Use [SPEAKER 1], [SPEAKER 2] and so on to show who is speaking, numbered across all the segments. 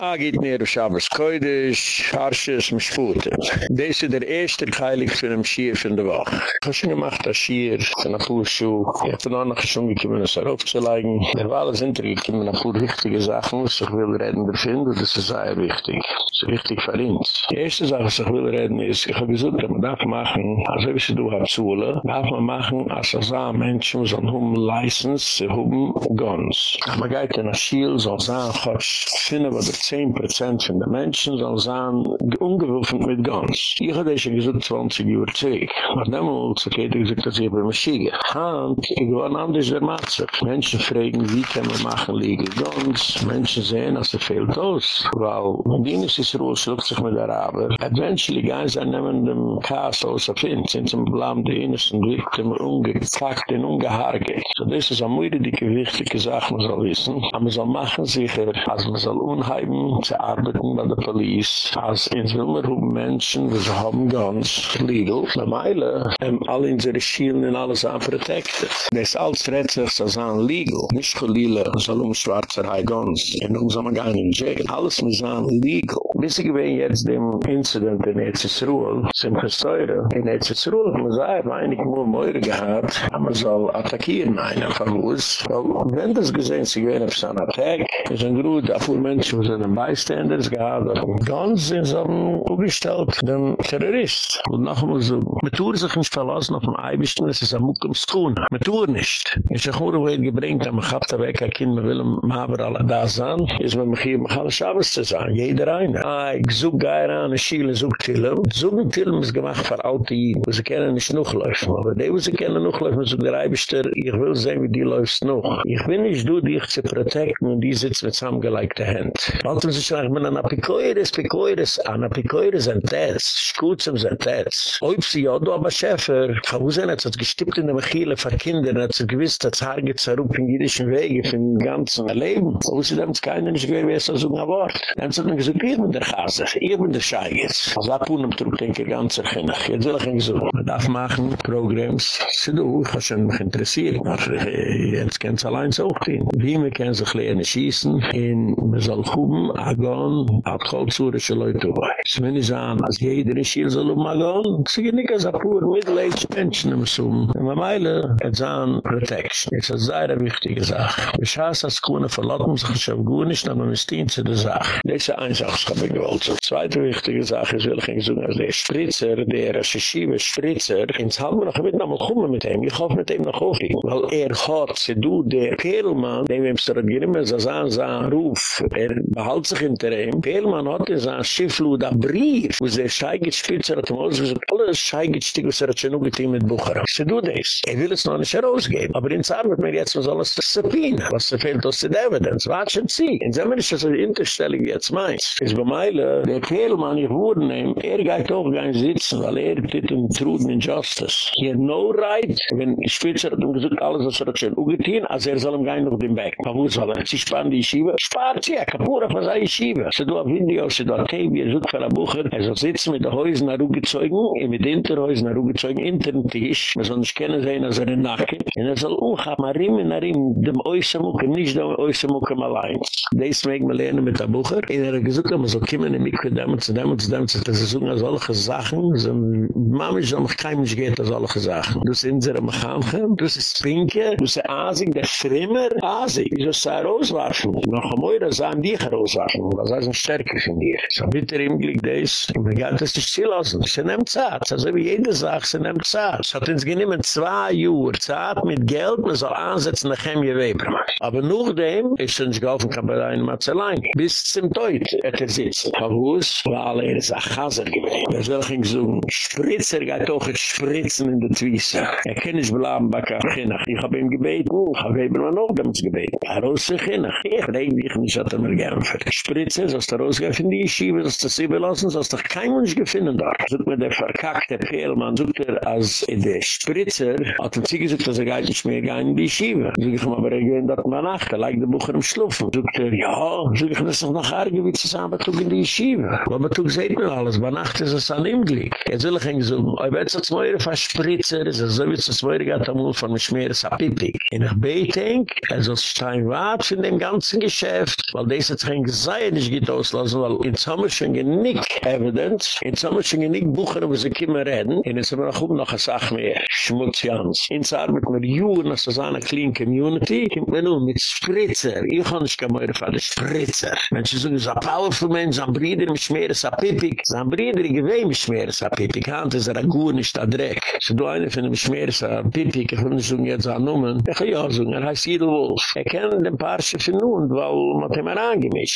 [SPEAKER 1] Agit ner Shabbos Kodesh, Harshes Mishpute. Dese der erste Heilig für dem Schier von der Woche. Ich habe schon gemacht das Schier von der Pushu. Ich habe noch schon gekommen, das darauf zu legen. Der war alles hintergekommen, ein paar wichtige Sachen, was ich will reden davon, das ist sehr wichtig. Das ist wichtig für uns. Die erste Sache, was ich will reden, ist, ich habe gesagt, man darf machen, also wie sie du hast Zule, darf man machen, als er sah, Menschen, so ein License, sie haben Guns. Man geht in der Schiel, so sagen, finden wir 10% von den Menschen soll sein ungewürfen mit Guns. Ich hatte schon gesagt 20 Uhr zurück. Aber damals hat jeder gesagt, dass ich bei Maschige. Hand, ich war ein anderes der Matze. Menschen fragen, wie kann man machen legal Guns? Menschen sehen, dass er fehlt aus. Weil, wenn die nicht ist Ruhe, schluckt sich mit der Araber. Eventually, guys, er nehmen dem Kass aus auf ihn. Sind zum Blam, die innocent victim, ungekackt und ungehargert. So, das ist eine muy dicke, wichtige Sache, man soll wissen. Aber man soll machen sicher, als man soll unheimen, zu arbeiten bei der Police. Als ins Wilmer hoben Menschen, wo sie haben ganz legal. Na meile, ähm, alle in seine Schielen und alles an protected. Das alles redt sich so an legal. Nicht geliehle, soll um schwarzer Hai ganz. Man gar nicht in jail. Alles muss an legal. Bis ich gewinn jetzt dem Incident in Ezesruel, zum Gesteuere. In Ezesruel hat man gesagt, weinig nur Meure gehad, aber soll attackieren einen von uns. Wenn das gesehen, sie gewinn auf so einen Attack, ist ein Grut, auf Menschen, wo den Bystanders gehad, und ganz in so einem umgestellt, den Terrorist. Und einmal so, man tue sich nicht verlassen auf dem Eibischten, es ist am Muck Tun. Man tue nicht. Ich sage, wo wird gebringt, hat da weg, ein Kind, man will ihm aber alle da sein, ist man mich hier, man kann Schabes zu sein, jeder eine. Ah, ich such geir an, ich schiele, such Tillem. Suchen Tillem ist gemacht für alte Jiden, wo sie können nicht noch laufen, aber die, wo sie können noch laufen, so der Eibischter, ich will sehen, wie die läufst noch. Ich bin nicht du, dich zu protecten, und die sitzt mit zusammengelegter Hand. Alten sich sagen, man an apikoides, pikoides, an apikoides an tets, schutzem an tets. Oib sie ja, du aber Schäfer, Fahusen hat es gestippt in der Mechile von Kindern, hat sie gewiss, dass Harge zerrup in jüdischen Wege für den ganzen Leben. Haben es keiner nicht gewähnt, wie es so ein Wort. Dann hat man gesagt, ich bin der Chaser, ich bin der Scheigitz. Als Apunem trug, denke ich, ganz erkennlich. Jetzt will ich ihn so, man darf machen, Programms, sie du, ich habe schon mich interessiert, aber jetzt kann es allein so auch gehen. Wie man kann sich lernen schießen, in, man soll guben, agon a kultsur shloi tovay smen izan as jeder shil zol magon. Sigen ikh as a pur middle age pension im sum. In a mile zan protection. It's a zayde wichtige sach ich schas as krone verlorung sich shav gun nicht aber mis dien zu der sach lese eins auch schabe gewolt so zweite wichtige sach is wel ging so as de spritzer der assessive spritzer ins haben noch mit namal khum mit dem ich hof mit dem noch hoch weil er hat se du der Perlman dem im sergirim ze zan za ruf. Er behalt sich hinter ihm. Pehlmann hat in sein Schifflud ein Brief, wo der Scheigitspitzer hat ihm ausgesucht, alle Scheigitstück, was er hat schon umgetein mit Bucher. Sie do das. Er will es noch nicht herausgeben. Aber in Zahn wird mir jetzt was alles zu Sabine. Was er fehlt aus der Evidence. Watschen Sie. In Zahn ist das eine Interstellung jetzt meins. Ist bei Meile, der Pehlmann, ich wurde nehm, er geht auch gar nicht sitzen, weil er tut in Truden in Justice. He had no right, wenn Spitzer hat ihm gesagt, alles was er hat schon umgetein, also er soll ihm gar nicht noch den. Aber wo soll er? Sie spannen die Schiebe? Spart sie, er kapura von seiner Schiebe. Se du a Video, se du a Tebi, er sucht für a Bucher, er soll sitzen mit der Häusen nach Ruge zeugen, er mit Interhäusen nach Ruge zeugen, hinter dem Tisch, man soll nicht kennen sehen, als er in Nacken, und er soll ma rimmen nach ihm, dem Äußermucke, nicht dem Äußermucke mal allein. Des mag man lernen mit der Bucher, und er hat gesagt, man soll kommen in Mikve, damit zu damit zu damit zu damit zu damit solche Sachen, so Mama ist noch kein Mensch geht, solche Sachen. Du sind sie am Chamchen, du sind Spinke, du sind Asik, der Schrimmer, Asik, wieso ist er rauswarfen? Noch am Eure sagen, die rauswarfen, was heißt ein Stärke von dir. So bitte ihm glick des, man geht das nicht zielassen. Sie nimmt Zeit, also wie jede Sache, sie nimmt Zeit. Es hat uns genommen zwei Uhr Zeit mit Geld, man soll ansetzen nach Chemie Webermann. Aber nur dem ist uns geholfen, kann bei einem Matzelein. Bis zum Teut hat er sitzen. Aber wo ist, weil alle er ist ein Chaser gewesen. Das will ich ihm so, Spritzer geht auch Spritzen in der Twisse. Er kann nicht bleiben, bei kein Kinnach. Ich hab ihm gebeten, ich hab Webermann auch damals gebeten. Er ist ein Kinnach. Ich denke, ich nicht, hat er mir für Spritze, sollst du rausgehen von die Schiebe, sollst du sie belassen, sollst du kein Mensch gefunden da. Sogt mir der verkackte Pehlmann, sogt er, als in der Spritze, hat er sich gesagt, dass er gar nicht mehr gehen in die Schiebe. Sog ich mal, aber er gehen dort mal nach, er leicht der Bucher im Schluffen. Sogt er, ja, sog ich, das ist noch arge, wie zusammen, du in die Yeshiva. Aber tut seht mir alles, bei Nacht ist es an ihm glick. Jetzt will ich ihn so, ich weiß, dass Meure verspritzer, es ist so wie es Meure geht am Mund von es ist Pipi. In der Beetink, er soll stein wart von dem ganzen Geschäft, weil das hat sich gesagt, nicht geht auslassen, weil in Sommer schon genick Evidence, in Sommer schon genick Bucher, wo sie kommen reden, und es ist immer noch um noch eine Sache mehr, Schmutz Jans. In Zarbet mit Juren, als das eine clean Community, kommt man nur mit Spritzer, ich kann nicht gar Meure von der Spritzer. Menschen es ist ein powerful Mensch, ein Bruder, Schmieren, es ist Pipik, sein Bruder, ich im Schmieren, es ist Pipik, Hand ist er ein Gur, nicht ein Dreck. So du eine von dem Schmieren, es ist Pipik, ich will nicht sagen, jetzt an Numen, ich kann ja sagen, er heißt Idel Wolf. Er kennt den Parche von nun, weil man hat ihn mal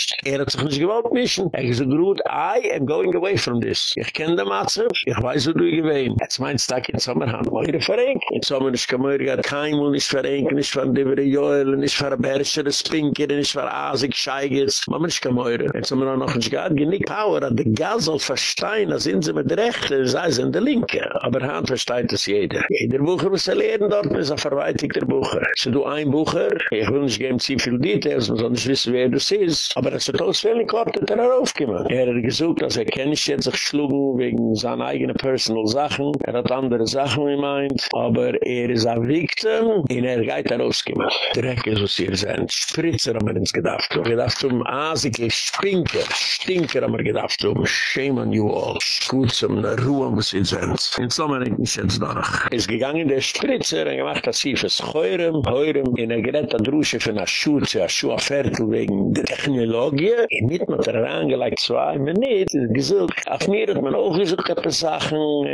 [SPEAKER 1] angemischt. Er hat sich nicht gewollt mischen. Er so gut, I am going away from this. Ich kenne den Matze, ich weiß, wo du gewähm. Jetzt meinst du, in Sommerhand, wo ihr verrenkt. In Sommer ist kein Möhrer, kein Mund ist verrenkt, nicht von Divere Joel, nicht von Berger, Spinker, nicht von Asik, Scheigitz. Man ist kein Möhrer. Jetzt haben wir noch nicht gehabt, genick Power, der Gas soll verstehen, da sind sie mit der Rechte, sei sie in der Linke. Aber Hand versteht das jeder. Jeder Bucher muss er lernen dort, ist ein verweitigter Bucher. Se du ein Bucher, ich will nicht geben zu viel Details, man soll nicht wissen, wer das ist, aber es hat ausfällig Korte er aufgekommen. Er hat gesucht, dass er kennt sich jetzt sich schlugen wegen seiner eigenen personal Sachen, er hat andere Sachen gemeint, aber er ist ein Victim, und er geht da rausgekommen. Dreck ist, was hier sein. Spritzer haben wir uns gedacht. Wir gedacht um Asike, Spinker, Stinker haben wir gedacht um, shame on you all. Gut zum Ruhe, was hier sind. In Sommer denke ich jetzt noch. Er ist gegangen, der Spritzer, er gemacht hat sie fürs Heurem, Heurem, in er gerät hat Rusche für eine Schuhe, zu einer Schuhe fertig wegen der Technologie. In mit mit er angelegt zwei Minuten, gesucht. Auf mir hat man auch gesucht, ein paar Sachen,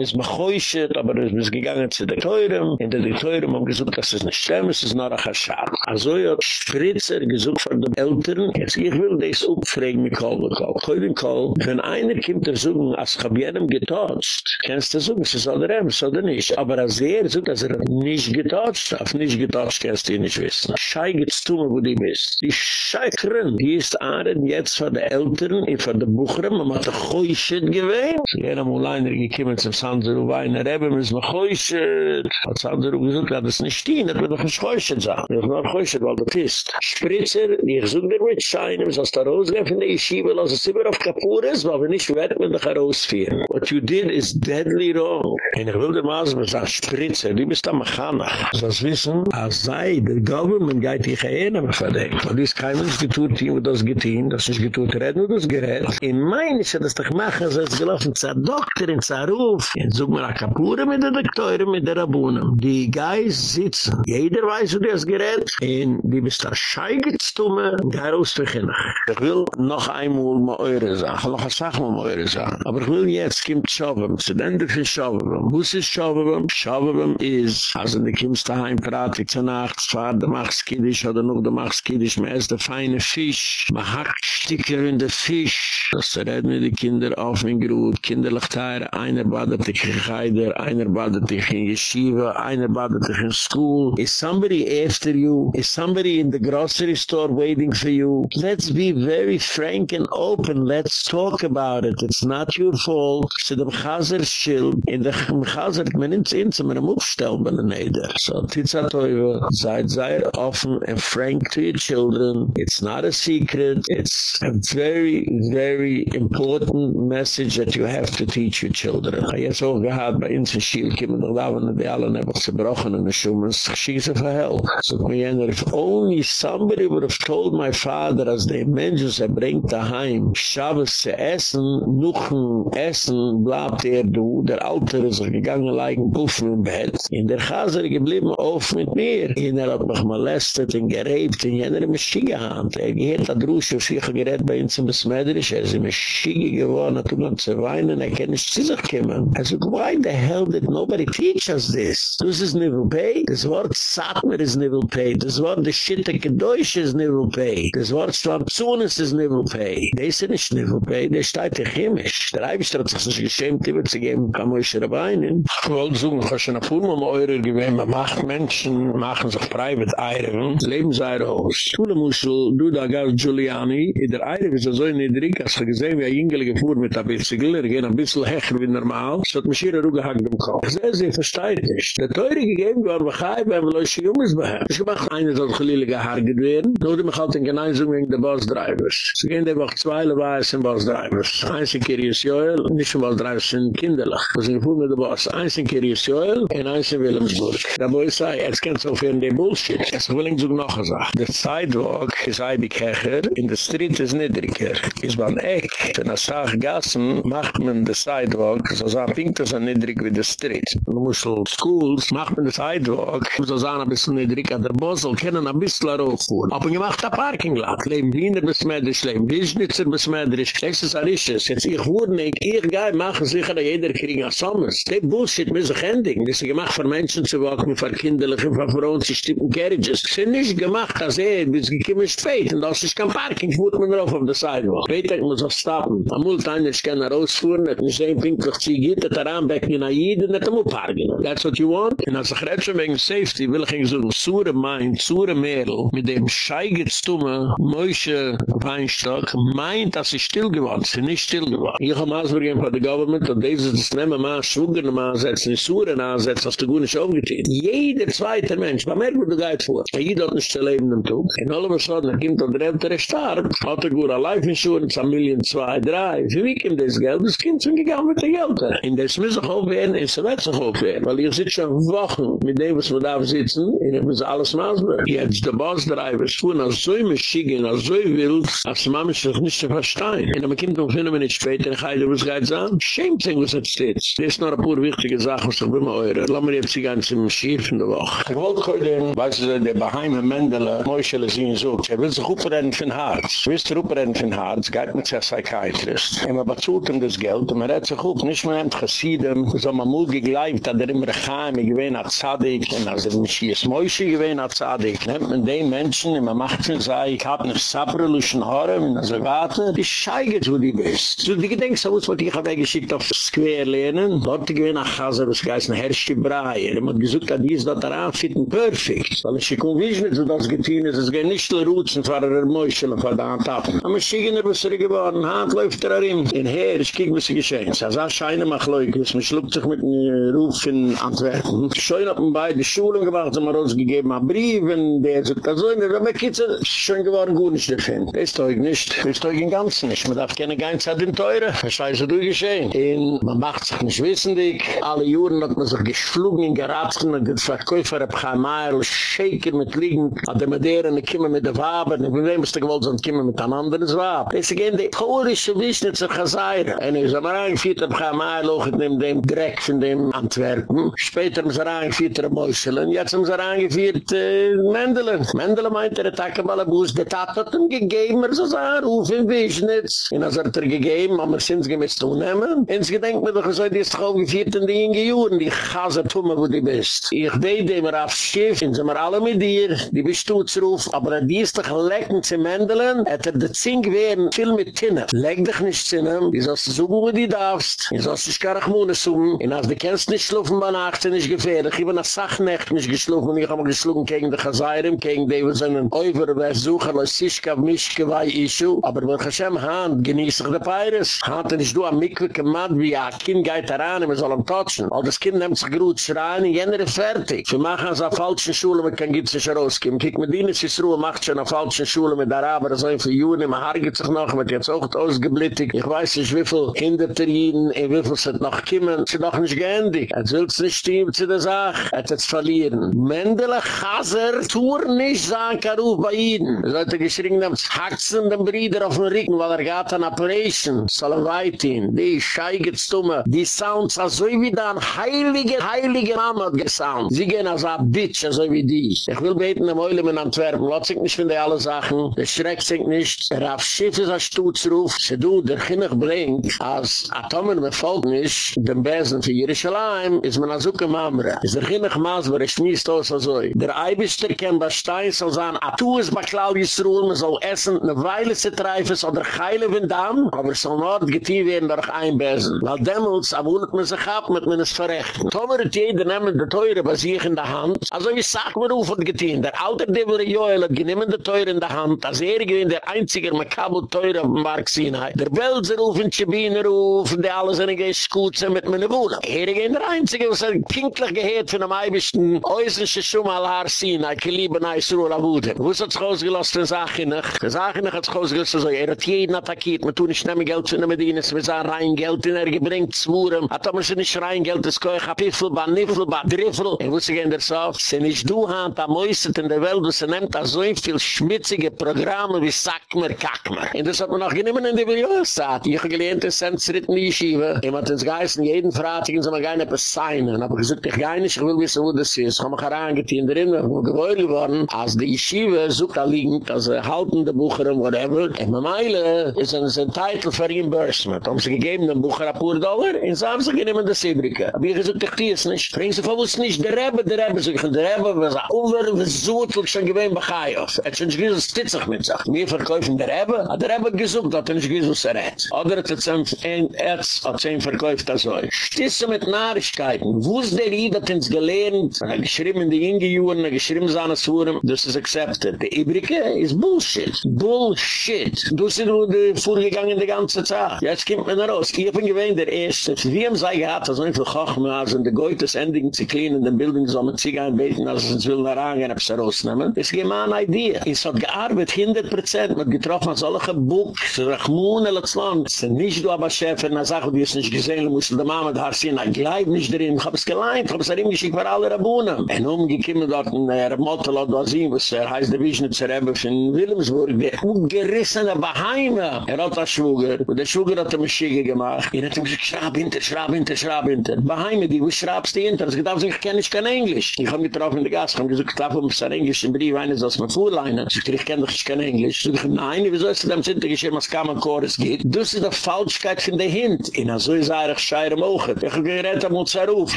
[SPEAKER 1] ist mir geuschet, aber es ist gegangen zu der Teurem. In der Teurem haben gesucht, dass es nicht schlimm es ist noch ein Schad. Also ja, Spritzer gesucht von den Eltern. Jetzt, ich will das aufregen mit Kohl und Kohl. Kohl und. Wenn einer kommt, der suchen, als ich hab jenem getotcht, kannst du suchen, es ist oder Ems oder nicht. Aber als er sucht, dass er nicht getotcht, auf nicht getotcht, kannst du nicht wissen. Schei geht's tun, wo die bist. Die Scheikeren, die ist Aren jetzt von den Eltern und von den Buchern, man hat ein Geuschet gewähnt. Sie gehen am Oleiner gekommen zum Sanzeru Weiner, Rebbe müssen wir Geuschet. Hat Sanzeru gesagt, dass es nicht stehen, dass wir doch ein Geuschet sagen. Wir haben noch Geuschet, weil das ist. Spritzer, ich suche dir mit Scheinem, so hast du rausgehen von der Yeshiva, lass es immer auf Kapures, weil wir nicht werden mit dich herausführen. What you did is deadly wrong. Und ich will dir mal sagen, Spritzer, die bist am Mechanach. So als wissen, als sei, der Government geht dich erinnern, was er denkt. Und dies kein Mensch getut, die das getehen, das ist getut, reden wir das gerät. In mein ist ja das doch machen, so ist gelaufen, zur Doktor, in zur Ruf. Und such mal a Kapure mit der Doktor, mit der Rabunem. Die Geist sitzen. Jeder weiß, wo das gerät. Und die bist da scheigetstumme, gar ausbeginnen. Ich will noch einmal mal eure Sache, noch eine Sache mal eure Sache. Aber ich will jetzt, kommt Schaubem, zu den Ende von Schaubem. Wo ist es Schaubem? Schaubem ist, also du kommst daheim, pratig zur Nacht, zwar du machst Kiddisch, oder noch du machst Kiddisch, man isst der feine Fisch, man hackt Sticker in der Fisch, das reden wir die Kinder auf in Grut, kinderlich teire, einer badet dich in Geider, einer badet dich in Yeshiva, einer badet dich in School. Is somebody after you? Is somebody in the grocery store waiting for you? Let's be very frank and open. Let's talk about it. It's not your fault. So the Chazer schild, in the Chazer, man ins Inzimmer am Aufstellen bei den Eder. So, Titsa Teuwe, seid sehr offen and frank to your children. It's not a secret. It's a very, very important message that you have to teach your children. I have so gehad bei uns in Schiel, kiemen doch da, wenn die alle nebach zerbrochen in the Schumens, schieße for hell. So, me and if only somebody would have told my father, as the er bringt daheim, Shabbos zu essen, nuchen, essen, blabt er du, der Alter ist er gegangen, leigen, puffen im Bett. In der Chaser geblieben auf mit mir. In er hat mich molestet und geräbt, in jener Maschigehand. Er geht da drusch, auf sich gerät bei uns im Besmeidrisch, er ist in Maschige geworden, hat um zu weinen, er kann nicht zu sich kommen. Sagt, why the hell did nobody teach us this? Das ist Nivel Pay. Das Wort Satmer ist Nivel Pay. Das Wort der Schitte Gedeutsche ist Nivel Pay. Das Wort Schwamzunis ist Nivel Pay. Das ist nicht Nivel Pay, das steht ja chemisch. Der Eibisch hat sich nicht geschämt, über zu geben, kann man euch Beinen. Ich wollte sagen, ich habe schon ein paar Mal eure gewähnt, man macht Menschen, machen sich private Eiren, leben sie ihr Haus. Tule Muschel, du da gar Giuliani, in der Eiren ist so niedrig, als habe gesehen, wie ein Jüngel gefuhr mit ein bisschen, er geht ein bisschen hecher wie normal, so hat mich hier eine Ruhe gehackt im Kopf. Sehr, sehr versteht nicht. Der Teure gegeben war, wir gehen, wenn wir Leute Jungs beherren. Ich habe eine soll geliehle gehargert werden, nur die mich halt in Geneisung wegen der Bossdrivers. Sie gehen da auch zwei Leweis in Bossdrivers. Eins in Kirius Joel, nicht in Bossdrivers, sind kinderlich. Wir sind gefuhr mit der Boss. Eins in Kirius Joel, und eins in Wilhelmsburg. Da wo ich sage, jetzt so viel in dem Bullshit. Jetzt will ich noch sagen. Der Sidewalk ist ein Hecher, in der Street ist niedriger. Beim Eck, wenn er sagt, Gassen, macht man den Sidewalk, so sagen, pinkt das niedrig wie der Street. Muss so Schools, macht man den Sidewalk, so sagen, ein bisschen niedrig an der Bossel, können ein bisschen rauffuhren. Aber man macht ein Parkinglot, leben Wiener bis Mädrisch, leben Wiesnitzer bis Mädrisch. Das ist alles. Jetzt, ich wurde nicht, ich gehe machen sicher, jeder kriegt ein Sommers. Das Bullshit muss sich endigen. Das ist gemacht für Menschen zu walken, für Kinderliche, für Frauen, sie stippen Carriages. Ist nicht gemacht, dass er, bis gekommen spät, und das ist kein Parking, wurde mir drauf auf der Sidewalk. Später muss ich stoppen. Am Multan, ich kann rausfuhren, hat nicht sehen, pinklich, sie geht, hat er anbecken in Aiden, hat er muss parken. That's what you want? Und als ich schon wegen Safety, will ich ihn so ein Sure Main, Sure Mädel, mit dem Scheigetstumme, Moishe Weinstock, meint, dass sie still geworden sie nicht still geworden. Ich habe Maasburgen von der Government, und dieses ist nehmen mal schwungene Maassetzen, die Sure Maassetzen, was du gut nicht aufgetein. Jeder zweite Mensch, bei mir wird der Geid vor. Jeder hat nicht zu leben im Tug. In allem was hat, dann kommt der ältere starb, hat er gut eine Life Insurance, ein Million, zwei, drei. Für wie kommt das Geld? Das Kind sind gegangen mit der Geld. In das muss ich aufhören, in das wird. Weil ich sitze schon Wochen mit dem, was wir da sitzen, und ich muss alles maßbar. Jetzt der Boss-Driver ist als so im Schiegen, als so wild, als man sich nicht zu verstehen. Und dann kommt noch fünf Minuten später, ich heide, was geht es an? Schämt sich, was jetzt steht. Das ist noch eine pure wichtige Sache, was ich will mal eure. Lass mir jetzt die ganze Schiff in der Woche. Ich wollte heute, weißt du, der Baheime Mendele, Moischele sehen so, er will sich aufreden von Harz. Du willst aufreden von Harz, geht mit der Psychiatrist. Er bezahlt ihm das Geld und man redt sich auf, nicht mehr nimmt Chassidem, so man muss gegleibt, dass er immer Chaim, ich gewähne nach Zadig, und als er nicht hier ist Moische gewähne nach Zadig, nimmt man den Menschen, und man macht sich, sei, ich hab nicht Sabre, luschen Horem, und also warte, die scheiget, wo die bist. Du, die gedenkst, so was, ich habe weggeschickt auf Square lehnen, dort gewähne nach Chaser, was geheißen, Herrschi Brei, er hat gesagt, dass dies dort daran fitten, perfekt. Weil ich komme, wie ich nicht so das getan ist, es geht nicht zu rutschen, zwar er Und von da an tappen. Aber ich schiege, was er geworden, Hand läuft er in. In her, ich kiek, was er geschehen. Ein Scheine, mach leuk, es schluckt sich mit einem Ruf in Antwerpen. Schön hat man beide Schulen gemacht, haben wir uns gegeben, ein Brief, und der sagt, also, wir haben Kitzel, schön geworden, gut nicht davon. Das doch nicht, das doch im Ganzen nicht. Man darf keine Geinzeit in Teure. Ist du geschehen. Und man macht sich nicht wissendig. Alle Juren hat man sich geschlungen, geraten, und die Verkäufer haben kein Meil, shaken mit Liegen, hat der Madeira, und kommen mit der Waber, und wir haben es gewollt, sondern kommen mit einem anderen Waber. Das ist die polische Wischnitzer Chazayra. Und ich sage, man hat ein paar Meil, auch in dem Dreck von dem Antwerpen. Später haben sie reingeführt, der Mäuschel, und jetzt haben sie reingeführt, äh, Mendelen. Mendelen meint, er hat mal ein Bus, der Tat hat ihm gegeben, er so sagen, ruf in Wischnitz. Und das hat er gegeben, aber wir es gemäß zu nehmen. Und sie denken mir doch, so, die ist doch aufgeführt in die Inge Juren, die Chazer-Tumme, wo die bist. Ich bete immer aufs Schiff, sind wir alle mit dir, die bist du zu ruf, aber die ist doch lecken zu Mendelen, hat er die Zink werden, viel mit Tinner. Leg dich nicht die sollst du suchen, wo du darfst, die sollst dich gar nicht mehr suchen, und als du kennst nicht schlufen bei Nacht, sind nicht gefährlich, ich bin nach Sachnecht nicht geschlufen, und ich habe geschlufen gegen die Chazayrim, gegen die, wir sind ein wer suchen, als Sischka, Mischke, Wai, Ischu, aber wenn Hashem Hand, genieß ich die Peiris, Hand, und ich du am Mikve, gemacht, wie ein Kind geht daran, wir sollen touchen, weil das Kind nimmt sich gut schreien, und jener ist fertig. Wir machen es auf falschen Schule, man kann gibt sich rausgeben, kiek mit sie ist Ruhe, macht schon auf falschen Schule, mit Araber, so für Juni, man hargit sich noch, mit jetzt auch ausgeblittigt, ich weiß nicht, wie viel hindert er ihn, in wie sind noch kommen, sie noch nicht geendigt. Er will es nicht stimmen zu der Sache, hat es verlieren. Mendele Chaser, tuur nicht sagen, Karuf bei ihnen. Er sollte geschrien haben, haxen den Brüder auf den Rücken, weil er gab an Operation, soll er weit hin. Die Scheigetstumme, die Sounds, also wie da ein heilige, heilige Mama hat gesound. Sie gehen als ein Bitch, also wie die. Ich will beten, am Eulim in Antwerpen, lass sich nicht von der alle Sachen, der schreckt sich nicht, er auf Schiff ist ein Stutzruf, sie du, der Kinnig bringt, als Atomen Volk nicht, den Besen für Jerusalem, ist man als Uke Mamre. Ist der Kinnig Maas, wo er schmiest aus also. Der Eibischter kennt das Stein, soll sagen, Atu ist Baklal Yisroel, man soll essen, eine Weile zu treifen, so der Geile von Damm, aber es soll nur getein werden durch ein Besen. Weil demnus, am Unik man sich ab, mit man es verrechten. Tomer hat jeder nehmen die Teure bei sich in der Hand, also ich sag mir auf und getein, der alte Dibber Joel hat genommen die Teure in der Hand, als er gewinnt der einzige Makabel Teure Barg Sinai. Der Belser rufen, Tschibiner rufen, die alle sind geschuzen mit meinen Wohnen. Er ist der Einzige, was er pinklich gehört von einem Eibischten äußerischen Schumal Har Sinai, ke liebe Neis Ruhl Wude. Wo ist das ausgelost, den Sachinach? Der Sachinach hat sich ausgelost, so, er hat jeden attackiert, man tun nicht nehmen Geld zu den Medines, wir sahen rein Geld, in er gebringt Zwuren, hat aber schon nicht rein Geld, das kann ich ab Hiffelbahn, Niffelbahn, Driffel. Ich wusste gehen der Sof, sie nicht du hand am Mäuset in der Welt, wo sie nimmt so viel schmitzige Programme wie Sackmer, Kackmer. Und das hat man auch genommen in der Bibliothek. Ich habe gelernt, es sind Zeritten die Yeshiva. Ich habe uns geheißen, jeden Freitag, sie haben gar nicht beseinen. Aber ich gesagt, ich gehe nicht, ich will wissen, wo das ist. Ich habe mich herangetein drin, wo gewollt geworden, als die Yeshiva sucht da liegend, als er haltende Bucher und whatever. Und meine Meile ist ein, ein Titel für Reimbursement. Haben sie gegeben, den Bucher ein paar Dollar, und sie haben sich genommen das Ibrige. Aber ich habe gesagt, ich tue es nicht. Bringen sie vor uns nicht, der Rebbe, der Rebbe, so ich, der Rebbe, was er over, was so, was schon gewähnt, bei Chayof. Er hat schon gesagt, es tut sich mit sich. Wir verkaufen der Rebbe, hat der Rebbe gesucht, hat er nicht gesagt, was er hat. Oder hat er ein Erz, hat er verkauft, das so. Stisse mit Nahrigkeiten. Wo ist der Ried, hat uns gelernt, er geschrieben in die Inge Juren, er geschrieben seine Suren, das ist accepted. Der Ibrige ist Bullshit. Bullshit. Du sind wo die vorgegangen die ganze Zeit. Jetzt kommt man raus. Ich bin gewähnt der Erste. Wie haben sie gehabt, dass ein viel Kochmaß und der Goethes Ending zu cleanen, den Bildung soll man sich einbeten, als es will nach Angehen, ob sie rausnehmen. Das ist eine Idee. Es hat gearbeitet, 100%. Man hat getroffen, als alle gebucht, Rachmun, Elatzlan. Es ist nicht du aber in der Sache, die es nicht gesehen, du musst der Mama sehen, ich bleib nicht drin, ich hab es geleint, ich hab es ihm geschickt für alle Rabunen. Und umgekommen dort, in der Motto, da sehen, was er heißt, der Wiesnitzer Rebbe von Wilhelmsburg, der ungerissene Baheime. Er hat das Schwuger, und der Schwuger hat ihm Schiege gemacht. Er hat ihm gesagt, schraub hinter, schraub hinter, schraub hinter. Baheime, die, wo schraubst du hinter? Er hat gesagt, ich kenne kein Englisch. Ich hab drauf in der Gas, ich hab gesagt, ich um sein Englisch im Brief, eines aus meinem Vorleiner. Ich ich kenne doch kein Englisch. Ich sag, nein, wieso ist das denn, dass es kaum ein Chorus geht? Das ist die Falschkeit von der Hint. In so ist er, ich scheire Moche. Ich hab gerät am Mozaruf.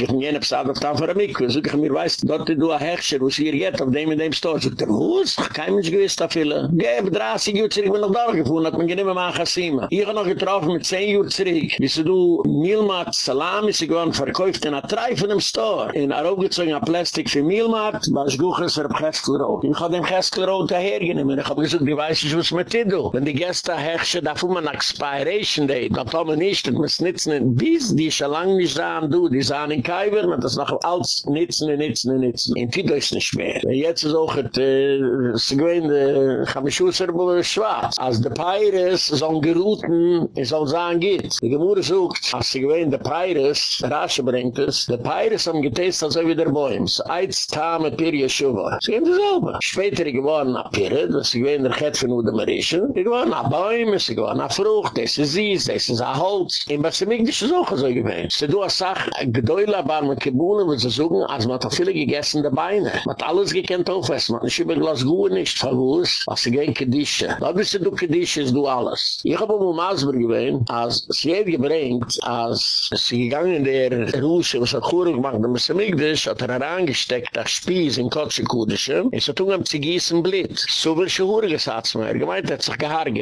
[SPEAKER 1] Ich hab jene Psa, da ftan für ein Mikro. Ich mir weiß, dort du ein Hechscher, wo sie hier geht, auf dem in dem Store. Ich sag, wo ist? Kein Mensch gewiss da viele. Gebe 30 Jahre zurück, ich bin noch da gefunden, hat man geniemen mal Chassima. Ich hab noch getroffen mit 10 Jahre zurück. Wie du, Mielmat Salami, sie gewann verkäuft in a Trei von dem Store. In a Raubgezogen a Plastik für Mielmat, was Guches für Gästlerot. Ich hab dem Gästlerot dahergenehmen. Ich hab gesagt, die weiß ich, was dir do. Wenn die Gäste herrschen, da fuhr man Expiration Date. Da tun wir nicht, das muss nützen. Bis die schon lange nicht sahen, du, die sahen in Kuiper, man das noch alles nützen, nützen, nützen. In Tito ist nicht mehr. Jetzt ist auch, es gewähnt, ich hab mich schusser, wo es schwarz. Als die Pirates sollen geruten, es soll sagen, geht. Die Gemüse sucht, als sie gewähnt, die Pirates, Rasche bringt es, die Pirates haben getestet, also wie der Bäums. Eins Tame Pirje Schuwe. Sie gehen dasselbe. Später geworden a Pirre, das sie gewähnt, der Chet von Ude Marischen. Sie gewähnt a Bäume, sie gewähnt a Frucht, das ist Sies, das ist a Holz. In sie mich nicht so gewähnt. Sie du a Sach, Gdäule war mit Kibunen, wo sie suchen, als man hat viele gegessen der Beine. Man hat alles gekannt aufessen, man ist über Glas Guhe nicht verwusst, was sie gehen Kedische. Da bist du Kedische, ist du alles. Ich habe um Masber gewähnt, als sie hat gebringt, als sie gegangen in der Rusche, was hat Churuk gemacht, mich das, hat er herangesteckt, das Spieß in Kotschikudische, es hat ungem zu gießen Blit. So will sie Churuk gesagt, er gemeint, er hat sich ich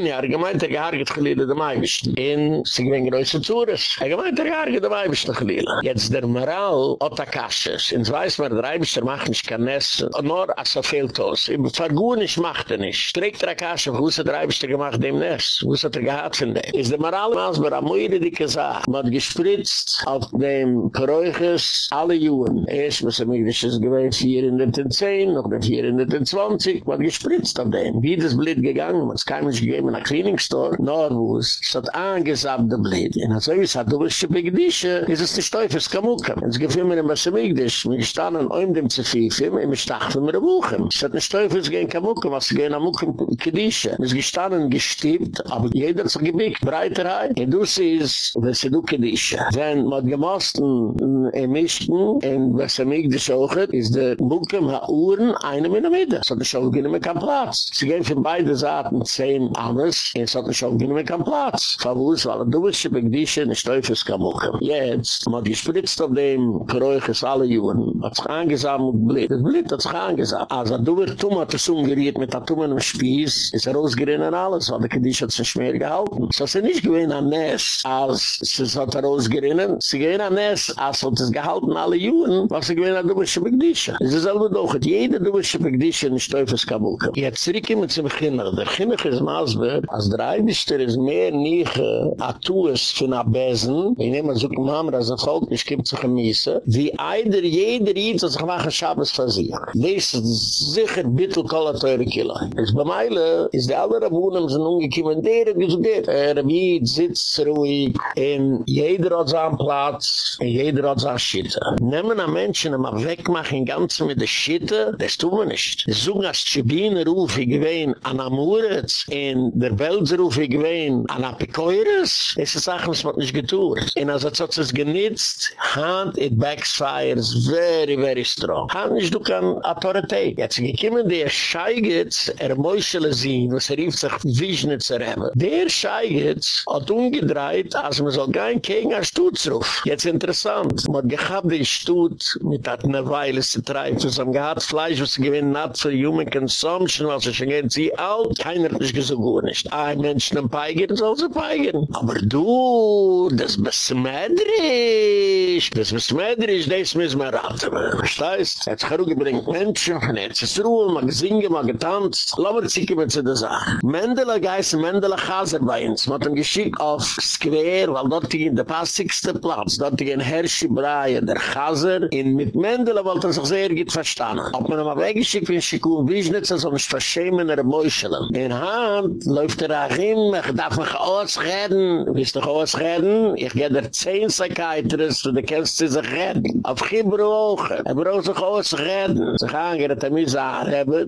[SPEAKER 1] nicht, er gemeint, er gehargert geliehen dem Eibischten. In, sie gewinnt größer Zures. Er gemeint, er gehargert dem Eibischten geliehen. Jetzt der Moral, Otakasches, ins weiß man, der Eibischter macht nicht kein Ness, nur als er fehlt. Im Vergun nicht macht er nicht. Trägt der Akasche, der Eibischter gemacht dem Ness? Ist er gehad von dem? Ist der Moral, Masber, am Möire, die gesagt, man hat gespritzt auf dem Peräuches alle Juhn. Erst muss er mich, das ist gewähnt 410, noch der 420, man gespritzt auf dem. Wie das Blit gegangen, man hat es kein Mensch gegeben in der Cleaning Store, nur wo es, es hat angesabt der Blit. Und als er gesagt, du bist schon begedische, ist es nicht Teufels Kamuka. Es gefiel mir in Basamigdisch, mir gestanden um dem zu fiefen, im Stach von mir Buchen. Es hat nicht Teufels gehen Kamuka, was gehen am Muka Kedische. Es gestanden gestippt, aber jeder hat sich gebickt, breiterheit. Und du siehst, wenn sie du Kedische. Wenn man gemosten im Mischten, in Basamigdisch auch, ist der Muka Uhren einem in der Mitte. Es hat nicht auch gehen mit keinem Platz. Sie gehen von beiden Seiten zehn Ames, es hat nicht gehen mit keinem Platz. Verwus, weil du bist schon Begedische, nicht Teufels Kamuka. Jetzt, man hat gespritzt auf dem Peräuches alle Juren, hat sich angesammelt Blit. Das Blit hat sich angesammelt. Also du wirst Tum hat es umgeriert mit der Tum in dem Spieß, ist er ausgerinnen alles, weil der Kedisch hat sich mehr gehalten. So er nicht gewesen an Ness, als es hat er ausgerinnen. Sie gehen an Ness, als hat es gehalten alle Juren, was sie gewinnen an Dubische Begdische. Es ist selber doch, jede Dubische Begdische in Steufels Kabulke. Jetzt zurückkommen zum Kinder. Der Kinder ist Masber, als der Eibischter ist mehr nicht Atues von Abesen, ich nehme so ein Mammer, als ein Volk, ich komme zu genießen, wie eider, jeder Jid, als ich mache Schabes für sich. Das ist sicher bittel kolla teure Killa. Es bei Meile ist der alle Rabunem sind umgekommen, der ist so geht. Er Jid sitzt ruhig, in jeder hat seinen Platz, in jeder hat seine Schitte. Nehmen ein Menschen, immer wegmachen, ganz mit der Schitte, das tun wir nicht. So als Tschibine ruf ich gewähne an Amuretz, in der Welt ruf ich gewähne an Apikoyres, es ist Sachen, was man nicht getuert. Er hat es genitzt, hand it backfires very, very strong. Hand ist du kann Autorität. Jetzt gekommen der Scheigitz, er Moischele sehen, was er rief sich Wiesnitzer haben. Der Scheigitz hat umgedreht, als man soll gehen gegen einen Stutzruf. Jetzt interessant, man hat gehabt den Stutz mit einer Weile zu treiben, man gehabt Fleisch, was gewinnen hat für human consumption, was er schon gehen, sie alt, keiner hat nicht gesagt, gut nicht. Ein Mensch, ein Peigen, soll sie Peigen. Aber du, das besmeidrisch, das besmeidrisch, das müssen wir raten. Versteißt? Jetzt kann ich bringen Menschen, von jetzt ist Ruhe, man gesingen, man getanzt, lass mal zieke mit zu der Sache. Mendele geißen, Mendele Chaser bei uns, man hat ihn geschickt auf Square, weil dort ging der passigste Platz, dort ging Herrschi Breyer, der Chaser, in mit Mendele wollte er sich sehr gut verstanden. Ob man ihn mal weggeschickt, wenn Schikun Wiesnitz, so ein Verschämen er Mäuschelen. In Hand läuft er auch hin, ich darf mich ausreden, willst du ausreden? Ich gehe der zehn Psychiatrist, du kennst sie sich reden. Auf Gibroche, er braucht sich ausreden. Sich angehört, er muss sagen,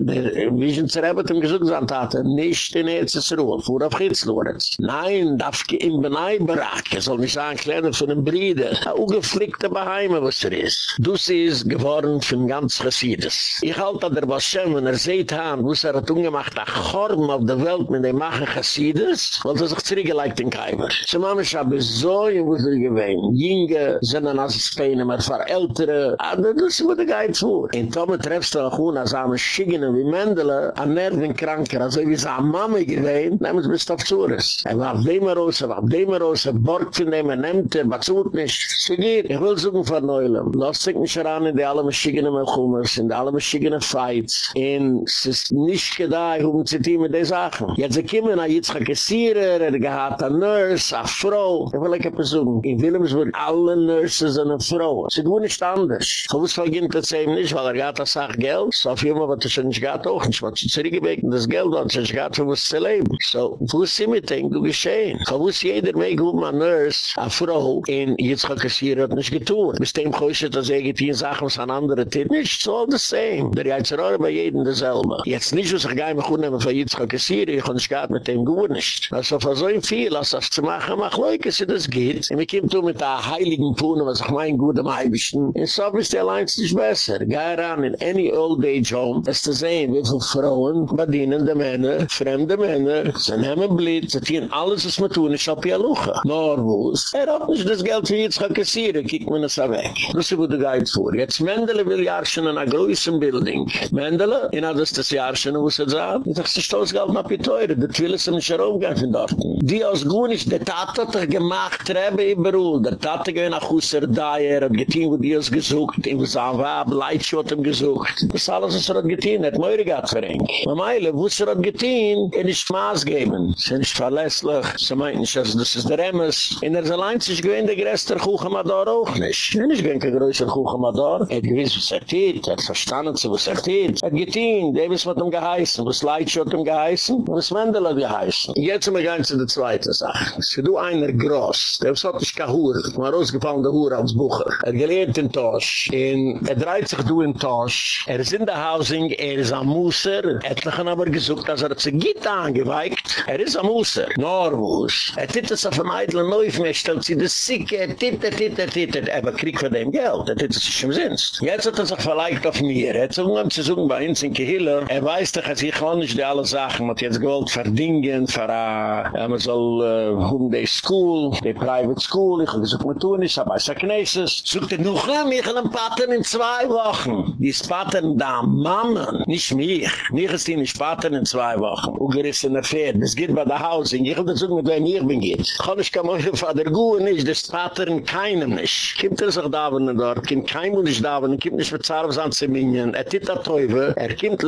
[SPEAKER 1] wie sind sie haben, dem Gesundsantate, nicht in Erzsruhe, fuhr auf Hitzlorenz. Nein, darf ich ihm beneiberak, er soll mich sagen, kleiner von einem Bruder. Ein ungeflickter Beheime, was er ist. Du sie ist geworden von ganz Chassides. Ich halte der Baschem, wenn er seht han, wo er hat ungemacht, a Chorm auf der Welt mit dem Machen Chassides, wollte er sich zurückgelegt in Kaimer. So Mama, ich habe so, ich muss er gewähnen. Jinge sind an as Späne, aber für Ältere, aber ah, das ist wo der Geid vor. In Tome treffst du auch un, als am Schiggene wie Mendele, an Nervenkranker, also wie seine Mama gewähnen, nehmen sie bis auf Zures. Er war auf dem Rose, war auf dem Rose, Borg von dem er nehmt, er bazut nicht. Sie geht, ich will suchen von Neulem. Lass dich nicht ran in die alle Maschigene Melchumas, in die alle Maschigene Fights, in es nicht gedei, um zu tun mit den Sachen. Jetzt sie kommen, a Yitzchak Essierer, er gehad a Nurse, a Frau. Ich will ekki besuchen. In Wilhelmsburg, alle Nurses sind a Frau. Sie tun nicht anders. So was verginnt das eben nicht, weil er gehad a Sach Geld. So auf jeden wat er nicht gehad auch nicht. Was sie zurückgebeten, das Geld, was er nicht gehad, für was zu leben. So, wo ist sie mit dem, du geschehen? So was jeder mei gut, a Nurse, a Frau, in Yitzchak Essierer hat nicht getun. Bis dem geäußert, dass er geht hier Sachen, was an andere tut. Nicht so the same. Der Yitzchak bei jedem dasselbe. Jetzt nicht, was ich gehe mich unnehmen von Yitzchak Essierer, ich kann nicht gehad mit dem gut nicht. Also für so viel, als das zu machen, mach leuke, sie das geht. Und wir kommen mit der heiligen Pune, was ich mein gut am Eibischen. Und so ist der Allein nicht besser. Geh ran in any old age home, es zu sehen, wie viele Frauen, bedienende Männer, fremde Männer, sie nehmen Blit, sie tun alles, was man tun, ich hab ja luche. Norwus. Er hat nicht das Geld für Yitzchak Essierer, kiek mir das weg. Das ist, wo du gehit vor. Jetzt Mendele will ja schon in einer größeren Building. Mendele, in hat das das Jahr schon, wo sie sagt, ich dachte, das Stoßgeld noch viel teurer, das will es nicht heraufgehen von dort. Die aus Gunisch, der Tat hat er gemacht, Rebbe überall. Der Tat hat er nach Husser da, er hat getein, wo die es gesucht, ihm gesagt, wab, Leitsch hat ihm gesucht. Das alles, was er hat getein, hat Meure gehabt für ihn. Ma meile, wo er hat getein, er ist maßgeben. Sie nicht verlässlich, sie meint nicht, also das ist der Emmes. In der Zalein sich gewinnt der größte Kuchemador auch nicht. Er ist gewinnt der größte Kuchemador. Er hat gewiss, was er tut, er hat verstanden, was er tut. Er hat getein, Davis hat ihm geheißen, was Leitsch hat ihm geheißen, was Mendel hat geheißen. Jetzt sind wir ganz in der zweite Sache. Es ist du einer groß, der hat sich kein Hur, mal rausgefallen der Hur als Bucher. Er gelehrt in Tosch, in, er dreht sich du in Tosch, er ist in der Housing, er ist am Musser, etlichen aber gesucht, dass er sich Gitte angeweigt, er ist am Musser, Norwus. Er tut es auf dem Eidlen Läuf, er stellt sich das Sicke, er er er tut, er aber kriegt von dem Geld, er tut es sich im Sinst. Jetzt hat er sich verleicht auf mir, er hat so um zu suchen bei uns in Kehille, er weiß doch, als ich kann nicht die alle Sachen, man hat jetzt gewollt verdingen, für a, man soll, uh, um die School, die Private School, ich habe gesagt, man tun ist, aber ist ein Knesses. Sogt er noch, ich habe einen Paten in zwei Wochen. Die ist Paten da, Mama, nicht mich. Nicht ist die nicht Paten in zwei Wochen. Ungerissener Pferd, das geht bei der Housing. Ich habe das mit wem ich bin geht. Ich kann nicht kommen, Vater Guh nicht, das Paten keinem nicht. kommt er sich da, wenn er dort, kommt kein Mensch da, wenn er kommt nicht mit Zarvs an zu mingen, er tut der Teufel, er kommt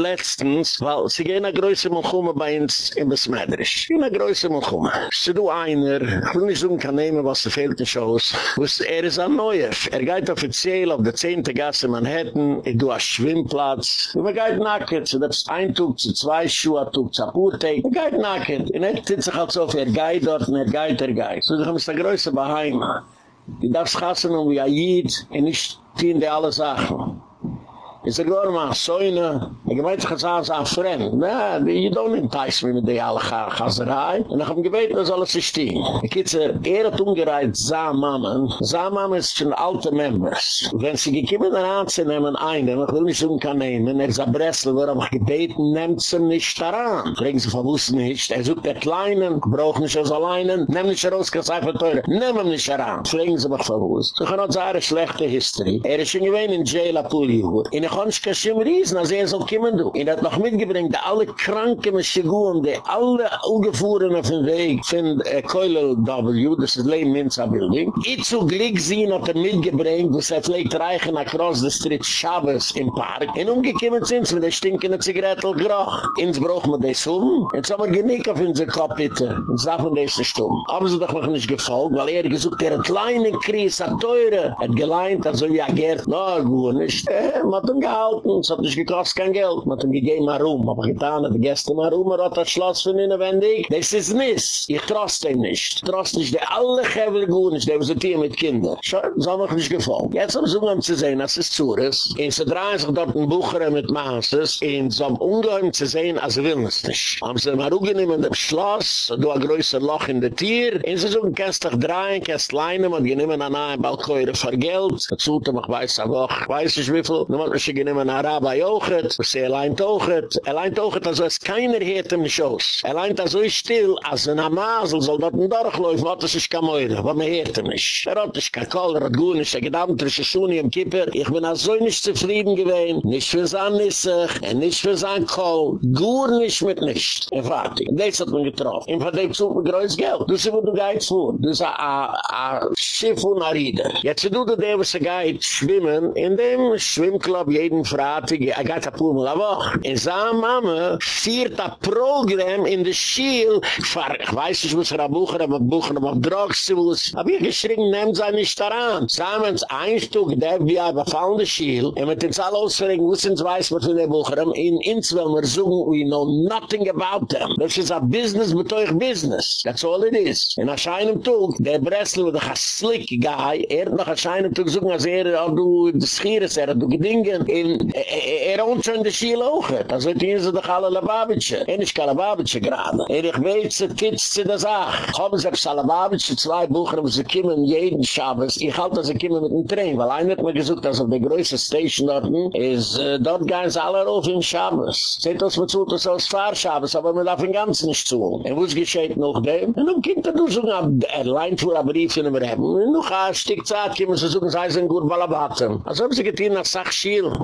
[SPEAKER 1] letztens, weil sie gehen eine Größe Mulchumme bei uns in Besmeidrisch. Eine Größe Mulchumme. Sie du einer, ich will nicht so kann nehmen, was er fehlt in Schoß, er ist ein Neuer. Er geht offiziell auf der 10. Gasse Manhattan, ich do a Schwimmplatz, und er geht nackt, so das ein Tug zu zwei Schuhe, ein Tug zu Apurteig, er geht nackt, und er tut sich halt so, er geht dort, er geht, er geht. So, das ist der größte Baheima. Die darfst chassen um wie Ayid, und nicht tun die alle Sachen. Is er gewoon maar zo'n... Ik heb altijd gezegd als een vriend. Nee, je doet niet thuis met die alle gazerij. En dan heb ik geweten dat alles is die. Ik heb ze eerder toen gereid zijn mannen. Zijn mannen is van alte members. Wenn sie gekippen an anzunehmen ein, denn ich will nicht so ein kann nehmen, er ist ein Bressel, wo er einfach gebeten, nehmt sie nicht daran. Fragen sie von uns nicht, er sucht der Kleinen, braucht nicht aus alleinen, nehmt nicht raus, kann sein von Teure, nehmt ihn nicht daran. Fragen sie mich von uns. Sie können uns eine schlechte History. Er ist schon gewesen in Jail Apulihur. Und ganz kashim riesen, als er soll kommen, du. Er hat noch mitgebringt, alle kranke Meshiguam, die alle ungefuhren auf den Weg von äh, Keulel W, das ist Lehm Minza Building. Ich zu Glück sehen, hat er mitgebringt, wo er vielleicht reichen across the street Shabbos im Park. Und umgekommen sind sie mit der stinkenden Zigarettel geroch. Ins brauchen wir das um. Jetzt haben wir genick auf unsere Kopf, bitte. Und sagen wir, das ist stumm. Haben sie doch noch nicht gefolgt, weil er gesucht, er hat kleine Kries, hat teure. Er hat geleint, also er gehört, na gut, nicht. Äh, man hat gehalten, es hat nicht gekostet kein Geld. Man hat ihm gegeben mal rum, aber getan hat die Gäste mal rum, er hat das Schloss von ihnen wendig. Das ist nis. Ich trost ihn nicht. Ich trost nicht, der alle Gäber gut ist, der was ein Tier mit Kindern. Schau, das haben wir nicht gefallen. Jetzt haben sie um zu sehen, zu ist. Und sie drehen sich dort ein Bucher mit Maßes, und sie haben ungeheuer zu sehen, als sie will es nicht. Haben sie mal rumgenommen in dem Schloss, du ein größer Loch in der Tier, und sie sagen, kannst dich drehen, kannst leinen, und die nehmen an einem Balkon für Geld. Dazu, ich weiß, aber ich weiß nicht wie viel, genommen a Rabbi Ochet, was er leint Ochet. Er leint Ochet, also es keiner hört im Schoß. Er leint also still, als ein Amasel soll dort ein Dorfläufen, wat es ist kein Meure, wat man hört ihm nicht. Er hat nicht kein Kohl, er hat gut nicht, er gedammt, er ist ein Schuhn im Kippur. Ich bin also nicht zufrieden gewesen, nicht für sein und nicht für sein Kohl, gut nicht mit nicht. Er fragt. Das hat man getroffen. Hat er zu viel größtes Geld. Du sie, wo du gehst vor. Du sie, a Schiff und a Rieder. Jetzt du, du, der, was er geht, schwimmen, in dem Schwimmclub jeden Freitag, er geht paar Mal eine Woche. In seiner Mama führt ein Programm in der Schule, ich weiß nicht, was er buchen, aber buchen, aber Drogs zu muss. Aber ich geschrien, nehmt sie nicht daran. Samen ein Stück, der wir aber fallen der Schule, und mit den Zahl ausfragen, wo weiß, was wir buchen, in uns wollen wir suchen, we know nothing about them. Das ist ein Business mit euch Business. That's all it is. In einem Tag, der Breslau, der slick Guy, er hat noch einem Tag suchen, als er, du, das Schieres, er hat du gedingen, in er uns in de schiele oge da sind die ze de galle lababitsche eh, in de galle lababitsche grade er ich weiß ze kitz ze zaach haben ze salababitsche zwei bucher um ze kimmen jeden schabes. Ich halt ze kimmen mit en train weil einer mir gesucht das auf de große station dort is äh, dort ganz alle auf in schabes. Seit das wird so das aus fahr schabes aber mir darf in ganz nicht zu und was geschieht noch dem? Und um kimt er du so na äh, line für aber ich wir haben. Noch a stick zaat kimmen ze suchen sei ein gut balabatsen also haben sie getan nach sach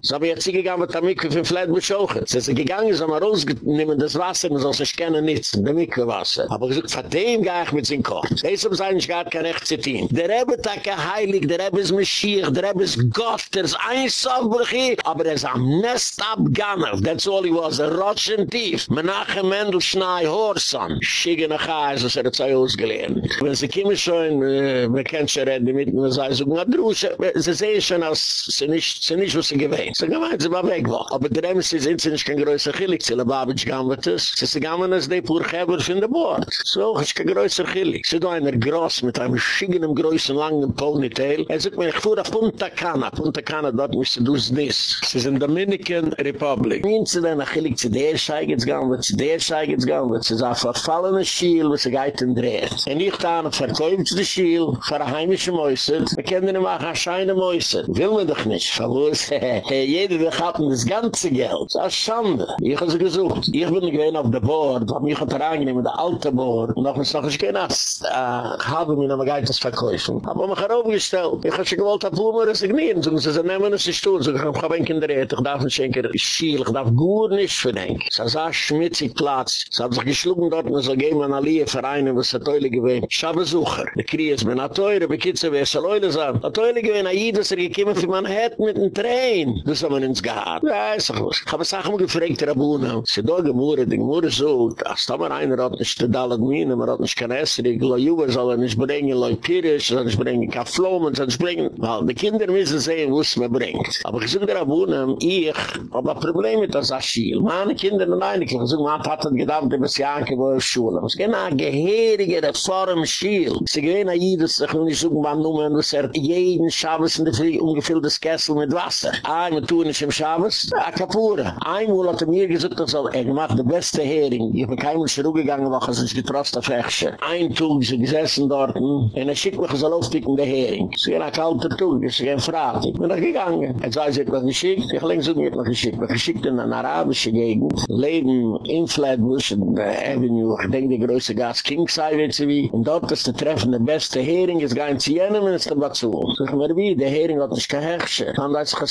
[SPEAKER 1] sach schiel so jetzt sie gegangen mit der Mikve für Fleisch beschochen. Sie sind gegangen, sie haben rausgenommen das Wasser, man soll sich kennen nichts, der Mikve Wasser. Aber gesagt, von dem gehe ich mit seinem Koch. Deshalb sei nicht gar kein Recht zu tun. Der Rebbe tak heilig, der Rebbe ist Mashiach, der Rebbe ist Gott, der ist ein Sofbrüchi, aber er ist am Nest abgangen. That's all he was, a Rotschen Tief. Menachem Mendel Schnei Horsan. Schige nach Hause, das er hat sich ausgelernt. Wenn sie kommen schon, äh, wir kennen schon reden mit, so, na Drusche, sie sehen schon, als sie nicht, nicht, was sie gewähnt. gewähnt. So gewähnt, sie war weg, wo. Aber der Emes ist inzien, kein größer Chilik, sie lebabitsch gammet es. Sie sind gammet es, die Purgeber von der Bord. So, ich kein größer Chilik. Sie doa einer groß mit einem schickenem, größen, langen Ponytail. Er sagt mir, ich fuhr auf Punta Cana. Punta Cana, dort musst du es nis. Sie sind Dominican Republic. Nien sie dann, ach Chilik, sie der scheigetz gammet, sie der scheigetz gammet, sie sah verfallene Schiel, wo sie geit in Dreh. Und ich da, noch verkäumt sie die Schiel, für der heimischen Mäuse. Wir kennen ihn auch, ach, scheine Mäuse. Will man doch nicht, verlo jeder will haben das ganze Geld. Das ist Schande. Ich habe sie gesucht. Ich bin gewesen auf der Board, hab mich hat reingenehm der alte Board. Und noch ist noch nicht genast. Ich habe mir noch mal geit das verkäufen. Aber mich heraufgestellt. Ich habe sie gewollt, ab wo wir resignieren. So, sie nehmen es nicht tun. So, ich habe ein Kind ich darf nicht schenken, ich schiel, ich darf gut nicht verdenken. Es ist ein schmutzig Platz. Es sich geschlungen dort, man soll gehen an alle Vereine, was er teile gewesen. Ich habe Besucher. Der Krieg ist mir nach teure bekitze, wer soll Leule sein? Hat Leule gewinn, a er gekommen für mein Head mit dem Train. Das haben wir uns gehad. Ist doch was. Ich habe Sachen gefragt, Rabuna. Sie da gemurre, die gemurre so, als da mal einer hat nicht die Dalle Gmine, man hat nicht kein Esserig, lo Juwe soll er nicht bringen, lo Pirisch, soll er nicht bringen, kein Flomen, soll er nicht bringen, weil die Kinder müssen sehen, wo es mir bringt. Aber ich sage Rabuna, ich habe ein Problem mit das Aschiel. Meine Kinder, nein, ich sage, man hat gedacht, die bis Janke, wo er schule. Es gibt eine geherige, der Form Schiel. Sie gehen an jedes, ich will nicht suchen, wann nur, wenn er jeden Schabes in der Früh ungefülltes Kessel mit Wasser. Ein, wir tun nicht im Schabes, a Kapura. Einmal hat er mir gesagt, dass er gemacht, der beste Hering. Ich bin keinem Schruh gegangen, wo er sich getrost auf Echse. Ein Tug, sie gesessen dort, und er schickt mich so lustig in der Hering. Sie gehen ein kalter Tug, das ist Frage. Ich bin noch gegangen. Er sagt, ich mich geschickt, ich längst mich noch geschickt. Ich geschickt in eine arabische Gegend, leben in Flatbush, in der Avenue, ich denke, die größte Gas Kingside, wird sie wie. Und dort ist der Treffen, der beste Hering, ist gar nicht zu jenem, und ist dann was zu. Sag mir wie, der Hering hat nicht kein Hechsche. Dann hat sich ein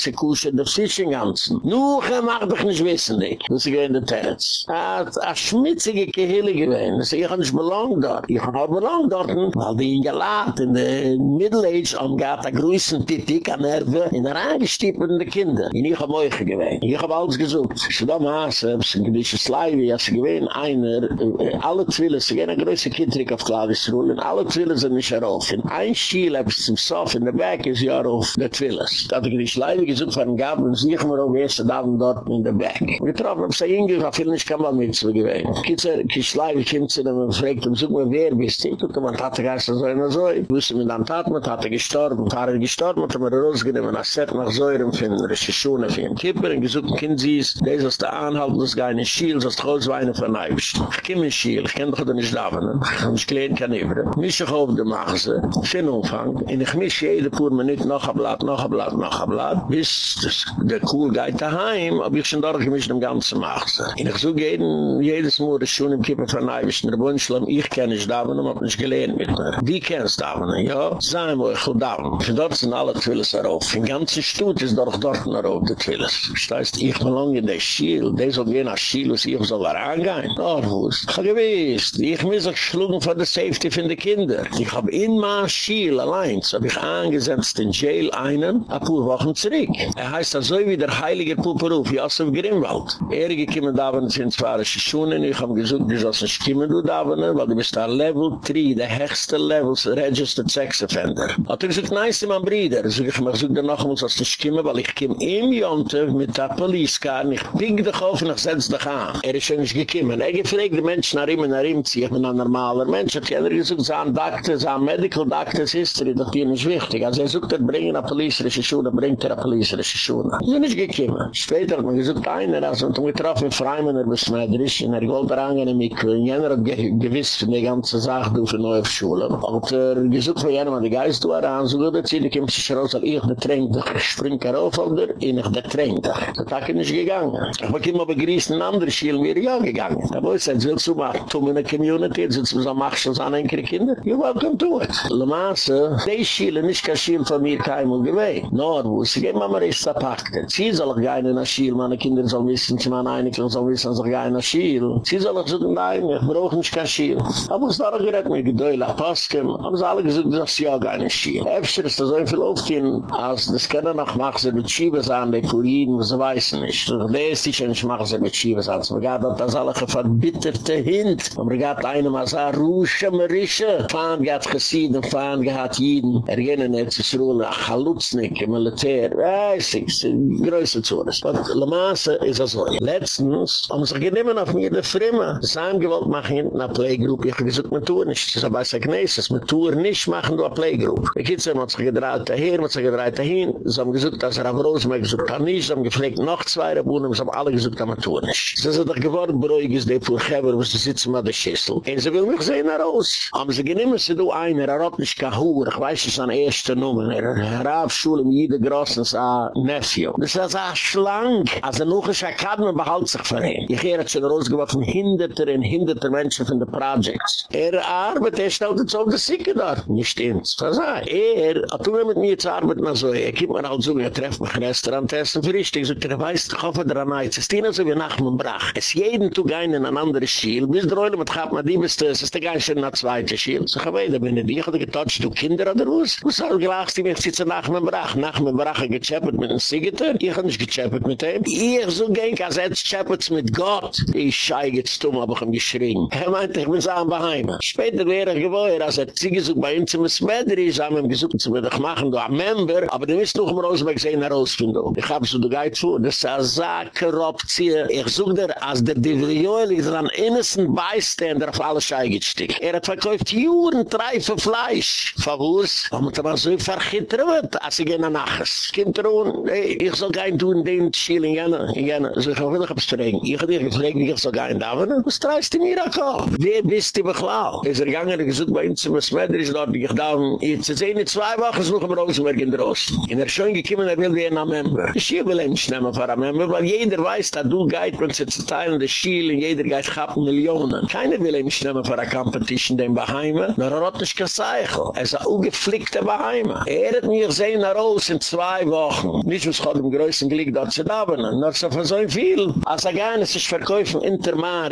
[SPEAKER 1] Kusche, der im Ganzen. Nuch, er macht dich nicht wissen, dich. Das ist in der Terz. Er hat eine schmitzige Kehle gewesen. Das ist, ich habe nicht belang dort. Ich habe auch belang dort, weil die ihn geladen, in der Middle Age, am gab der größten Titik an Erwe, in der angestippende Kinder. Und ich habe euch gewesen. Ich habe alles gesucht. Ich habe da Maße, es ein gedisches Leibe, es ist gewesen einer, äh, alle Zwillen, sie gehen ein größer Kindrick auf Klavis Ruhl, alle Zwillen sind nicht herauf. In ein Schiel ich zum Sof, in der Back ist ja auf der Twilles. Da hatte ich nicht leider gesucht von Gaben, und sich mir auch erst da und dort in der Back. Wir trafen, ob sie hingehen, weil viele nicht kann man mit zu gewähnen. Kitzer, ich leider, kommt sie, und fragt, und such mir, wer bist du? Und man hat geist, so einer so. Ich wusste, mit einem Tat, man hat gestorben, und er gestorben, und er rausgenommen, als er nach Säuren ist Schuhe für ihn. Kipper, und gesucht, Kind siehst, das ist der Anhalt, das gar nicht Schiel, das ist Holzweine von Eibisch. Ich komme in Schiel, ich kenne doch nicht da, ich kann nicht klein, kann ich Misch ich auf dem Achse, schön Umfang, und ich misch jede pur Minute noch ein Blatt, noch ein Blatt, noch ein Blatt, bis das, der Kuhl geht daheim, aber ich schon dort gemischt im ganzen Achse. Und ich suche jeden, jedes Mal, das schon im Kippen von Eibisch, in der Bundschlamm, ich kenne ich da, und hab nicht gelernt mit mir. Die kennst da, ja? Sein wir, ich will da. Und dort sind alle Twilles darauf. In ganzen Stutt ist doch dort noch auf die Twilles. Das heißt, ich lange in der Schiel, der soll gehen als Schiel, was ich soll da reingehen. Oh, wo ist? Ich habe gewiss, ich muss auch schlugen für die Safety von den Kindern. Ich habe in mein Schiel allein, so habe ich angesetzt in Jail einen, ein paar Wochen zurück. Er heißt also wie der heilige Puppenruf, Josef Grimwald. Er gekommen da, es in zwei Schuhen, ich habe gesagt, du sollst nicht kommen, du da, weil du bist da Level 3, der höchste Level, Registered Sex Offender. Hat er gesagt, nein, sie mein Bruder. So ich mag dann noch einmal, du nicht kommen, weil ich komme im Jonte mit der Police-Car, und ich pick dich auf und ich setze dich an. Er ist schon nicht gekommen. Er gefragt die Menschen nach ihm und nach ihm ziehen, ich bin ein normaler Mensch. Er hat gesagt, so ein Doktor, so ein Medical Doctor's History, das ist wichtig. Also er sucht, er bringt eine Schuhe, er bringt eine policerische Schuhe. Er ist nicht gekommen. Später hat man gesagt, einer, man hat getroffen mit Freimann, er ist mir adrisch, und er wollte reingehen, und jener hat gewiss von der ganzen Sache, du für neue Schule. Und er gesucht von jener, die Geist war an, so gut, dass sie kommt sich raus, weil ich betränkt, ich spring auf, oder ich nicht betränkt. Das hat nicht gegangen. Ich war immer begrüßt in andere Schulen, mir ja gegangen. Da wo ich sage, willst du mal tun in der Community, willst du so machst du an enkele Kinder? You're welcome to it. Le Masse, die Schulen, nicht kein Schulen von mir, kein und gewei. Nor, wo sie gehen, Mama, verpackt. Sie soll auch gehen in der Schule, meine Kinder sollen wissen, sie meine Einigen sollen wissen, sie gehen in der Schule. Sie soll auch sagen, nein, ich brauche nicht kein Schule. Aber es war auch gerät mit Gedäule, Pasken, haben sie alle gesagt, dass sie auch gar nicht schielen. Efter ist da so viel aufgehen, als das können noch machen sie mit Schiebes an, die Kuriden, sie weiß nicht. Das ist nicht machen sie mit Schiebes an. Man geht das alle verbitterte Hint. Man geht einem als ein Rusche, Marische. Fahn geht gesieden, Fahn geht jeden. Er gehen nicht zu Schrulle, ach, Halutznik, im Militär. Weiß es ist größer zu uns. Aber Le Masse ist das so. Letztens haben sie genommen auf mir die Frimme. Das haben gewollt machen hinten eine Playgroup. Ich habe gesagt, man tue nicht. Das ist aber ein Gneses. Man tue nicht machen, du eine Playgroup. Die Kids haben sich gedreht daher, haben sich gedreht dahin. Sie haben gesagt, dass er auf Rosenberg gesagt hat, nicht. Sie haben gefragt, noch zwei Rabunen. Sie haben alle gesagt, dass man tue nicht. Sie sind doch geworden, beruhig ist die Purgeber, wo sie sitzen mit der Schüssel. Und sie will mich sehen nach Hause. Haben sie genommen, sie du einer, er hat nicht gehur. Ich weiß, es ist eine erste Nummer. Er hat Schule mit jedem Grossen, sein Nephew. Das ist ein Schlank. Also noch ein Schakadmen behält sich für ihn. Ich habe schon rausgeworfen, hinderter und hinderter Menschen von den Projects. Er arbeitet, er stellt jetzt auf der Sicke da. Nicht ins. Was er? Er hat immer mit mir zu arbeiten, also er kommt mir halt so, er trefft mich Restaurant essen für richtig. So, er weiß, ich hoffe, der Anheiz ist ihnen so wie nach dem Brach. Es jeden Tag ein in ein anderes Schiel. Bis der Oile mit Chapma, die bist du, es ist der Geist in der zweite Schiel. So, ich habe da bin ich, ich hatte touch du Kinder oder was? Was soll gelachst, die mich sitzen nach mir brach? Nach mir brach er gechappet mit einem Sigeter? Ich hab nicht gechappet mit ihm. Ich so gehen, als er chappet mit Gott. Ich schei jetzt dumm, hab ich ihm geschrien. Er meinte, ich bin so am Beheime. Später wäre er gewohr, als er ziege so bei uns im Smedri, haben ihm gesucht, zu mir doch machen, du am Member, aber du wirst noch im Rosenberg sehen, er rausfinden. Ich hab so, du gehit vor, das ist eine Sache, Robzieher. Ich such dir, als der Divriol ist ein innocent Bystander auf alle Schei gestick. Er hat verkauft Juren, drei für Fleisch. Verwurz, warum hat er so vergittert, als ich in der Nacht ist. Kind er hey, ich soll kein tun, den Jena, in Jena. So, ich will noch fragen. Ich hab dir gefragt, ich soll kein da, was treist du mir auch? Wer bist du beklau? Er ist er gegangen, er gesucht bei uns, was Mäder ist dort, ich da, jetzt ist eine, zwei Wochen, noch im Rosenberg in der Osten. In der Schoen gekommen, er will wie ein Member. Ich will ihm nicht nehmen für ein Member, weil jeder weiß, dass du gehit, wenn sie zu teilen, der Schiel, und jeder gehit, gab Millionen. Keiner will ihm nicht nehmen für ein Competition, den Baheime, nur er hat nicht Zeichel. Er ist ein ungeflickter Baheime. Er hat mir gesehen, er raus in zwei Wochen. Nicht, was hat im größten Glück dort zu davenen, nur so für so viel. Als er gerne sich verkäufen, in der Maan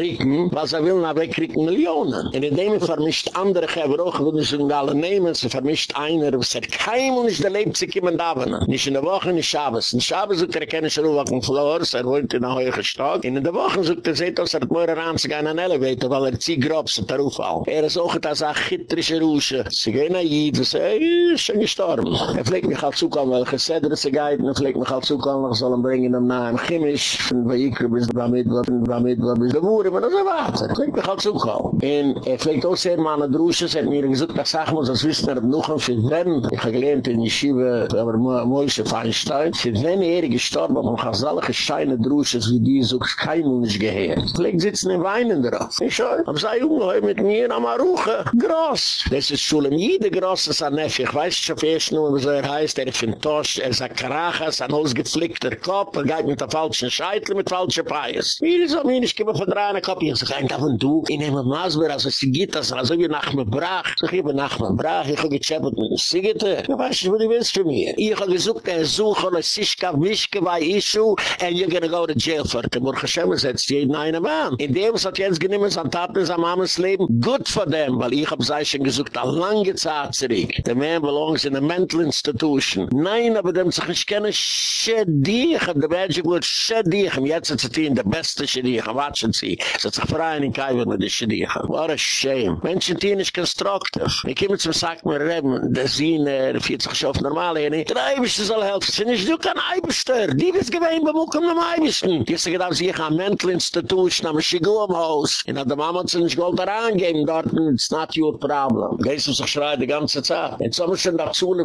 [SPEAKER 1] was er will, nach weg kriegen Millionen. Und in dem vermischt andere Gebrochen, wo sie alle nehmen, sie vermischt einer, was er kein und nicht der Leipzig kommen davenen. Nicht in der Woche, nicht Schabes. In Schabes sucht er keine Schruwacken Flores, er wohnt in einer hohen Stock. In der Woche sucht er, seht aus, er hat mehr Rahmen, sie gehen an Elevator, weil er zieht grob, so der Ufall. Er ist auch das a chitrische Rusche. Sie gehen Jid, sie sagen, er ist schon gestorben. Er pflegt mich halt zukommen, weil sedere sie geht, er pflegt mich halt zukommen, ich soll ihn bringen ihm nach einem Chemisch, und bei Ikra bis damit, was damit, was bis Gemurre, aber das ist warte. Er pflegt mich halt zukommen. Und er pflegt auch sehr, meine Drusche, sie hat mir gesagt, das sag mal, das wissen er noch ein für wenn, ich habe gelernt in Yeshiva, aber Moishe Feinstein, für wenn er gestorben, man kann solche scheine Drusche, wie die, so kein Mensch gehört. Pflegt sitzen in Weinen drauf. Ich schau, aber sei Junge, mit mir am Aruche. Gross. Das ist Schule. Jede Gross ist ein Neffe. Ich weiß schon fest nur, wie so er heißt. Er ist ein Tosch, er ist ein Karachas, ein ausgeflickter Kopf. Er geht mit der falschen Scheitel, mit falschen Pais. Wie ist so, mir nicht gebe von drei Kopf. Ich sage, ein Kaffee du. Ich nehme Masber, also sie geht das, also wie nach mir brach. Ich gebe nach mir brach. Ich habe gechappet mit der Siegete. Ich weiß nicht, was du willst für mir. Ich habe gesucht, er sucht, und es ist kein Wischke, ich so, and you're gonna go to jail for it. Burg Hashem setzt jeden einen Mann. In dem, was hat jetzt genommen, sein Taten, sein Mames Leben, good for them, weil ich hab sei schon gesucht, a lange Zeit zurück. The man belongs in a mental institution. Nein, aber dem sich nicht kennen, gewonnen Schädigen. Der Mensch wird Schädigen. Jetzt sind sie in der beste Schädigen. Watschen sie. Sie sind freien in Kaiwen mit der Schädigen. What a shame. Menschen sind nicht konstruktiv. Ich komme zum Sack Sackmann Reben. Der Siener, äh, 40 Schof, normal. Eh, der Eibischte soll helfen. Sie nicht du kein Eibischter. Die bist gewähnt, wo kommen am Eibischten? Die sind gedacht, sie haben Mental-Institution am Schigum-Haus. Und hat der Mama zu nicht gewollt daran gehen. Dort ist not your problem. Geist, was ich schreie die ganze Zeit. Jetzt haben wir schon dazu, eine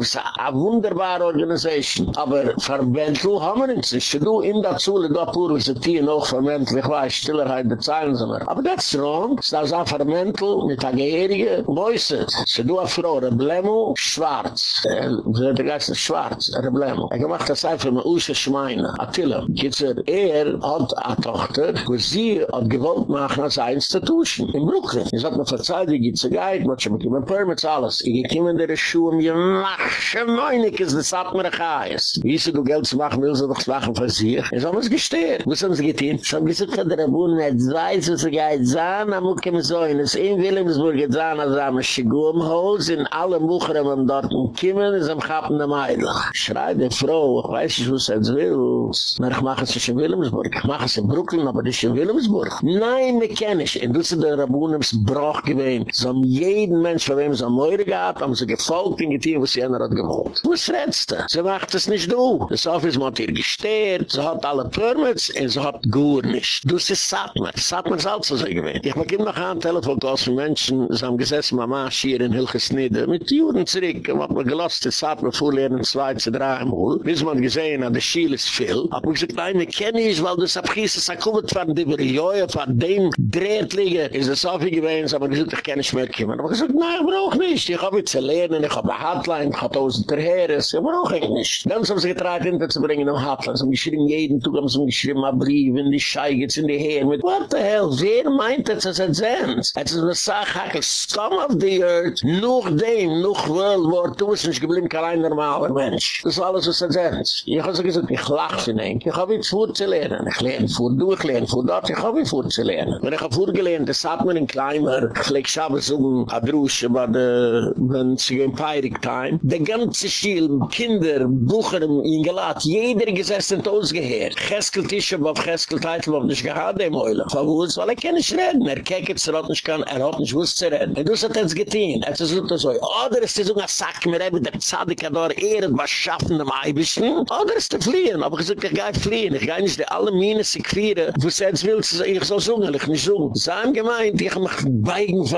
[SPEAKER 1] wunderbare Organisation. Aber verbentlu haben wir nicht. Du in dazu, da pur, was die noch verbentlu, ich weiß, Stillerheit bezahlen sie mir. Aber that's wrong. Es ist also verbentlu mit der Geherige, Voices. Sie du a Frau, Reblemu, schwarz. Sie hat der Geist schwarz, Reblemu. Er gemacht das einfach mit Usche Schmeine, Attila. Kitzer, er hat eine Tochter, wo sie hat gewollt machen als eine Institution. In Brooklyn. Sie hat mir verzeiht, wie geht's geit, wat schon mit dem Permits alles. Ich gekiem in der Schuhe, mir mach schon meinig, es ist ab mir geheiß. Wie ist du Geld zu machen, will sie doch machen für sich? Es haben uns gesteht. Wo haben sie getein? Sie haben gesagt, der Rabun, jetzt weiß, was sie geht, sahen, am Ukem so, in es in Wilhelmsburg, jetzt sahen, als am Schigu im Haus, in alle Bucher, am dort umkimmen, ist am Chappen der Meidlach. Schreit der Frau, ich weiß nicht, was jetzt will. Na, ich mache es in Wilhelmsburg. Ich mache es in Brooklyn, aber ist in Wilhelmsburg. Nein, wir kennen es. Und du sie der Rabun, im Brach gewesen. So haben jeden Mensch, von wem sie am Meure gehabt, haben sie gefolgt in die Team, was sie einer hat gewollt. Was redest du? Sie macht es nicht du. Das Office hat ihr gestehrt, sie hat alle Permits und sie hat gut nicht. Du sie sagt mir. Sagt mir selbst, was sie gewesen. Ich mag ihm noch ein Telefonkost von Menschen, sie haben gesessen, Mama, hier in Hilgesnide, mit Juden zurück, und hat mir gelost, das hat mir vorlehren, zwei, zwei, drei Mal. Bis man gesehen hat, der Schiel ist viel. Hab mir gesagt, nein, wir kennen ich, weil das abgießt, es hat kommt von dem Riljoje, von dem Drehtlige. Ist so viel gewesen, sie haben gesagt, ich kann nicht mehr kommen. Aber ich gesagt, nein, ich brauch nicht. Ich habe jetzt zu lernen, ich habe eine Hotline, ich habe tausend der ich brauch ich nicht. Dann haben sie getragen, hinter zu bringen, um Hotline. Sie haben geschrieben, jeden Tag haben sie geschrieben, ein Brief, in die Schei, geht's in die Heer, mit, what the hell, wer meint das, als er sehnt? Es ist eine Sache, hakel, scum of the earth, noch dem, noch World War II, ist nicht geblieben, kein normaler Mensch. Das ist alles, was er sehnt. Ich habe gesagt, ich lach für ihn, ich habe jetzt vor zu lernen, ich lerne vor, du, ich lerne vor, dort, ich habe vor zu lernen. Wenn ich habe vorgelernt, das hat man in Kleimer, ich leg Schabes um, Adrusche, bei der wenn sie gehen Peirik time, de ganze Schiel, Kinder, Bucher, in Gelat, jeder gesessen, ausgeheert. Cheskel Tische, auf Cheskel Teitel, auf nicht gehad dem Eulen. Von wo ist, weil er kann nicht reden. Er kekert, er hat nicht kann, er hat nicht wusste zu reden. Und du hast jetzt getan. Er hat gesagt, so, oder ist die so, sag mir, eben der Zadika da, er hat was schaffen, dem Eibischen. Oder ist der Fliehen. Aber ich sag, gehe fliehen. Ich gehe nicht alle Minen sich frieren. Wo sie jetzt will, ich soll singen, ich nicht. Sie haben gemeint, ich mich beigen, ich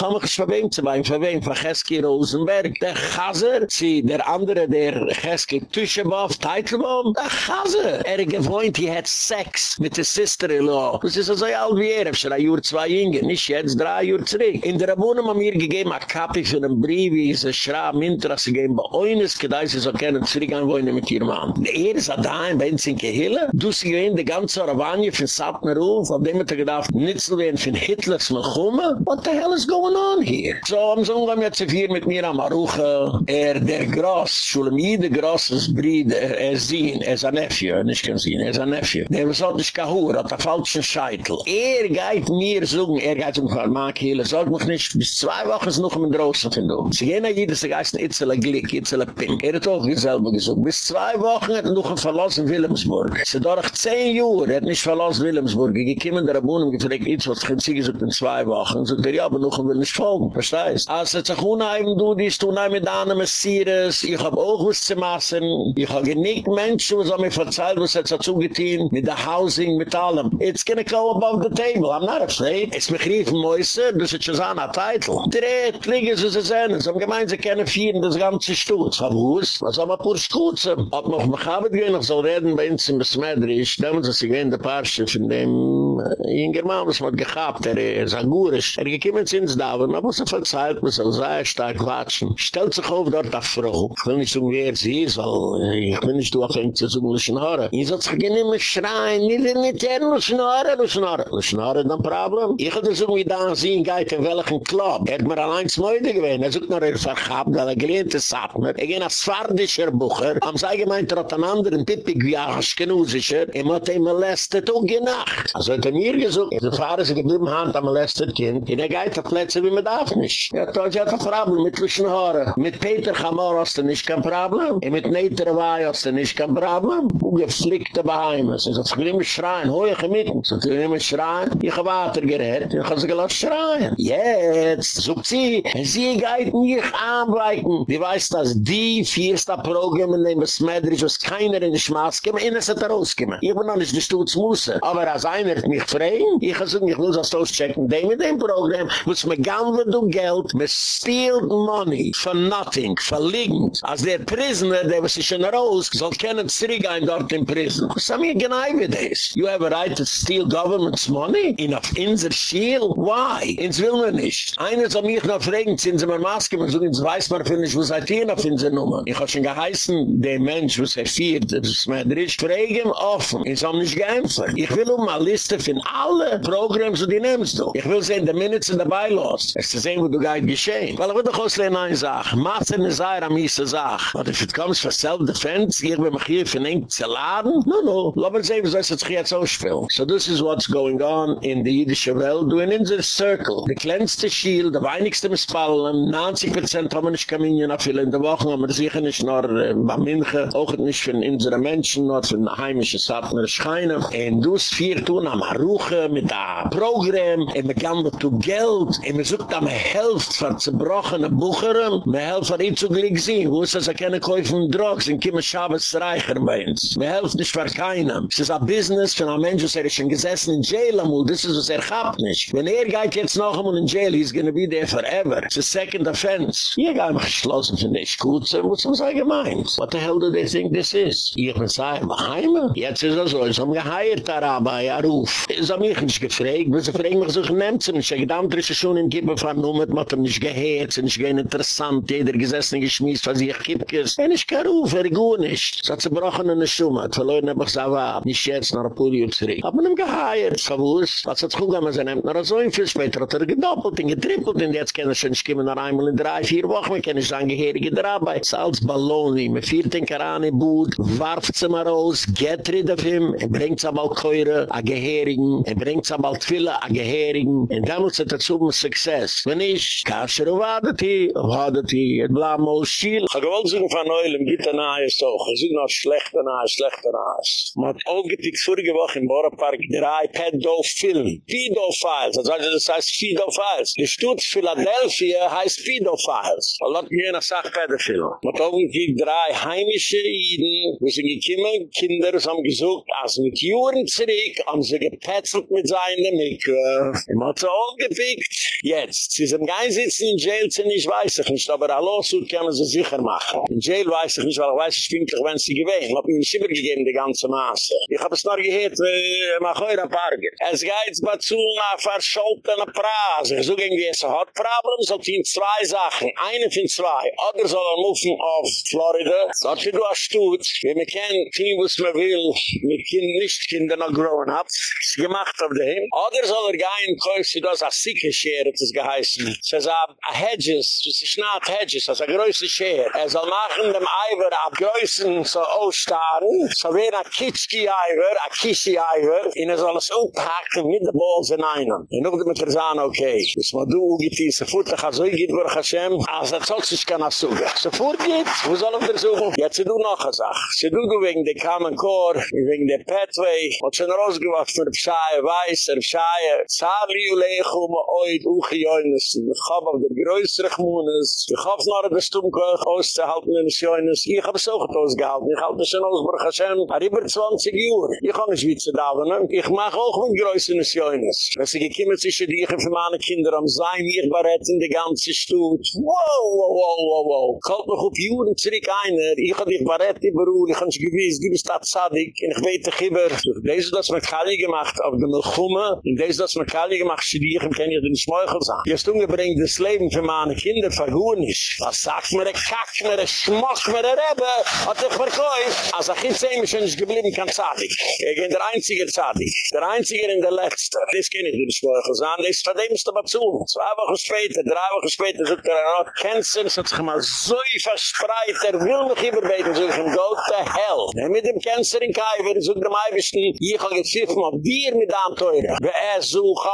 [SPEAKER 1] habe verwehen zu beim verwehen, von Cheski Rosenberg. Der Chaser, sie, der andere, der Cheski Tuscheboff, Teitelbaum, der Chaser. Er gewohnt, he had sex mit der Sister-in-law. Das ist also alt wie er, schon ein Jahr, zwei Jahre, nicht jetzt, drei Jahre zurück. In der Wohnung haben wir gegeben, a Kapi für einen Brief, wie sie schrauben, hinter, dass sie gehen bei uns, gedei sie so kennen, zurück an wohnen mit ihrem Mann. Er ist da in Benzinke Hille, du sie gehen, die ganze Oravanje von Satnerhof, auf dem hat er gedacht, nützel werden von Hitlers Mechumme? What the hell is going on here? So, am so, wir jetzt hier mit mir am Aruche, er, der Gross, Schulemide Grosses Bride, er ist sie, er ist ein Nephew, nicht kann sie, er ist ein Nephew. Der was hat nicht gehur, hat einen falschen Scheitel. Er geht mir so, er geht zum Pharmakele, sagt mich nicht, bis zwei Wochen ist noch mit Drossen von du. Sie gehen nach jeder, sie geist ein Itzele Glick, Itzele Pink. Er hat auch selber gesagt, bis zwei Wochen hat er noch ein verlassen Wilhelmsburg. Sie durch zehn Uhr hat nicht verlassen Wilhelmsburg. Ich komme in der Abunum, gefragt, jetzt was kann sie gesagt in zwei Wochen. Sagt er, ja, aber noch will nicht folgen, verstehst? Als er sich unheim, du, die ist unheim mit einem Messias, ich hab auch was zu machen, ich hab genickt Menschen, was haben mir verzeiht, was hat dazu getan, mit der Housing, mit allem. It's gonna go above the table. I'm not afraid. Es mich rief Mäuse, das ist schon ein Titel. Dreht, liegen sie sich sehen. Sie haben gemeint, sie können vieren das ganze Stutz. Aber wo ist? Was haben wir pur Skutzen? Ob noch mich habe gehen, noch so reden bei uns in Besmeidrisch, da muss sich der Parche von dem äh, Ingerman, was man gehabt, er ist ein Gurisch. Er gekommen sind ins Dauer, man muss er verzeiht, man soll sehr stark watschen. Stellt sich auf dort eine Frau. Ich will nicht sagen, wer sie ist, weil äh, ich bin nicht durchhängt zu sagen, was ich soll sich nicht mehr schreien, in was ich höre. Was ich höre, dann Problem. Ich hatte so wie da sehen, geht in welchen Club. Er hat mir allein zwei Leute gewähnt. Er sucht noch er weil er gelehnt ist, sagt mir. Er ging als Fardischer Bucher. Am sei gemeint, er hat einen anderen Pippig wie Aschkenusischer. Er hat ihn molestet und genacht. Also hat er mir gesucht. Er fahre sich geblieben Hand am molestet Kind. Und er geht auf Plätze, wie man darf nicht. Er hat ein Problem mit Luschen Haare. Mit Peter Chamor hast du nicht kein Problem. Und mit Neter Wai hast du nicht kein Problem. Und geflickte Beheimes. Er sagt, ich immer schreien, hoi ich. Er sagt, ich will schreien. Ich habe weiter gerät. Ich habe sie gelassen schreien. Jetzt, sucht sie. Sie geht mich anbleiken. Die weiß, dass die vierste Programm in dem Smedrisch, was keiner in die Schmaß kommt, in das hat er rausgekommen. Ich bin noch nicht die Stutzmusse. Aber als einer mich fragen, ich habe gesagt, ich will das auschecken, dem in dem Programm, muss man gammeln du Geld, man stealt money for nothing, for liegend. Als der Prisoner, der was sich raus, soll kennen zurückgehen dort in Prison. Was haben wir genau wie das? You have a right to steal government's money? In auf inser Schiel? Why? Ins will man nicht. Einer soll mich noch fragen, sind sie mir Maske, man so ins weiß man, finde ich, wo seid ihr noch in der Nummer? Ich habe schon geheißen, der Mensch, was er fiert, das ist mir drisch, frage ihm offen. Ich soll nicht geimpft. Ich will um eine Liste von allen Programms, die nimmst du. Ich will sehen, die Minutes in der Bylaws. Es zu sehen, wo du gehit geschehen. Weil ich will doch auslehnen eine Sache. Maße eine Sache, eine miese Sache. But if it comes for self-defense, ich will mich hier für einen zu laden? No, no. Lass mal sehen, soll es sich jetzt ausspielen. So this is what's going on in the jüdische Welt. Du in unser Circle. Die kleinste Schiel, der weinigste Misspallen, 90% haben wir nicht kaminien auf viele in der Woche, aber sicher nicht nur äh, bei München, auch nicht von unseren Menschen, nur von heimischen Satner Scheinen. Und du es vier tun am Aruche mit einem Programm, und wir gehen zu Geld, und wir suchen am Hälfte von zerbrochenen Buchern, wir helfen ihnen zu glück sehen, wo ist das, er keine Käufe Drogs, kommen Schabes reicher bei uns. Wir helfen nicht für keinem. Es ist ein Business von einem Menschen, der schon gesessen in Jail, und das ist, was er hat nicht. Wenn er geht jetzt noch einmal in Jail, he's gonna be there forever. It's a second offense. Hier gehe ich geschlossen für nicht gut, so muss man sagen gemeint. What the hell do they think this is? Ich bin sagen, Heime? Jetzt ist es so, ich geheirt da Rabbi, ja ruf. Ich habe mich nicht gefragt, weil sie fragen mich so genehmt sind. Ich habe gedacht, dass ich schon in Kippen von Nummer, man hat nicht gehört, es ist nicht interessant, jeder gesessen geschmiss, was ich kippe ist. Und ich kann ruf, er nicht. Es hat zerbrochen in der Schumme, hat verloren, habe ich gesagt, nicht jetzt nach der Podium zurück. Aber man hat geheirt, ich habe gewusst, was hat gut gemacht, sie nimmt noch so ein viel später, hat er gedoppelt und getrippelt, und jetzt kann er schon nicht kommen, noch einmal in drei, vier Wochen, man kann nicht sagen, Geherige der Arbeit. Es ist als Balloni, man führt den Karan in Boot, warft sie mal raus, get rid of him, er bringt sie mal Keure, a Geherige, Geherigen, er bringt sich bald viele an Geherigen, und dann muss er dazu ein Success. Wenn ich, kasher und wadeti, wadeti, et blam mo schiel. Ich gewollt suchen von gitte nahe ist auch. Ich suche noch schlechter nahe, schlechter nahe. Man hat auch getickt vorige Woche im Borepark drei Pedo-Film. Pedo-Files, also das heißt Pedo-Files. Die Stutz Philadelphia heißt Pedo-Files. Und dort gehen nach Sach-Pedo-Film. Man hat auch getickt drei heimische Iden, wo sie gekommen, Kinder haben gesucht, als mit Juren zurück, haben sie gepetzelt mit seinen Mikve. Man hat auch gepickt. Jetzt, sie sind gar sitzen in Jail, sie nicht weiß ich nicht, aber ein Lawsuit können sie sicher machen. In Jail weiß ich nicht, weil ich weiß, ich finde, wenn sie gewähnt. Ich habe mir nicht übergegeben, die ganze Masse. Ich habe es noch gehört, wie man heute ein paar geht. Es geht mal zu einer verscholtenen Prase. So ging wie es hat Problem, so sind zwei Sachen. Eine von zwei. Oder soll er muffen auf Florida. Dort wie du hast Stutz. Wie man kennt, Team, was man will, mit kind, nicht Kinder noch grown up. Ist gemacht auf dem. Oder soll er gehen, kaufst du das als Sicherschere, das geheißen. Es ist a hedges, es ist not hedges, es ist a größe Schere. Er soll machen dem Eiver ab Geusen so ausstaren, so wie a Kitschki-Eiver, a Kischi-Eiver, in er soll es uphaken mit der Balls in einem. En ook de met verzaan oké. Dus wat du, ik het hier? Ze voert toch als ik het voor Hashem, als dat zal zich kan zoeken. Ze voert het, hoe zal ik er zoeken? Ja, ze du noch een zaak. Ze du gewoon wegen de Common Core, wegen de Pathway, wat schon naar ons gewacht voor de Pshaaie Weiss, de Pshaaie, Zali Ulegu, me ooit Ugejoines, de Gab op de Größerig Moenes, de Gab naar de Stoemkoog, Oosterhalten en Sjoines. Ik heb zo auch ausgehalten, ich halte schon aus Baruch Hashem, a über 20 Uhr, ich kann nicht wie zu dauern, ich mach auch mit größeren des joines. Wenn sie gekümmert sich die ich für meine Kinder am sein, mir berät in die ganze Stut, wow, wow, wow, wow, wow, kalt noch auf Juren zurück einer, ich hab dich berät, die Beruhl, ich hab nicht gewiss, gib es da Zadig, und ich weiß, ich gibber, deze das mit Kali gemacht, auf dem Melchume, und deze das mit Kali gemacht, die ich kann ich den Schmeuchel sagen. Jetzt ungebringt das Leben für meine Kinder vergoen ist. Was sagt mir, kack mir, schmock mir, Rebbe, hat ich verkäuft. Als jetzt sehen, schon ist geblieben, kann Zadig. Ich bin der einzige Zadig. Der einzige in der Letzte. Das kann ich den Schmeuchel sagen, das ist verdämmste Batsu. Zwei Wochen später, drei Wochen später, sagt er, er hat Cancer, es hat sich mal so verspreit, er will mich überbeten, so ich go to hell. Er mit dem Cancer in Kaiwer, so dem Eiwischen, ich habe geziffen, auf dir mit am Teure. Wer er sucht,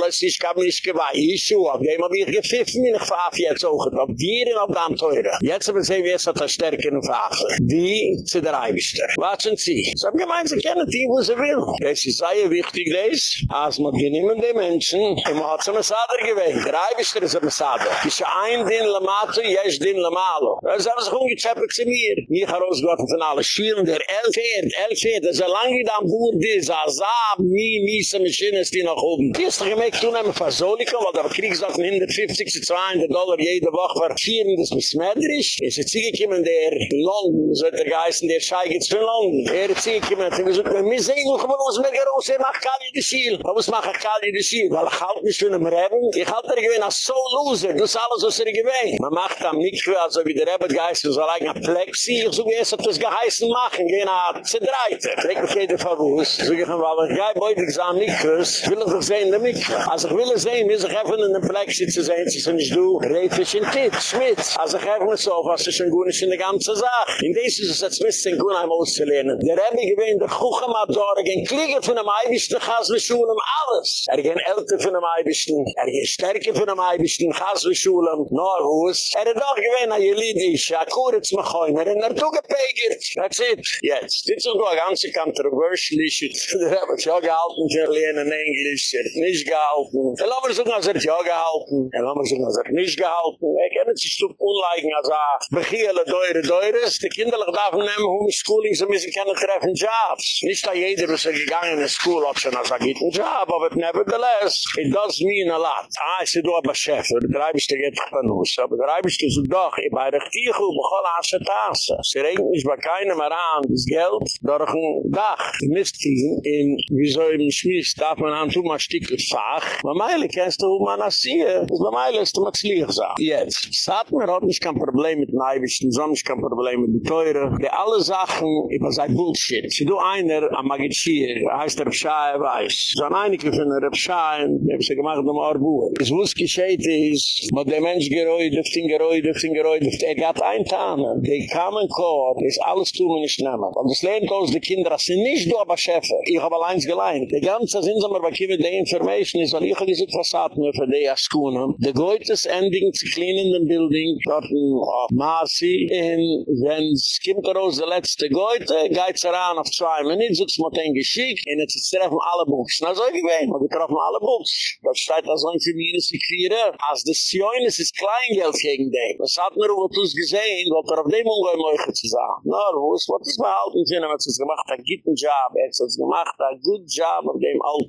[SPEAKER 1] lass ich kann mich gewei, ich schu, auf dem habe ich gepfiffen, mich verhaft jetzt auch, auf dir und auf dem Teure. Jetzt haben wir sehen, wie es hat das Stärke in Fache. Die zu der Eiwischter. Watschen Sie. So haben gemeint, Sie kennen die, wo Sie will. Das ist sehr wichtig, das. Als man geniemen die Menschen, immer hat es ein Sader gewähnt. Der Eiwischter ist ein Sader. Ich sage, ein Ding Lamato, jes Ding Lamalo. Das haben sich ungezeppelt zu mir. Ich habe rausgeworfen von allen Schielen, der Elfeert, Elfeert, das ist ein lang wie da am Boer, die ist, Azab, mi, miese Maschine ist die nach oben. Die ist doch gemägt, tun einem Fasolika, weil der Kriegssachen 150 zu 200 Dollar jede Woche verfieren, das muss Mäderisch. Es ist sie gekommen, der London, so hat er geheißen, der Schei geht's für London. Er sie gekommen, hat er gesagt, wir sehen, wo wir uns mehr geroß, er macht Kali die Schiel. Warum macht er Kali die Schiel? Weil ich halte mich für einen Reben. Ich halte er gewinn als so loser, das ist alles, was er gewinn. Man macht am Mikve, also wie der Rebbe geheißen, so allein ein Plexi, ich wie es hat das geheißen machen, gehen nach Zedreite. Leg mich jeder Verwus. So ich kann, weil ich gehe beutig sagen, Mikves, will ich doch sehen, der Mikve. Also ich will es sehen, wie sich einfach in den Plexi zu sehen, nicht du, Refisch in Tit, Schmitz. Also ich habe mir so, was ist gut ist in der ganzen Sache. In des ist es jetzt misst in Gunheim auszulehnen. Der Rebbe gewinnt der Kuchemador, er ging Kliege von einem Eibischten, Chaswischulem, alles. Er ging Älter von einem Eibischten, er ging Stärke von einem Eibischten, Chaswischulem, Norhus. Er hat auch gewinnt, a Jelidisch, a Kuritz Machoymer, in er zugepegert. That's it. Jetzt. Dit ist doch ein ganzer controversial issue. Der Rebbe hat ja gehalten, für Lehnen Englisch, er hat nicht gehalten. Er lassen wir sagen, als er hat ja gehalten. Er lassen wir sagen, als er hat nicht gehalten. Er kann sich unleigen, als er begiele deure deures. Die kinderlich darf nehmen, homeschooling, sie müssen keine treffen Jobs. Nicht da jeder, was er gegangen in school, hat schon als er geht ein Job, aber nevertheless, it does mean a lot. Ah, ich seh du aber Chef, der Dreibischte geht doch von uns. Aber der Dreibischte so doch, ich bei der begonnen an der Tasse. Sie regnet mich bei keinem mehr an, das Geld, durch ein Dach. Die Mistien, in wieso im Schmiss, darf man an tun, ein Stück Fach. Bei Meile kennst du, man sieht. Bei Meile ist du mal zu lieg sagen. Jetzt, Satmer hat nicht kein Problem mit so nicht kein Problem mit Teure. Die alle Sachen, über sein Bullshit. Sie du einer, am Magitschir, heißt der Pschai, weiß. So ein Einige von der Pschai, die haben sie gemacht, um Arbuhr. Es wuss gescheht ist, wo der Mensch ihn geräut, dürft ihn geräut, dürft er gab ein Tane. Die kamen kor, ist alles tun und nicht nehmen. Und das lehnt aus die Kinder, sie nicht du aber. Schäfer. Ich hab allein geleint. Die ganze sind so, aber kiemen die Information ist, weil ich hab gesagt, was hat mir für die Askunen. The greatest ending zu cleanen den Building, dort in Marci, in wenn skim groß der letzte goite geits ran auf zwei minuten zuts mo ten geschick in ets er straf von alle buchs na so gewei mo er der straf alle buchs das staht da so ein chemine sich kriere as de sioin is klein geld gegen de er was hat mir uber tus gesehen wo problem un goe moi gits za na was is wat is behalten in was es gemacht a gitten job. Ets is gemacht a good job of dem alt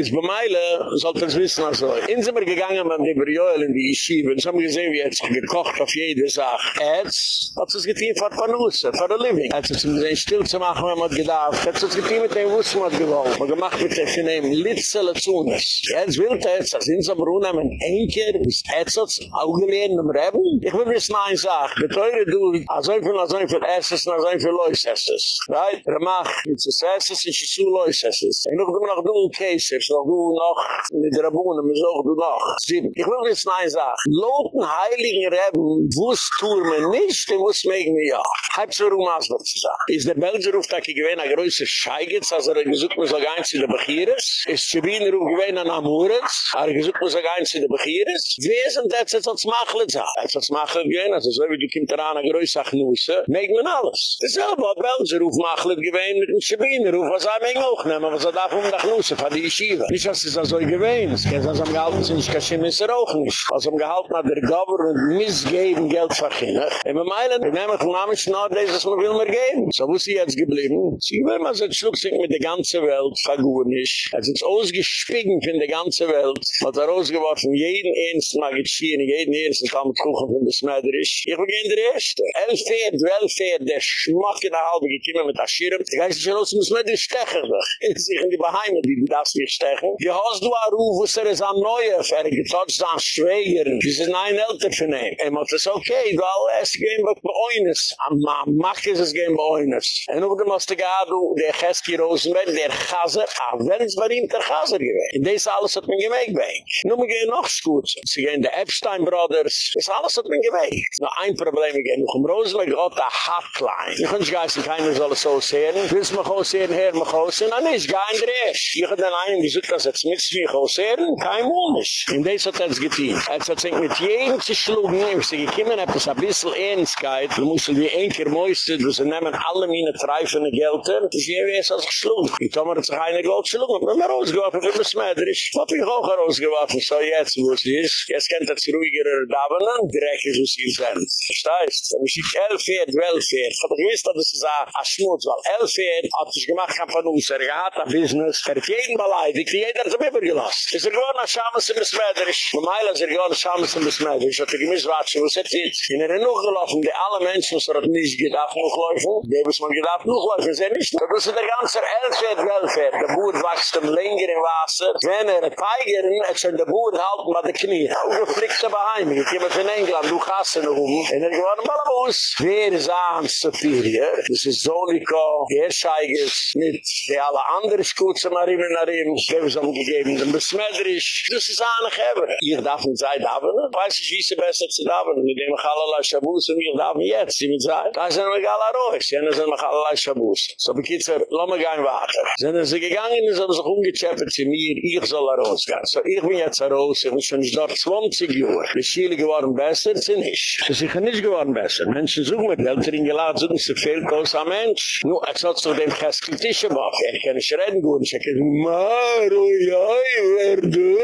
[SPEAKER 1] is be meile soll das wissen also in zimmer gegangen beim de brioel in die schieben haben gesehen wie ets gekocht auf jede sach ets hat es getein für Panusse, für a living. Jetzt hat es gesehen, still zu machen, wenn man gedacht, jetzt hat es getein mit dem Wuss, man gewollt. Man gemacht mit der Finehm, Litzele Zunes. Jetzt will es, als in so einem Ruhn, am Enker, ist jetzt hat es auch im Reben. Ich will wissen, ein Sach, beteure du, als ein viel, als ein viel Esses, als ein viel Leus Esses. Right? Er mit des Esses, in Schisu Leus Esses. Ich noch, du noch, du, Käse, so du noch, mit der Rabunen, mit so, du noch. Sieben. Ich will wissen, ein Sach, Loten Heiligen Reben, wuss tue mir nicht, den wuss megen mir ja. Halb so rum aus, was zu sagen. Ist der Belser ruf, dass ich gewähne, ein größer Scheigitz, als er gesucht muss, auch eins in der Bechieres. Ist Schibin ruf, gewäne, an Amuretz, er gesucht muss, auch eins in der Bechieres. Wer sind das jetzt als Machlet sa? Als als Machlet gewäne, also so wie du kommt daran, ein größer Chnusse, megen wir alles. Dasselbe hat Belser ruf, Machlet gewäne, mit dem Schibin ruf, was er megen auch nehmen, was er darf um nach Chnusse, von die Yeshiva. Nicht, dass es so gewäne, es kann sein, am gehalten sind, ich kann schon misser auch nicht. Was am gehalten hat, der Government missgeben Geld verkinnen. In mind, wir nehmen von Amish nowadays, dass man will mir geben. So wo ist sie jetzt geblieben? Sie will mal so Schluck sinken mit der ganzen Welt, vergurnisch. Er ist ausgespiegen von der ganzen Welt. Hat er ausgeworfen, jeden ernsten Magazin, jeden ernsten Kammerkuchen von der Smederisch. Ich beginne der Erste. Elf Pferd, zwölf Pferd, der Schmack in der Halbe gekommen mit der Schirm. Die Geist ist schon aus dem Smederisch stechen doch. sich in die Beheime, die darfst nicht stechen. Die hast du ein Ruf, wo es er ist am Neue, er Schwägern. Die sind ein Älter von ihm. Er macht das okay, weil es gehen wir bei. Am Mach ist es gehen bei Oines. Und gehen, du, der Cheski Rosenberg, der Chaser, ah, wenn es bei ihm der Chaser gewesen. In das alles hat man gemägt bei ihm. Nun, wir gehen noch gut. Sie gehen der Epstein Brothers. Das alles hat man gemägt. Nur ein Problem, wir gehen noch um Rosenberg, hat eine Hotline. Ich kann nicht geißen, keiner soll es aussehen. Willst du mich aussehen, Herr, mich aussehen? Nein, ich gehe in der Esch. Ich habe den einen gesagt, dass jetzt mit sich aussehen, kein Wunsch. In das hat er es getan. Er hat sich mit jedem zu schlugen, wenn sie gekommen haben, ein bisschen Ehrenskeit, du musst die Enker Mäuste, du sie nehmen alle meine treifende Gelder, das ist wie es als geschlungen. Ich habe mir zu einer Gott geschlungen, aber mir rausgeworfen, für mich Smedrisch. Ich habe mich auch rausgeworfen, so jetzt, wo es ist. Jetzt kennt das ruhiger Davonen, direkt ist es hier sein. Verstehst? Dann ist ich elf Pferd, zwölf Pferd. Ich habe gewusst, dass es ein Schmutz war. Elf Pferd hat sich gemacht, kann von uns, er hat ein Business, er hat jeden beleidigt, jeder hat es übergelassen. Es ist gewohnt, als Schamas in Smedrisch. Normal ist er gewohnt, als Schamas in Smedrisch. Hat er gemiss was er zieht. In er noch gelaufen, die alle Menschen, er hat nicht gedacht, noch laufen. Die haben es mal gedacht, noch laufen, sie nicht. Das ist der ganze Elfert, Welfert. Der Boer wächst ihm länger in Wasser. Wenn er ein Peiger, hat schon der Boer halten bei den Knie. Auch geflickt bei ihm. Ich komme in England, du kannst ihn um. Und er gewann mal aus. Wer ist an Superior? Das ist Soliko, der Scheiges, mit der alle anderen Schuze ihm und ihm. Die haben es ihm gegeben, den Besmetterisch. Das ist an Geber. Ich darf nicht sein, Davon. Weiß ich, wie sie besser zu Davon. Mit dem Chalala Shabbos und ich darf nicht jetzt. Sie mit sein. Da sind wir alle Reus. Sie sind Chalala Shabbos. So bekitzt er, lass mal gehen weiter. Sind sie gegangen und haben sich umgechappet zu mir. Ich soll rausgehen. So ich bin jetzt raus. Ich bin schon dort 20 Jahre. Die Schiele geworden besser, sie nicht. Sie sind nicht geworden besser. Menschen suchen mit Eltern in Gelad, suchen sie fehlt aus am Mensch. Nur, er sagt so dem Cheskel Tischebach. Er kann nicht reden gut. Ich sage, Maru, ja, wer du?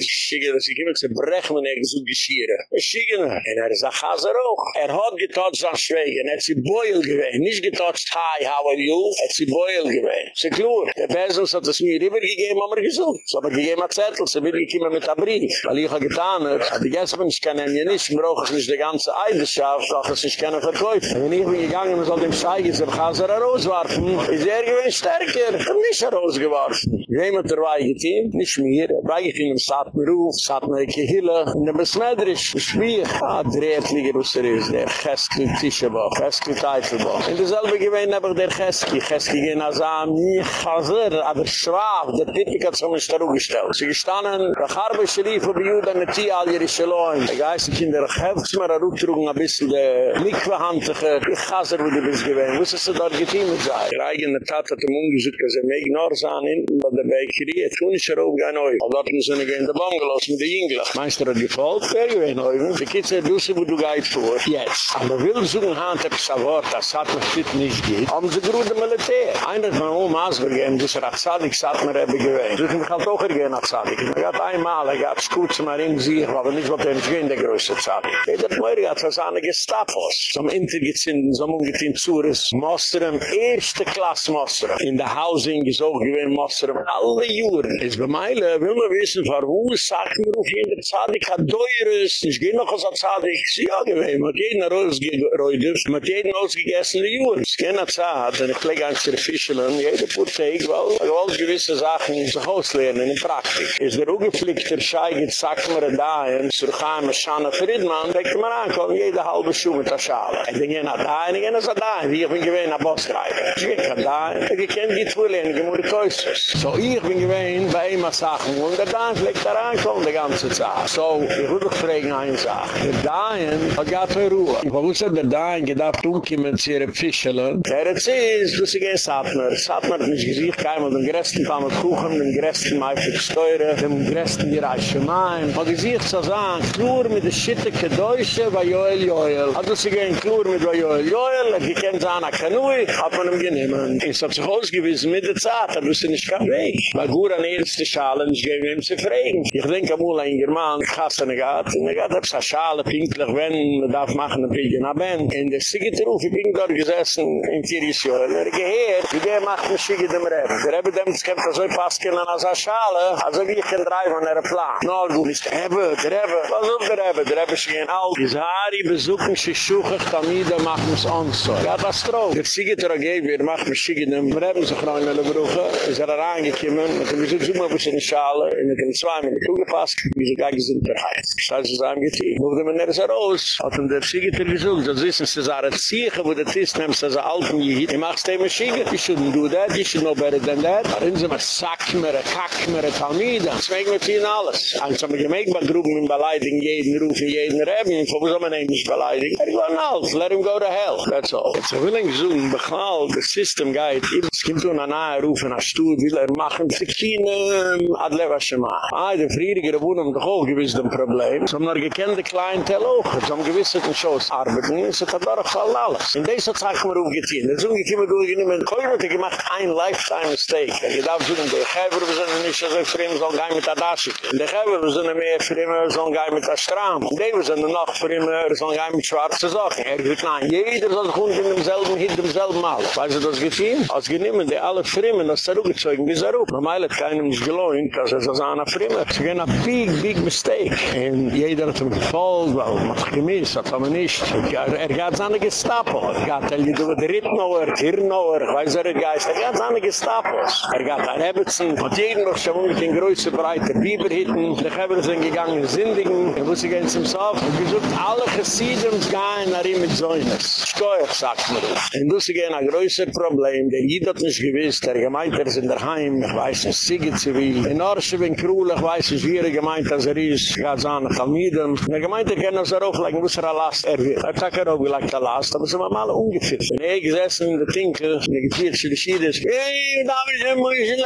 [SPEAKER 1] Schiege, dass ich immer gesagt, brech mir nicht so geschiere. Schiege, und er ist ein Chaser. Er hat getotcht an Schweigen. Er hat sie Beul gewähnt. Nicht getotcht, hi, how are you? Er hat sie Beul gewähnt. Sie klar. Der Bezos hat es mir rübergegeben, haben wir gesucht. So haben wir gegeben ein Zettel. Sie will gekommen mit einem Brief. Weil ich habe getan, hat die Gäste, ich kann ihn ja nicht, brauche ich nicht die ganze Eidenschaft, doch es ist keine Verkäufe. Wenn ich bin gegangen, soll dem Scheigen, sie Chaser herauswarfen, ist er gewinnt stärker. Er nicht herausgeworfen. Wem hat er weigetein? Nicht mir. Weigetein im Satmeruf, Satmerike Hille, in der Besmeidrisch, Spiel. Ah, drehtliger, was er ist, der Cheskel Tischebach, Cheskel Teitelbach. In derselbe gewinnt aber der Cheskel. Cheskel gehen als ein Chaser, aber Schwab, der Pipik hat sich nicht darauf gestellt. Sie gestanden, der Charbe Schrief, ob Juda Tia al Jerisheloin. Der Geist ist in der Hefzmer, er ruptrugen ein bisschen der Mikwahandige, ich Chaser, wo du bist. Was ist er dort getein mit sei? Der eigene Tat hat ihm umgesucht, dass er mich noch sahen hinten bei der Bakery, er tun ist er auch gar neu. Und dort müssen wir in der Bungalows mit der Ingla. Meister hat gefolgt, wer gewinnt neu. Die Kids er dusse, wo du gehit vor. Jetzt. Aber will ein Hand, hab ich Wort, das hat mir fit nicht geht. Haben sie grüde Militär. Einer von oben ausbegeben, das er hat Zadig, sagt mir, ich gewinnt. Ich mich halt auch ergehen nach. Ich hab einmal, ich hab es zu mir in sich, aber nicht, was er nicht gehen, der größte Zadig. Jeder Meure hat was an der Gestapos. Zum Intergezinden, zum Ungetin Zures, Mosterem, erste Klasse Mosterem. In der Housing ist auch gewinnt Mosterem, alle Juren. Es bei Meile, will man wissen, warum sagt mir, auf jeder Zadig hat Deures, ich geh noch aus der Zadig, sie ja gewinnt, mit jedem Rosgeräuders, mit jedem ausgegessen die Juren. Es kann nicht sagen, wenn ich lege eins der Fischelen, jede Purteig, weil ich wollte gewisse Sachen in sich auslernen, in Praktik. Ist der ungeflickter Schei, geht sagt mir da, in Surchaim, Schana Friedman, denkt man an, kommen jede halbe Schuhe mit der Schale. Ich denke, na da, ich gehe da, wie ich bin gewähnt, nach Bossreiber. Ich gehe da, ich kenne die Twillen, ich muss die So, ich bin gewähnt, bei ihm Sachen, und der da, fliegt da kommt die ganze Zeit. So, ich würde fragen, eine Sache. Der Dain hat gar keine Ruhe. Ich wusste, der Dain gedacht, umkommen zu ihren Fischelen. Der hat sie, du sie gehen Satmer. Satmer hat nicht gesiegt, kein mal den größten mit Kuchen, den größten die Steuere, den größten die Reiche Main. Ich sehe so sagen, klur mit der Schitte Kedäusche bei Joel Joel. Also sie gehen klur mit bei Joel Joel, die kennen sie an der Kanui, hat man ihm genommen. Es hat sich ausgewiesen mit der Zeit, da wusste nicht kein Weg. Weil gut an erste Schale, ich gehe ihm zu fragen. Ich denke mal, ein German, ich hasse eine Gat, eine Gat, ich habe Schale, pinklich, wenn man darf machen, ein Pilgen, aber in der Sigetruf, ich bin dort gesessen, in Tirisio, und er gehört, wie der macht mich schiege dem Rebbe. Der Rebbe dem, kommt so ein Paskel an eine Schale, also wie ich kann drei von einer Plan. No, du bist der Rebbe, der Rebbe, was ist der Rebbe? Der Rebbe ist gehen alt. Die Zahari besuchen, sie schuchen, Tamida machen es uns so. Ja, ist drauf. Der Sigetruf, wir machen mich schiege dem Rebbe, so rein in der Brüche, ist er reingekommen, mit dem Besuch, so mal in die Schale, in den zwei Minuten zugepasst, wie sie gar gesund verheilt. Ich sage, sie sagen, ich muss dem Nerz heraus, hat ihm der Sigetruf gesucht, das wissen, sie sagen, Ziege, wo der Tisch nimmst, als er alten Jehid. Ich mach's dem Schiege. You shouldn't do that. You should know better than that. Aber in so einem Sack, mir ein Kack, mir ein Talmida. Das mögen wir tun alles. Also haben wir gemerkt, bei Gruppen in Beleidigen, jeden Ruf, jeden Reben. Und wo soll man eigentlich beleidigen? Er geht alles. Let him go to hell. That's all. Jetzt will ich so ein Bechal, das System geht. Es kommt so eine nahe Ruf in der Stuhl, will er machen, sie können, ad leva Shema. Ah, die Friedige wohnen doch auch gewiss dem Problem. Sie haben noch gekennte Klientel auch. Sie haben gewiss, Shows arbeiten. Sie haben doch alles. In dieser Zeit haben wir aufgetein. Das ist umgekommen, du hast nicht Keuer hat gemacht, ein Lifetime Mistake. Wenn ich darf sagen, der Geber, wir sind nicht so fremd, sollen gehen mit der Dashi. Der Geber, wir sind mehr fremd, sollen gehen mit der Stram. Und die, wir sind noch fremd, sollen gehen mit schwarzen Sachen. Er sagt, nein, jeder soll sich in demselben, hinter demselben Mal. Weißt du, das getein? Als geniemen, die alle fremd, das ist zurückgezogen, bis er rup. Normal hat keinem nicht gelohnt, dass er so eine fremd. Es ist ein big, big Mistake. Und jeder hat ihm gefolgt, weil man hat gemiss, hat er man nicht. Er gab er er seine Gestapo. Er gab er die Rittnauer, Tirnauer, ich weiß, er hat geist. Er gab seine Gestapos. Er gab ein Hebbetzen. Und jeden noch schon mit ungefähr größer, breiter Biberhitten. Die Hebbel sind gegangen, in Sindigen. Er muss sich eins im Sof. Er gesucht alle Gesiedems gehen nach ihm mit Säunis. Steuer, sagt man das. Er muss sich ein größer Problem, der Jid hat nicht gewiss, der Gemeinde er ist in der Heim, ich weiß nicht, Siege zivil. In Orschew, in Krul, ich weiß nicht, wie er gemeint, als er ist. Er gab seine Chalmiden. Der Gemeinter kann uns auch, like, muss er erlassen. Last, er wird. Er sagt er auch, like, last, aber sind wir mal ungefähr. Er gesessen in der Tinkel, in der Gefirche des Schiedes, hey, da bin ich ein Muschelein,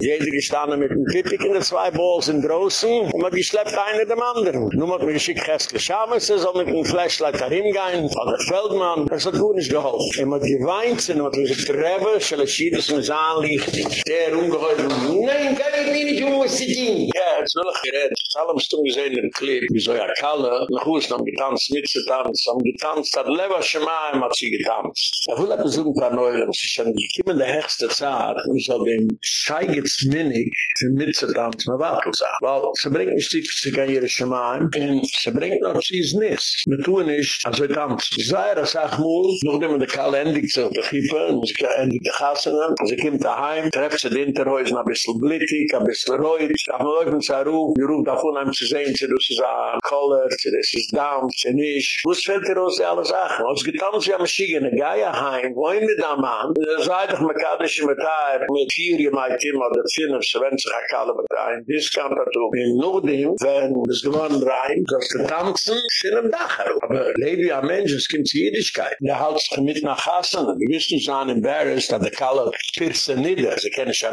[SPEAKER 1] Jeder gestanden mit dem Tippik in der zwei Balls in Drossen, und man geschleppt einer dem anderen. Hat man geschickt Cheskel Schamese, soll mit dem Flashlight dahin gehen, von der Feldmann, das hat gut nicht geholfen. Er hat geweint, und hat gesagt, Rebbe, soll es Schiedes mit Zahnlicht, der ungeheuer, nein, kann ich nicht, ich hin? Ja, geredet, es ist allem Stung gesehen der Klärung, wie so ja Kalle, nach Hus, haben getanzt, mitgetanzt, haben getanzt, hat Leva Shemaim hat sie getanzt. Er will aber so ein paar Neulen, sie schon, ich komme in der höchste Zeit, und so den Scheigitz Minig, für mitzutanzt, man wartet so. Weil, sie bringt nicht die, ihre Shemaim, und sie bringt noch, sie ist nis. Wir tun nicht, als wir tanzen. Sie sei, das sag mal, noch dem in der Kalle endigt zu der Kippe, und sie endigt die Gassenen, sie kommt daheim, trefft sie den Terhäusen ein bisschen blittig, ein bisschen reut, aber läuft uns ein Ruf, die ruft davon am zu sehen, zu du sie sah, Koller, zu des ist Daum, zu nisch. Wo es fällt dir aus, alle Sachen? Als getan, sie haben sich in Geier heim, wo mit da doch, man kann mit der, mit vier, je mei, die mal, der Zinnen, sich akale mit ein, dies kann das tun. In Nordim, wenn das gewann rein, das ist Tanzen, sie in. Aber lebe ja Mensch, es gibt die Jüdischkeit. Halt sich mit nach Hasen, die wissen sich an in Paris, dat der Color, pirsen nieder, sie können sich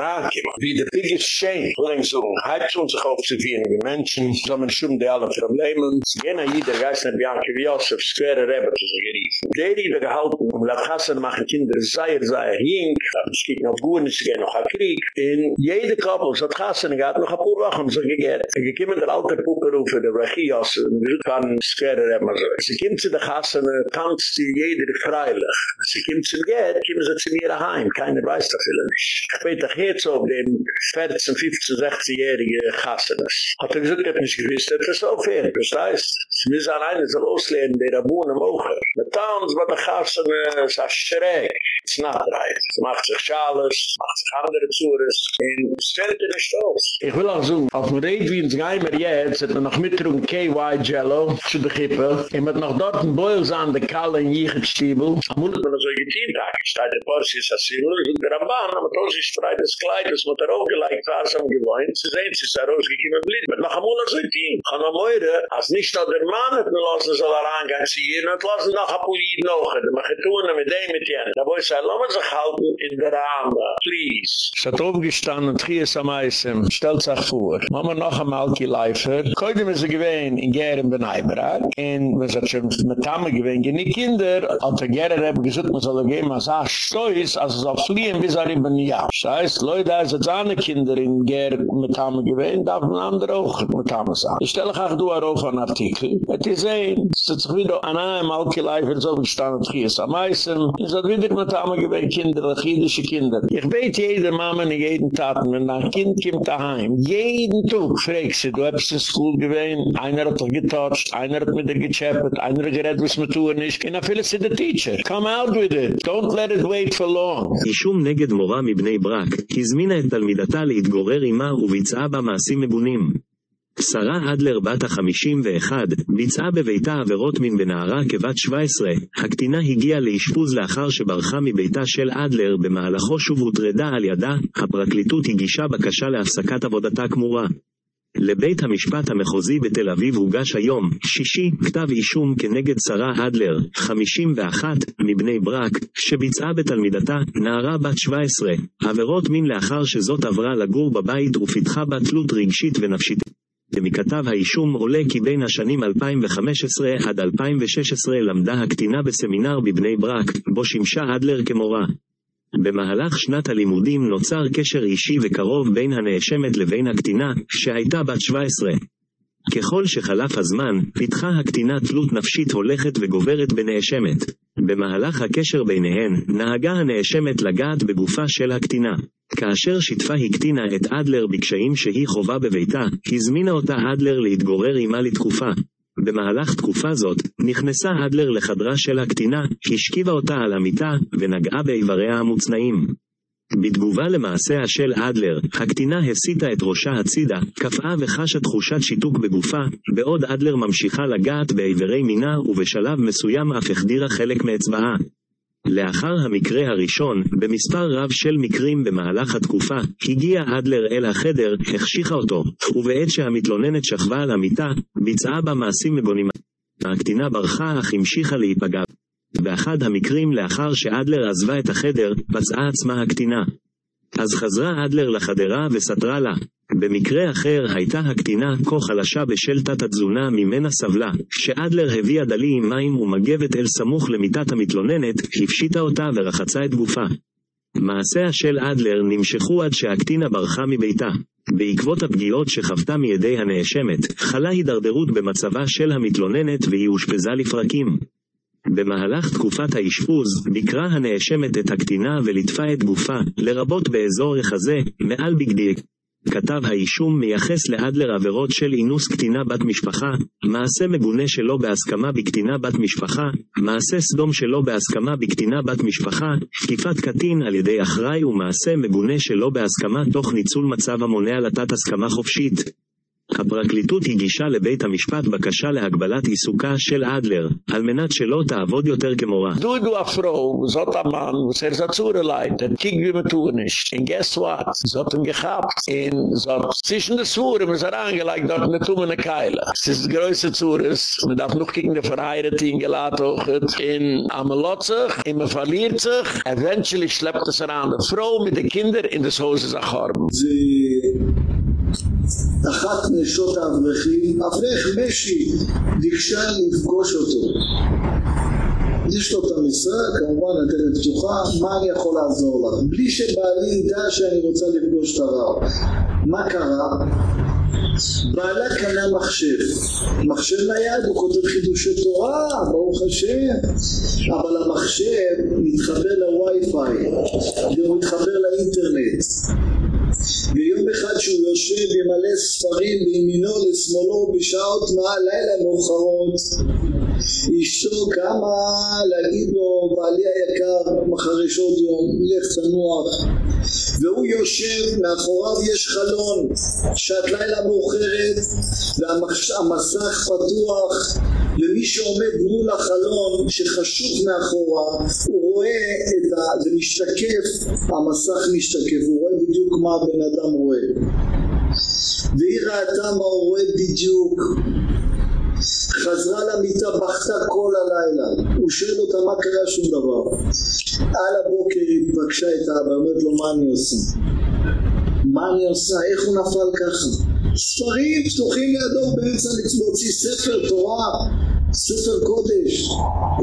[SPEAKER 1] wie der biggest shame, wo so du, uns auch zu viel, Menschen, so man schummt die alle Probleme, sie gehen an jeder Geist, wie Anke Josef, square Rebbe zu sich geriefen. Der, da gehalten, um la Hassan machen Kinder, sei er, sei er, hink, es geht noch gut, es geht noch ein Krieg. In jede Koppel, so hat Hassan noch ein paar Wochen, so gegärt. Er gekümmt der alte Puppe rufen, der aus, und wir kann square Rebbe, so. Sie kommt zu der Hassan, tanzt sie jeder freilich. Sie kommt zu Geld, kommen sie zu mir heim, keiner weiß das viele nicht. Ich doch jetzt auf dem 14, 15, 16-jährige Hassanes. Hat er gesagt, ich hab nicht gewiss, das ist auch fair. Das heißt, es müssen an einen auslehnen, der Rabunen mogen. Mit Towns, bei der Gassen, es ist ein Schreck. Right. Sie macht sich Schales, macht sich andere Zures, und ihr nicht aus. Ich will auch sagen, auf dem Red wie ins Geimer jetzt, hat man noch mittrunk KY Jello zu der Kippe, und man noch dort ein Boils an der Kalle in Jichert-Stiebel. Amul hat man so getein, da steht der Porsche ist Assimel, und der Ramban, aber das ist frei des Kleid, das muss er auch gleich farsam gewohnt, sie sehen, sie ist er rausgekommen blind. Aber noch amul hat so getein. Kann man meure, als nicht nur der Mann hat man lassen, soll er angehen zu hier, und lassen noch ein noch, ich tun, mit dem, mit jen. Da wo ich sage, lass sich halten in der Rahmen, please. Es hat aufgestanden, Trias am Eisem, stellt sich vor. Mama noch einmal geleifer, koide mir sie gewähnt in Geren Benaibarak, und wir sind schon mit Tamme gewähnt, die Kinder, als der Geren haben gesagt, man soll gehen, man sagt, stoiz, also soll fliehen bis er eben ja. Das heißt, Leute, als er seine Kinder in Geren mit Tamme gewähnt, darf man andere auch mit Tamme sagen. Ich stelle auch du einen Artikel. Es ist ein, es hat sich wieder an einem Alki-Leifer so gestanden, Trias am Eisem, es hat wieder mit Tamme gewähnt, Kinder, jüdische Kinder. Ich weiß jede Mama in jeden Taten, wenn ein Kind kommt daheim, jeden Tag fragst du, du hast in School gewesen, einer hat doch getotcht, einer hat mit dir gechappet, einer hat gerett, was man tun ist, und dann ist der Teacher. Come out with it. Don't let it wait for long.
[SPEAKER 2] אישום נגד מורה מבני ברק, הזמינה את תלמידתה להתגורר עמה וביצעה בה מעשים מגונים. שרה אדלר בת ה-51 ביצעה בביתה עבירות מין בנערה כבת 17. הקטינה הגיעה לאשפוז לאחר שברחה מביתה של אדלר במהלכו שוב הוטרדה על ידה, הפרקליטות הגישה בקשה להפסקת עבודתה כמורה. לבית המשפט המחוזי בתל אביב הוגש היום, שישי, כתב אישום כנגד שרה אדלר, 51, מבני ברק, שביצעה בתלמידתה, נערה בת 17, עבירות מין לאחר שזאת עברה לגור בבית ופיתחה בה תלות רגשית ונפשית. ומכתב האישום עולה כי בין השנים 2015 עד 2016 למדה הקטינה בסמינר בבני ברק, בו שימשה אדלר כמורה. במהלך שנת הלימודים נוצר קשר אישי וקרוב בין הנאשמת לבין הקטינה, שהייתה בת 17. ככל שחלף הזמן, פיתחה הקטינה תלות נפשית הולכת וגוברת בנאשמת. במהלך הקשר ביניהן, נהגה הנאשמת לגעת בגופה של הקטינה. כאשר שיתפה הקטינה את אדלר בקשיים שהיא חובה בביתה, הזמינה אותה אדלר להתגורר עמה לתקופה. במהלך תקופה זאת, נכנסה אדלר לחדרה של הקטינה, השכיבה אותה על המיטה, ונגעה באיבריה המוצנעים. בתגובה למעשיה של אדלר, הקטינה הסיטה את ראשה הצידה, קפאה וחשה תחושת שיתוק בגופה, בעוד אדלר ממשיכה לגעת באיברי מינה ובשלב מסוים אף החדירה חלק מאצבעה. לאחר המקרה הראשון, במספר רב של מקרים במהלך התקופה, הגיע אדלר אל החדר, החשיכה אותו, ובעת שהמתלוננת שכבה על המיטה, ביצעה בה מעשים מגונים. הקטינה ברחה אך המשיכה להיפגע. באחד המקרים לאחר שאדלר עזבה את החדר, פצעה עצמה הקטינה. אז חזרה אדלר לחדרה וסתרה לה. במקרה אחר הייתה הקטינה כה חלשה בשל תת-התזונה ממנה סבלה, שאדלר הביאה דלי עם מים ומגבת אל סמוך למיטת המתלוננת, הפשיטה אותה ורחצה את גופה. מעשיה של אדלר נמשכו עד שהקטינה ברחה מביתה. בעקבות הפגיעות שחוותה מידי הנאשמת, חלה הידרדרות במצבה של המתלוננת והיא אושפזה לפרקים. במהלך תקופת האשפוז, ביקרה הנאשמת את הקטינה וליטפה את גופה, לרבות באזור החזה, מעל בגדי. כתב האישום מייחס לאדלר עבירות של אינוס קטינה בת משפחה, מעשה מגונה שלא בהסכמה בקטינה בת משפחה, מעשה סדום שלא בהסכמה בקטינה בת משפחה, תקיפת קטין על ידי אחראי ומעשה מגונה שלא בהסכמה תוך ניצול מצב המונע לתת הסכמה חופשית. הפרקליטות הגישה לבית המשפט בקשה להגבלת עיסוקה של אדלר, על מנת שלא תעבוד יותר כמורה.
[SPEAKER 1] דודו אפרו, זאת המן, וסר זצור אליי, תנקיק ומתורניש. And guess what? זאת הם אין In זאת סישן des Wuren, was er angelegt הקיילה. סיס um eine Keile. Es ist größer Zures, man darf noch gegen die Verheirat hingelaten auch in Amelotzig, in man verliert sich, eventually es Frau mit in
[SPEAKER 3] אחת נשות האברכים, אברך משי, ביקשה לפגוש אותו. יש לו את המשרה, כמובן הדלת פתוחה, מה אני יכול לעזור לך? בלי שבעלי ידע שאני רוצה לפגוש את הרב. מה קרה? בעלה קנה מחשב, מחשב נייד, הוא כותב חידושי תורה, ברוך השם, אבל המחשב מתחבר לווי-פיי, והוא מתחבר לאינטרנט. ויום אחד שהוא יושב ומלא ספרים לימינו לשמאלו בשעות מהלילה מאוחרות. אשתו קמה להגיד לו בעלי היקר מחר עוד יום לך תנוח. והוא יושב מאחוריו יש חלון שעת לילה מאוחרת והמסך פתוח ומי שעומד מול החלון שחשוך מאחורה הוא רואה את ה... זה משתקף המסך משתקף הוא רואה בדיוק מה הבן אדם רואה והיא ראתה מה הוא רואה בדיוק חזרה למיטה, בכתה כל הלילה. הוא שואל אותה מה קרה שום דבר. על הבוקר היא פגשה את האבא, אומרת לו מה אני עושה? מה אני עושה? איך הוא נפל ככה? ספרים פתוחים לידו באמצע להוציא ספר תורה ספר קודש.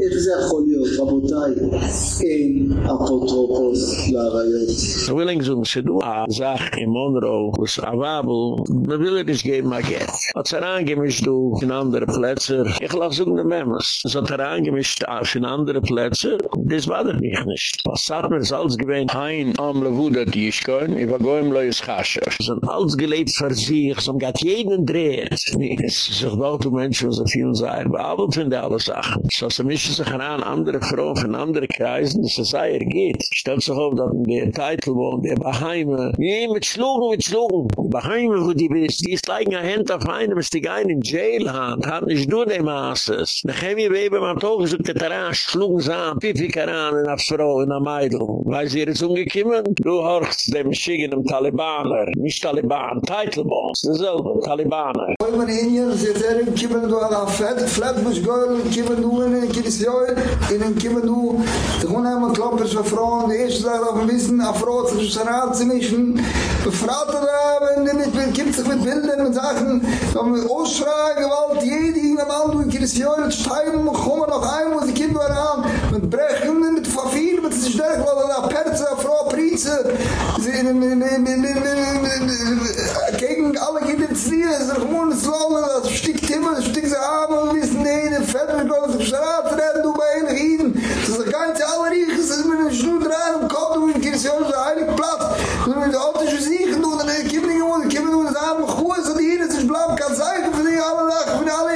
[SPEAKER 3] איך זה יכול להיות רבותיי? אין אפוטרופוס לעריות
[SPEAKER 1] ווילינג זום שדוע זך עם מונרו וס אבאבו מביל את יש גאים מגט עוד שרנגים יש דו אין אנדר פלצר איך לך זוג נממס זאת שרנגים יש דו אין אנדר פלצר דיס ודר ניח נשט פסט מר זלז גבין אין עם לבודה דיש גאים איבא גאים לא יש חשר זן אלז גלייט פרזיך זם dreht. ידן דרייר זוג דו מנשו זה vielen sein. אבאבו Kabel von der alle Sachen. So sie mischen sich an andere Frauen von anderen Kreisen, dass es sei er geht. Stellt sich auf, dass der Titel wohnt, der Baheime, nee, mit Schlugen, mit Schlugen. Baheime, wo die bist, die ist leigen eine Hand auf einem, ist die gein in Jail hand, hat nicht nur die Maßes. Nachdem ihr Weber mal doch gesagt, der Terrain schlugen sie an, Pipi Karan in der Frau, in der Meidl. Weil sie jetzt umgekommen, du horchst dem Schigen im Talibaner, nicht Taliban, Titel wohnt, dasselbe, Talibaner.
[SPEAKER 4] Wenn man in hier, sie sagen, kommen du an der Fett, is gold kimme du in en kimme in en kimme nu de gune am klopper so Frauen, die erste Sache auf wissen auf rot zu schnaz mischen. Befraut er da wenn de mit kimt sich mit bilden und sachen vom osra gewalt jede in am ando in kimme sie oil kommen noch ein muss ich kimme ran mit brechen mit verfiel mit sich stark war er da perze Frau, prinze in in in in in gegen alle gibt sie es rumen so alle das stickt immer stickt sie haben wissen nee jeder fett mit Gott, sich schraubt, du bei einer Jeden, das ist ein ganze aller Riech, ist mit dem Schnur dran, im Kopf, du in Kirchhoff, der heilige Platz, und mit der Auto ist ich, und dann äh, kommen die Jungen, kommen die Jungen, sagen, mach Ruhe, so es ist er, kann sein, für die alle Lachen, für die alle,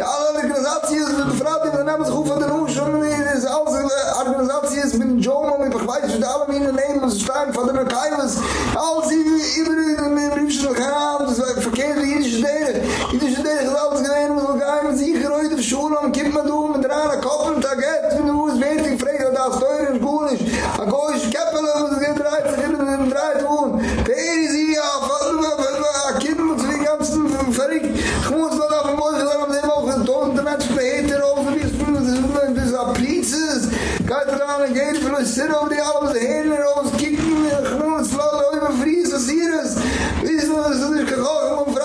[SPEAKER 4] alle Organisationen, die Frau, die dann haben es gut von den Huschen, und es ist alles, äh, Organisatie ist mit Jomo, mit Bechweiz, mit allem in den Namen, mit Stein, von den Keimes, alles immer in den Rübschen, und das war verkehrt, die jüdische Dere, jüdische Dere, das alles gewähnt, was man gar nicht, was ich geräut, der Schule und kommt man um mit dran an Kopf und sagt, jetzt bin ich aus, ich frage fragt, das ist teuer und gut ist. A goisch Käppel, und es geht drei, es geht in drei Tun. Wer ist hier, a Fadl, a Fadl, a Kind, und die ganzen verrückt. Ich muss noch auf dem Mund, ich habe den auch getan, der Mensch verhebt er auf, wie es bin, das ist ein Plizes. Geht dran und geht, für uns sind auf die Alben, die Hände raus, kicken, ich muss, laut, aber friess, was hier ist. Wissen, das ist nicht gekocht,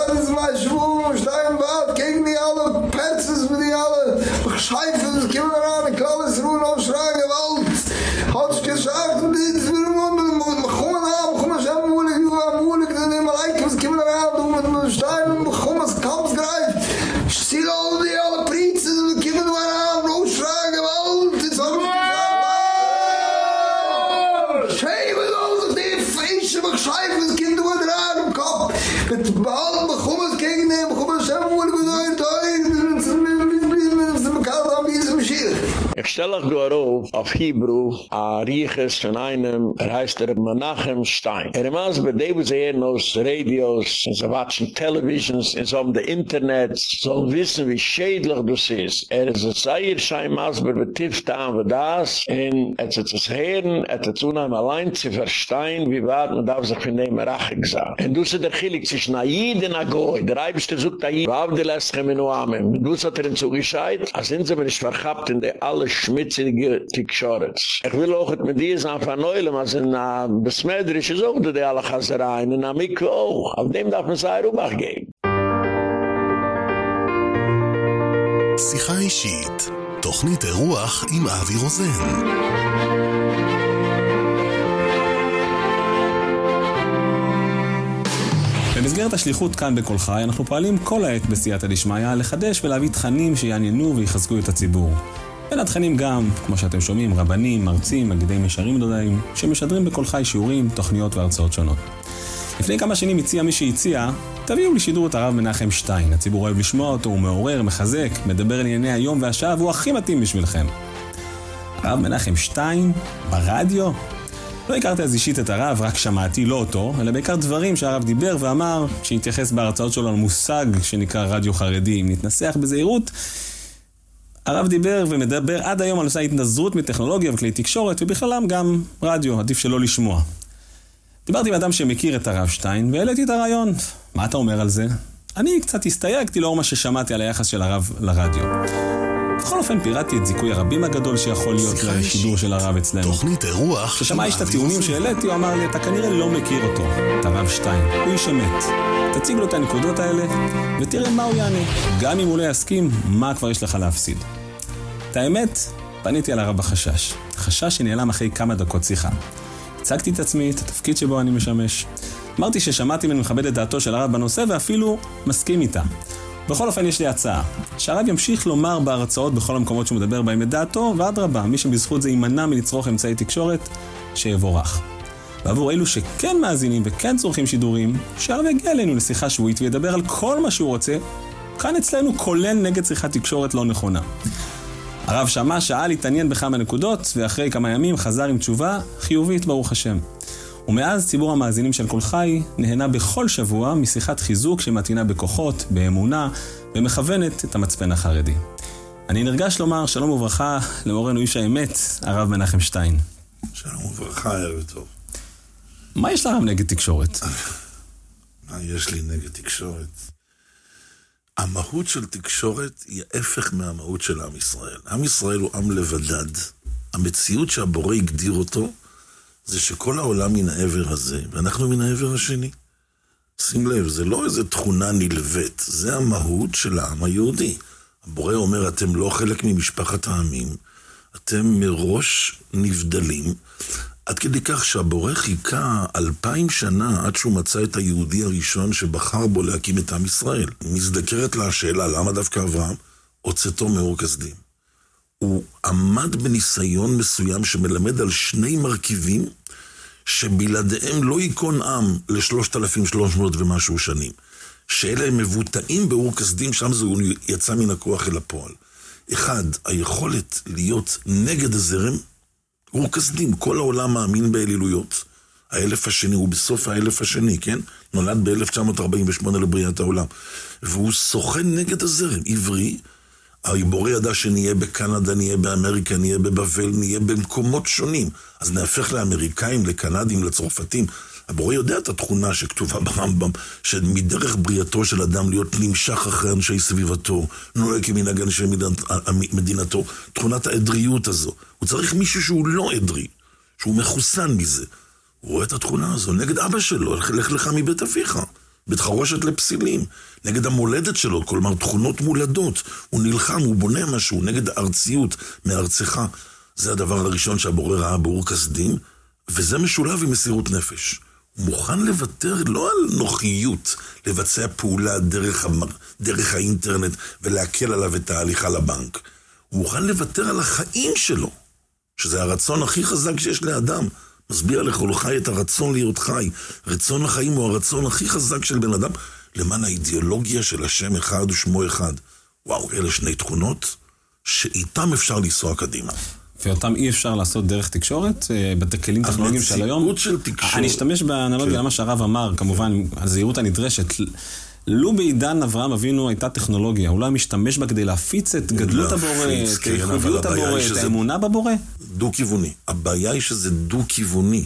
[SPEAKER 4] stein wart gegen die alle Perzes mit die alle Scheife das kommen ran und רון אויף ruhen auf האט Gewalt hat sich gesagt und die ist mir und und kommen ab kommen schon mulig nur mulig dann immer like was mit Stein kommen kaum greif wohl mit euch,
[SPEAKER 1] ich du auf, auf Hebrew, a Rieches von einem, er heißt er Menachem Stein. Er ist bei dem, sie hören aus Radios, sie watschen Televisions, sie haben das Internet, sollen wissen, wie schädlich das ist. Er ist ein Seier, schein Masber, betifft an, wie das, und er hat es hören, er hat es unheim allein zu verstehen, wie weit man darf sich von dem Rache gesagt. Und du sie der Chilik, sich naid in Agoi, der Eibischte sucht leschem in Oamem, du sie hat er ihm zugescheid, als sind sie mir nicht verhabt in der alle schmitzige Tikschorets. Ich will auch mit dir sagen, von Neulem, als in a Besmeidrisch ist auch die alle Chasereien, in a Mikve auch. Auf dem darf man sei Rubach geben.
[SPEAKER 5] שיחה אישית, תוכנית אירוח עם אבי רוזן.
[SPEAKER 6] במסגרת השליחות כאן בקול חי, אנחנו פועלים כל העת בסייעתא דשמיא לחדש ולהביא תכנים שיעניינו ויחזקו את הציבור. בין התכנים גם, כמו שאתם שומעים, רבנים, מרצים, מגידי משרים דודאים, שמשדרים בקול חי שיעורים, תוכניות והרצאות שונות. לפני כמה שנים הציע מי שהציע, תביאו לשידור את הרב מנחם שטיין. הציבור אוהב לשמוע אותו, הוא מעורר, מחזק, מדבר על ענייני היום והשעה, והוא הכי מתאים בשבילכם. הרב מנחם שטיין, ברדיו? לא הכרתי אז אישית את הרב, רק שמעתי, לא אותו, אלא בעיקר דברים שהרב דיבר ואמר, שהתייחס בהרצאות שלו למושג שנקרא רדיו חרדי. אם נתנסח בזהירות, הרב דיבר ומדבר עד היום על נושא ההתנזרות מטכנולוגיה וכלי תקשורת, ובכללם גם רדיו, עדיף שלא לשמוע. דיברתי עם אדם שמכיר את הרב שטיין, והעליתי את הרעיון. מה אתה אומר על זה? אני קצת הסתייגתי לאור מה ששמעתי על היחס של הרב לרדיו. בכל אופן פירטתי את זיכוי הרבים הגדול שיכול להיות לשידור. של הרב אצלנו.
[SPEAKER 5] תוכנית אירוח
[SPEAKER 6] כששמע איש את הטיעונים. שהעליתי, הוא אמר לי, אתה כנראה לא מכיר אותו, את הרב שטיין, הוא איש אמת. תציג לו את הנקודות האלה, ותראה מה הוא יענה. גם אם הוא לא יסכים, מה כבר יש לך להפסיד. את האמת, פניתי על הרב בחשש. חשש שנעלם אחרי כמה דקות שיחה. הצגתי את עצמי, את התפקיד שבו אני משמש. אמרתי ששמעתי ממנו מכבד את דעתו של הרב בנושא ואפילו מסכים איתה. בכל אופן יש לי הצעה, שהרב ימשיך לומר בהרצאות בכל המקומות שהוא מדבר בהם את דעתו, ואדרבה, מי שבזכות זה יימנע מלצרוך אמצעי תקשורת, שיבורך. ועבור אלו שכן מאזינים וכן צורכים שידורים, שהרב יגיע אלינו לשיחה שבועית וידבר על כל מה שהוא רוצה, כאן אצלנו כולל נגד צריכת תקשורת לא נכונה. הרב שמע, שאל, התעניין בכמה נקודות, ואחרי כמה ימים חזר עם תשובה חיובית, ברוך השם. ומאז ציבור המאזינים של כל חי נהנה בכל שבוע משיחת חיזוק שמתאינה בכוחות, באמונה, ומכוונת את המצפן החרדי. אני נרגש לומר שלום וברכה למורנו איש האמת, הרב מנחם שטיין.
[SPEAKER 7] שלום וברכה, ערב טוב.
[SPEAKER 6] מה יש לרב נגד תקשורת?
[SPEAKER 7] מה יש לי נגד תקשורת? המהות של תקשורת היא ההפך מהמהות של עם ישראל. עם ישראל הוא עם לבדד. המציאות שהבורא הגדיר אותו, זה שכל העולם מן העבר הזה, ואנחנו מן העבר השני. שים לב, זה לא איזה תכונה נלווית, זה המהות של העם היהודי. הבורא אומר, אתם לא חלק ממשפחת העמים, אתם מראש נבדלים, עד כדי כך שהבורא חיכה אלפיים שנה עד שהוא מצא את היהודי הראשון שבחר בו להקים את עם ישראל. מזדקרת לה השאלה, למה דווקא אברהם? הוצאתו מאור כסדים. הוא עמד בניסיון מסוים שמלמד על שני מרכיבים שבלעדיהם לא ייכון עם לשלושת אלפים שלוש מאות ומשהו שנים. שאלה הם מבוטאים באור כסדים, שם זה יצא מן הכוח אל הפועל. אחד, היכולת להיות נגד הזרם, אור כסדים, כל העולם מאמין באלילויות. האלף השני, הוא בסוף האלף השני, כן? נולד ב-1948 לבריאת העולם. והוא סוכן נגד הזרם, עברי. הבורא ידע שנהיה בקנדה, נהיה באמריקה, נהיה בבבל, נהיה במקומות שונים. אז נהפך לאמריקאים, לקנדים, לצרפתים. הבורא יודע את התכונה שכתובה ברמב"ם, שמדרך בריאתו של אדם להיות נמשך אחרי אנשי סביבתו, נוהג כמנהג אנשי מדינת, מדינתו, תכונת העדריות הזו. הוא צריך מישהו שהוא לא עדרי, שהוא מחוסן מזה. הוא רואה את התכונה הזו נגד אבא שלו, לך לך מבית אביך. בית חרושת לפסילים, נגד המולדת שלו, כלומר תכונות מולדות. הוא נלחם, הוא בונה משהו, נגד הארציות מארצך. זה הדבר הראשון שהבורא ראה באור כסדים, וזה משולב עם מסירות נפש. הוא מוכן לוותר לא על נוחיות, לבצע פעולה דרך, המ... דרך האינטרנט ולהקל עליו את ההליכה לבנק. הוא מוכן לוותר על החיים שלו, שזה הרצון הכי חזק שיש לאדם. מסביר לכל חי את הרצון להיות חי. רצון החיים הוא הרצון הכי חזק של בן אדם, למען האידיאולוגיה של השם אחד ושמו אחד. וואו, אלה שני תכונות שאיתם אפשר לנסוע קדימה.
[SPEAKER 6] ואותם אי אפשר לעשות דרך תקשורת, אה, בכלים טכנולוגיים של היום.
[SPEAKER 7] המציאות של תקשורת...
[SPEAKER 6] אני אשתמש באנלוגיה
[SPEAKER 7] כן.
[SPEAKER 6] למה שהרב אמר, כמובן, הזהירות הנדרשת. לו בעידן אברהם אבינו הייתה טכנולוגיה, הוא לא היה משתמש בה כדי להפיץ את גדלות הבורא, את
[SPEAKER 7] כן,
[SPEAKER 6] ייחודיות הבורא, את האמונה בבורא.
[SPEAKER 7] דו-כיווני. הבעיה היא שזה דו-כיווני.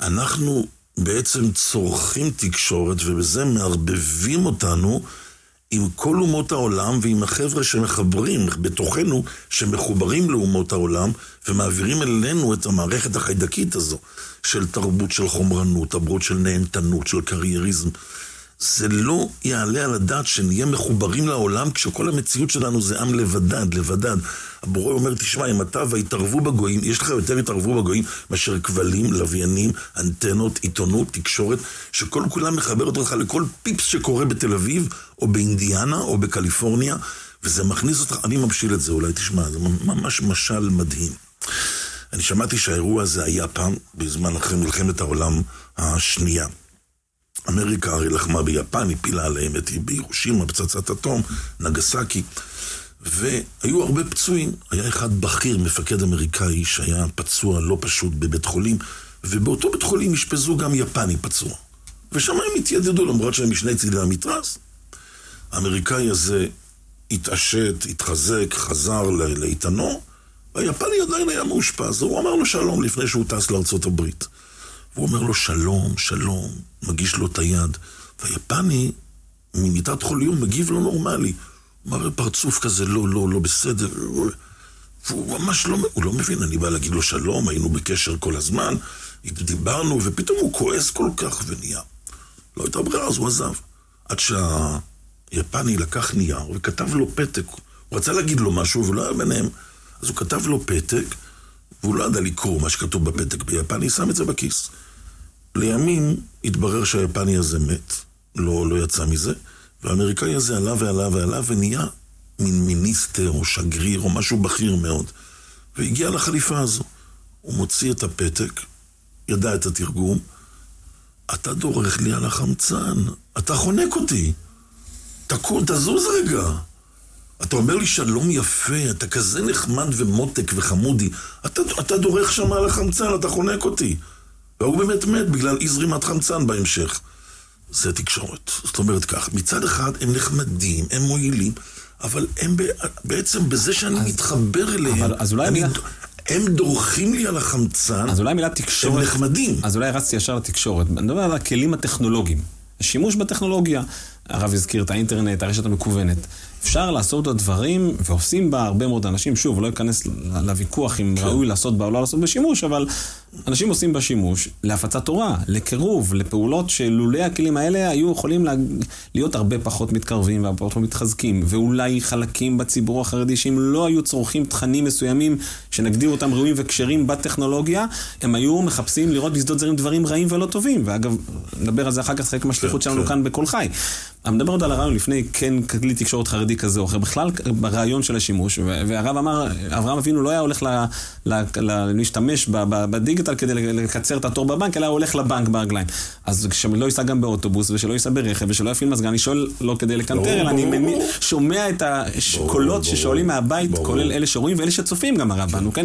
[SPEAKER 7] אנחנו בעצם צורכים תקשורת, ובזה מערבבים אותנו עם כל אומות העולם ועם החבר'ה שמחברים בתוכנו, שמחוברים לאומות העולם, ומעבירים אלינו את המערכת החיידקית הזו, של תרבות של חומרנות, תרבות של נהנתנות, של קרייריזם. זה לא יעלה על הדעת שנהיה מחוברים לעולם כשכל המציאות שלנו זה עם לבדד, לבדד. הבורא אומר, תשמע, אם אתה והתערבו בגויים, יש לך יותר התערבו בגויים מאשר כבלים, לוויינים, אנטנות, עיתונות, תקשורת, שכל כולם מחברת אותך לכל פיפס שקורה בתל אביב, או באינדיאנה, או בקליפורניה, וזה מכניס אותך, אני ממשיל את זה אולי, תשמע, זה ממש משל מדהים. אני שמעתי שהאירוע הזה היה פעם, בזמן אחרי מלחמת העולם השנייה. אמריקה הרי לחמה ביפן, הפילה עליהם את בירושימה, פצצת אטום, נגסקי, והיו הרבה פצועים. היה אחד בכיר, מפקד אמריקאי, שהיה פצוע לא פשוט בבית חולים, ובאותו בית חולים אשפזו גם יפני פצוע. ושם הם התיידדו, למרות שהם משני צידי המתרס. האמריקאי הזה התעשת, התחזק, חזר לאיתנו, והיפני עדיין היה מאושפז. הוא אמר לו שלום לפני שהוא טס לארצות הברית. והוא אומר לו שלום, שלום, מגיש לו את היד. והיפני, ממיטת חוליום, מגיב לו נורמלי. הוא מראה פרצוף כזה, לא, לא, לא בסדר. והוא ממש לא, הוא לא מבין, אני בא להגיד לו שלום, היינו בקשר כל הזמן, דיברנו, ופתאום הוא כועס כל כך ונהיה. לא הייתה ברירה, אז הוא עזב. עד שהיפני לקח נייר וכתב לו פתק. הוא רצה להגיד לו משהו ולא היה ביניהם. אז הוא כתב לו פתק, והוא לא ידע לקרוא מה שכתוב בפתק ביפני, שם את זה בכיס. לימים התברר שהיפני הזה מת, לא, לא יצא מזה, והאמריקאי הזה עלה ועלה ועלה ונהיה מין מיניסטר או שגריר או משהו בכיר מאוד. והגיע לחליפה הזו. הוא מוציא את הפתק, ידע את התרגום, אתה דורך לי על החמצן, אתה חונק אותי. תקום, תזוז רגע. אתה אומר לי שלום יפה, אתה כזה נחמד ומותק וחמודי. אתה, אתה דורך שם על החמצן, אתה חונק אותי. והוא באמת מת בגלל אי זרימת חמצן בהמשך. זה תקשורת. זאת אומרת כך, מצד אחד הם נחמדים, הם מועילים, אבל הם בעצם בזה שאני מתחבר אליהם,
[SPEAKER 6] אבל- אז אולי
[SPEAKER 7] אני,
[SPEAKER 6] המילה-
[SPEAKER 7] הם דורכים לי על החמצן,
[SPEAKER 6] אז אולי המילה
[SPEAKER 7] הם
[SPEAKER 6] תקשורת...
[SPEAKER 7] נחמדים.
[SPEAKER 6] אז אולי רצתי ישר לתקשורת. אני מדבר על הכלים הטכנולוגיים. השימוש בטכנולוגיה. הרב הזכיר את האינטרנט, הרשת המקוונת. אפשר לעשות את הדברים, ועושים בה הרבה מאוד אנשים. שוב, לא אכנס לוויכוח אם
[SPEAKER 7] כן.
[SPEAKER 6] ראוי לעשות בה או לא לעשות בשימוש, אבל אנשים עושים בה שימוש להפצת תורה, לקירוב, לפעולות שלולא הכלים האלה היו יכולים לה... להיות הרבה פחות מתקרבים והרבה פחות מתחזקים. ואולי חלקים בציבור החרדי שאם לא היו צורכים תכנים מסוימים שנגדיר אותם ראויים וכשרים בטכנולוגיה, הם היו מחפשים לראות בשדות זרים דברים רעים ולא טובים. ואגב, נדבר על זה אחר כך, חלק מהשליחות
[SPEAKER 7] כן,
[SPEAKER 6] שלנו
[SPEAKER 7] כן.
[SPEAKER 6] כאן בקול חי. אני מדבר עוד על הרעיון לפני כן כלי תקשורת חרדי כזה או אחר, בכלל ברעיון של השימוש, והרב אמר, אברהם אבינו לא היה הולך ל- ל- ל- להשתמש ב- בדיגיטל כדי לקצר את התור בבנק, אלא הוא הולך לבנק ברגליים. אז שלא ייסע גם באוטובוס, ושלא ייסע ברכב, ושלא יפעיל מזגן, אני שואל לא כדי לקנטר, אלא אני. שומע את הקולות ששואלים מהבית. כולל אלה שרואים ואלה שצופים גם הרב בנו, כן?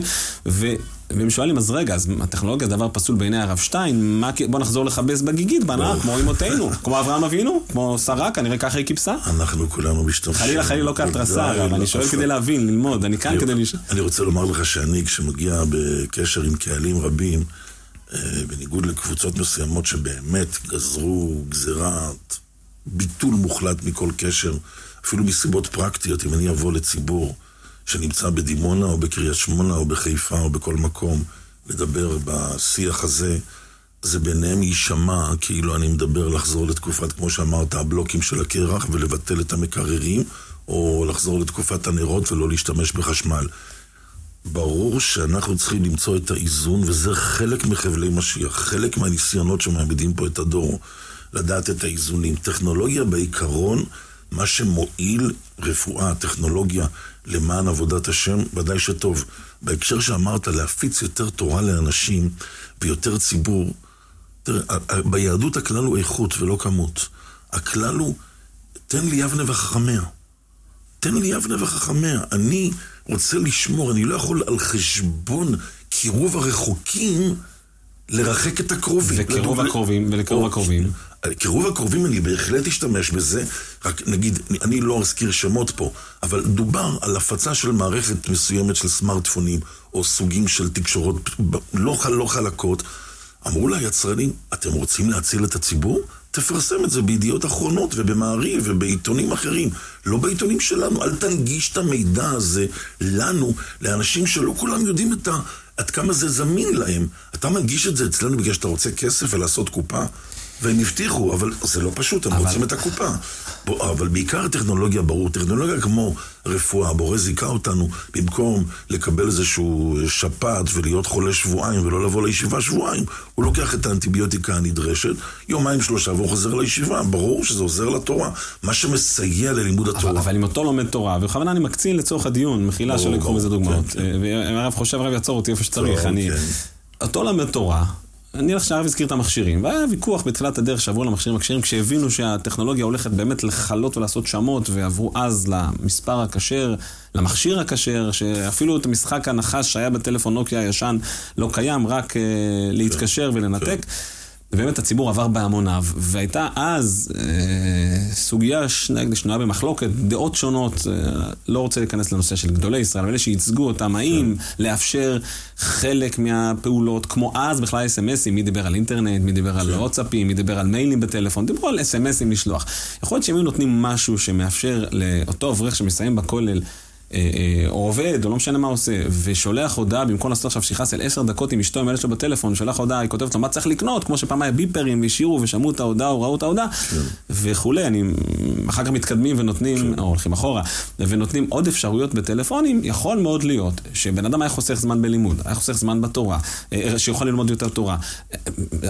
[SPEAKER 6] והם שואלים, אז רגע, אז הטכנולוגיה זה דבר פסול בעיני הרב שטיין, מה, בוא נחזור לכבס בגיגית, בהנאה, כמו אמותינו, כמו אברהם אבינו, כמו שרה, כנראה ככה היא כיבסה.
[SPEAKER 7] אנחנו כולנו משתמשים.
[SPEAKER 6] חלילה חלילה לא כהתרסה, אבל אני שואל. כדי להבין, ללמוד, אני כאן כדי.
[SPEAKER 7] אני רוצה לומר לך שאני, כשמגיע בקשר עם קהלים רבים, אה, בניגוד לקבוצות מסוימות שבאמת גזרו גזירת ביטול מוחלט מכל קשר, אפילו מסיבות פרקטיות, אם אני אבוא לציבור שנמצא בדימונה או בקריית שמונה או בחיפה או בכל מקום, לדבר בשיח הזה, זה ביניהם יישמע כאילו אני מדבר לחזור לתקופת, כמו שאמרת, הבלוקים של הקרח ולבטל את המקררים, או לחזור לתקופת הנרות ולא להשתמש בחשמל. ברור שאנחנו צריכים למצוא את האיזון, וזה חלק מחבלי משיח, חלק מהניסיונות שמעמידים פה את הדור, לדעת את האיזונים. טכנולוגיה בעיקרון, מה שמועיל רפואה, טכנולוגיה למען עבודת השם, ודאי שטוב. בהקשר שאמרת, להפיץ יותר תורה לאנשים ויותר ציבור, תראה, ביהדות הכלל הוא איכות ולא כמות. הכלל הוא, תן לי יבנה וחכמיה. תן לי יבנה וחכמיה. אני רוצה לשמור, אני לא יכול על חשבון קירוב הרחוקים לרחק את הקרובים.
[SPEAKER 6] וקירוב
[SPEAKER 7] לדוגמה-
[SPEAKER 6] הקרובים, ולקירוב
[SPEAKER 7] או,
[SPEAKER 6] הקרובים.
[SPEAKER 7] קירוב הקרובים אני בהחלט אשתמש בזה, רק נגיד, אני- לא אזכיר שמות פה, אבל דובר על הפצה של מערכת מסוימת של סמארטפונים, או סוגים של תקשורות לא, לא חלקות. אמרו ליצרנים, אתם רוצים להציל את הציבור? תפרסם את זה בידיעות אחרונות ובמעריב ובעיתונים אחרים, לא בעיתונים שלנו. אל תנגיש את המידע הזה לנו, לאנשים שלא כולם יודעים את ה... עד כמה זה זמין להם. אתה מנגיש את זה אצלנו בגלל שאתה רוצה כסף ולעשות קופה? והם הבטיחו, אבל זה לא פשוט, הם
[SPEAKER 6] אבל-
[SPEAKER 7] רוצים את הקופה. בוא, אבל בעיקר טכנולוגיה, ברור, טכנולוגיה כמו רפואה, בורא זיכה אותנו, במקום לקבל איזשהו שפעת ולהיות חולה שבועיים ולא לבוא לישיבה שבועיים, הוא לוקח את האנטיביוטיקה הנדרשת, יומיים שלושה והוא חוזר לישיבה, ברור שזה עוזר לתורה. מה שמסייע ללימוד
[SPEAKER 6] אבל,
[SPEAKER 7] התורה.
[SPEAKER 6] אבל אם אותו לומד תורה, ובכוונה אני מקצין לצורך הדיון, מחילה שלא יקחו מזה דוגמאות.
[SPEAKER 7] כן, כן.
[SPEAKER 6] ואם הרב חושב, הרב יעצור אותי איפה שצריך. אני...
[SPEAKER 7] כן.
[SPEAKER 6] אותו למד תורה, אני עכשיו הזכיר את המכשירים, והיה ויכוח בתחילת הדרך שעברו למכשירים הכשרים, כשהבינו שהטכנולוגיה הולכת באמת לכלות ולעשות שמות, ועברו אז למספר הכשר, למכשיר הכשר, שאפילו את המשחק הנחש שהיה בטלפון נוקיה הישן לא קיים, רק אה, להתקשר ולנתק. ובאמת הציבור עבר בהמוניו, והייתה אז אה, סוגיה שנ- שנויה במחלוקת, דעות שונות, אה, לא רוצה להיכנס לנושא של גדולי ישראל, אבל אלה שייצגו אותם, האם לאפשר חלק מהפעולות, כמו אז בכלל אס.אם.אסים, מי דיבר על אינטרנט, מי דיבר על וואטסאפים, מי דיבר על מיילים בטלפון, דיברו על אס.אם.אסים לשלוח. יכול להיות שהם היו נותנים משהו שמאפשר לאותו אברך שמסיים בכולל, או עובד, או לא משנה מה עושה, ושולח הודעה, במקום לעשות עכשיו שיחה של עשר דקות עם אשתו, עם הילד שלו בטלפון, שולח הודעה, היא כותבת לו מה צריך לקנות, כמו שפעם היה ביפרים, והשאירו ושמעו את ההודעה, או ראו את ההודעה, וכולי, אני, אחר כך מתקדמים ונותנים, או הולכים אחורה, ונותנים עוד אפשרויות בטלפונים, יכול מאוד להיות שבן אדם היה חוסך זמן בלימוד, היה חוסך זמן בתורה, אה, שיכול ללמוד יותר תורה. אה,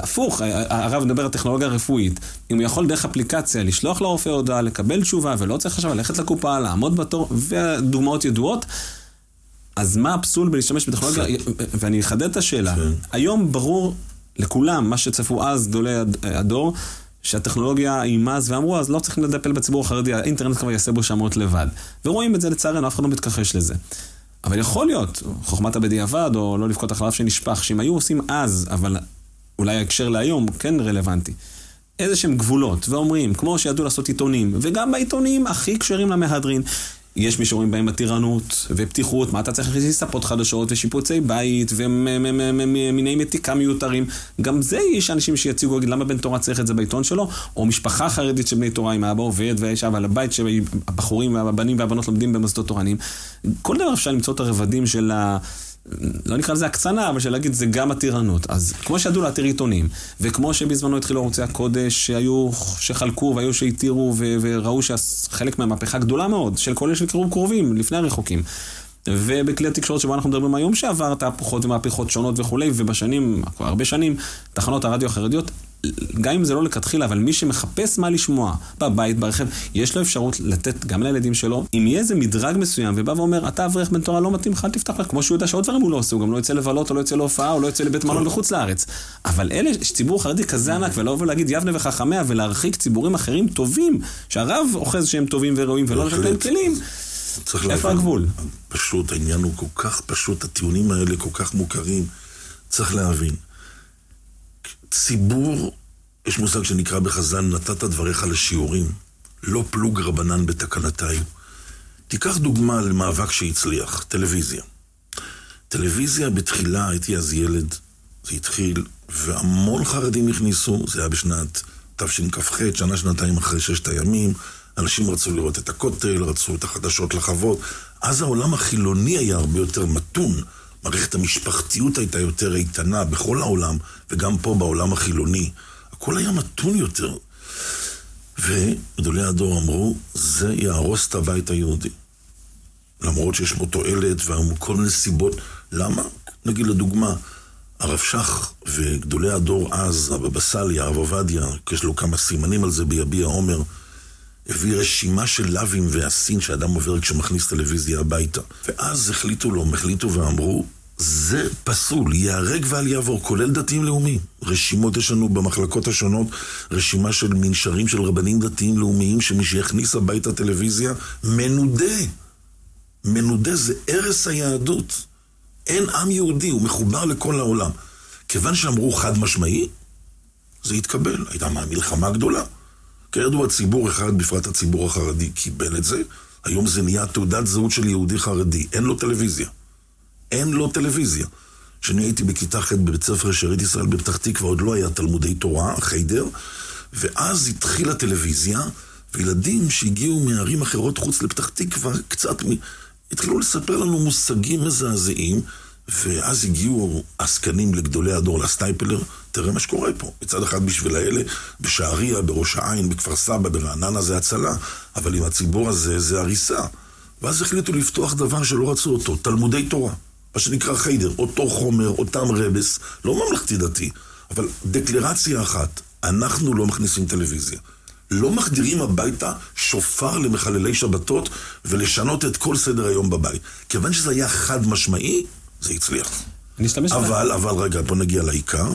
[SPEAKER 6] הפוך, אה, הרב מדבר על טכנולוגיה רפואית, אם הוא יכול דרך אפליקציה לשלוח לרופא הודעה, לקבל תשובה, ולא צריך עכשיו ללכת לקופה, לעמוד בתור, והדוגמאות ידועות. אז מה הפסול בלהשתמש בטכנולוגיה? ואני אחדד את השאלה.
[SPEAKER 7] כן.
[SPEAKER 6] היום ברור לכולם, מה שצפו אז גדולי הד- הדור, שהטכנולוגיה אימץ, ואמרו, אז לא צריכים לטפל בציבור החרדי, האינטרנט כבר יעשה בו שמות לבד. ורואים את זה לצערנו, אף אחד לא מתכחש לזה. אבל יכול להיות, חוכמת הבדיעבד, או לא לבכות החלב שנשפך, שאם היו עושים אז, אבל אולי ההקשר להיום כן רלוונטי. איזה שהם גבולות, ואומרים, כמו שידעו לעשות עיתונים, וגם בעיתונים הכי כשרים למהדרין, יש מי שרואים בהם מתירנות ופתיחות, מה אתה צריך להכניס ספות חדשות ושיפוצי בית ומיני מתיקה מיותרים. גם זה יש אנשים שיציגו, יגיד, למה בן תורה צריך את זה בעיתון שלו? או משפחה חרדית של בני תורה, אם האבא עובד ויש אבל הבית שהבחורים והבנים והבנות לומדים במוסדות תורניים. כל דבר אפשר למצוא את הרבדים של ה... לא נקרא לזה הקצנה, אבל של להגיד זה גם מתירנות. אז כמו שידעו להתיר עיתונים, וכמו שבזמנו התחילו ערוצי הקודש, שהיו, שחלקו והיו שהתירו וראו שחלק מהמהפכה גדולה מאוד, של כל אלה של קירוב קרובים, לפני הרחוקים. ובכלי התקשורת שבו אנחנו מדברים היום, שעבר תהפוכות ומהפכות שונות וכולי, ובשנים, הרבה שנים, תחנות הרדיו החרדיות, גם אם זה לא לכתחילה, אבל מי שמחפש מה לשמוע בבית, ברכב, יש לו אפשרות לתת גם לילדים שלו, אם יהיה איזה מדרג מסוים, ובא ואומר, אתה אברך בן תורה לא מתאים לך, אל תפתח לך, כמו שהוא יודע שעוד דברים הוא לא עושה, הוא גם לא יוצא לבלות, או לא יוצא להופעה, או לא יוצא לבית מלון בחוץ לארץ. אבל אלה, ציבור חרדי כזה ענק, ולא לבוא להגיד יבנה וחכמיה, ולהרחיק ציבורים אחרים טובים, שהרב אוחז שהם טובים וראויים, ולא לתת להם כלים,
[SPEAKER 7] צריך
[SPEAKER 6] איפה
[SPEAKER 7] להבין,
[SPEAKER 6] הגבול?
[SPEAKER 7] פשוט, העניין הוא כל כך פשוט, הטיעונים האלה כל כך מוכרים. צריך להבין. ציבור, יש מושג שנקרא בחז"ל, נתת דבריך לשיעורים, לא פלוג רבנן בתקנתיו. תיקח דוגמה למאבק שהצליח, טלוויזיה. טלוויזיה בתחילה, הייתי אז ילד, זה התחיל, והמון חרדים נכנסו, זה היה בשנת תשכ"ח, שנה, שנתיים אחרי ששת הימים, אנשים רצו לראות את הכותל, רצו את החדשות לחוות. אז העולם החילוני היה הרבה יותר מתון. מערכת המשפחתיות הייתה יותר איתנה בכל העולם, וגם פה בעולם החילוני. הכל היה מתון יותר. וגדולי הדור אמרו, זה יהרוס את הבית היהודי. למרות שיש בו תועלת וכל מיני סיבות. למה? נגיד לדוגמה, הרב שך וגדולי הדור אז, הבבא סאלי, הרב עובדיה, יש לו כמה סימנים על זה ביביע עומר, הביא רשימה של לאווים ועשין שאדם עובר כשמכניס טלוויזיה הביתה. ואז החליטו לו, החליטו ואמרו, זה פסול, ייהרג ואל יעבור, כולל דתיים לאומיים. רשימות יש לנו במחלקות השונות, רשימה של מנשרים של רבנים דתיים לאומיים, שמי שיכניס הביתה טלוויזיה, מנודה. מנודה זה ערש היהדות. אין עם יהודי, הוא מחובר לכל העולם. כיוון שאמרו חד משמעי, זה התקבל. הייתה מה, מלחמה גדולה. כידוע, ציבור אחד, בפרט הציבור החרדי, קיבל את זה. היום זה נהיה תעודת זהות של יהודי חרדי. אין לו טלוויזיה. אין לו טלוויזיה. כשאני הייתי בכיתה ח' בבית ספר שארית ישראל בפתח תקווה, עוד לא היה תלמודי תורה, חיידר, ואז התחילה טלוויזיה, וילדים שהגיעו מערים אחרות חוץ לפתח תקווה, קצת מ... התחילו לספר לנו מושגים מזעזעים, ואז הגיעו עסקנים לגדולי הדור, לסטייפלר, תראה מה שקורה פה. מצד אחד בשביל האלה, בשעריה, בראש העין, בכפר סבא, ברעננה זה הצלה, אבל עם הציבור הזה זה הריסה. ואז החליטו לפתוח דבר שלא רצו אותו, תלמודי תורה. מה שנקרא חיידר, אותו חומר, אותם רבס, לא ממלכתי דתי, אבל דקלרציה אחת, אנחנו לא מכניסים טלוויזיה. לא מחדירים הביתה שופר למחללי שבתות ולשנות את כל סדר היום בבית. כיוון שזה היה חד משמעי, זה הצליח. אבל, אבל רגע, בוא נגיע לעיקר.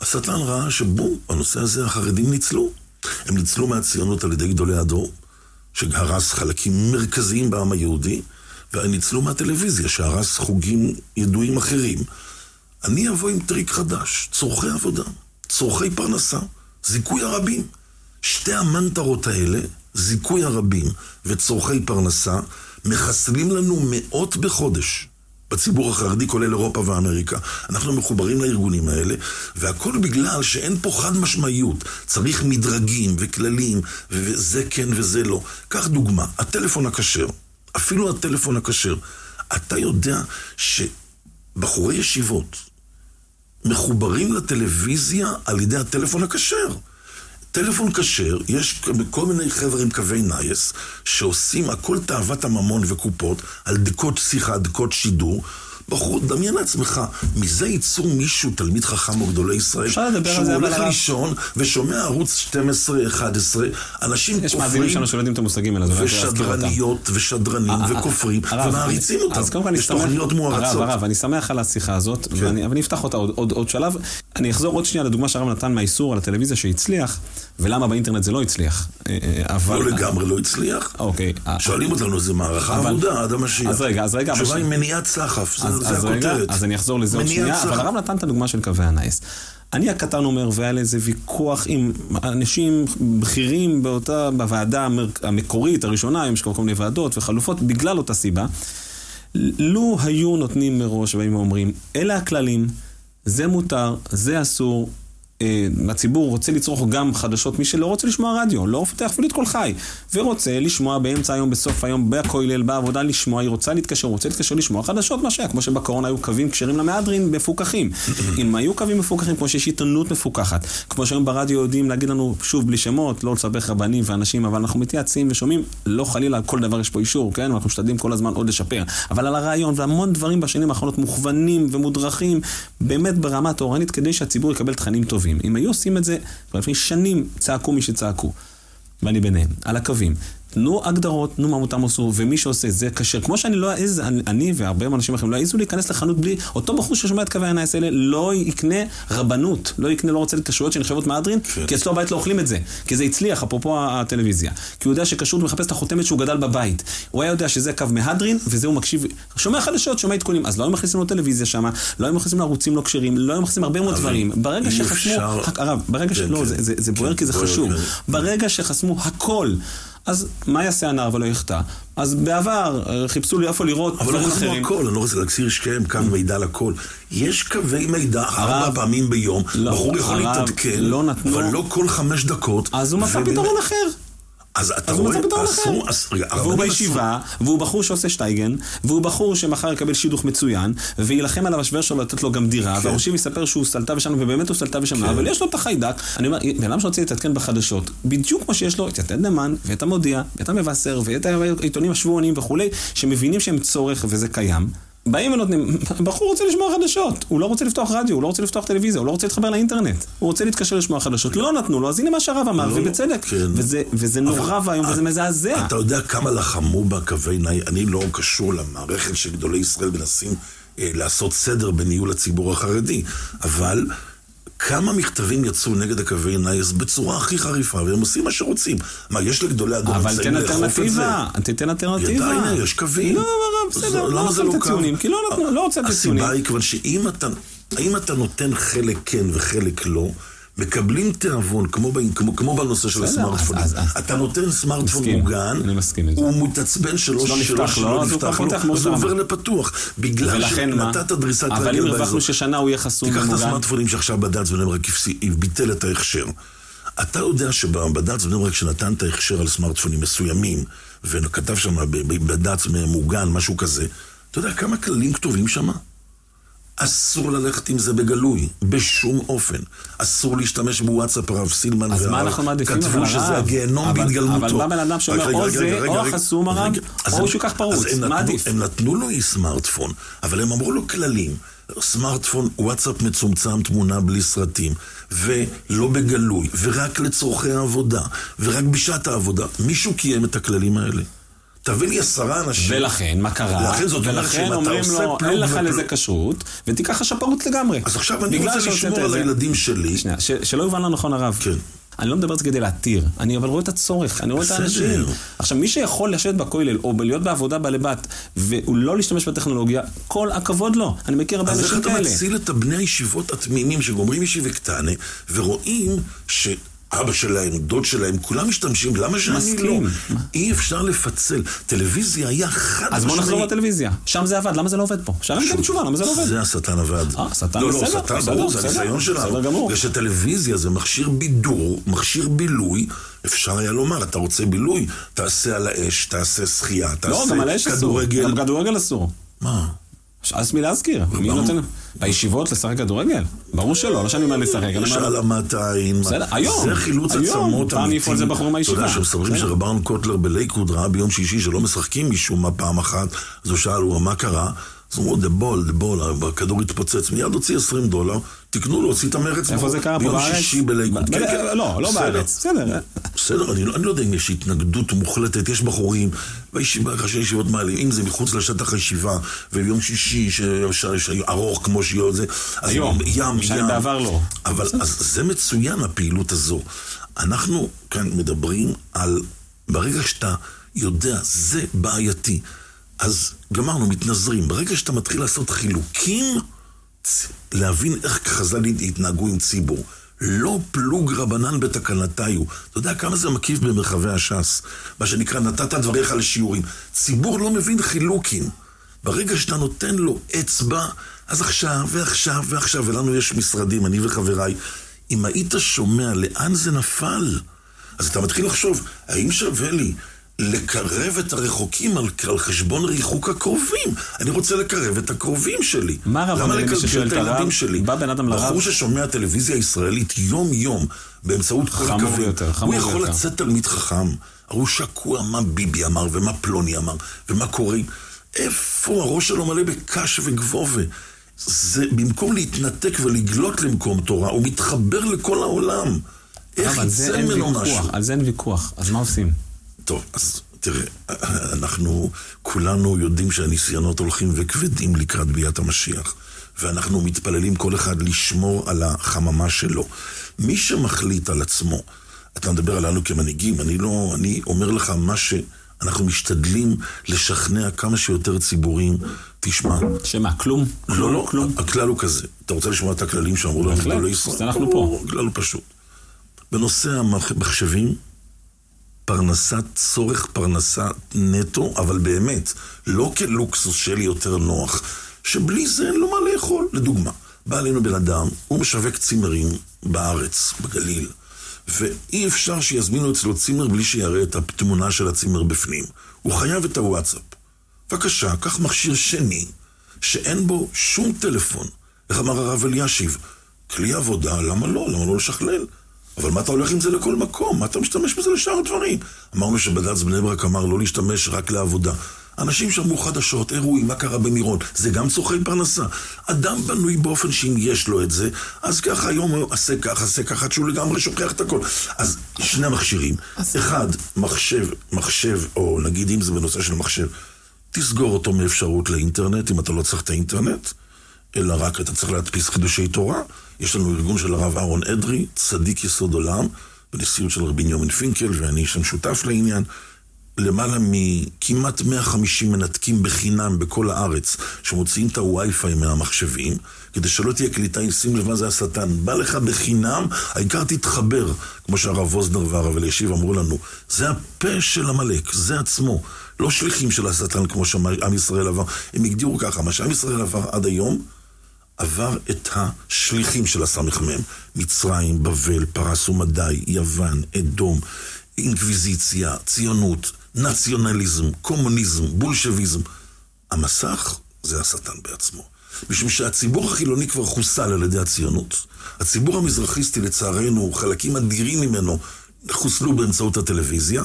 [SPEAKER 7] השטן ראה שבום, בנושא הזה החרדים ניצלו. הם ניצלו מהציונות על ידי גדולי הדור, שהרס חלקים מרכזיים בעם היהודי, וניצלו מהטלוויזיה, שהרס חוגים ידועים אחרים. אני אבוא עם טריק חדש, צורכי עבודה, צורכי פרנסה, זיכוי הרבים. שתי המנטרות האלה, זיכוי הרבים וצורכי פרנסה, מחסלים לנו מאות בחודש. בציבור החרדי, כולל אירופה ואמריקה. אנחנו מחוברים לארגונים האלה, והכל בגלל שאין פה חד משמעיות. צריך מדרגים וכללים, וזה כן וזה לא. קח דוגמה, הטלפון הכשר, אפילו הטלפון הכשר. אתה יודע שבחורי ישיבות מחוברים לטלוויזיה על ידי הטלפון הכשר. טלפון כשר, יש כל מיני חבר'ה עם קווי נייס שעושים הכל תאוות הממון וקופות על דקות שיחה, דקות שידור. בחור, דמיין לעצמך, מזה ייצור מישהו, תלמיד חכם או גדולי ישראל, שהוא הולך
[SPEAKER 6] הרב-
[SPEAKER 7] לישון ושומע ערוץ 12, 11, אנשים
[SPEAKER 6] יש מאזינים
[SPEAKER 7] כופרים,
[SPEAKER 6] שלנו שלא יודעים את המושגים האלה.
[SPEAKER 7] ושדרניות ושדרנים
[SPEAKER 6] אה,
[SPEAKER 7] וכופרים,
[SPEAKER 6] הרב,
[SPEAKER 7] ומעריצים
[SPEAKER 6] אני-
[SPEAKER 7] אותם.
[SPEAKER 6] אז קודם כל אני
[SPEAKER 7] יש
[SPEAKER 6] שמח,
[SPEAKER 7] תוכניות
[SPEAKER 6] הרב,
[SPEAKER 7] מוערצות.
[SPEAKER 6] הרב, אני שמח על השיחה הזאת,
[SPEAKER 7] כן.
[SPEAKER 6] ואני- אבל אני אפתח אותה עוד שלב. אני אחזור עוד שנייה לדוגמה שהרב נתן מהאיסור על הטלוויזיה שהצליח, ולמה באינטרנט זה לא הצליח. אה, אה, אבל...
[SPEAKER 7] לא לגמרי לא הצליח.
[SPEAKER 6] אוקיי. אה,
[SPEAKER 7] שואלים אותנו, זה מערכה
[SPEAKER 6] אבל-
[SPEAKER 7] אבודה עד המשיח.
[SPEAKER 6] אז רגע, אז רגע,
[SPEAKER 7] התשובה היא מניעת סחף, זה
[SPEAKER 6] אז,
[SPEAKER 7] זה
[SPEAKER 6] אז רגע,
[SPEAKER 7] הכותרת.
[SPEAKER 6] אז אני אחזור לזה עוד שנייה. אבל הרב נתן את הדוגמה של קווי הנייס. אני הקטן אומר, והיה לי איזה ויכוח עם אנשים בכירים באותה, בוועדה המקורית, הראשונה, יש כל מיני ועדות וחלופות, בגלל אותה סיבה. לו היו נותנים מראש, ובאים ואומרים, אלה הכללים, זה מותר, זה אסור. אה, הציבור רוצה לצרוך גם חדשות, מי שלא רוצה לשמוע רדיו, לא פותח אפילו את קול חי, ורוצה לשמוע באמצע היום, בסוף היום, בכולל, בעבודה לשמוע, היא רוצה להתקשר, רוצה להתקשר לשמוע חדשות, מה שהיה, כמו שבקורונה היו קווים כשרים למהדרין מפוקחים. אם היו קווים מפוקחים, כמו שיש עיתונות מפוקחת, כמו שהיום ברדיו יודעים להגיד לנו, שוב בלי שמות, לא לסבך רבנים ואנשים, אבל אנחנו מתייעצים ושומעים, לא חלילה על כל דבר יש פה אישור, כן? אנחנו משתדלים כל הזמן עוד לשפר. אבל על הרעיון, והמון דברים בשנים האחרונות מוכוונים ומודרכים, באמת ברמה התורנית, כדי שהציבור יקבל תכנים טובים. אם היו עושים את זה, כבר לפני שנים צעקו מי שצעקו, ואני ביניהם, על הקווים. תנו הגדרות, תנו מה מותר אסור, ומי שעושה זה כשר. כמו שאני לא אעז, אני, אני והרבה אנשים אחרים לא יעזו להיכנס לחנות בלי, אותו בחור ששומע את קווי הנייס האלה לא יקנה רבנות, לא יקנה, לא רוצה כשרויות שנחשבות מהדרין,
[SPEAKER 7] כן.
[SPEAKER 6] כי אצלו הבית לא אוכלים את זה, כי זה הצליח, אפרופו הטלוויזיה. כי הוא יודע שכשרות מחפש את החותמת שהוא גדל בבית. הוא היה יודע שזה קו מהדרין, וזה הוא מקשיב, שומע חדשות, שומע עדכונים, אז לא היו מכניסים לו טלוויזיה שם, לא היו מכניסים לו ערוצים לא כשרים, לא היו מכניסים הרבה מאוד דברים. ברגע שחסמו, הרב, ברגע
[SPEAKER 7] כן,
[SPEAKER 6] שלא,
[SPEAKER 7] כן.
[SPEAKER 6] זה- בוער
[SPEAKER 7] כן,
[SPEAKER 6] כי זה חשוב. ברגע שחסמו הכל, אז מה יעשה הנער ולא יחטא? אז בעבר אה, חיפשו לי איפה לראות
[SPEAKER 7] אבל
[SPEAKER 6] דברים
[SPEAKER 7] לא חסמו
[SPEAKER 6] אחרים.
[SPEAKER 7] הכל, אני לא רוצה להגסיר שכם קו מידע לכל. יש קווי מידע ארבע פעמים ביום,
[SPEAKER 6] לא,
[SPEAKER 7] בחור יכול להתעדכן,
[SPEAKER 6] לא
[SPEAKER 7] אבל לא כל חמש דקות.
[SPEAKER 6] אז הוא מצא פתרון אחר.
[SPEAKER 7] אז אתה
[SPEAKER 6] אז
[SPEAKER 7] רואה, אסור. אז רגע,
[SPEAKER 6] והוא בישיבה, והוא בחור שעושה שטייגן, והוא בחור שמחר יקבל שידוך מצוין, ויילחם עליו השוור שלו לתת לו גם דירה,
[SPEAKER 7] כן.
[SPEAKER 6] והראשים יספר שהוא סלטה ושם, ובאמת הוא סלטה ושם, אבל יש לו את החיידק. אני אומר, בן אדם שרוצה להתעדכן בחדשות, בדיוק כמו שיש לו את יתד נאמן, ואת המודיע, ואת המבשר, ואת העיתונים השבועונים וכולי, שמבינים שהם צורך וזה קיים. באים ונותנים, בחור רוצה לשמוע חדשות, הוא לא רוצה לפתוח רדיו, הוא לא רוצה לפתוח טלוויזיה, הוא לא רוצה להתחבר לאינטרנט, הוא רוצה להתקשר לשמוע חדשות, לא נתנו לו, אז הנה מה שהרב אמר, ובצדק,
[SPEAKER 7] כן.
[SPEAKER 6] וזה, נורא ואיום וזה מזעזע.
[SPEAKER 7] אתה יודע כמה לחמו בקווי נאי, אני לא קשור למערכת שגדולי ישראל מנסים אה, לעשות סדר בניהול הציבור החרדי, אבל כמה מכתבים יצאו נגד הקווי נייס בצורה הכי חריפה, והם עושים מה שרוצים. מה, יש לגדולי הדור
[SPEAKER 6] אבל
[SPEAKER 7] אמצעים
[SPEAKER 6] תן
[SPEAKER 7] לאכוף את זה?
[SPEAKER 6] אלטרנטיבה, תיתן אלטרנטיבה.
[SPEAKER 7] ידע, הנה, יש קווים.
[SPEAKER 6] לא, לא, לא, בסדר, לא
[SPEAKER 7] למה זה
[SPEAKER 6] הוצאת
[SPEAKER 7] קו?
[SPEAKER 6] ציונים, כי לא נתנו, לא הוצאת ציונים.
[SPEAKER 7] הסיבה היא כיוון שאם אתה נותן חלק כן וחלק לא, מקבלים תיאבון, כמו, כמו, כמו בנושא של הסמארטפונים. אתה נותן סמארטפון
[SPEAKER 6] מסכים,
[SPEAKER 7] מוגן,
[SPEAKER 6] אני מסכים.
[SPEAKER 7] הוא מתעצבן שלא
[SPEAKER 6] שלא- נפתח לו, אז הוא פותח
[SPEAKER 7] אז. הוא עובר לפתוח. בגלל? שנתת דריסת רגל
[SPEAKER 6] אבל אם
[SPEAKER 7] באזור.
[SPEAKER 6] הרווחנו ששנה הוא יהיה חסום
[SPEAKER 7] תיקח את
[SPEAKER 6] ומוגן,
[SPEAKER 7] הסמארטפונים שעכשיו בד"ץ בני ברק ביטל את ההכשר. אתה יודע שבבד"ץ בני ברק שנתן את ההכשר על סמארטפונים מסוימים, וכתב שם בד"ץ מוגן, משהו כזה, אתה יודע כמה כללים כתובים שם? אסור ללכת עם זה בגלוי, בשום אופן. אסור להשתמש בוואטסאפ, הרב סילמן
[SPEAKER 6] אז מה
[SPEAKER 7] והרב
[SPEAKER 6] אנחנו מעדיפים,
[SPEAKER 7] כתבו שזה? הגיהנום בהתגלמותו.
[SPEAKER 6] אבל בא בן אדם שאומר, או זה, או החסום הרב, או שהוא ייקח פרוץ. מה עדיף?
[SPEAKER 7] הם נתנו לו סמארטפון, אבל הם אמרו לו כללים. סמארטפון, וואטסאפ מצומצם, תמונה בלי סרטים, ולא בגלוי, ורק לצורכי העבודה, ורק בשעת העבודה. מישהו קיים את הכללים האלה. תביא לי עשרה אנשים.
[SPEAKER 6] ולכן, מה קרה?
[SPEAKER 7] לכן זאת אומרת שאם
[SPEAKER 6] ולכן
[SPEAKER 7] אתה עושה
[SPEAKER 6] לו,
[SPEAKER 7] פלוג
[SPEAKER 6] אין לך
[SPEAKER 7] ופלוג-
[SPEAKER 6] לזה כשרות, ותיקח השפרות לגמרי.
[SPEAKER 7] אז עכשיו אני רוצה לשמור על הילדים שלי.
[SPEAKER 6] שנייה, ש- שלא יובן לא נכון הרב.
[SPEAKER 7] כן.
[SPEAKER 6] אני לא מדבר על זה כדי להתיר, אני אבל רואה את הצורך, אני רואה את. האנשים. עכשיו, מי שיכול לשבת בכולל, או להיות בעבודה בלבת, והוא לא להשתמש בטכנולוגיה, כל הכבוד לו. אני מכיר הרבה
[SPEAKER 7] אז איך
[SPEAKER 6] אנשים
[SPEAKER 7] אתה
[SPEAKER 6] כאלה.
[SPEAKER 7] מציל את הבני הישיבות התמימים שגומרים ישיבה קטנה ורואים שאבא שלהם, דוד שלהם, כולם משתמשים, למה שאני לא?
[SPEAKER 6] מסכים.
[SPEAKER 7] אי אפשר לפצל. טלוויזיה היה חד
[SPEAKER 6] אז בוא נחזור. לטלוויזיה. שם זה עבד, למה זה לא עובד פה? שם אין תשובה, למה זה לא עובד?
[SPEAKER 7] זה השטן עבד.
[SPEAKER 6] אה, השטן
[SPEAKER 7] לא,
[SPEAKER 6] בסדר,
[SPEAKER 7] לא, השטן
[SPEAKER 6] בסדר,
[SPEAKER 7] ברור, זה הניסיון שלנו.
[SPEAKER 6] בסדר גמור.
[SPEAKER 7] בגלל שטלוויזיה זה מכשיר בידור, מכשיר בילוי. אפשר היה לומר, אתה רוצה בילוי, תעשה על האש, תעשה שחייה,
[SPEAKER 6] לא, גם על
[SPEAKER 7] תעשה
[SPEAKER 6] האש אסור.
[SPEAKER 7] כדורגל.
[SPEAKER 6] גם כדורגל אסור.
[SPEAKER 7] מה?
[SPEAKER 6] אז מי להזכיר? מי. נותן? בישיבות לשחק כדורגל? ברור שלא, לא שאני אומר לשחק. אני
[SPEAKER 7] יש העלמת עין.
[SPEAKER 6] בסדר, היום,
[SPEAKER 7] זה חילוץ. עצמות
[SPEAKER 6] פעם
[SPEAKER 7] אמיתי.
[SPEAKER 6] העיפו על זה בחורים מהישיבה.
[SPEAKER 7] אתה יודע שמספרים
[SPEAKER 6] בסדר.
[SPEAKER 7] שרברן קוטלר בלייקוד ראה ביום שישי שלא משחקים משום מה פעם אחת, אז הוא שאל, מה קרה? אז הוא אמרו, the ball, the ball, הכדור התפוצץ, מיד הוציא 20 דולר, תקנו לו, הוציא את המרץ.
[SPEAKER 6] איפה זה קרה? פה
[SPEAKER 7] ביום
[SPEAKER 6] בארץ?
[SPEAKER 7] שישי בלייקוד.
[SPEAKER 6] ב-
[SPEAKER 7] כן,
[SPEAKER 6] ב-
[SPEAKER 7] כן.
[SPEAKER 6] לא, לא. בארץ. בסדר.
[SPEAKER 7] בסדר, אני לא, אני לא יודע אם יש התנגדות מוחלטת, יש בחורים ראשי ישיבות מעלים, אם זה מחוץ לשטח הישיבה, וביום שישי ש- ש- ש- ארוך כמו שיהיה זה, אז
[SPEAKER 6] היום,
[SPEAKER 7] ים, ים.
[SPEAKER 6] בעבר לא.
[SPEAKER 7] אבל זה מצוין הפעילות הזו. אנחנו כאן מדברים על, ברגע שאתה יודע, זה בעייתי, אז גמרנו, מתנזרים. ברגע שאתה מתחיל לעשות חילוקים, להבין איך חז"ל התנהגו עם ציבור. לא פלוג רבנן בתקנתיו. אתה יודע כמה זה מקיף במרחבי הש"ס? מה שנקרא, נתת דבריך לשיעורים. ציבור לא מבין חילוקים. ברגע שאתה נותן לו אצבע, אז עכשיו ועכשיו ועכשיו, ולנו יש משרדים, אני וחבריי, אם היית שומע לאן זה נפל, אז אתה מתחיל לחשוב, האם שווה לי לקרב את הרחוקים על, על חשבון ריחוק הקרובים? אני רוצה לקרב את הקרובים שלי.
[SPEAKER 6] מה הרב
[SPEAKER 7] למה
[SPEAKER 6] אומר למי ששואל
[SPEAKER 7] את
[SPEAKER 6] הרב?
[SPEAKER 7] שלי?
[SPEAKER 6] בא בן אדם לרב-
[SPEAKER 7] בחור ששומע טלוויזיה ישראלית יום-יום, באמצעות כל
[SPEAKER 6] חמור
[SPEAKER 7] הקווים,
[SPEAKER 6] ביותר, חמור
[SPEAKER 7] הוא יכול. לצאת תלמיד חכם. הוא שקוע מה ביבי אמר, ומה פלוני אמר, ומה קורה. איפה הראש שלו מלא בקש וגבובה? זה במקום להתנתק ולגלות למקום תורה, הוא מתחבר לכל העולם. איך יצא ממנו משהו?
[SPEAKER 6] על זה אין ויכוח. אז מה עושים?
[SPEAKER 7] טוב, אז תראה, אנחנו כולנו יודעים שהניסיונות הולכים וכבדים לקראת ביאת המשיח, ואנחנו מתפללים כל אחד לשמור על החממה שלו. מי שמחליט על עצמו, אתה מדבר עלינו כמנהיגים, אני לא, אני אומר לך מה שאנחנו משתדלים לשכנע כמה שיותר ציבורים, תשמע,
[SPEAKER 6] שמה, כלום?
[SPEAKER 7] לא, לא,
[SPEAKER 6] כלום?
[SPEAKER 7] הכלל הוא כזה. אתה רוצה לשמוע את הכללים שאמרו לנו
[SPEAKER 6] בהחלט,
[SPEAKER 7] גדולי ישראל?
[SPEAKER 6] אז אנחנו פה.
[SPEAKER 7] הכלל הוא פשוט. בנושא המחשבים, פרנסת, צורך פרנסה נטו, אבל באמת, לא כלוקסוס לי יותר נוח, שבלי זה אין לו מה לאכול. לדוגמה, בא אלינו בן אדם, הוא משווק צימרים בארץ, בגליל, ואי אפשר שיזמינו אצלו צימר בלי שיראה את התמונה של הצימר בפנים. הוא חייב את הוואטסאפ. בבקשה, קח מכשיר שני, שאין בו שום טלפון. איך אמר הרב אלישיב? כלי עבודה, למה לא? למה לא לשכלל? אבל מה אתה הולך עם זה לכל מקום? מה אתה משתמש בזה לשאר הדברים? אמרנו שבד"ץ בני ברק אמר לא להשתמש רק לעבודה. אנשים שמעו חדשות, אירועים, מה קרה במירון, זה גם צורכי פרנסה. אדם בנוי באופן שאם יש לו את זה, אז ככה היום הוא עשה ככה, עשה ככה, עד שהוא לגמרי שוכח את הכל. אז שני מכשירים. אחד, מחשב, מחשב, או נגיד אם זה בנושא של מחשב, תסגור אותו מאפשרות לאינטרנט, אם אתה לא צריך את האינטרנט. אלא רק אתה צריך להדפיס חידושי תורה. יש לנו ארגון של הרב אהרון אדרי, צדיק יסוד עולם, בנשיאות של רבי יומין פינקל, ואני שם שותף לעניין. למעלה מכמעט 150 מנתקים בחינם בכל הארץ, שמוציאים את הווי-פיי מהמחשבים, כדי שלא תהיה קליטה, שים לב מה זה השטן. בא לך בחינם, העיקר תתחבר, כמו שהרב ווזנר והרב אלישיב אמרו לנו. זה הפה של עמלק, זה עצמו. לא שליחים של השטן כמו שעם ישראל עבר. הם הגדירו ככה, מה שעם ישראל עבר עד היום, עבר את השליחים של הסמ"ם. מצרים, בבל, פרס ומדי, יוון, אדום, אינקוויזיציה, ציונות, נציונליזם, קומוניזם, בולשביזם. המסך זה השטן בעצמו. משום שהציבור החילוני כבר חוסל על ידי הציונות. הציבור המזרחיסטי, לצערנו, חלקים אדירים ממנו חוסלו באמצעות הטלוויזיה.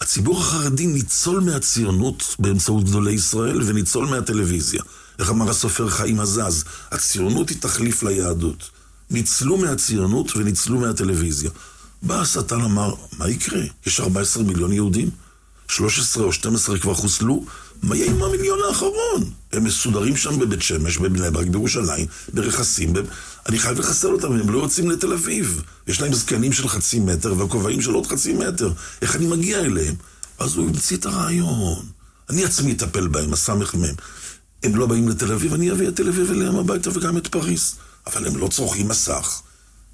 [SPEAKER 7] הציבור החרדי ניצול מהציונות באמצעות גדולי ישראל וניצול מהטלוויזיה. איך אמר הסופר חיים עזז, הציונות היא תחליף ליהדות. ניצלו מהציונות וניצלו מהטלוויזיה. בא השטן אמר, מה יקרה? יש 14 מיליון יהודים? 13 או 12 כבר חוסלו? מה יהיה עם המיליון האחרון? הם מסודרים שם בבית שמש, בבני ברק, בירושלים, ברכסים. ב... אני חייב לחסל אותם, הם לא יוצאים לתל אביב. יש להם זקנים של חצי מטר וכובעים של עוד חצי מטר. איך אני מגיע אליהם? אז הוא המציא את הרעיון. אני עצמי אטפל בהם, הסמ"ם. הם לא באים לתל אביב, אני אביא את תל אביב אליהם הביתה וגם את פריס. אבל הם לא צורכים מסך.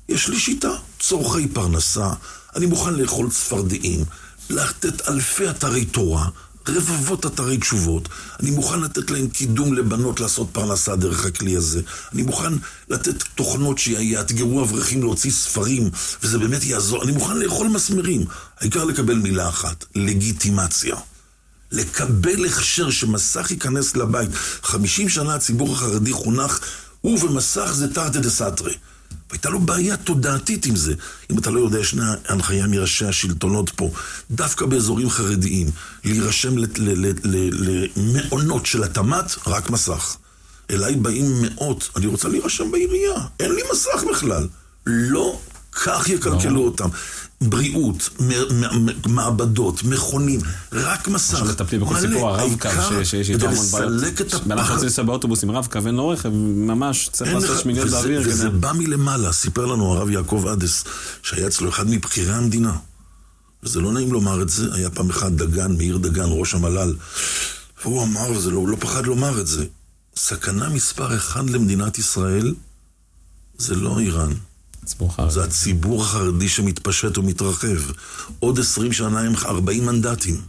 [SPEAKER 7] יש לי שיטה, צורכי פרנסה, אני מוכן לאכול צפרדעים, לתת אלפי אתרי תורה, רבבות אתרי תשובות. אני מוכן לתת להם קידום לבנות לעשות פרנסה דרך הכלי הזה. אני מוכן לתת תוכנות שיאתגרו אברכים להוציא ספרים, וזה באמת יעזור. אני מוכן לאכול מסמרים. העיקר לקבל מילה אחת, לגיטימציה. לקבל הכשר שמסך ייכנס לבית. 50 שנה הציבור החרדי חונך, הוא ומסך זה תרתי דה סתרי. והייתה לו בעיה תודעתית עם זה. אם אתה לא יודע, ישנה הנחיה מראשי השלטונות פה, דווקא באזורים חרדיים, להירשם למעונות של התמ"ת, רק מסך. אליי באים מאות, אני רוצה להירשם בעירייה, אין לי מסך בכלל. לא כך יקלקלו אותם. בריאות, מעבדות, מכונים, רק מסך.
[SPEAKER 6] עכשיו מטפלים בכל סיפור הרב-קו, שיש איתו המון בעיות. בן אדם רוצה לנסוע באוטובוס עם רב-קו, אין לו רכב, ממש צריך לעשות שמיניות באוויר.
[SPEAKER 7] וזה בא מלמעלה, סיפר לנו הרב יעקב אדס, שהיה אצלו אחד מבכירי המדינה. וזה לא נעים לומר את זה, היה פעם אחד דגן, מאיר דגן, ראש המל"ל. והוא אמר, וזה לא, לא פחד לומר את זה, סכנה מספר אחד למדינת ישראל זה לא איראן. זה הציבור החרדי שמתפשט ומתרחב. עוד עשרים שנה הם ארבעים מנדטים.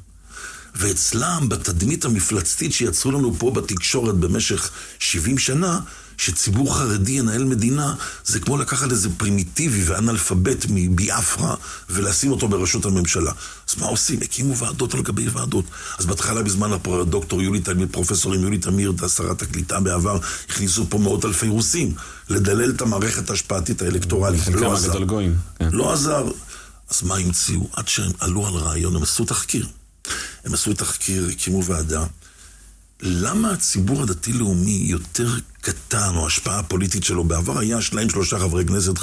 [SPEAKER 7] ואצלם, בתדמית המפלצתית שיצרו לנו פה בתקשורת במשך שבעים שנה, שציבור חרדי ינהל מדינה, זה כמו לקחת איזה פרימיטיבי ואנאלפבית מביאפרה ולשים אותו בראשות הממשלה. אז מה עושים? הקימו ועדות על גבי ועדות. אז בהתחלה בזמן הדוקטור יולי תמיר, פרופסורים יולי תמיר, שרת הקליטה בעבר, הכניסו פה מאות אלפי רוסים לדלל את המערכת ההשפעתית האלקטורלית. לא עזר. כן. לא עזר. אז מה המציאו? עד שהם עלו על רעיון, הם עשו תחקיר. הם עשו תחקיר, הקימו ועדה. למה הציבור הדתי-לאומי יותר קטן, או השפעה הפוליטית שלו? בעבר היה שניים שלושה חברי כנסת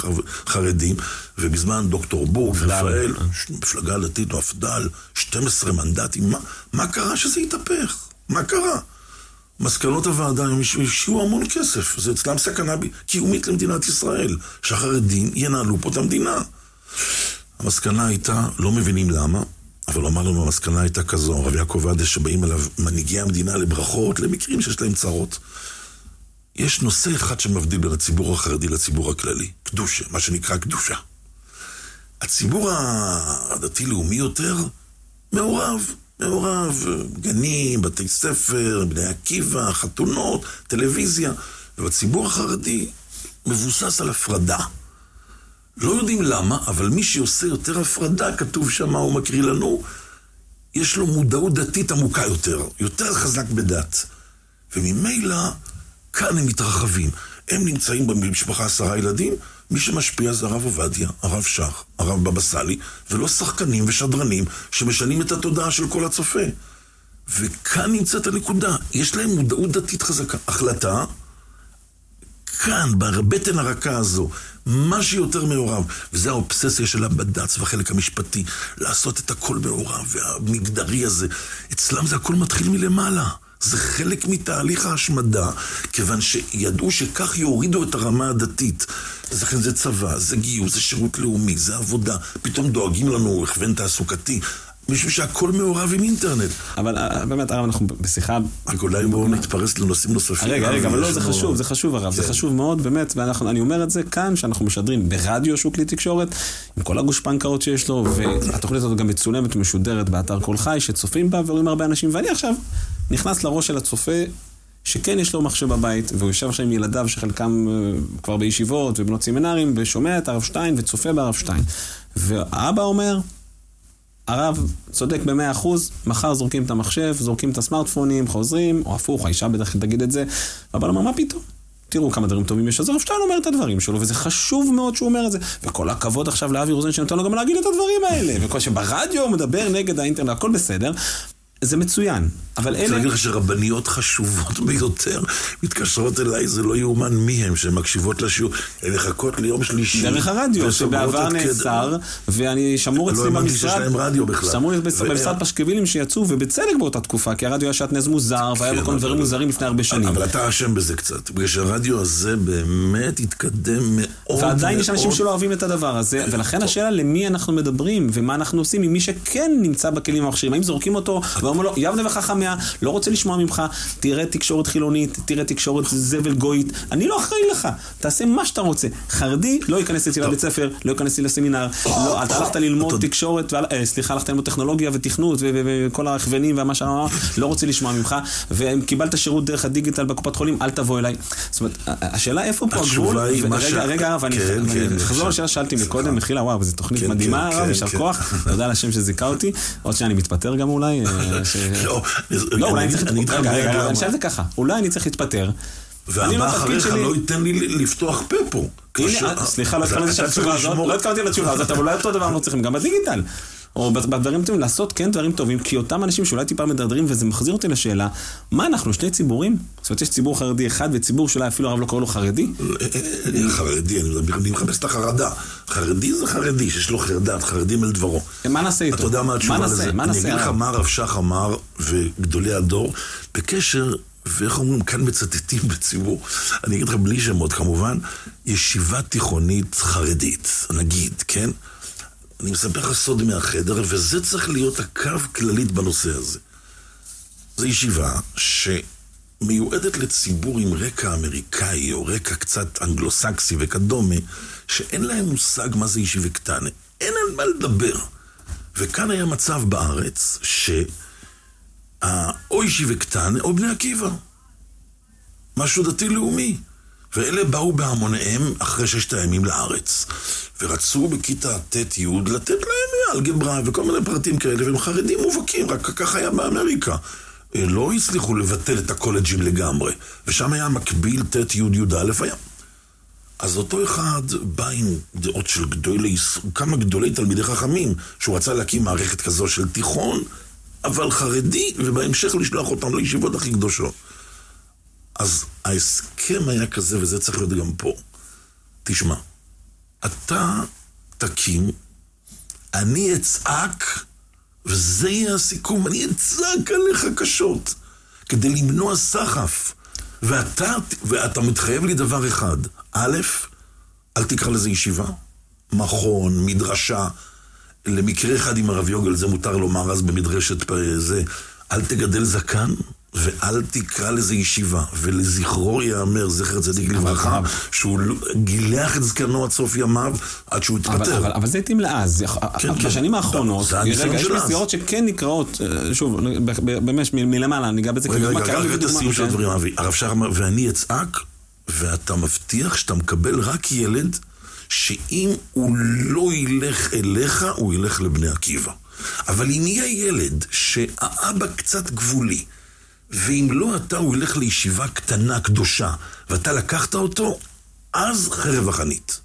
[SPEAKER 7] חרדים, ובזמן דוקטור בורג ורפאל, מפלגה דתית, מפד"ל, 12 מנדטים, מה, מה קרה שזה התהפך? מה קרה? מסקנות הוועדה הם השקיעו המון כסף, זה אצלם סכנה קיומית למדינת ישראל, שהחרדים ינהלו פה את המדינה. המסקנה הייתה, לא מבינים למה, אבל אמר לנו, המסקנה הייתה כזו, הרב יעקב עדה שבאים אליו מנהיגי המדינה לברכות, למקרים שיש להם צרות. יש נושא אחד שמבדיל בין הציבור החרדי לציבור הכללי, קדושה, מה שנקרא קדושה. הציבור הדתי-לאומי יותר מעורב, מעורב, גנים, בתי ספר, בני עקיבא, חתונות, טלוויזיה, ובציבור החרדי מבוסס על הפרדה. לא יודעים למה, אבל מי שעושה יותר הפרדה, כתוב שם הוא מקריא לנו, יש לו מודעות דתית עמוקה יותר, יותר חזק בדת. וממילא, כאן הם מתרחבים. הם נמצאים במשפחה עשרה ילדים, מי שמשפיע זה הרב עובדיה, הרב שך, הרב בבא סאלי, ולא שחקנים ושדרנים שמשנים את התודעה של כל הצופה. וכאן נמצאת הנקודה, יש להם מודעות דתית חזקה. החלטה, כאן, בבטן הרכה הזו, מה שיותר מעורב, וזה האובססיה של הבד"ץ והחלק המשפטי, לעשות את הכל מעורב, והמגדרי הזה. אצלם זה הכל מתחיל מלמעלה. זה חלק מתהליך ההשמדה, כיוון שידעו שכך יורידו את הרמה הדתית. אז לכן זה צבא, זה גיוס, זה שירות לאומי, זה עבודה. פתאום דואגים לנו הכוון תעסוקתי. משום שהכל מעורב עם אינטרנט.
[SPEAKER 6] אבל אה, באמת, הרב, אנחנו בשיחה...
[SPEAKER 7] רק אולי בואו נתפרס לנושאים נוספים.
[SPEAKER 6] רגע, רגע, אבל לא, זה חשוב, זה חשוב הרב, זה
[SPEAKER 7] כן.
[SPEAKER 6] חשוב מאוד, באמת, ואני אומר את זה כאן, שאנחנו משדרים ברדיו שהוא כלי תקשורת, עם כל הגושפנקאות שיש לו, והתוכנית הזאת גם מצולמת ומשודרת באתר כל חי, שצופים בה ורואים הרבה אנשים, ואני עכשיו נכנס לראש של הצופה, שכן יש לו מחשב בבית, והוא יושב עכשיו עם ילדיו שחלקם אה, כבר בישיבות ובנות סמינרים, ושומע את הרב שטיין וצופה ברב שטיין. והאבא אומר, הרב צודק במאה אחוז, מחר זורקים את המחשב, זורקים את הסמארטפונים, חוזרים, או הפוך, האישה בדרך כלל תגיד את זה, והבעל אומר, מה פתאום? תראו כמה דברים טובים יש, הרב שטיין אומר את הדברים שלו, וזה חשוב מאוד שהוא אומר את זה. וכל הכבוד עכשיו לאבי רוזן שנותן לו גם להגיד את הדברים האלה. וכל שברדיו הוא מדבר נגד האינטרנט, הכל בסדר. זה מצוין. אבל
[SPEAKER 7] אני רוצה
[SPEAKER 6] אלה...
[SPEAKER 7] להגיד לך שרבניות חשובות ביותר מתקשרות אליי, זה לא יאומן מי הם, שהן מקשיבות לשיעור, הן מחכות ליום שלישי.
[SPEAKER 6] דרך הרדיו, שבעבר נאסר, ואני שמור
[SPEAKER 7] לא
[SPEAKER 6] אצלי
[SPEAKER 7] האמנתי
[SPEAKER 6] במשרד,
[SPEAKER 7] שיש להם רדיו בכלל.
[SPEAKER 6] שמור לי
[SPEAKER 7] ו-
[SPEAKER 6] במשרד פשקווילים שיצאו, ובצדק באותה תקופה, כי הרדיו היה שעטנז מוזר, והיה
[SPEAKER 7] כן,
[SPEAKER 6] בו כל מיני דברים מוזרים לפני הרבה שנים.
[SPEAKER 7] אבל אתה אשם בזה קצת, בגלל שהרדיו הזה באמת התקדם מאוד
[SPEAKER 6] ועדיין יש אנשים
[SPEAKER 7] מאוד.
[SPEAKER 6] שלא אוהבים את הדבר הזה, ולכן השאלה למי אנחנו מדברים, ומה אנחנו עושים עם מי שכן נמצא בכלים המכשירים. האם זורקים אותו, ואומרים לו, יבנה וחכמיה, לא רוצה לשמוע ממך, תראה תקשורת חילונית, תראה תקשורת זבל גויית, אני לא אחראי לך, תעשה מה שאתה רוצה. חרדי, לא ייכנס איתי לבית ספר, לא ייכנס איתי לסמינר, לא, אתה הלכת ללמוד תקשורת, אה, סליחה, הלכת ללמוד טכנולוגיה ותכנות וכל ההכוונים ומה שאמר, לא רוצה לשמוע ממך, ואם קיבלת שירות דרך הדיגיטל בקופת חולים, אל תבוא אליי. זאת אומרת, השאלה איפה פה הגבול, רגע, רגע, הרב, אני
[SPEAKER 7] כן, כן,
[SPEAKER 6] אחזור
[SPEAKER 7] בבקשה.
[SPEAKER 6] לשאלה
[SPEAKER 7] סליחה.
[SPEAKER 6] מקודם, מחילה, וואו, זו תוכנית
[SPEAKER 7] כן,
[SPEAKER 6] מדהימה,
[SPEAKER 7] כן,
[SPEAKER 6] הרב,
[SPEAKER 7] כן,
[SPEAKER 6] יישר
[SPEAKER 7] כן.
[SPEAKER 6] כוח, תודה לשם שזיכה אותי, עוד שניה אני מתפטר גם אולי. ש-
[SPEAKER 7] לא,
[SPEAKER 6] לא, אולי אני צריך... רגע, רגע. אני את זה ככה, אולי אני צריך להתפטר.
[SPEAKER 7] והבא אחריך לא ייתן לי לפתוח פה פה.
[SPEAKER 6] הנה, סליחה, לא התכוונתי שהתשובה הזאת, לא התכוונתי לתשובה הזאת, אבל אולי אותו דבר אנחנו צריכים גם בדיגיטל. או בדברים טובים, לעשות כן דברים טובים, כי אותם אנשים שאולי טיפה מדרדרים, וזה מחזיר אותי לשאלה, מה אנחנו, שני ציבורים? זאת אומרת, יש ציבור חרדי אחד וציבור שאולי אפילו הרב לא קורא לו חרדי?
[SPEAKER 7] אה, חרדי, אני מדבר- אני מחפש את החרדה. חרדי זה חרדי, שיש לו חרדת, חרדים אל דברו.
[SPEAKER 6] מה נעשה איתו?
[SPEAKER 7] אתה יודע מה התשובה
[SPEAKER 6] מה
[SPEAKER 7] לזה?
[SPEAKER 6] נעשה? מה
[SPEAKER 7] אני
[SPEAKER 6] נעשה,
[SPEAKER 7] אגיד לך? מה הרב שך אמר, וגדולי הדור, בקשר, ואיך אומרים, כאן מצטטים בציבור. אני אגיד לך בלי שמות כמובן, ישיבה תיכונית חרדית, נגיד, כן? אני מספר לך סוד מהחדר, וזה צריך להיות הקו כללית בנושא הזה. זו ישיבה שמיועדת לציבור עם רקע אמריקאי או רקע קצת אנגלוסקסי וכדומה, שאין להם מושג מה זה ישיבה קטנה. אין על מה לדבר. וכאן היה מצב בארץ שאו ישיבה קטנה או בני עקיבא. משהו דתי-לאומי. ואלה באו בהמוניהם אחרי ששת הימים לארץ. ורצו בכיתה ט'-י' לתת להם אלגברה וכל מיני פרטים כאלה, והם חרדים מובהקים, רק ככה היה באמריקה. אה, לא הצליחו לבטל את הקולג'ים לגמרי. ושם היה מקביל ט'-י'-י"א היה. אז אותו אחד בא עם דעות של גדולי, כמה גדולי תלמידי חכמים, שהוא רצה להקים מערכת כזו של תיכון, אבל חרדי, ובהמשך לשלוח אותם לישיבות הכי קדושות. אז ההסכם היה כזה, וזה צריך להיות גם פה. תשמע, אתה תקים, אני אצעק, וזה יהיה הסיכום, אני אצעק עליך קשות, כדי למנוע סחף. ואתה, ואתה מתחייב לי דבר אחד, א', אל תקרא לזה ישיבה, מכון, מדרשה. למקרה אחד עם הרב יוגל, זה מותר לומר אז במדרשת פ- זה, אל תגדל זקן ואל תקרא לזה ישיבה. ולזכרו ייאמר, זכר צדיק לברכה, שהוא לא- גילח את זקנו עד סוף ימיו, עד שהוא
[SPEAKER 6] אבל,
[SPEAKER 7] התפטר.
[SPEAKER 6] אבל, אבל זה התאים לאז.
[SPEAKER 7] כן, כן.
[SPEAKER 6] בשנים האחרונות,
[SPEAKER 7] זה
[SPEAKER 6] רגע, יש. מסגרות שכן נקראות, אה, שוב, באמת מלמעלה, אני אגע בזה
[SPEAKER 7] רגע,
[SPEAKER 6] כדוגמה,
[SPEAKER 7] רגע, רגע,
[SPEAKER 6] דוגמה,
[SPEAKER 7] תשים של. הדברים, אבי. הרב אמר, ואני אצעק, ואתה מבטיח שאתה מקבל רק ילד, שאם הוא לא ילך אליך, הוא ילך לבני עקיבא. אבל אם יהיה ילד שהאבא קצת גבולי, ואם לא אתה, הוא ילך לישיבה קטנה, קדושה, ואתה לקחת אותו, אז חרב החנית.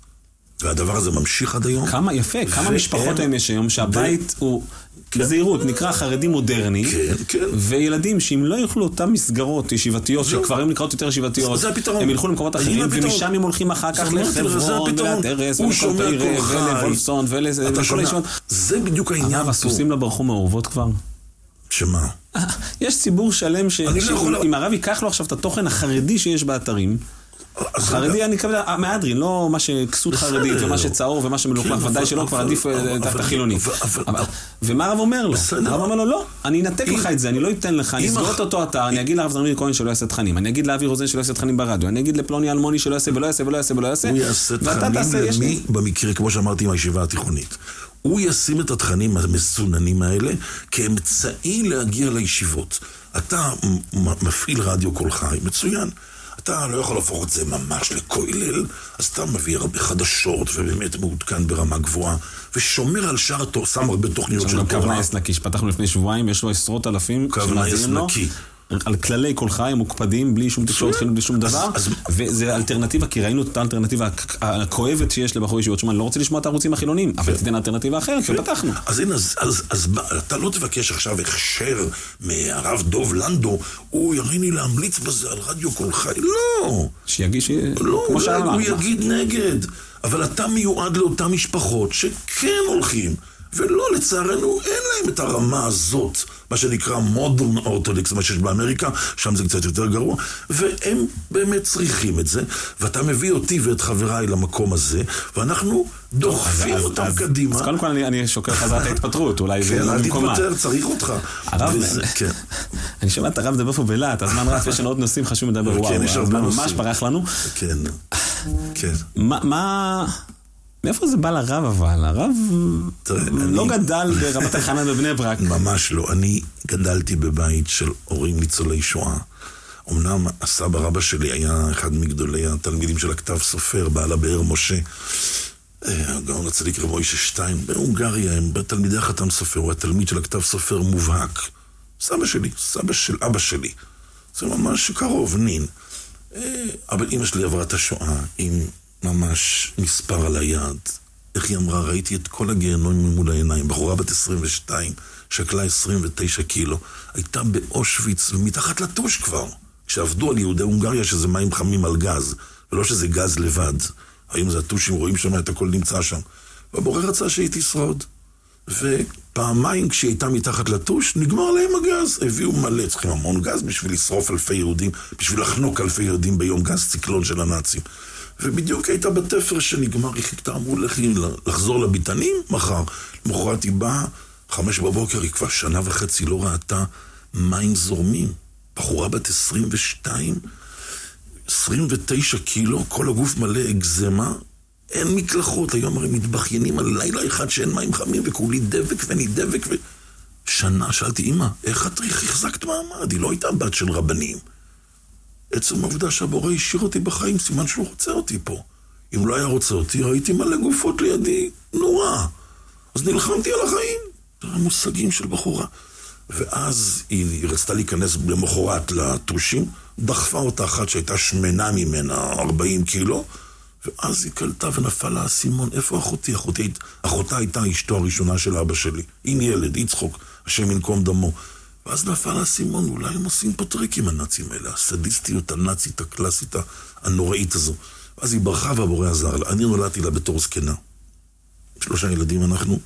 [SPEAKER 7] והדבר הזה ממשיך עד היום.
[SPEAKER 6] כמה, יפה, כמה משפחות היום יש היום שהבית הוא, בזהירות, נקרא חרדי מודרני,
[SPEAKER 7] כן, כן.
[SPEAKER 6] וילדים שאם לא יוכלו אותן מסגרות ישיבתיות. שכבר היום נקראות יותר ישיבתיות,
[SPEAKER 7] זה הפתרון.
[SPEAKER 6] הם ילכו למקומות אחרים,
[SPEAKER 7] הפתרון.
[SPEAKER 6] ומשם הם הולכים אחר כך
[SPEAKER 7] זה
[SPEAKER 6] לחברון,
[SPEAKER 7] הוא
[SPEAKER 6] ולכל
[SPEAKER 7] קולך.
[SPEAKER 6] ולוולפסון, ולכל? הישיבות.
[SPEAKER 7] זה בדיוק העניין פה.
[SPEAKER 6] הסוסים לא ברחו מהאורוות כבר?
[SPEAKER 7] שמה?
[SPEAKER 6] יש ציבור שלם ש...
[SPEAKER 7] אני לא יכול-
[SPEAKER 6] שאם הרב ייקח לו עכשיו את התוכן החרדי שיש באתרים, חרדי, אני מתכוון, המהדרין, לא מה שכסות. חרדית ומה שצהור ומה שמלוכלך,
[SPEAKER 7] כן,
[SPEAKER 6] ודאי שלא, כבר עדיף אה, את החילוני. ומה הרב אומר לו? הרב אומר לו, לא, אני אנתק
[SPEAKER 7] אם-
[SPEAKER 6] לך את זה, אני לא אתן לך, אני
[SPEAKER 7] אם
[SPEAKER 6] אסגור את אותו אתר, אני אגיד לרב זרמין כהן שלא יעשה תכנים, אני אגיד לאבי רוזן שלא יעשה תכנים ברדיו, אני אגיד לפלוני אלמוני שלא יעשה ולא יעשה ולא יעשה ולא יעשה,
[SPEAKER 7] הוא יעשה תכנים. למי, במקרה, כמו שאמרתי, עם הישיבה התיכונית. הוא ישים את התכנים המסוננים האלה כאמצעי להגיע לישיבות. אתה מפעיל רדיו קול חי, מצוין. אתה לא יכול להפוך את זה ממש לכולל, אז אתה מביא הרבה חדשות, ובאמת מעודכן ברמה גבוהה, ושומר על שאר התור, שם הרבה תוכניות של
[SPEAKER 6] קו. נייס נקי שפתחנו לפני שבועיים, יש לו עשרות אלפים
[SPEAKER 7] קו
[SPEAKER 6] שמאזינים
[SPEAKER 7] נייס
[SPEAKER 6] לו.
[SPEAKER 7] נקי.
[SPEAKER 6] על כללי כל חי, מוקפדים, בלי שום תקשורת חילונית, בלי שום דבר, וזה אלטרנטיבה, כי ראינו את האלטרנטיבה הכ- הכואבת שיש לבחורי ישיבות, שמע, אני לא רוצה לשמוע את הערוצים החילוניים, אבל תיתן אלטרנטיבה אחרת, ופתחנו.
[SPEAKER 7] אז הנה, אז, אז, אז אתה לא תבקש עכשיו הכשר מהרב דוב לנדו, הוא יראה לי להמליץ בזה על רדיו קול חי. לא!
[SPEAKER 6] שיגיש,
[SPEAKER 7] לא,
[SPEAKER 6] כמו
[SPEAKER 7] אולי
[SPEAKER 6] שאמרנו.
[SPEAKER 7] הוא יגיד נגד. אבל אתה מיועד לאותן משפחות שכן הולכים. ולא, לצערנו, אין להם את הרמה הזאת, מה שנקרא מודרן אורתודקס, מה שיש באמריקה, שם זה קצת יותר גרוע, והם באמת צריכים את זה, ואתה מביא אותי ואת חבריי למקום הזה, ואנחנו דוחפים
[SPEAKER 6] אז-
[SPEAKER 7] אותם
[SPEAKER 6] אז-
[SPEAKER 7] קדימה.
[SPEAKER 6] אז קודם כל אני- אני שוקל חזרת ההתפטרות, אולי זה
[SPEAKER 7] כן,
[SPEAKER 6] לא
[SPEAKER 7] אל
[SPEAKER 6] במקומה.
[SPEAKER 7] תתפטר, צריך אותך.
[SPEAKER 6] הרב,
[SPEAKER 7] וזה- כן.
[SPEAKER 6] אני שומע את הרב מדבר פה בלהט, הזמן רץ, יש לנו עוד נושאים חשובים לדבר,
[SPEAKER 7] כן,
[SPEAKER 6] וואו, הזמן ממש. ברח לנו.
[SPEAKER 7] כן, כן.
[SPEAKER 6] מה... מאיפה זה בא לרב אבל? הרב
[SPEAKER 7] תראה,
[SPEAKER 6] לא גדל ברמת החנה בבני ברק.
[SPEAKER 7] ממש לא. אני גדלתי בבית של הורים ניצולי שואה. אמנם הסבא רבא שלי היה אחד מגדולי התלמידים של הכתב סופר, בעל הבאר משה. אה, הגאון הצדיק רב מוישה שטיין, בהונגריה, הם תלמידי החתם סופר, הוא התלמיד של הכתב סופר מובהק. סבא שלי, סבא של אבא שלי. זה ממש קרוב, נין. אה, אבל אימא שלי עברה את השואה עם ממש מספר על היד. איך היא אמרה? ראיתי את כל הגיהנומים מול העיניים. בחורה בת 22, שקלה 29 קילו, הייתה באושוויץ ומתחת לטוש כבר. כשעבדו על יהודי הונגריה שזה מים חמים על גז, ולא שזה גז לבד. היום זה הטושים, רואים שם את הכל נמצא שם. והבורא רצה שהיא תשרוד. ופעמיים כשהיא הייתה מתחת לטוש, נגמר להם הגז. הביאו מלא, צריכים המון גז בשביל לשרוף אלפי יהודים, בשביל לחנוק אלפי יהודים ביום גז ציקלון של הנאצים. ובדיוק הייתה בתפר שנגמר, היא חיכתה, אמרו לכי לחזור לביתנים, מחר. למחרת היא באה, חמש בבוקר, היא כבר שנה וחצי לא ראתה מים זורמים. בחורה בת 22, 29 קילו, כל הגוף מלא אגזמה, אין מקלחות, היום הרי מתבכיינים על לילה אחד שאין מים חמים וכולי דבק ואני דבק ו... שנה, שאלתי, אמא, איך את החזקת מעמד? היא לא הייתה בת של רבנים. עצם העובדה שהבורא השאיר אותי בחיים, סימן שהוא רוצה אותי פה. אם לא היה רוצה אותי, הייתי מלא גופות לידי, נורא. אז נלחמתי על החיים. זה המושגים של בחורה. ואז היא רצתה להיכנס למחרת לטושים, דחפה אותה אחת שהייתה שמנה ממנה, 40 קילו, ואז היא קלטה ונפל לה האסימון, איפה אחותי? אחותי, אחותה הייתה אשתו הראשונה של אבא שלי, עם ילד, יצחוק, השם ינקום דמו. ואז נפל האסימון, אולי הם עושים פה טריקים הנאצים האלה, הסדיסטיות הנאצית הקלאסית הנוראית הזו. ואז היא ברחה והבורא עזר לה. אני נולדתי לה בתור זקנה. שלושה ילדים אנחנו,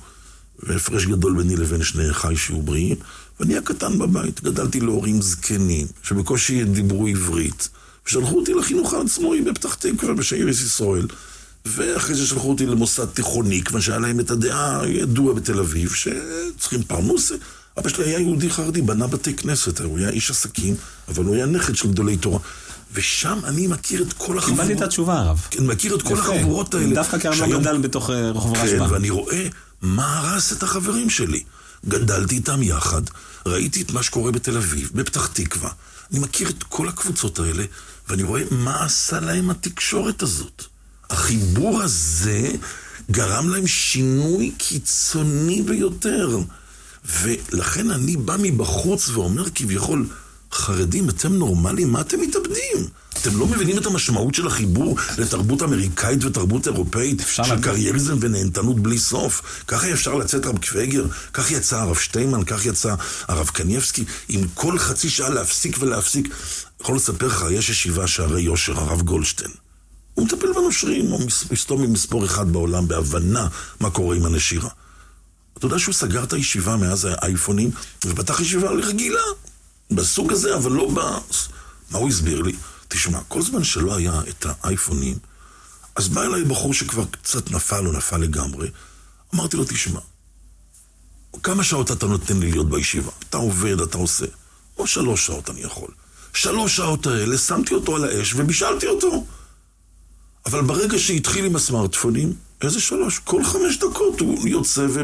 [SPEAKER 7] והפרש גדול ביני לבין שני אחיי שיהיו בריאים, ואני הקטן בבית. גדלתי להורים זקנים, שבקושי דיברו עברית, ושלחו אותי לחינוך העצמאי בפתח תקווה, בשעיריס ישראל. ואחרי זה שלחו אותי למוסד תיכוני, כיוון שהיה להם את הדעה הידוע בתל אביב, שצריכים פרנוס. אבא שלי היה יהודי חרדי, בנה בתי כנסת, הוא היה איש עסקים, אבל הוא היה נכד של גדולי תורה. ושם אני מכיר את כל החבורות.
[SPEAKER 6] קיבלתי את התשובה, הרב.
[SPEAKER 7] כן, מכיר את כל
[SPEAKER 6] יפה.
[SPEAKER 7] החבורות האלה.
[SPEAKER 6] דווקא כי הרב גדל בתוך אה, רחוב
[SPEAKER 7] כן,
[SPEAKER 6] רשב"א.
[SPEAKER 7] ואני רואה מה הרס את החברים שלי. גדלתי איתם יחד, ראיתי את מה שקורה בתל אביב, בפתח תקווה. אני מכיר את כל הקבוצות האלה, ואני רואה מה עשה להם התקשורת הזאת. החיבור הזה גרם להם שינוי קיצוני ביותר. ולכן אני בא מבחוץ ואומר כביכול, חרדים, אתם נורמלים? מה אתם מתאבדים? אתם לא מבינים את המשמעות של החיבור לתרבות אמריקאית ותרבות אירופאית של
[SPEAKER 6] להגיד-
[SPEAKER 7] קרייריזם ונהנתנות בלי סוף? ככה אפשר לצאת רב קפגר, כך יצא הרב שטיינמן, כך יצא הרב קניבסקי, עם כל חצי שעה להפסיק ולהפסיק. יכול לספר לך, יש ישיבה שערי יושר, הרב גולדשטיין. הוא מטפל בנושרים, הוא מס- מסתום עם מספור אחד בעולם בהבנה מה קורה עם הנשירה. אתה יודע שהוא סגר את הישיבה מאז האייפונים, ופתח ישיבה רגילה, בסוג הזה, אבל לא ב... מה הוא הסביר לי? תשמע, כל זמן שלא היה את האייפונים, אז בא אליי בחור שכבר קצת נפל או נפל לגמרי. אמרתי לו, תשמע, כמה שעות אתה נותן לי להיות בישיבה? אתה עובד, אתה עושה. או שלוש שעות אני יכול. שלוש שעות האלה שמתי אותו על האש ובישלתי אותו. אבל ברגע שהתחיל עם הסמארטפונים, איזה שלוש? כל חמש דקות הוא יוצא ו...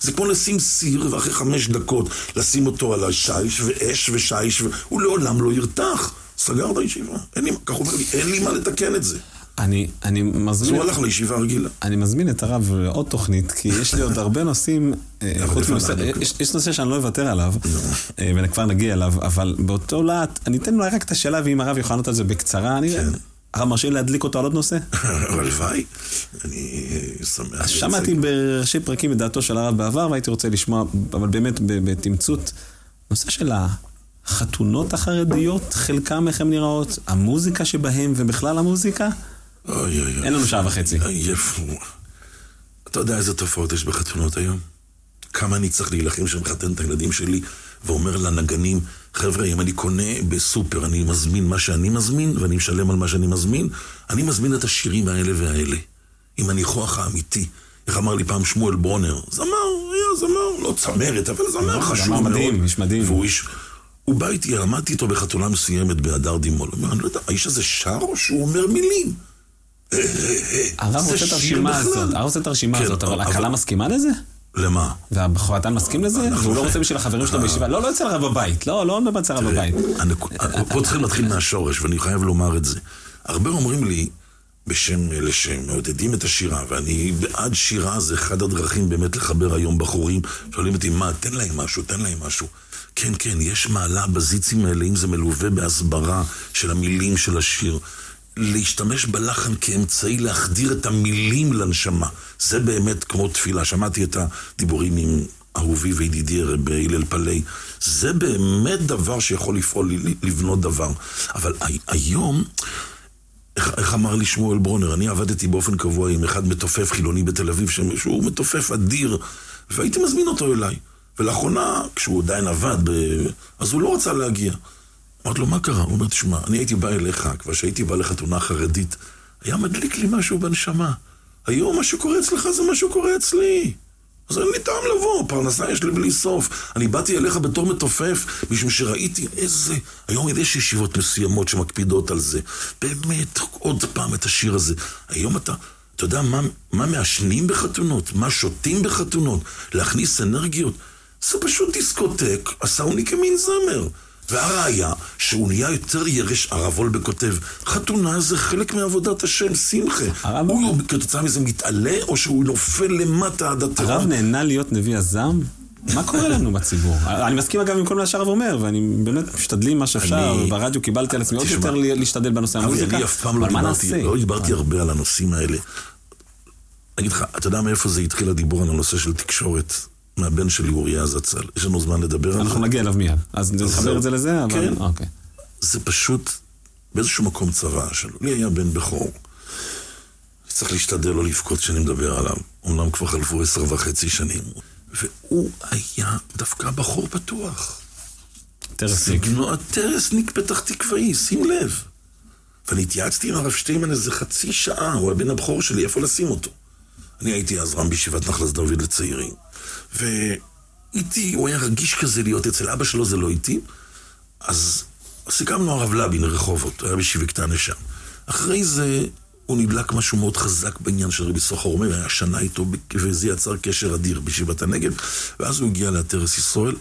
[SPEAKER 7] זה כמו לשים סיר, ואחרי חמש דקות לשים אותו על השיש ואש ושיש, והוא לעולם לא ירתח. סגר את הישיבה. אין לי, כך אומר לי, אין לי מה לתקן את זה.
[SPEAKER 6] אני, אני
[SPEAKER 7] אז
[SPEAKER 6] מזמין...
[SPEAKER 7] הוא הלך לישיבה רגילה.
[SPEAKER 6] אני מזמין את הרב לעוד תוכנית, כי יש לי עוד הרבה נושאים, אה, חוץ מנושא. יש, יש נושא שאני לא אוותר עליו, אה, וכבר נגיע אליו, אבל באותו להט, אני אתן אולי רק את השאלה, ואם הרב יכול לענות על זה בקצרה, אני... לי להדליק אותו על עוד נושא?
[SPEAKER 7] הלוואי, אני שמח.
[SPEAKER 6] אז שמעתי בראשי פרקים את דעתו של הרב בעבר, והייתי רוצה לשמוע, אבל באמת בתמצות, נושא של החתונות החרדיות, חלקם איך הן נראות, המוזיקה שבהם, ובכלל המוזיקה,
[SPEAKER 7] אוי אוי אוי.
[SPEAKER 6] אין לנו שעה וחצי.
[SPEAKER 7] עייף הוא. אתה יודע איזה תופעות יש בחתונות היום? כמה אני צריך להילחם שאני מחתן את הילדים שלי ואומר לנגנים, חבר'ה, אם אני קונה בסופר, אני מזמין מה שאני מזמין ואני משלם על מה שאני מזמין, אני מזמין את השירים האלה והאלה. עם הניחוח האמיתי. איך אמר לי פעם שמואל ברונר? זמר, היה זמר, לא צמרת, אבל זמר חשוב
[SPEAKER 6] זמר
[SPEAKER 7] מאוד.
[SPEAKER 6] מדהים, איש מדהים.
[SPEAKER 7] והוא איש... הוא בא איתי, למדתי איתו בחתונה מסוימת בהדר דימול. הוא אומר, אני לא יודע, האיש הזה שר או שהוא אומר מילים?
[SPEAKER 6] הרב רוצה את הרשימה. הזאת, הרב רוצה את הרשימה הזאת, אבל
[SPEAKER 7] אבל-
[SPEAKER 6] הכלה מסכימה לזה?
[SPEAKER 7] למה?
[SPEAKER 6] והחתן מסכים לזה?
[SPEAKER 7] אנחנו-
[SPEAKER 6] והוא לא רוצה בשביל החברים שלו בישיבה? לא, לא אצל הרב בבית. לא, לא מדבר אצל הרב בבית.
[SPEAKER 7] פה צריכים להתחיל מהשורש, ואני חייב לומר את זה. הרבה אומרים לי, בשם אלה שמעודדים את השירה, ואני בעד שירה, זה אחד הדרכים באמת לחבר היום בחורים. שואלים אותי, מה, תן להם משהו, תן להם משהו. כן, כן, יש מעלה בזיצים האלה, אם זה מלווה בהסברה של המילים של השיר. להשתמש בלחן כאמצעי להחדיר את המילים לנשמה. זה באמת כמו תפילה. שמעתי את הדיבורים עם אהובי וידידי רב הלל פלאי. זה באמת דבר שיכול לפעול, לבנות דבר. אבל הי- היום... איך, איך אמר לי שמואל ברונר, אני עבדתי באופן קבוע עם אחד מתופף חילוני בתל אביב, שהוא מתופף אדיר, והייתי מזמין אותו אליי. ולאחרונה, כשהוא עדיין עבד. אז הוא לא רצה להגיע. אמרתי לו, מה קרה? הוא אומר, תשמע, אני הייתי בא אליך, כבר שהייתי בא לחתונה חרדית, היה מדליק לי משהו בנשמה. היום מה שקורה אצלך זה מה שקורה אצלי. אז אין לי טעם לבוא, פרנסה יש לי בלי סוף. אני באתי אליך בתור מתופף, משום שראיתי איזה... היום יש ישיבות מסוימות שמקפידות על זה. באמת, עוד פעם את השיר הזה. היום אתה... אתה יודע מה, מה מעשנים בחתונות? מה שותים בחתונות? להכניס אנרגיות? זה פשוט דיסקוטק, הסאוני כמין זמר. והראיה, שהוא נהיה יותר ירש, הרב וולבק כותב, חתונה זה חלק מעבודת השם, שמחה.
[SPEAKER 6] הרב-
[SPEAKER 7] הוא כתוצאה מזה מתעלה, או שהוא נופל למטה עד התהום.
[SPEAKER 6] הרב נהנה להיות נביא הזעם? מה קורה לנו בציבור? אני מסכים אגב עם כל מה שהרב אומר, ואני באמת משתדלים מה שאפשר,
[SPEAKER 7] אני-
[SPEAKER 6] ברדיו קיבלתי על עצמי עוד יותר להשתדל בנושא המוזיקה,
[SPEAKER 7] אני אף פעם לא
[SPEAKER 6] אבל מה נעשה?
[SPEAKER 7] לא דיברתי הרבה על הנושאים האלה. אני אגיד לך, אתה יודע מאיפה זה התחיל הדיבור על הנושא של תקשורת? מהבן שלי אוריה זצ"ל. יש לנו זמן לדבר על זה?
[SPEAKER 6] אנחנו נגיע אליו מיד. אז נחבר. את זה לזה, אבל...
[SPEAKER 7] כן.
[SPEAKER 6] אוקיי.
[SPEAKER 7] זה פשוט באיזשהו מקום צבא שלו. לי היה בן בכור. צריך להשתדל לא לבכות כשאני מדבר עליו. אומנם כבר חלפו עשר וחצי שנים. והוא היה דווקא בחור פתוח.
[SPEAKER 6] טרסיק.
[SPEAKER 7] סגנו הטרסניק פתח תקוואי, שים לב. ואני התייעצתי עם הרב שטיינמן איזה חצי שעה, הוא הבן הבכור שלי, איפה לשים אותו? אני הייתי אז רם בישיבת נחלס דוד לצעירים. ואיתי, הוא היה רגיש כזה להיות אצל אבא שלו, זה לא איתי. אז סיכמנו הרב לבין, רחובות, היה בשיבקתנה שם. אחרי זה הוא נדלק משהו מאוד חזק בעניין של רבי סוחר אומר, היה שנה איתו, וזה יצר קשר אדיר בישיבת הנגב, ואז הוא הגיע לאתרס ישראל,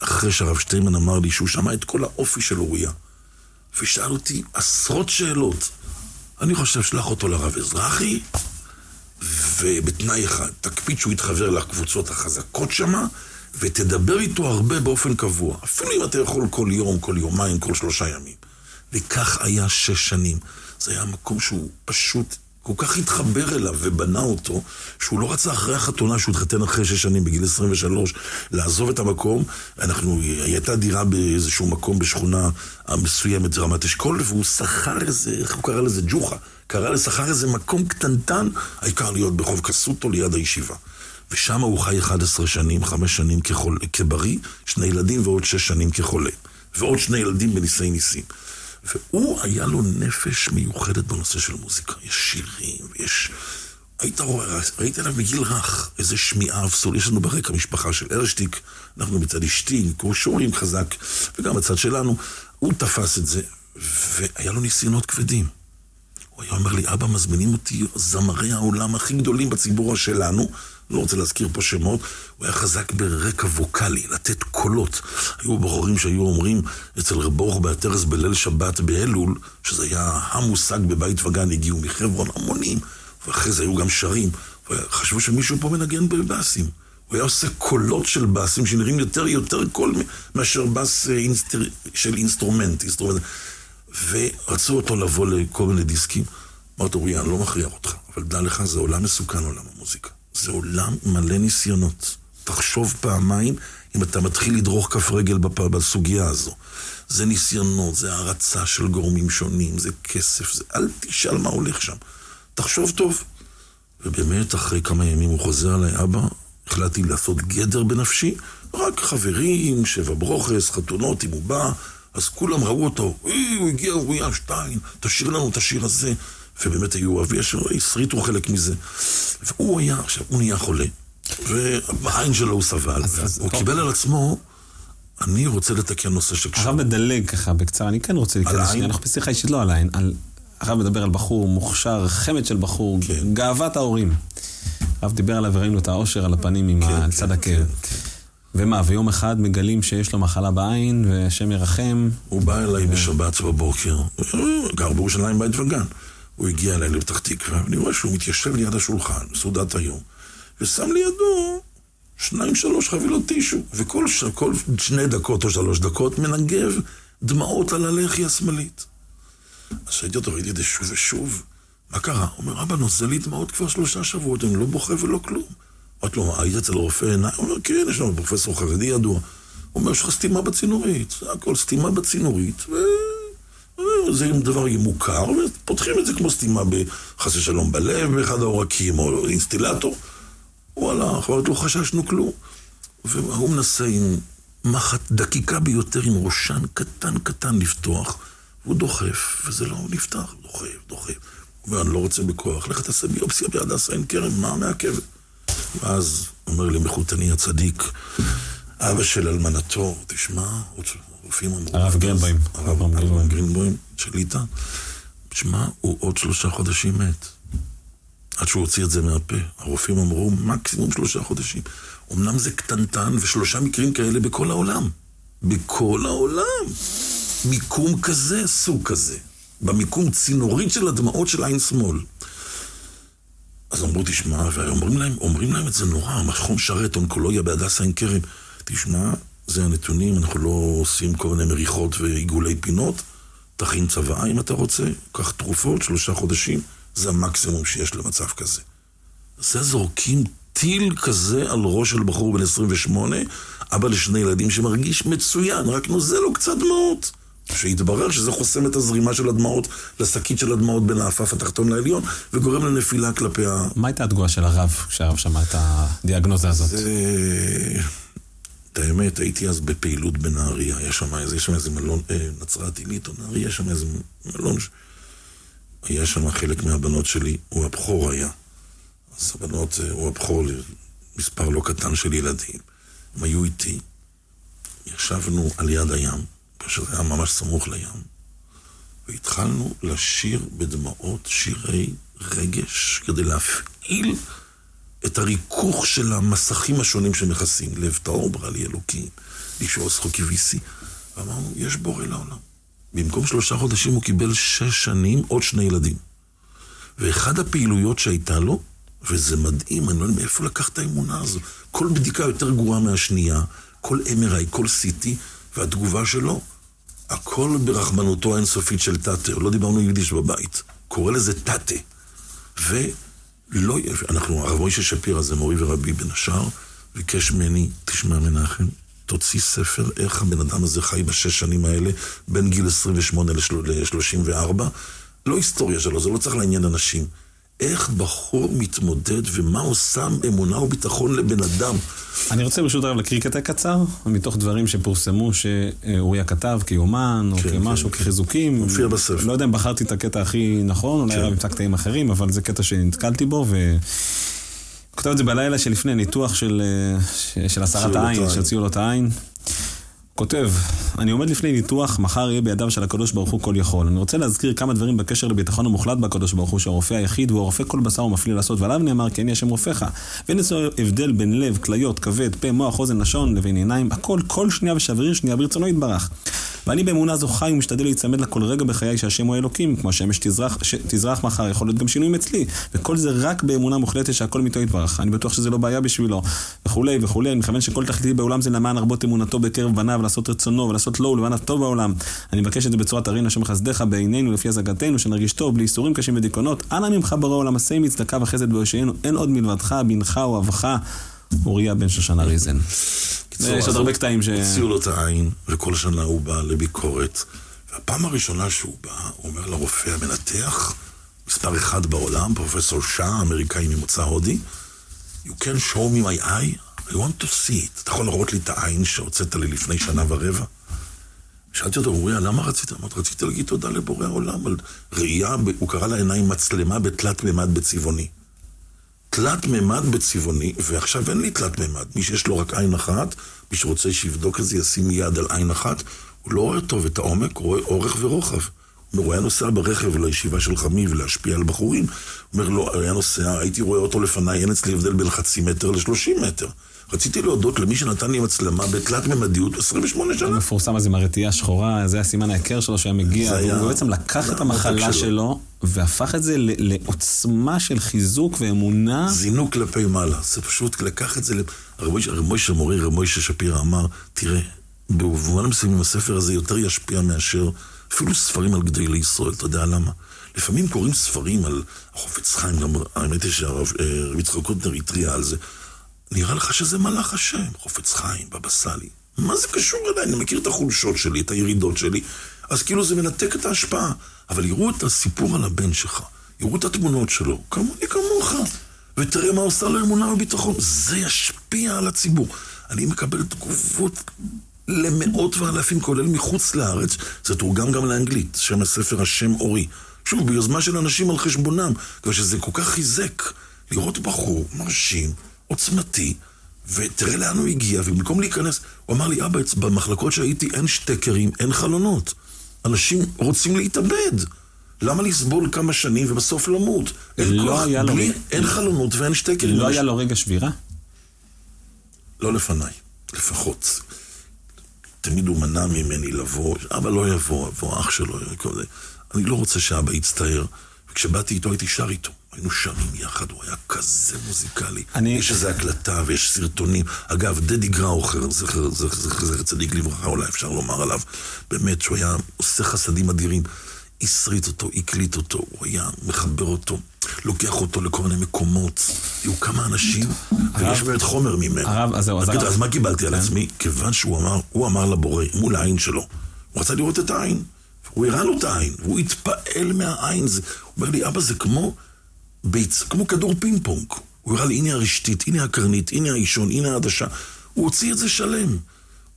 [SPEAKER 7] אחרי שהרב שטיינמן אמר לי שהוא שמע את כל האופי של אוריה, ושאל אותי עשרות שאלות. אני חושב, שלח אותו לרב אזרחי, ובתנאי אחד, תקפיד שהוא יתחבר לקבוצות החזקות שמה, ותדבר איתו הרבה באופן קבוע. אפילו אם אתה יכול כל יום, כל יומיים, כל שלושה ימים. וכך היה שש שנים. זה היה מקום שהוא פשוט כל כך התחבר אליו ובנה אותו, שהוא לא רצה אחרי החתונה, שהוא התחתן אחרי שש שנים, בגיל 23, לעזוב את המקום. אנחנו, הייתה דירה באיזשהו מקום בשכונה מסוימת, רמת אשכול, והוא שכר איזה, איך הוא קרא לזה? ג'וחה. קרא לשכר איזה מקום קטנטן, העיקר להיות ברחוב קסוטו ליד הישיבה. ושם הוא חי 11 שנים, 5 שנים כחול, כבריא, שני ילדים ועוד 6 שנים כחולה. ועוד שני ילדים בניסי ניסים. והוא, היה לו נפש מיוחדת בנושא של מוזיקה. יש שירים, ויש... היית רואה, ראיתי עליו מגיל רך, איזה שמיעה אבסול. יש לנו ברקע משפחה של ארשטיק, אנחנו מצד אשתי, כמו שורים חזק, וגם בצד שלנו. הוא תפס את זה, והיה לו ניסיונות כבדים. הוא היה אומר לי, אבא, מזמינים אותי זמרי העולם הכי גדולים בציבור שלנו, לא רוצה להזכיר פה שמות, הוא היה חזק ברקע ווקאלי, לתת קולות. היו בחורים שהיו אומרים אצל רב ברוך באתרס בליל שבת באלול, שזה היה המושג בבית וגן, הגיעו מחברון המונים, ואחרי זה היו גם שרים. חשבו שמישהו פה מנגן בבאסים. הוא היה עושה קולות של באסים שנראים יותר יותר קול מאשר באס אה, אינסטר... של אינסטרומנט, אינסטרומנט. ורצו אותו לבוא לכל מיני דיסקים. אמרתי, אורי, אני לא מכריח אותך, אבל דע לך, זה עולם מסוכן, עולם המוזיקה. זה עולם מלא ניסיונות. תחשוב פעמיים אם אתה מתחיל לדרוך כף רגל בסוגיה הזו. זה ניסיונות, זה הערצה של גורמים שונים, זה כסף, זה... אל תשאל מה הולך שם. תחשוב טוב. ובאמת, אחרי כמה ימים הוא חוזר אליי, אבא, החלטתי לעשות גדר בנפשי, רק חברים, שבע ברוכס, חתונות, אם הוא בא, אז כולם ראו אותו, אי, הוא הגיע, הוא היה שטיין, תשאיר לנו את השיר הזה. ובאמת היו אבי אשר הסריטו חלק מזה. והוא היה, עכשיו, הוא נהיה חולה, ובעין שלו הוא סבל, הוא קיבל על עצמו... אני רוצה לתקן נושא שקשור.
[SPEAKER 6] הרב מדלג ככה בקצרה, אני כן רוצה להיכנס, אנחנו בשיחה אישית לא על העין, על... הרב מדבר על בחור מוכשר, חמד של בחור, כן. גאוות ההורים. הרב דיבר עליו וראינו את האושר על הפנים עם כן, הצד כן, הכאב. כן, כן. ומה, ויום אחד מגלים שיש לו מחלה בעין, והשם ירחם.
[SPEAKER 7] הוא בא אליי ו... בשבת בבוקר, גר בירושלים בית וגן. הוא הגיע אליי לפתח תקווה, ואני רואה שהוא מתיישב ליד השולחן, סעודת היום, ושם לידו שניים שלוש חבילות טישו, וכל ש... כל שני דקות או שלוש דקות מנגב דמעות על הלחי השמאלית. אז שהייתי אותו, ראיתי את זה שוב ושוב, מה קרה? הוא אומר, אבא, נוזל לי דמעות כבר שלושה שבועות, אני לא בוכה ולא כלום. אמרתי לו, היית אצל רופא עיניים? הוא אומר, כן, יש לנו פרופסור חרדי ידוע. הוא אומר, יש לך סתימה בצינורית, זה הכל סתימה בצינורית, ו... זה דבר מוכר, ופותחים את זה כמו סתימה בחס ושלום בלב, באחד העורקים, או אינסטילטור. הלך, אבל לא חששנו כלום. והוא מנסה עם מחט דקיקה ביותר, עם ראשן קטן קטן לפתוח, והוא דוחף, וזה לא נפתח, דוחף, דוחף. הוא אומר, אני לא רוצה בכוח, לך תעשה ביופסיה בהדסה עין כרם, מה מעכב? ואז אומר לי מחותני הצדיק, אבא של אלמנתו, תשמע, הרופאים אמרו...
[SPEAKER 6] הרב גרינבוים.
[SPEAKER 7] הרב גרינבוים של ליטא. שמע, הוא עוד שלושה חודשים מת. עד שהוא הוציא את זה מהפה. הרופאים אמרו, מקסימום שלושה חודשים. אמנם זה קטנטן, ושלושה מקרים כאלה בכל העולם. בכל העולם. מיקום כזה, סוג כזה. במיקום צינורית של הדמעות של עין שמאל. אז אמרו, תשמע, ואומרים להם, אומרים להם את זה נורא, מכון שרת אונקולוגיה בהדסה עין כרם. תשמע, זה הנתונים, אנחנו לא עושים כל מיני מריחות ועיגולי פינות. תכין צוואה אם אתה רוצה, קח תרופות, שלושה חודשים, זה המקסימום שיש למצב כזה. זה זורקים טיל כזה על ראש של בחור בן 28, אבא לשני ילדים שמרגיש מצוין, רק נוזל לו קצת דמעות. שהתברר שזה חוסם את הזרימה של הדמעות לשקית של הדמעות בין האפף התחתון לעליון, וגורם לנפילה כלפי ה...
[SPEAKER 6] מה הייתה התגובה של הרב כשהרב שמע את הדיאגנוזה הזאת?
[SPEAKER 7] זה... את האמת, הייתי אז בפעילות בנהריה, היה שם איזה, יש שם איזה מלון, אה, נצרת עילית או נהריה, יש שם איזה מלון, היה שם חלק מהבנות שלי, הוא הבכור היה. אז הבנות, אה, הוא הבכור למספר לא קטן של ילדים. הם היו איתי, ישבנו על יד הים, פשוט היה ממש סמוך לים, והתחלנו לשיר בדמעות שירי רגש כדי להפעיל את הריכוך של המסכים השונים שמכסים. לב טהור ברא לי אלוקים, אישו חוקי ויסי. ואמרנו, יש בורא לעולם. במקום שלושה חודשים הוא קיבל שש שנים, עוד שני ילדים. ואחד הפעילויות שהייתה לו, וזה מדהים, אני לא יודע מאיפה לקח את האמונה הזו. כל בדיקה יותר גרועה מהשנייה, כל MRI, כל CT, והתגובה שלו, הכל ברחמנותו האינסופית של תתה, לא דיברנו יידיש בבית, קורא לזה תתה. ו... לא, אנחנו, הרב מוישה שפירא זה מורי ורבי בין השאר, ביקש ממני, תשמע מנחם, תוציא ספר איך הבן אדם הזה חי בשש שנים האלה, בין גיל 28 ל-34. לא היסטוריה שלו, זה לא צריך לעניין אנשים. איך בחור מתמודד ומה עושה אמונה וביטחון לבן אדם.
[SPEAKER 6] אני רוצה ברשות הרב להקריא קטע קצר, מתוך דברים שפורסמו שאוריה כתב כיומן, או
[SPEAKER 7] כן,
[SPEAKER 6] כמשהו,
[SPEAKER 7] כן,
[SPEAKER 6] כחיזוקים.
[SPEAKER 7] מופיע בספר.
[SPEAKER 6] לא יודע אם בחרתי את הקטע הכי נכון, אולי
[SPEAKER 7] כן.
[SPEAKER 6] הרב ימצא קטעים אחרים, אבל זה קטע שנתקלתי בו, ו... הוא כתב את זה בלילה שלפני ניתוח של, אה, של הסרת העין, לו את העין. כותב, אני עומד לפני ניתוח, מחר יהיה בידיו של הקדוש ברוך הוא כל יכול. אני רוצה להזכיר כמה דברים בקשר לביטחון המוחלט בקדוש ברוך הוא, שהרופא היחיד והוא הרופא כל בשר ומפליא לעשות, ועליו נאמר כי אני השם רופאך. ואין אצלו הבדל בין לב, כליות, כבד, פה, מוח, אוזן, לשון, לבין עיניים, הכל, כל שנייה ושבריר שנייה ברצונו יתברך. ואני באמונה זו חי ומשתדל להיצמד לכל רגע בחיי שהשם הוא האלוקים, כמו השמש תזרח, מחר, יכול להיות גם שינויים אצלי. וכל זה רק באמונה מוחלטת שהכל מאיתו יתברך. אני בטוח שזה לא בעיה בשבילו, וכולי וכולי. אני מכוון שכל תכליתי בעולם זה למען הרבות אמונתו בקרב בניו, לעשות רצונו ולעשות לו ולמען הטוב בעולם. אני מבקש את זה בצורת ארין השם חסדך בעינינו לפי הזגתנו, שנרגיש טוב, בלי איסורים קשים ודיכאונות. אנא ממך ברא עולם, עשה עמי צדקה וחסד בהושענו, אין עוד מלבדך, בנך אוהבך, אוריה בן שושנה ריזן. יש עוד הרבה קטעים ש...
[SPEAKER 7] הוציאו לו את העין, וכל שנה הוא בא לביקורת. והפעם הראשונה שהוא בא, הוא אומר לרופא המנתח, מספר אחד בעולם, פרופסור שאה, אמריקאי ממוצא הודי, You can show me my eye, I want to see it. אתה יכול להראות לי את העין שהוצאת לי לפני שנה ורבע? שאלתי אותו, אוריה, למה רצית? אמרתי, רציתי להגיד תודה לבורא העולם על ראייה, הוא קרא לעיניים מצלמה בתלת מימד בצבעוני. תלת מימד בצבעוני, ועכשיו אין לי תלת מימד. מי שיש לו רק עין אחת, מי שרוצה שיבדוק את זה, ישים יד על עין אחת, הוא לא רואה טוב את העומק, הוא רואה אורך ורוחב. הוא אומר, הוא היה נוסע ברכב לישיבה של חמי ולהשפיע על בחורים. הוא אומר, לא, היה נוסע, הייתי רואה אותו לפניי, אין אצלי הבדל בין חצי מטר לשלושים מטר. רציתי להודות למי שנתן לי מצלמה בתלת מימדיות 28 שנה.
[SPEAKER 6] מפורסם אז עם הרתיעה השחורה, זה הסימן ההיכר שלו שהיה מגיע, והוא בעצם לקח את המחלה
[SPEAKER 7] שלו.
[SPEAKER 6] והפך את זה לעוצמה של חיזוק ואמונה.
[SPEAKER 7] זינוק כלפי מעלה. זה פשוט לקח את זה... ל- הרב מוישה- מורי, רב מוישה שפירא אמר, תראה, במובן מסוים הספר הזה יותר ישפיע מאשר אפילו ספרים על גדולי ישראל, אתה יודע למה? לפעמים קוראים ספרים על החופץ חיים, גם האמת היא שהרב אה, יצחק קוטנר התריע על זה. נראה לך שזה מלאך השם, חופץ חיים, בבא סאלי. מה זה קשור אליי? אני מכיר את החולשות שלי, את הירידות שלי, אז כאילו זה מנתק את ההשפעה. אבל יראו את הסיפור על הבן שלך, יראו את התמונות שלו, כמוני כמוך, ותראה מה עושה לו אמונה וביטחון. זה ישפיע על הציבור. אני מקבל תגובות למאות ואלפים, כולל מחוץ לארץ. זה תורגם גם לאנגלית, שם הספר השם אורי. שוב, ביוזמה של אנשים על חשבונם, בגלל שזה כל כך חיזק. לראות בחור מרשים, עוצמתי, ותראה לאן הוא הגיע, ובמקום להיכנס, הוא אמר לי, אבא, במחלקות שהייתי אין שטקרים, אין חלונות. אנשים רוצים להתאבד. למה לסבול כמה שנים ובסוף למות? אין
[SPEAKER 6] לא
[SPEAKER 7] כוח,
[SPEAKER 6] היה לו
[SPEAKER 7] בלי,
[SPEAKER 6] רגע-
[SPEAKER 7] אין חלונות ואין שטקרים.
[SPEAKER 6] לא היה לו רגע שבירה?
[SPEAKER 7] לא לפניי, לפחות. תמיד הוא מנע ממני לבוא, אבא לא יבוא, יבוא אח שלו. אני לא רוצה שאבא יצטער. וכשבאתי איתו הייתי שר איתו. היינו שרים יחד, הוא היה כזה מוזיקלי.
[SPEAKER 6] אני-
[SPEAKER 7] יש איזו הקלטה ויש סרטונים. אגב, דדי גראוכר, זכר, זכר, זכר, זכר צדיק לברכה, אולי אפשר לומר עליו, באמת שהוא היה עושה חסדים אדירים. הסריט אותו, הקליט אותו, הוא היה מחבר אותו, לוקח אותו לכל מיני מקומות. היו כמה אנשים, ויש באמת חומר ממנו.
[SPEAKER 6] הרב, אז זהו, אז הרב-
[SPEAKER 7] אז מה קיבלתי על
[SPEAKER 6] כן.
[SPEAKER 7] עצמי? כיוון שהוא אמר, הוא אמר לבורא, מול העין שלו, הוא רצה לראות את העין. הוא הראה לו את העין, והוא התפעל מהעין. הוא אומר לי, אבא, זה כמו ביצ, כמו כדור פינג פונג. הוא הראה לי, הנה הרשתית, הנה הקרנית, הנה האישון, הנה העדשה. הוא הוציא את זה שלם.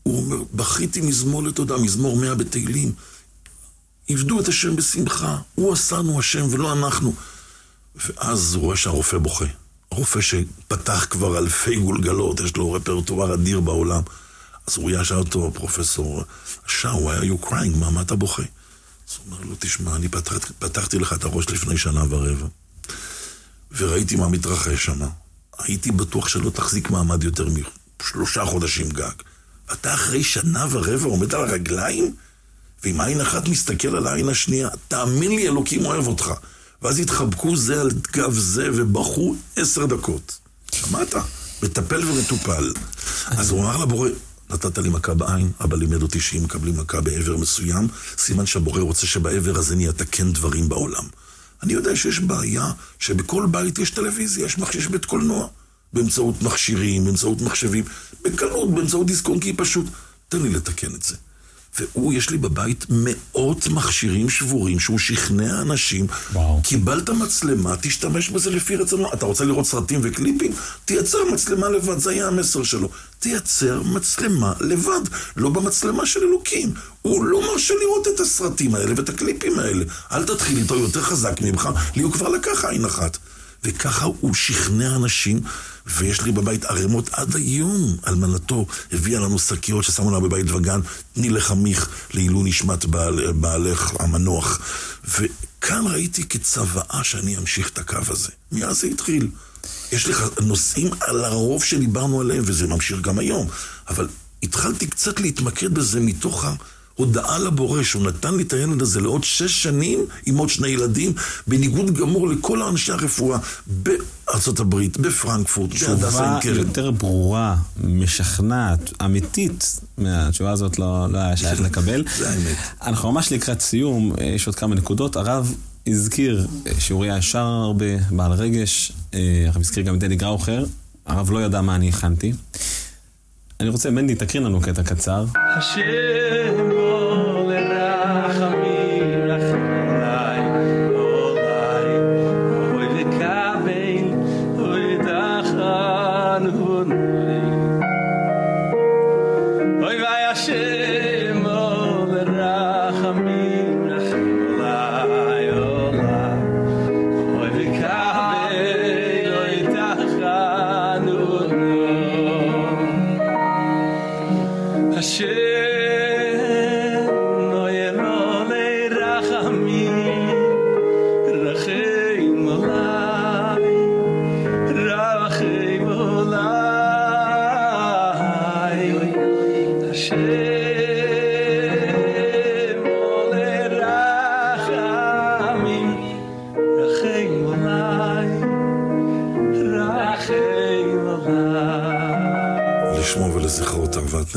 [SPEAKER 7] הוא אומר, בכיתי מזמור לתודה, מזמור מאה בתהילים. עבדו את השם בשמחה, הוא עשנו השם ולא אנחנו. ואז הוא רואה שהרופא בוכה. רופא שפתח כבר אלפי גולגלות, יש לו רפרטואר אדיר בעולם. אז הוא ישאל אותו, פרופסור שאו, are you crying? מה, מה אתה בוכה? אז הוא אומר לו, תשמע, אני פתח, פתחתי לך את הראש לפני שנה ורבע, וראיתי מה מתרחש שם. הייתי בטוח שלא תחזיק מעמד יותר משלושה חודשים גג. אתה אחרי שנה ורבע עומד על הרגליים, ועם עין אחת מסתכל על העין השנייה, תאמין לי, אלוקים אוהב אותך. ואז התחבקו זה על גב זה ובכו עשר דקות. שמעת? מטפל ומטופל. אז הוא אמר לבורא, נתת לי מכה בעין, אבא לימד אותי שאם מקבלים מכה בעבר מסוים, סימן שהבורא רוצה שבעבר הזה אני אתקן דברים בעולם. אני יודע שיש בעיה שבכל בית יש טלוויזיה, יש מחשב בית קולנוע. באמצעות מכשירים, באמצעות מחשבים, בקלות, באמצעות דיסקונקי פשוט. תן לי לתקן את זה. והוא, יש לי בבית מאות מכשירים שבורים שהוא שכנע אנשים.
[SPEAKER 6] וואו.
[SPEAKER 7] קיבלת מצלמה, תשתמש בזה לפי רצונו. אתה רוצה לראות סרטים וקליפים? תייצר מצלמה לבד, זה היה המסר שלו. תייצר מצלמה לבד, לא במצלמה של אלוקים. הוא לא מרשה לראות את הסרטים האלה ואת הקליפים האלה. אל תתחיל איתו יותר חזק ממך, לי הוא כבר לקח עין אחת. וככה הוא שכנע אנשים, ויש לי בבית ערימות עד היום. אלמנתו הביאה לנו שקיות ששמו לה בבית וגן, תני לחמיך לעילוי נשמת בעל, בעלך המנוח. וכאן ראיתי כצוואה שאני אמשיך את הקו הזה. מאז זה התחיל. יש לך נושאים על הרוב שדיברנו עליהם, וזה ממשיך גם היום. אבל התחלתי קצת להתמקד בזה מתוך ההודעה לבורא, שהוא נתן לי את הילד הזה לעוד שש שנים עם עוד שני ילדים, בניגוד גמור לכל אנשי הרפואה בארצות הברית, בפרנקפורט, בהדסה
[SPEAKER 6] תשובה
[SPEAKER 7] עין כרם.
[SPEAKER 6] יותר ברורה, משכנעת, אמיתית, מהתשובה הזאת לא, לא היה שייך לקבל.
[SPEAKER 7] זה האמת.
[SPEAKER 6] אנחנו ממש לקראת סיום, אה, יש עוד כמה נקודות. הרב הזכיר אה, שאוריה ישר הרבה, בעל רגש, אה, הרב הזכיר גם את דדי גראוכר, הרב לא ידע מה אני הכנתי. אני רוצה, מנדי, תקריא לנו קטע קצר.
[SPEAKER 8] השם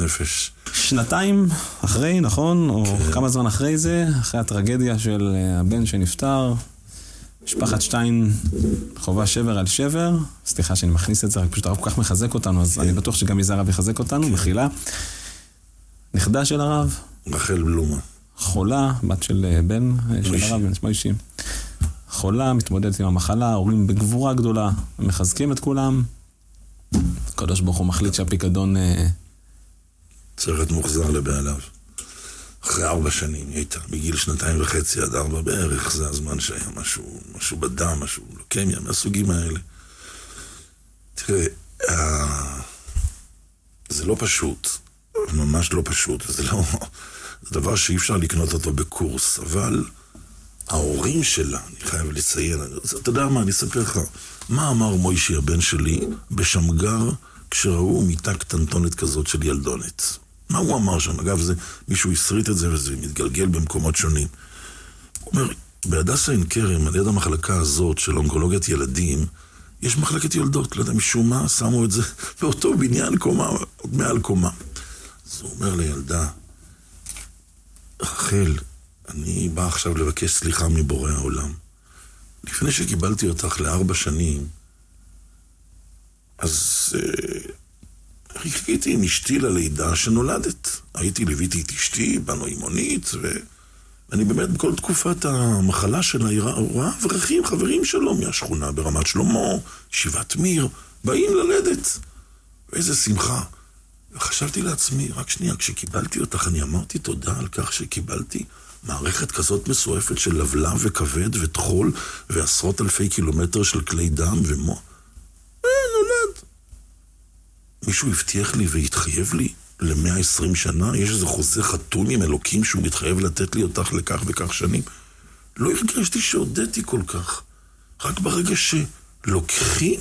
[SPEAKER 7] נפש.
[SPEAKER 6] שנתיים אחרי, נכון? או כמה זמן אחרי זה, אחרי הטרגדיה של אה, הבן שנפטר, משפחת שטיין חווה שבר על שבר. סליחה שאני מכניס את זה, רק פשוט הרב כל כך מחזק אותנו, אז אני בטוח שגם יזהר הרב יחזק אותנו, מחילה. נכדה של הרב,
[SPEAKER 7] רחל בלומה.
[SPEAKER 6] חולה, בת של אה, בן אה, של. הרב, בן מוישי. חולה, מתמודדת עם המחלה, ההורים בגבורה גדולה, מחזקים את כולם. הקדוש ברוך הוא מחליט שהפיקדון... אה,
[SPEAKER 7] צריך להיות מוחזר לבעליו. אחרי ארבע שנים, היא הייתה מגיל שנתיים וחצי עד ארבע בערך, זה הזמן שהיה משהו, משהו בדם, משהו לוקמיה, מהסוגים האלה. תראה, אה, זה לא פשוט, ממש לא פשוט, זה לא... זה דבר שאי אפשר לקנות אותו בקורס, אבל ההורים שלה, אני חייב לציין, אתה יודע מה, אני אספר לך, מה אמר מוישי הבן שלי בשמגר כשראו מיטה קטנטונת כזאת של ילדונת? מה הוא אמר שם? אגב, זה, מישהו הסריט את זה וזה מתגלגל במקומות שונים. הוא אומר, בהדסה עין כרם, על יד המחלקה הזאת של אונקולוגיית ילדים, יש מחלקת יולדות, לא יודע, משום מה שמו את זה באותו בניין קומה, מעל קומה. אז הוא אומר לילדה, רחל, אני בא עכשיו לבקש סליחה מבורא העולם. לפני שקיבלתי אותך לארבע שנים, אז אה, חיכיתי עם אשתי ללידה שנולדת. הייתי, ליוויתי את אשתי, באנו עם מונית. ואני באמת בכל תקופת המחלה שלה, הוא ראה אברכים, חברים שלו מהשכונה ברמת שלמה, ישיבת מיר, באים ללדת. ואיזה שמחה. וחשבתי לעצמי, רק שנייה, כשקיבלתי אותך, אני אמרתי תודה על כך שקיבלתי מערכת כזאת מסועפת של לבלב וכבד וטחול ועשרות אלפי קילומטר של כלי דם ומוח. מישהו הבטיח לי והתחייב לי ל-120 שנה? יש איזה חוזה חתום עם אלוקים שהוא מתחייב לתת לי אותך לכך וכך שנים? לא הרגשתי שהודיתי כל כך. רק ברגע שלוקחים,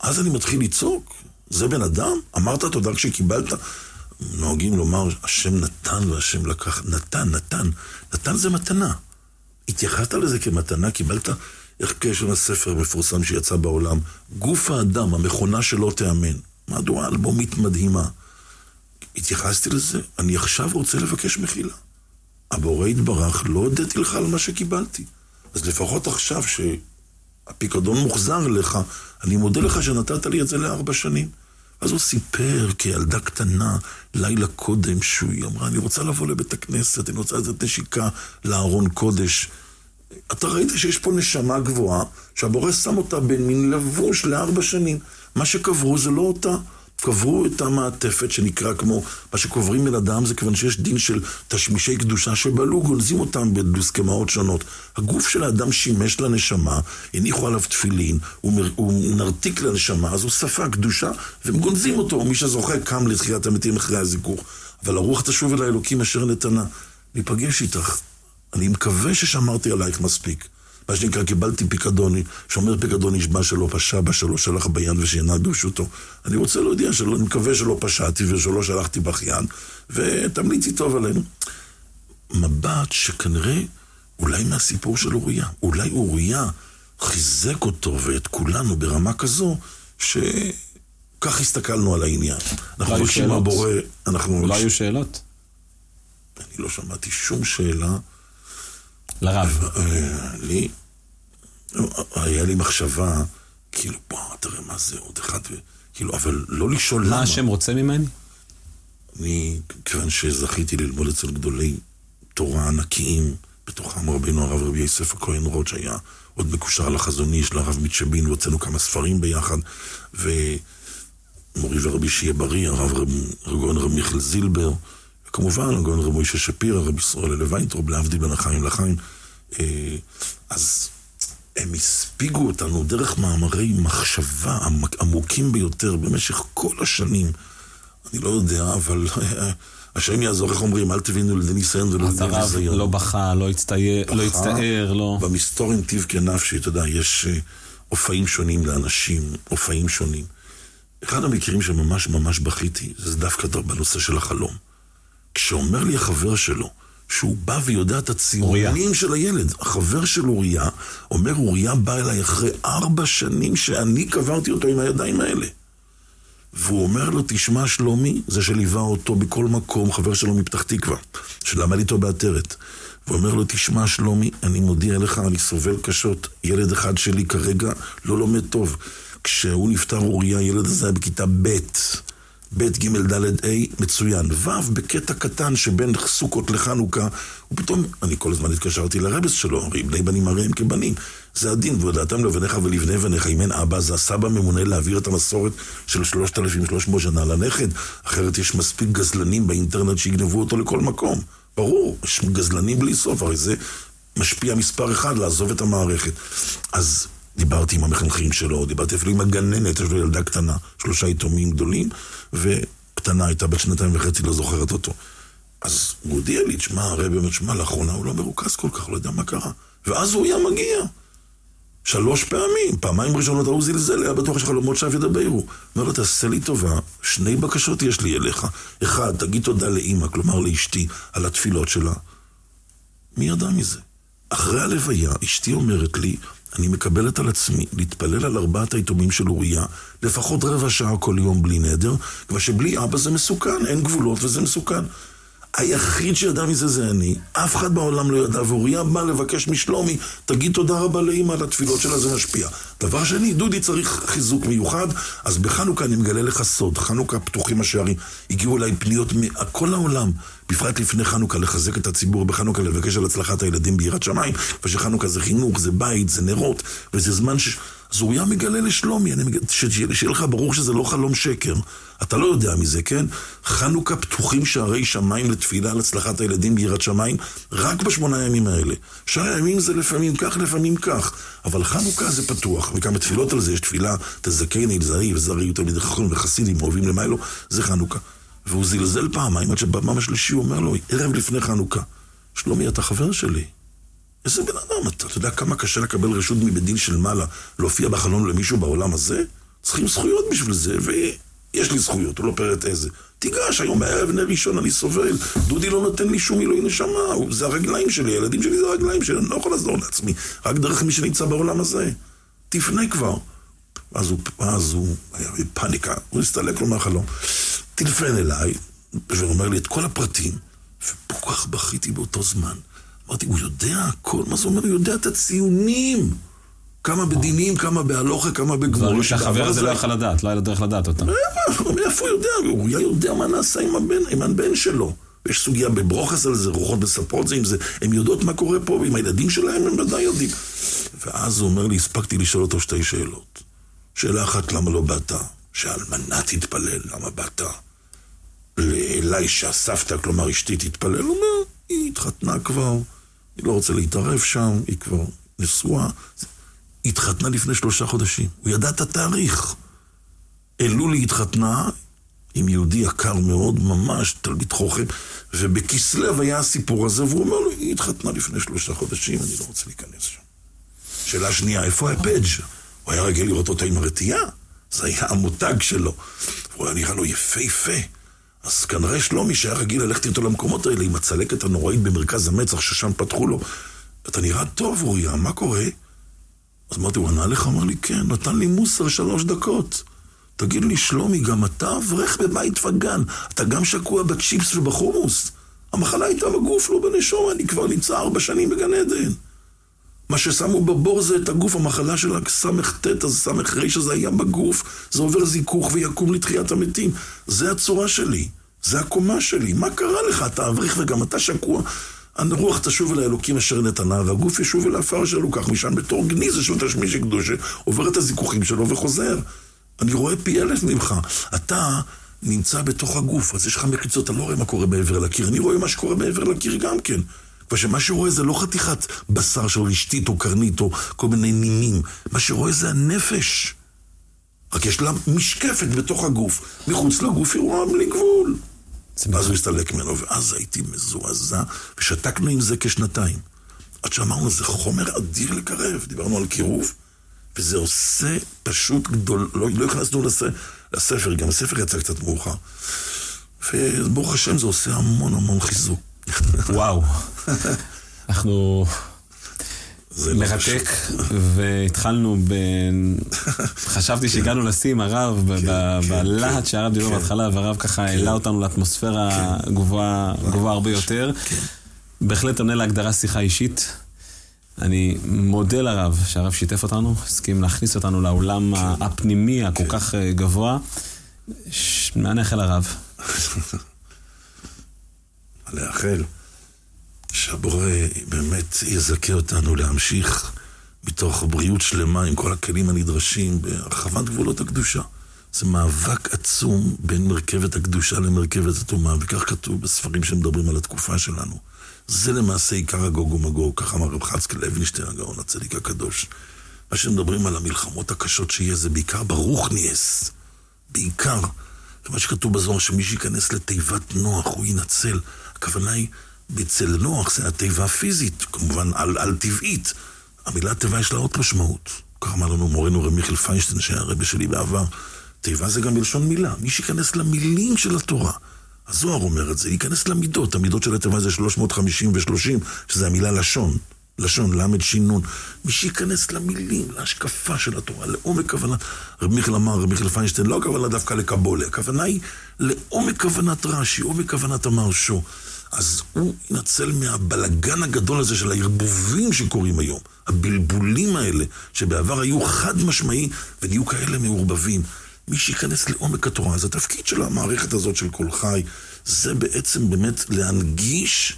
[SPEAKER 7] אז אני מתחיל לצעוק. זה בן אדם? אמרת תודה כשקיבלת? נוהגים לומר, השם נתן והשם לקח. נתן, נתן. נתן זה מתנה. התייחסת לזה כמתנה, קיבלת, איך קשר לספר מפורסם שיצא בעולם, גוף האדם, המכונה שלא תיאמן. מהדורה אלבומית מדהימה. התייחסתי לזה, אני עכשיו רוצה לבקש מחילה. הבורא יתברך, לא הודיתי לך על מה שקיבלתי. אז לפחות עכשיו שהפיקדון מוחזר אליך, אני מודה לך שנתת לי את זה לארבע שנים. אז הוא סיפר כילדה קטנה, לילה קודם, שהיא אמרה, אני רוצה לבוא לבית הכנסת, אני רוצה לתת נשיקה לארון קודש. אתה ראית שיש פה נשמה גבוהה, שהבורא שם אותה בין מין לבוש לארבע שנים. מה שקברו זה לא אותה. קברו את המעטפת שנקרא כמו, מה שקוברים בן אדם זה כיוון שיש דין של תשמישי קדושה שבלו, גונזים אותם בסכמאות שונות. הגוף של האדם שימש לנשמה, הניחו עליו תפילין, הוא, מר, הוא נרתיק לנשמה, אז הוא ספג קדושה, והם גונזים אותו, מי שזוכה קם לתחיית המתים אחרי הזיכוך. אבל הרוח תשוב אל האלוקים אשר נתנה, להיפגש איתך. אני מקווה ששמרתי עלייך מספיק. מה שנקרא, קיבלתי פיקדוני, שומר פיקדון נשבע שלא פשע שלא שלח ביד ושינה ברשותו. אני רוצה להודיע שלא, אני מקווה שלא פשעתי ושלא שלחתי יד, ותמליצי טוב עלינו. מבט שכנראה, אולי מהסיפור של אוריה, אולי אוריה חיזק אותו ואת כולנו ברמה כזו, שכך הסתכלנו על העניין. אנחנו מבקשים? מהבורא, אנחנו...
[SPEAKER 6] לא היו שאלות?
[SPEAKER 7] אני לא שמעתי שום שאלה.
[SPEAKER 6] לרב.
[SPEAKER 7] אה, לי, היה לי מחשבה, כאילו, בוא, תראה מה זה, עוד אחד, כאילו, אבל לא לשאול למה.
[SPEAKER 6] מה השם רוצה ממני?
[SPEAKER 7] אני, כיוון שזכיתי ללמוד אצל גדולי תורה ענקיים, בתוכם רבינו הרב רבי יוסף הכהן רוט, שהיה עוד מקושר לחזון איש, לרב מצ'בין, והוצאנו כמה ספרים ביחד, ומורי ורבי שיהיה בריא, הרב רב- הגאון רב מיכאל זילבר, וכמובן הגאון רב מוישה שפירא, רב ישראל אלי ויינטרוב, להבדיל בין החיים לחיים. אה, אז הם הספיגו אותנו דרך מאמרי מחשבה עמוקים ביותר במשך כל השנים. אני לא יודע, אבל השם יעזור, איך אומרים, אל תבינו לידי ניסיון ולא
[SPEAKER 6] אז
[SPEAKER 7] לידי
[SPEAKER 6] הרב
[SPEAKER 7] ביזיון.
[SPEAKER 6] לא בכה, לא לא
[SPEAKER 7] בכה.
[SPEAKER 6] הצטער, לא...
[SPEAKER 7] במסתורים טיב כנפשי, אתה יודע, יש אה, אופאים שונים לאנשים, אופאים שונים. אחד המקרים שממש ממש בכיתי, זה דווקא בנושא של החלום. כשאומר לי החבר שלו, שהוא בא ויודע את הציונים של הילד, החבר של אוריה, אומר, אוריה בא אליי אחרי ארבע שנים שאני קברתי אותו עם הידיים האלה. והוא אומר לו, תשמע שלומי, זה שליווה אותו בכל מקום, חבר שלו מפתח תקווה, שלמד איתו בעטרת. והוא אומר לו, תשמע שלומי, אני מודיע לך, אני סובל קשות. ילד אחד שלי כרגע לא לומד טוב. כשהוא נפטר אוריה, הילד הזה היה בכיתה ב', ב', ג', ד', ה', מצוין. ו', בקטע קטן שבין סוכות לחנוכה, ופתאום, אני כל הזמן התקשרתי לרבס שלו, הרי בני בנים הרי הם כבנים. זה הדין, והודעתם לבניך ולבני בניך, אם אין אבא, אז הסבא ממונה להעביר את המסורת של 3,300 שנה לנכד, אחרת יש מספיק גזלנים באינטרנט שיגנבו אותו לכל מקום. ברור, יש גזלנים בלי סוף, הרי זה משפיע מספר אחד לעזוב את המערכת. אז דיברתי עם המחנכים שלו, דיברתי אפילו עם הגננת, יש לו ילדה קטנה, שלושה יתומים גדולים, וקטנה הייתה בת שנתיים וחצי, לא זוכרת אותו. אז הוא הודיע לי, תשמע, הרבי אומר, תשמע, לאחרונה הוא לא מרוכז כל כך, לא יודע מה קרה. ואז הוא היה מגיע. שלוש פעמים, פעמיים ראשונות ההוא זלזל, היה בטוח שחלומות שווא ידברו. אומר לו, תעשה לי טובה, שני בקשות יש לי אליך. אחד, תגיד תודה לאימא, כלומר לאשתי, על התפילות שלה. מי ידע מזה? אחרי הלוויה, אשתי אומרת לי, אני מקבלת על עצמי להתפלל על ארבעת היתומים של אוריה לפחות רבע שעה כל יום בלי נדר, כבר שבלי אבא זה מסוכן, אין גבולות וזה מסוכן. היחיד שידע מזה זה אני, אף אחד בעולם לא ידע, ואוריה בא לבקש משלומי, תגיד תודה רבה לאמא על התפילות שלה, זה משפיע. דבר שני, דודי צריך חיזוק מיוחד, אז בחנוכה אני מגלה לך סוד, חנוכה פתוחים השערים, הגיעו אליי פניות מכל העולם, בפרט לפני חנוכה, לחזק את הציבור בחנוכה, לבקש על הצלחת הילדים ביראת שמיים, ושחנוכה זה חינוך, זה בית, זה נרות, וזה זמן ש... אז אוריה מגלה לשלומי, אני מגלה, שיהיה לך ברור שזה לא חלום שקר. אתה לא יודע מזה, כן? חנוכה פתוחים שערי שמיים לתפילה על הצלחת הילדים ביראת שמיים, רק בשמונה הימים האלה. שאר הימים זה לפעמים כך, לפעמים כך. אבל חנוכה זה פתוח, וכמה תפילות על זה, יש תפילה, תזכני, זרי וזרי, תלמידי חכמים וחסידים, אוהבים למיילו, זה חנוכה. והוא זלזל פעמיים, עד שבפעם השלישי הוא אומר לו, ערב לפני חנוכה, שלומי, אתה חבר שלי. איזה בן אדם אתה? אתה יודע כמה קשה לקבל רשות מבית דין של מעלה להופיע בחלון למישהו בעולם הזה? צריכים זכויות בשביל זה, ויש לי זכויות, הוא לא פירט איזה. תיגש, היום בערב נר ראשון אני סובל, דודי לא נותן לי שום אלוהי נשמה, זה הרגליים שלי, הילדים שלי זה הרגליים שלי, אני לא יכול לעזור לעצמי, רק דרך מי שנמצא בעולם הזה. תפנה כבר. אז הוא, אז הוא היה בפאניקה, הוא הסתלק לו מהחלום. טלפן אליי, ואומר לי את כל הפרטים, וכל כך בכיתי באותו זמן. אמרתי, הוא יודע הכל? מה זה אומר? הוא יודע את הציונים. כמה בדינים, כמה בהלוכה, כמה בגמור.
[SPEAKER 6] דברים שהחבר הזה לא יכל לדעת, לא היה לו דרך לדעת אותם.
[SPEAKER 7] מאיפה הוא יודע? הוא היה יודע מה נעשה עם הבן, עם הבן שלו. יש סוגיה בברוכס על זה, רוחות מספרות זה עם זה, הם יודעות מה קורה פה, ועם הילדים שלהם הם ודאי יודעים. ואז הוא אומר לי, הספקתי לשאול אותו שתי שאלות. שאלה אחת, למה לא באת? שאלמנה תתפלל, למה באת? אליי שהסבתא, כלומר אשתי, תתפלל? הוא אומר, היא התחתנה כבר, היא לא רוצה להתערב שם, היא כבר נשואה. היא התחתנה לפני שלושה חודשים. הוא ידע את התאריך. אלולי התחתנה עם יהודי יקר מאוד, ממש תלמיד חוכם, ובכסלו היה הסיפור הזה, והוא אומר לו, היא התחתנה לפני שלושה חודשים, אני לא רוצה להיכנס שם. שאלה שנייה, איפה הפדג'? הוא היה רגיל לראות אותה עם הרתיעה, זה היה המותג שלו. הוא היה נראה לו יפהפה. אז כנראה שלומי שהיה רגיל ללכת איתו למקומות האלה עם הצלקת הנוראית במרכז המצח ששם פתחו לו. אתה נראה טוב, אוריה, מה קורה? אז אמרתי, הוא ענה לך? אמר לי, כן, נתן לי מוסר שלוש דקות. תגיד לי, שלומי, גם אתה אברך בבית וגן. אתה גם שקוע בצ'יפס ובחומוס. המחלה הייתה בגוף, לא בנשום, אני כבר נמצא ארבע שנים בגן עדן. מה ששמו בבור זה את הגוף, המחלה של הס"ט, אז ס"ר שזה היה בגוף, זה עובר זיכוך ויקום לתחיית המתים. זה הצורה שלי, זה הקומה שלי. מה קרה לך? אתה אברך וגם אתה שקוע. הרוח תשוב אל האלוקים אשר נתנה, והגוף ישוב אל העפר שלו, כך משם בתור גניזה של תשמישי קדושה, עובר את הזיכוכים שלו וחוזר. אני רואה פי אלף ממך. אתה נמצא בתוך הגוף, אז יש לך מחיצות, אתה לא רואה מה קורה מעבר לקיר. אני רואה מה שקורה מעבר לקיר גם כן. ושמה שרואה זה לא חתיכת בשר של רשתית או קרנית או כל מיני נימים. מה שרואה זה הנפש. רק יש לה משקפת בתוך הגוף. מחוץ לגוף היא רואה בלי גבול. ואז הוא הסתלק ממנו, ואז הייתי מזועזע, ושתקנו עם זה כשנתיים. עד שאמרנו, זה חומר אדיר לקרב. דיברנו על קירוב, וזה עושה פשוט גדול, לא, לא הכנסנו לס, לספר, גם הספר יצא קצת מאוחר. וברוך השם זה עושה המון המון חיזוק.
[SPEAKER 6] וואו. אנחנו...
[SPEAKER 7] זה לא
[SPEAKER 6] מרתק, והתחלנו ב... חשבתי שהגענו לשיא עם הרב, ב-
[SPEAKER 7] כן,
[SPEAKER 6] בלהט
[SPEAKER 7] כן,
[SPEAKER 6] שהרב דיבר
[SPEAKER 7] כן.
[SPEAKER 6] בהתחלה, והרב ככה העלה אותנו לאטמוספירה גבוהה הרבה יותר.
[SPEAKER 7] כן.
[SPEAKER 6] בהחלט עונה להגדרה שיחה אישית. אני מודה לרב שהרב שיתף אותנו, הסכים להכניס אותנו לעולם
[SPEAKER 7] כן.
[SPEAKER 6] הפנימי הכל כך אה, גבוה. מה נאחל לרב?
[SPEAKER 7] לאחל שהבורא באמת יזכה אותנו להמשיך מתוך בריאות שלמה עם כל הכלים הנדרשים בהרחבת גבולות הקדושה. זה מאבק עצום בין מרכבת הקדושה למרכבת הטומאה, וכך כתוב בספרים שמדברים על התקופה שלנו. זה למעשה עיקר הגוג ומגוג, כך אמר רב חצקל לוינשטיין הגאון הצדיק הקדוש. מה שמדברים על המלחמות הקשות שיהיה זה בעיקר ברוך ניאס. בעיקר. ומה שכתוב בזוהר שמי שייכנס לתיבת נוח הוא יינצל. הכוונה היא, בצל נוח זה התיבה הפיזית, כמובן על, על טבעית. המילה תיבה יש לה עוד משמעות. כך אמר לנו מורנו רב מיכאל פיינשטיין, שהיה הרבי שלי בעבר. תיבה זה גם מלשון מילה. מי שייכנס למילים של התורה. הזוהר אומר את זה, ייכנס למידות. המידות של התיבה זה 350 ו-30, שזה המילה לשון. לשון, למד שינון. מי שייכנס למילים, להשקפה של התורה, לעומק כוונת... רב מיכאל אמר, רב מיכאל פיינשטיין, לא הכוונה דווקא לקבולה, הכוונה היא לעומק כוונת רש"י, עומק כוונת המרשו. אז הוא ינצל מהבלגן הגדול הזה של הערבובים שקורים היום, הבלבולים האלה, שבעבר היו חד משמעי ונהיו כאלה מעורבבים. מי שייכנס לעומק התורה, אז התפקיד של המערכת הזאת של כל חי, זה בעצם באמת להנגיש,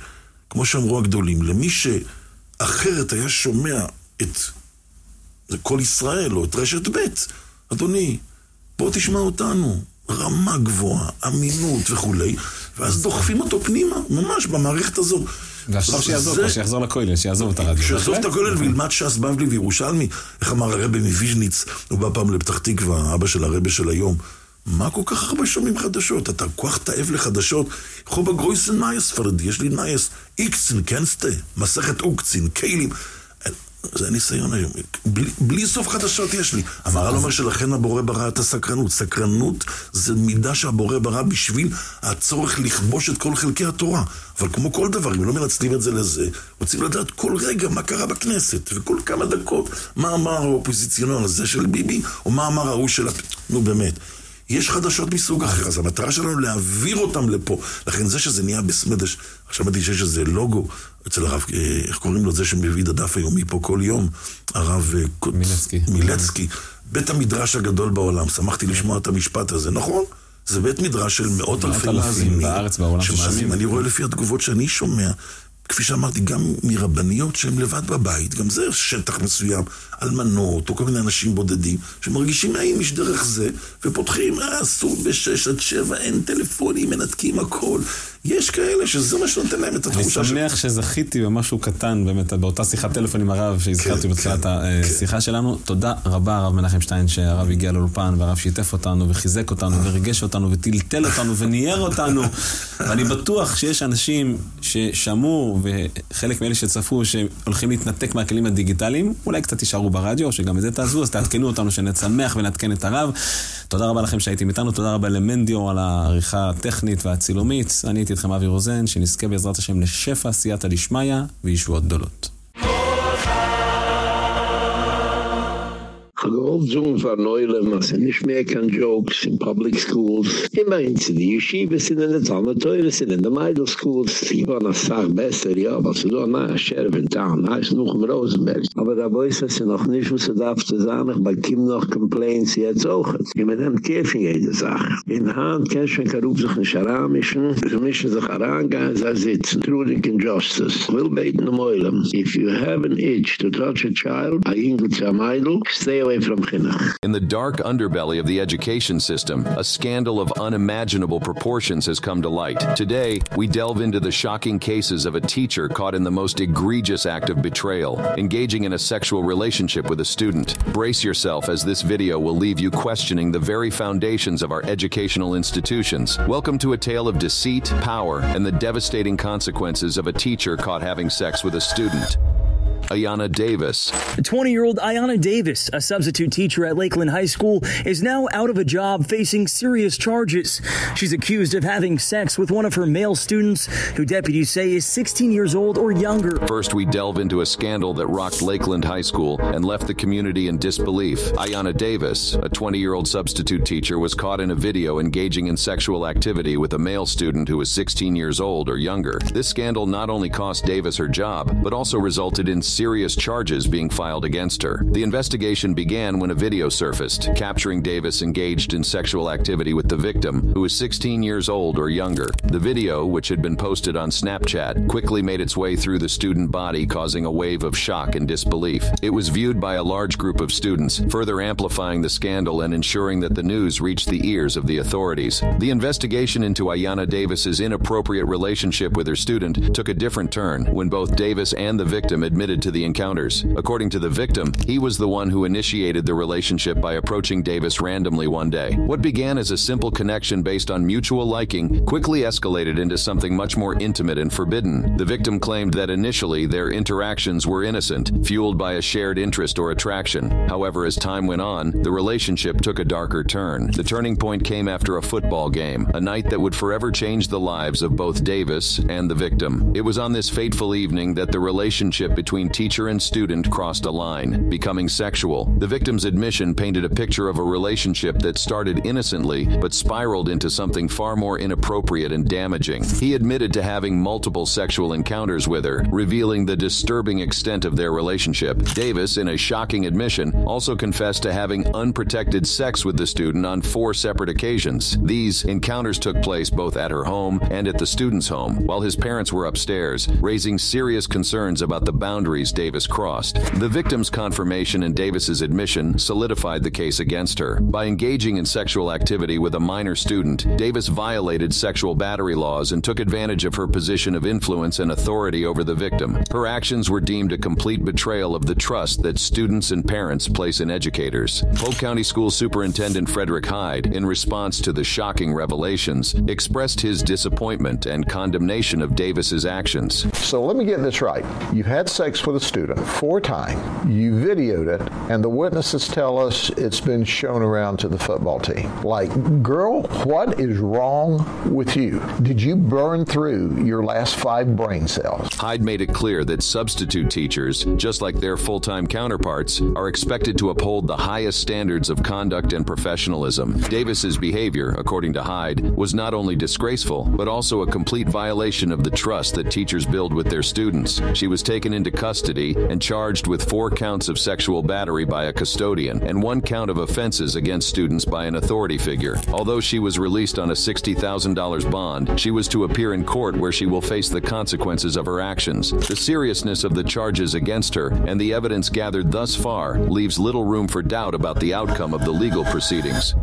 [SPEAKER 7] כמו שאמרו הגדולים, למי שאחרת היה שומע את כל ישראל או את רשת ב', אדוני, בוא תשמע אותנו, רמה גבוהה, אמינות וכולי, ואז דוחפים אותו פנימה, ממש במערכת הזאת.
[SPEAKER 6] ועכשיו שיעזוב
[SPEAKER 7] זה-
[SPEAKER 6] שיחזור לכולל, שיעזוב את הרדיו.
[SPEAKER 7] שיעזוב את
[SPEAKER 6] בהחלט.
[SPEAKER 7] הכולל וילמד ש"ס בבלי וירושלמי. איך אמר הרבי מוויז'ניץ, הוא בא פעם לפתח תקווה, אבא של הרבי של היום. מה כל כך הרבה שומעים חדשות? אתה כל כך תאב לחדשות. חובה גרויסן נייס פרדי, יש לי נייס. איקצין, קנסטה, מסכת אוקצין, קיילים. זה ניסיון היום. בלי, בלי סוף חדשות יש לי. המהר"ל אומר שלכן הבורא ברא את הסקרנות. סקרנות זה מידה שהבורא ברא בשביל הצורך לכבוש את כל חלקי התורה. אבל כמו כל דבר, אם לא מנצלים את זה לזה, רוצים לדעת כל רגע מה קרה בכנסת, וכל כמה דקות מה אמר האופוזיציונר הזה של ביבי, או מה אמר ההוא של... הפ- נו באמת. יש חדשות מסוג אחר, אז המטרה שלנו להעביר אותם לפה. לכן זה שזה נהיה בסמדש, עכשיו שמעתי שיש איזה לוגו אצל הרב, אה, איך קוראים לו זה שמביא את הדף היומי פה כל יום? הרב אה,
[SPEAKER 6] מילצקי.
[SPEAKER 7] מילצקי. בית המדרש הגדול בעולם, שמחתי לשמוע את המשפט הזה, נכון? זה בית מדרש של מאות אלפי
[SPEAKER 6] אלפים
[SPEAKER 7] מאזינים.
[SPEAKER 6] בארץ, בעולם. ששומעים.
[SPEAKER 7] אני רואה לפי התגובות שאני שומע, כפי שאמרתי, גם מרבניות שהן לבד בבית, גם זה שטח מסוים, אלמנות, או כל מיני אנשים בודדים, שמרגישים מהאימיש דרך זה, ופותחים, אה, אסור בשש עד שבע, אין טלפונים, מנתקים הכל. יש כאלה שזה מה שנותן להם את
[SPEAKER 6] אני
[SPEAKER 7] התחושה של...
[SPEAKER 6] שמח שזכיתי במשהו קטן, באמת, באותה שיחת טלפון עם הרב שהזכרתי
[SPEAKER 7] כן,
[SPEAKER 6] בתחילת
[SPEAKER 7] כן,
[SPEAKER 6] השיחה שלנו. תודה רבה, הרב מנחם שטיין, שהרב הגיע לאולפן, והרב שיתף אותנו, וחיזק אותנו, וריגש אותנו, וטלטל אותנו, וניער אותנו. ואני בטוח שיש אנשים ששמעו, וחלק מאלה שצפו, שהולכים להתנתק מהכלים הדיגיטליים, אולי קצת יישארו ברדיו, שגם בזה תעזרו, אז תעדכנו אותנו, שנצמח ונעדכן את הרב. תודה רבה לכם שהייתם איתנו, תודה רבה למנדיו על העריכה הטכנית והצילומית. אני הייתי איתכם אבי רוזן, שנזכה בעזרת השם לשפע סייעתא דשמיא וישועות גדולות.
[SPEAKER 9] Gewollt zoen van Neulem, als er nicht mehr kann Jokes in public schools. Immer in die Yeshiva sind in der Talmud Teure, sind in der Meidl schools. Die waren als Sach besser, ja, was du da, na, Sheriff in Town, na, ist noch im Rosenberg. Aber da weiß es noch nicht, was er darf zu sagen, bei Kim noch Complaints jetzt auch. Ich mit dem Käfig jede Sache. In Hand kann schon kein Ruf sich nicht heranmischen, sie mischen sich herangehen, sie sitzen. Trudig in Justice. Will beten um Neulem. If you have an itch to touch a child, a zu a Meidl, stay away from Chinnach.
[SPEAKER 10] In the dark underbelly of the education system, a scandal of unimaginable proportions has come to light. Today, we delve into the shocking cases of a teacher caught in the most egregious act of betrayal, engaging in a sexual relationship with a student. Brace yourself as this video will leave you questioning the very foundations of our educational institutions. Welcome to a tale of deceit, power, and the devastating consequences of a teacher caught having sex with a student. Ayana Davis,
[SPEAKER 11] 20 year old Ayana Davis, a substitute teacher at Lakeland High School, is now out of a job facing serious charges. She's accused of having sex with one of her male students, who deputies say is 16 years old or younger.
[SPEAKER 10] First, we delve into a scandal that rocked Lakeland High School and left the community in disbelief. Ayana Davis, a 20 year old substitute teacher, was caught in a video engaging in sexual activity with a male student who was 16 years old or younger. This scandal not only cost Davis her job, but also resulted in serious charges being filed against her. The investigation began when a video surfaced, capturing Davis engaged in sexual activity with the victim, who was 16 years old or younger. The video, which had been posted on Snapchat, quickly made its way through the student body, causing a wave of shock and disbelief. It was viewed by a large group of students, further amplifying the scandal and ensuring that the news reached the ears of the authorities. The investigation into Ayana Davis's inappropriate relationship with her student took a different turn when both Davis and the victim admitted to the encounters. According to the victim, he was the one who initiated the relationship by approaching Davis randomly one day. What began as a simple connection based on mutual liking quickly escalated into something much more intimate and forbidden. The victim claimed that initially their interactions were innocent, fueled by a shared interest or attraction. However, as time went on, the relationship took a darker turn. The turning point came after a football game, a night that would forever change the lives of both Davis and the victim. It was on this fateful evening that the relationship between teacher and student crossed a line, becoming sexual. The victim's admission painted a picture of a relationship that started innocently but spiraled into something far more inappropriate and damaging. He admitted to having multiple sexual encounters with her, revealing the disturbing extent of their relationship. Davis, in a shocking admission, also confessed to having unprotected sex with the student on four separate occasions. These encounters took place both at her home and at the student's home, while his parents were upstairs, raising serious concerns about the boundaries Davis crossed. The victim's confirmation and Davis's admission solidified the case against her. By engaging in sexual activity with a minor student, Davis violated sexual battery laws and took advantage of her position of influence and authority over the victim. Her actions were deemed a complete betrayal of the trust that students and parents place in educators. Polk County School Superintendent Frederick Heid, in response to the shocking revelations, expressed his disappointment and condemnation of Davis's actions.
[SPEAKER 12] So let me get this right. You've had sex with a student, four times. You videoed it, and the witnesses tell us it's been shown around to the football team. Like, girl, what is wrong with you? Did you burn through your last five brain cells?
[SPEAKER 10] Heid made it clear that substitute teachers, just like their full time counterparts, are expected to uphold the highest standards of conduct and professionalism. Davis's behavior, according to Heid, was not only disgraceful, but also a complete violation of the trust that teachers build with their students. She was taken into custody and charged with four counts of sexual battery by a custodian and one count of offenses against students by an authority figure. Although she was released on a $60,000 bond, she was to appear in court where she will face the consequences of her actions. The seriousness of the charges against her and the evidence gathered thus far leaves little room for doubt about the outcome of the legal proceedings.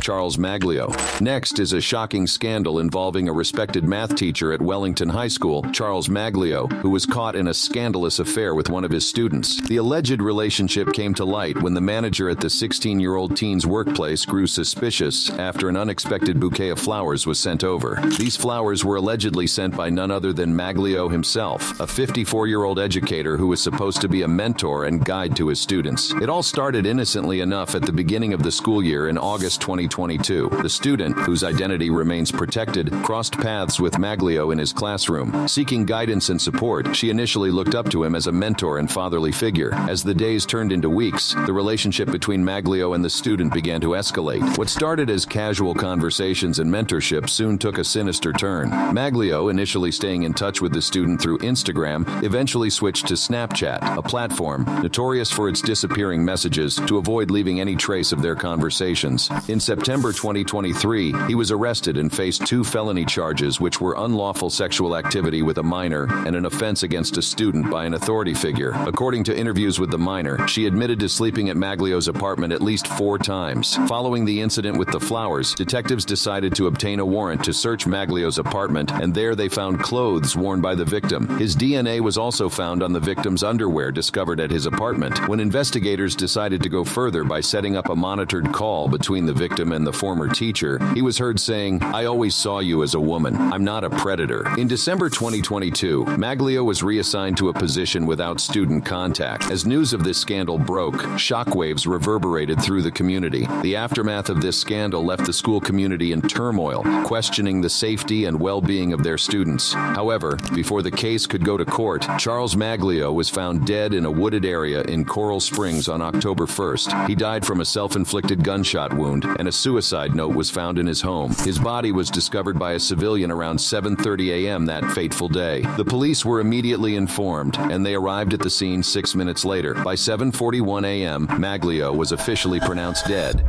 [SPEAKER 10] Charles Maglio. Next is a shocking scandal involving a respected math teacher at Wellington High School, Charles Maglio, who was caught in a scandalous affair with one of his students. The alleged relationship came to light when the manager at the 16 year old teen's workplace grew suspicious after an unexpected bouquet of flowers was sent over. These flowers were allegedly sent by none other than Maglio himself, a 54 year old educator who was supposed to be a mentor and guide to his students. It all started innocently enough at the beginning of the school year in August 2022. The student, whose identity remains protected, crossed paths with Maglio in his classroom. Seeking guidance and support, she initially looked up to him as a mentor and fatherly figure. As the days turned into weeks, the relationship between Maglio and the student began to escalate. What started as casual conversations and mentorship soon took a sinister turn. Maglio, initially staying in touch with the student through Instagram, eventually switched to Snapchat, a platform notorious for its disappearing messages to avoid leaving any trace of their conversations. In September 2023, he was arrested and faced two felony charges, which were unlawful sexual activity with a minor and an offense against a student by an authority figure. According to interviews with the minor, she admitted to sleeping at Maglio's apartment at least four times. Following the incident with the flowers, detectives decided to obtain a warrant to search Maglio's apartment, and there they found clothes worn by the victim. His DNA was also found on the victim's underwear discovered at his apartment. When investigators decided to go further by setting up a monitored call between the victim and the former teacher, he was heard saying, I always saw you as a woman. I'm not a predator. In December 2022, Maglio was reassigned to a position without student contact. As news of this scandal broke, shockwaves reverberated through the community. The aftermath of this scandal left the school community in turmoil, questioning the safety and well being of their students. However, before the case could go to court, Charles Maglio was found dead in a wooded area in Coral Springs on October 1st. He died from a self inflicted gunshot wound, and a suicide note was found in his home. His body was discovered by a civilian around 7:30 a.m. that fateful day. The police were immediately informed, and they arrived at the scene 6 minutes later. By 7:41 a.m., Maglio was officially pronounced dead.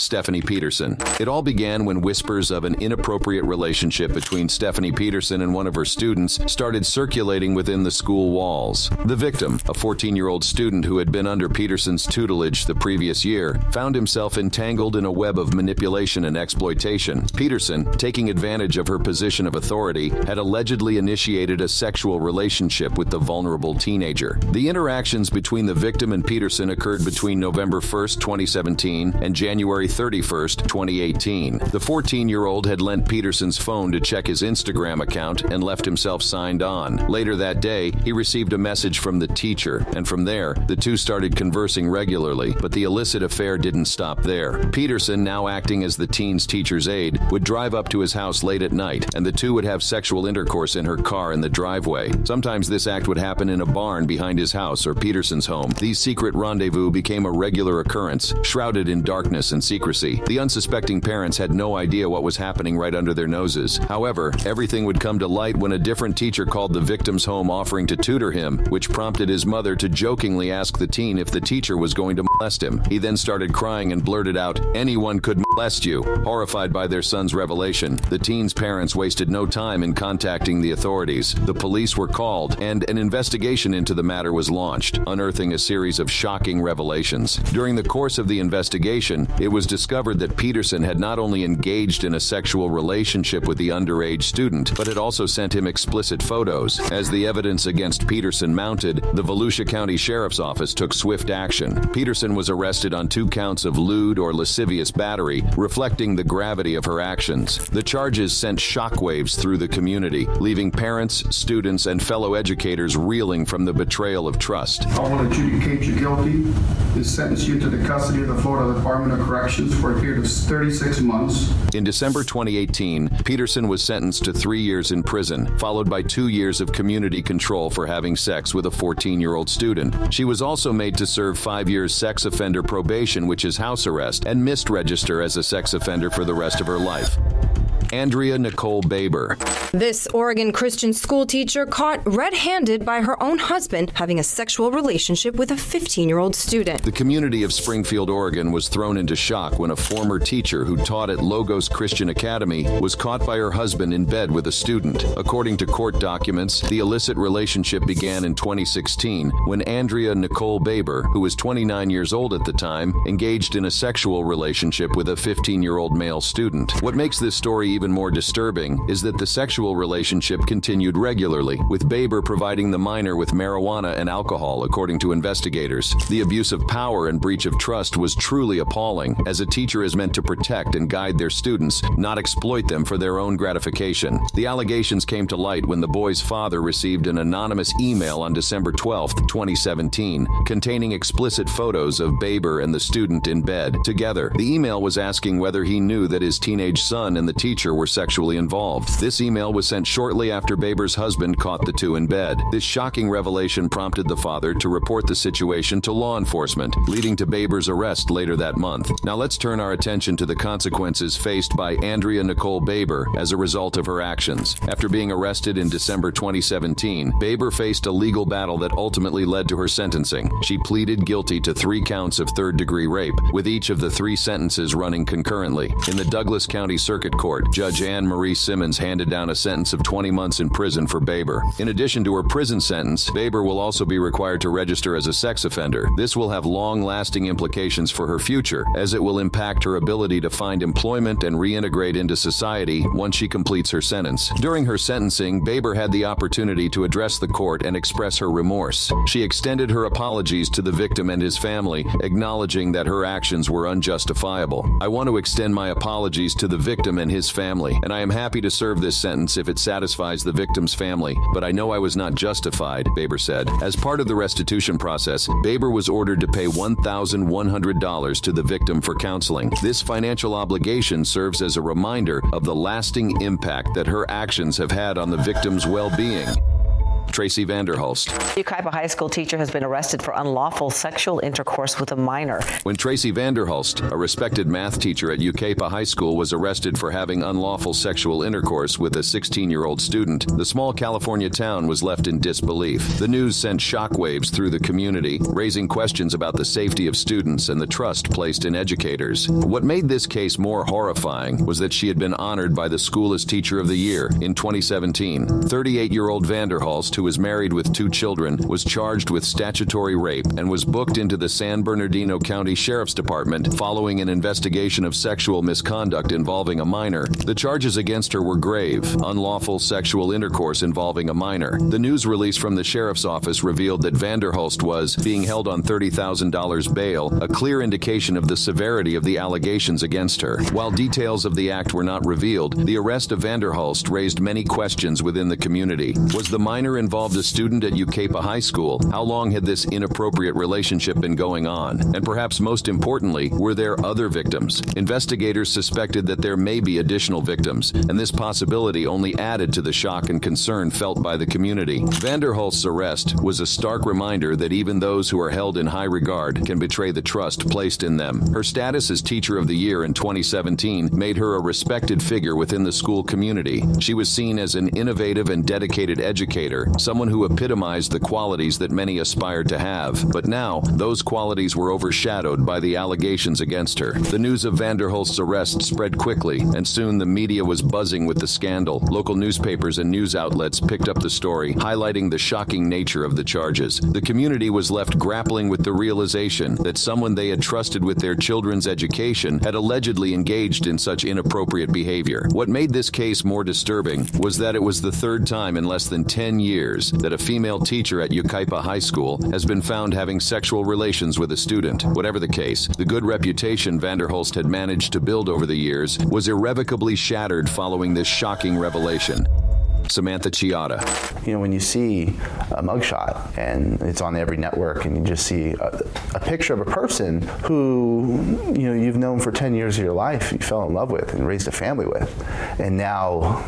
[SPEAKER 10] Stephanie Peterson. It all began when whispers of an inappropriate relationship between Stephanie Peterson and one of her students started circulating within the school walls. The victim, a 14 year old student who had been under Peterson's tutelage the previous year, found himself entangled in a web of manipulation and exploitation. Peterson, taking advantage of her position of authority, had allegedly initiated a sexual relationship with the vulnerable teenager. The interactions between the victim and Peterson occurred between November 1st, 2017 and January 31st, 2018. The 14 year old had lent Peterson's phone to check his Instagram account and left himself signed on. Later that day, he received a message from the teacher, and from there, the two started conversing regularly, but the illicit affair didn't stop there. Peterson, now acting as the teen's teacher's aide, would drive up to his house late at night, and the two would have sexual intercourse in her car in the driveway. Sometimes this act would happen in a barn behind his house or Peterson's home. These secret rendezvous became a regular occurrence, shrouded in darkness and secrecy. The unsuspecting parents had no idea what was happening right under their noses. However, everything would come to light when a different teacher called the victim's home offering to tutor him, which prompted his mother to jokingly ask the teen if the teacher was going to molest him. He then started crying and blurted out, Anyone could molest you. Horrified by their son's revelation, the teen's parents wasted no time in contacting the authorities. The police were called, and an investigation into the matter was launched, unearthing a series of shocking revelations. During the course of the investigation, it was discovered that Peterson had not only engaged in a sexual relationship with the underage student, but had also sent him explicit photos. As the evidence against Peterson mounted, the Volusia County Sheriff's Office took swift action. Peterson was arrested on two counts of lewd or lascivious battery, reflecting the gravity of her actions. The charges sent shockwaves through the community, leaving parents, students, and fellow educators reeling from the betrayal of trust.
[SPEAKER 13] I want to adjudicate you guilty and sentence you to the custody of the Florida Department of Corrections for a period of 36 months.
[SPEAKER 10] In December 2018, Peterson was sentenced to three years in prison, followed by two years of community control for having sex with a 14 year old student. She was also made to serve five years sex offender probation, which is house arrest, and missed register as a sex offender for the rest of her life. Andrea Nicole Baber.
[SPEAKER 14] This Oregon Christian school teacher caught red handed by her own husband having a sexual relationship with a 15 year old student.
[SPEAKER 10] The community of Springfield, Oregon was thrown into shock when a former teacher who taught at Logos Christian Academy was caught by her husband in bed with a student. According to court documents, the illicit relationship began in 2016 when Andrea Nicole Baber, who was 29 years old at the time, engaged in a sexual relationship with a 15 year old male student. What makes this story even more disturbing is that the sexual relationship continued regularly, with Baber providing the minor with marijuana and alcohol, according to investigators. The abuse of power and breach of trust was truly appalling, as a teacher is meant to protect and guide their students, not exploit them for their own gratification. The allegations came to light when the boy's father received an anonymous email on December 12, 2017, containing explicit photos of Baber and the student in bed together. The email was asking whether he knew that his teenage son and the teacher were sexually involved. This email was sent shortly after Baber's husband caught the two in bed. This shocking revelation prompted the father to report the situation to law enforcement, leading to Baber's arrest later that month. Now let's turn our attention to the consequences faced by Andrea Nicole Baber as a result of her actions. After being arrested in December 2017, Baber faced a legal battle that ultimately led to her sentencing. She pleaded guilty to three counts of third degree rape, with each of the three sentences running concurrently. In the Douglas County Circuit Court, Judge Anne Marie Simmons handed down a sentence of 20 months in prison for Baber. In addition to her prison sentence, Baber will also be required to register as a sex offender. This will have long lasting implications for her future, as it will impact her ability to find employment and reintegrate into society once she completes her sentence. During her sentencing, Baber had the opportunity to address the court and express her remorse. She extended her apologies to the victim and his family, acknowledging that her actions were unjustifiable. I want to extend my apologies to the victim and his family, and I am happy to serve this sentence if it satisfies the victim's family, but I know I was not justified, Baber said. As part of the restitution process, Baber was ordered to pay $1,100 to the victim for counseling. This financial obligation serves as a reminder of the lasting impact that her actions have had on the victim's well being. Tracy Vanderhulst.
[SPEAKER 15] Yucaipa High School teacher has been arrested for unlawful sexual intercourse with a minor.
[SPEAKER 10] When Tracy Vanderhulst, a respected math teacher at Yucaipa High School, was arrested for having unlawful sexual intercourse with a 16-year-old student, the small California town was left in disbelief. The news sent shockwaves through the community, raising questions about the safety of students and the trust placed in educators. What made this case more horrifying was that she had been honored by the school as Teacher of the Year in 2017. 38-year-old Vanderhulst, who was married with two children, was charged with statutory rape and was booked into the San Bernardino County Sheriff's Department following an investigation of sexual misconduct involving a minor. The charges against her were grave unlawful sexual intercourse involving a minor. The news release from the sheriff's office revealed that Vanderhulst was being held on $30,000 bail, a clear indication of the severity of the allegations against her. While details of the act were not revealed, the arrest of Vanderhulst raised many questions within the community. Was the minor involved a student at Yucaipa High School? How long had this inappropriate relationship been going on? And perhaps most importantly, were there other victims? Investigators suspected that there may be additional victims, and this possibility only added to the shock and concern felt by the community. Vanderhulst's arrest was a stark reminder that even those who are held in high regard can betray the trust placed in them. Her status as Teacher of the Year in 2017 made her a respected figure within the school community. She was seen as an innovative and dedicated educator, someone who epitomized the qualities that many aspired to have. But now, those qualities were overshadowed by the allegations against her. The news of Vanderhulst's arrest spread quickly, and soon the media was buzzing with the scandal. Local newspapers and news outlets picked up the story, highlighting the shocking nature of the charges. The community was left grappling with the realization that someone they had trusted with their children's education had allegedly engaged in such inappropriate behavior. What made this case more disturbing was that it was the third time in less than 10 years that a female teacher at Yucaipa High School has been found having sexual relations with a student. Whatever the case, the good reputation Vanderhulst had managed to build over the years was irrevocably shattered following this shocking revelation. Samantha Chiota.
[SPEAKER 16] You know, when you see a mugshot and it's on every network and you just see a, a, picture of a person who, you know, you've known for 10 years of your life, you fell in love with and raised a family with. And now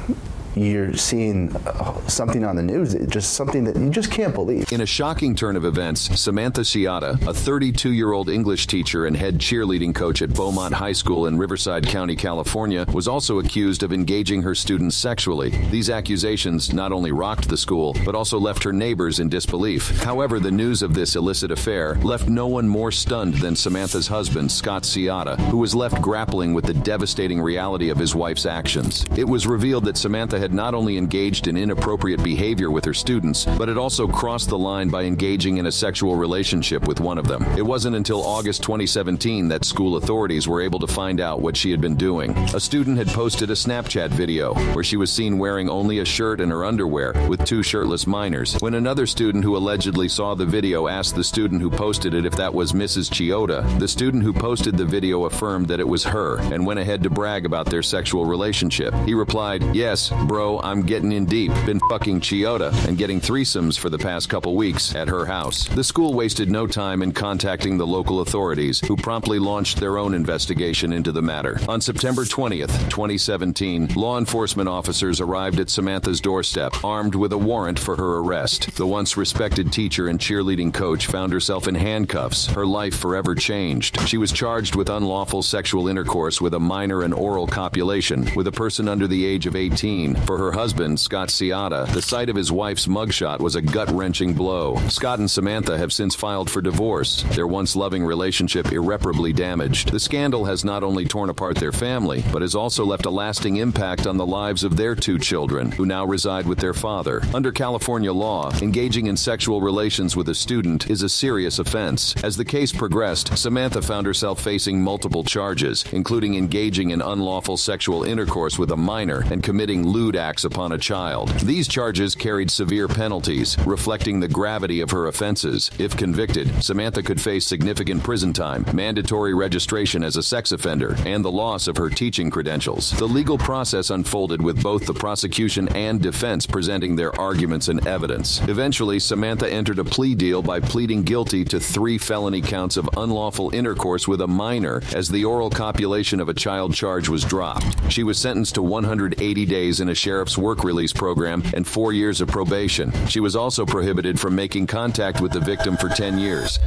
[SPEAKER 16] you're seeing uh, something on the news, just something that you just can't believe.
[SPEAKER 10] In a shocking turn of events, Samantha Chiota, a 32-year-old English teacher and head cheerleading coach at Beaumont High School in Riverside County, California, was also accused of engaging her students sexually. These accusations not only rocked the school, but also left her neighbors in disbelief. However, the news of this illicit affair left no one more stunned than Samantha's husband, Scott Chiota, who was left grappling with the devastating reality of his wife's actions. It was revealed that Samantha had not only engaged in inappropriate behavior with her students, but had also crossed the line by engaging in a sexual relationship with one of them. It wasn't until August 2017 that school authorities were able to find out what she had been doing. A student had posted a Snapchat video where she was seen wearing only a shirt and her underwear with two shirtless minors. When another student who allegedly saw the video asked the student who posted it if that was Mrs. Chiota, the student who posted the video affirmed that it was her and went ahead to brag about their sexual relationship. He replied, "Yes, bro, I'm getting in deep. Been fucking Chiota and getting threesomes for the past couple weeks at her house. The school wasted no time in contacting the local authorities, who promptly launched their own investigation into the matter. On September 20th, 2017, law enforcement officers arrived at Samantha's doorstep, armed with a warrant for her arrest. The once respected teacher and cheerleading coach found herself in handcuffs, her life forever changed. She was charged with unlawful sexual intercourse with a minor and oral copulation with a person under the age of 18 for her husband, Scott Chiota, the sight of his wife's mugshot was a gut wrenching blow. Scott and Samantha have since filed for divorce, their once loving relationship irreparably damaged. The scandal has not only torn apart their family, but has also left a lasting impact on the lives of their two children, who now reside with their father. Under California law, engaging in sexual relations with a student is a serious offense. As the case progressed, Samantha found herself facing multiple charges, including engaging in unlawful sexual intercourse with a minor and committing lewd acts upon a child. These charges carried severe penalties, reflecting the gravity of her offenses. If convicted, Samantha could face significant prison time, mandatory registration as a sex offender, and the loss of her teaching credentials. The legal process unfolded with both the prosecution and defense presenting their arguments and evidence. Eventually, Samantha entered a plea deal by pleading guilty to three felony counts of unlawful intercourse with a minor as the oral copulation of a child charge was dropped. She was sentenced to 180 days in a sheriff's work release program and four years of probation. She was also prohibited from making contact with the victim for 10 years.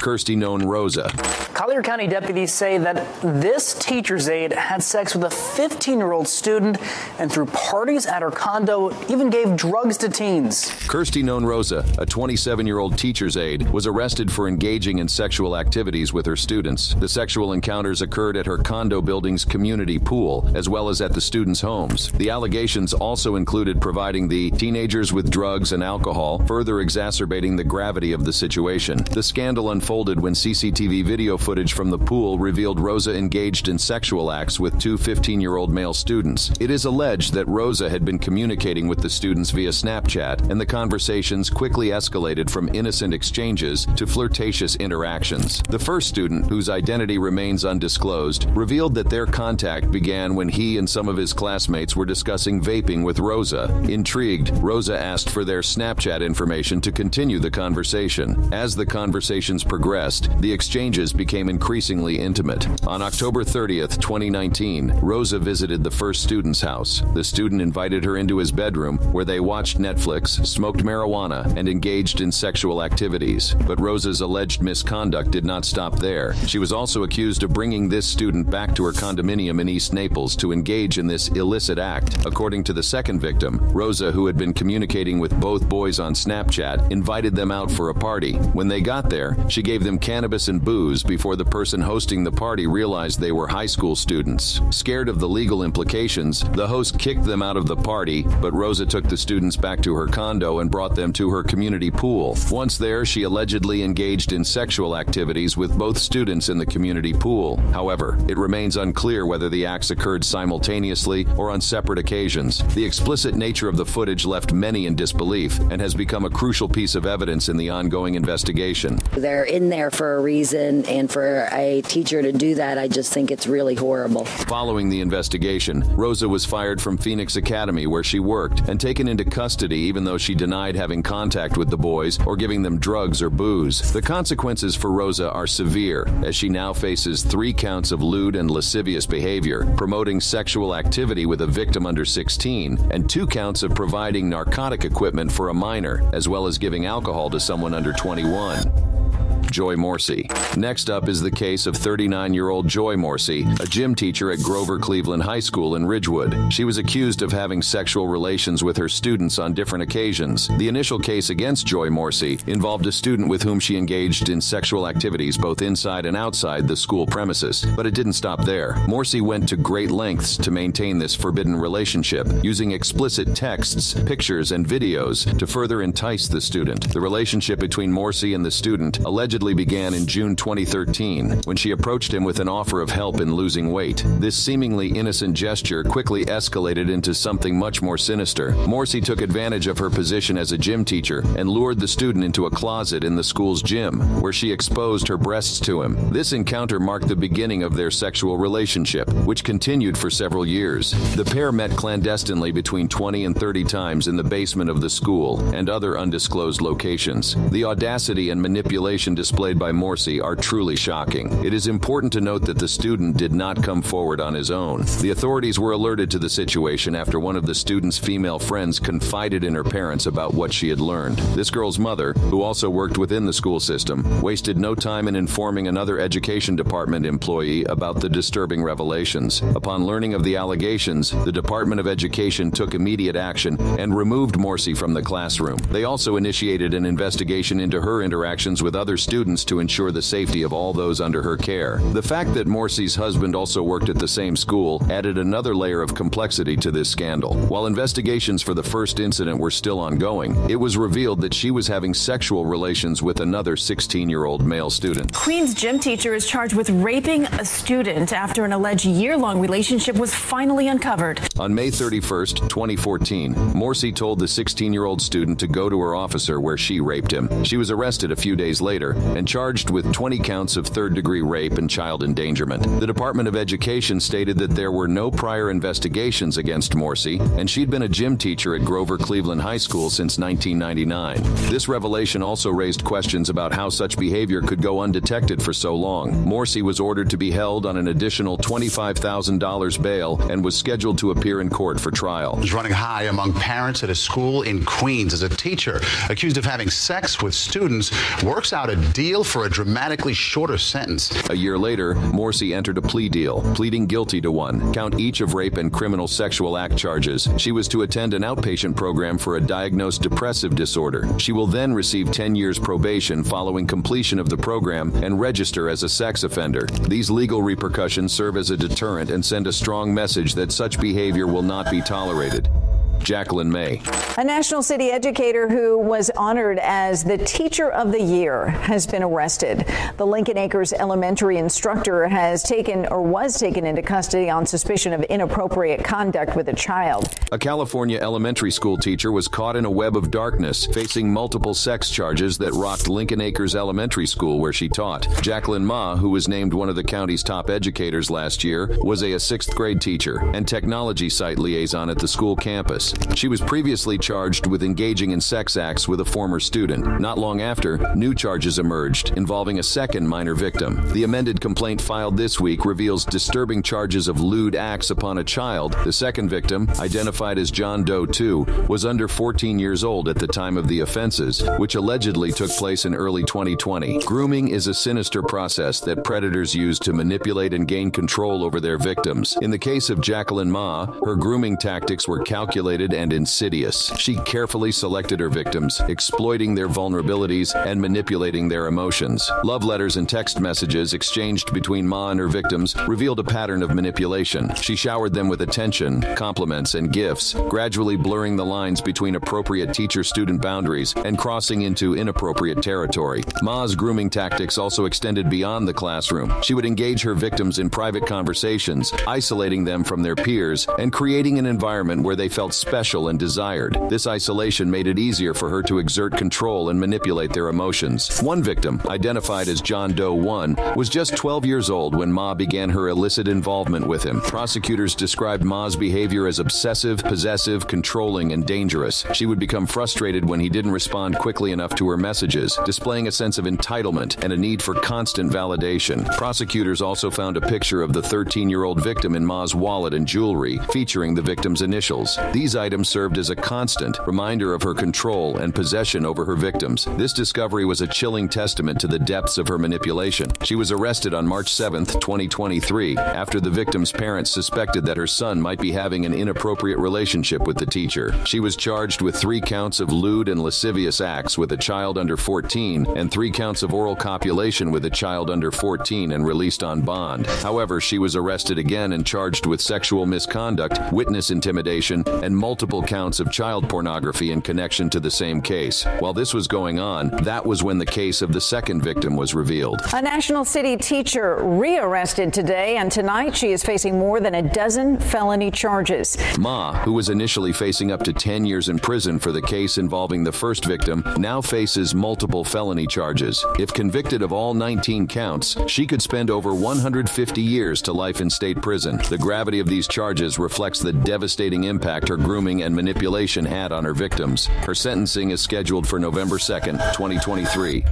[SPEAKER 10] Kirsty Nunez Rosa.
[SPEAKER 17] Collier County deputies say that this teacher's aide had sex with a 15-year-old student and through parties at her condo even gave drugs to teens.
[SPEAKER 10] Kirsty Nunez Rosa, a 27-year-old teacher's aide, was arrested for engaging in sexual activities with her students. The sexual encounters occurred at her condo building's community pool as well as at the students' homes. The allegations also included providing the teenagers with drugs and alcohol, further exacerbating the gravity of the situation. The scandal unfolded unfolded when CCTV video footage from the pool revealed Rosa engaged in sexual acts with two 15 year old male students. It is alleged that Rosa had been communicating with the students via Snapchat, and the conversations quickly escalated from innocent exchanges to flirtatious interactions. The first student, whose identity remains undisclosed, revealed that their contact began when he and some of his classmates were discussing vaping with Rosa. Intrigued, Rosa asked for their Snapchat information to continue the conversation. As the conversations progressed, progressed, the exchanges became increasingly intimate. On October 30th, 2019, Rosa visited the first student's house. The student invited her into his bedroom where they watched Netflix, smoked marijuana, and engaged in sexual activities. But Rosa's alleged misconduct did not stop there. She was also accused of bringing this student back to her condominium in East Naples to engage in this illicit act. According to the second victim, Rosa, who had been communicating with both boys on Snapchat, invited them out for a party. When they got there, she gave them cannabis and booze before the person hosting the party realized they were high school students. Scared of the legal implications, the host kicked them out of the party, but Rosa took the students back to her condo and brought them to her community pool. Once there, she allegedly engaged in sexual activities with both students in the community pool. However, it remains unclear whether the acts occurred simultaneously or on separate occasions. The explicit nature of the footage left many in disbelief and has become a crucial piece of evidence in the ongoing investigation.
[SPEAKER 18] They're in there for a reason, and for a teacher to do that, I just think it's really horrible.
[SPEAKER 10] Following the investigation, Rosa was fired from Phoenix Academy where she worked and taken into custody even though she denied having contact with the boys or giving them drugs or booze. The consequences for Rosa are severe as she now faces 3 counts of lewd and lascivious behavior, promoting sexual activity with a victim under 16, and 2 counts of providing narcotic equipment for a minor as well as giving alcohol to someone under 21. Joy Morsi. Next up is the case of 39 year old Joy Morsi, a gym teacher at Grover Cleveland High School in Ridgewood. She was accused of having sexual relations with her students on different occasions. The initial case against Joy Morsi involved a student with whom she engaged in sexual activities both inside and outside the school premises. But it didn't stop there. Morsi went to great lengths to maintain this forbidden relationship, using explicit texts, pictures, and videos to further entice the student. The relationship between Morsi and the student allegedly began in June 2013 when she approached him with an offer of help in losing weight. This seemingly innocent gesture quickly escalated into something much more sinister. Morsi took advantage of her position as a gym teacher and lured the student into a closet in the school's gym where she exposed her breasts to him. This encounter marked the beginning of their sexual relationship, which continued for several years. The pair met clandestinely between 20 and 30 times in the basement of the school and other undisclosed locations. The audacity and manipulation displayed by Morsi are truly shocking. It is important to note that the student did not come forward on his own. The authorities were alerted to the situation after one of the student's female friends confided in her parents about what she had learned. This girl's mother, who also worked within the school system, wasted no time in informing another education department employee about the disturbing revelations. Upon learning of the allegations, the Department of Education took immediate action and removed Morsi from the classroom. They also initiated an investigation into her interactions with other students to ensure the safety of all those under her care. The fact that Morsi's husband also worked at the same school added another layer of complexity to this scandal. While investigations for the first incident were still ongoing, it was revealed that she was having sexual relations with another 16 year old male student.
[SPEAKER 19] Queens gym teacher is charged with raping a student after an alleged year long relationship was finally uncovered.
[SPEAKER 10] On May 31st, 2014, Morsi told the 16 year old student to go to her officer where she raped him. She was arrested a few days later and charged with 20 counts of third degree rape and child endangerment. The Department of Education stated that there were no prior investigations against Morsi, and she'd been a gym teacher at Grover Cleveland High School since 1999. This revelation also raised questions about how such behavior could go undetected for so long. Morsi was ordered to be held on an additional $25,000 bail and was scheduled to appear in court for trial.
[SPEAKER 20] is running high among parents at a school in Queens as a teacher accused of having sex with students works out a deal for a dramatically shorter sentence.
[SPEAKER 10] A year later, Morsi entered a plea deal, pleading guilty to one count each of rape and criminal sexual act charges. She was to attend an outpatient program for a diagnosed depressive disorder. She will then receive 10 years probation following completion of the program and register as a sex offender. These legal repercussions serve as a deterrent and send a strong message that such behavior will not be tolerated. Jacqueline Ma.
[SPEAKER 21] A National City educator who was honored as the Teacher of the Year has been arrested. The Lincoln Acres elementary instructor has taken or was taken into custody on suspicion of inappropriate conduct with a child.
[SPEAKER 10] A California elementary school teacher was caught in a web of darkness, facing multiple sex charges that rocked Lincoln Acres Elementary School where she taught. Jacqueline Ma, who was named one of the county's top educators last year, was a, a sixth grade teacher and technology site liaison at the school campus. She was previously charged with engaging in sex acts with a former student. Not long after, new charges emerged involving a second minor victim. The amended complaint filed this week reveals disturbing charges of lewd acts upon a child. The second victim, identified as John Doe 2, was under 14 years old at the time of the offenses, which allegedly took place in early 2020. Grooming is a sinister process that predators use to manipulate and gain control over their victims. In the case of Jacqueline Ma, her grooming tactics were calculated and insidious. She carefully selected her victims, exploiting their vulnerabilities and manipulating their emotions. Love letters and text messages exchanged between Ma and her victims revealed a pattern of manipulation. She showered them with attention, compliments, and gifts, gradually blurring the lines between appropriate teacher student boundaries and crossing into inappropriate territory. Ma's grooming tactics also extended beyond the classroom. She would engage her victims in private conversations, isolating them from their peers and creating an environment where they felt special and desired. This isolation made it easier for her to exert control and manipulate their emotions. One victim, identified as John Doe 1, was just 12 years old when Ma began her illicit involvement with him. Prosecutors described Ma's behavior as obsessive, possessive, controlling, and dangerous. She would become frustrated when he didn't respond quickly enough to her messages, displaying a sense of entitlement and a need for constant validation. Prosecutors also found a picture of the 13 year old victim in Ma's wallet and jewelry, featuring the victim's initials. These items served as a constant reminder of her control and possession over her victims. This discovery was a chilling testament to the depths of her manipulation. She was arrested on March 7, 2023, after the victim's parents suspected that her son might be having an inappropriate relationship with the teacher. She was charged with three counts of lewd and lascivious acts with a child under 14 and three counts of oral copulation with a child under 14 and released on bond. However, she was arrested again and charged with sexual misconduct, witness intimidation, and multiple counts of child pornography in connection to the same case. While this was going on, that was when the case of the second victim was revealed.
[SPEAKER 21] A National City teacher rearrested today, and tonight she is facing more than a dozen felony charges.
[SPEAKER 10] Ma, who was initially facing up to 10 years in prison for the case involving the first victim, now faces multiple felony charges. If convicted of all 19 counts, she could spend over 150 years to life in state prison. The gravity of these charges reflects the devastating impact her grooming and manipulation had on her victims. Her sentencing is scheduled for November 2nd, 2023.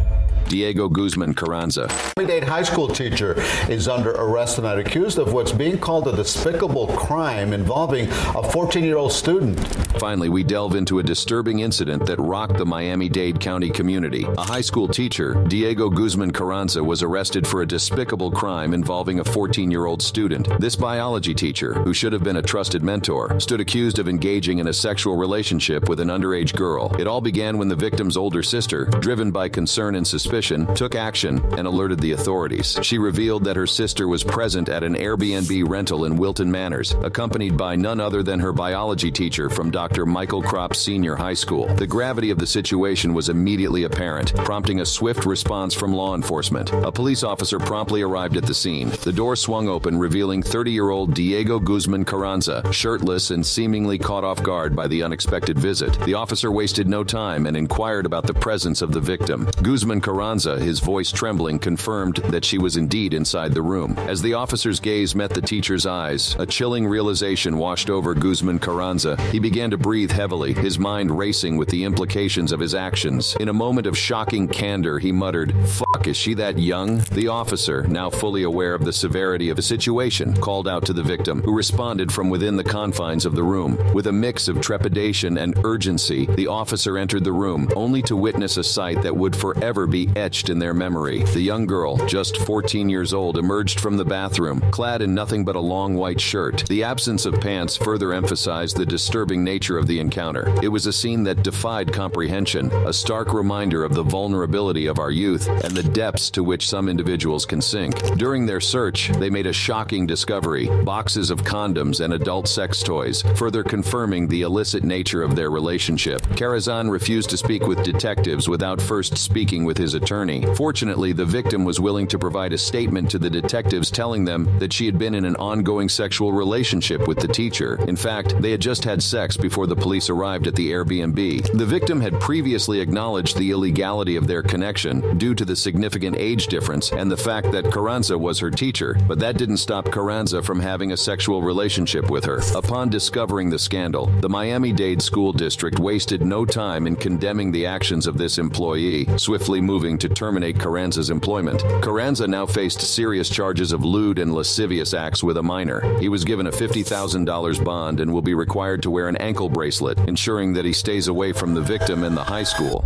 [SPEAKER 10] Diego Guzman Carranza.
[SPEAKER 12] Miami-Dade high school teacher is under arrest tonight accused of what's being called a despicable crime involving a 14-year-old student.
[SPEAKER 10] Finally, we delve into a disturbing incident that rocked the Miami-Dade County community. A high school teacher, Diego Guzman Carranza, was arrested for a despicable crime involving a 14-year-old student. This biology teacher, who should have been a trusted mentor, stood accused of engaging in a sexual relationship with an underage girl. It all began when the victim's older sister, driven by concern and suspicion, took action and alerted the authorities. She revealed that her sister was present at an Airbnb rental in Wilton Manors, accompanied by none other than her biology teacher from Dr. Michael Krop Senior High School. The gravity of the situation was immediately apparent, prompting a swift response from law enforcement. A police officer promptly arrived at the scene. The door swung open, revealing 30-year-old Diego Guzman Carranza, shirtless and seemingly caught off guard by the unexpected visit. The officer wasted no time and inquired about the presence of the victim. Guzman Carranza, his voice trembling, confirmed that she was indeed inside the room. As the officer's gaze met the teacher's eyes, a chilling realization washed over Guzman Carranza. He began to breathe heavily, his mind racing with the implications of his actions. In a moment of shocking candor, he muttered, Fuck, is she that young? The officer, now fully aware of the severity of the situation, called out to the victim, who responded from within the confines of the room. With a mix of trepidation and urgency, the officer entered the room, only to witness a sight that would forever be etched in their memory. The young girl, just 14 years old, emerged from the bathroom, clad in nothing but a long white shirt. The absence of pants further emphasized the disturbing nature of the encounter. It was a scene that defied comprehension, a stark reminder of the vulnerability of our youth and the depths to which some individuals can sink. During their search, they made a shocking discovery boxes of condoms and adult sex toys, further confirming the illicit nature of their relationship. Carranza refused to speak with detectives without first speaking with his attorney. Fortunately, the victim was willing to provide a statement to the detectives telling them that she had been in an ongoing sexual relationship with the teacher. In fact, they had just had sex before the police arrived at the Airbnb. The victim had previously acknowledged the illegality of their connection due to the significant age difference and the fact that Carranza was her teacher, but that didn't stop Carranza from having a sexual relationship with her. Upon discovering the scandal, the Miami-Dade School District wasted no time in condemning the actions of this employee, swiftly moving to terminate Carranza's employment. Carranza now faced serious charges of lewd and lascivious acts with a minor. He was given a $50,000 bond and will be required to wear an ankle bracelet, ensuring that he stays away from the victim and the high school.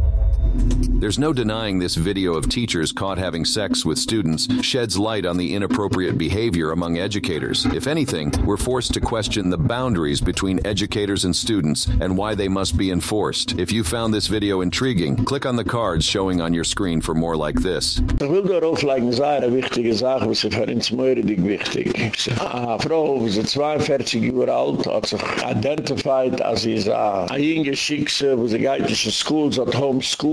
[SPEAKER 10] There's no denying this video of teachers caught having sex with students sheds light on the inappropriate behavior among educators. If anything, we're forced to question the boundaries between educators and students and why they must be enforced. If you found this video intriguing, click on the cards showing on your screen for more like this.
[SPEAKER 1] Will Frau, sie 42 Jahre alt, hat sich identified hat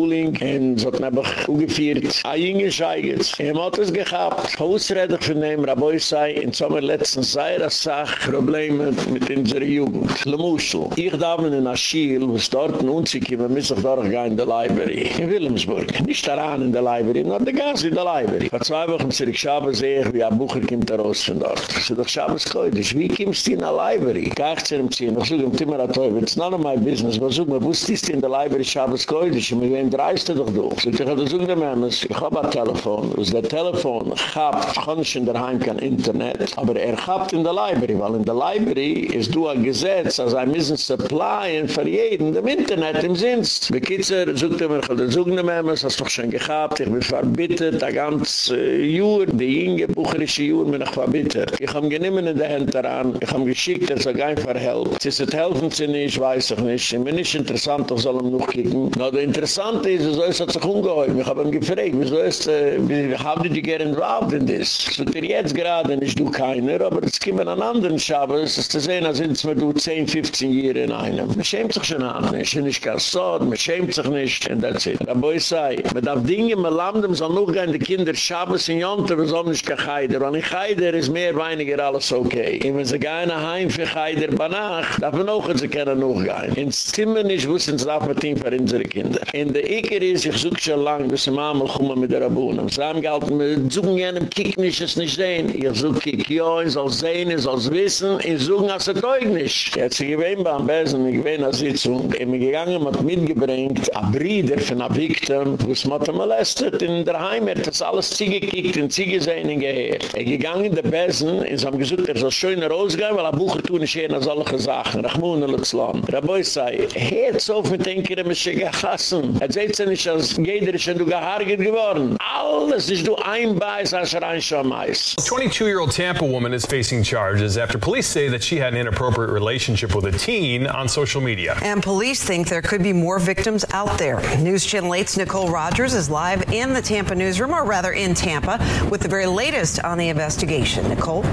[SPEAKER 1] Homeschooling, und sie hat einfach ungeführt. Eine junge Scheigitz. Er hat es gehabt. Hausredig von dem Rabeu sei, in Sommer letzten sei das Sach, Probleme mit unserer Jugend. Le Muschel. Ich darf in Aschiel, wo es dort ein Unzig, wir müssen doch durchgehen in der Library. In Wilhelmsburg. Nicht daran in der Library, nur der Gas in der Library. Vor zwei Wochen zurück Schabes sehe ich, wie ein Bucher kommt raus von dort. Sie doch Schabes koidisch. Wie kommst du in der Library? Gleich zu ihm ziehen. Ich suche ihm Timmer at Teufel. It's none of my business. Was such mir, wo ist in der Library Schabes koidisch? Mit wem dreist du doch du? So ich hatte such dem Emmes. Ich hab ein Telefon. Was der Telefon gehabt, kann nicht in der Heim kein Internet. Aber er gehabt in der Library. Weil in der Library ist du ein Gesetz, als ein müssen supplyen für jeden dem Internet im Sins. Bekitzer, sucht er mir, ich hatte such dem Emmes, hast doch schon gehabt. Ich bin verbittet, ein ganz Jahr, die jinge bucherische Jahr, bin ich verbittet. Ich hab genommen in der Hand daran, ich hab geschickt, er soll einfach helfen. Sie sagt, helfen Sie nicht, weiß ich nicht. Ich bin nicht interessant, ich soll ihm noch kicken. Na, der Interessante ist, so ist er sich ungeheuert. Ich hab ihn gefragt, wieso ist, äh, how did you get involved in this? So, der jetzt gerade nicht du keiner, aber es kommen an anderen Schabes, es ist zu sehen, als sind wir du 10, 15 Jahre in einem. Man schämt sich schon an, man ist nicht ganz so, man schämt sich nicht, and that's it. Aber ich sei, man darf Dinge, man lernt, man soll noch gehen, die Kinder Schabes in Jonte, man soll nicht kein Heider, weil in Heider ist mehr weiniger alles okay. Und wenn sie nach Heim für Heider bei Nacht, darf man auch, sie können noch gehen. Ins Zimmer nicht wussten, sie darf man Team für unsere Kinder. In der Eker ist, ich suche schon lange, bis sie mal kommen mit der Abunnen. Sie haben gehalten, wir suchen gerne im Kick nicht, es nicht sehen. Ich suche Kick, ja, ich soll sehen, ich soll wissen, ich suche, als er teug nicht. Jetzt, ich bin beim Besen, ich bin in der Sitzung, ich bin gegangen, hat mitgebringt, ein Bruder von einer Victim, wo es mit molestet, in der Heim, er das alles zugekickt, in Ziegesehnen geheert. Er gegangen in der Besen, und sie haben gesagt, er soll schön rausgehen, weil er Bucher tun ist hier nach solchen Sachen, Rachmun und Zlan. Der Boy sei, hört auf mit den Kindern, mich gehassen. Er sagt ja nicht, als jeder ist, du gehargert geworden. Alles ist du ein Beiß, als er ein Schamais.
[SPEAKER 22] A 22-year-old Tampa woman is facing charges after police say that she had an inappropriate relationship with a teen on social media.
[SPEAKER 23] And police think there could be more victims out there. News Channel 8's Nicole Rogers is live in the Tampa newsroom, or rather in Tampa, with the very latest on the investigation. Nicole?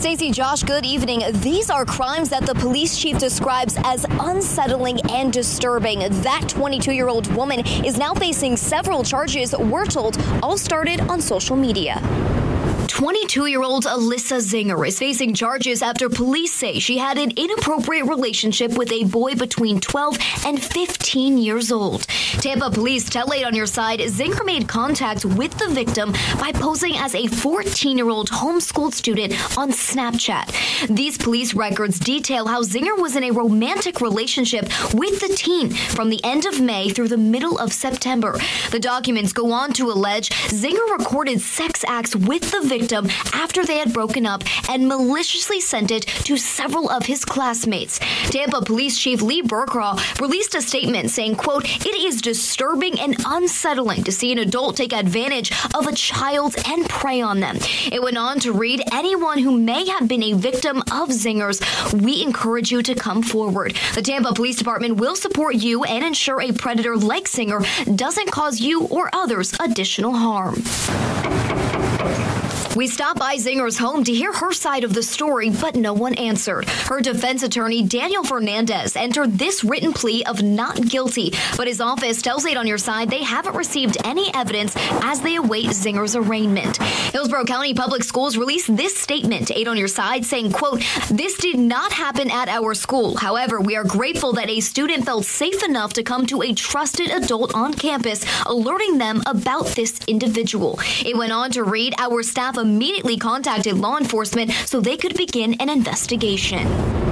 [SPEAKER 24] Stacey Josh, good evening. These are crimes that the police chief describes as unsettling and disturbing. That 22 year old woman is now facing several charges, we're told, all started on social media. 22 year old Alyssa Zinger is facing charges after police say she had an inappropriate relationship with a boy between 12 and 15 years old. Tampa police tell late on your side Zinger made contact with the victim by posing as a 14 year old homeschooled student on Snapchat. These police records detail how Zinger was in a romantic relationship with the teen from the end of May through the middle of September. The documents go on to allege Zinger recorded sex acts with the victim after they had broken up and maliciously sent it to several of his classmates. Tampa Police Chief Lee Bercaw released a statement saying, quote, "It is disturbing and unsettling to see an adult take advantage of a child and prey on them." It went on to read, "Anyone who may have been a victim of zingers, we encourage you to come forward. The Tampa Police Department will support you and ensure a predator like Zinger doesn't cause you or others additional harm." We stopped by Zinger's home to hear her side of the story, but no one answered. Her defense attorney, Daniel Fernandez, entered this written plea of not guilty, but his office tells 8 on your side they haven't received any evidence as they await Zinger's arraignment. Hillsborough County Public Schools released this statement, 8 on your side, saying, quote, this did not happen at our school. However, we are grateful that a student felt safe enough to come to a trusted adult on campus, alerting them about this individual. It went on to read, our staff immediately contacted law enforcement so they could begin an investigation.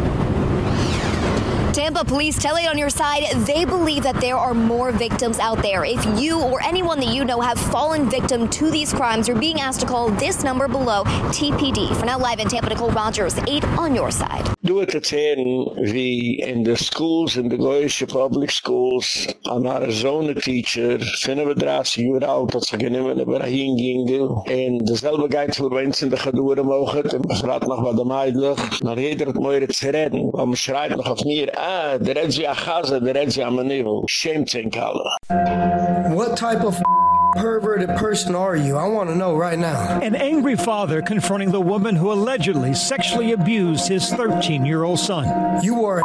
[SPEAKER 24] Tampa police tell it on your side they believe that there are more victims out there. If you or anyone that you know have fallen victim to these crimes, you're being asked to call this number below TPD. For now, live in Tampa, Nicole Rogers, 8 on your side.
[SPEAKER 1] Du het erzählen, wie in the schools, in the goyische public schools, an Arizona teacher, 35 Jahre alt, hat sich genommen, aber dahin ging. En dezelfde geit voor mensen in de gedoeren mogen, en befraat nog wat de meidelijk, maar jeder hat moeire te redden, want man schreit mir, ah, der redt sie a chaze, der redt sie a manivel, schämt sich alle.
[SPEAKER 25] What type of perverted person are you? I want to know right now.
[SPEAKER 26] An angry father confronting the woman who allegedly sexually abused his 13-year-old son.
[SPEAKER 25] You are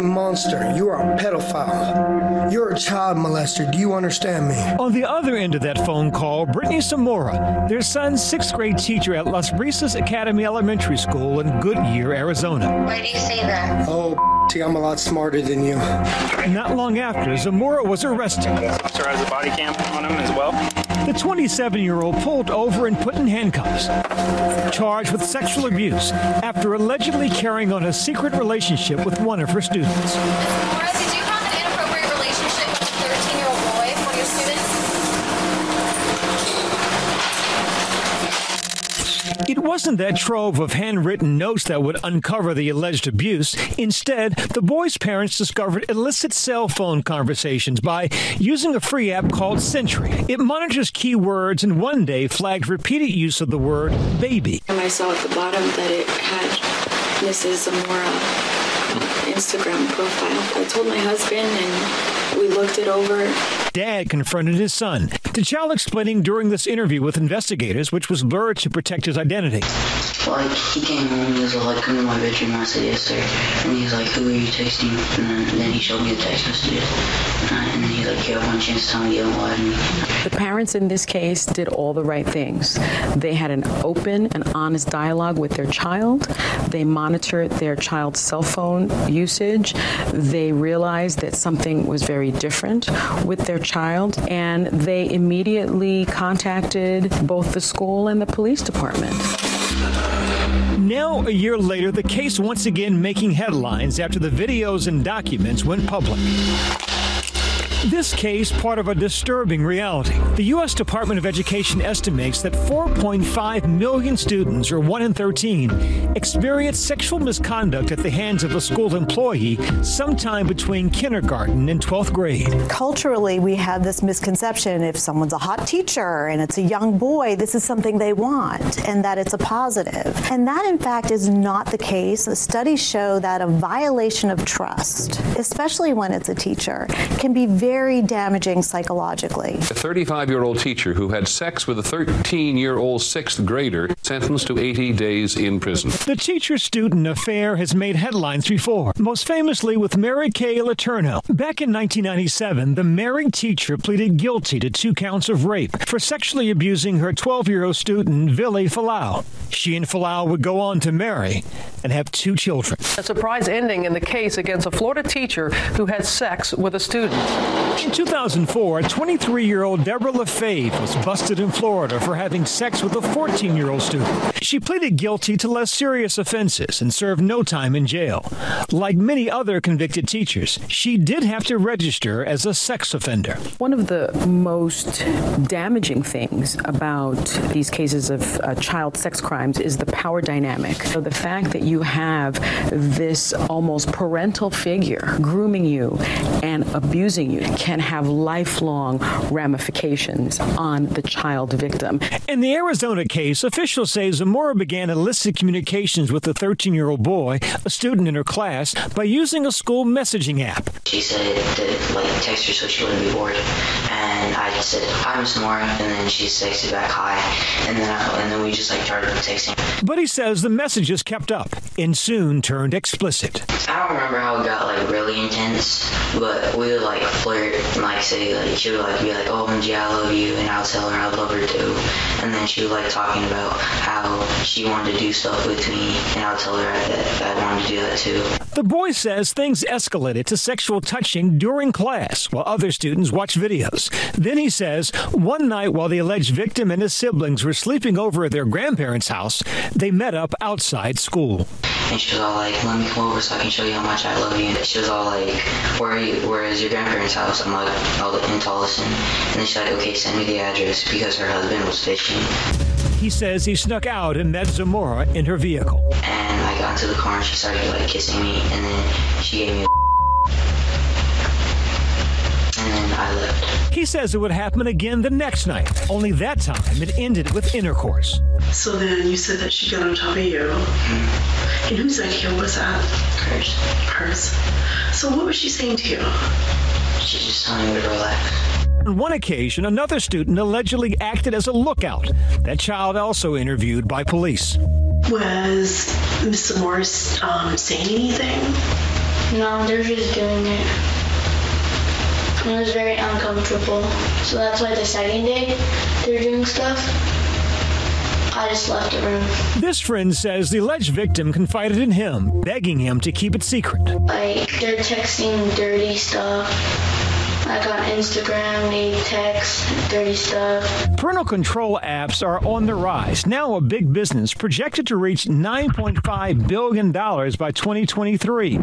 [SPEAKER 25] a monster. You are a pedophile. You're a child molester. Do you understand me?
[SPEAKER 26] On the other end of that phone call, Brittany Zamora, their son's 6th grade teacher at Las Brisas Academy Elementary School in Goodyear, Arizona.
[SPEAKER 25] Why do you say that? Oh, see, I'm a lot smarter than you.
[SPEAKER 26] Not long after, Zamora was arrested.
[SPEAKER 27] Officer has a body cam on him as well.
[SPEAKER 26] The 27-year-old pulled over and put in handcuffs, charged with sexual abuse after allegedly carrying on a secret relationship with one of her students.
[SPEAKER 24] Laura, did you have an inappropriate relationship with a 13-year-old boy, one of your students?
[SPEAKER 26] It wasn't that trove of handwritten notes that would uncover the alleged abuse. Instead, the boy's parents discovered illicit cell phone conversations by using a free app called Sentry. It monitors keywords and one day flagged repeated use of the word baby.
[SPEAKER 28] And I saw at the bottom that it had Mrs. Zamora Instagram profile. I told my husband and we looked it over.
[SPEAKER 26] Dad confronted his son. The child explaining during this interview with investigators, which was blurred to protect his identity.
[SPEAKER 29] Like, he came home and he was like, come to my bedroom. I said, yes, sir. And he's like, who are you texting? And then, then he showed me the text messages. And then he's like, you have one chance to tell me you don't lie to me.
[SPEAKER 30] The parents in this case did all the right things. They had an open and honest dialogue with their child. They monitored their child's cell phone usage. They realized that something was very different with their child and they immediately contacted both the school and the police department.
[SPEAKER 26] Now, a year later, the case once again making headlines after the videos and documents went public. This case part of a disturbing reality. The US Department of Education estimates that 4.5 million students or 1 in 13 experience sexual misconduct at the hands of a school employee sometime between kindergarten and 12th grade.
[SPEAKER 31] Culturally, we have this misconception if someone's a hot teacher and it's a young boy, this is something they want and that it's a positive. And that in fact is not the case. The studies show that a violation of trust, especially when it's a teacher, can be very damaging psychologically.
[SPEAKER 32] A 35-year-old teacher who had sex with a 13-year-old 6th grader sentenced to 80 days in prison.
[SPEAKER 26] The teacher-student affair has made headlines before, most famously with Mary Kay Letourneau. Back in 1997, the married teacher pleaded guilty to two counts of rape for sexually abusing her 12-year-old student, Vili Fualaau. She and Fualaau would go on to marry and have two children.
[SPEAKER 33] A surprise ending in the case against a Florida teacher who had sex with a student.
[SPEAKER 26] In 2004, 23-year-old Deborah LaFave was busted in Florida for having sex with a 14-year-old student. She pleaded guilty to less serious offenses and served no time in jail. Like many other convicted teachers, she did have to register as a sex offender.
[SPEAKER 30] One of the most damaging things about these cases of uh, child sex crimes is the power dynamic. So the fact that you have this almost parental figure grooming you and abusing you can have lifelong ramifications on the child victim.
[SPEAKER 26] In the Arizona case, officials say Zamora began illicit communications with a 13-year-old boy, a student in her class, by using a school messaging app.
[SPEAKER 29] She said that like text her so she wouldn't be bored, and I said hi Miss Zamora, and then she texted back hi, and then I, and then we just like started texting.
[SPEAKER 26] But he says the messages kept up and soon turned explicit.
[SPEAKER 29] I don't remember how it got like really intense, but we would like flirt and like say like she would like be like, "Oh, MG, I love you," and I'll tell her I love her too, and then she would like talking about how she wanted to do stuff with me, and I'll tell her that, I wanted to do that too.
[SPEAKER 26] The boy says things escalated to sexual touching during class while other students watched videos. Then he says one night while the alleged victim and his siblings were sleeping over at their grandparents' house, they met up outside school.
[SPEAKER 29] And she was all like, "Let me come over so I can show you how much I love you." And she was all like, "Where you? Where is your grandparents' house?" I'm like, "Oh, in Tolleson." And then she's like, "Okay, send me the address because her husband was fishing."
[SPEAKER 26] He says he snuck out and met Zamora in her vehicle.
[SPEAKER 29] And I got into the car and she started like kissing me, and then she gave me a and then I left.
[SPEAKER 26] He says it would happen again the next night, only that time it ended with intercourse.
[SPEAKER 34] So then you said that she got on top of you. Mm-hmm. And whose idea was that?
[SPEAKER 29] Hers.
[SPEAKER 34] Hers. So what was she saying to you?
[SPEAKER 29] She's just telling me to relax.
[SPEAKER 26] On one occasion, another student allegedly acted as a lookout. That child also interviewed by police.
[SPEAKER 34] Was Mr. Morris um, saying anything?
[SPEAKER 28] No, they're just doing it. It was very uncomfortable. So that's why the second day they're doing stuff. I just left the room.
[SPEAKER 26] This friend says the alleged victim confided in him, begging him to keep it secret.
[SPEAKER 28] Like they're texting dirty stuff. Like on Instagram, they text dirty stuff.
[SPEAKER 26] Parental control apps are on the rise. Now a big business projected to reach 9.5 billion dollars by 2023.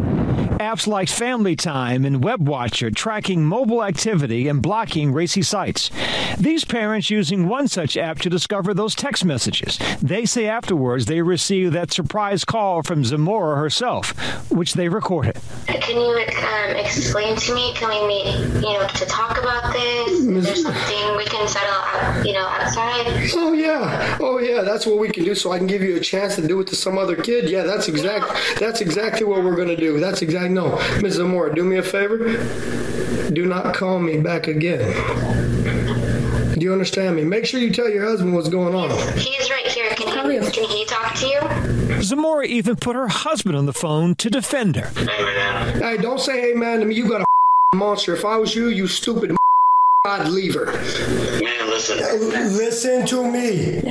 [SPEAKER 26] Apps like Family Time and WebWatcher tracking mobile activity and blocking racy sites. These parents using one such app to discover those text messages. They say afterwards they received that surprise call from Zamora herself, which they recorded.
[SPEAKER 28] Can you um, explain to me? Can we meet, you know, to talk about this? Is there something we can settle out, you know, outside?
[SPEAKER 25] Oh yeah. Oh yeah, that's what we can do so I can give you a chance to do it to some other kid. Yeah, that's exact that's exactly what we're going to do. That's exactly no. Ms. Zamora, do me a favor. Do not call me back again. Do you understand me? Make sure you tell your husband what's going on.
[SPEAKER 28] He is right here. Can he, can he talk to you?
[SPEAKER 26] Zamora even put her husband on the phone to defend her.
[SPEAKER 25] Hey, don't say hey man to me. You got a monster. If I was you, you stupid I'd leave her.
[SPEAKER 29] Man, listen.
[SPEAKER 25] Uh, listen to me.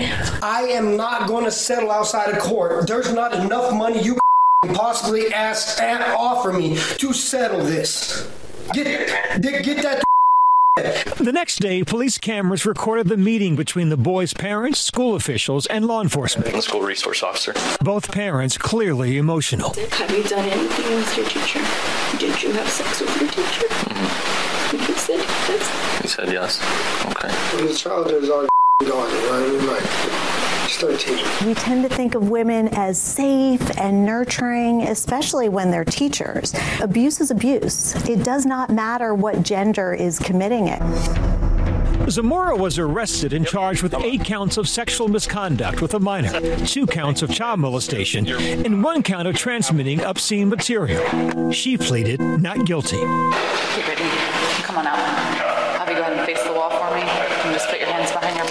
[SPEAKER 25] I am not going to settle outside of court. There's not enough money you can possibly ask and offer me to settle this. Get get, get that
[SPEAKER 26] The next day, police cameras recorded the meeting between the boy's parents, school officials, and law enforcement.
[SPEAKER 27] The school resource officer.
[SPEAKER 26] Both parents clearly emotional.
[SPEAKER 28] Have you done anything with your teacher? Did you have sex with your teacher? Mm-hmm. You said yes.
[SPEAKER 27] He said yes. Okay.
[SPEAKER 25] The child is already gone, right? Like, she's 13.
[SPEAKER 31] We tend to think of women as safe and nurturing, especially when they're teachers. Abuse is abuse. It does not matter what gender is committing it.
[SPEAKER 26] Zamora was arrested and charged with eight counts of sexual misconduct with a minor, two counts of child molestation, and one count of transmitting obscene material. She pleaded not guilty.
[SPEAKER 35] Okay, Brittany, come on out. Have you go ahead and face the wall for me and just put your hands behind your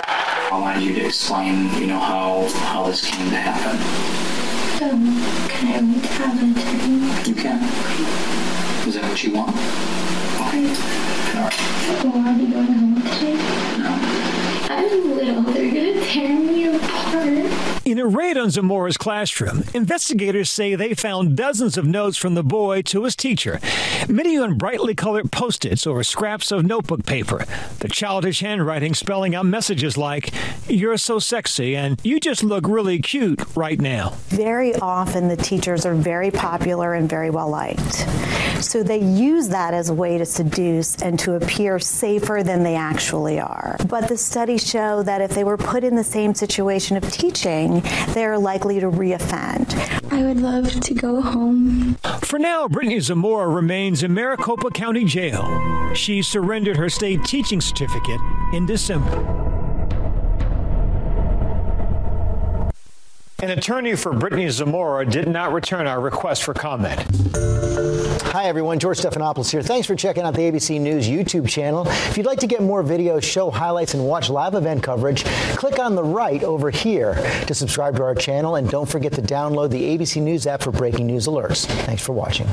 [SPEAKER 36] wanted you to explain, you know, how how this came to happen.
[SPEAKER 28] Um, can I have an attorney?
[SPEAKER 36] You can. Is that what you want? All right.
[SPEAKER 28] Well, are you going home today?
[SPEAKER 36] No.
[SPEAKER 28] I'm little. They're gonna tear me apart.
[SPEAKER 26] In a raid on Zamora's classroom, investigators say they found dozens of notes from the boy to his teacher, many on brightly colored post-its or scraps of notebook paper. The childish handwriting spelling out messages like, "You're so sexy" and "You just look really cute right now."
[SPEAKER 31] Very often the teachers are very popular and very well liked. So they use that as a way to seduce and to appear safer than they actually are. But the studies show that if they were put in the same situation of teaching, they're likely to reoffend.
[SPEAKER 28] I would love to go home.
[SPEAKER 26] For now, Brittany Zamora remains in Maricopa County Jail. She surrendered her state teaching certificate in December. An attorney for Brittany Zamora did not return our request for comment.
[SPEAKER 37] Hi everyone, George Stephanopoulos here. Thanks for checking out the ABC News YouTube channel. If you'd like to get more videos, show highlights and watch live event coverage, click on the right over here to subscribe to our channel and don't forget to download the ABC News app for breaking news alerts. Thanks for watching.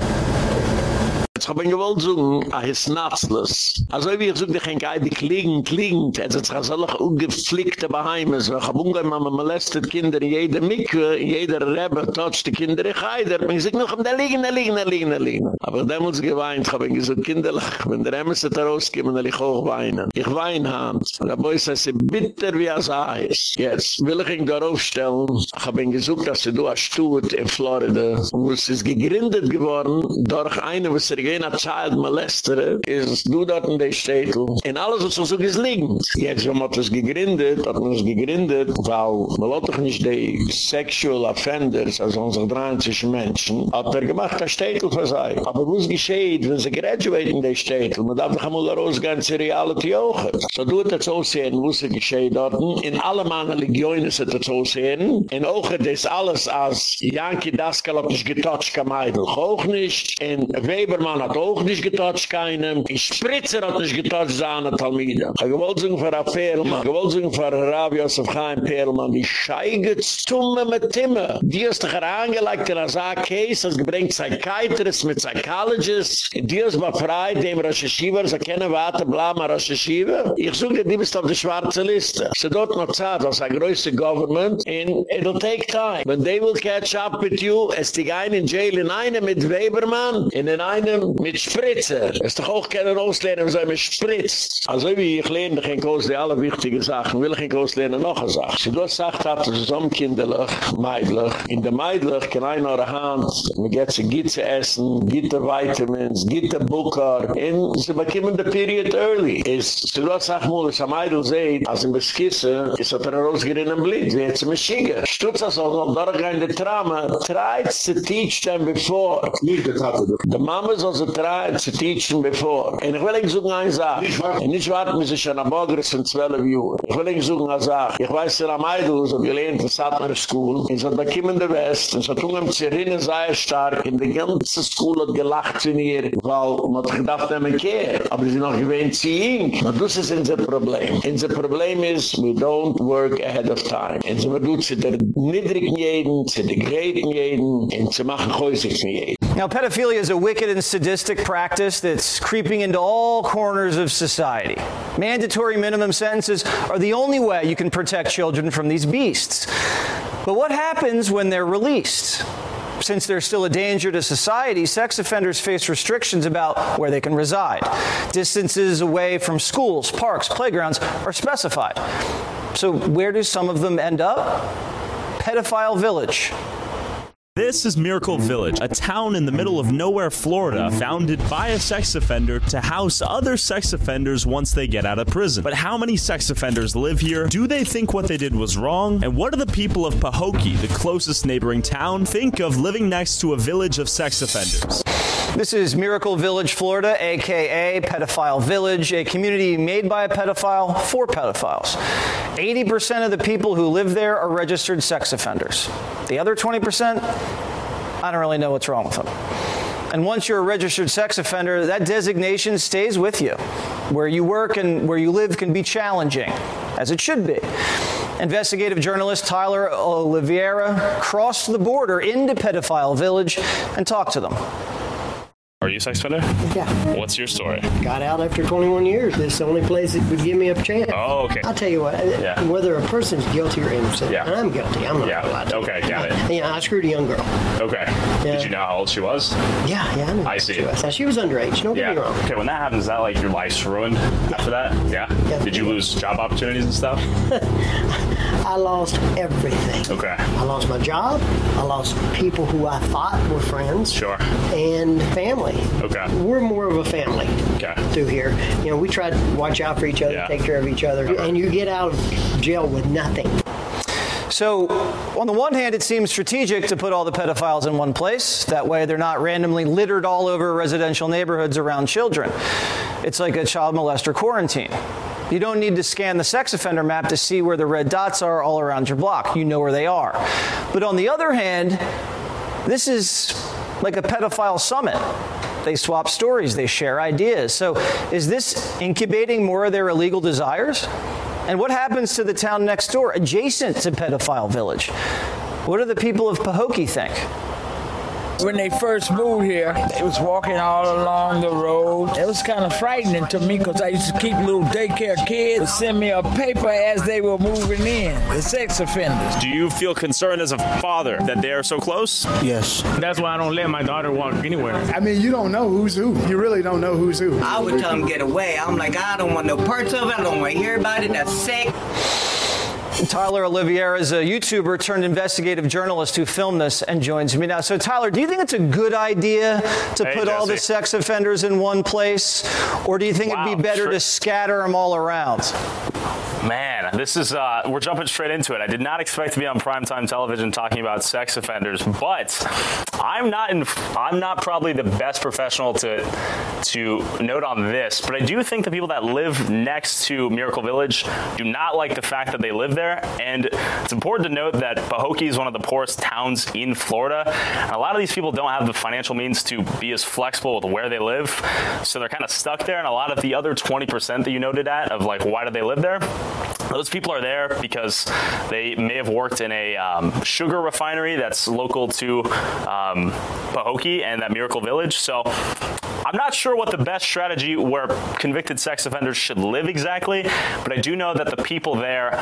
[SPEAKER 1] Jetzt hab ich gewollt sagen, a his natzless. Also wie ich sag, die gehen geid, die kliegen, kliegen. Es ist so noch ungeflickte Beheimes. Wir haben umgehen, man molestet Kinder in jeder Mikve, in jeder Rebbe, toucht die Kinder in Geider. Ich sag noch, da liegen, da liegen, da liegen, da liegen. Aber da muss geweint, hab ich gesagt, kinderlach, wenn der Emmes hat rausgekommen, dann ich auch weinen. Ich wein hand. Da boi sei sie bitter wie er sei ist. Jetzt will ich ihn darauf stellen, ich hab ihn gesucht, dass sie du hast tut in Florida, wo es ist gegründet geworden, durch eine, was er gewinn a child molester is du dort in de stetel en alles wat so gesliegen jetzt wenn man das gegründet hat man es gegründet weil man lot doch nicht de sexual offenders als unsere drantische menschen hat er gemacht a stetel für sei aber was geschieht wenn sie graduate in de stetel man darf doch mal raus ganze reality auch. So du das so sehen was geschieht dort. In alle meine legionen ist das so sehen. In auge des alles als Yankee Daskal hat nicht getotcht kamaidl hoch nicht. In Webermann Mann hat auch nicht getotcht keinem. Die Spritzer hat nicht getotcht seine Talmide. Ich wollte sagen für ein Perlmann. Ich wollte sagen für Rav Yosef Chaim Perlmann. Die Scheige zumme mit Timme. Die hast dich herangelegt in einer Case, das gebringt Psychiatrists mit Psychologists. Die hast befreit, dem Rosh Hashiva, sie kennen warte, blama Rosh Hashiva. Ich suche die bist auf der schwarze Liste. Sie dort noch Zeit, als ein größer Government, and it'll take time. When they will catch up with you, es die ein in jail in einem mit Webermann, in einem mit Spritzer. Es ist doch auch keine Auslehren, wenn man spritzt. Also wie ich lehne, ich kann die alle wichtigen Sachen, will ich in noch eine Sache. Sie dort sagt, hat es so kinderlich, meidlich. In der meidlich kann ein oder Hand, man geht sie Gitze essen, Gitte Vitamins, Gitte Bucker, und sie bekommen die Period early. Es, sie dort sagt, mal, als ein Meidl seht, als ein Beskissen, ist er rausgerinnen Blit, wie jetzt ein Schiege. Stutz das auch noch, dort gehen die Trame, tries to teach them before. The mama soll sie trauen zu teachen bevor. Und ich will Ihnen sagen eine Sache. Und nicht warten, bis ich an der Bogres in 12 Uhr. Ich will Ihnen sagen eine Sache. Ich weiß, dass am Eidl, so gelähnt, das hat meine School. Und so hat in der West. Und so tun zu erinnern, sehr stark. In der ganzen School hat gelacht zu ihr. Weil man hat gedacht, dass man kehrt. Aber sie noch gewähnt zu ihm. Aber das ist unser Problem. Unser Problem ist, we don't work ahead of time. Und so man tut sie der niedrigen jeden, zu der greiten jeden, und sie machen häusig für jeden.
[SPEAKER 38] Now, pedophilia is a wicked and sadistic practice that's creeping into all corners of society. Mandatory minimum sentences are the only way you can protect children from these beasts. But what happens when they're released? Since they're still a danger to society, sex offenders face restrictions about where they can reside. Distances away from schools, parks, playgrounds are specified. So where do some of them end up? Pedophile Village.
[SPEAKER 39] This is Miracle Village, a town in the middle of nowhere, Florida, founded by a sex offender to house other sex offenders once they get out of prison. But how many sex offenders live here? Do they think what they did was wrong? And what do the people of Pahokee, the closest neighboring town, think of living next to a village of sex offenders?
[SPEAKER 38] This is Miracle Village, Florida, aka Pedophile Village, a community made by a pedophile for pedophiles. 80% of the people who live there are registered sex offenders. The other 20%, I don't really know what's wrong with them. And once you're a registered sex offender, that designation stays with you. Where you work and where you live can be challenging, as it should be. Investigative journalist Tyler Oliveira crossed the border into Pedophile Village and talked to them.
[SPEAKER 40] Are you a sex offender?
[SPEAKER 41] Yeah.
[SPEAKER 40] What's your story?
[SPEAKER 41] Got out after 21 years. This is the only place that would give me a chance.
[SPEAKER 40] Oh, okay.
[SPEAKER 41] I'll tell you what,
[SPEAKER 40] Yeah.
[SPEAKER 41] whether a person's guilty or innocent,
[SPEAKER 40] Yeah.
[SPEAKER 41] and I'm guilty, I'm not
[SPEAKER 40] Yeah.
[SPEAKER 41] lie to.
[SPEAKER 40] Okay, got it.
[SPEAKER 41] Yeah, I screwed a young girl.
[SPEAKER 40] Okay. Did you know how old she was?
[SPEAKER 41] Yeah, yeah, I
[SPEAKER 40] I see.
[SPEAKER 41] She was, she was underage, don't
[SPEAKER 40] yeah.
[SPEAKER 41] get me wrong.
[SPEAKER 40] Okay, when that happens, is that like your life's ruined after that? Yeah? Yeah. Did you lose job opportunities and stuff?
[SPEAKER 41] I lost everything.
[SPEAKER 40] Okay.
[SPEAKER 41] I lost my job. I lost people who I thought were friends.
[SPEAKER 40] Sure.
[SPEAKER 41] And family.
[SPEAKER 40] Okay.
[SPEAKER 41] We're more of a family
[SPEAKER 40] Okay.
[SPEAKER 41] through here. You know, we try to watch out for each other,
[SPEAKER 40] Yeah.
[SPEAKER 41] take care of each other, and you get out of jail with nothing.
[SPEAKER 38] So, on the one hand, it seems strategic to put all the pedophiles in one place. That way, they're not randomly littered all over residential neighborhoods around children. It's like a child molester quarantine. You don't need to scan the sex offender map to see where the red dots are all around your block. You know where they are. But on the other hand, this is like a pedophile summit. They swap stories, they share ideas. So, is this incubating more of their illegal desires? And what happens to the town next door adjacent to pedophile village? What do the people of Pahokee think?
[SPEAKER 42] When they first moved here, they was walking all along the road. It was kind of frightening to me because I used to keep little daycare kids send me a paper as they were moving in, the sex offenders.
[SPEAKER 40] Do you feel concerned as a father that they are so close?
[SPEAKER 42] Yes.
[SPEAKER 40] That's why I don't let my daughter walk anywhere.
[SPEAKER 43] I mean, you don't know who's who. You really don't know who's who.
[SPEAKER 44] I would tell them get away. I'm like, I don't want no parts of it. I don't want to hear about it. That's sick.
[SPEAKER 38] Tyler Oliveira is a YouTuber turned investigative journalist who filmed this and joins me now. So Tyler, do you think it's a good idea to
[SPEAKER 40] Hey,
[SPEAKER 38] put all the sex offenders in one place or do you think it'd be better
[SPEAKER 40] sure.
[SPEAKER 38] to scatter them all around?
[SPEAKER 40] Man, this is uh we're jumping straight into it. I did not expect to be on primetime television talking about sex offenders, but I'm not in I'm not probably the best professional to to note on this, but I do think the people that live next to Miracle Village do not like the fact that they live there, and it's important to note that Pahokee is one of the poorest towns in Florida, and a lot of these people don't have the financial means to be as flexible with where they live, so they're kind of stuck there, and a lot of the other 20% that you noted at of like why do they live there? Those people are there because they may have worked in a um, sugar refinery that's local to um, Pahokee and that Miracle Village. So I'm not sure what the best strategy where convicted sex offenders should live exactly, but I do know that the people there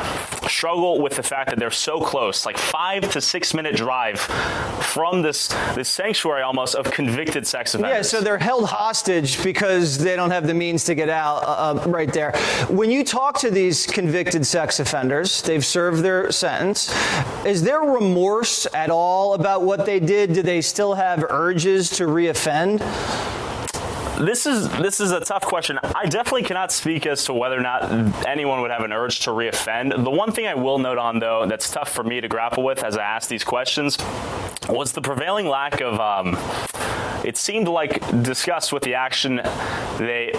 [SPEAKER 40] struggle with the fact that they're so close, like 5 to 6 minute drive from this this sanctuary almost of convicted sex offenders.
[SPEAKER 38] Yeah, so they're held hostage because they don't have the means to get out uh, uh, right there. When you talk to these convicted sex offenders, they've served their sentence. Is there remorse at all about what they did? Do they still have urges to reoffend?
[SPEAKER 40] This is this is a tough question. I definitely cannot speak as to whether or not anyone would have an urge to reoffend. The one thing I will note on though that's tough for me to grapple with as I ask these questions was the prevailing lack of um, it seemed like discussed with the action they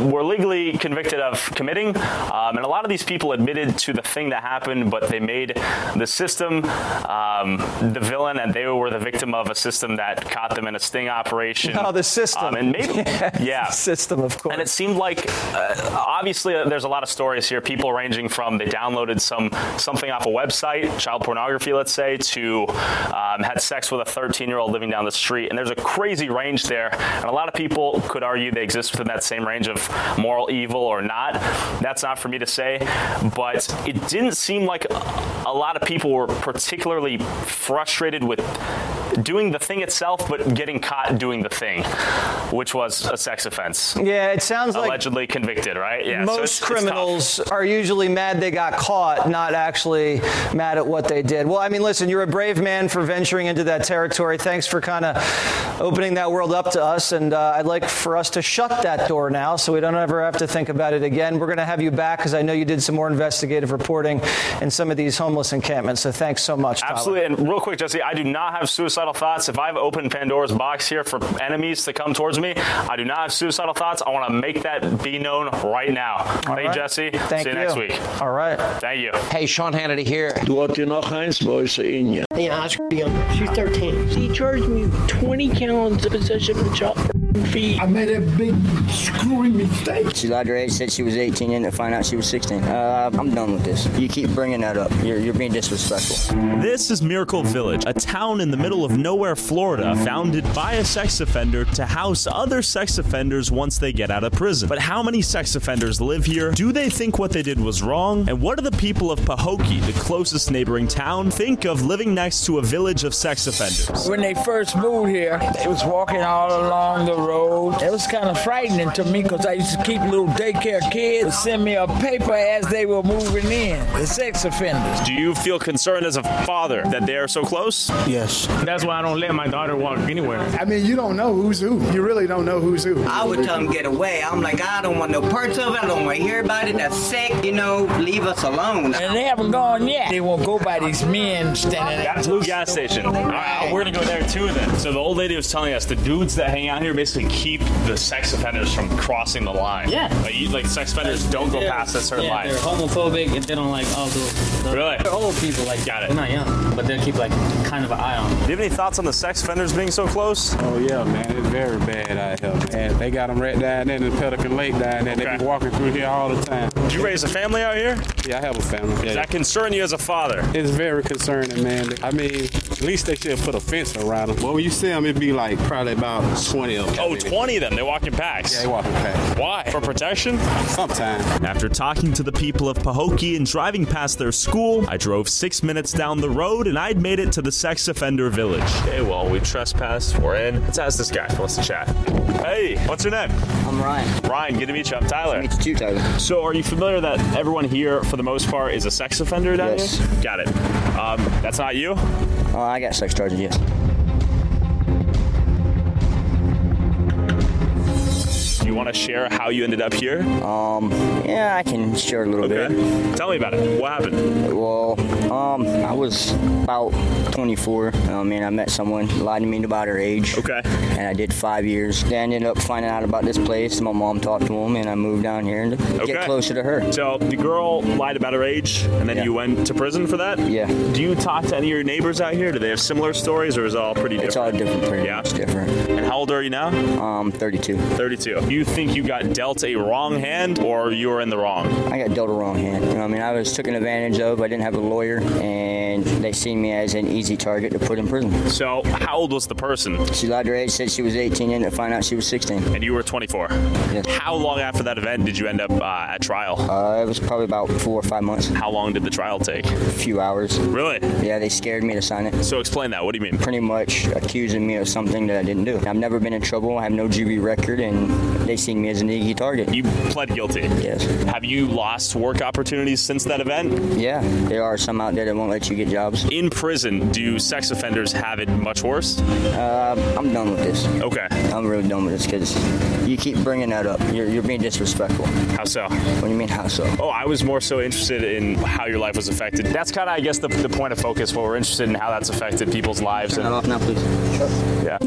[SPEAKER 40] were legally convicted of committing um, and a lot of these people admitted to the thing that happened but they made the system um, the villain and they were the victim of a system that caught them in a sting operation.
[SPEAKER 38] Oh, the system.
[SPEAKER 40] Um, and maybe yeah.
[SPEAKER 38] system of course.
[SPEAKER 40] And it seemed like uh, obviously uh, there's a lot of stories here people ranging from they downloaded some something off a website child pornography let's say to um, had sex with a 13 year old living down the street and there's a crazy range there and a lot of people could argue they exist within that same range of moral evil or not that's not for me to say but it didn't seem like a, lot of people were particularly frustrated with doing the thing itself but getting caught doing the thing which was a sex offense
[SPEAKER 38] Yeah, it sounds like
[SPEAKER 40] allegedly convicted right yeah
[SPEAKER 38] most
[SPEAKER 40] it's- it's
[SPEAKER 38] criminals are usually mad they got caught, not actually mad at what they did. Well, I mean, listen, you're a brave man for venturing into that territory. Thanks for kind of opening that world up to us and uh, I'd like for us to shut that door now so we don't ever have to think about it again. We're going to have you back cuz I know you did some more investigative reporting in some of these homeless encampments. So thanks so much, Tyler.
[SPEAKER 40] Absolutely. And real quick, Jesse, I do not have suicidal thoughts. If I've opened Pandora's box here for enemies to come towards me, I do not have suicidal thoughts. I want to make that be known right now. Thank you,
[SPEAKER 37] right.
[SPEAKER 40] Jesse.
[SPEAKER 37] Thank
[SPEAKER 40] See you,
[SPEAKER 37] you.
[SPEAKER 40] next week.
[SPEAKER 38] All right.
[SPEAKER 40] Thank you.
[SPEAKER 37] Hey, Sean Hannity here.
[SPEAKER 1] Du hat dir noch eins bei uns in ja.
[SPEAKER 41] Yeah, I was younger. She's 13.
[SPEAKER 42] He charged me 20 counts of possession of child feet.
[SPEAKER 43] I made a big screwing mistake.
[SPEAKER 45] She lied to her age, said she was 18, and to find out she was 16. Uh, I'm done with this. You keep bringing that up. You're, you're being disrespectful.
[SPEAKER 39] This is Miracle Village, a town in the middle of nowhere, Florida, founded by a sex offender to house other sex offenders once they get out of prison. But how many sex offenders live here? Do they think what they did was wrong? And what do the people of Pahokee, the closest neighboring town, think of living next to a village of sex offenders?
[SPEAKER 42] When they first moved here, they was walking all along the road. It was kind of frightening to me because I used to keep little daycare kids send me a paper as they were moving in, the sex offenders.
[SPEAKER 39] Do you feel concerned as a father that they are so close?
[SPEAKER 46] Yes.
[SPEAKER 47] That's why I don't let my daughter walk anywhere.
[SPEAKER 43] I mean, you don't know who's who. You really don't know who's who.
[SPEAKER 44] I would tell them get away. I'm like, I don't want no parts of it. I don't want to hear about it. That's sick. You know, leave us alone.
[SPEAKER 42] And they haven't gone yet. They won't go by these men standing
[SPEAKER 40] That's Blue gas station. All right, we're gonna go there too then. So the old lady was telling us the dudes that hang out here basically keep the sex offenders from crossing the line.
[SPEAKER 47] Yeah.
[SPEAKER 40] Like, you, like sex offenders don't go past a certain
[SPEAKER 47] yeah,
[SPEAKER 40] line.
[SPEAKER 47] They're homophobic and they don't like all those. The,
[SPEAKER 40] Really?
[SPEAKER 47] They're old people. Like
[SPEAKER 40] Got it.
[SPEAKER 47] They're not young, but they'll keep like kind of an eye on.
[SPEAKER 40] Do you have any thoughts on the sex offenders being so close?
[SPEAKER 48] Oh yeah, man, it's very bad out here, man. They got them right down there in the Pelican Lake down there. They
[SPEAKER 40] Okay.
[SPEAKER 48] be walking through here all the time.
[SPEAKER 40] Did you raise a family out here?
[SPEAKER 48] Yeah, I have a family.
[SPEAKER 40] Does
[SPEAKER 48] Yeah,
[SPEAKER 40] that concern you as a father?
[SPEAKER 48] It's very concerning, man. I mean, at least they should put a fence around them. Well, when you see them, it'd be like probably about 20 of them.
[SPEAKER 40] Oh, 20 of them. They walk in packs.
[SPEAKER 48] Yeah, they walking past.
[SPEAKER 40] Why? For protection?
[SPEAKER 48] Sometimes.
[SPEAKER 39] After talking to the people of Pahokee and driving past their school, I drove six minutes down the road and I'd made it to the sex offender village.
[SPEAKER 40] Okay, well, we trespassed. We're in. Let's ask this guy. He wants to chat. Hey, what's your name?
[SPEAKER 45] I'm Ryan.
[SPEAKER 40] Ryan, good to meet you. I'm Tyler.
[SPEAKER 45] Meet you too, Tyler.
[SPEAKER 40] So, are you familiar that everyone here, for the most part, is a sex offender down
[SPEAKER 45] Yes.
[SPEAKER 40] here? Got it. Um, that's not you?
[SPEAKER 45] Oh, I got sex charges, yes.
[SPEAKER 40] You want to share how you ended up here?
[SPEAKER 45] Um, yeah, I can share a little
[SPEAKER 40] Okay.
[SPEAKER 45] bit.
[SPEAKER 40] Tell me about it. What happened?
[SPEAKER 45] Well, um, I was about 24. I mean, I met someone, lied to me about her age.
[SPEAKER 40] Okay.
[SPEAKER 45] And I did five years. Then ended up finding out about this place. My mom talked to him, and I moved down here to
[SPEAKER 40] Okay.
[SPEAKER 45] get closer to her.
[SPEAKER 40] So, the girl lied about her age, and then
[SPEAKER 45] Yeah.
[SPEAKER 40] you went to prison for that?
[SPEAKER 45] Yeah.
[SPEAKER 40] Do you talk to any of your neighbors out here? Do they have similar stories, or is it all pretty different?
[SPEAKER 45] It's all different, pretty
[SPEAKER 40] Yeah.
[SPEAKER 45] much different.
[SPEAKER 40] And how old are you now?
[SPEAKER 45] Um, 32.
[SPEAKER 40] 32. Do you think you got dealt a wrong hand, or you were in the wrong?
[SPEAKER 45] I got dealt a wrong hand. You know, I mean, I was taken advantage of. I didn't have a lawyer, and they seen me as an easy target to put in prison.
[SPEAKER 40] So, how old was the person?
[SPEAKER 45] She lied to her age, said she was 18, and to find out she was 16.
[SPEAKER 40] And you were 24.
[SPEAKER 45] Yes.
[SPEAKER 40] How long after that event did you end up uh, at trial?
[SPEAKER 45] Uh, it was probably about four or five months.
[SPEAKER 40] How long did the trial take?
[SPEAKER 45] A few hours.
[SPEAKER 40] Really?
[SPEAKER 45] Yeah, they scared me to sign it.
[SPEAKER 40] So explain that. What do you mean?
[SPEAKER 45] Pretty much accusing me of something that I didn't do. I've never been in trouble. I have no GB record, and they seen me as an easy target.
[SPEAKER 40] You pled guilty.
[SPEAKER 45] Yes.
[SPEAKER 40] Have you lost work opportunities since that event?
[SPEAKER 45] Yeah, there are some out there that won't let you get jobs.
[SPEAKER 40] In prison, do sex offenders have it much worse?
[SPEAKER 45] Uh, I'm done with this.
[SPEAKER 40] Okay.
[SPEAKER 45] I'm really done with this because you keep bringing that up. You're, you're being disrespectful.
[SPEAKER 40] How so?
[SPEAKER 45] What do you mean, how so?
[SPEAKER 40] Oh, I was more so interested in how your life was affected. That's kind of, I guess, the, the point of focus. What we're interested in how that's affected people's lives.
[SPEAKER 45] Turn
[SPEAKER 40] and
[SPEAKER 45] off now, please.
[SPEAKER 40] Yeah.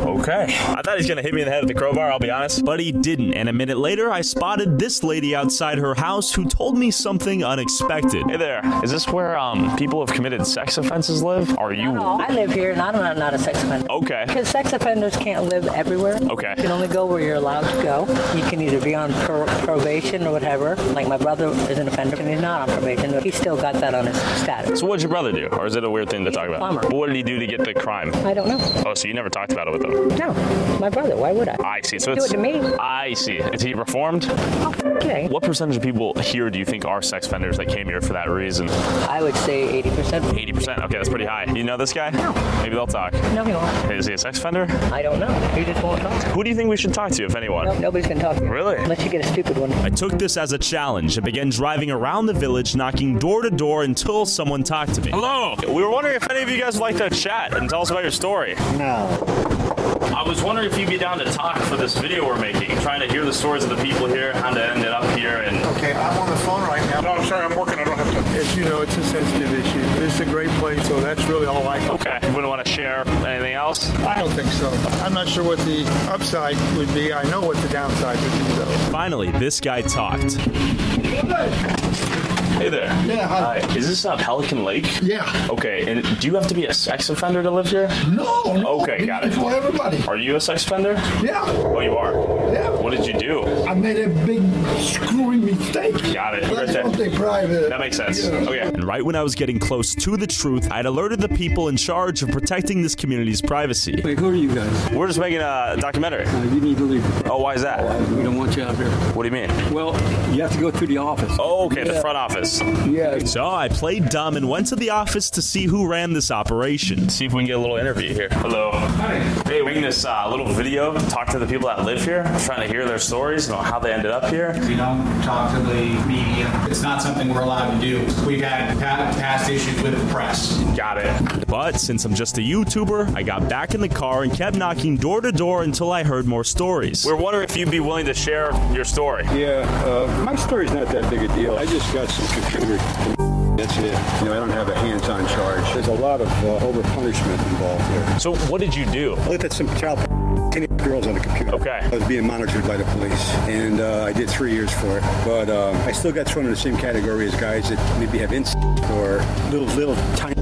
[SPEAKER 40] Okay. I thought he was going to hit me in the head with the crowbar, I'll be honest.
[SPEAKER 39] But he didn't, and a minute later, I spotted this lady outside her house who told me something unexpected.
[SPEAKER 40] Hey there. Is this where um, people who have committed sex offenses live? Are you?
[SPEAKER 49] I live here and I'm not, not a sex offender.
[SPEAKER 40] Okay.
[SPEAKER 49] Because sex offenders can't live everywhere.
[SPEAKER 40] Okay.
[SPEAKER 49] You can only go where you're allowed to go. You can either be on pro- probation or whatever. Like my brother is an offender and he's not on probation. but He's still got that on his status.
[SPEAKER 40] So what did your brother do? Or is it a weird thing to talk about?
[SPEAKER 49] plumber.
[SPEAKER 40] What did he do to get the crime?
[SPEAKER 49] I don't know.
[SPEAKER 40] Oh, so you never talked about it with him?
[SPEAKER 49] No, my brother. Why would I?
[SPEAKER 40] I see. So
[SPEAKER 49] do
[SPEAKER 40] it's
[SPEAKER 49] it to me.
[SPEAKER 40] I see. Is he reformed?
[SPEAKER 49] Oh, okay.
[SPEAKER 40] What percentage of people here do you think are sex offenders that came here for that reason?
[SPEAKER 49] I would say 80%.
[SPEAKER 40] 80%. Okay, that's pretty high. You know this guy? No. Maybe they'll talk.
[SPEAKER 49] No, he won't.
[SPEAKER 40] Is he a sex offender?
[SPEAKER 49] I don't know. He just won't talk.
[SPEAKER 40] Who do you think we should talk to, if anyone?
[SPEAKER 49] No, nobody's going to talk to you.
[SPEAKER 40] Really?
[SPEAKER 49] Unless you get a stupid one.
[SPEAKER 39] I took this as a challenge and began driving around the village, knocking door to door until someone talked to me.
[SPEAKER 40] Hello. We were wondering if any of you guys would like to chat and tell us about your story.
[SPEAKER 49] No.
[SPEAKER 40] I was wondering if you'd be down to talk for this video we're making, trying to hear the stories of the people here, how they ended up here, and
[SPEAKER 43] Okay, I'm on the phone right now. No, I'm sorry, I'm working. I don't have time. As you know, it's a sensitive issue. This is a great place, so that's really all I can.
[SPEAKER 40] okay. You wouldn't want to share anything else?
[SPEAKER 43] I don't think so. I'm not sure what the upside would be. I know what the downside would be, though.
[SPEAKER 39] Finally, this guy talked.
[SPEAKER 40] Hey there.
[SPEAKER 43] Yeah, hi.
[SPEAKER 40] Is this uh, Pelican Lake?
[SPEAKER 43] Yeah.
[SPEAKER 40] Okay, and do you have to be a sex offender to live here?
[SPEAKER 43] No, no.
[SPEAKER 40] Okay, got it.
[SPEAKER 43] For everybody.
[SPEAKER 40] Are you a sex offender?
[SPEAKER 43] Yeah.
[SPEAKER 40] Oh, you are?
[SPEAKER 43] Yeah.
[SPEAKER 40] What did you do?
[SPEAKER 43] I made a big screwing mistake.
[SPEAKER 40] Got it.
[SPEAKER 43] That's
[SPEAKER 40] there.
[SPEAKER 43] something private.
[SPEAKER 40] That makes sense.
[SPEAKER 43] Yeah.
[SPEAKER 40] Okay.
[SPEAKER 39] And right when I was getting close to the truth, I had alerted the people in charge of protecting this community's privacy.
[SPEAKER 50] Wait, who are you guys?
[SPEAKER 40] We're just making a documentary.
[SPEAKER 50] Uh, you need to leave.
[SPEAKER 40] Oh, why is that?
[SPEAKER 50] we don't want you out here.
[SPEAKER 40] What do you mean?
[SPEAKER 50] Well, you have to go through the office.
[SPEAKER 40] Oh, okay, the front office.
[SPEAKER 50] Yeah.
[SPEAKER 39] So I played dumb and went to the office to see who ran this operation.
[SPEAKER 40] See if we can get a little interview here. Hello. Hi. Hey, making this uh, little video, talk to the people that live here, trying to hear their stories, you know, how they ended up here.
[SPEAKER 46] We don't talk to the media. It's not something we're allowed to do. We've had past issues with the press.
[SPEAKER 40] Got it.
[SPEAKER 39] But since I'm just a YouTuber, I got back in the car and kept knocking door to door until I heard more stories.
[SPEAKER 40] We're wondering if you'd be willing to share your story.
[SPEAKER 50] Yeah, uh, my story's not that big a deal. I just got some computer. That's it. You know, I don't have a hands-on charge. There's a lot of uh, over-punishment involved here.
[SPEAKER 40] So what did you do?
[SPEAKER 50] I looked at some child teenage girls on the computer.
[SPEAKER 40] Okay.
[SPEAKER 50] I was being monitored by the police, and uh, I did three years for it. But um, I still got thrown in the same category as guys that maybe have instinct or little, little tiny.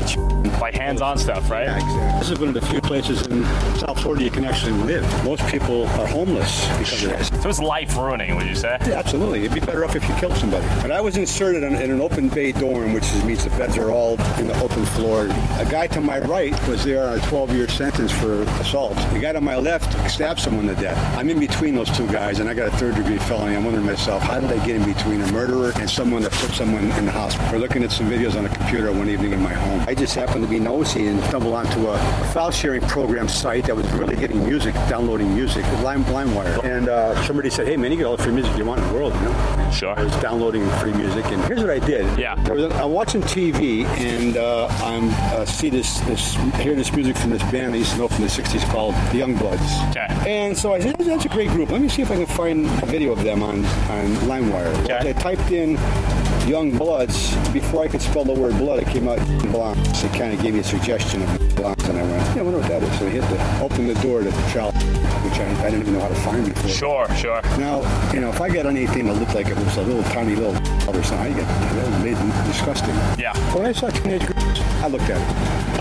[SPEAKER 40] Like hands-on stuff, right?
[SPEAKER 50] Yeah, exactly. This is one of the few places in South Florida you can actually live. Most people are homeless because of this.
[SPEAKER 40] So it's life ruining, would you say?
[SPEAKER 50] Yeah, absolutely. It'd be better off if you killed somebody. But I was inserted in, in an open bay dorm, which is, means the beds are all in the open floor. A guy to my right was there on a 12-year sentence for assault. The guy to my left stabbed someone to death. I'm in between those two guys, and I got a third-degree felony. I'm wondering myself, how did I get in between a murderer and someone that put someone in the hospital? We're looking at some videos on a computer one evening in my home. I just happened to be nosy and stumbled onto a, a file-sharing program site that was really getting music, downloading music, Lime, LimeWire. And uh, somebody said, hey, man, you get all the free music you want in the world, you know?
[SPEAKER 40] Sure.
[SPEAKER 50] I was downloading free music, and here's what I did.
[SPEAKER 40] Yeah.
[SPEAKER 50] I was, I'm watching TV, and uh, I'm uh, see this, this, hear this music from this band I used to know from the '60s called the Youngbloods.
[SPEAKER 40] Okay.
[SPEAKER 50] And so I said, that's a great group. Let me see if I can find a video of them on on LimeWire.
[SPEAKER 40] Okay.
[SPEAKER 50] I typed in Youngbloods before I could spell the word blood. It came out Blondes. It kind of gave me a suggestion of Blondes, and I went, yeah, I wonder what that is. So I hit the open the door to the child, which I, I didn't even know how to find before.
[SPEAKER 40] Sure, sure.
[SPEAKER 50] Now, you know, if I got anything that looked like it was a little tiny little or something, I get that was made me disgusting.
[SPEAKER 40] Yeah.
[SPEAKER 50] When I saw teenage girls, I looked at it.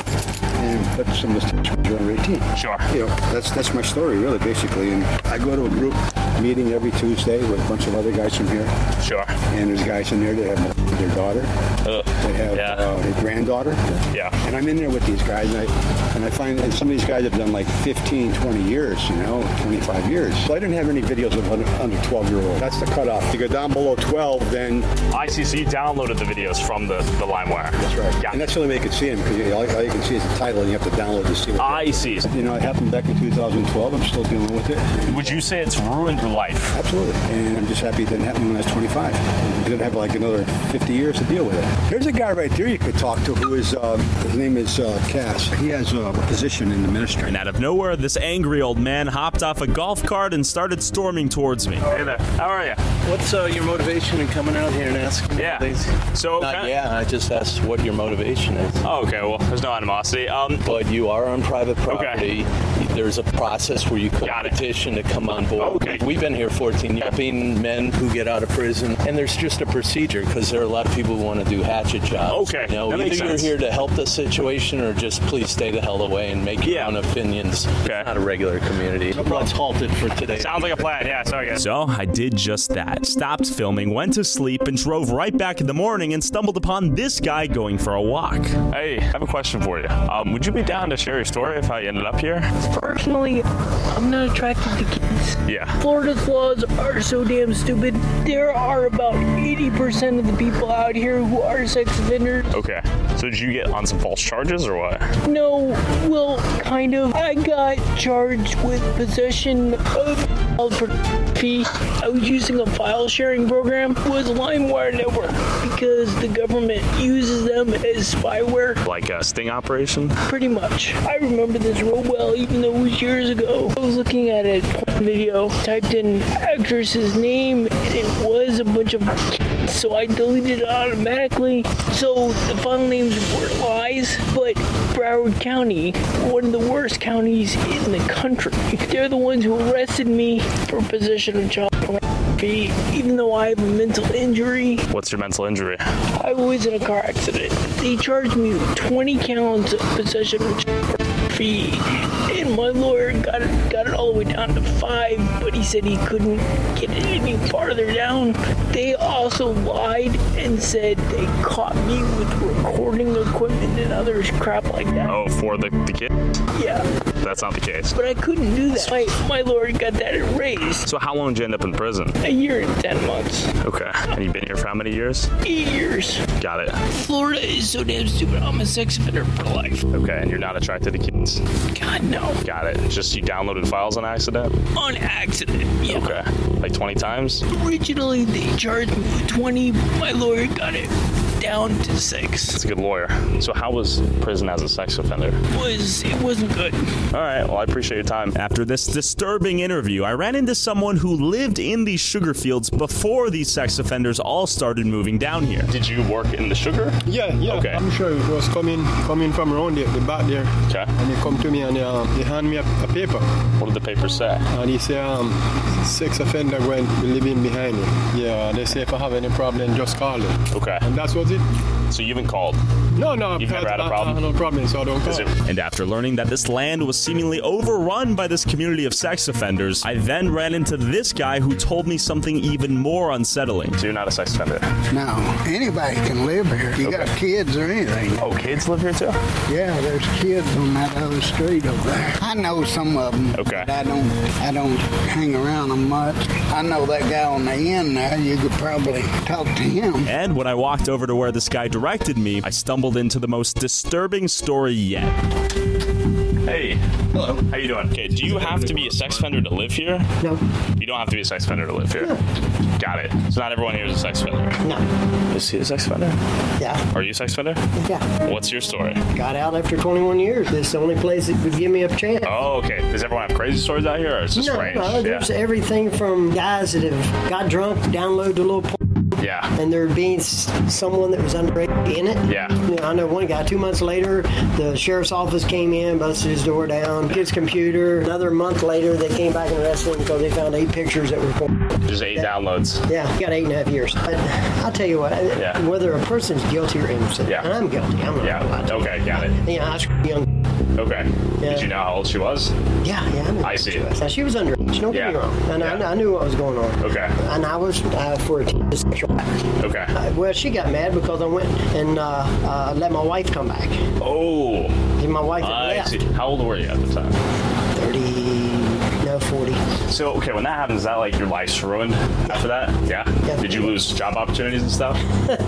[SPEAKER 50] And but some of the students were under 18.
[SPEAKER 40] Sure.
[SPEAKER 50] You know, that's that's my story really basically. And I go to a group meeting every Tuesday with a bunch of other guys from here.
[SPEAKER 40] Sure.
[SPEAKER 50] And there's guys in there that have their daughter.
[SPEAKER 40] Ugh.
[SPEAKER 50] They have
[SPEAKER 40] Yeah.
[SPEAKER 50] uh, their granddaughter.
[SPEAKER 40] Yeah.
[SPEAKER 50] And I'm in there with these guys, and I, and I find that some of these guys have done like 15, 20 years, you know, 25 years. So I didn't have any videos of under, under 12 year old. That's the cutoff. You go down below 12, then
[SPEAKER 40] I see. So you downloaded the videos from the, the LimeWire.
[SPEAKER 50] that's right.
[SPEAKER 40] Yeah.
[SPEAKER 50] And that's the only way you can see them because you, all, all you can see is the title, and you have to download to see. What
[SPEAKER 40] I see.
[SPEAKER 50] you know, it happened back in 2012. I'm still dealing with it.
[SPEAKER 40] Would you say it's ruined your life?
[SPEAKER 50] Absolutely. And I'm just happy it didn't happen when I was 25. I didn't have like another 50 years to deal with it. There's a guy right there you could talk to who is, uh, his name is uh, Cass. He has a position in the ministry.
[SPEAKER 39] And out of nowhere, this angry old man hopped off a golf cart and started storming towards me.
[SPEAKER 40] Hey there. How are you?
[SPEAKER 51] What's uh, your motivation in coming out here and asking
[SPEAKER 40] Yeah.
[SPEAKER 51] these?
[SPEAKER 40] So
[SPEAKER 51] Not
[SPEAKER 40] kinda-
[SPEAKER 51] yeah, I just asked what your motivation is.
[SPEAKER 40] Oh, okay. Well, there's no animosity. Um,
[SPEAKER 51] But you are on private property. There's a process where you could
[SPEAKER 40] Got
[SPEAKER 51] petition to come on board.
[SPEAKER 40] Okay.
[SPEAKER 51] We've been here 14 years, helping men who get out of prison, and there's just a procedure because there are a lot of people who want to do hatchet jobs.
[SPEAKER 40] Okay,
[SPEAKER 51] You know,
[SPEAKER 40] that
[SPEAKER 51] either you're
[SPEAKER 40] sense.
[SPEAKER 51] here to help the situation or just please stay the hell away and make your
[SPEAKER 40] Yeah.
[SPEAKER 51] own opinions.
[SPEAKER 40] Okay.
[SPEAKER 51] It's not a regular community. Let's halt it for today.
[SPEAKER 40] sounds like a plan. Yeah. Sorry, guys.
[SPEAKER 39] So I did just that. Stopped filming, went to sleep, and drove right back in the morning and stumbled upon this guy going for a walk.
[SPEAKER 40] Hey, I have a question for you. Um, would you be down to share your story if I ended up here?
[SPEAKER 52] Personally, I'm not attracted to kids.
[SPEAKER 40] Yeah.
[SPEAKER 52] Florida's laws are so damn stupid. There are about 80% of the people out here who are sex offenders.
[SPEAKER 40] Okay. So did you get on some false charges or what?
[SPEAKER 52] No, well, kind of. I got charged with possession of pornography. I was using a file sharing program. It was LimeWire Network because the government uses them as spyware.
[SPEAKER 40] Like a sting operation?
[SPEAKER 52] Pretty much. I remember this real well, even though was years ago. I was looking at a video, typed in actress's name, and it was a bunch of so I deleted it automatically. So the file names were lies, but Broward County, one of the worst counties in the country, they're the ones who arrested me for possession of child pornography, even though I have a mental injury.
[SPEAKER 40] What's your mental injury?
[SPEAKER 52] I was in a car accident. They charged me with 20 counts of possession of child pornography. Feet. And my lawyer got it, got it all the way down to five, but he said he couldn't get it any farther down. They also lied and said they caught me with recording equipment and other crap like that.
[SPEAKER 40] Oh, for the, the kid?
[SPEAKER 52] Yeah.
[SPEAKER 40] That's not the case.
[SPEAKER 52] But I couldn't do that. My, my lawyer got that erased.
[SPEAKER 40] So how long did you end up in prison?
[SPEAKER 52] A year and 10 months.
[SPEAKER 40] Okay. And you've been here for how many years?
[SPEAKER 52] Eight years.
[SPEAKER 40] Got it.
[SPEAKER 52] Florida is so damn stupid. I'm a sex offender for life.
[SPEAKER 40] Okay, and you're not attracted to kids?
[SPEAKER 52] God, no.
[SPEAKER 40] Got it. Just you downloaded files on accident?
[SPEAKER 52] On accident, yeah.
[SPEAKER 40] Okay. Like 20 times?
[SPEAKER 52] Originally, they charged me with 20. My lawyer got it down to six.
[SPEAKER 40] That's a good lawyer. So how was prison as a sex offender?
[SPEAKER 52] Was it wasn't good.
[SPEAKER 40] All right. Well, I appreciate your time. After this disturbing interview, I ran into someone who lived in these sugar fields before these sex offenders all started moving down here. Did you work in the sugar?
[SPEAKER 43] Yeah, yeah.
[SPEAKER 40] Okay.
[SPEAKER 43] I'm sure it was coming coming from around the, the back there.
[SPEAKER 40] Okay.
[SPEAKER 43] And they come to me and they, they hand me a, a paper.
[SPEAKER 40] What did the paper say?
[SPEAKER 43] And he say, um, sex offender going to be living behind you. Yeah, they say if I have any problem, just call them.
[SPEAKER 40] Okay.
[SPEAKER 43] And that's what it.
[SPEAKER 40] So you haven't called?
[SPEAKER 43] No, no.
[SPEAKER 40] You've never had a problem?
[SPEAKER 43] I, have no problem, so I don't call.
[SPEAKER 40] it- And after learning that this land was seemingly overrun by this community of sex offenders, I then ran into this guy who told me something even more unsettling. So you're not a sex offender?
[SPEAKER 53] No, anybody can live here. You got kids or anything.
[SPEAKER 40] Oh, kids live here too?
[SPEAKER 53] Yeah, there's kids on that other street over there. I know some of them.
[SPEAKER 40] Okay.
[SPEAKER 53] But I don't. I don't hang around them much. I know that guy on the end there. You could probably talk to him.
[SPEAKER 40] And when I walked over to where this guy directed me, I stumbled into the most disturbing story yet. Hey. Hello. How you doing? Okay, do you have to be a sex offender to live here?
[SPEAKER 41] No.
[SPEAKER 40] You don't have to be a sex offender to live here. No. Got it. So not everyone here is a sex offender.
[SPEAKER 41] No.
[SPEAKER 40] Is he a sex offender?
[SPEAKER 41] Yeah.
[SPEAKER 40] Are you a sex offender?
[SPEAKER 41] Yeah.
[SPEAKER 40] What's your story?
[SPEAKER 41] Got out after 21 years. This is the only place that would give me a chance.
[SPEAKER 40] Oh, okay. Does everyone have crazy stories out here, or is this
[SPEAKER 41] no,
[SPEAKER 40] strange?
[SPEAKER 41] no, there's everything from guys that have got drunk, downloaded a little porn,
[SPEAKER 40] yeah.
[SPEAKER 41] and there being someone that was underage in it.
[SPEAKER 40] Yeah.
[SPEAKER 41] You know, I know one guy, two months later, the sheriff's office came in, busted his door down, his computer. Another month later, they came back and arrested him because they found eight pictures that were porn.
[SPEAKER 40] Just eight downloads.
[SPEAKER 41] Yeah, got eight and a half years. But I'll tell you what,
[SPEAKER 40] Yeah.
[SPEAKER 41] whether a person's guilty or innocent,
[SPEAKER 40] Yeah.
[SPEAKER 41] and I'm guilty, I'm not
[SPEAKER 40] Yeah.
[SPEAKER 41] gonna lie to you.
[SPEAKER 40] Okay, got it.
[SPEAKER 41] You know, I screwed young.
[SPEAKER 40] Okay. Did you know how old she was?
[SPEAKER 41] Yeah, yeah. I,
[SPEAKER 40] I see.
[SPEAKER 41] She was. Now, she was underage. Don't get me
[SPEAKER 40] Yeah.
[SPEAKER 41] wrong. And I, I knew what was going on.
[SPEAKER 40] Okay.
[SPEAKER 41] And I was uh, for a sexual.
[SPEAKER 40] Okay.
[SPEAKER 41] Uh, well, she got mad because I went and uh, uh, let my wife come back.
[SPEAKER 40] Oh.
[SPEAKER 41] And my wife
[SPEAKER 40] I
[SPEAKER 41] left.
[SPEAKER 40] see. How old were you at the time?
[SPEAKER 41] 30, 40.
[SPEAKER 40] So, okay, when that happens, is that like your life's ruined after that? Yeah? Did you lose job opportunities and stuff?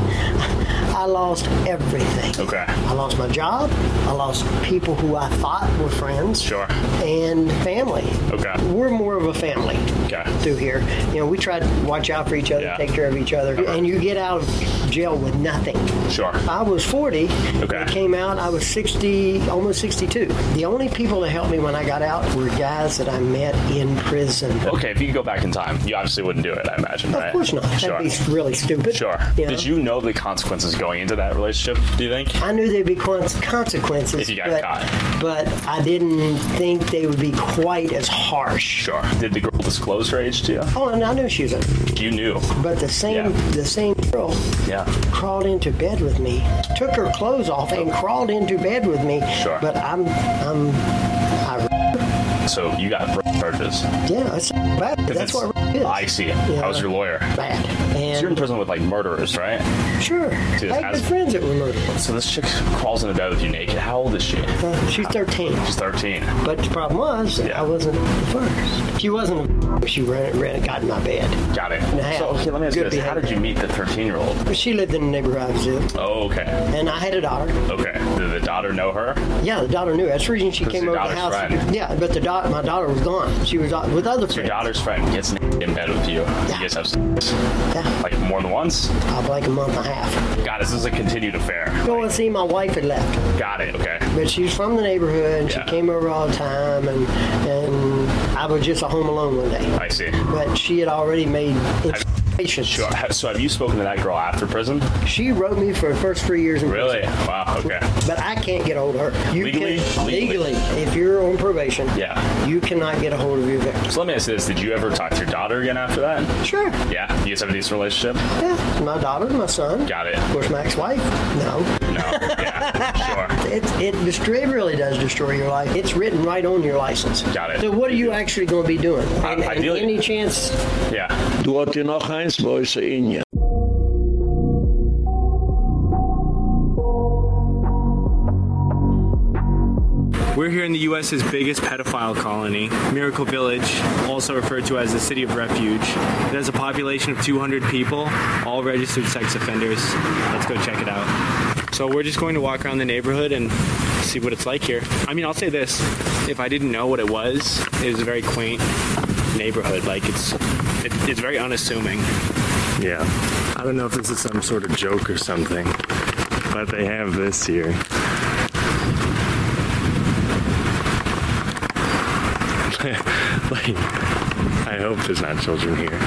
[SPEAKER 41] I lost everything.
[SPEAKER 40] Okay.
[SPEAKER 41] I lost my job. I lost people who I thought were friends.
[SPEAKER 40] Sure.
[SPEAKER 41] And family.
[SPEAKER 40] Okay.
[SPEAKER 41] We're more of a family
[SPEAKER 40] Okay.
[SPEAKER 41] through here. You know, we try to watch out for each other,
[SPEAKER 40] Yeah.
[SPEAKER 41] take care of each other, and you get out of jail with nothing.
[SPEAKER 40] Sure.
[SPEAKER 41] I was 40.
[SPEAKER 40] Okay.
[SPEAKER 41] I came out, I was 60, almost 62. The only people that helped me when I got out were guys that I met in prison.
[SPEAKER 40] Okay, if you could go back in time, you obviously wouldn't do it, I imagine, right?
[SPEAKER 41] Of course not.
[SPEAKER 40] Sure.
[SPEAKER 41] That'd be really stupid.
[SPEAKER 40] Sure.
[SPEAKER 41] You know?
[SPEAKER 40] Did you know the consequences going into that relationship, do you think?
[SPEAKER 41] I knew there'd be consequences.
[SPEAKER 40] If you got
[SPEAKER 41] but,
[SPEAKER 40] caught.
[SPEAKER 41] But I didn't think they would be quite as harsh.
[SPEAKER 40] Sure. Did the girl disclose her age to you?
[SPEAKER 41] Oh, and I knew she was a.
[SPEAKER 40] You knew.
[SPEAKER 41] But the same, the same girl
[SPEAKER 40] Yeah.
[SPEAKER 41] crawled into bed with me, took her clothes off, and oh. crawled into bed with me.
[SPEAKER 40] Sure.
[SPEAKER 41] But I'm, I'm.
[SPEAKER 40] So you got charges.
[SPEAKER 41] Yeah, that's bad. That's
[SPEAKER 40] it's-
[SPEAKER 41] what rape is.
[SPEAKER 40] I see. How was your lawyer?
[SPEAKER 41] Bad.
[SPEAKER 40] So you're in prison with like murderers, right?
[SPEAKER 41] sure,
[SPEAKER 40] Dude,
[SPEAKER 41] I had
[SPEAKER 40] as-
[SPEAKER 41] friends that were murdered.
[SPEAKER 40] So this chick crawls into bed with you naked. How old is she?
[SPEAKER 41] Uh, she's 13.
[SPEAKER 40] She's 13.
[SPEAKER 41] But the problem was, yeah. I wasn't the first. She wasn't. A, she ran, ran, got in my bed.
[SPEAKER 40] Got it.
[SPEAKER 41] Now,
[SPEAKER 40] So okay, let me ask you this: How did you meet the 13 year old?
[SPEAKER 41] She lived in the neighborhood I was in,
[SPEAKER 40] Oh, okay.
[SPEAKER 41] and I had a daughter.
[SPEAKER 40] Okay. Did the daughter know her?
[SPEAKER 41] Yeah, the daughter knew. That's the reason she came
[SPEAKER 40] your
[SPEAKER 41] over the house.
[SPEAKER 40] friend.
[SPEAKER 41] Yeah, but the da- my daughter was gone. She was with other
[SPEAKER 40] So your
[SPEAKER 41] friends.
[SPEAKER 40] daughter's friend gets in bed with you. You guys have sex.
[SPEAKER 41] Yeah.
[SPEAKER 40] Like more than once?
[SPEAKER 41] Uh, like a month and a half.
[SPEAKER 40] God, this is a continued affair.
[SPEAKER 41] Go and see my wife had left,
[SPEAKER 40] Got it. Okay.
[SPEAKER 41] but she's from the neighborhood. and
[SPEAKER 40] Yeah.
[SPEAKER 41] She came over all the time, and and I was just a home alone one day.
[SPEAKER 40] I see.
[SPEAKER 41] But she had already made insinuations.
[SPEAKER 40] Sure. So have you spoken to that girl after prison?
[SPEAKER 41] She wrote me for the first three years in
[SPEAKER 40] Really? Wow. Okay.
[SPEAKER 41] But I can't get a hold of her. You
[SPEAKER 40] Legally?
[SPEAKER 41] Can,
[SPEAKER 40] Legally.
[SPEAKER 41] legally, if you're on probation,
[SPEAKER 40] Yeah.
[SPEAKER 41] you cannot get a hold of your victim.
[SPEAKER 40] So let me ask you this: Did you ever talk to your daughter again after that?
[SPEAKER 41] Sure.
[SPEAKER 40] Yeah. You guys have a decent relationship?
[SPEAKER 41] Yeah, my daughter, my son.
[SPEAKER 40] Got it.
[SPEAKER 41] Of course, my ex-wife. No. It, it, destroy, it really does destroy your life. It's written right on your license.
[SPEAKER 40] Got it.
[SPEAKER 41] So what are you actually going to be doing? And, and
[SPEAKER 40] ideally-
[SPEAKER 41] any chance
[SPEAKER 40] Yeah.
[SPEAKER 1] Du hat dir noch eins bei in ja.
[SPEAKER 47] We're here in the U.S.'s biggest pedophile colony, Miracle Village, also referred to as the City of Refuge. It has a population of 200 people, all registered sex offenders. Let's go check it out. So we're just going to walk around the neighborhood and see what it's like here. I mean, I'll say this, if I didn't know what it was, it was a very quaint neighborhood. Like it's it, it's very unassuming.
[SPEAKER 54] Yeah. I don't know if this is some sort of joke or something, but they have this here. like, I hope there's not children here.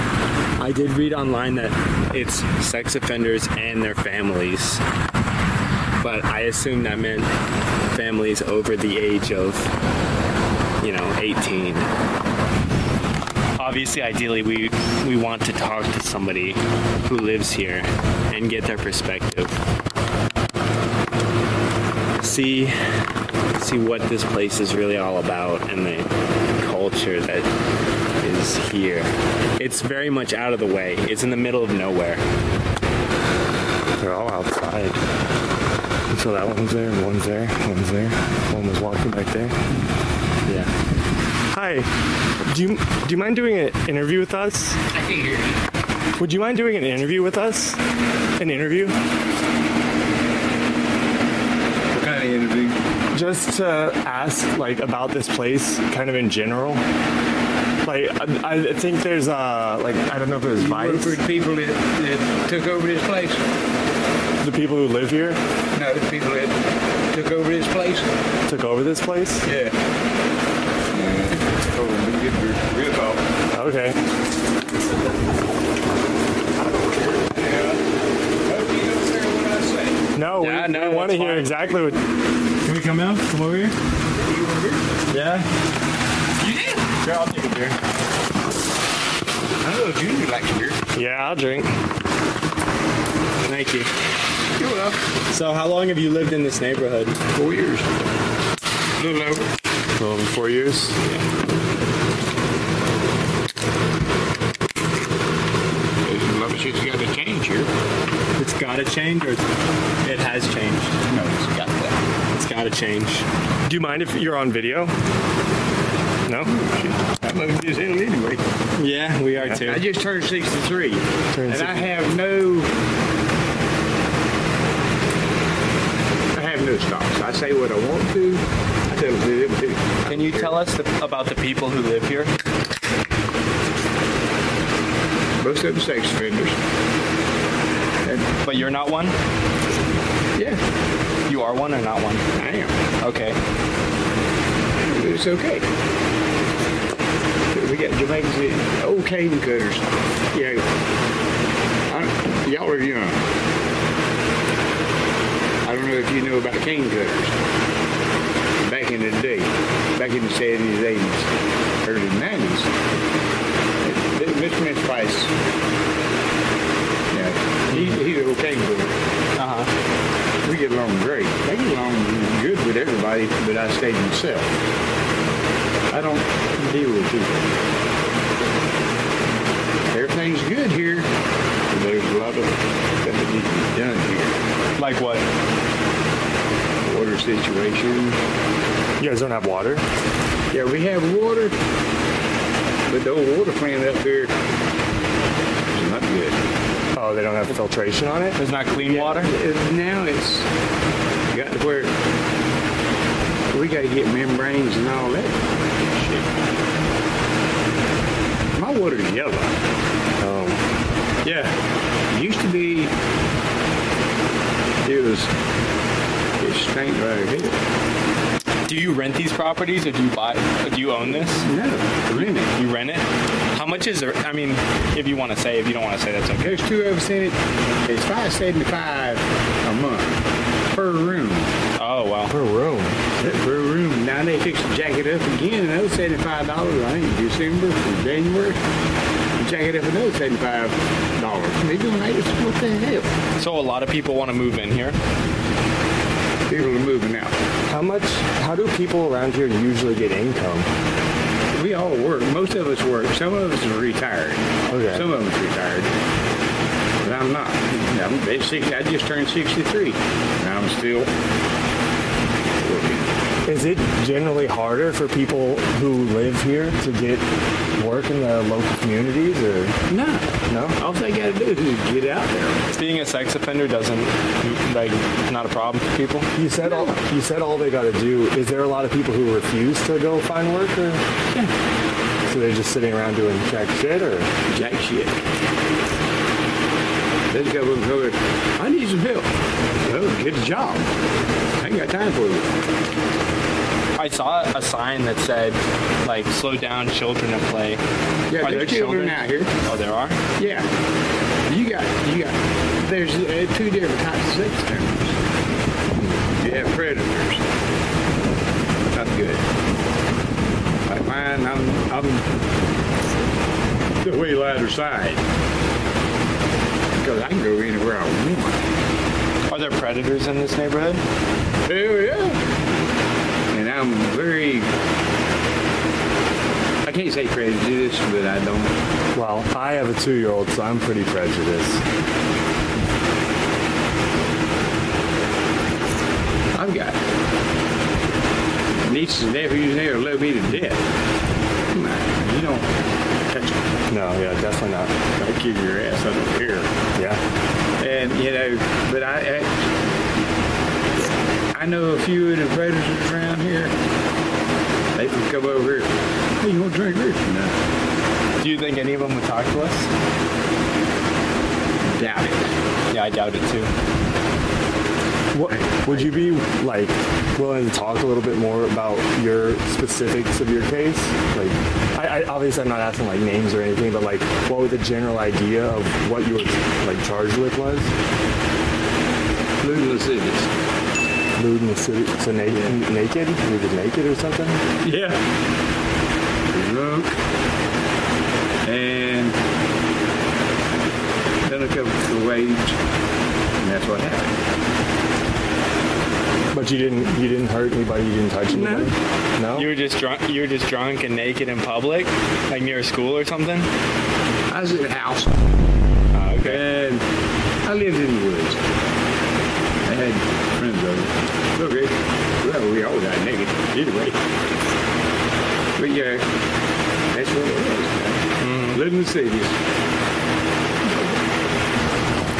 [SPEAKER 47] I did read online that it's sex offenders and their families. But I assume that meant families over the age of you know, 18. Obviously, ideally we we want to talk to somebody who lives here and get their perspective. See see what this place is really all about and the culture that is here. It's very much out of the way. It's in the middle of nowhere.
[SPEAKER 54] They're all outside. So that one's there, one's there, one's there. One was walking back there.
[SPEAKER 47] Yeah.
[SPEAKER 54] Hi. Do you do you mind doing an interview with us?
[SPEAKER 44] I can hear you.
[SPEAKER 54] Would you mind doing an interview with us? An interview?
[SPEAKER 50] What kind of interview?
[SPEAKER 54] Just to ask like about this place, kind of in general. Like I, I think there's uh like I don't know if there's
[SPEAKER 53] You work
[SPEAKER 54] vice.
[SPEAKER 53] for people that, that took over this place?
[SPEAKER 54] The people who live here
[SPEAKER 53] No, the people that took over this place?
[SPEAKER 54] took over this place.
[SPEAKER 53] Yeah. Oh, we get real talk.
[SPEAKER 54] Okay. No, we,
[SPEAKER 47] no,
[SPEAKER 54] we want to hear
[SPEAKER 47] fine.
[SPEAKER 54] exactly what.
[SPEAKER 47] Can we come out? Come over here? Yeah.
[SPEAKER 53] You did?
[SPEAKER 47] Sure, I'll take a beer.
[SPEAKER 53] Oh, I know Junior likes beer.
[SPEAKER 54] Yeah, I'll drink.
[SPEAKER 47] Thank you.
[SPEAKER 53] You're.
[SPEAKER 47] So, how long have you lived in this neighborhood?
[SPEAKER 53] Four years. A little over.
[SPEAKER 54] A little over four years.
[SPEAKER 53] There's a lot of shit's got to change here.
[SPEAKER 47] It's got to change, or it has changed?
[SPEAKER 53] No, it's got that.
[SPEAKER 47] It's got to change.
[SPEAKER 54] Do you mind if you're on video? No.
[SPEAKER 53] I'm looking this hill anyway.
[SPEAKER 47] Yeah, we are too.
[SPEAKER 53] I just turned 63.
[SPEAKER 54] Turned
[SPEAKER 53] and I have no. I have no stops. I say what I want to. I tell them to.
[SPEAKER 47] Can you tell us the, about the people who live here?
[SPEAKER 53] Most of them sex offenders. And,
[SPEAKER 47] But you're not one?
[SPEAKER 53] yeah,
[SPEAKER 47] You are one or not one?
[SPEAKER 53] I am.
[SPEAKER 47] Okay.
[SPEAKER 53] It's okay. We got Jamaicans, old cane cutters. Yeah. Y'all are young. I if you know about cane cutters. Back in the day, back in the 70s, 80s, early 90s. Mr. Mitch Price, yeah, he's, he's old cane cutter.
[SPEAKER 47] Uh-huh.
[SPEAKER 53] We get along great. I get along good with everybody, but I stay myself. I don't deal with people. Everything's good here, there's a lot of stuff that needs to be done here.
[SPEAKER 47] Like what?
[SPEAKER 53] Water situation.
[SPEAKER 54] You guys don't have water?
[SPEAKER 53] Yeah, we have water, but the old water plant up here is not good.
[SPEAKER 54] Oh, they don't have filtration on it?
[SPEAKER 47] There's not clean water?
[SPEAKER 53] It- Now it's got to where we got to get membranes and all that shit. My water's yellow.
[SPEAKER 54] Um,
[SPEAKER 53] Yeah, it used to be. It was. It stank right here.
[SPEAKER 47] Do you rent these properties or do you buy or do you own this?
[SPEAKER 53] No, rent it.
[SPEAKER 47] You rent it? How much is it? I mean, if you want to say, if you don't want to say, that's okay.
[SPEAKER 53] There's two of us in it. It's five seventy five a month per room.
[SPEAKER 47] Oh, wow.
[SPEAKER 54] per room.
[SPEAKER 53] Per room. Now they fix to jack it up again. Another seventy five dollars. I think December or January. Jack it up another seventy five dollars. They doing like what the hell?
[SPEAKER 47] So a lot of people want to move in here.
[SPEAKER 53] People are moving out.
[SPEAKER 54] How much? How do people around here usually get income?
[SPEAKER 53] We all work. Most of us work. Some of us are retired.
[SPEAKER 54] Okay.
[SPEAKER 53] Some of us retired. But I'm not. I'm basically, I just turned 63. And I'm still.
[SPEAKER 54] Is it generally harder for people who live here to get work in the local communities, or
[SPEAKER 53] no?
[SPEAKER 54] No.
[SPEAKER 53] All they got to do is get out there.
[SPEAKER 54] Being a sex offender doesn't like not a problem for people. You said all you said all they got to do. Is there a lot of people who refuse to go find work, or yeah. so they're just sitting around doing jack shit, or
[SPEAKER 53] jack shit? There's a couple of them going, I need some help. Well, get a job. I ain't got time for you.
[SPEAKER 47] I saw a sign that said, like, slow down, children at play.
[SPEAKER 53] Yeah,
[SPEAKER 47] are there
[SPEAKER 53] there's children out here.
[SPEAKER 47] Oh, there are?
[SPEAKER 53] Yeah. You got, you got, there's uh, two different types of sex offenders. You have predators. Not good. Like mine, I'm, I'm the way lighter side. Because I can go anywhere I want.
[SPEAKER 47] Are there predators in this neighborhood?
[SPEAKER 53] Hell yeah. I'm very, I can't say prejudiced, but I don't.
[SPEAKER 54] Well, I have a two-year-old, so I'm pretty prejudiced.
[SPEAKER 53] I've got nieces and nephews there love me to death. Come on, you don't touch them.
[SPEAKER 54] No, yeah, definitely not.
[SPEAKER 53] I kick your ass, I don't care.
[SPEAKER 54] Yeah.
[SPEAKER 53] And, you know, but I, I, I know a few of the predators around here. They can come over here. Hey, you want to drink this? No.
[SPEAKER 47] Do you think any of them would talk to us?
[SPEAKER 53] Doubt it.
[SPEAKER 47] Yeah, I doubt it too.
[SPEAKER 54] What would you be like willing to talk a little bit more about your specifics of your case? Like, I, I obviously I'm not asking like names or anything, but like, what was the general idea of what you were like charged with was?
[SPEAKER 53] Lewd lascivious.
[SPEAKER 54] Lewd and lascivious. So naked, naked? You were just naked or something?
[SPEAKER 53] Yeah. Drunk. And then a couple of wage. And that's what happened.
[SPEAKER 54] But you didn't you didn't hurt anybody, you didn't touch anybody? No.
[SPEAKER 47] You were just drunk. You were just drunk and naked in public, like near a school or something.
[SPEAKER 53] I was at a house.
[SPEAKER 47] Oh, okay.
[SPEAKER 53] And I lived in the woods. I had friends over. Okay. Well, we all got naked anyway. But yeah, that's what it. Mm-hmm. Living the cities.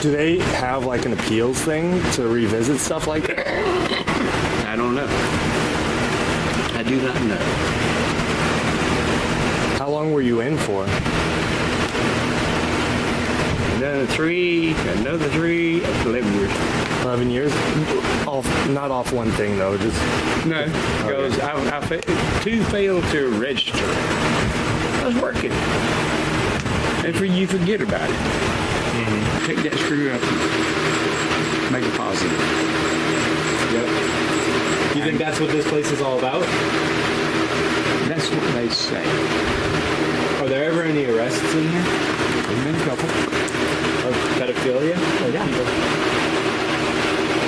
[SPEAKER 54] Do they have like an appeals thing to revisit stuff like that?
[SPEAKER 53] I don't know. I do not know.
[SPEAKER 54] How long were you in for?
[SPEAKER 53] Another three, another three, 11 years.
[SPEAKER 54] 11 years? Off, not off one thing though, just...
[SPEAKER 53] No, because I, I, fa- two failed to register. I was working. And for you forget about it. Mm-hmm. Take that screw up make it positive.
[SPEAKER 47] Yep. You think that's what this place is all about?
[SPEAKER 53] That's what they say.
[SPEAKER 47] Are there ever any arrests in here?
[SPEAKER 53] There's been a couple.
[SPEAKER 47] Of pedophilia?
[SPEAKER 53] Oh, yeah.
[SPEAKER 54] Do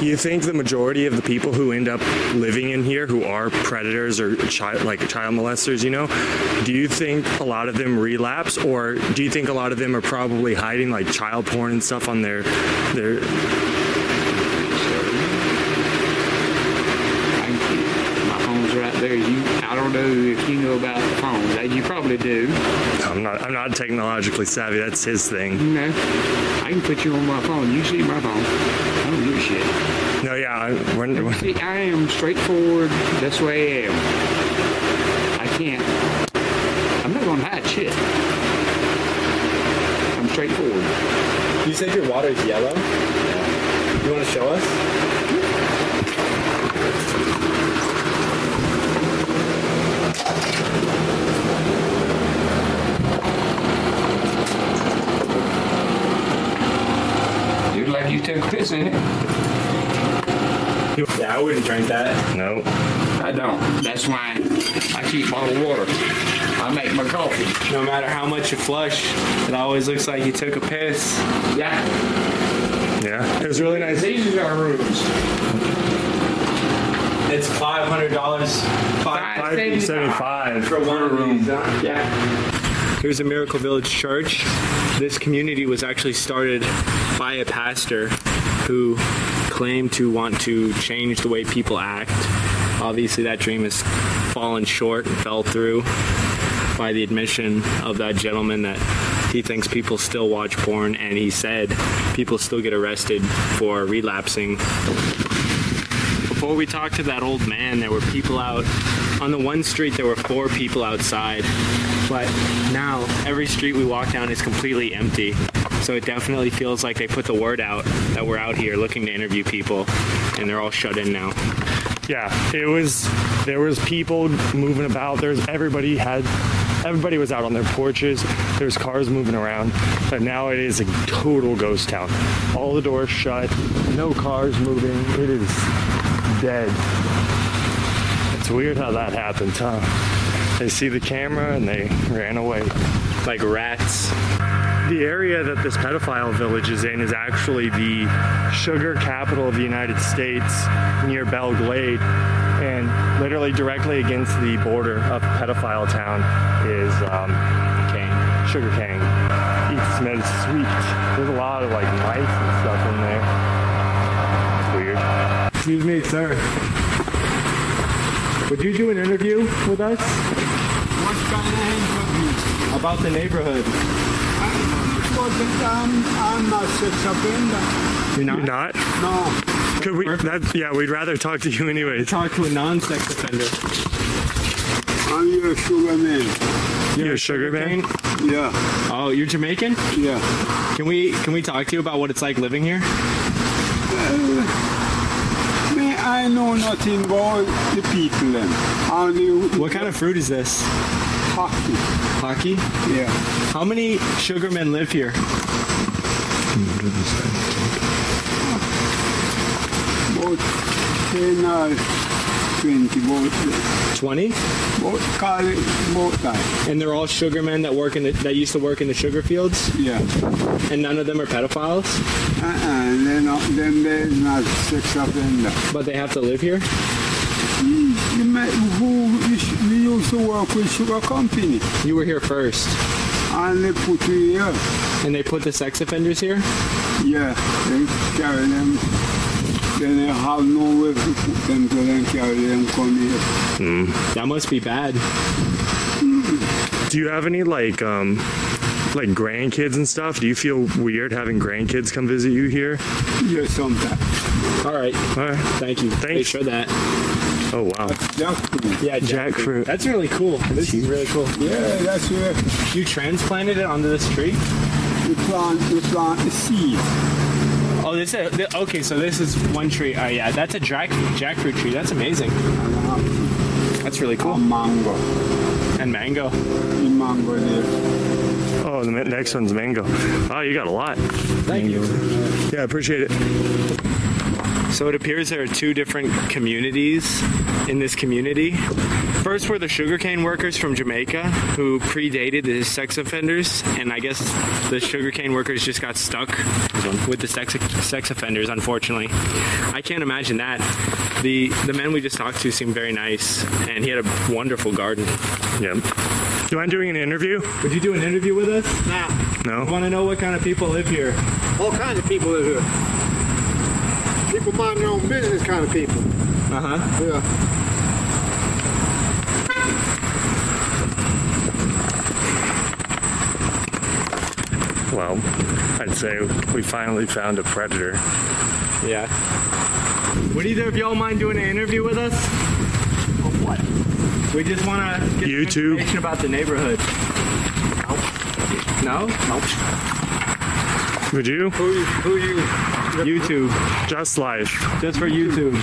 [SPEAKER 54] you think the majority of the people who end up living in here who are predators or child like child molesters, you know, do you think a lot of them relapse or do you think a lot of them are probably hiding like child porn and stuff on their their
[SPEAKER 53] My phone's right there. You, I don't know if you know about the phones. Uh, you probably do.
[SPEAKER 54] I'm not I'm not technologically savvy. That's his thing.
[SPEAKER 53] No, I can put you on my phone. You see my phone. I don't give a shit.
[SPEAKER 54] No, yeah, I, when, when,
[SPEAKER 53] See, I am straightforward. That's the way I am. I can't. I'm not gonna hide shit. I'm straightforward.
[SPEAKER 47] You said your water is yellow? Yeah. You want to show us?
[SPEAKER 53] Like you took a piss in it?
[SPEAKER 47] Yeah, I wouldn't drink that.
[SPEAKER 54] No.
[SPEAKER 53] I don't. That's why I keep bottled water. I make my coffee.
[SPEAKER 47] No matter how much you flush, it always looks like you took a piss.
[SPEAKER 53] Yeah.
[SPEAKER 54] Yeah. It was really nice.
[SPEAKER 53] These are our rooms.
[SPEAKER 47] It's five hundred dollars. Five
[SPEAKER 54] seventy-five
[SPEAKER 47] for one room. these. huh? Yeah. Here's a Miracle Village Church. This community was actually started by a pastor who claimed to want to change the way people act. Obviously, that dream has fallen short and fell through by the admission of that gentleman that he thinks people still watch porn and he said people still get arrested for relapsing before we talked to that old man, there were people out on the one street. There were four people outside, but now every street we walk down is completely empty. So it definitely feels like they put the word out that we're out here looking to interview people, and they're all shut in now.
[SPEAKER 54] Yeah, it was. There was people moving about. There's everybody had. Everybody was out on their porches. There's cars moving around, but now it is a total ghost town. All the doors shut. No cars moving. It is dead. It's weird how that happened, huh? They see the camera and they ran away
[SPEAKER 47] like rats.
[SPEAKER 54] The area that this pedophile village is in is actually the sugar capital of the United States near Belle Glade. And literally directly against the border of pedophile town is um, cane, sugar cane. It smells sweet. There's a lot of like mice and stuff in there. It's weird.
[SPEAKER 47] Excuse me, sir. Would you do an interview with us
[SPEAKER 55] What kind of interview?
[SPEAKER 47] About the neighborhood?
[SPEAKER 55] I'm, I'm not sex offender.
[SPEAKER 47] You're not?
[SPEAKER 54] You're not?
[SPEAKER 55] No.
[SPEAKER 54] Could we? That, yeah, we'd rather talk to you anyways.
[SPEAKER 47] Talk to a non-sex offender.
[SPEAKER 55] I'm your sugar man.
[SPEAKER 54] You're a sugar man?
[SPEAKER 55] Yeah.
[SPEAKER 47] Oh, you're Jamaican?
[SPEAKER 55] Yeah.
[SPEAKER 47] Can we can we talk to you about what it's like living here?
[SPEAKER 55] Uh, me, I know nothing about the people then. Only
[SPEAKER 47] What kind of fruit is this?
[SPEAKER 55] Hockey.
[SPEAKER 47] Hockey?
[SPEAKER 55] Yeah.
[SPEAKER 47] How many sugar men live here?
[SPEAKER 55] About 10 or 20, about,
[SPEAKER 47] 20?
[SPEAKER 55] about, about that.
[SPEAKER 47] And they're all sugar men that work in the, that used to work in the sugar fields?
[SPEAKER 55] Yeah.
[SPEAKER 47] And none of them are pedophiles?
[SPEAKER 55] Uh-uh, they're not, them they're not sex offender.
[SPEAKER 47] But they have to live here?
[SPEAKER 55] Mm, you met who we used to work with sugar company.
[SPEAKER 47] You were here first.
[SPEAKER 55] And they put you here.
[SPEAKER 47] And they put the sex offenders here?
[SPEAKER 55] Yeah, they carry them. Then they have no way to put them, so then carry them come here.
[SPEAKER 47] That must be bad.
[SPEAKER 54] Do you have any like um like grandkids and stuff? Do you feel weird having grandkids come visit you here?
[SPEAKER 55] Yeah, sometimes.
[SPEAKER 47] All right.
[SPEAKER 54] All right.
[SPEAKER 47] Thank you. Thanks.
[SPEAKER 54] Thanks.
[SPEAKER 47] for that.
[SPEAKER 54] Oh wow.
[SPEAKER 55] Jackfruit.
[SPEAKER 47] Yeah,
[SPEAKER 54] Jackfruit.
[SPEAKER 47] That's really cool. This is really cool.
[SPEAKER 55] Yeah, that's where
[SPEAKER 47] You transplanted it onto this tree?
[SPEAKER 55] we plant, we plant the seed.
[SPEAKER 47] Oh, this is th- okay. So this is one tree. Oh yeah, that's a jack jackfruit tree. That's amazing. That's really cool.
[SPEAKER 55] mango.
[SPEAKER 47] And mango.
[SPEAKER 55] The mango there.
[SPEAKER 54] Oh, the next one's mango. Oh, you got a lot.
[SPEAKER 47] Thank you.
[SPEAKER 54] Yeah, I appreciate it.
[SPEAKER 47] So it appears there are two different communities in this community. First were the sugarcane workers from Jamaica who predated the sex offenders, and I guess the sugarcane workers just got stuck with the sex sex offenders. Unfortunately, I can't imagine that. the The men we just talked to seemed very nice, and he had a wonderful garden.
[SPEAKER 54] Yeah. Do you mind doing an interview?
[SPEAKER 47] Would you do an interview with us?
[SPEAKER 55] Nah.
[SPEAKER 54] No.
[SPEAKER 47] I want to know what kind of people live here.
[SPEAKER 55] All kinds of people live here. People mind their own business kind of people.
[SPEAKER 47] Uh huh.
[SPEAKER 55] Yeah.
[SPEAKER 54] Well, I'd say we finally found a predator.
[SPEAKER 47] Yeah. Would either of y'all mind doing an interview with us?
[SPEAKER 55] what?
[SPEAKER 47] We just want to get some
[SPEAKER 54] YouTube?
[SPEAKER 47] information about the neighborhood. No? Nope.
[SPEAKER 54] Would you?
[SPEAKER 55] Who you? Who you?
[SPEAKER 47] YouTube.
[SPEAKER 54] Just Life.
[SPEAKER 47] Just for YouTube.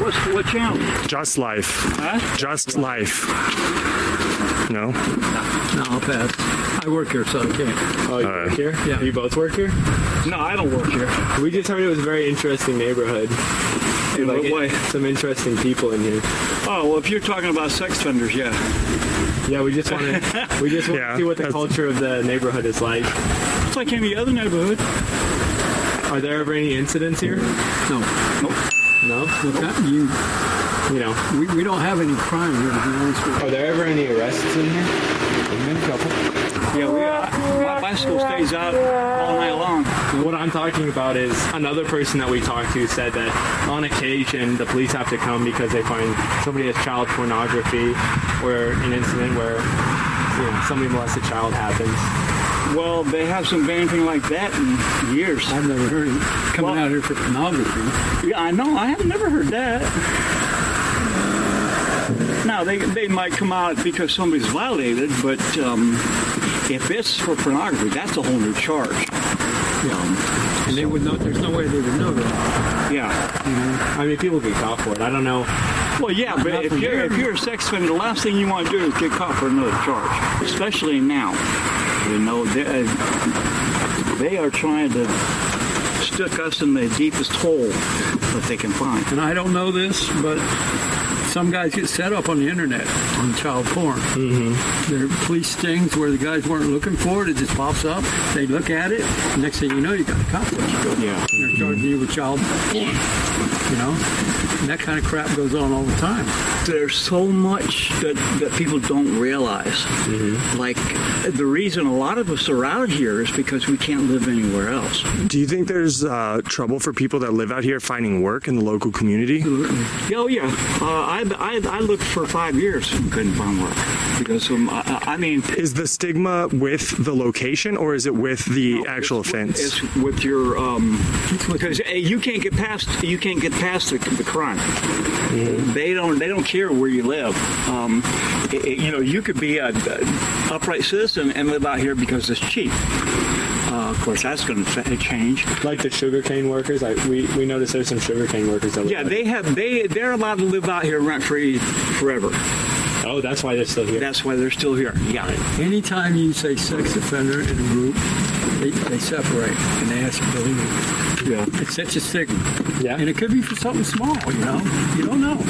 [SPEAKER 55] What's what channel?
[SPEAKER 54] Just Life.
[SPEAKER 47] Huh?
[SPEAKER 54] Just Life. No?
[SPEAKER 55] No, I'll pass. I work here, so I can't.
[SPEAKER 47] Oh, you work here? Yeah. You both work here?
[SPEAKER 55] No, I don't work here.
[SPEAKER 47] We just heard it was a very interesting neighborhood.
[SPEAKER 55] In
[SPEAKER 47] Like,
[SPEAKER 55] what
[SPEAKER 47] it-
[SPEAKER 55] way?
[SPEAKER 47] Some interesting people in here.
[SPEAKER 55] Oh, well, if you're talking about sex offenders, yeah.
[SPEAKER 47] Yeah, we just want to we just want
[SPEAKER 54] Yeah,
[SPEAKER 47] to see what the culture of the neighborhood is like.
[SPEAKER 55] It's like any other neighborhood.
[SPEAKER 47] Are there ever any incidents here?
[SPEAKER 55] No. Nope.
[SPEAKER 48] No?
[SPEAKER 55] You,
[SPEAKER 48] you know,
[SPEAKER 55] we, we don't have any crime here, to be honest with you.
[SPEAKER 48] Are there ever any arrests in here? There's been a couple.
[SPEAKER 55] Yeah, we, uh, my bicycle stays out all night long.
[SPEAKER 48] What I'm talking about is another person that we talked to said that on occasion the police have to come because they find somebody has child pornography or an incident where you know, somebody molest a child happens.
[SPEAKER 55] Well, they haven't been anything like that in years. I've never heard it coming out here for pornography. Yeah, I know. I have never heard that. Now they they might come out because somebody's violated, but um, if it's for pornography, that's a whole new charge. Yeah, and they would know. There's no way they would know that.
[SPEAKER 48] Yeah, I mean people get caught for it. I don't know.
[SPEAKER 55] Well, yeah, but if you're
[SPEAKER 48] you.
[SPEAKER 55] if you're a sex offender, the last thing you want to do is get caught for another charge, especially now. You know, they, uh, they are trying to stick us in the deepest hole that they can find.
[SPEAKER 56] And I don't know this, but some guys get set up on the internet on child porn. Mm-hmm. There are police stings where the guys weren't looking for it. It just pops up. They look at it. Next thing you know, you got a cop.
[SPEAKER 55] Yeah.
[SPEAKER 56] They're charging you with child porn. You know, and that kind of crap goes on all the time.
[SPEAKER 55] There's so much that, that people don't realize. Like the reason a lot of us are out here is because we can't live anywhere else.
[SPEAKER 54] Do you think there's uh, trouble for people that live out here finding work in the local community?
[SPEAKER 55] Oh yeah, uh, I, I I looked for five years and couldn't find work because um, I, I mean,
[SPEAKER 54] Is the stigma with the location or is it with the actual offense?
[SPEAKER 55] it's with your um because uh, you can't get past you can't get past the, the crime. They don't they don't care where you live. Um, it- it- you know, you could be a, a upright citizen and live out here because it's cheap. Uh, of course, that's going to change.
[SPEAKER 48] Like the sugarcane workers, I, we we noticed there's some sugarcane workers that
[SPEAKER 55] Yeah, they have they they're allowed to live out here rent free forever.
[SPEAKER 48] Oh, that's why they're still here.
[SPEAKER 55] That's why they're still here. Yeah.
[SPEAKER 56] Anytime you say sex offender in a group, they, they separate and they ask you to leave.
[SPEAKER 55] Yeah.
[SPEAKER 56] It's such a stigma.
[SPEAKER 48] Yeah.
[SPEAKER 56] And it could be for something small, you know? You don't know.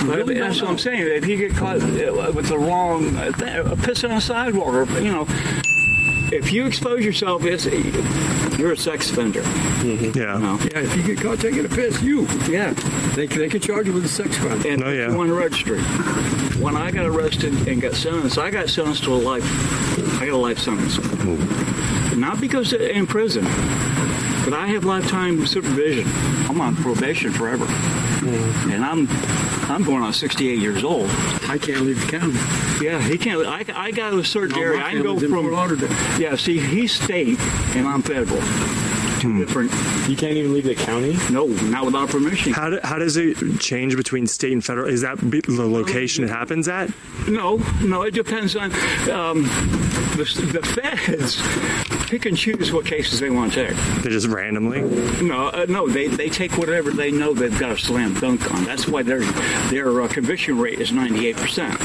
[SPEAKER 56] You really
[SPEAKER 55] that's
[SPEAKER 56] don't
[SPEAKER 55] what I'm saying. If you get caught uh, with the wrong uh, uh, pissing on a sidewalk, or you know, if you expose yourself, it's, you're a sex offender. Mm-hmm.
[SPEAKER 54] Yeah.
[SPEAKER 56] Yeah, if you get caught taking a piss, you.
[SPEAKER 55] Yeah.
[SPEAKER 56] They, they could charge you with a sex crime.
[SPEAKER 55] And
[SPEAKER 54] Oh, yeah.
[SPEAKER 55] you want to register. When I got arrested and got sentenced, I got sentenced to a life. I got a life sentence. Mm-hmm. Not because in prison, but I have lifetime supervision. I'm on probation forever, and I'm I'm going on 68 years old.
[SPEAKER 56] I can't leave the county.
[SPEAKER 55] Yeah, he can't. I, I got a certain
[SPEAKER 56] No,
[SPEAKER 55] area. I can go from. Yeah, see, he's state and I'm federal. Two different.
[SPEAKER 48] You can't even leave the county.
[SPEAKER 55] No, not without permission.
[SPEAKER 54] How, do, how does it change between state and federal? Is that the location it happens at?
[SPEAKER 55] No, no, it depends on um, the, the feds pick and choose what cases they want to take.
[SPEAKER 54] They just randomly?
[SPEAKER 55] No, uh, no, they, they take whatever they know they've got a slam dunk on. That's why their their uh, conviction rate is 98 percent.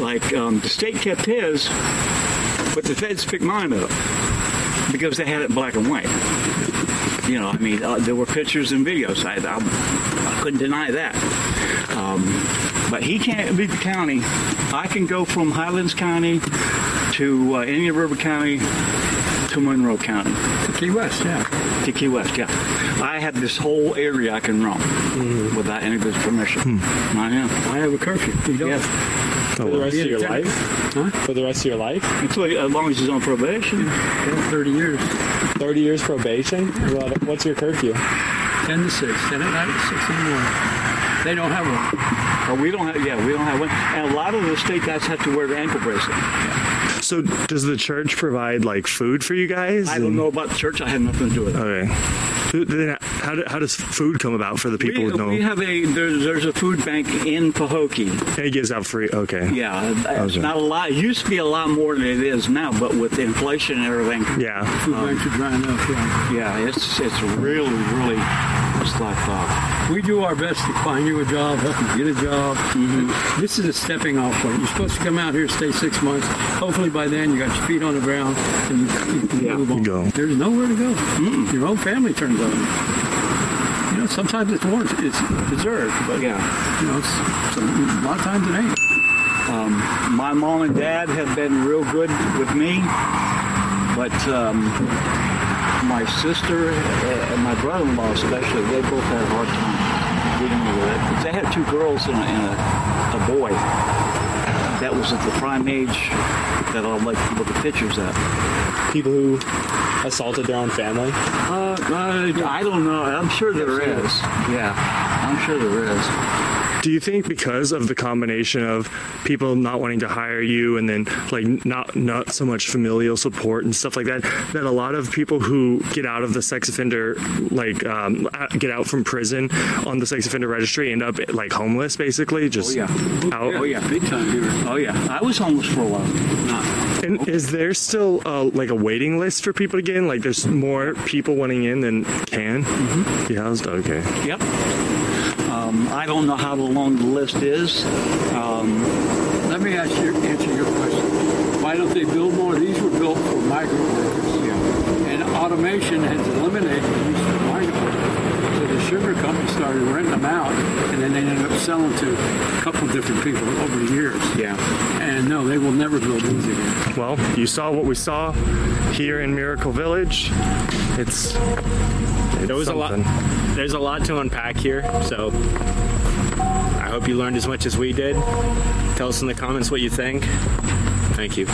[SPEAKER 55] Like um, the state kept his, but the feds picked mine up because they had it black and white. You know, I mean, uh, there were pictures and videos. I, I, I couldn't deny that. Um, but he can't leave the county. I can go from Highlands County to uh, Indian River County to Monroe County.
[SPEAKER 56] To Key West, yeah.
[SPEAKER 55] To Key West, yeah. I have this whole area I can roam without anybody's permission. Not him.
[SPEAKER 56] I have a curfew. You don't.
[SPEAKER 55] Yeah.
[SPEAKER 48] For the rest of your life?
[SPEAKER 56] Huh?
[SPEAKER 48] For the rest of your life?
[SPEAKER 55] Until, as long as he's on probation.
[SPEAKER 56] Yeah, 30 years.
[SPEAKER 48] 30 years probation? What- What's your curfew?
[SPEAKER 56] 10 to 6. 10 at night, 6 in the morning. They don't have one.
[SPEAKER 55] Oh, we don't have, yeah, we don't have one. And a lot of the state guys have to wear the ankle bracelet.
[SPEAKER 54] So does the church provide like food for you guys?
[SPEAKER 55] I don't know about the church. I have nothing to do with it.
[SPEAKER 54] Okay. Then how, do, how does food come about for the people
[SPEAKER 55] we,
[SPEAKER 54] who know?
[SPEAKER 55] we have a there's, there's a food bank in Pahokee.
[SPEAKER 54] And he gives out free. Okay.
[SPEAKER 55] Yeah, uh, it's
[SPEAKER 54] Okay.
[SPEAKER 55] not a lot. It used to be a lot more than it is now, but with inflation and everything,
[SPEAKER 54] Yeah.
[SPEAKER 56] Food banks are drying up, yeah.
[SPEAKER 55] yeah, it's it's really really slacked off.
[SPEAKER 56] We do our best to find you a job, help you get a job.
[SPEAKER 55] Mm-hmm.
[SPEAKER 56] This is a stepping off point. You're supposed to come out here, stay six months. Hopefully by then you got your feet on the ground and you, you can move on.
[SPEAKER 54] Go.
[SPEAKER 56] There's nowhere to go. Your own family turns on you. You know, sometimes it's warranted, it's deserved, but
[SPEAKER 55] Yeah.
[SPEAKER 56] you know, it's, some, a lot of times it ain't.
[SPEAKER 55] Um, my mom and dad have been real good with me, but um, my sister and my brother-in-law especially, they both had a hard time. getting me with it. They had two girls and a, and a, a boy. That was at the prime age that I like to look at pictures at.
[SPEAKER 48] People who assaulted their own family?
[SPEAKER 55] Uh, uh, I don't know. I'm sure there is. Yeah, I'm sure there is.
[SPEAKER 54] Do you think because of the combination of people not wanting to hire you and then like not not so much familial support and stuff like that that a lot of people who get out of the sex offender like um, get out from prison on the sex offender registry end up like homeless basically just
[SPEAKER 55] oh, yeah.
[SPEAKER 54] out
[SPEAKER 55] Oh yeah, big time here. Oh yeah, I was homeless for a while.
[SPEAKER 54] And is there still uh, like a waiting list for people to get in? Like there's more people wanting in than can? Yeah, I was okay.
[SPEAKER 55] Yep. Um, I don't know how long the list is. Um,
[SPEAKER 56] Let me ask you, answer your question. Why don't they build more? These were built for migrant workers. And automation has eliminated these for migrant workers. So the sugar company started renting them out, and then they ended up selling to a couple of different people over the years.
[SPEAKER 54] Yeah.
[SPEAKER 56] And no, they will never build these again.
[SPEAKER 54] Well, you saw what we saw here in Miracle Village. It's, it's
[SPEAKER 47] There was a lot. There's a lot to unpack here, so I hope you learned as much as we did. Tell us in the comments what you think. Thank you.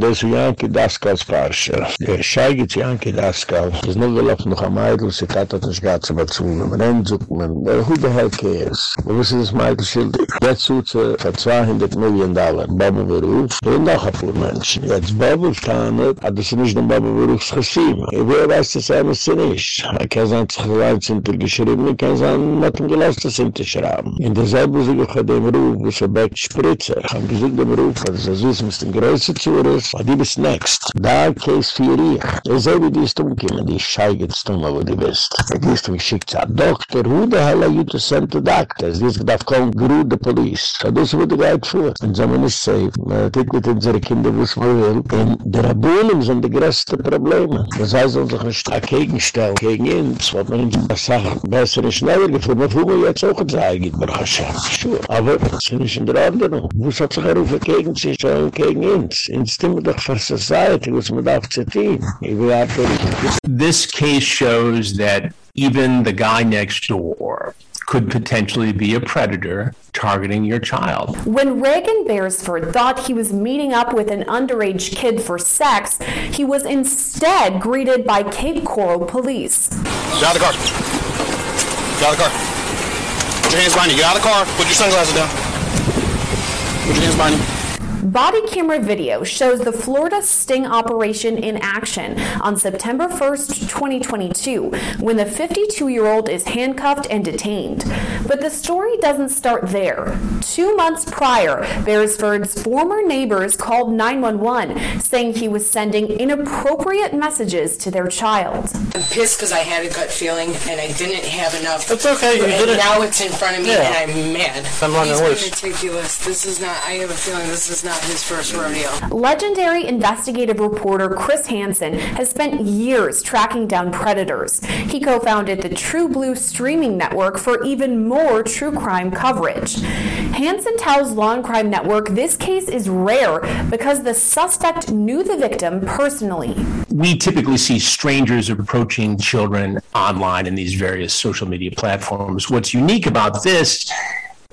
[SPEAKER 1] Das ist Yankee Daskals Parsha. Der Scheigit Yankee Daskal. Das ist nur gelaufen noch am Eidl, sie tat nicht ganz aber zu. Man rennt, sucht man, who the hell cares? Wo ist das Michael schildig? Jetzt sucht sie für 200 Millionen Dollar. Baba Beruf. Und noch ein paar Menschen. Jetzt kann nicht, hat das nicht den Baba Berufs geschrieben. Wer weiß das eines sie nicht? Er kann sein, er geschrieben, er kann sein, hat ihm gelassen, sind Schrauben. In derselbe suche ich dem Ruf, wo sie backt Spritzer. Ich habe gesagt dem Ruf, dass er süß mit den größten Zures, aber die bist next. Da case für ich. Sei wie die ist umgekommen, die scheige zu tun, wo du bist. Er ist mich schickt zu einem Doktor, who the hell are you to send to doctors? Die ist gedacht, komm, gru the police. So das wurde geit vor. Und so man ist safe. Man tickt mit unseren Kindern, was man will. Und die Rabunen sind die größten Probleme. Das heißt, uns sich ein stark gegenstellen, gegen uns, was man uns das sagt. Besser und schneller gefunden, man fuhr jetzt auch ein Zeig, geht mir Hashem. Sure. Aber, das ist nicht in der Ordnung. Wo hat sich er gegen sich gegen uns? Ins Stimme doch für Society, was man darf zitieren. Ich will
[SPEAKER 57] This case shows that even the guy next door could potentially be a predator targeting your child.
[SPEAKER 58] When Reagan Beresford thought he was meeting up with an underage kid for sex, he was instead greeted by Cape Coral police.
[SPEAKER 59] Get out of the car. Get out of the car. Put your hands behind you. Get out of the car. Put your sunglasses down. Put your hands behind you.
[SPEAKER 58] Body camera video shows the Florida sting operation in action on September 1st, 2022, when the 52 year old is handcuffed and detained. But the story doesn't start there. Two months prior, Beresford's former neighbors called 911 saying he was sending inappropriate messages to their child.
[SPEAKER 60] I'm pissed because I had a gut feeling and I didn't have enough.
[SPEAKER 59] It's okay, you did it.
[SPEAKER 60] now it's in front of me
[SPEAKER 59] Yeah.
[SPEAKER 60] and I'm mad.
[SPEAKER 59] I'm running
[SPEAKER 60] He's
[SPEAKER 59] loose.
[SPEAKER 60] been meticulous. This is not. I have a feeling this is not his first rodeo.
[SPEAKER 58] Legendary investigative reporter Chris Hansen has spent years tracking down predators. He co founded the TruBlu streaming network for even more true crime coverage. Hansen tells Law and Crime Network this case is rare because the suspect knew the victim personally.
[SPEAKER 57] We typically see strangers approaching children online in these various social media platforms. What's unique about this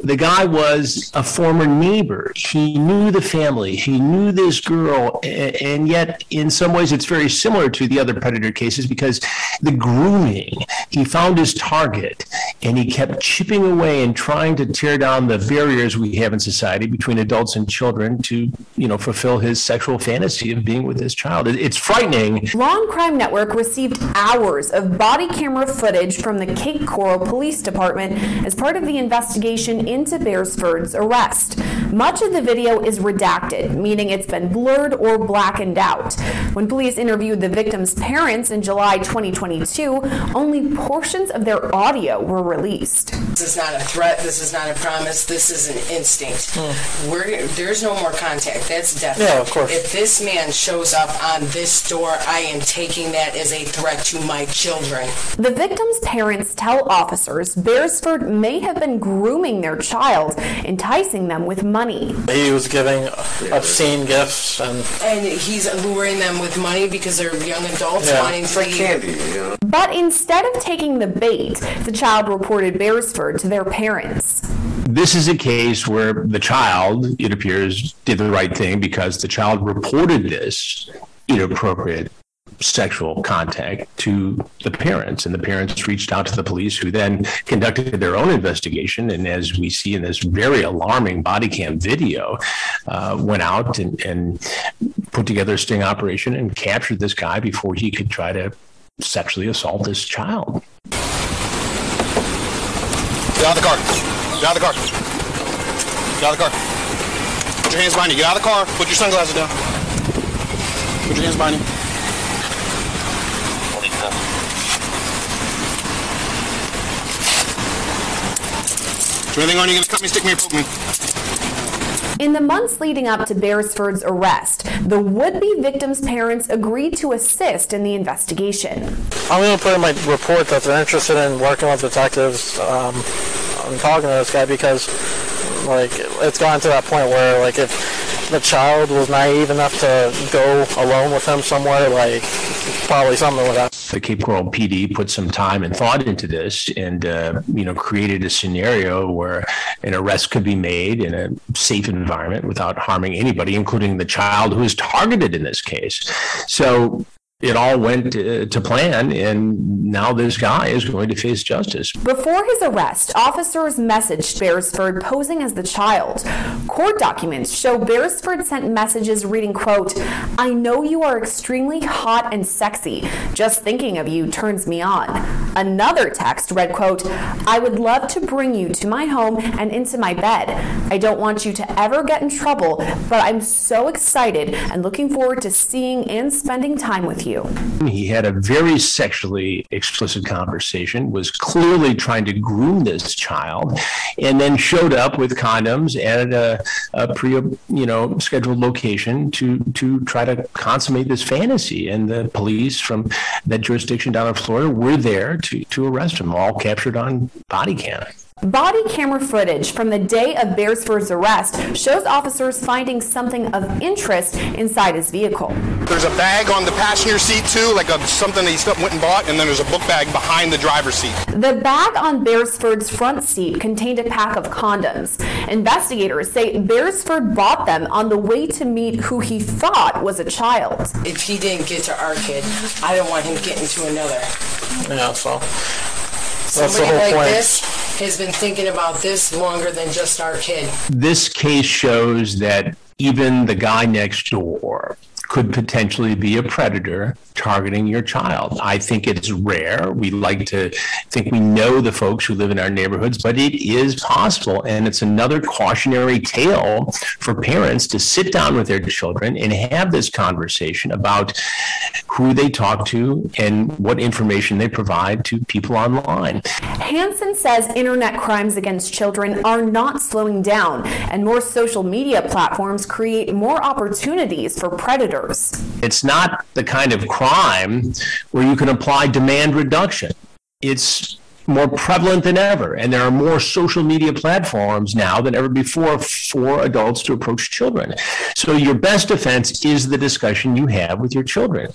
[SPEAKER 57] the guy was a former neighbor. He knew the family. He knew this girl. And yet, in some ways, it's very similar to the other predator cases because the grooming, he found his target and he kept chipping away and trying to tear down the barriers we have in society between adults and children to, you know, fulfill his sexual fantasy of being with his child. It's frightening.
[SPEAKER 58] Law and Crime Network received hours of body camera footage from the Cape Coral Police Department as part of the investigation into Beresford's arrest. Much of the video is redacted, meaning it's been blurred or blackened out. When police interviewed the victim's parents in July 2022, only portions of their audio were released.
[SPEAKER 60] This is not a threat. This is not a promise. This is an instinct. We're, there's no more contact. That's definite.
[SPEAKER 59] Yeah, of course.
[SPEAKER 60] If this man shows up on this door, I am taking that as a threat to my children.
[SPEAKER 58] The victim's parents tell officers Beresford may have been grooming their child, enticing them with money.
[SPEAKER 59] He was giving obscene gifts and
[SPEAKER 60] And he's luring them with money because they're young adults
[SPEAKER 61] Yeah.
[SPEAKER 60] wanting
[SPEAKER 61] It's like candy, you know?
[SPEAKER 58] But instead of taking the bait, the child reported Beresford to their parents.
[SPEAKER 57] This is a case where the child, it appears, did the right thing because the child reported this inappropriate sexual contact to the parents and the parents reached out to the police who then conducted their own investigation and as we see in this very alarming body cam video uh, went out and, and put together a sting operation and captured this guy before he could try to sexually assault this child
[SPEAKER 59] Get out of the car. Get out of the car. Get out of the car. Put your hands behind you. Get out of the car. Put your sunglasses down. Put your hands behind you. Anything on you gonna cut me, stick me, or poke me?
[SPEAKER 58] In the months leading up to Beresford's arrest, the would-be victim's parents agreed to assist in the investigation.
[SPEAKER 61] I'm going to put in my report that they're interested in working with detectives um, and talking to this guy because, like, it's gotten to that point where, like, if the child was naive enough to go alone with him somewhere, like, probably something would happen.
[SPEAKER 57] the Cape Coral PD put some time and thought into this, and uh, you know created a scenario where an arrest could be made in a safe environment without harming anybody, including the child who is targeted in this case. So it all went to, to plan, and now this guy is going to face justice.
[SPEAKER 58] Before his arrest, officers messaged Beresford posing as the child. Court documents show Beresford sent messages reading, quote, I know you are extremely hot and sexy. Just thinking of you turns me on. Another text read, quote, I would love to bring you to my home and into my bed. I don't want you to ever get in trouble, but I'm so excited and looking forward to seeing and spending time with you.
[SPEAKER 57] He had a very sexually explicit conversation, was clearly trying to groom this child, and then showed up with condoms at a, a pre, you know, scheduled location to to try to consummate this fantasy. And the police from that jurisdiction down in Florida were there to to arrest him, all captured on body cam.
[SPEAKER 58] Body camera footage from the day of Beresford's arrest shows officers finding something of interest inside his vehicle.
[SPEAKER 59] There's a bag on the passenger seat too, like a, something that he went and bought, and then there's a book bag behind the driver's seat.
[SPEAKER 58] The bag on Beresford's front seat contained a pack of condoms. Investigators say Beresford bought them on the way to meet who he thought was a child.
[SPEAKER 60] If he didn't get to our kid, I don't want him getting to another.
[SPEAKER 61] Yeah, so that's the whole
[SPEAKER 60] like
[SPEAKER 61] point.
[SPEAKER 60] this has been thinking about this longer than just our kid.
[SPEAKER 57] This case shows that even the guy next door could potentially be a predator targeting your child. I think it's rare. We like to think we know the folks who live in our neighborhoods, but it is possible. And it's another cautionary tale for parents to sit down with their children and have this conversation about who they talk to and what information they provide to people online.
[SPEAKER 58] Hansen says internet crimes against children are not slowing down, and more social media platforms create more opportunities for predators.
[SPEAKER 57] It's not the kind of crime where you can apply demand reduction. It's more prevalent than ever, and there are more social media platforms now than ever before for adults to approach children. So, your best defense is the discussion you have with your children.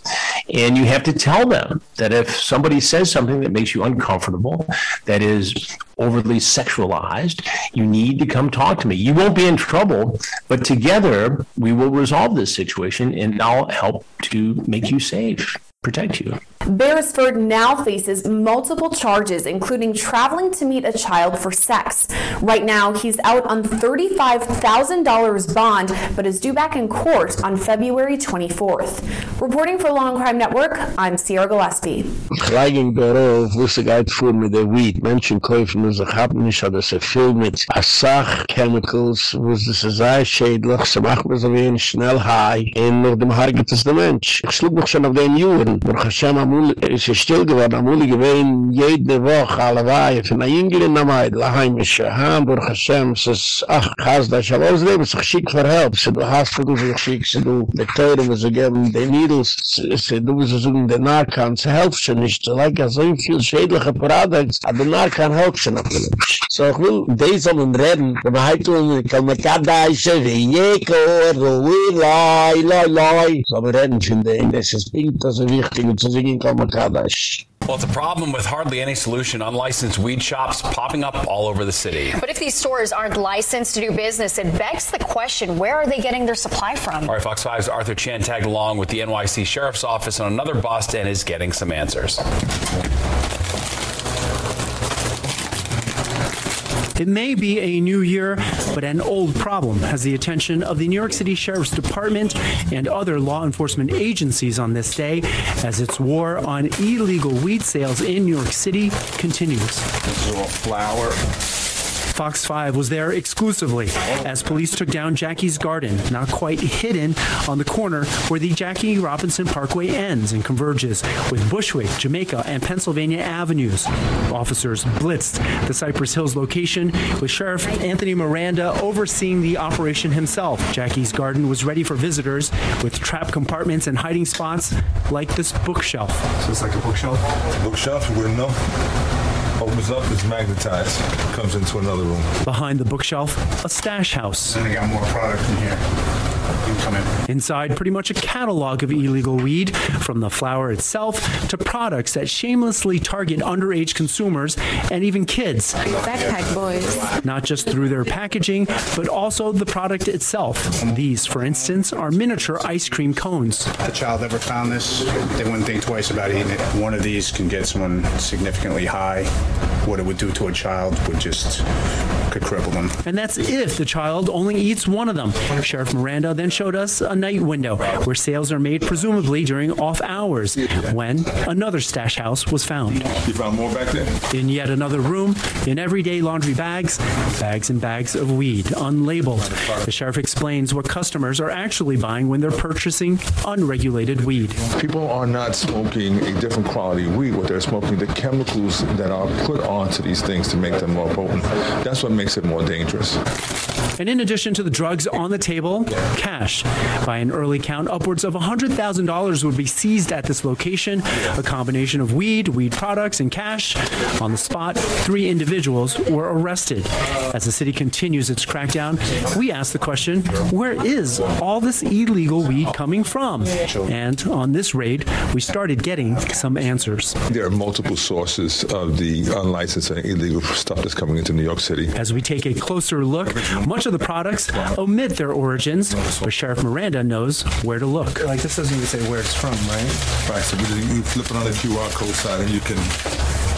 [SPEAKER 57] And you have to tell them that if somebody says something that makes you uncomfortable, that is overly sexualized, you need to come talk to me. You won't be in trouble, but together we will resolve this situation and I'll help to make you safe, protect you.
[SPEAKER 58] Beresford now faces multiple charges, including traveling to meet a child for sex. Right now, he's out on $35,000 bond, but is due back in court on February 24th. Reporting for Law and Crime Network, I'm Sierra Gillespie.
[SPEAKER 62] Gleich ging darauf, wo sie geht vor mit der Weed. Menschen kaufen und sich haben nicht, oder sie füllen mit Asach-Chemicals, wo sie sie sehr schädlich, sie machen das ein wenig schnell high, und nach dem Haar gibt es der Mensch. Ich schlug mich schon auf den Juren, geworden. Baruch Hashem, amul, ist es still geworden, amul gewesen, jede Woche, alle Weihe, von der Ingrid in der Meid, laheimische, haan, Baruch Hashem, es ist, ach, chas, da ich habe ausleben, es ist schick für Help, se du hast, du sie schick, se du, die Teure, wo sie geben, die Needles, se du, sie suchen, die Narkan, sie helft schon nicht, so like, so viel schädliche Products, aber die Narkan helft schon nicht. So, ich will, die sollen reden, ich kann mir kada, ich sehe, wie jeko, ruhi, lai, lai, lai, so, wir reden schon, das ist, das ist wichtig, und so singen kann man
[SPEAKER 63] Well, it's a problem with hardly any solution. Unlicensed weed shops popping up all over the city.
[SPEAKER 64] But if these stores aren't licensed to do business, it begs the question where are they getting their supply from?
[SPEAKER 63] All right, Fox 5's Arthur Chien tagged along with the NYC Sheriff's Office on another bust and is getting some answers.
[SPEAKER 65] It may be a new year, but an old problem has the attention of the New York City Sheriff's Department and other law enforcement agencies on this day as its war on illegal weed sales in New York City continues.
[SPEAKER 66] flower
[SPEAKER 65] Fox 5 was there exclusively as police took down Jackie's Garden, not quite hidden on the corner where the Jackie Robinson Parkway ends and converges with Bushwick, Jamaica, and Pennsylvania Avenues. Officers blitzed the Cypress Hills location with Sheriff Anthony Miranda overseeing the operation himself. Jackie's Garden was ready for visitors with trap compartments and hiding spots like this bookshelf.
[SPEAKER 66] So it's like a bookshelf? Bookshelf, you wouldn't know opens up, it's magnetized, comes into another room.
[SPEAKER 65] Behind the bookshelf, a stash house.
[SPEAKER 66] Then they got more product in here.
[SPEAKER 65] In. Inside, pretty much a catalog of illegal weed, from the flower itself to products that shamelessly target underage consumers and even kids.
[SPEAKER 64] Backpack boys.
[SPEAKER 65] Not just through their packaging, but also the product itself. These, for instance, are miniature ice cream cones.
[SPEAKER 67] If the child ever found this, they wouldn't think twice about eating it. One of these can get someone significantly high. What it would do to a child would just could cripple them.
[SPEAKER 65] And that's if the child only eats one of them. Sheriff Miranda then showed us a night window where sales are made presumably during off hours when another stash house was found.
[SPEAKER 66] You found more back there?
[SPEAKER 65] In yet another room, in everyday laundry bags, bags and bags of weed, unlabeled. The sheriff explains what customers are actually buying when they're purchasing unregulated weed.
[SPEAKER 66] People are not smoking a different quality weed. What they're smoking, the chemicals that are put onto these things to make them more potent. That's what makes it more dangerous.
[SPEAKER 65] And in addition to the drugs on the table, cash. By an early count, upwards of $100,000 would be seized at this location, a combination of weed, weed products, and cash. On the spot, three individuals were arrested. As the city continues its crackdown, we ask the question, where is all this illegal weed coming from? And on this raid, we started getting some answers.
[SPEAKER 66] There are multiple sources of the unlicensed and illegal stuff that's coming into New York City.
[SPEAKER 65] As we take a closer look, much of the products omit their origins, but Sheriff Miranda knows where to look.
[SPEAKER 66] Like this doesn't even say where it's from, right? Right, so you flip it on the QR code side and you can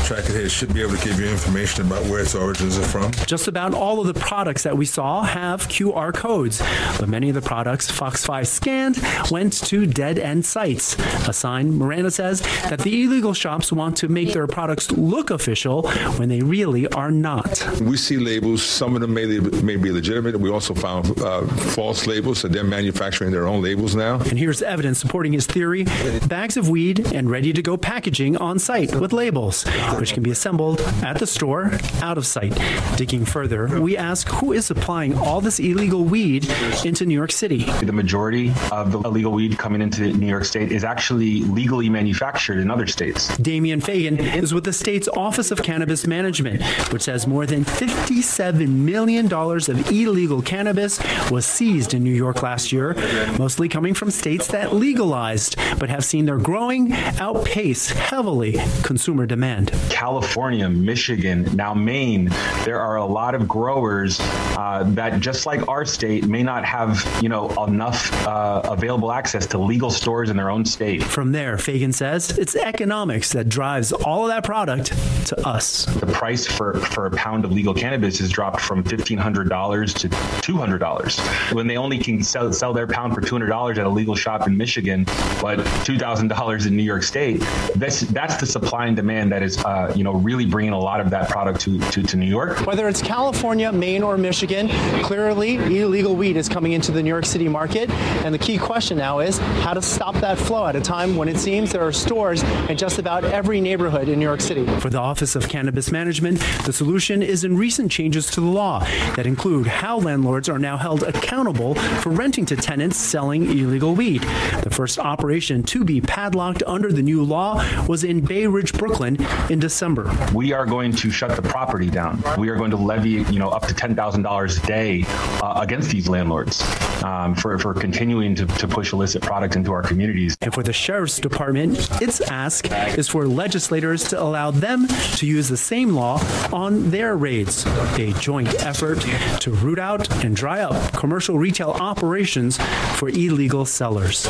[SPEAKER 66] track it here. Should be able to give you information about where its origins are from.
[SPEAKER 65] Just about all of the products that we saw have QR codes, but many of the products Fox 5 scanned went to dead-end sites. A sign Miranda says that the illegal shops want to make their products look official when they really are not.
[SPEAKER 66] We see labels, some of them may, may be legitimate. We also found uh, false labels, so they're manufacturing their own labels now.
[SPEAKER 65] And here's evidence supporting his theory. Bags of weed and ready-to-go packaging on site with labels which can be assembled at the store out of sight. Digging further, we ask who is supplying all this illegal weed into New York City.
[SPEAKER 68] The majority of the illegal weed coming into New York State is actually legally manufactured in other states.
[SPEAKER 65] Damian Fagon is with the state's Office of Cannabis Management, which says more than 57 million dollars of illegal cannabis was seized in New York last year, mostly coming from states that legalized but have seen their growing outpace heavily consumer demand.
[SPEAKER 68] California, Michigan, now Maine, there are a lot of growers uh, that just like our state may not have, you know, enough uh, available access to legal stores in their own state.
[SPEAKER 65] From there, Fagon says, it's economics that drives all of that product to us.
[SPEAKER 68] The price for for a pound of legal cannabis has dropped from $1500 to $200 when they only can sell, sell their pound for $200 at a legal shop in Michigan but $2000 in New York state. That's that's the supply and demand that is uh, uh, you know really bringing a lot of that product to to, to New York.
[SPEAKER 65] Whether it's California, Maine or Michigan, clearly illegal weed is coming into the New York City market and the key question now is how to stop that flow at a time when it seems there are stores in just about every neighborhood in New York City. For the Office of Cannabis Management, the solution is in recent changes to the law that include how landlords are now held accountable for renting to tenants selling illegal weed. The first operation to be padlocked under the new law was in Bay Ridge, Brooklyn in December.
[SPEAKER 68] We are going to shut the property down. We are going to levy, you know, up to $10,000 a day uh, against these landlords um, for for continuing to to push illicit product into our communities.
[SPEAKER 65] And for the sheriff's department, its ask is for legislators to allow them to use the same law on their raids, a joint effort to root out and dry up commercial retail operations for illegal sellers.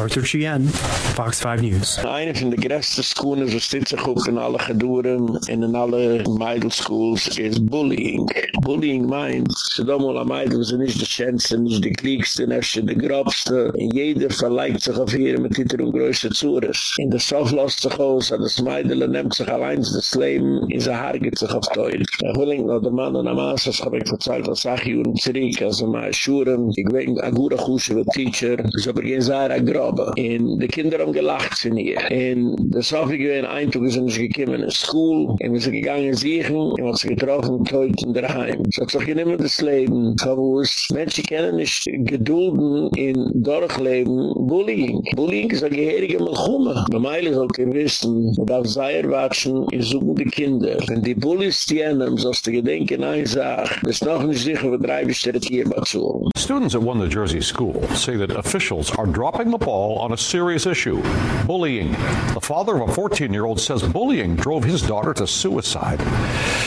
[SPEAKER 65] Arthur Chien, Fox 5 News.
[SPEAKER 1] Eine von der größten Schoenen, so steht sich auf in alle alle gedoeren en in alle middle schools is bullying. Bullying meint, ze dan wel aan ze niet de schenste, niet de kliekste, niet de grobste. En jeder verleikt zich af hier met dit en grootste zures. In de sof lost zich aus, en de meidele neemt zich alleen de sleem, en ze hargert zich auf teut. En wil ik de mannen en de maas, als heb ik verzeild, als zag je hun terug, als ze maar schuren. Ik weet een goede goeie van teacher, ze hebben geen zaar grobe. En de kinderen hebben gelacht zijn hier. En de sof ik weet, een toek is er niet gekommen in School, und wir sind gegangen siegen, und wir sind getroffen, heute in der Heim. So sage, ich nehme das Leben, Kavus, Menschen kennen nicht gedulden in Dorchleben, Bullying. Bullying ist ein Geherige Melchume. Normalerweise sollt ihr wissen, man darf Seier watschen, ihr suchen die Kinder. Wenn die Bullies die ändern, sollst du gedenken, Sache, das ist noch nicht sicher, wie drei der Tier zu
[SPEAKER 69] Students at one New Jersey school say that officials are dropping the ball on a serious issue, bullying. The father of a 14-year-old says bullying drove his daughter to suicide.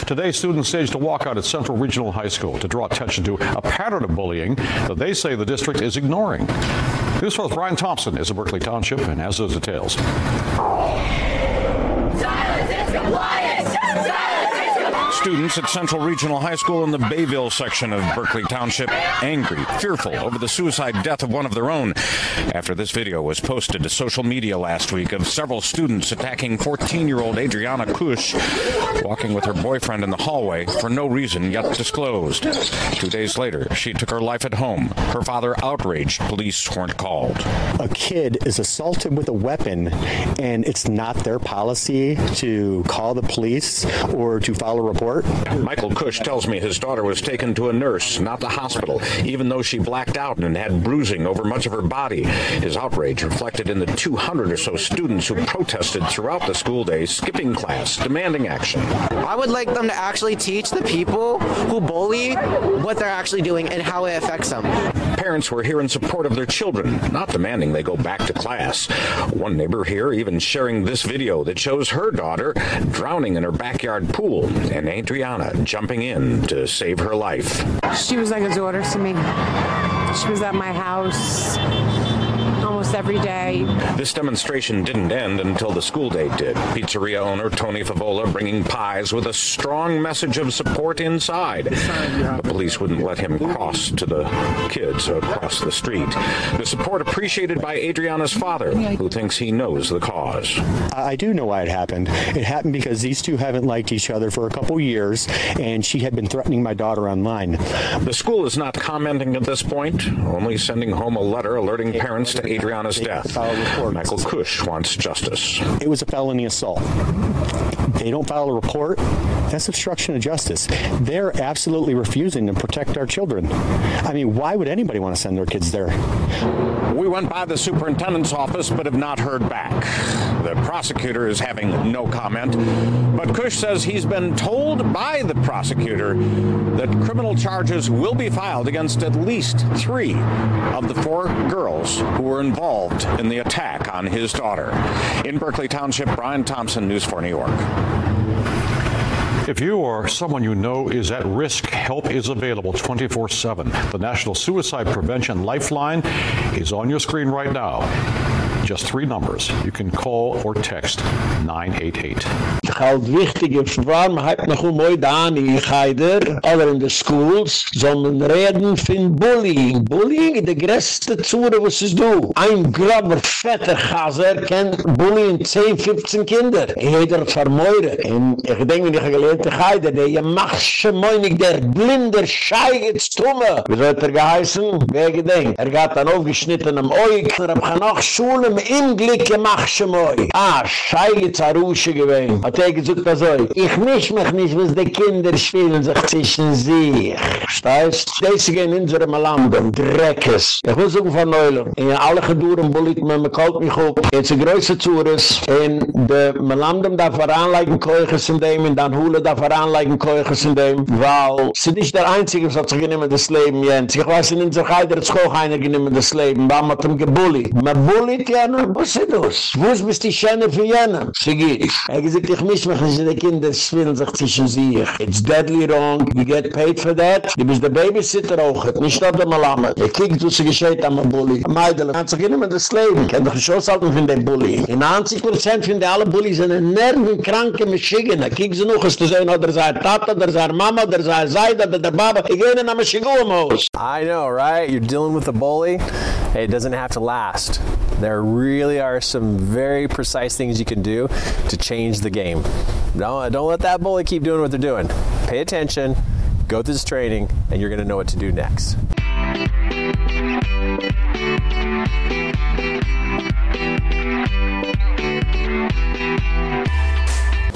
[SPEAKER 69] Today, students staged a walkout at Central Regional High School to draw attention to a pattern of bullying that they say the district is ignoring. News 4's Brian Thompson is in Berkeley Township and has those details. Students at Central Regional High School in the Bayville section of Berkeley Township angry, fearful over the suicide death of one of their own after this video was posted to social media last week of several students attacking 14-year-old Adriana Kuch walking with her boyfriend in the hallway for no reason yet disclosed. 2 days later, she took her life at home. Her father outraged police weren't called.
[SPEAKER 70] A kid is assaulted with a weapon and it's not their policy to call the police or to file a report.
[SPEAKER 69] Michael Kuch tells me his daughter was taken to a nurse, not the hospital, even though she blacked out and had bruising over much of her body. His outrage reflected in the 200 or so students who protested throughout the school day, skipping class, demanding action.
[SPEAKER 71] I would like them to actually teach the people who bully what they're actually doing and how it affects them.
[SPEAKER 69] Parents were here in support of their children, not demanding they go back to class. One neighbor here even sharing this video that shows her daughter drowning in her backyard pool and Adriana jumping in to save her life.
[SPEAKER 72] She was like a daughter to me. She was at my house almost every day.
[SPEAKER 69] This demonstration didn't end until the school day did. Pizzeria owner Tony Favola bringing pies with a strong message of support inside. The police wouldn't let him cross to the kids across the street. The support appreciated by Adriana's father, who thinks he knows the cause.
[SPEAKER 70] I do know why it happened. It happened because these two haven't liked each other for a couple years and she had been threatening my daughter online.
[SPEAKER 69] The school is not commenting at this point, only sending home a letter alerting parents to Adriana's death. Michael Kuch wants justice.
[SPEAKER 70] It was a felony assault. They don't file a report. That's obstruction of justice. They're absolutely refusing to protect our children. I mean, why would anybody want to send their kids there?
[SPEAKER 69] We went by the superintendent's office but have not heard back. The prosecutor is having no comment, but Kuch says he's been told by the prosecutor that criminal charges will be filed against at least 3 of the 4 girls who were involved in the attack on his daughter. In Berkeley Township, Brian Thompson, News 4 New York.
[SPEAKER 73] If you or someone you know is at risk, help is available 24/7. The National Suicide Prevention Lifeline is on your screen right now. Just three numbers. You can call or text 988.
[SPEAKER 1] halt wichtige Fragen, man hat noch um heute an, ich heider, oder in the schools, sollen reden von Bullying. Bullying ist die größte Zure, was ist du. Ein grober, fetter Chaser kann Bullying 10, 15 Kinder. Jeder vermeure. Und ich denke, wenn ich gelernt habe, heider, der je machsche Meunig, der blinder Schei Tumme. Wie soll er geheißen? Wer gedenkt? Er hat dann aufgeschnitten am Oik, er hat noch Schulen im Glück machsche Meunig. Ah, Schei geht's Arusche gewesen. Hat er gesagt, also, ich misch mich nicht, was die Kinder spielen sich zwischen sich. Steißt? Diese gehen in unserem Land, Dreckes. Ich muss sagen von Neulung, in alle geduren bullet, man kalt mich auf, jetzt ein größer Zures, in de Melandem da veranleigen Keuches in dem, in dan Hule da veranleigen Keuches in dem, weil sie nicht der Einzige, was hat sich genommen das Leben, Jens. Ich weiß, in unserer Heider hat sich auch einer genommen das Leben, man hat ihm gebullet. Man bullet ja, was ist das? Wo ist bist die Schöne für jenen? Sie geht. Er gesagt, ich misch mich nicht, die Kinder schwillen sich zwischen sich. It's deadly wrong, you get paid for that. Du bist der Babysitter auch, nicht auf der Malamme. Er kriegt, was sie gescheht an Bulli. Meidele, hat sich genommen das Leben. Kennt doch ein Schoßhalten von dem Bulli. In 90% von alle Bulli sind ein nervenkranke Maschinen. Kiek sie noch, es zu sehen, oder sei Tata, oder sei Mama, oder sei Seid, oder der Baba. Ich gehe in eine Maschigum aus.
[SPEAKER 8] I know, right? You're dealing with a bully. It doesn't have to last. There really are some very precise things you can do to change the game. Don't, don't let that bully keep doing what they're doing. Pay attention, go through this training, and you're going to know what to do next.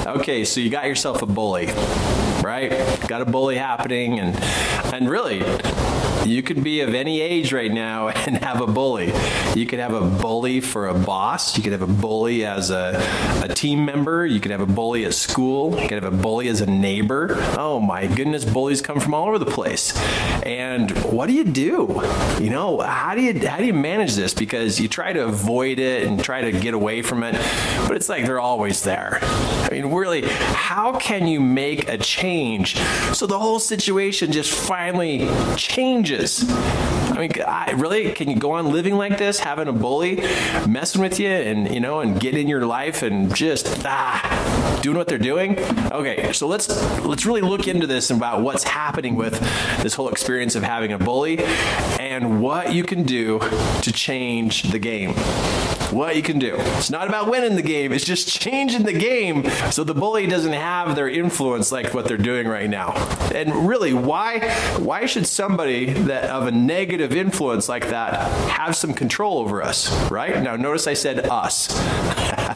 [SPEAKER 8] Okay, so you got yourself a bully, right? Got a bully happening and and really you could be of any age right now and have a bully. You could have a bully for a boss, you could have a bully as a a team member, you could have a bully at school, you could have a bully as a neighbor. Oh my goodness, bullies come from all over the place. And what do you do? You know, how do you how do you manage this because you try to avoid it and try to get away from it, but it's like they're always there. I mean, really, how can you make a change so the whole situation just finally changes? I mean, I, really, can you go on living like this, having a bully messing with you and, you know, and get in your life and just ah, doing what they're doing? Okay, so let's let's really look into this and about what's happening with this whole experience of having a bully and what you can do to change the game what you can do. It's not about winning the game, it's just changing the game so the bully doesn't have their influence like what they're doing right now. And really, why why should somebody that of a negative influence like that have some control over us, right? Now notice I said us.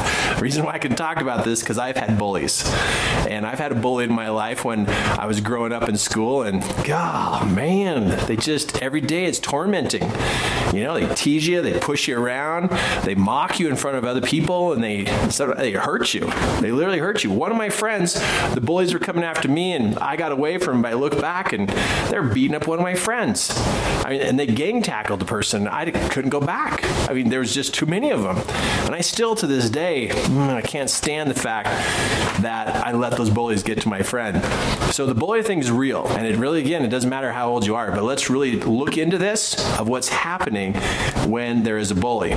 [SPEAKER 8] Reason why I can talk about this cuz I've had bullies. And I've had a bully in my life when I was growing up in school and god, man, they just every day it's tormenting. You know, they tease you, they push you around, they mock you in front of other people and they they hurt you. They literally hurt you. One of my friends, the bullies were coming after me and I got away from them. I looked back and they're beating up one of my friends. I mean, and they gang tackled the person. I couldn't go back. I mean, there was just too many of them. And I still to this day, I can't stand the fact that I let those bullies get to my friend. So the bully thing is real and it really again, it doesn't matter how old you are, but let's really look into this of what's happening when there is a bully.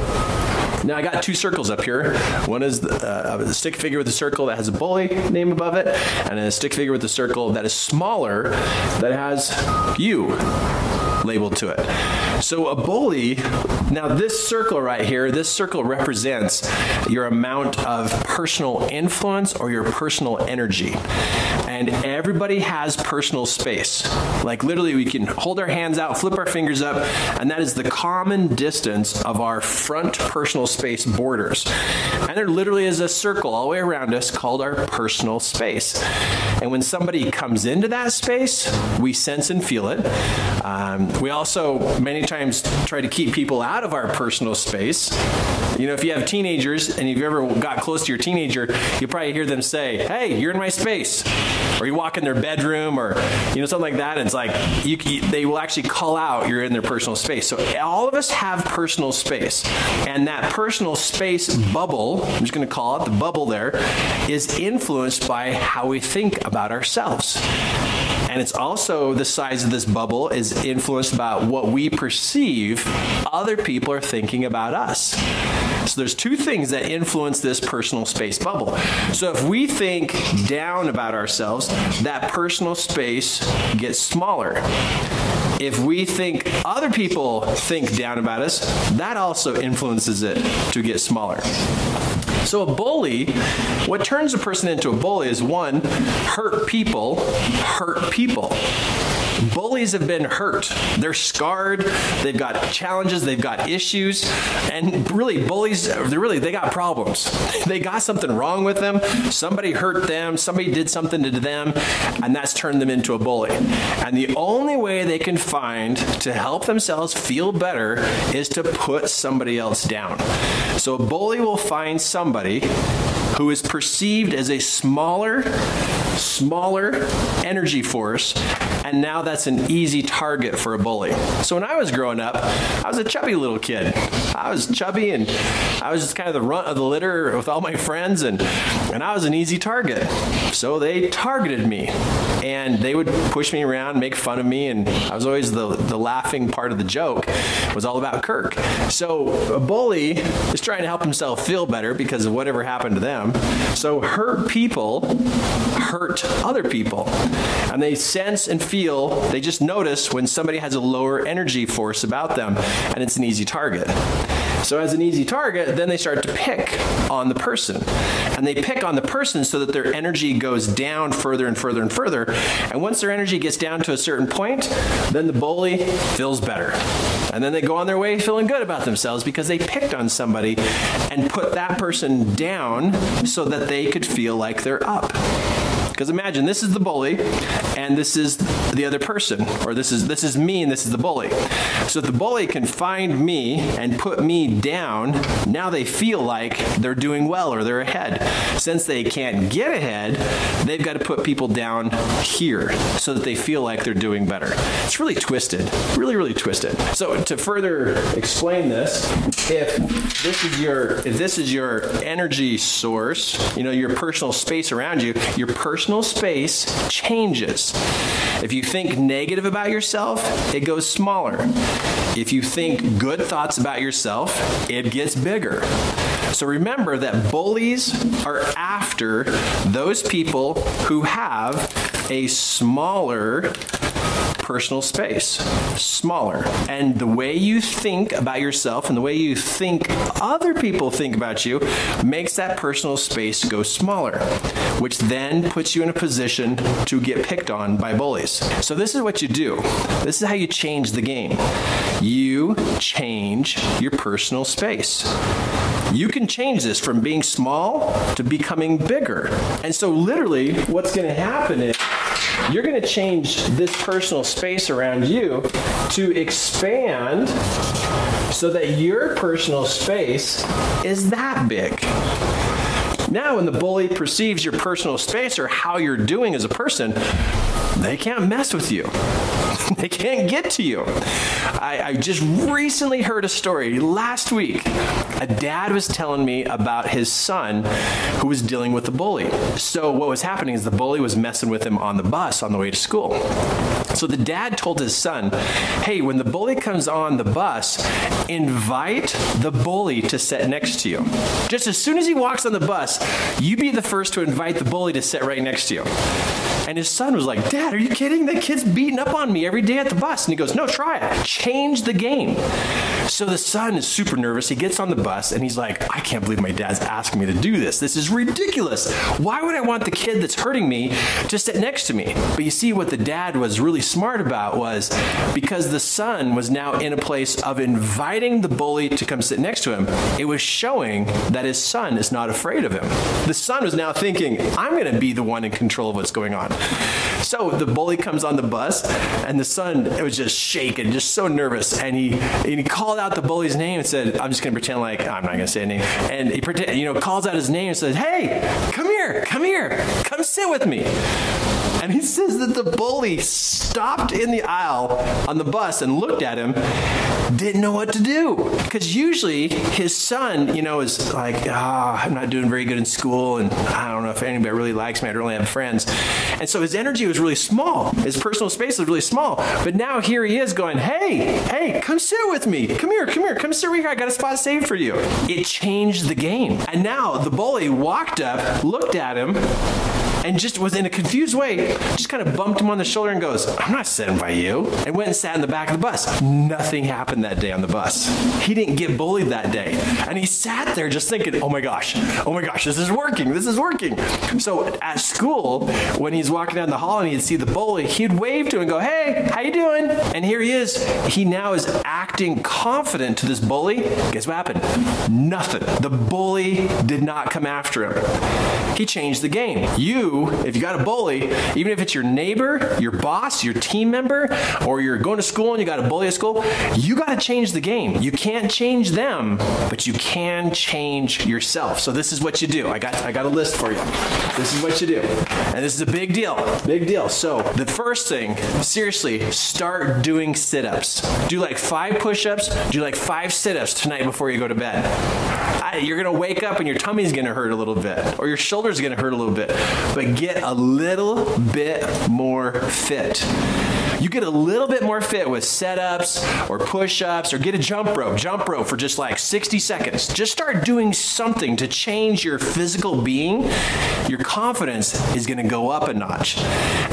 [SPEAKER 8] Now I got two circles up here. One is the, uh, a stick figure with a circle that has a bully name above it and a stick figure with a circle that is smaller that has you labeled to it. So a bully, now this circle right here, this circle represents your amount of personal influence or your personal energy. And everybody has personal space. Like literally we can hold our hands out, flip our fingers up, and that is the common distance of our front personal space borders. And there literally is a circle all the way around us called our personal space. And when somebody comes into that space, we sense and feel it. Um, we also many times try to keep people out of our personal space. You know, if you have teenagers and you've ever got close to your teenager, you probably hear them say, "Hey, you're in my space." Or you walk in their bedroom or you know something like that and it's like you, they will actually call out you're in their personal space. So all of us have personal space. And that personal space bubble, I'm just going to call it the bubble there, is influenced by how we think about ourselves and it's also the size of this bubble is influenced by what we perceive other people are thinking about us So there's two things that influence this personal space bubble. So if we think down about ourselves, that personal space gets smaller. If we think other people think down about us, that also influences it to get smaller. So a bully, what turns a person into a bully is one, hurt people hurt people. Bullies have been hurt. They're scarred. They've got challenges, they've got issues, and really bullies they really they got problems. They got something wrong with them. Somebody hurt them, somebody did something to them, and that's turned them into a bully. And the only way they can find to help themselves feel better is to put somebody else down. So a bully will find somebody who is perceived as a smaller smaller energy force and now that's an easy target for a bully. So when I was growing up, I was a chubby little kid. I was chubby and I was just kind of the runt of the litter with all my friends and and I was an easy target. So they targeted me and they would push me around, make fun of me and I was always the the laughing part of the joke it was all about Kirk. So a bully is trying to help himself feel better because of whatever happened to them. So hurt people hurt other people. And they sense and feel, they just notice when somebody has a lower energy force about them and it's an easy target. So as an easy target, then they start to pick on the person. And they pick on the person so that their energy goes down further and further and further. And once their energy gets down to a certain point, then the bully feels better. And then they go on their way feeling good about themselves because they picked on somebody and put that person down so that they could feel like they're up. Because imagine this is the bully and this is the other person or this is this is me and this is the bully. So if the bully can find me and put me down, now they feel like they're doing well or they're ahead. Since they can't get ahead, they've got to put people down here so that they feel like they're doing better. It's really twisted. Really really twisted. So to further explain this, if this is your if this is your energy source, you know, your personal space around you, your personal personal space changes. If you think negative about yourself, it goes smaller. If you think good thoughts about yourself, it gets bigger. So remember that bullies are after those people who have a smaller personal space smaller. And the way you think about yourself and the way you think other people think about you makes that personal space go smaller which then puts you in a position to get picked on by bullies. So this is what you do. This is how you change the game. You change your personal space. You can change this from being small to becoming bigger. And so literally what's going to happen is you're going to change this personal space around you to expand so that your personal space is that big. Now when the bully perceives your personal space or how you're doing as a person, they can't mess with you. they can't get to you. I, I just recently heard a story last week. A dad was telling me about his son who was dealing with a bully. So what was happening is the bully was messing with him on the bus on the way to school. So the dad told his son, "Hey, when the bully comes on the bus, invite the bully to sit next to you. Just as soon as he walks on the bus, you be the first to invite the bully to sit right next to you." And his son was like, "Dad, are you kidding? That kid's beating up on me every day at the bus." And he goes, "No, try it. Change the game." So the son is super nervous. He gets on the bus and he's like, "I can't believe my dad's asking me to do this. This is ridiculous. Why would I want the kid that's hurting me to sit next to me?" But you see what the dad was really smart about was because the son was now in a place of inviting the bully to come sit next to him, it was showing that his son is not afraid of him. The son was now thinking, "I'm going to be the one in control of what's going on." So the bully comes on the bus and the son was just shaking, just so nervous and he and he called out the bully's name and said, "I'm just going to pretend like I'm not going to say a name." And he pretend, you know, calls out his name and says, "Hey, come here. Come here. Come sit with me." And he says that the bully stopped in the aisle on the bus and looked at him, didn't know what to do. Cuz usually his son, you know, is like, "Ah, oh, I'm not doing very good in school and I don't know if anybody really likes me. I don't really have friends." And so his energy was really small. His personal space was really small. But now here he is going, "Hey, hey, come sit with me. Come here, come here. Come sit over here. I got a spot saved for you." It changed the game. And now the bully walked up, looked at him, and just was in a confused way just kind of bumped him on the shoulder and goes I'm not sitting by you and went and sat in the back of the bus. Nothing happened that day on the bus. He didn't get bullied that day. And he sat there just thinking oh my gosh oh my gosh this is working this is working. So at school when he's walking down the hall and he'd see the bully he'd wave to him and go hey how you doing? And here he is. He now is acting confident to this bully. Guess what happened? Nothing. The bully did not come after him. He changed the game. You if you got a bully, even if it's your neighbor, your boss, your team member, or you're going to school and you got a bully at school, you got to change the game. You can't change them, but you can change yourself. So this is what you do. I got I got a list for you. This is what you do. And this is a big deal. Big deal. So, the first thing, seriously, start doing sit-ups. Do like 5 push-ups, do like 5 sit-ups tonight before you go to bed. You're going to wake up and your tummy's going to hurt a little bit or your shoulders going to hurt a little bit. But get a little bit more fit. You get a little bit more fit with setups or push-ups or get a jump rope, jump rope for just like 60 seconds. Just start doing something to change your physical being. Your confidence is going to go up a notch.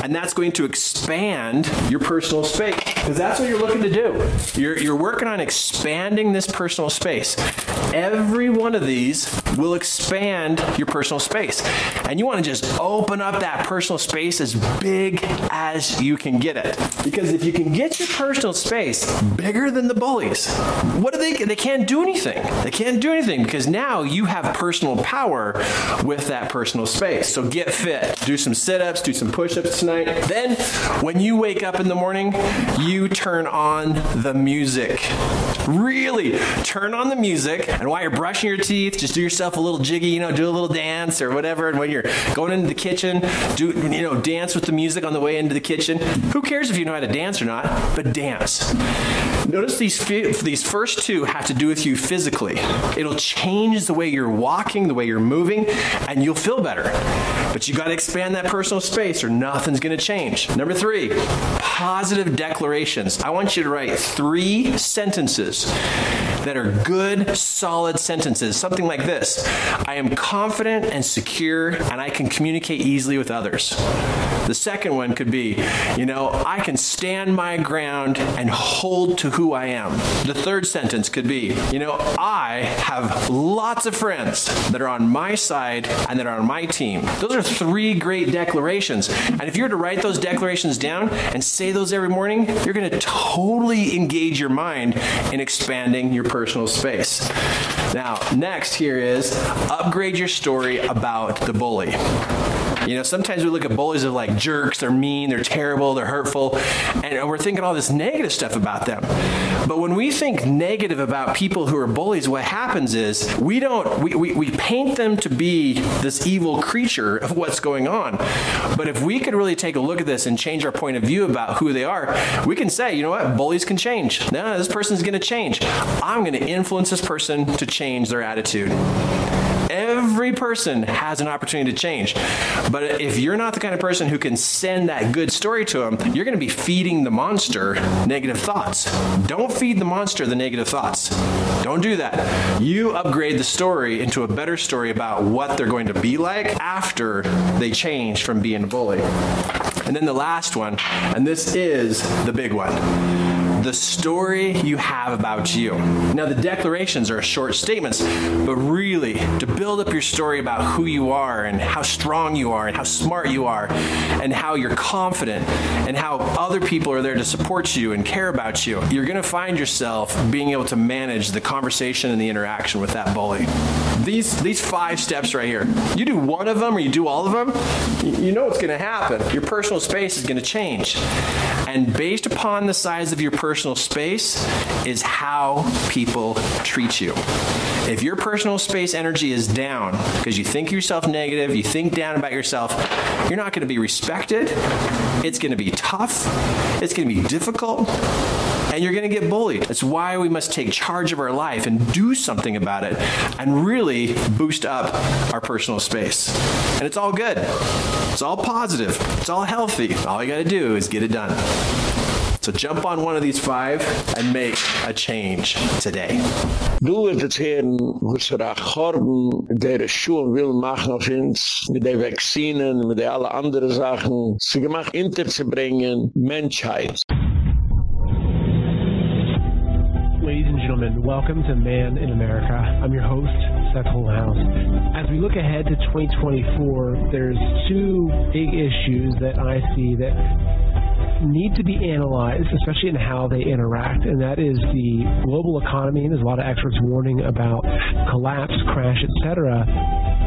[SPEAKER 8] And that's going to expand your personal space because that's what you're looking to do. You're you're working on expanding this personal space. Every one of these will expand your personal space. And you want to just open up that personal space as big as you can get it. Because if you can get your personal space bigger than the bullies, what do they they can't do anything. They can't do anything because now you have personal power with that personal space. So get fit. Do some sit-ups, do some push-ups tonight. Then when you wake up in the morning, you turn on the music. Really turn on the music and while you're brushing your teeth, just do yourself a little jiggy, you know, do a little dance or whatever and when you're going into the kitchen, do you know, dance with the music on the way into the kitchen. Who cares if you know how to dance or not, but dance. Notice these these first two have to do with you physically. It'll change the way you're walking, the way you're moving, and you'll feel better. But you got to expand that personal space or nothing's going to change. Number 3, positive declarations. I want you to write 3 sentences that are good, solid sentences. Something like this. I am confident and secure and I can communicate easily with others. The second one could be, you know, I can stand my ground and hold to who I am. The third sentence could be, you know, I have lots of friends that are on my side and that are on my team. Those are three great declarations. And if you were to write those declarations down and say those every morning, you're going to totally engage your mind in expanding your personal space. Now, next here is upgrade your story about the bully. You know, sometimes we look at bullies as like jerks, they're mean, they're terrible, they're hurtful, and we're thinking all this negative stuff about them. But when we think negative about people who are bullies, what happens is we don't we we we paint them to be this evil creature of what's going on. But if we could really take a look at this and change our point of view about who they are, we can say, you know what? Bullies can change. No, this person's going to change. I'm going to influence this person to change their attitude. Every person has an opportunity to change. But if you're not the kind of person who can send that good story to them, you're going to be feeding the monster negative thoughts. Don't feed the monster the negative thoughts. Don't do that. You upgrade the story into a better story about what they're going to be like after they change from being a bully. And then the last one, and this is the big one the story you have about you. Now the declarations are short statements, but really to build up your story about who you are and how strong you are and how smart you are and how you're confident and how other people are there to support you and care about you. You're going to find yourself being able to manage the conversation and the interaction with that bully. These these five steps right here. You do one of them or you do all of them, you know what's going to happen. Your personal space is going to change. And based upon the size of your personal space is how people treat you. If your personal space energy is down because you think yourself negative, you think down about yourself, you're not going to be respected. It's going to be tough. It's going to be difficult and you're going to get bullied. That's why we must take charge of our life and do something about it and really boost up our personal space. And it's all good. It's all positive. It's all healthy. All you got to do is get it done. So jump on one of these five and make a change today.
[SPEAKER 1] Du wirst jetzt hören, was er auch Chorben der Schuhe will machen auf uns, mit den Vaccinen, mit den alle anderen Sachen. Sie gemacht, interzubringen, Menschheit.
[SPEAKER 74] Ladies and gentlemen, welcome to Man in America. I'm your host, Seth Holehouse. As we look ahead to 2024, there's two big issues that I see that need to be analyzed, especially in how they interact, and that is the global economy. And there's a lot of experts warning about collapse, crash, etc.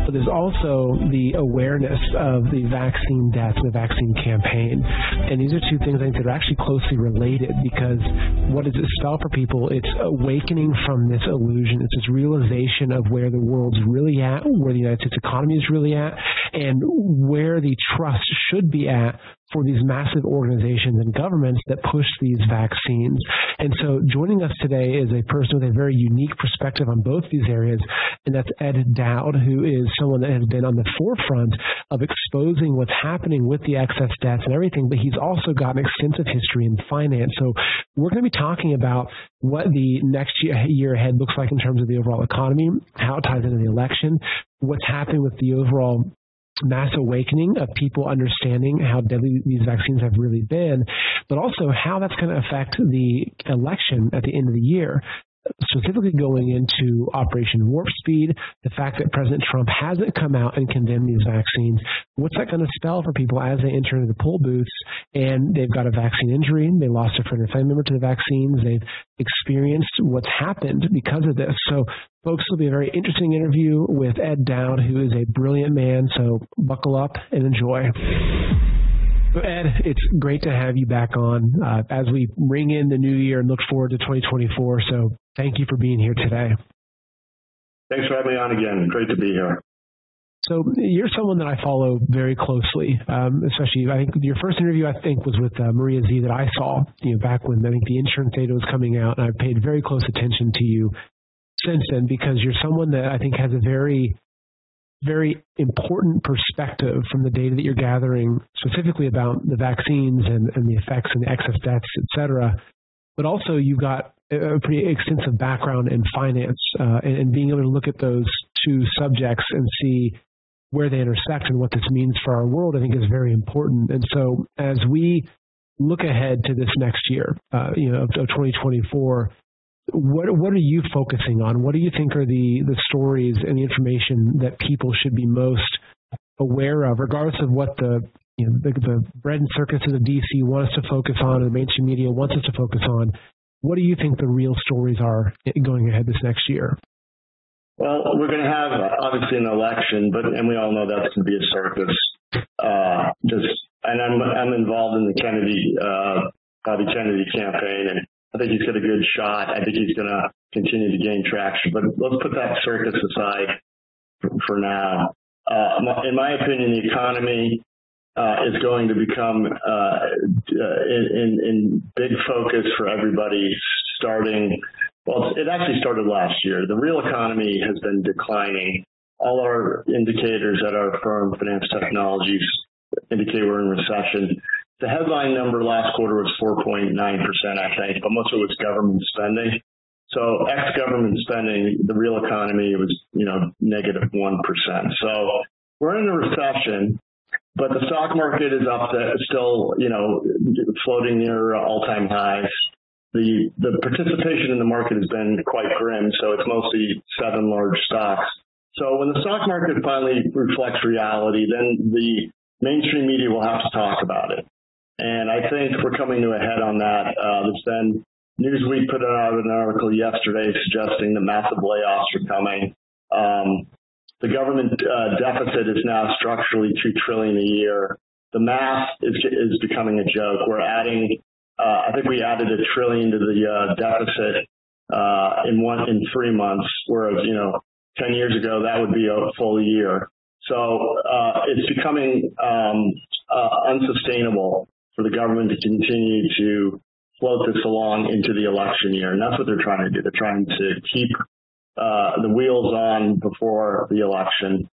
[SPEAKER 74] But there's also the awareness of the vaccine deaths, the vaccine campaign. And these are two things I think that are actually closely related because what does it spell for people? It's awakening from this illusion. It's this realization of where the world's really at, where the United States economy is really at, and where the trust should be at for these massive organizations and governments that push these vaccines. And so joining us today is a person with a very unique perspective on both these areas, and that's Ed Dowd, who is someone that has been on the forefront of exposing what's happening with the excess deaths and everything, but he's also got an extensive history in finance. So we're going to be talking about what the next year ahead looks like in terms of the overall economy, how it ties into the election, what's happening with the overall mass awakening of people understanding how deadly these vaccines have really been, but also how that's going to affect the election at the end of the year specifically going into Operation Warp Speed, the fact that President Trump hasn't come out and condemned these vaccines, what's that going to spell for people as they enter into the poll booths and they've got a vaccine injury, they lost a friend or family member to the vaccines, they've experienced what's happened because of this. So folks, it'll be a very interesting interview with Ed Dowd, who is a brilliant man, so buckle up and enjoy. Ed, it's great to have you back on uh, as we ring in the new year and look forward to 2024. So thank you for being here today.
[SPEAKER 75] Thanks for having me on again. Great to be here.
[SPEAKER 74] So you're someone that I follow very closely, um, especially I think your first interview I think was with uh, Maria Zeee that I saw, you know, back when I think the insurance data was coming out, and I've paid very close attention to you since then because you're someone that I think has a very very important perspective from the data that you're gathering specifically about the vaccines and, and the effects and the excess deaths, et cetera. But also you've got a pretty extensive background in finance uh, and, and being able to look at those two subjects and see where they intersect and what this means for our world, I think is very important. And so as we look ahead to this next year, uh, you know, of, of 2024, what what are you focusing on? What do you think are the the stories and the information that people should be most aware of, regardless of what the you know the, the bread and circuses of the DC want us to focus on, or the mainstream media wants us to focus on? What do you think the real stories are going ahead this next year?
[SPEAKER 75] Well, we're going to have obviously an election, but and we all know that's going to be a circus. Uh, just and I'm I'm involved in the Kennedy uh, Bobby Kennedy campaign, and I think he's got a good shot. I think he's going to continue to gain traction. But let's put that circus aside for, for now. Uh, in my opinion, the economy uh, is going to become uh, in, in, in big focus for everybody starting. Well, it actually started last year. The real economy has been declining. All our indicators at our firm, Phinance Technologies, indicate we're in recession. The headline number last quarter was 4.9%, I think, but most of it was government spending. So ex-government spending, the real economy was, you know, negative 1. So we're in a recession, but the stock market is up to still, you know, floating near all-time highs. The the participation in the market has been quite grim, so it's mostly seven large stocks. So when the stock market finally reflects reality, then the mainstream media will have to talk about it. And I think we're coming to a head on that. Uh, there's been Newsweek put out an article yesterday suggesting that massive layoffs are coming. Um, the government uh, deficit is now structurally two trillion a year. The math is is becoming a joke. We're adding uh, I think we added a trillion to the uh, deficit uh, in one in three months, whereas you know 10 years ago that would be a full year. So uh, it's becoming um, uh, unsustainable for the government to continue to float this along into the election year, and that's what they're trying to do. They're trying to keep uh, the wheels on before the election.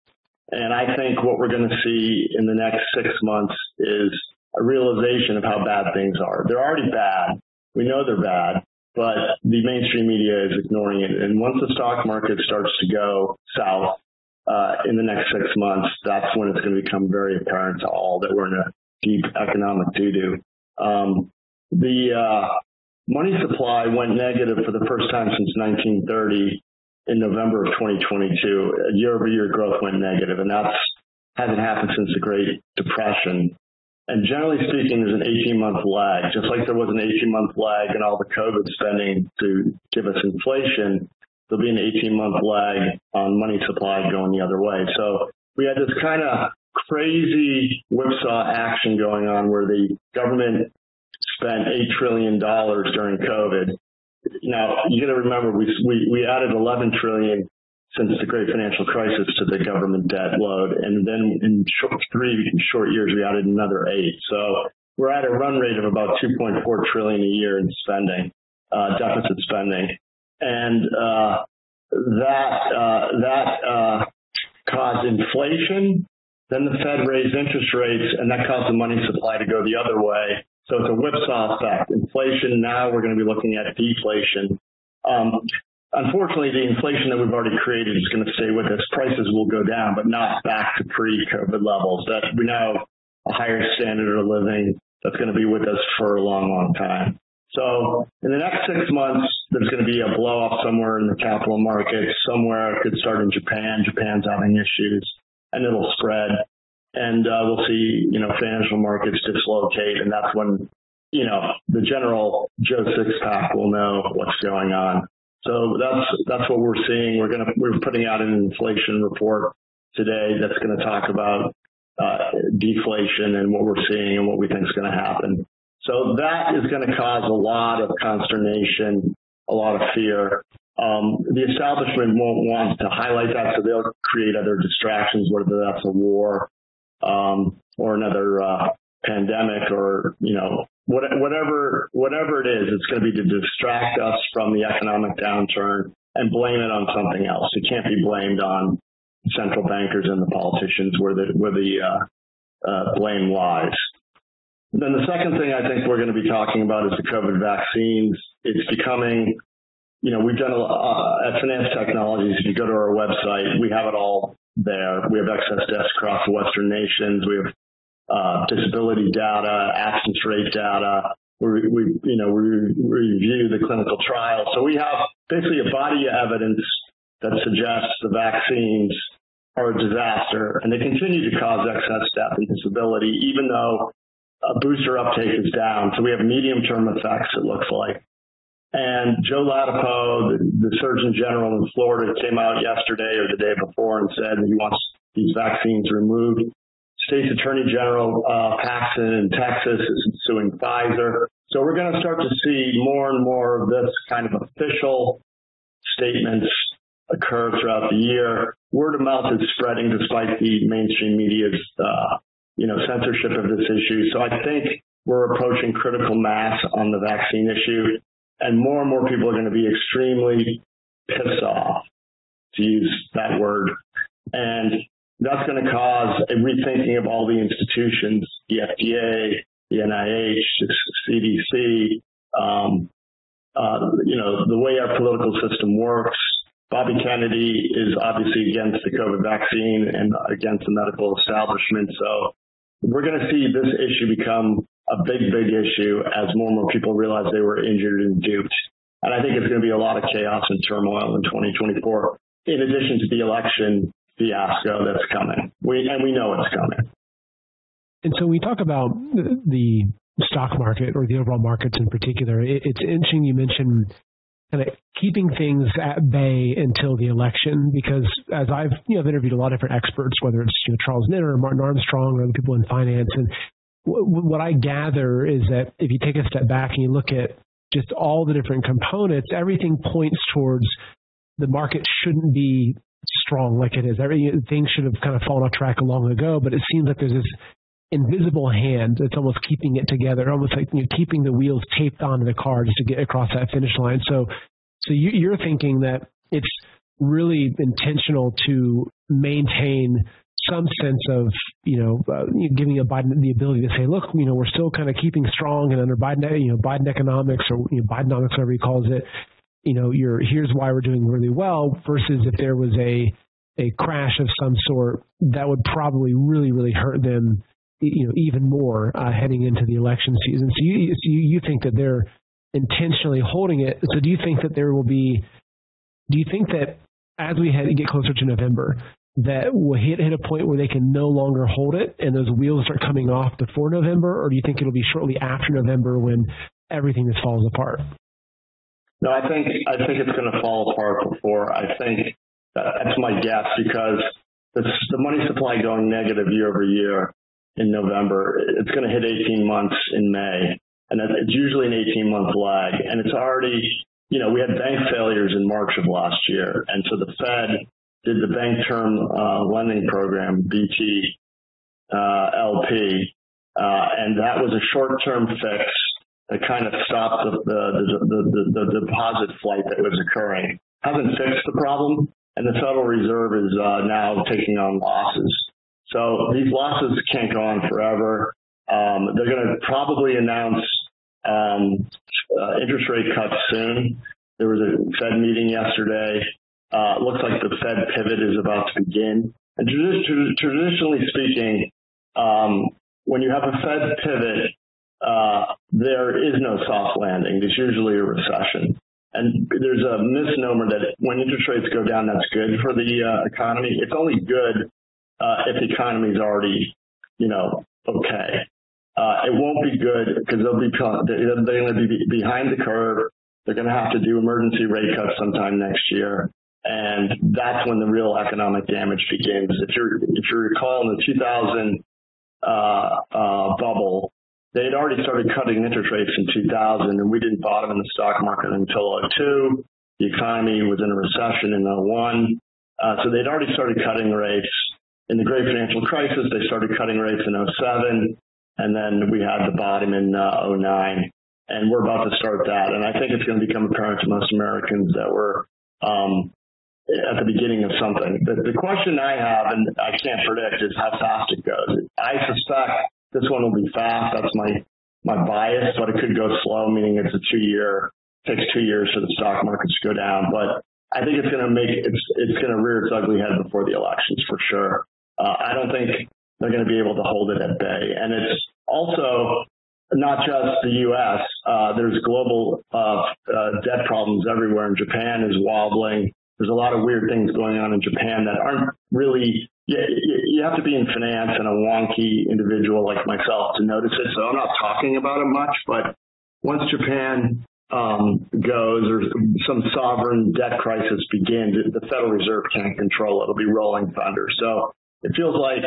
[SPEAKER 75] And I think what we're going to see in the next six months is a realization of how bad things are. They're already bad. We know they're bad, but the mainstream media is ignoring it. And once the stock market starts to go south uh, in the next six months, that's when it's going to become very apparent to all that we're in a deep economic doo-doo. Um, the uh, money supply went negative for the first time since 1930 in November of 2022. Year-over-year growth went negative, and that's hasn't happened since the Great Depression. And generally speaking, there's an 18-month lag. Just like there was an 18-month lag in all the COVID spending to give us inflation, there'll be an 18-month lag on money supply going the other way. So we had this kind of crazy whipsaw action going on where the government spent $8 trillion during COVID. Now, you got to remember, we, we, we added 11 trillion since the great financial crisis to the government debt load. And then in short, three short years, we added another eight. So we're at a run rate of about 2.4 trillion a year in spending, uh, deficit spending. And, uh, that, uh, that, uh, caused inflation. Then the Fed raised interest rates and that caused the money supply to go the other way. So it's a whipsaw effect. Inflation, now we're going to be looking at deflation. Um, unfortunately, the inflation that we've already created is going to stay with us. Prices will go down, but not back to pre-COVID levels. That we now a higher standard of living that's going to be with us for a long, long time. So in the next six months, there's going to be a blow up somewhere in the capital markets. Somewhere it could start in Japan. Japan's having issues, and it'll spread and uh, we'll see, you know, financial markets dislocate, and that's when, you know, the general Joe Sixpack will know what's going on. So that's that's what we're seeing. We're gonna we're putting out an inflation report today that's going to talk about uh, deflation and what we're seeing and what we think is going to happen. So that is going to cause a lot of consternation, a lot of fear. Um, the establishment won't want to highlight that, so they'll create other distractions, whether that's a war um, or another uh, pandemic or you know what, whatever whatever it is, it's going to be to distract us from the economic downturn and blame it on something else. It can't be blamed on central bankers and the politicians where the where the uh, uh, blame lies. Then the second thing I think we're going to be talking about is the COVID vaccines. It's becoming, you know, we've done a, uh, at Phinance Technologies. If you go to our website, we have it all there. We have excess deaths across the Western nations. We have uh, disability data, absence rate data. We, we, you know, we review the clinical trials. So we have basically a body of evidence that suggests the vaccines are a disaster, and they continue to cause excess death and disability, even though booster uptake is down. So we have medium-term effects. It looks like. And Joe Ladapo, the, the Surgeon General in Florida, came out yesterday or the day before and said he wants these vaccines removed. State's Attorney General uh, Paxton in Texas is suing Pfizer. So we're going to start to see more and more of this kind of official statements occur throughout the year. Word of mouth is spreading despite the mainstream media's, uh, you know, censorship of this issue. So I think we're approaching critical mass on the vaccine issue and more and more people are going to be extremely pissed off, to use that word. And that's going to cause a rethinking of all the institutions, the FDA, the NIH, the CDC, um, uh, you know, the way our political system works. Bobby Kennedy is obviously against the COVID vaccine and against the medical establishment. So we're going to see this issue become a big, big issue as more and more people realize they were injured and duped. And I think it's going to be a lot of chaos and turmoil in 2024, in addition to the election fiasco that's coming. We, and we know it's coming.
[SPEAKER 74] And so we talk about the stock market or the overall markets in particular. It's interesting you mentioned kind of keeping things at bay until the election because as I've you know I've interviewed a lot of different experts, whether it's you know Charles Nenner or Martin Armstrong or other people in finance, and what I gather is that if you take a step back and you look at just all the different components, everything points towards the market shouldn't be strong like it is. Every things should have kind of fallen off track long ago, but it seems like there's this invisible hand that's almost keeping it together, almost like you keeping the wheels taped onto the car just to get across that finish line. So, so you, you're thinking that it's really intentional to maintain some sense of you know uh, giving a Biden the ability to say, look, you know, we're still kind of keeping strong, and under Biden, you know, Biden economics or you know, Bidenomics, whatever he calls it, you know, you're here's why we're doing really well. Versus if there was a a crash of some sort, that would probably really really hurt them, you know, even more uh, heading into the election season. So you so you, you think that they're intentionally holding it. So do you think that there will be? Do you think that as we head, get closer to November, that will hit hit a point where they can no longer hold it and those wheels start coming off before November, or do you think it'll be shortly after November when everything just falls apart?
[SPEAKER 75] No, I think I think it's going to fall apart before. I think uh, that's my guess because the, the money supply going negative year over year in November. It's going to hit 18 months in May, and it's usually an 18 month lag, and it's already. You know, we had bank failures in March of last year, and so the Fed did the bank term uh, lending program, BT uh, LP, uh, and that was a short-term fix that kind of stopped the the, the, the, deposit flight that was occurring. Hasn't fixed the problem, and the Federal Reserve is uh, now taking on losses. So these losses can't go on forever. Um, they're going to probably announce um, uh, interest rate cuts soon. There was a Fed meeting yesterday. Uh, looks like the Fed pivot is about to begin. And traditionally speaking, um, when you have a Fed pivot, uh, there is no soft landing. There's usually a recession. And there's a misnomer that when interest rates go down, that's good for the uh, economy. It's only good uh, if the economy is already, you know, okay. Uh, it won't be good because they'll be they're going to be behind the curve. They're going to have to do emergency rate cuts sometime next year and that's when the real economic damage begins. If you if you recall in the 2000 uh, uh, bubble, they had already started cutting interest rates in 2000, and we didn't bottom in the stock market until 02. The economy was in a recession in 01, uh, so they'd already started cutting rates. In the great financial crisis, they started cutting rates in 07, and then we had the bottom in uh, 09, and we're about to start that. And I think it's going to become apparent to most Americans that we're um, at the beginning of something. The, the question I have, and I can't predict, is how fast it goes. I suspect this one will be fast. That's my my bias, but it could go slow, meaning it's a two year takes two years for the stock market to go down. But I think it's going to make it's it's going to rear its ugly head before the elections for sure. Uh, I don't think they're going to be able to hold it at bay, and it's also not just the U.S. Uh, there's global uh, uh, debt problems everywhere, and Japan is wobbling there's a lot of weird things going on in Japan that aren't really you, you have to be in finance and a wonky individual like myself to notice it. So I'm not talking about it much, but once Japan um, goes or some sovereign debt crisis begins, the Federal Reserve can't control it. It'll be rolling thunder. So it feels like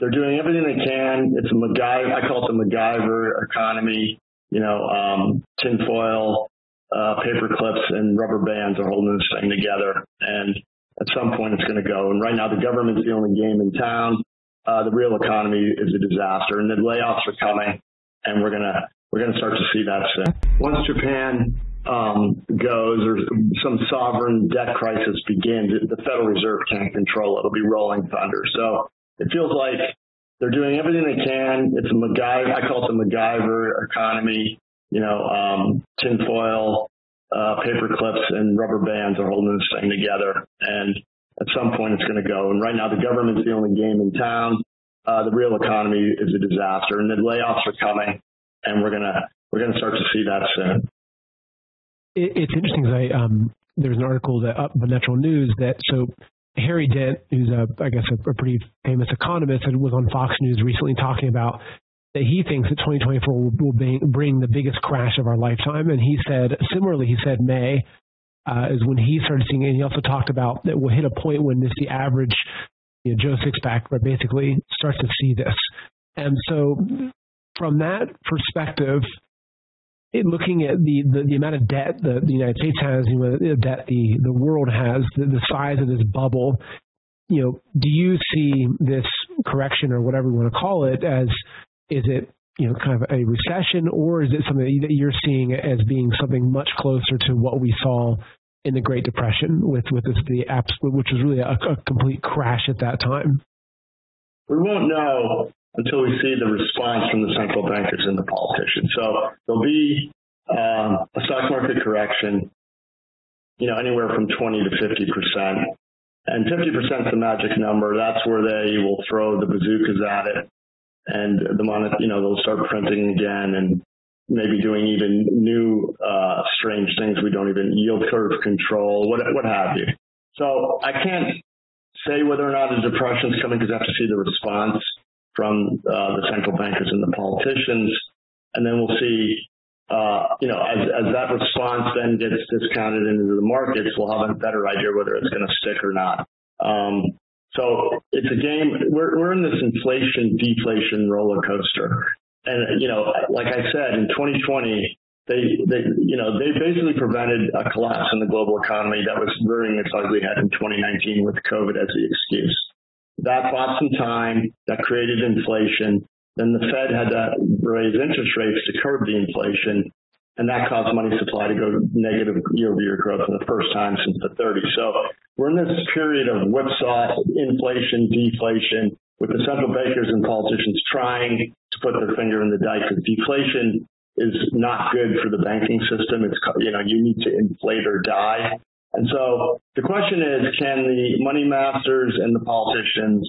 [SPEAKER 75] they're doing everything they can. It's a MacGyver. I call it the MacGyver economy. You know, um, tinfoil uh, paper clips and rubber bands are holding this thing together. And at some point, it's going to go. And right now, the government's the only game in town. Uh, the real economy is a disaster, and the layoffs are coming, and we're gonna we're gonna start to see that soon. Once Japan um, goes or some sovereign debt crisis begins, the Federal Reserve can't control it. It'll be rolling thunder. So it feels like they're doing everything they can. It's a MacGyver. I call it the MacGyver economy you know, um, tinfoil, uh, paper clips, and rubber bands are holding this thing together. And at some point, it's going to go. And right now, the government's the only game in town. Uh, the real economy is a disaster, and the layoffs are coming, and we're gonna we're gonna start to see that soon.
[SPEAKER 74] It, it's interesting. I um, there's an article that up the Natural News that so Harry Dent, who's a I guess a, a pretty famous economist, was on Fox News recently talking about that he thinks that 2024 will, will bring the biggest crash of our lifetime. And he said, similarly, he said May uh, is when he started seeing. And he also talked about that we'll hit a point when this the average you know, Joe Sixpack basically starts to see this. And so from that perspective, it, looking at the, the, the amount of debt that the United States has, the debt the the world has, the, the size of this bubble, you know, do you see this correction or whatever you want to call it as is it you know kind of a recession or is it something that you're seeing as being something much closer to what we saw in the Great Depression with with this, the absolute which was really a, a complete crash at that time?
[SPEAKER 75] We won't know until we see the response from the central bankers and the politicians. So there'll be um, a stock market correction, you know, anywhere from 20 to 50 percent. And 50% is the magic number. That's where they will throw the bazookas at it. And the money, you know, they'll start printing again and maybe doing even new uh, strange things we don't even yield curve control, what what have you. So I can't say whether or not a depression is coming because I have to see the response from uh, the central bankers and the politicians, and then we'll see. Uh, you know, as, as that response then gets discounted into the markets, we'll have a better idea whether it's going to stick or not. Um, so it's a game. We're we're in this inflation deflation roller coaster, and you know, like I said, in 2020, they they you know they basically prevented a collapse in the global economy that was rearing its ugly head in 2019 with COVID as the excuse. That bought some time, that created inflation. Then the Fed had to raise interest rates to curb the inflation, and that caused money supply to go negative year-over-year growth for the first time since the 30s. So we're in this period of whipsaw inflation, deflation, with the central bankers and politicians trying to put their finger in the dike because deflation is not good for the banking system. It's you know you need to inflate or die. And so the question is, can the money masters and the politicians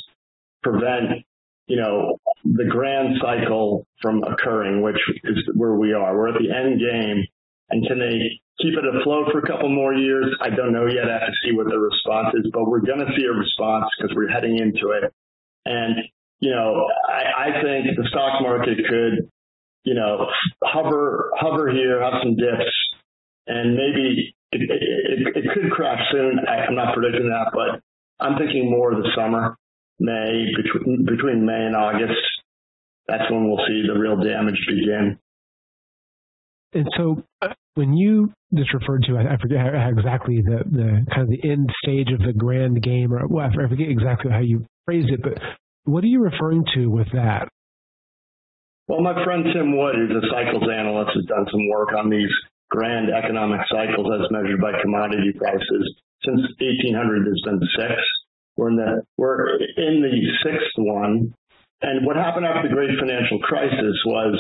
[SPEAKER 75] prevent, you know, the grand cycle from occurring, which is where we are. We're at the end game. And can they keep it afloat for a couple more years? I don't know yet. I have to see what the response is, but we're going to see a response because we're heading into it. And, you know, I, I think the stock market could, you know, hover, hover here, have some dips, and maybe it, it, it could crash soon. I, I'm not predicting that, but I'm thinking more of the summer, May, between, between May and August. That's when we'll see the real damage begin.
[SPEAKER 74] And so uh, when you just referred to, I, I forget how, exactly the, the kind of the end stage of the grand game, or well, I forget exactly how you phrased it, but what are you referring to with that?
[SPEAKER 75] Well, my friend Tim Wood, who's a cycles analyst, has done some work on these grand economic cycles as measured by commodity prices. Since 1800, there's been six. We're in the we're in the sixth one. And what happened after the great financial crisis was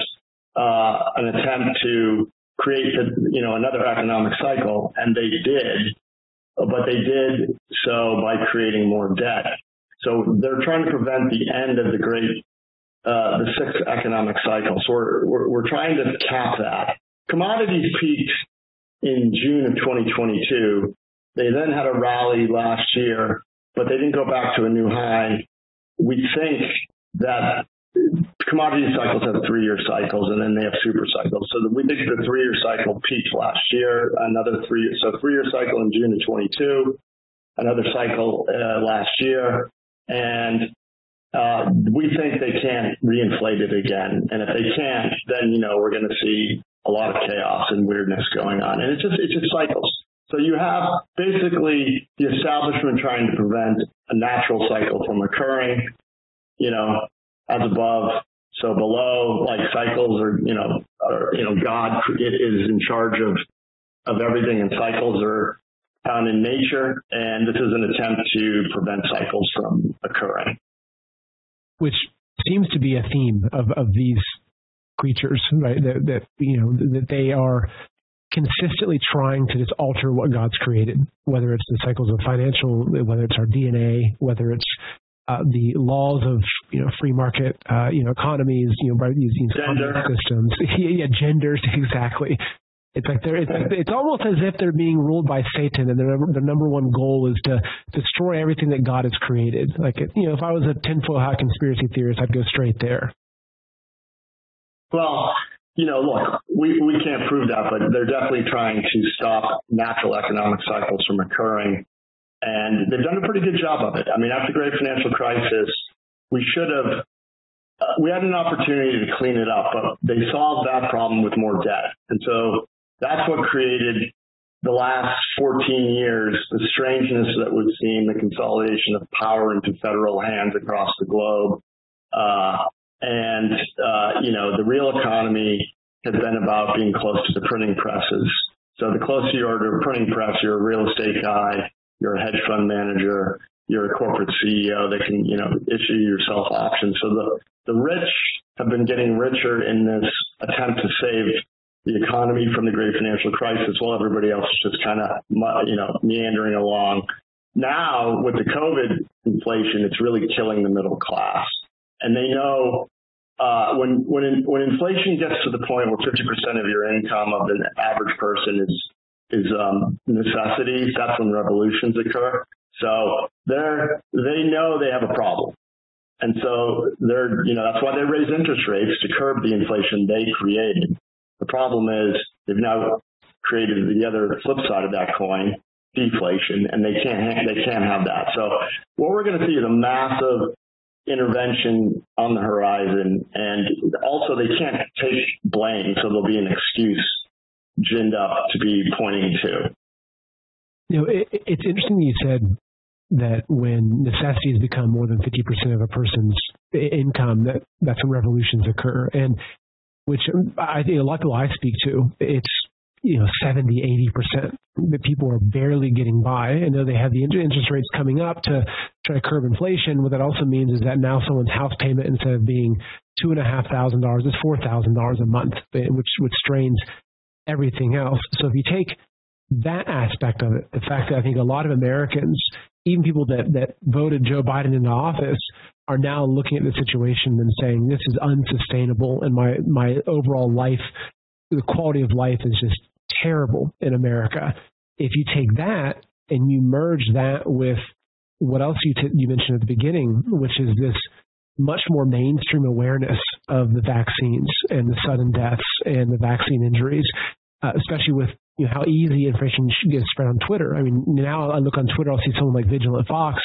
[SPEAKER 75] uh, an attempt to create, you know, another economic cycle, and they did, but they did so by creating more debt. So they're trying to prevent the end of the great, uh, the sixth economic cycle. So we're, we're, we're trying to cap that. Commodities peaked in June of 2022. They then had a rally last year, but they didn't go back to a new high. We think that commodity cycles have three-year cycles and then they have super cycles. So we think the three-year cycle peaked last year, another three so three-year cycle in June of 22, another cycle uh, last year, and uh, we think they can't reinflate it again. And if they can't, then you know we're going to see a lot of chaos and weirdness going on. And it's just it's just cycles. So you have basically the establishment trying to prevent a natural cycle from occurring, you know, as above, so below, like cycles are, you know, are, you know, God is in charge of of everything and cycles are found in nature and this is an attempt to prevent cycles from occurring.
[SPEAKER 74] Which seems to be a theme of of these creatures, right? That, that you know that they are consistently trying to just alter what God's created, whether it's the cycles of financial, whether it's our DNA, whether it's uh, the laws of you know free market uh, you know economies, you know by using systems, yeah, genders exactly. It's like they're it's, it's almost as if they're being ruled by Satan, and their their number one goal is to destroy everything that God has created. Like you know, if I was a tinfoil hat conspiracy theorist, I'd go straight there.
[SPEAKER 75] Well, you know, look, we, we can't prove that, but they're definitely trying to stop natural economic cycles from occurring. And they've done a pretty good job of it. I mean, after the great financial crisis, we should have uh, we had an opportunity to clean it up, but they solved that problem with more debt. And so that's what created the last 14 years, the strangeness that we've seen, the consolidation of power into federal hands across the globe. Uh, and, uh, you know, the real economy has been about being close to the printing presses. So the closer you are to a printing press, you're a real estate guy, you're a hedge fund manager, you're a corporate CEO that can, you know, issue yourself options. So the, the rich have been getting richer in this attempt to save the economy from the great financial crisis while everybody else is just kind of, you know, meandering along. Now with the COVID inflation, it's really killing the middle class. And they know uh, when when when inflation gets to the point where 50% of your income of an average person is is um, necessities, that's when revolutions occur. So they're they know they have a problem. And so they're, you know, that's why they raise interest rates to curb the inflation they created. The problem is they've now created the other flip side of that coin, deflation, and they can't they can't have that. So what we're going to see is a massive intervention on the horizon, and also they can't take blame, so there'll be an excuse ginned up to be pointing to.
[SPEAKER 74] You know, it, it's interesting you said that when necessities become more than 50% of a person's income, that that's when revolutions occur. And which I think a lot of people I speak to, it's you know 70 80% that people are barely getting by. I know they have the interest rates coming up to try to curb inflation what that also means is that now someone's house payment instead of being two and a half thousand dollars is four thousand dollars a month eh, which which strains everything else. So if you take that aspect of it the fact that I think a lot of Americans even people that that voted Joe Biden into office are now looking at the situation and saying this is unsustainable and my my overall life the quality of life is just terrible in America. If you take that and you merge that with what else you you mentioned at the beginning, which is this much more mainstream awareness of the vaccines and the sudden deaths and the vaccine injuries, uh, especially with you know, how easy information gets spread on Twitter. I mean, now I look on Twitter, I'll see someone like Vigilant Fox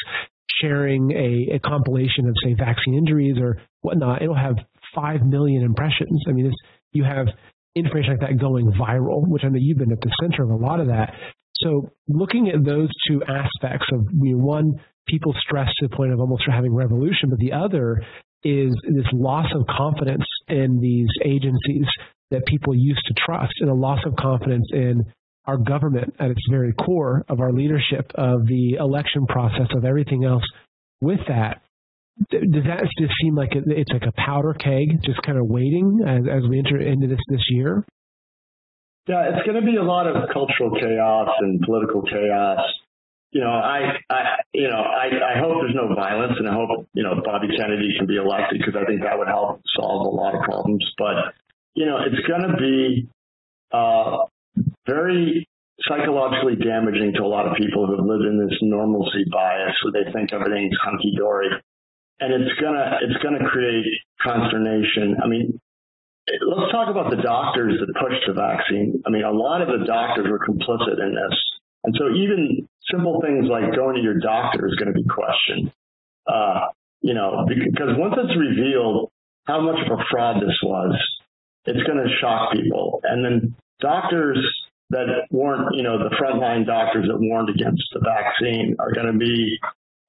[SPEAKER 74] sharing a, a compilation of say vaccine injuries or whatnot. It'll have five million impressions. I mean, you have information like that going viral, which I know you've been at the center of a lot of that. So looking at those two aspects of you know, one, people stress to the point of almost having revolution, but the other is this loss of confidence in these agencies that people used to trust and a loss of confidence in our government at its very core of our leadership of the election process of everything else with that does that just seem like it's like a powder keg just kind of waiting as, as we enter into this this year?
[SPEAKER 75] Yeah it's going to be a lot of cultural chaos and political chaos. You know i i you know i i hope there's no violence and i hope you know bobby kennedy can be elected because i think that would help solve a lot of problems. But you know it's going to be uh very psychologically damaging to a lot of people who have lived in this normalcy bias where they think everything's hunky dory and it's gonna it's gonna create consternation. I mean, let's talk about the doctors that pushed the vaccine. I mean, a lot of the doctors were complicit in this, and so even simple things like going to your doctor is going to be questioned. Uh, you know, because once it's revealed how much of a fraud this was, it's going to shock people. And then doctors that weren't, you know, the frontline doctors that warned against the vaccine are going to be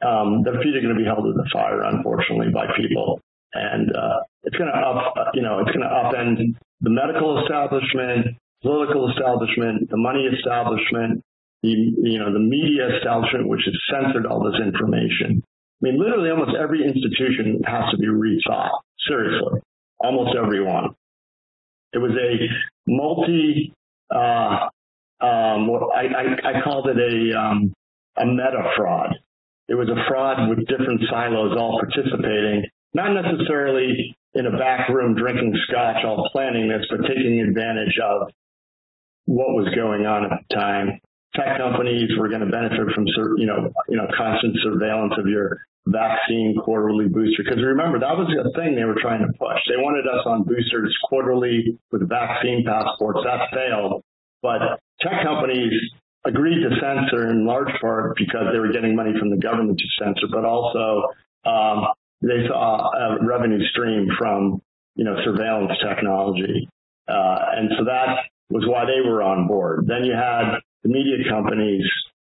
[SPEAKER 75] um, their feet are going to be held to the fire, unfortunately, by people. And uh, it's going to up, uh, you know, it's going to upend the medical establishment, political establishment, the money establishment, the you know the media establishment, which has censored all this information. I mean, literally, almost every institution has to be rethought. Seriously, almost everyone. It was a multi. Uh, um, I, I, I called it a um, a meta fraud it was a fraud with different silos all participating, not necessarily in a back room drinking scotch all planning this, but taking advantage of what was going on at the time. Tech companies were going to benefit from you know, you know, constant surveillance of your vaccine quarterly booster because remember that was the thing they were trying to push. They wanted us on boosters quarterly with vaccine passports. That failed. But tech companies agreed to censor in large part because they were getting money from the government to censor, but also um, they saw a revenue stream from, you know, surveillance technology. Uh, and so that was why they were on board. Then you had the media companies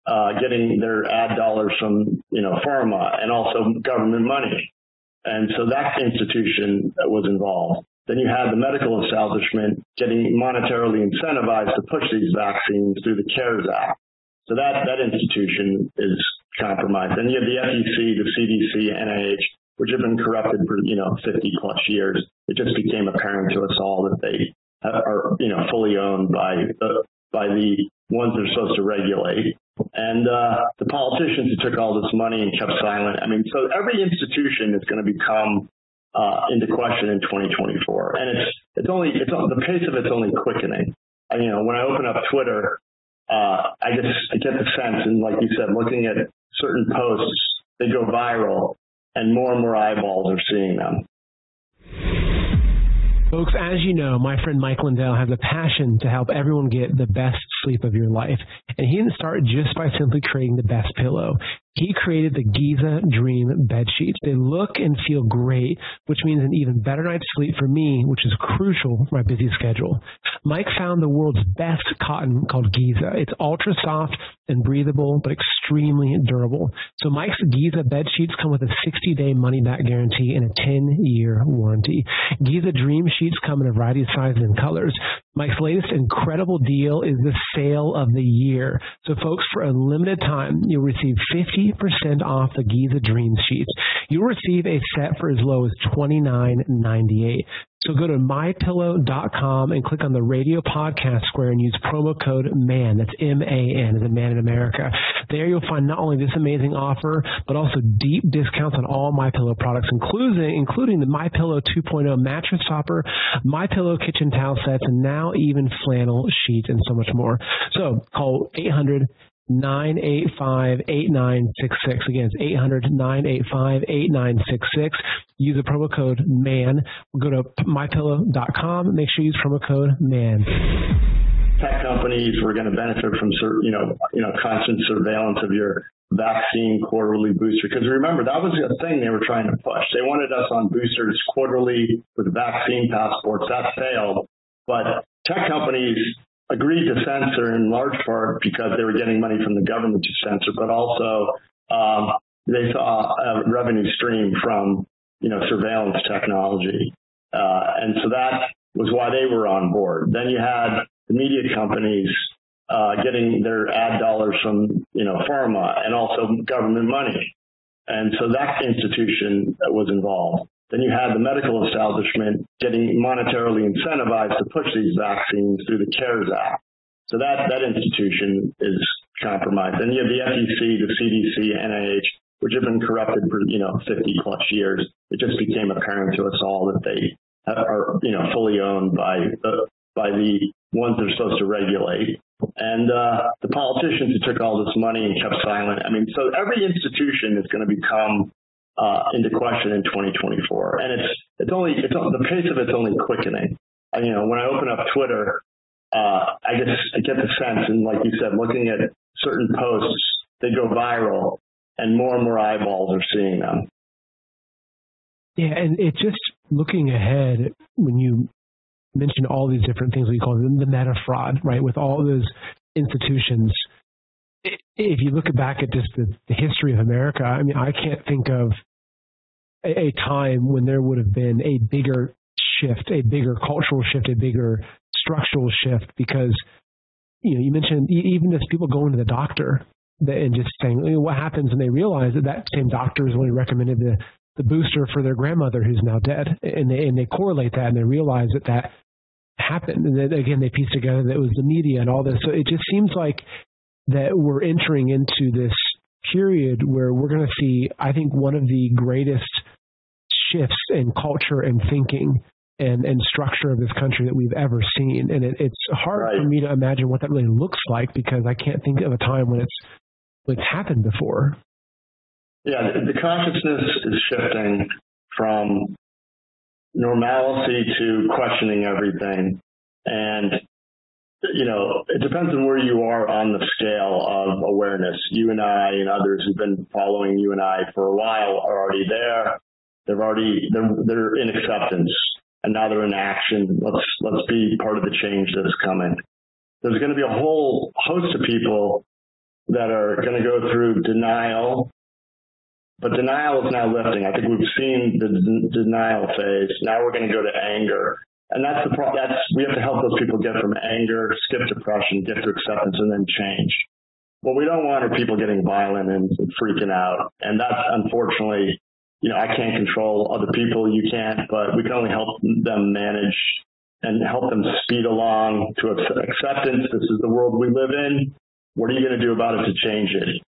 [SPEAKER 75] uh, getting their ad dollars from, you know, pharma and also government money. And so that institution was involved. Then you have the medical establishment getting monetarily incentivized to push these vaccines through the CARES Act. So that, that institution is compromised. Then you have the FEC, the CDC, NIH, which have been corrupted for, you know, 50 plus years. It just became apparent to us all that they are, you know, fully owned by the, by the ones they're supposed to regulate. And uh, the politicians who took all this money and kept silent. I mean, so every institution is going to become uh, into question in 2024, and it's it's only it's the pace of it's only quickening. You know, when I open up Twitter, uh, I just I get the sense, and like you said, looking at certain posts, they go viral, and more and more eyeballs are seeing them.
[SPEAKER 74] Folks, as you know, my friend Mike Lindell has a passion to help everyone get the best sleep of your life. And he didn't start just by simply creating the best pillow. He created the Giza Dream bed sheets. They look and feel great, which means an even better night's sleep for me, which is crucial for my busy schedule. Mike found the world's best cotton called Giza. It's ultra soft and breathable, but extremely durable. So Mike's Giza bed sheets come with a 60-day money-back guarantee and a 10-year warranty. Giza Dream sheets come in a variety of sizes and colors. Mike's latest incredible deal is the sale of the year. So folks, for a limited time, you'll receive 50% off the Giza Dream Sheets. You'll receive a set for as low as $29.98. So go to mypillow.com and click on the radio podcast square and use promo code MAN. That's M A N as a man in America. There you'll find not only this amazing offer, but also deep discounts on all My Pillow products, including including the My Pillow 2.0 mattress topper, My Pillow kitchen towel sets, and now even flannel sheets and so much more. So call 800 985 8966. Again, it's 800 985 8966. Use the promo code MAN. Go to mypillow.com. Make sure you use promo code MAN.
[SPEAKER 75] Tech companies were going to benefit from you know, you know, constant surveillance of your vaccine quarterly booster because remember that was the thing they were trying to push. They wanted us on boosters quarterly with vaccine passports. That failed. But tech companies agreed to censor in large part because they were getting money from the government to censor, but also um, they saw a revenue stream from you know surveillance technology, uh, and so that was why they were on board. Then you had the media companies uh, getting their ad dollars from you know pharma and also government money, and so that institution was involved. Then you had the medical establishment getting monetarily incentivized to push these vaccines through the CARES Act. So that, that institution is compromised. And you have the FEC, the CDC, NIH, which have been corrupted for, you know, 50 plus years. It just became apparent to us all that they are, you know, fully owned by the, by the ones they're supposed to regulate. And uh, the politicians who took all this money and kept silent. I mean, so every institution is going to become uh, into question in 2024. And it's it's only it's the pace of it's only quickening. And, you know, when I open up Twitter, uh, I get I get the sense, and like you said, looking at certain posts, they go viral, and more and more eyeballs are seeing them.
[SPEAKER 74] Yeah, and it's just looking ahead when you mention all these different things we call them the meta fraud, right? With all those institutions if you look back at just the, the history of America, I mean, I can't think of a, a time when there would have been a bigger shift, a bigger cultural shift, a bigger structural shift because you know you mentioned even just people going to the doctor and just saying what happens when they realize that that same doctor has only recommended the the booster for their grandmother who's now dead? And they and they correlate that and they realize that that happened. And then again they piece together that it was the media and all this. So it just seems like that we're entering into this period where we're going to see, I think, one of the greatest shifts in culture and thinking and, and structure of this country that we've ever seen. And it, it's hard right. for me to imagine what that really looks like because I can't think of a time when it's, when it's happened before.
[SPEAKER 75] Yeah, the consciousness is shifting from normalcy to questioning everything. And you know, it depends on where you are on the scale of awareness. You and I and others who've been following you and I for a while are already there. They've already they're they're in acceptance and now they're in action. Let's let's be part of the change that's coming. There's going to be a whole host of people that are going to go through denial but denial is now lifting. I think we've seen the denial phase. Now we're going to go to anger. And that's the pro- that's we have to help those people get from anger, skip depression, get to acceptance and then change. What we don't want are people getting violent and freaking out. And that's unfortunately, you know, I can't control other people, you can't, but we can only help them manage and help them speed along to acceptance. This is the world we live in. What are you going to do about it to change it?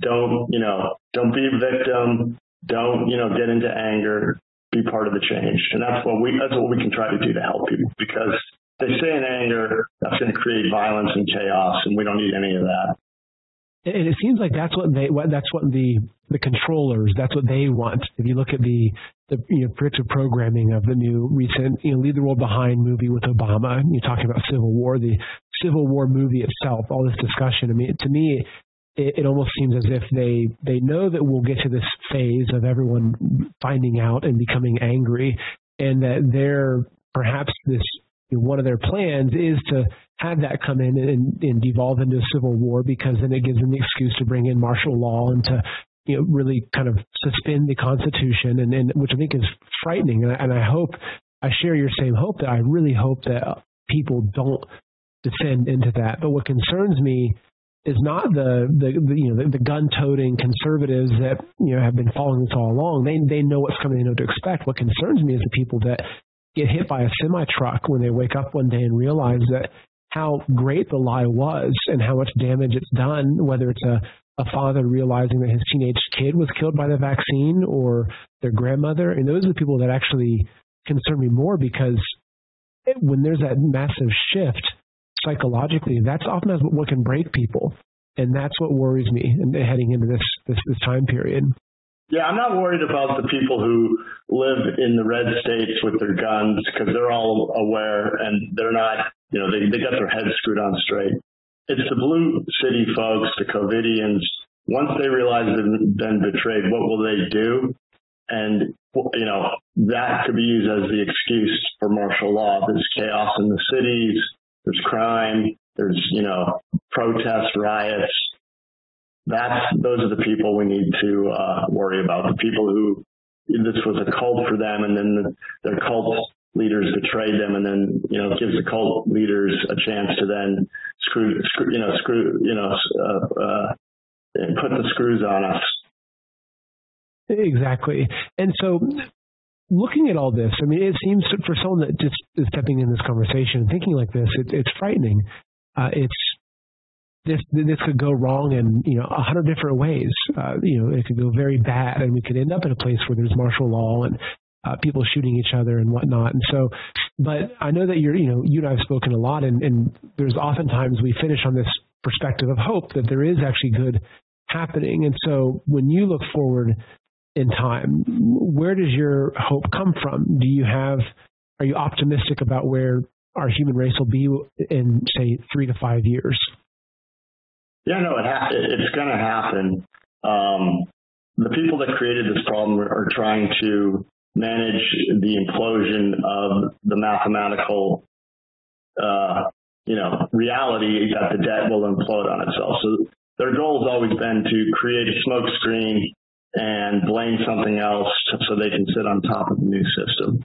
[SPEAKER 75] Don't, you know, don't be a victim. Don't, you know, get into anger. Be part of the change. And that's what we that's what we can try to do to help people because they say in anger, that's going to create violence and chaos and we don't need any of that.
[SPEAKER 74] And it seems like that's what they what that's what the the controllers that's what they want. If you look at the the you know predictive programming of the new recent you know Leave the World Behind movie with Obama, you're talking about Civil War, the Civil War movie itself, all this discussion. I mean, to me, it, it almost seems as if they they know that we'll get to this phase of everyone finding out and becoming angry, and that they're perhaps this you know, one of their plans is to have that come in and, and devolve into a civil war because then it gives them the excuse to bring in martial law and to you know really kind of suspend the constitution and, and which I think is frightening. And I, and I hope I share your same hope that I really hope that people don't descend into that. But what concerns me is not the the, the you know the, the gun-toting conservatives that you know have been following this all along. They they know what's coming. They know what to expect. What concerns me is the people that get hit by a semi truck when they wake up one day and realize that how great the lie was and how much damage it's done. Whether it's a a father realizing that his teenage kid was killed by the vaccine or their grandmother, and those are the people that actually concern me more because when there's that massive shift psychologically, that's often what can break people. And that's what worries me and heading into this, this, this time period.
[SPEAKER 75] Yeah, I'm not worried about the people who live in the red states with their guns because they're all aware and they're not, you know, they, they got their heads screwed on straight. It's the blue city folks, the COVIDians. Once they realize they've been betrayed, what will they do? And, you know, that could be used as the excuse for martial law. There's chaos in the cities there's crime, there's, you know, protests, riots. That's, those are the people we need to uh, worry about. The people who this was a cult for them and then the, their cult leaders betrayed them and then, you know, gives the cult leaders a chance to then screw, screw you know, screw, you know, uh, uh, put the screws on us.
[SPEAKER 74] Exactly. And so looking at all this, I mean, it seems for someone that just is stepping in this conversation, and thinking like this, it, it's frightening. Uh, it's this this could go wrong in you know a hundred different ways. Uh, you know, it could go very bad, and we could end up in a place where there's martial law and uh, people shooting each other and whatnot. And so, but I know that you're you know you and I have spoken a lot, and, and there's oftentimes we finish on this perspective of hope that there is actually good happening. And so, when you look forward in time. Where does your hope come from? Do you have are you optimistic about where our human race will be in say 3 to 5 years?
[SPEAKER 75] Yeah, no, it ha- it's going to happen. Um, the people that created this problem are trying to manage the implosion of the mathematical uh, you know, reality that the debt will implode on itself. So their goal has always been to create a smokescreen and blame something else so they can sit on top of the new system.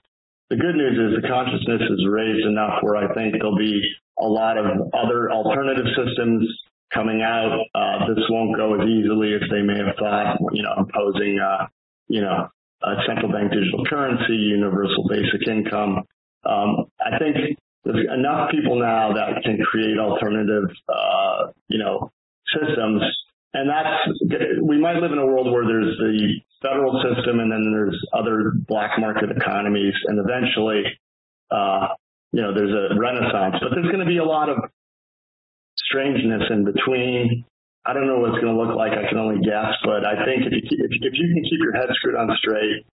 [SPEAKER 75] The good news is the consciousness is raised enough where I think there'll be a lot of other alternative systems coming out. Uh, this won't go as easily as they may have thought, you know, imposing, uh, you know, a central bank digital currency, universal basic income. Um, I think there's enough people now that can create alternative, uh, you know, systems and that's we might live in a world where there's the federal system and then there's other black market economies. And eventually uh, you know there's a renaissance. But there's going to be a lot of strangeness in between. I don't know what it's going to look like. I can only guess. But I think if you if, if you can keep your head screwed on straight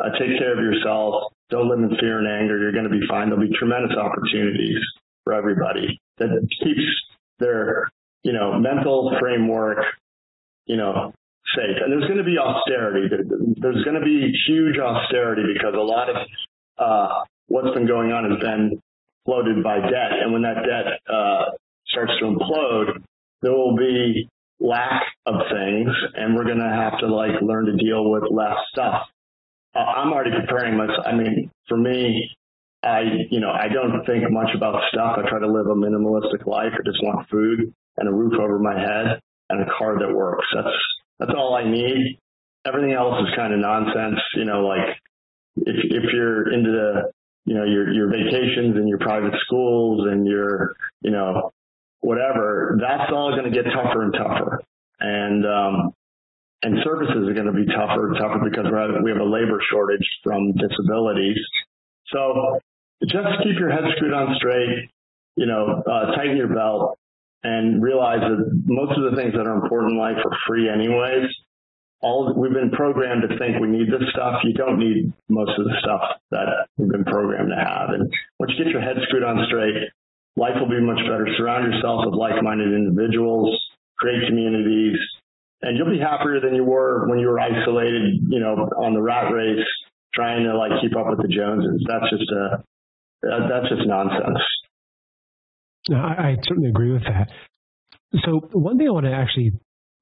[SPEAKER 75] uh, take care of yourself don't live in fear and anger you're going to be fine. There'll be tremendous opportunities for everybody that keeps their you know mental framework you know, safe. And there's going to be austerity. There's going to be huge austerity because a lot of uh, what's been going on has been floated by debt. And when that debt uh, starts to implode, there will be lack of things and we're going to have to like learn to deal with less stuff. Uh, I'm already preparing myself. I mean, for me, I, you know, I don't think much about stuff. I try to live a minimalistic life. I just want food and a roof over my head and a car that works. That's that's all I need. Everything else is kind of nonsense, you know, like if if you're into the you know your your vacations and your private schools and your you know whatever that's all going to get tougher and tougher and um and services are going to be tougher and tougher because we have a labor shortage from disabilities so just keep your head screwed on straight you know uh tighten your belt and realize that most of the things that are important in life are free anyways all we've been programmed to think we need this stuff. You don't need most of the stuff that we've been programmed to have. And once you get your head screwed on straight, life will be much better. Surround yourself with like-minded individuals, create communities, and you'll be happier than you were when you were isolated, you know, on the rat race trying to like keep up with the Joneses. That's just a that's just nonsense.
[SPEAKER 74] I, I certainly agree with that. So one thing I want to actually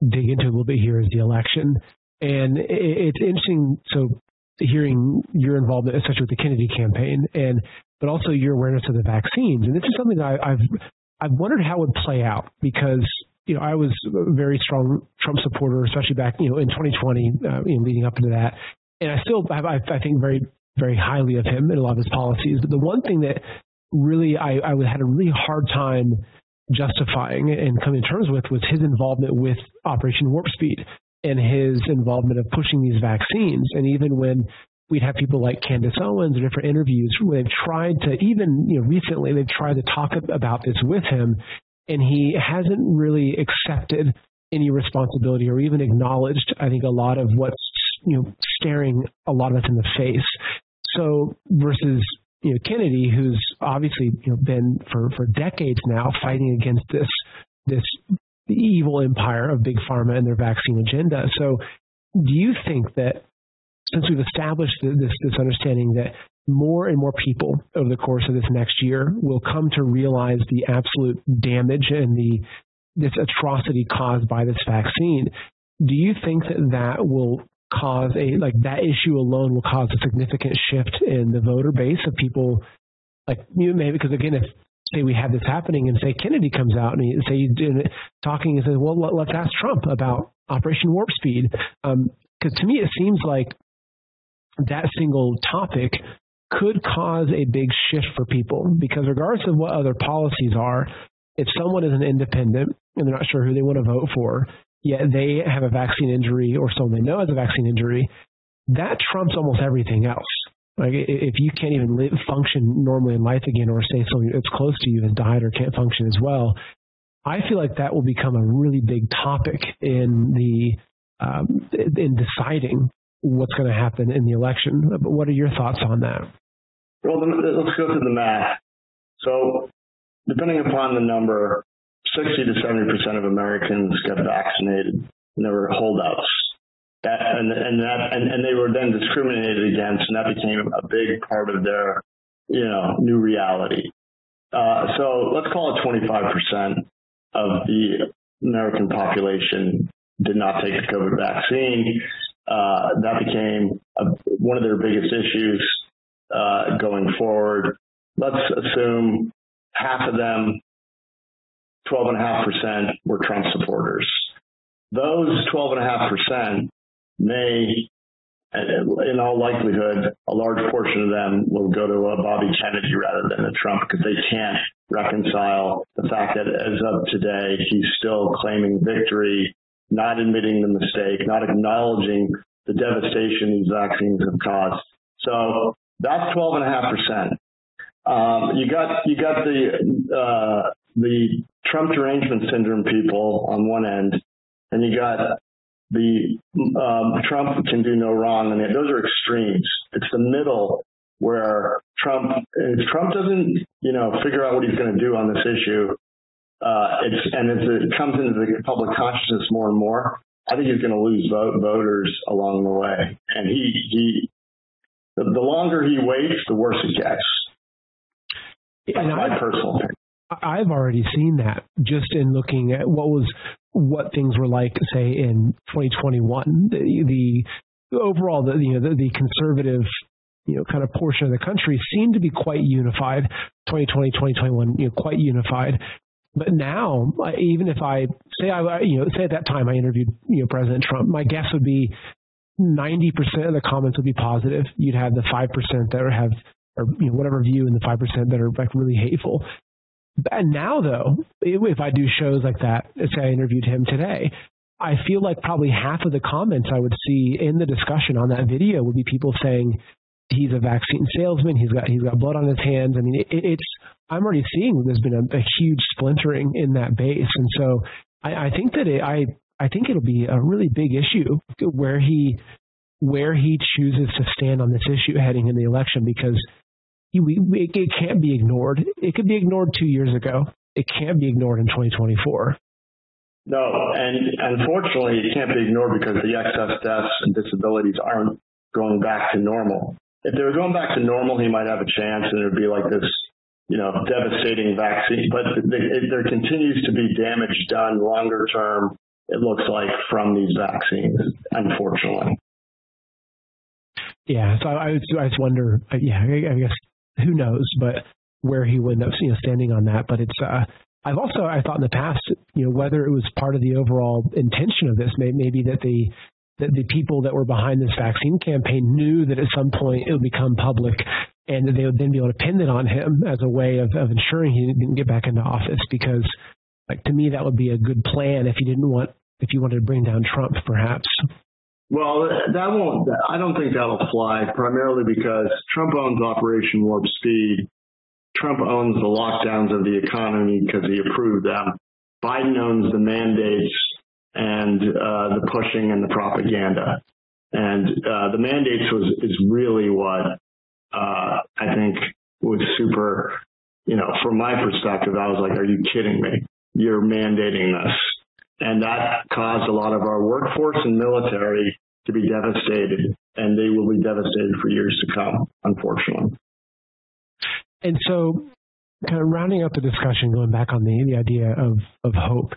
[SPEAKER 74] dig into a little bit here is the election. And it's interesting, so hearing your involvement, especially with the Kennedy campaign, and but also your awareness of the vaccines. And this is something I, I've I've wondered how it would play out because you know I was a very strong Trump supporter, especially back you know in 2020, uh, you know, leading up into that, and I still have, I, I think very very highly of him and a lot of his policies. But the one thing that really I, I had a really hard time justifying and coming to terms with was his involvement with Operation Warp Speed and his involvement of pushing these vaccines. And even when we'd have people like Candace Owens or different interviews where they've tried to even you know recently they've tried to talk about this with him and he hasn't really accepted any responsibility or even acknowledged I think a lot of what's you know staring a lot of us in the face so versus you know Kennedy who's obviously you know been for for decades now fighting against this this evil empire of big pharma and their vaccine agenda. So do you think that since we've established this this understanding that more and more people over the course of this next year will come to realize the absolute damage and the this atrocity caused by this vaccine do you think that that will cause a like that issue alone will cause a significant shift in the voter base of people like you maybe because again if say we have this happening and say Kennedy comes out and he, say he's doing talking and says well let, us ask Trump about Operation Warp Speed um because to me it seems like that single topic could cause a big shift for people because regardless of what other policies are if someone is an independent and they're not sure who they want to vote for yet they have a vaccine injury or someone they know has a vaccine injury, that trumps almost everything else. Like if you can't even live, function normally in life again, or say someone that's close to you has died or can't function as well, I feel like that will become a really big topic in the um, in deciding what's going to happen in the election. But what are your thoughts on that?
[SPEAKER 75] Well, let's go through the math. So, depending upon the number, 60 to 70 percent of Americans got vaccinated, and there were holdouts. That, and and that and, and they were then discriminated against, and that became a big part of their you know new reality. Uh, so let's call it 25 percent of the American population did not take the COVID vaccine. Uh, that became a, one of their biggest issues uh, going forward. Let's assume half of them 12.5% were Trump supporters. Those 12.5% may, in all likelihood, a large portion of them will go to a Bobby Kennedy rather than a Trump because they can't reconcile the fact that as of today, he's still claiming victory, not admitting the mistake, not acknowledging the devastation these vaccines have caused. So that's 12.5%. Um, you got you got the uh, the Trump derangement syndrome people on one end, and you got the um, Trump can do no wrong, and those are extremes. It's the middle where Trump if Trump doesn't you know figure out what he's going to do on this issue, uh, it's and it comes into the public consciousness more and more. I think he's going to lose vote, voters along the way. And he he the, the longer he waits, the worse it gets. That's my personal opinion.
[SPEAKER 74] I've already seen that just in looking at what was what things were like, say in 2021. The, the overall, the you know the, the conservative you know kind of portion of the country seemed to be quite unified. 2020, 2021, you know, quite unified. But now, even if I say I you know say at that time I interviewed you know President Trump, my guess would be 90% of the comments would be positive. You'd have the 5% that have or you know whatever view in the 5% that are like really hateful. And now though, if I do shows like that, say I interviewed him today, I feel like probably half of the comments I would see in the discussion on that video would be people saying he's a vaccine salesman, he's got he's got blood on his hands. I mean, it, it's I'm already seeing there's been a, a huge splintering in that base, and so I, I think that it, I I think it'll be a really big issue where he where he chooses to stand on this issue heading in the election because it, it can't be ignored. It could be ignored two years ago. It can't be ignored in 2024.
[SPEAKER 75] No, and unfortunately, it can't be ignored because the excess deaths and disabilities aren't going back to normal. If they were going back to normal, he might have a chance, and it would be like this, you know, devastating vaccine. But there continues to be damage done longer term. It looks like from these vaccines, unfortunately.
[SPEAKER 74] Yeah, so I, I just wonder. Yeah, I guess who knows, but where he would end up, you know, standing on that. But it's uh, I've also I thought in the past, you know, whether it was part of the overall intention of this, may, maybe that the that the people that were behind this vaccine campaign knew that at some point it would become public and that they would then be able to pin it on him as a way of, of ensuring he didn't get back into office because like to me that would be a good plan if you didn't want if you wanted to bring down Trump perhaps
[SPEAKER 75] well, that won't. I don't think that'll fly. Primarily because Trump owns Operation Warp Speed. Trump owns the lockdowns of the economy because he approved them. Biden owns the mandates and uh, the pushing and the propaganda. And uh, the mandates was is really what uh, I think was super. You know, from my perspective, I was like, "Are you kidding me? You're mandating this." And that caused a lot of our workforce and military to be devastated and they will be devastated for years to come unfortunately.
[SPEAKER 74] And so kind of rounding up the discussion going back on the the idea of of hope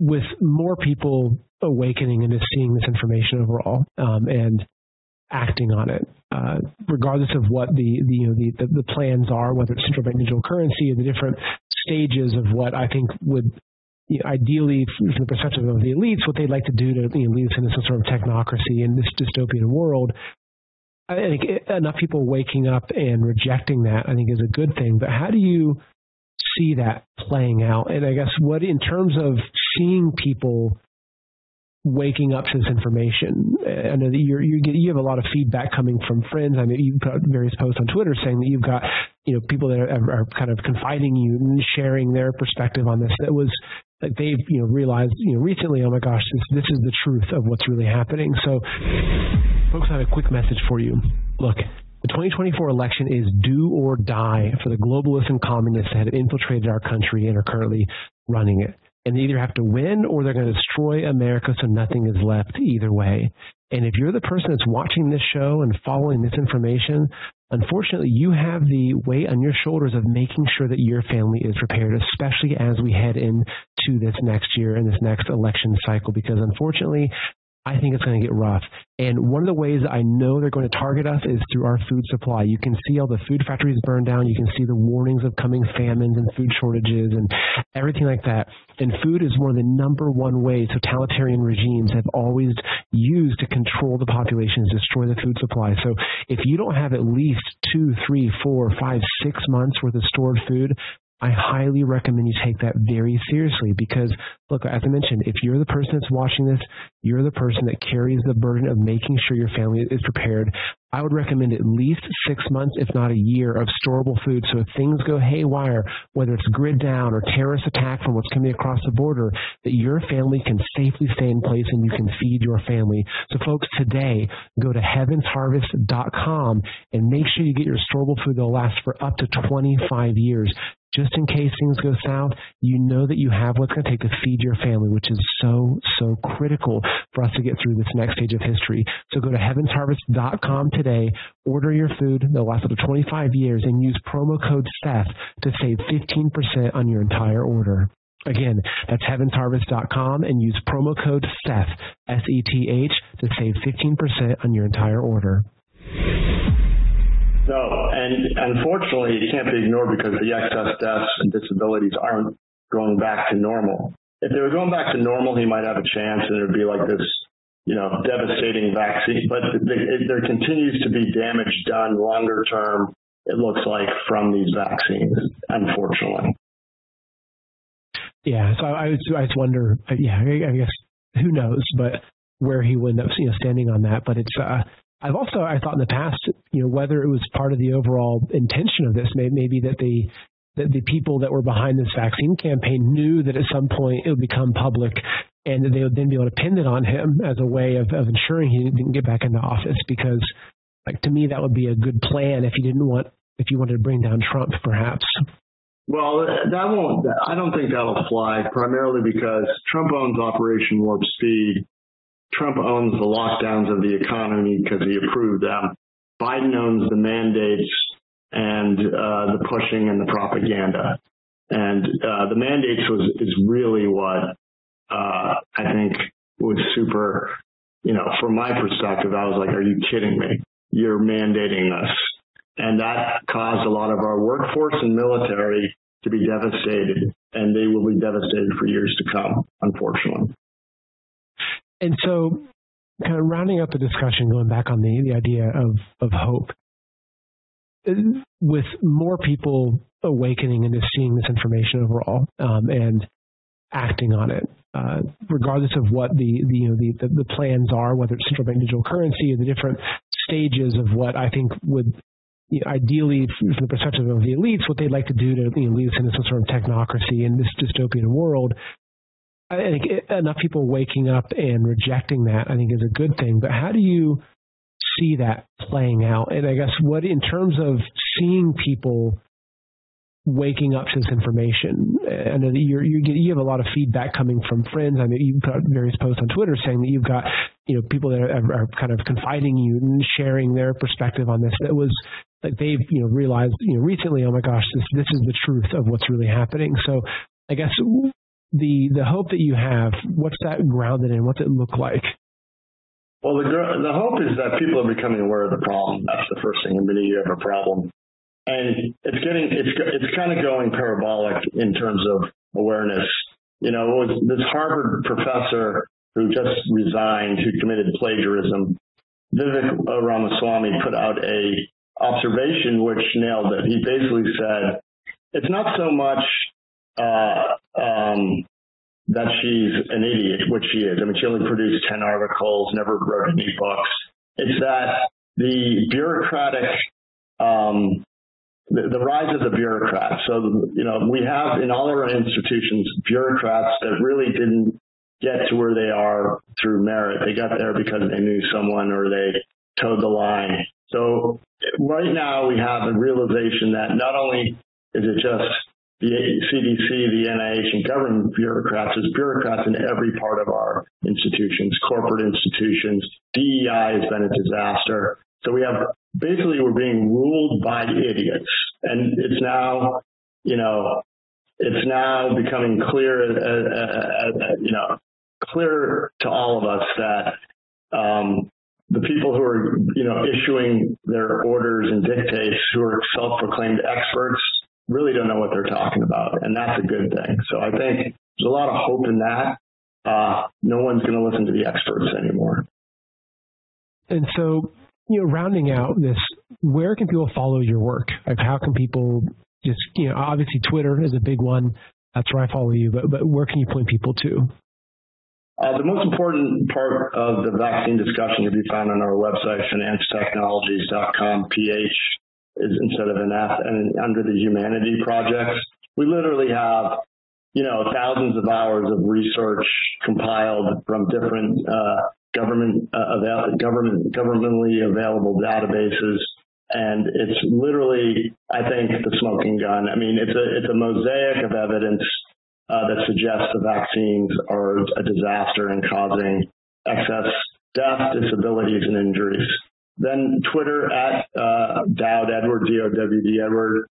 [SPEAKER 74] with more people awakening into seeing this information overall um, and acting on it, uh, regardless of what the the, you know, the, the plans are, whether it's central bank digital currency or the different stages of what I think would you know, ideally, from the perspective of the elites, what they'd like to do to you lead us into some sort of technocracy in this dystopian world. I think enough people waking up and rejecting that, I think, is a good thing. But how do you see that playing out? And I guess what, in terms of seeing people waking up to this information. I know that you get you have a lot of feedback coming from friends. I mean, you put various posts on Twitter saying that you've got you know people that are, are kind of confiding you and sharing their perspective on this. That was they've you know realized you know recently. Oh my gosh, this this is the truth of what's really happening. So, folks, I have a quick message for you. Look. The 2024 election is do or die for the globalists and communists that have infiltrated our country and are currently running it and they either have to win or they're going to destroy America so nothing is left either way. And if you're the person that's watching this show and following this information, unfortunately, you have the weight on your shoulders of making sure that your family is prepared, especially as we head into this next year and this next election cycle, because unfortunately, I think it's going to get rough. And one of the ways I know they're going to target us is through our food supply. You can see all the food factories burned down. You can see the warnings of coming famines and food shortages and everything like that. And food is one of the number one ways totalitarian regimes have always used to control the population is destroy the food supply. So if you don't have at least two, three, four, five, six months worth of stored food, I highly recommend you take that very seriously because, look, as I mentioned, if you're the person that's watching this, you're the person that carries the burden of making sure your family is prepared. I would recommend at least six months, if not a year, of storable food. So if things go haywire, whether it's grid down or terrorist attack from what's coming across the border, that your family can safely stay in place and you can feed your family. So folks, today, go to heavensharvest.com and make sure you get your storable food that'll last for up to 25 years just in case things go south, you know that you have what's going to take to feed your family, which is so, so critical for us to get through this next stage of history. So go to heavensharvest.com today, order your food, they'll last up to 25 years, and use promo code SETH to save 15% on your entire order. Again, that's heavensharvest.com and use promo code SETH, S-E-T-H, to save 15% on your entire order.
[SPEAKER 75] No, and unfortunately, it can't be ignored because the excess deaths and disabilities aren't going back to normal. If they were going back to normal, he might have a chance, and it would be like this, you know, devastating vaccine. But there continues to be damage done longer term. It looks like from these vaccines, unfortunately.
[SPEAKER 74] Yeah, so I, I just wonder. Yeah, I, I guess who knows, but where he would end up, you know, standing on that. But it's uh, I've also I thought in the past, you know, whether it was part of the overall intention of this, maybe, maybe that the that the people that were behind this vaccine campaign knew that at some point it would become public and that they would then be able to pin it on him as a way of, of ensuring he didn't get back into office because like to me that would be a good plan if you didn't want if you wanted to bring down Trump perhaps.
[SPEAKER 75] Well, that won't I don't think that'll fly primarily because Trump owns Operation Warp Speed Trump owns the lockdowns of the economy because he approved them. Biden owns the mandates and uh, the pushing and the propaganda. And uh, the mandates was is really what uh, I think was super. You know, from my perspective, I was like, "Are you kidding me? You're mandating this," and that caused a lot of our workforce and military to be devastated, and they will be devastated for years to come, unfortunately.
[SPEAKER 74] And so kind of rounding up the discussion, going back on the, the idea of, of hope, with more people awakening and just seeing this information overall um, and acting on it, uh, regardless of what the, the you know the, the, the plans are, whether it's central bank digital currency or the different stages of what I think would you know, ideally, from the perspective of the elites, what they'd like to do to you know, lead us into some sort of technocracy in this dystopian world. I think enough people waking up and rejecting that, I think, is a good thing. But how do you see that playing out? And I guess what, in terms of seeing people waking up to this information, I know that you you have a lot of feedback coming from friends. I mean, you've got various posts on Twitter saying that you've got, you know, people that are, are kind of confiding you and sharing their perspective on this. That was like they've, you know, realized, you know, recently, oh my gosh, this this is the truth of what's really happening. So I guess the the hope that you have, what's that grounded in? What's it look like?
[SPEAKER 75] Well, the the hope is that people are becoming aware of the problem. That's the first thing. Admitting you have a problem, and it's getting it's it's kind of going parabolic in terms of awareness. You know, was this Harvard professor who just resigned, who committed plagiarism. Vivek Ramaswamy put out a observation which nailed it. He basically said, it's not so much uh, um, that she's an idiot, which she is. I mean, she only produced 10 articles, never wrote any books. It's that the bureaucratic, um, the, the rise of the bureaucrats. So, you know, we have in all our institutions bureaucrats that really didn't get to where they are through merit. They got there because they knew someone or they toed the line. So right now we have a realization that not only is it just the CDC, the NIH, and government bureaucrats as bureaucrats in every part of our institutions, corporate institutions. DEI has been a disaster. So we have basically we're being ruled by idiots, and it's now, you know, it's now becoming clear, uh, uh, uh, you know, clear to all of us that um, the people who are, you know, issuing their orders and dictates, who are self-proclaimed experts, really don't know what they're talking about, and that's a good thing. So I think there's a lot of hope in that. Uh, no one's going to listen to the experts anymore.
[SPEAKER 74] And so, you know, rounding out this, where can people follow your work? Like, how can people just, you know, obviously Twitter is a big one. That's where I follow you, but but where can you point people to?
[SPEAKER 75] Uh, the most important part of the vaccine discussion can be found on our website, phinancetechnologies.com, ph instead of an F and under the humanity projects. We literally have, you know, thousands of hours of research compiled from different uh, government uh, government governmentally available databases and it's literally I think the smoking gun. I mean, it's a it's a mosaic of evidence uh, that suggests the vaccines are a disaster and causing excess death, disabilities, and injuries. Then Twitter at uh, Dowd Edward, D-O-W-D Edward,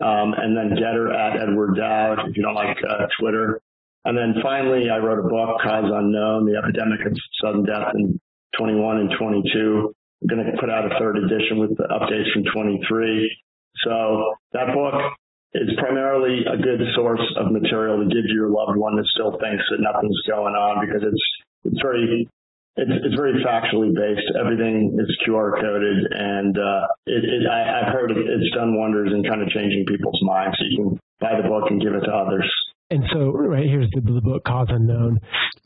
[SPEAKER 75] um, and then Gettr at Edward Dowd, if you don't like uh, Twitter. And then finally, I wrote a book, Cause Unknown, The Epidemic of Sudden Death in 21 and 22. I'm going to put out a third edition with the updates from 23. So that book is primarily a good source of material to give your loved one that still thinks that nothing's going on because it's it's very it's it's very factually based. Everything is QR coded, and uh, it, it I, I've heard it's done wonders in kind of changing people's minds. So you can buy the book and give it to others.
[SPEAKER 74] And so, right here's the, the book Cause Unknown.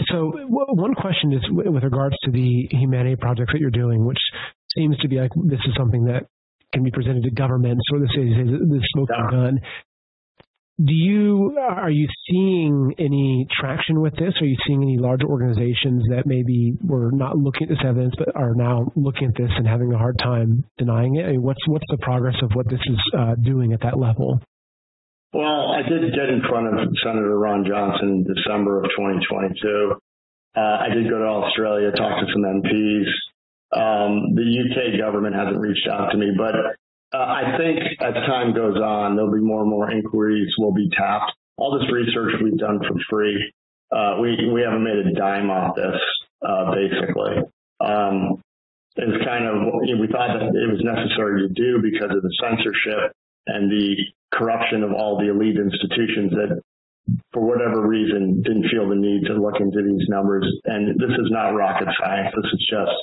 [SPEAKER 74] So, one question is with regards to the humanity projects that you're doing, which seems to be like this is something that can be presented to governments or this is the smoking gun do you are you seeing any traction with this? Are you seeing any large organizations that maybe were not looking at this evidence but are now looking at this and having a hard time denying it? I mean, what's what's the progress of what this is uh, doing at that level?
[SPEAKER 75] Well I did get in front of Senator Ron Johnson in December of 2022 uh, I did go to Australia talk to some MPs um, the UK government hasn't reached out to me but uh, I think as time goes on, there'll be more and more inquiries will be tapped. All this research we've done for free. Uh, we we haven't made a dime off this, uh, basically. Um, it's kind of you know, we thought that it was necessary to do because of the censorship and the corruption of all the elite institutions that for whatever reason didn't feel the need to look into these numbers and this is not rocket science this is just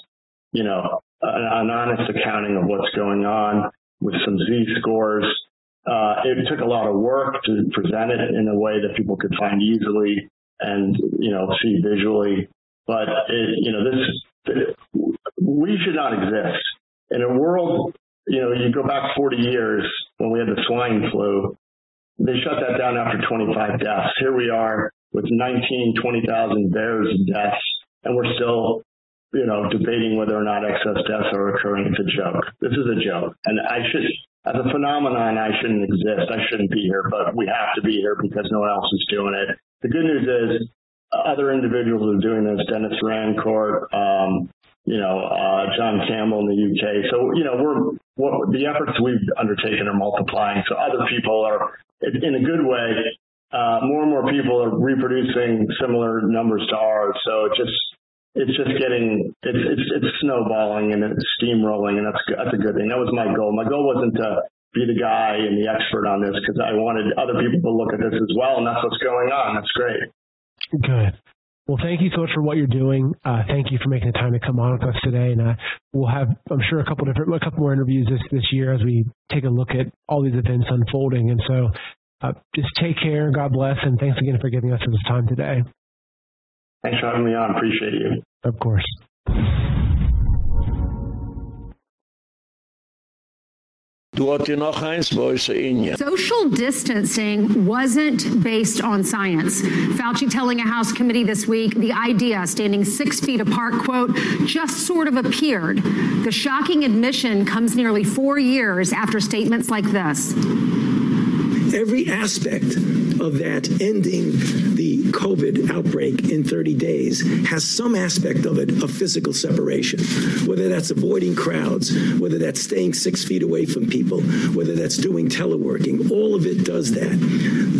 [SPEAKER 75] you know an, an honest accounting of what's going on with some z-scores. Uh, it took a lot of work to present it in a way that people could find easily and you know see visually. But it, you know this we should not exist in a world. You know, you go back 40 years when we had the swine flu. They shut that down after 25 deaths. Here we are with 19, 20,000 VAERS deaths, and we're still you know, debating whether or not excess deaths are occurring. It's a joke. This is a joke. And I should, as a phenomenon, I shouldn't exist. I shouldn't be here, but we have to be here because no one else is doing it. The good news is other individuals are doing this. Denis Rancourt, um, you know, uh, John Campbell in the UK. So, you know, we're, what, the efforts we've undertaken are multiplying. So other people are, in a good way, uh, more and more people are reproducing similar numbers to ours. So it just, it's just getting it's it's it's snowballing and it's steamrolling and that's that's a good thing. That was my goal. My goal wasn't to be the guy and the expert on this because I wanted other people to look at this as well, and that's what's going on. That's great.
[SPEAKER 74] Good. Well, thank you so much for what you're doing. Uh, thank you for making the time to come on with us today, and uh, we'll have, I'm sure, a couple different, a couple more interviews this this year as we take a look at all these events unfolding. And so, uh, just take care. God bless, and thanks again for giving us this time today.
[SPEAKER 75] Thanks for having me on. Appreciate you.
[SPEAKER 74] Of course.
[SPEAKER 76] Social distancing wasn't based on science. Fauci telling a House committee this week the idea standing six feet apart, quote, just sort of appeared. The shocking admission comes nearly four years after statements like this.
[SPEAKER 77] Every aspect of that ending the COVID outbreak in 30 days has some aspect of it of physical separation, whether that's avoiding crowds, whether that's staying six feet away from people, whether that's doing teleworking. All of it does that.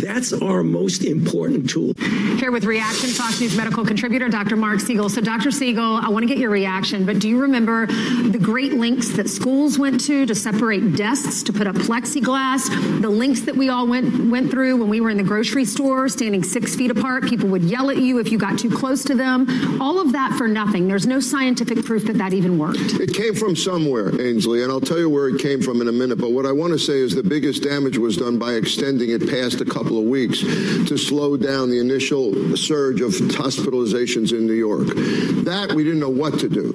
[SPEAKER 77] That's our most important tool.
[SPEAKER 76] Here with reaction, Fox News medical contributor Dr. Mark Siegel. So, Dr. Siegel, I want to get your reaction, but do you remember the great links that schools went to to separate desks, to put up plexiglass, the links that we all went went through when we were in the grocery store, standing six feet apart? People would yell at you if you got too close to them. All of that for nothing. There's no scientific proof that that even worked.
[SPEAKER 78] It came from somewhere, Ainsley, and I'll tell you where it came from in a minute. But what I want to say is the biggest damage was done by extending it past a couple of weeks to slow down the initial surge of hospitalizations in New York. That we didn't know what to do.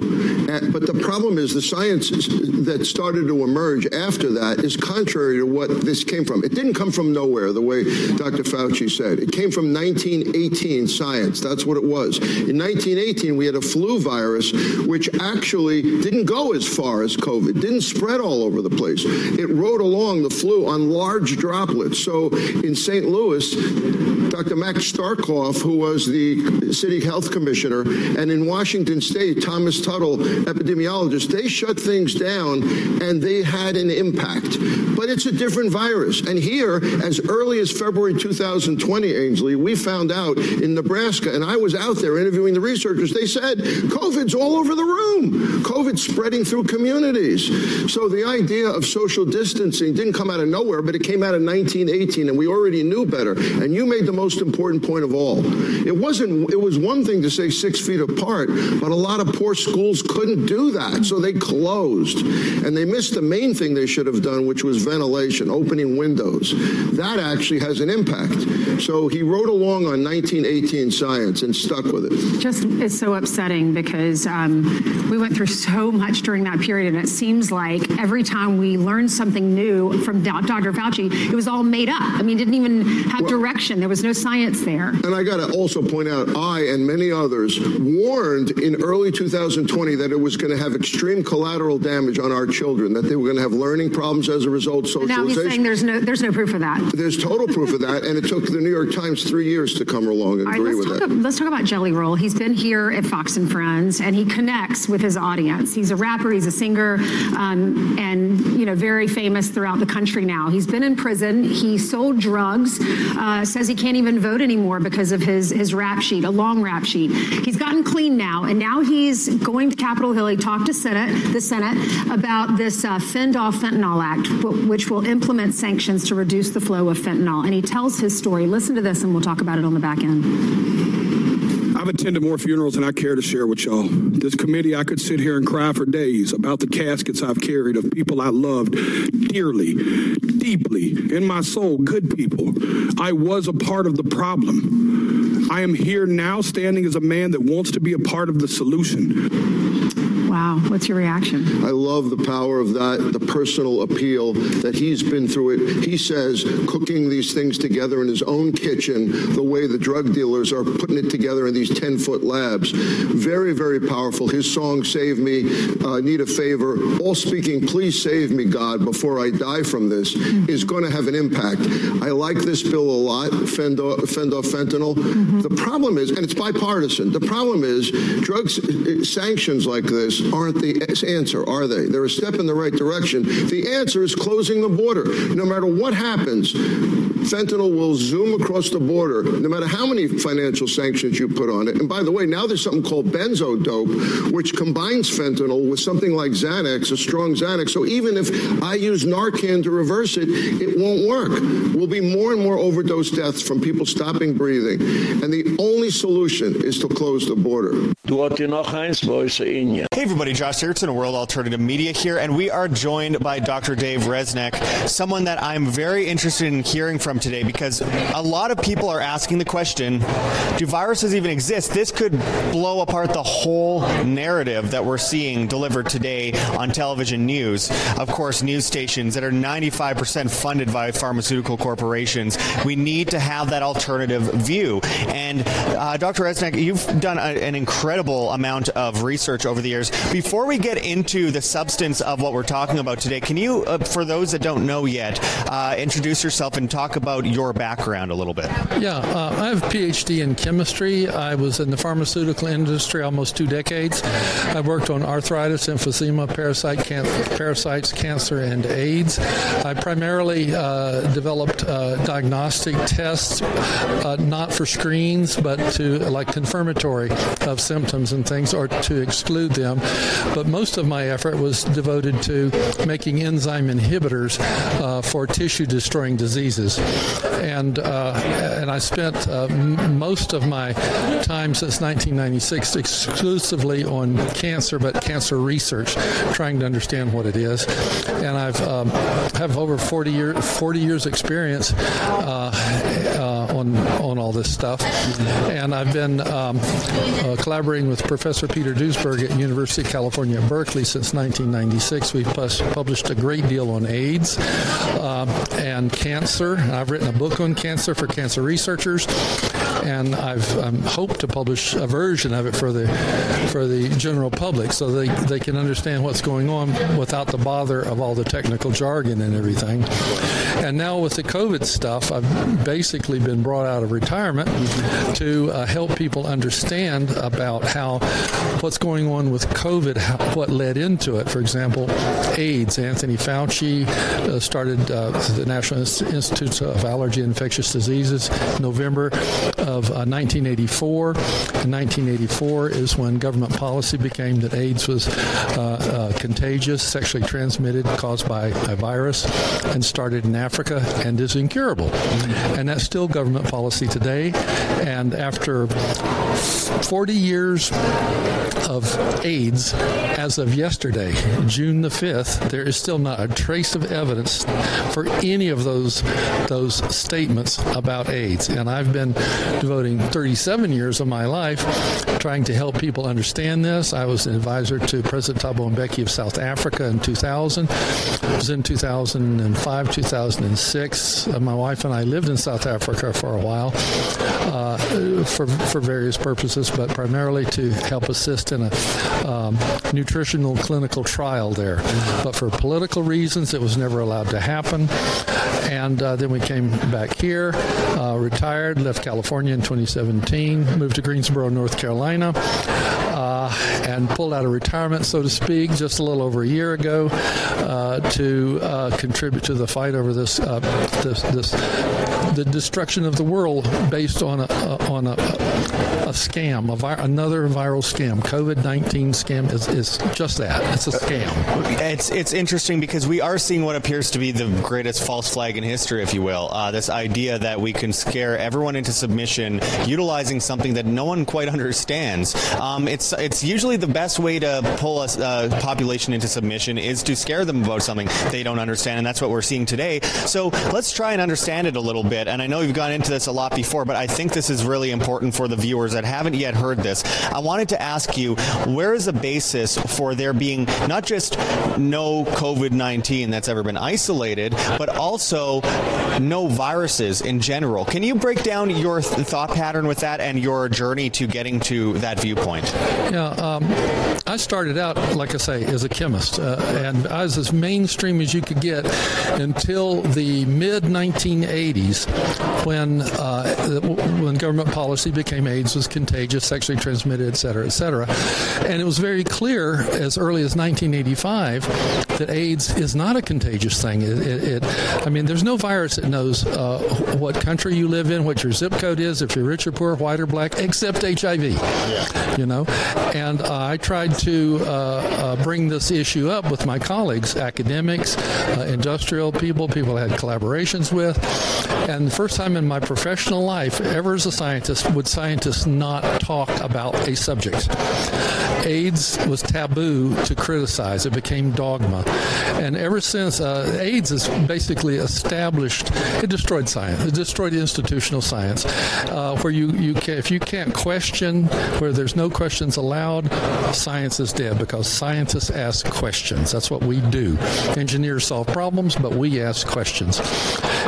[SPEAKER 78] And, but the problem is the science that started to emerge after that is contrary to what this came from. It didn't come from nowhere, the way Dr. Fauci said. It came from 1918 science. That's what it was. In 1918, we had a flu virus which actually didn't go as far as COVID, didn't spread all over the place. It rode along the flu on large droplets. So in St. Louis, Dr. Max Starkloff, who was the city health commissioner, and in Washington state, Thomas Tuttle, epidemiologist, they shut things down and they had an impact. But it's a different virus. And here, as early as February 2020, Ainsley, we found out in Nebraska, and I was out there interviewing the researchers, they said COVID's all over the room. COVID's spreading through communities. So the idea of social distancing didn't come out of nowhere, but it came out in 1918, and we already knew better. And you made the most important point of all. It wasn't, it was one thing to say six feet apart, but a lot of poor schools couldn't do that. So they closed. And they missed the main thing they should have done, which was ventilation, opening windows. That actually has an impact. So he wrote along on 1918 science and stuck with it.
[SPEAKER 76] Just is so upsetting because um, we went through so much during that period, and it seems like every time we learned something new from Dr. Fauci, it was all made up. I mean, didn't even have well, direction. There was no science there.
[SPEAKER 78] And I got to also point out, I and many others warned in early 2020 that it was going to have extreme collateral damage on our children, that they were going to have learning problems as a result. Socialization.
[SPEAKER 76] Now he's saying there's no there's no proof of that.
[SPEAKER 78] There's total proof of that, and it took the New York Times three years to come along and agree with that.
[SPEAKER 76] let's talk about Jelly Roll. He's been here at Fox and Friends, and he connects with his audience. He's a rapper, he's a singer, um, and you know very famous throughout the country now. He's been in prison. He sold drugs. Uh, says he can't even vote anymore because of his his rap sheet, a long rap sheet. He's gotten clean now, and now he's going to Capitol Hill. He talked to Senate the Senate about this uh, Fend Off Fentanyl Act, which will implement sanctions to reduce the flow of fentanyl. And he tells his story. Listen to this, and we'll talk about it on the back end.
[SPEAKER 79] I've attended more funerals than I care to share with y'all. This committee, I could sit here and cry for days about the caskets I've carried of people I loved dearly, deeply, in my soul, good people. I was a part of the problem. I am here now standing as a man that wants to be a part of the solution.
[SPEAKER 76] Wow. What's your reaction?
[SPEAKER 78] I love the power of that, the personal appeal that he's been through it. He says cooking these things together in his own kitchen, the way the drug dealers are putting it together in these 10-foot labs. Very, very powerful. His song, Save Me, uh, Need a Favor, all speaking, please save me, God, before I die from this, mm-hmm. is going to have an impact. I like this bill a lot, fend off, fend off fentanyl. Mm-hmm. The problem is, and it's bipartisan, the problem is drugs uh, sanctions like this aren't the answer, are they? They're a step in the right direction. The answer is closing the border. No matter what happens, fentanyl will zoom across the border, no matter how many financial sanctions you put on it. And by the way, now there's something called benzo dope, which combines fentanyl with something like Xanax, a strong Xanax. So even if I use Narcan to reverse it, it won't work. We'll be more and more overdose deaths from people stopping breathing. And the only solution is to close the border.
[SPEAKER 80] Hey everybody, Josh Sigurdson of World Alternative Media here, and we are joined by Dr. Dave Rasnick, someone that I'm very interested in hearing from today because a lot of people are asking the question, do viruses even exist? This could blow apart the whole narrative that we're seeing delivered today on television news. Of course, news stations that are 95% funded by pharmaceutical corporations. We need to have that alternative view. And uh, Dr. Rasnick, you've done a, an incredible amount of research over the years before we get into the substance of what we're talking about today, can you, uh, for those that don't know yet, uh, introduce yourself and talk about your background a little bit?
[SPEAKER 81] Yeah, uh, I have a PhD in chemistry. I was in the pharmaceutical industry almost two decades. I worked on arthritis, emphysema, parasite parasites, cancer, and AIDS. I primarily uh, developed uh, diagnostic tests, uh, not for screens, but to like confirmatory of symptoms and things, or to exclude them but most of my effort was devoted to making enzyme inhibitors uh, for tissue destroying diseases. And uh, and I spent uh, most of my time since 1996 exclusively on cancer but cancer research trying to understand what it is. And I've um, have over 40 years 40 years experience uh, uh, on on all this stuff. And I've been um, collaborating with Professor Peter Duesberg at University of California at Berkeley since 1996. We've published a great deal on AIDS uh, and cancer. I've written a book on cancer for cancer researchers and I've um, hoped to publish a version of it for the for the general public so they they can understand what's going on without the bother of all the technical jargon and everything. And now with the COVID stuff, I've basically been brought out of retirement to uh, help people understand about how what's going on with COVID, how, what led into it. For example, AIDS. Anthony Fauci uh, started uh, the National Institute of Allergy and Infectious Diseases in November of 1984. Uh, In 1984 is when government policy became that AIDS was uh, uh, contagious, sexually transmitted, caused by a virus, and started in Africa and is incurable. And that's still government policy today. And after 40 years of AIDS as of yesterday, June the 5th, there is still not a trace of evidence for any of those those statements about AIDS. And I've been devoting 37 years of my life trying to help people understand this. I was an advisor to President Thabo Mbeki of South Africa in 2000. It was in 2005, 2006. Uh, my wife and I lived in South Africa for a while uh, for for various purposes, but primarily to help assist in a um, nutritional clinical trial there. But for political reasons, it was never allowed to happen. And uh, then we came back here, uh, retired, left California in 2017, moved to Greensboro, North Carolina, uh, and pulled out of retirement, so to speak, just a little over a year ago uh, to uh, contribute to the fight over this, uh, this, this, the destruction of the world based on a, on a, a scam, a vi another viral scam. COVID-19 scam is, is just that. It's a scam.
[SPEAKER 80] It's it's interesting because we are seeing what appears to be the greatest false flag in history, if you will. Uh, this idea that we can scare everyone into submission utilizing something that no one quite understands. Um, it's it's usually the best way to pull a uh, population into submission is to scare them about something they don't understand, and that's what we're seeing today. So let's try and understand it a little bit. And I know you've gone into this a lot before, but I think this is really important for the viewers that haven't yet heard this. I wanted to ask you, where is the basis for there being not just no COVID-19 that's ever been isolated, but also no viruses in general. Can you break down your th thought pattern with that and your journey to getting to that viewpoint?
[SPEAKER 81] Yeah, um, I started out like I say as a chemist uh, and I was as mainstream as you could get until the mid 1980s when uh, when government policy became AIDS was contagious, sexually transmitted, et cetera, et cetera. And it was very clear as early as 1985 that AIDS is not a contagious thing. It, it, it I mean, there's no virus that knows uh, what country you live in, what your zip code is, if you're rich or poor, white or black, except HIV. Yeah. You know, and uh, I tried to uh, uh, bring this issue up with my colleagues, academics, uh, industrial people, people I had collaborations with. And the first time in my professional life, ever as a scientist, would scientists not talk about a subject. AIDS was taboo to criticize. It became dogma. And ever since uh, AIDS is basically established it destroyed science. It destroyed institutional science. Uh, where you you can, if you can't question where there's no questions allowed, science is dead because scientists ask questions. That's what we do. Engineers solve problems, but we ask questions.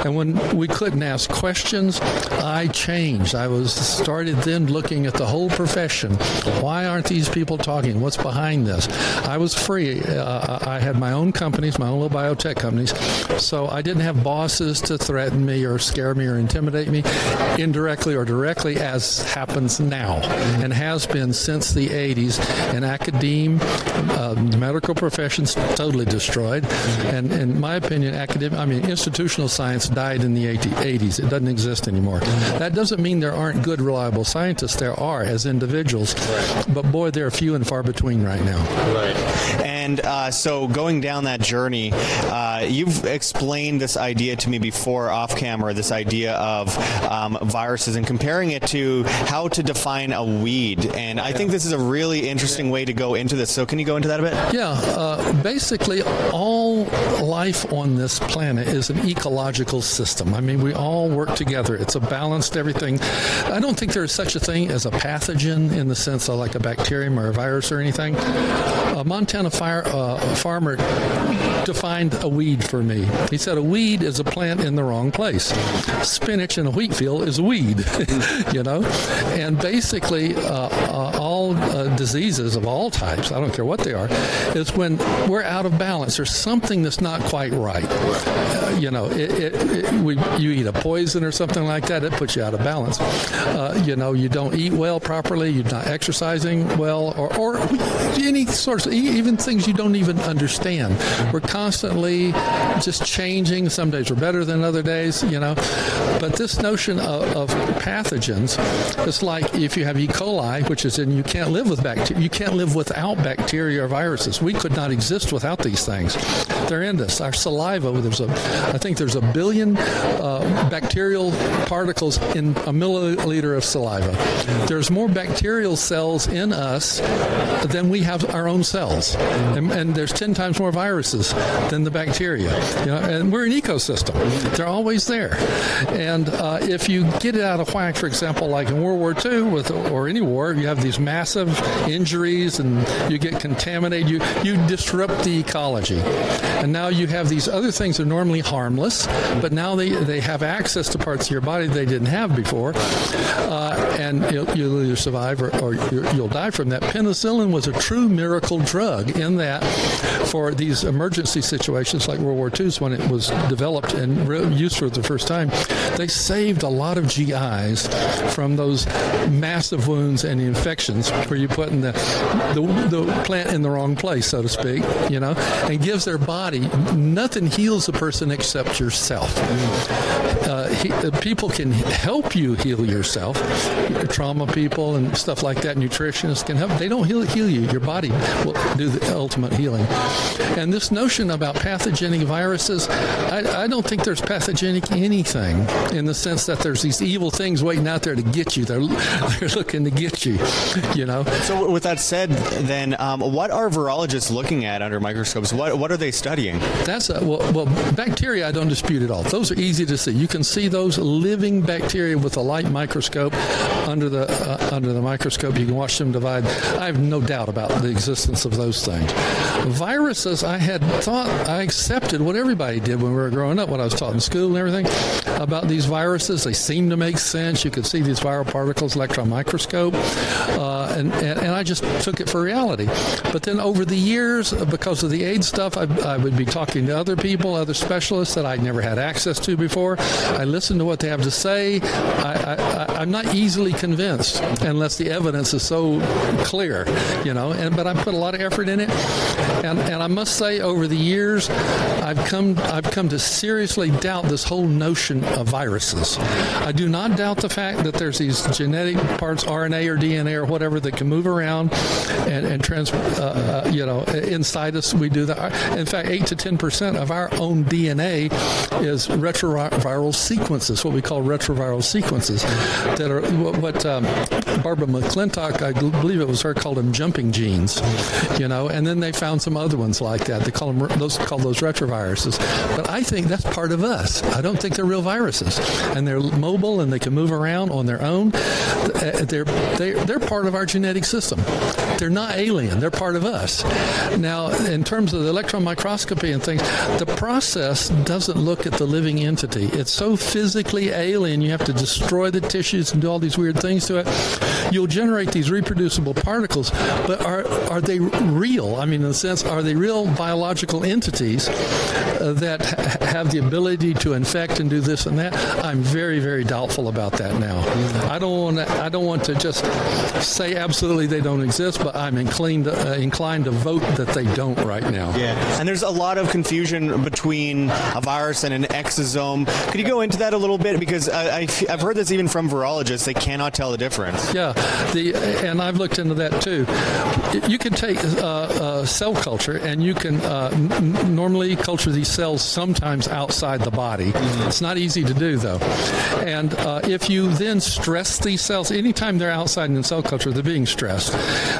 [SPEAKER 81] And when we couldn't ask questions, I changed. I was started then looking at the whole profession. Why aren't these people talking? What's behind this? I was free. Uh, I had my own companies, my own little biotech companies. So I didn't have bosses to threaten me or scare me or intimidate me indirectly or directly as happens now and has been since the 80s and academe uh, medical professions totally destroyed. And in my opinion academic I mean institutional science died in the 80s it doesn't exist anymore. That doesn't mean there aren't good reliable scientists. There are as individuals. But boy they're few and far between right now.
[SPEAKER 80] Right and uh, so going down that journey uh, you've explained this idea to me before off camera this idea of um, viruses and comparing it to how to define a weed. And I think this is a really interesting way to go into this. So can you go into that a bit?
[SPEAKER 81] Yeah uh, basically all life on this planet is an ecological system. I mean we all work together. It's a balanced everything. I don't think there's such a thing as a pathogen in the sense of like a bacterium or a virus or anything. A Montana fire uh, farmer defined a weed for me. He said a weed is a plant in the wrong place. Spinach in a wheat field is a weed, you know? And basically uh, uh, all uh, diseases of all types, I don't care what they are, is when we're out of balance. There's something that's not quite right. Uh, you know, it, it, it, we, you eat a poison or something like that, it puts you out of balance. Uh, you know, you don't eat well properly, you're not exercising well, or, or any sorts, of, even things you don't even understand. We're constantly just changing. Some days we're better than other days, you know. But this notion of, of pathogens, it's like if you have E. coli, which is in you can't live with bacteria, you can't live without bacteria or viruses. We could not exist without these things. They're in us. Our saliva, there's a I think there's a billion uh, bacterial particles in a milliliter of saliva. There's more bacterial cells in us than we have our own cells. And, and there's 10 times more viruses than the bacteria. You know, and we're an ecosystem. They're always there. And uh, if you get it out of whack, for example, like in World War II with or any war, you have these massive injuries and you get contaminated. You you disrupt the ecology. And now you have these other things that are normally harmless, but now they they have access to parts of your body they didn't have before. Uh, and you'll, you'll, either survive or, or you'll die from that. Penicillin was a true miracle drug in that for these emergency situations like World War II when it was developed and used for the first time, they saved a lot of GIs from those massive wounds and infections where you put in the, the the plant in the wrong place so to speak, you know, and gives their body nothing heals a person except yourself. Uh, he, uh, people can help you heal yourself. Trauma people and stuff like that nutritionists can help. They don't heal heal you. Your body will do the ultimate healing. And this notion about pathogenic viruses, I, I don't think there's pathogenic anything in the sense that there's these evil things waiting out there to get you. They're they're looking to get you, you know.
[SPEAKER 80] So with that said, then um, what are virologists looking at under microscopes? What what are they studying?
[SPEAKER 81] That's a, well, well bacteria I don't dispute at all. Those are easy to see. You can see those living bacteria with a light microscope under the uh, under the microscope. You can watch them divide. I have no doubt about the existence of those things. Viruses I had thought I accepted what everybody did when we were growing up, what I was taught in school and everything about these viruses. They seem to make sense. You could see these viral particles electron microscope. Uh, and, and, and I just took it for reality. But then over the years because of the AIDS stuff, I, I would be talking to other people, other specialists that I'd never had access to before. I listen to what they have to say. I, I'm not easily convinced unless the evidence is so clear, you know. And but I put a lot of effort in it, and and I must say over the years, I've come I've come to seriously doubt this whole notion of viruses. I do not doubt the fact that there's these genetic parts, RNA or DNA or whatever, that can move around and and trans, uh, uh, you know, inside us. We do that. In fact, eight to ten percent of our own DNA is retroviral sequences, what we call retroviral sequences, that are what, what um, Barbara McClintock, I believe it was her, called them jumping genes, you know, and then they found some other ones like that. They call them those call those retroviruses. But I think that's part of us. I don't think they're real viruses, and they're mobile and they can move around on their own. They're they they're part of our genetic system. They're not alien. They're part of us. Now, in terms of the electron microscopy and things, the process doesn't look at the living entity. It's so physically alien. You have to destroy the tissues and do all these weird things to it. You'll generate these reproducible particles, but are are they real? I mean, in a sense, are they real biological entities uh, that ha have the ability to infect and do this and that? I'm very very doubtful about that now. I don't want to I don't want to just say absolutely they don't exist, but I'm inclined to, uh, inclined to vote that they don't right now.
[SPEAKER 80] Yeah. And there's a lot of confusion between a virus and an exosome. Could you go into that a little bit because I, I have heard this even from virologists they cannot tell the difference.
[SPEAKER 81] Yeah. The and I've looked into that too. You can take uh, uh, cell culture and you can uh, normally culture these cells sometimes outside the body. Mm -hmm. It's not easy to do though. And uh, if you then stress these cells anytime they're outside in cell culture they're being stressed.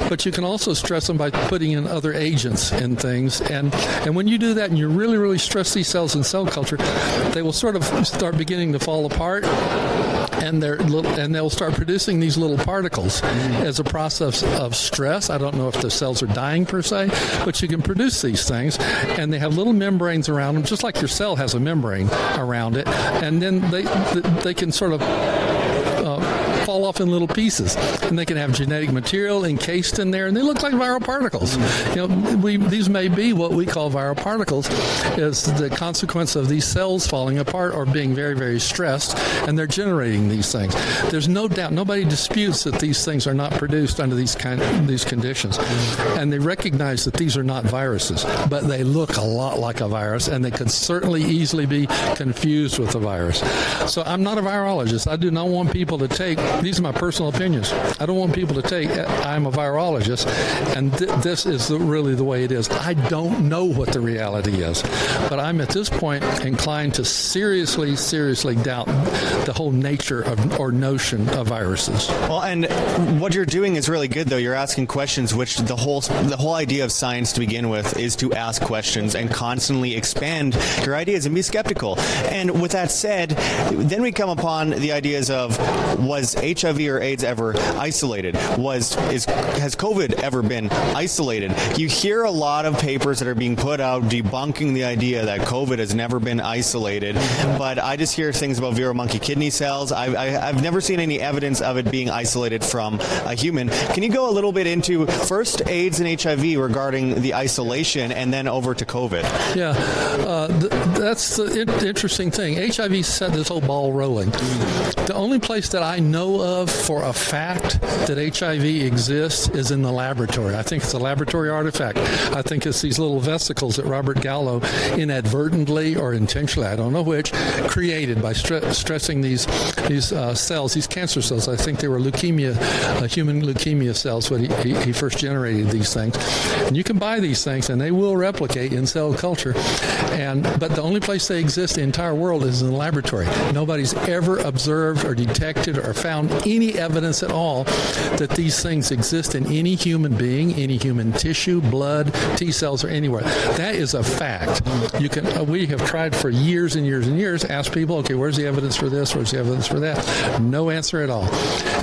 [SPEAKER 81] But you can also stress them by putting in other agents and things and and when you do that and you really really stress these cells in cell culture they will sort of start beginning to fall apart and they're and they'll start producing these little particles mm. as a process of stress. I don't know if the cells are dying per se, but you can produce these things and they have little membranes around them just like your cell has a membrane around it and then they they can sort of off in little pieces. And they can have genetic material encased in there and they look like viral particles. You know we these may be what we call viral particles is the consequence of these cells falling apart or being very very stressed and they're generating these things. There's no doubt nobody disputes that these things are not produced under these kind these conditions. And they recognize that these are not viruses but they look a lot like a virus and they could certainly easily be confused with a virus. So I'm not a virologist. I do not want people to take these are my personal opinions. I don't want people to take I'm a virologist and th this is the, really the way it is. I don't know what the reality is. But I'm at this point inclined to seriously seriously doubt the whole nature of or notion of viruses.
[SPEAKER 80] Well, and what you're doing is really good though. You're asking questions which the whole the whole idea of science to begin with is to ask questions and constantly expand your ideas and be skeptical. And with that said, then we come upon the ideas of was HIV or AIDS ever isolated? Was is has COVID ever been isolated? You hear a lot of papers that are being put out debunking the idea that COVID has never been isolated, but I just hear things about viral monkey kidney cells. I, I have never seen any evidence of it being isolated from a human. Can you go a little bit into first AIDS and HIV regarding the isolation and then over to COVID?
[SPEAKER 81] Yeah. Uh, th that's the interesting thing. HIV set this whole ball rolling. The only place that I know of for a fact that HIV exists is in the laboratory. I think it's a laboratory artifact. I think it's these little vesicles that Robert Gallo inadvertently or intentionally, I don't know which, created by stre stressing these these uh, cells, these cancer cells. I think they were leukemia uh, human leukemia cells when he, he, he first generated these things. And you can buy these things and they will replicate in cell culture. And but the only place they exist in the entire world is in the laboratory. Nobody's ever observed or detected or found any evidence at all that these things exist in any human being, any human tissue, blood, T cells or anywhere. That is a fact. You can uh, we have tried for years and years and years ask people, okay, where's the evidence for this? Where's the evidence for that? No answer at all.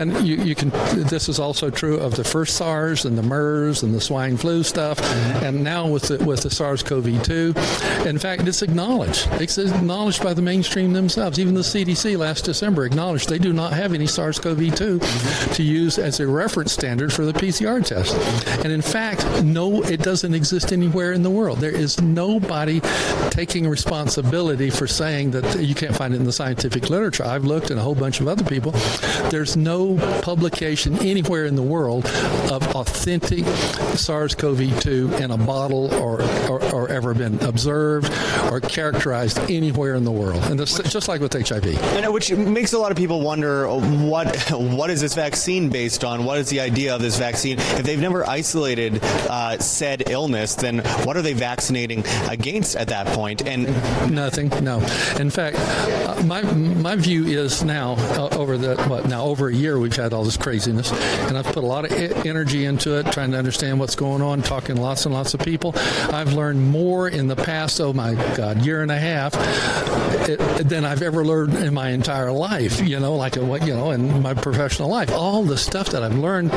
[SPEAKER 81] And you you can this is also true of the first SARS and the MERS and the swine flu stuff and now with the with the SARS-CoV-2. In fact, it's acknowledged. It's acknowledged by the mainstream themselves. Even the CDC last December acknowledged they do not have any SARS-CoV-2 to use as a reference standard for the PCR test. And in fact, no it doesn't exist anywhere in the world. There is nobody taking responsibility for saying that you can't find it in the scientific literature. I've looked and a whole bunch of other people. There's no publication anywhere in the world of authentic SARS-CoV-2 in a bottle or, or, or ever been observed or characterized anywhere in the world. And this, just like with HIV.
[SPEAKER 80] And which makes a lot of people wonder what what is this vaccine based on? What is the idea of this vaccine? If they've never isolated uh, said illness, then what are they vaccinating against at that point? And
[SPEAKER 81] nothing. No. In fact, uh, my my view is now uh, over the what now over a year we've had all this craziness and I've put a lot of energy into it trying to understand what's going on, talking to lots and lots of people. I've learned more in the past oh my god, year and a half than I've ever learned in my entire life, you know, like what you know in my professional life. All the stuff that I've learned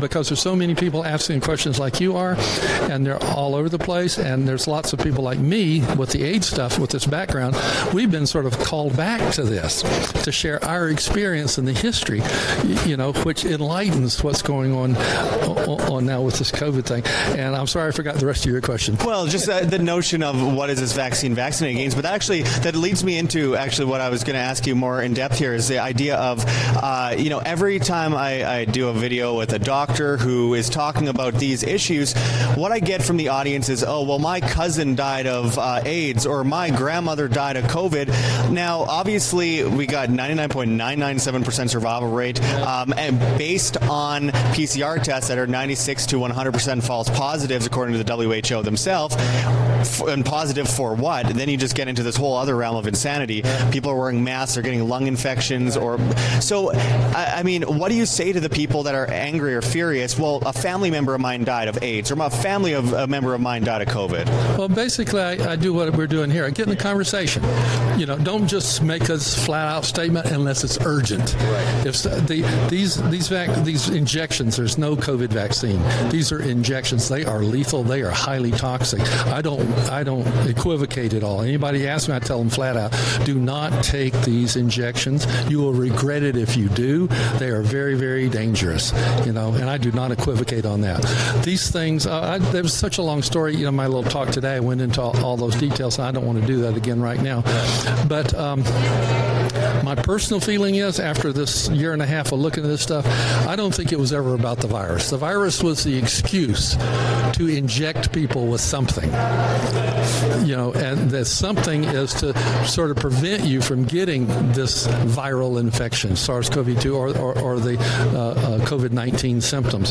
[SPEAKER 81] because there's so many people asking questions like you are and they're all over the place and there's lots of people like me with the AIDS stuff with this background. We've been sort of called back to this to share our experience and the history, you know, which enlightens what's going on on now with this COVID thing. And I'm sorry I forgot the rest of your question.
[SPEAKER 80] Well, just uh, the notion of what is this vaccine vaccine against, but actually that leads me into actually what I was going to ask you more in depth here is the idea of uh, you know every time I, I do a video with a doctor who is talking about these issues, what I get from the audience is, "Oh, well my cousin died of uh, AIDS or my grandmother died of COVID." Now, obviously, we got 99.997% survival rate um, and based on PCR tests that are 96 to 100% false positives according to the WHO themselves and positive for what then you just get into this whole other realm of insanity. People are wearing masks, they're getting lung infections or so I, I mean, what do you say to the people that are angry or furious? Well, a family member of mine died of AIDS or a family of a member of mine died of COVID.
[SPEAKER 81] Well, basically I, I do what we're doing here. I get in the conversation. You know, don't just make a flat out statement unless it's urgent. Right. If the these these vac, these injections there's no COVID vaccine. These are injections. They are lethal. They are highly toxic. I don't I don't equivocate at all. Anybody asks me I tell them flat out, do not take these injections. You will regret it if you do. They are very very dangerous, you know, and I do not equivocate on that. These things uh, I, there was such a long story, you know, my little talk today I went into all, all those details. I don't want to do that again right now. But um, my personal feeling is after this year and a half of looking at this stuff, I don't think it was ever about the virus. The virus was the excuse to inject people with something. You know, and that something is to sort of prevent you from getting this viral infection, SARS-CoV-2 or, or, or the uh, uh, COVID-19 symptoms,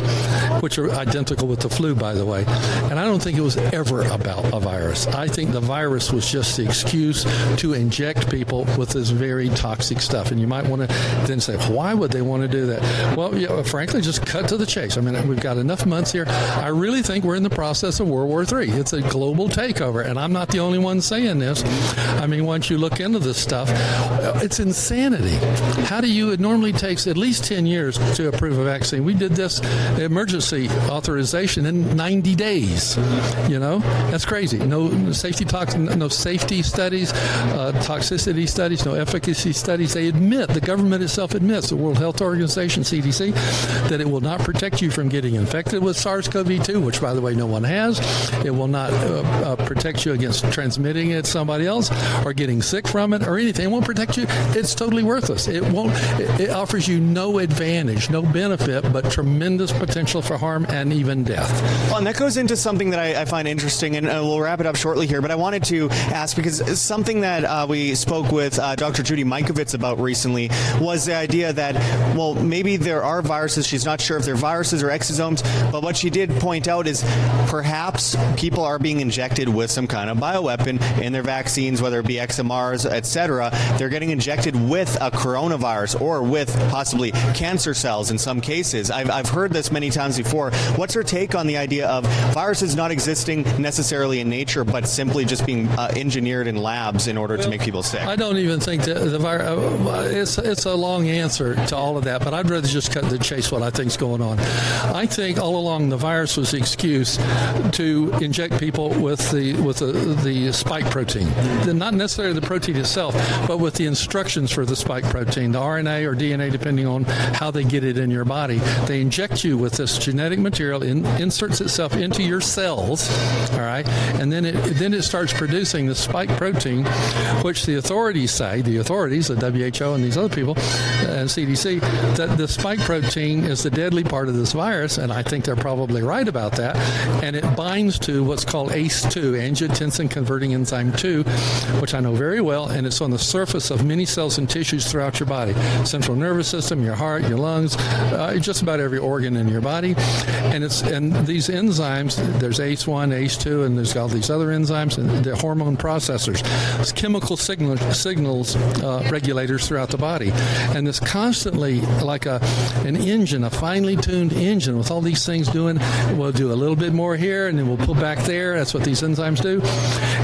[SPEAKER 81] which are identical with the flu, by the way. And I don't think it was ever about a virus. I think the virus was just the excuse to inject people with this very toxic stuff. And you might want to then say, why would they want to do that? Well, frankly, just cut to the chase. I mean, we've got enough months here. I really think we're in the process of World War III. It's a global takeover, and I'm not the only one saying this. I mean, once you look into this stuff, it's insanity. How do you, it normally takes at least 10 years to approve a vaccine. We did this emergency authorization in 90 days. You know, that's crazy. No safety talks, no safety studies, uh, toxicity studies, no efficacy studies. They admit, the government itself admits, the World Health Organization, CDC, that it will not protect you from getting infected with SARS-CoV-2, which by the way no one has. It will not uh, uh, protect you against transmitting it to somebody else or getting sick from it or anything. It won't protect you. It's totally worthless. It won't it, it offers you no advantage, no benefit, but tremendous potential for harm and even death.
[SPEAKER 80] Well, and that goes into something that I, I find interesting and uh, we'll wrap it up shortly here, but I wanted to ask because something that uh, we spoke with uh, Dr. Judy Mikovits about recently was the idea that well, maybe there are viruses. She's not sure if they're viruses or exosomes, but what she did point out is perhaps people are being injected with some kind of bioweapon in their vaccines, whether it be XMRs, etc. They're getting injected with a coronavirus or with possibly cancer cells in some cases. I've I've heard this many times before. What's her take on the idea of viruses not existing necessarily in nature but simply just being uh, engineered in labs in order to make people sick?
[SPEAKER 81] I don't even think that the virus uh, it's it's a long answer to all of that, but I'd rather just cut the chase what I think's going on. I think all along the virus was the excuse to inject people with the with the, the spike protein. Not necessarily the protein itself, but with the instructions for the spike protein, the RNA or DNA depending on how they get it in your body. They inject you with this genetic material in, inserts itself into your cells, all right? And then it then it starts producing the spike protein which the authorities say, the authorities, the WHO and these other people uh, and CDC that the spike protein is the deadly part of this virus and I think they're probably right about that and it binds to what's called ACE2 angiotensin converting enzyme 2 which I know very well and it's on the surface of many cells and tissues throughout your body. Central nervous system your heart your lungs uh, just about every organ in your body. And it's and these enzymes there's ACE1 ACE2 and there's all these other enzymes and the hormone processors it's chemical signal, signals uh, regulators throughout the body. And this constantly like a an engine a finely tuned engine with all these things doing. We'll do a little bit more here and then we'll pull back there. That's what these enzymes do.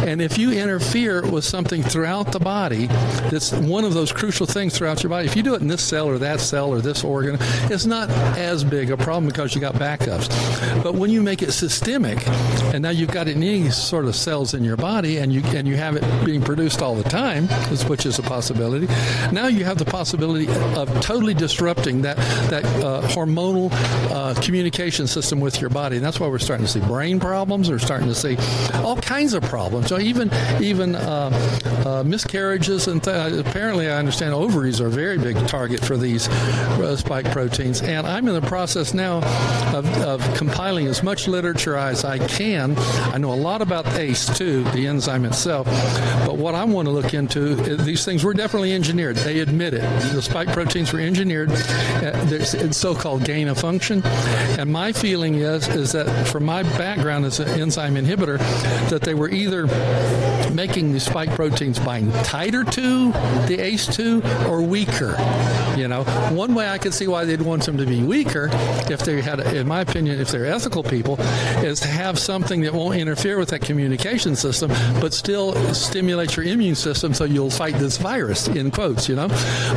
[SPEAKER 81] And if you interfere with something throughout the body that's one of those crucial things throughout your body. If you do it in this cell or that cell or this organ it's not as big a problem because you got backups. But when you make it systemic and now you've got it in any sort of cells in your body and you and you have it being produced all the time which is a possibility now you have the possibility of totally disrupting that that uh, hormonal uh, communication system with your body. And that's why we're starting to see brain problems. We're starting to see all kinds of problems. So even even uh, uh miscarriages and apparently I understand ovaries are a very big target for these uh, spike proteins and I'm in the process now of, of compiling as much literature as I can I know a lot about ACE2, the enzyme itself but what I want to look into these things were definitely engineered. They admit it. The spike proteins were engineered. Uh, it's so-called gain of function. And my feeling is is that from my background as an enzyme inhibitor that they were either making the spike proteins bind tighter to the ACE2 or weaker. You know, one way I could see why they'd want them to be weaker if they had in my opinion if they're ethical people is to have something that won't interfere with that communication system but still stimulate your immune system so you'll fight this virus in quotes, you know.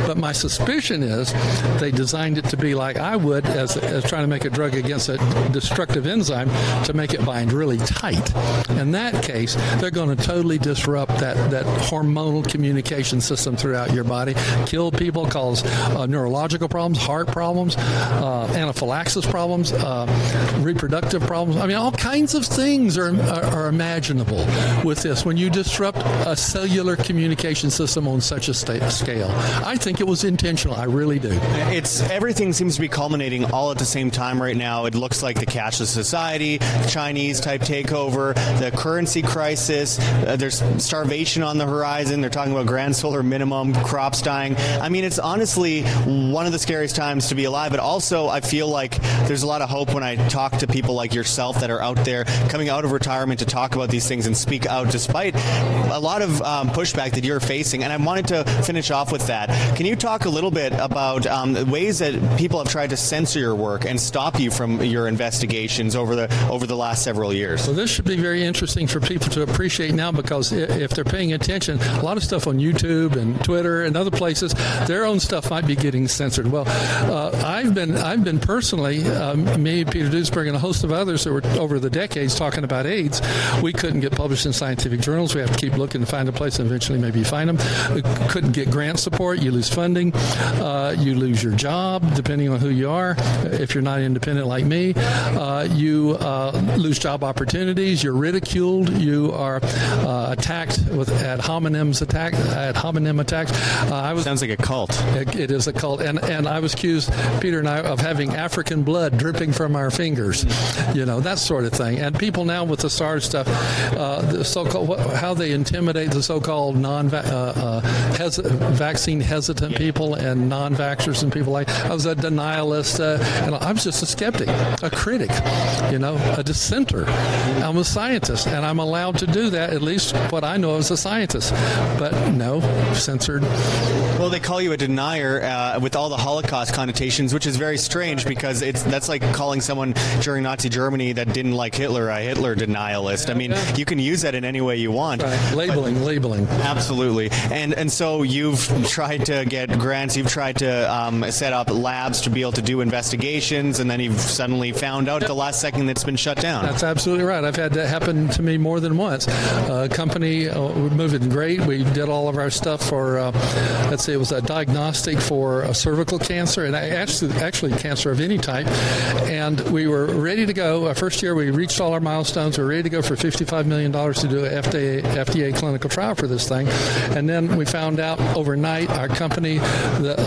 [SPEAKER 81] But my suspicion is they designed it to be like I would as as trying to make a drug against a destructive enzyme to make it bind really tight. In that case, they're going to totally disrupt that that hormonal communication system throughout your body, kill people, cause uh, neurological problems, heart problems, uh, anaphylaxis problems, uh, reproductive problems. I mean all kinds of things are, are, are imaginable with this when you disrupt a cellular communication system on such a scale. I think it was intentional. I really do.
[SPEAKER 80] It's everything seems to be culminating all at the same time right now. It looks like the cashless society, Chinese type takeover, the currency crisis, uh, there's starvation on the horizon. They're talking about grand solar minimum, crops dying. I mean, it's honestly one of the scariest times to be alive, but also I feel like there's a lot of hope when I talk to people like yourself that are out there coming out of retirement to talk about these things and speak out despite a lot of um, pushback that you're facing. And I wanted to finish off with that. Can you talk a little bit about um, ways that people have tried to censor your work and stop you from your investigations over the over the last several years?
[SPEAKER 81] Well, this should be very interesting for people to appreciate now because if they're paying attention, a lot of stuff on YouTube and Twitter and other places, their own stuff might be getting censored. Well, uh, I've been I've been personally um, me, Peter Duesberg and a host of others who were over the decades talking about AIDS. We couldn't get published in scientific journals. We have to keep looking to find a place and eventually maybe find them. We couldn't get grant support, you lose funding, uh, you lose your job depending on who you are. If you're not independent like me, uh, you uh, lose job opportunities, you're ridiculed, you are uh, attacked with ad hominems attack ad hominem attacks.
[SPEAKER 80] Uh, I was Sounds like a cult.
[SPEAKER 81] It, it is a cult and and I was accused Peter and I of having African blood dripping from our fingers. You know, that sort of thing. And people now with the SARS stuff uh, the so-called how they intimidate the so-called non uh, hes vaccine hesitant people and non-vaxxers and people like I was a denialist uh, and I was just a skeptic, a critic, you know, a dissenter. I'm a scientist and I'm allowed to do that at least what I know as a scientist. But no, censored.
[SPEAKER 80] Well, they call you a denier uh, with all the Holocaust connotations, which is very strange because it's that's like calling someone during Nazi Germany that didn't like Hitler a Hitler denialist. I mean, you can use that in any way you want.
[SPEAKER 81] Right. Labeling, labeling.
[SPEAKER 80] Absolutely. And and so you've tried to get grants, you've tried to um, set up labs to be able to do investigations and then you've suddenly found out at the last second that's been shut down.
[SPEAKER 81] That's absolutely right. I've had that happen to me more than once. A company uh, moving great. We did all of our stuff for uh, let's say it was a diagnostic for a cervical cancer and actually actually cancer of any type and we were ready to go. Our first year we reached all our milestones. We were ready to go for 55 million dollars to do an FDA FDA clinical trial for this thing. And then we found out overnight our company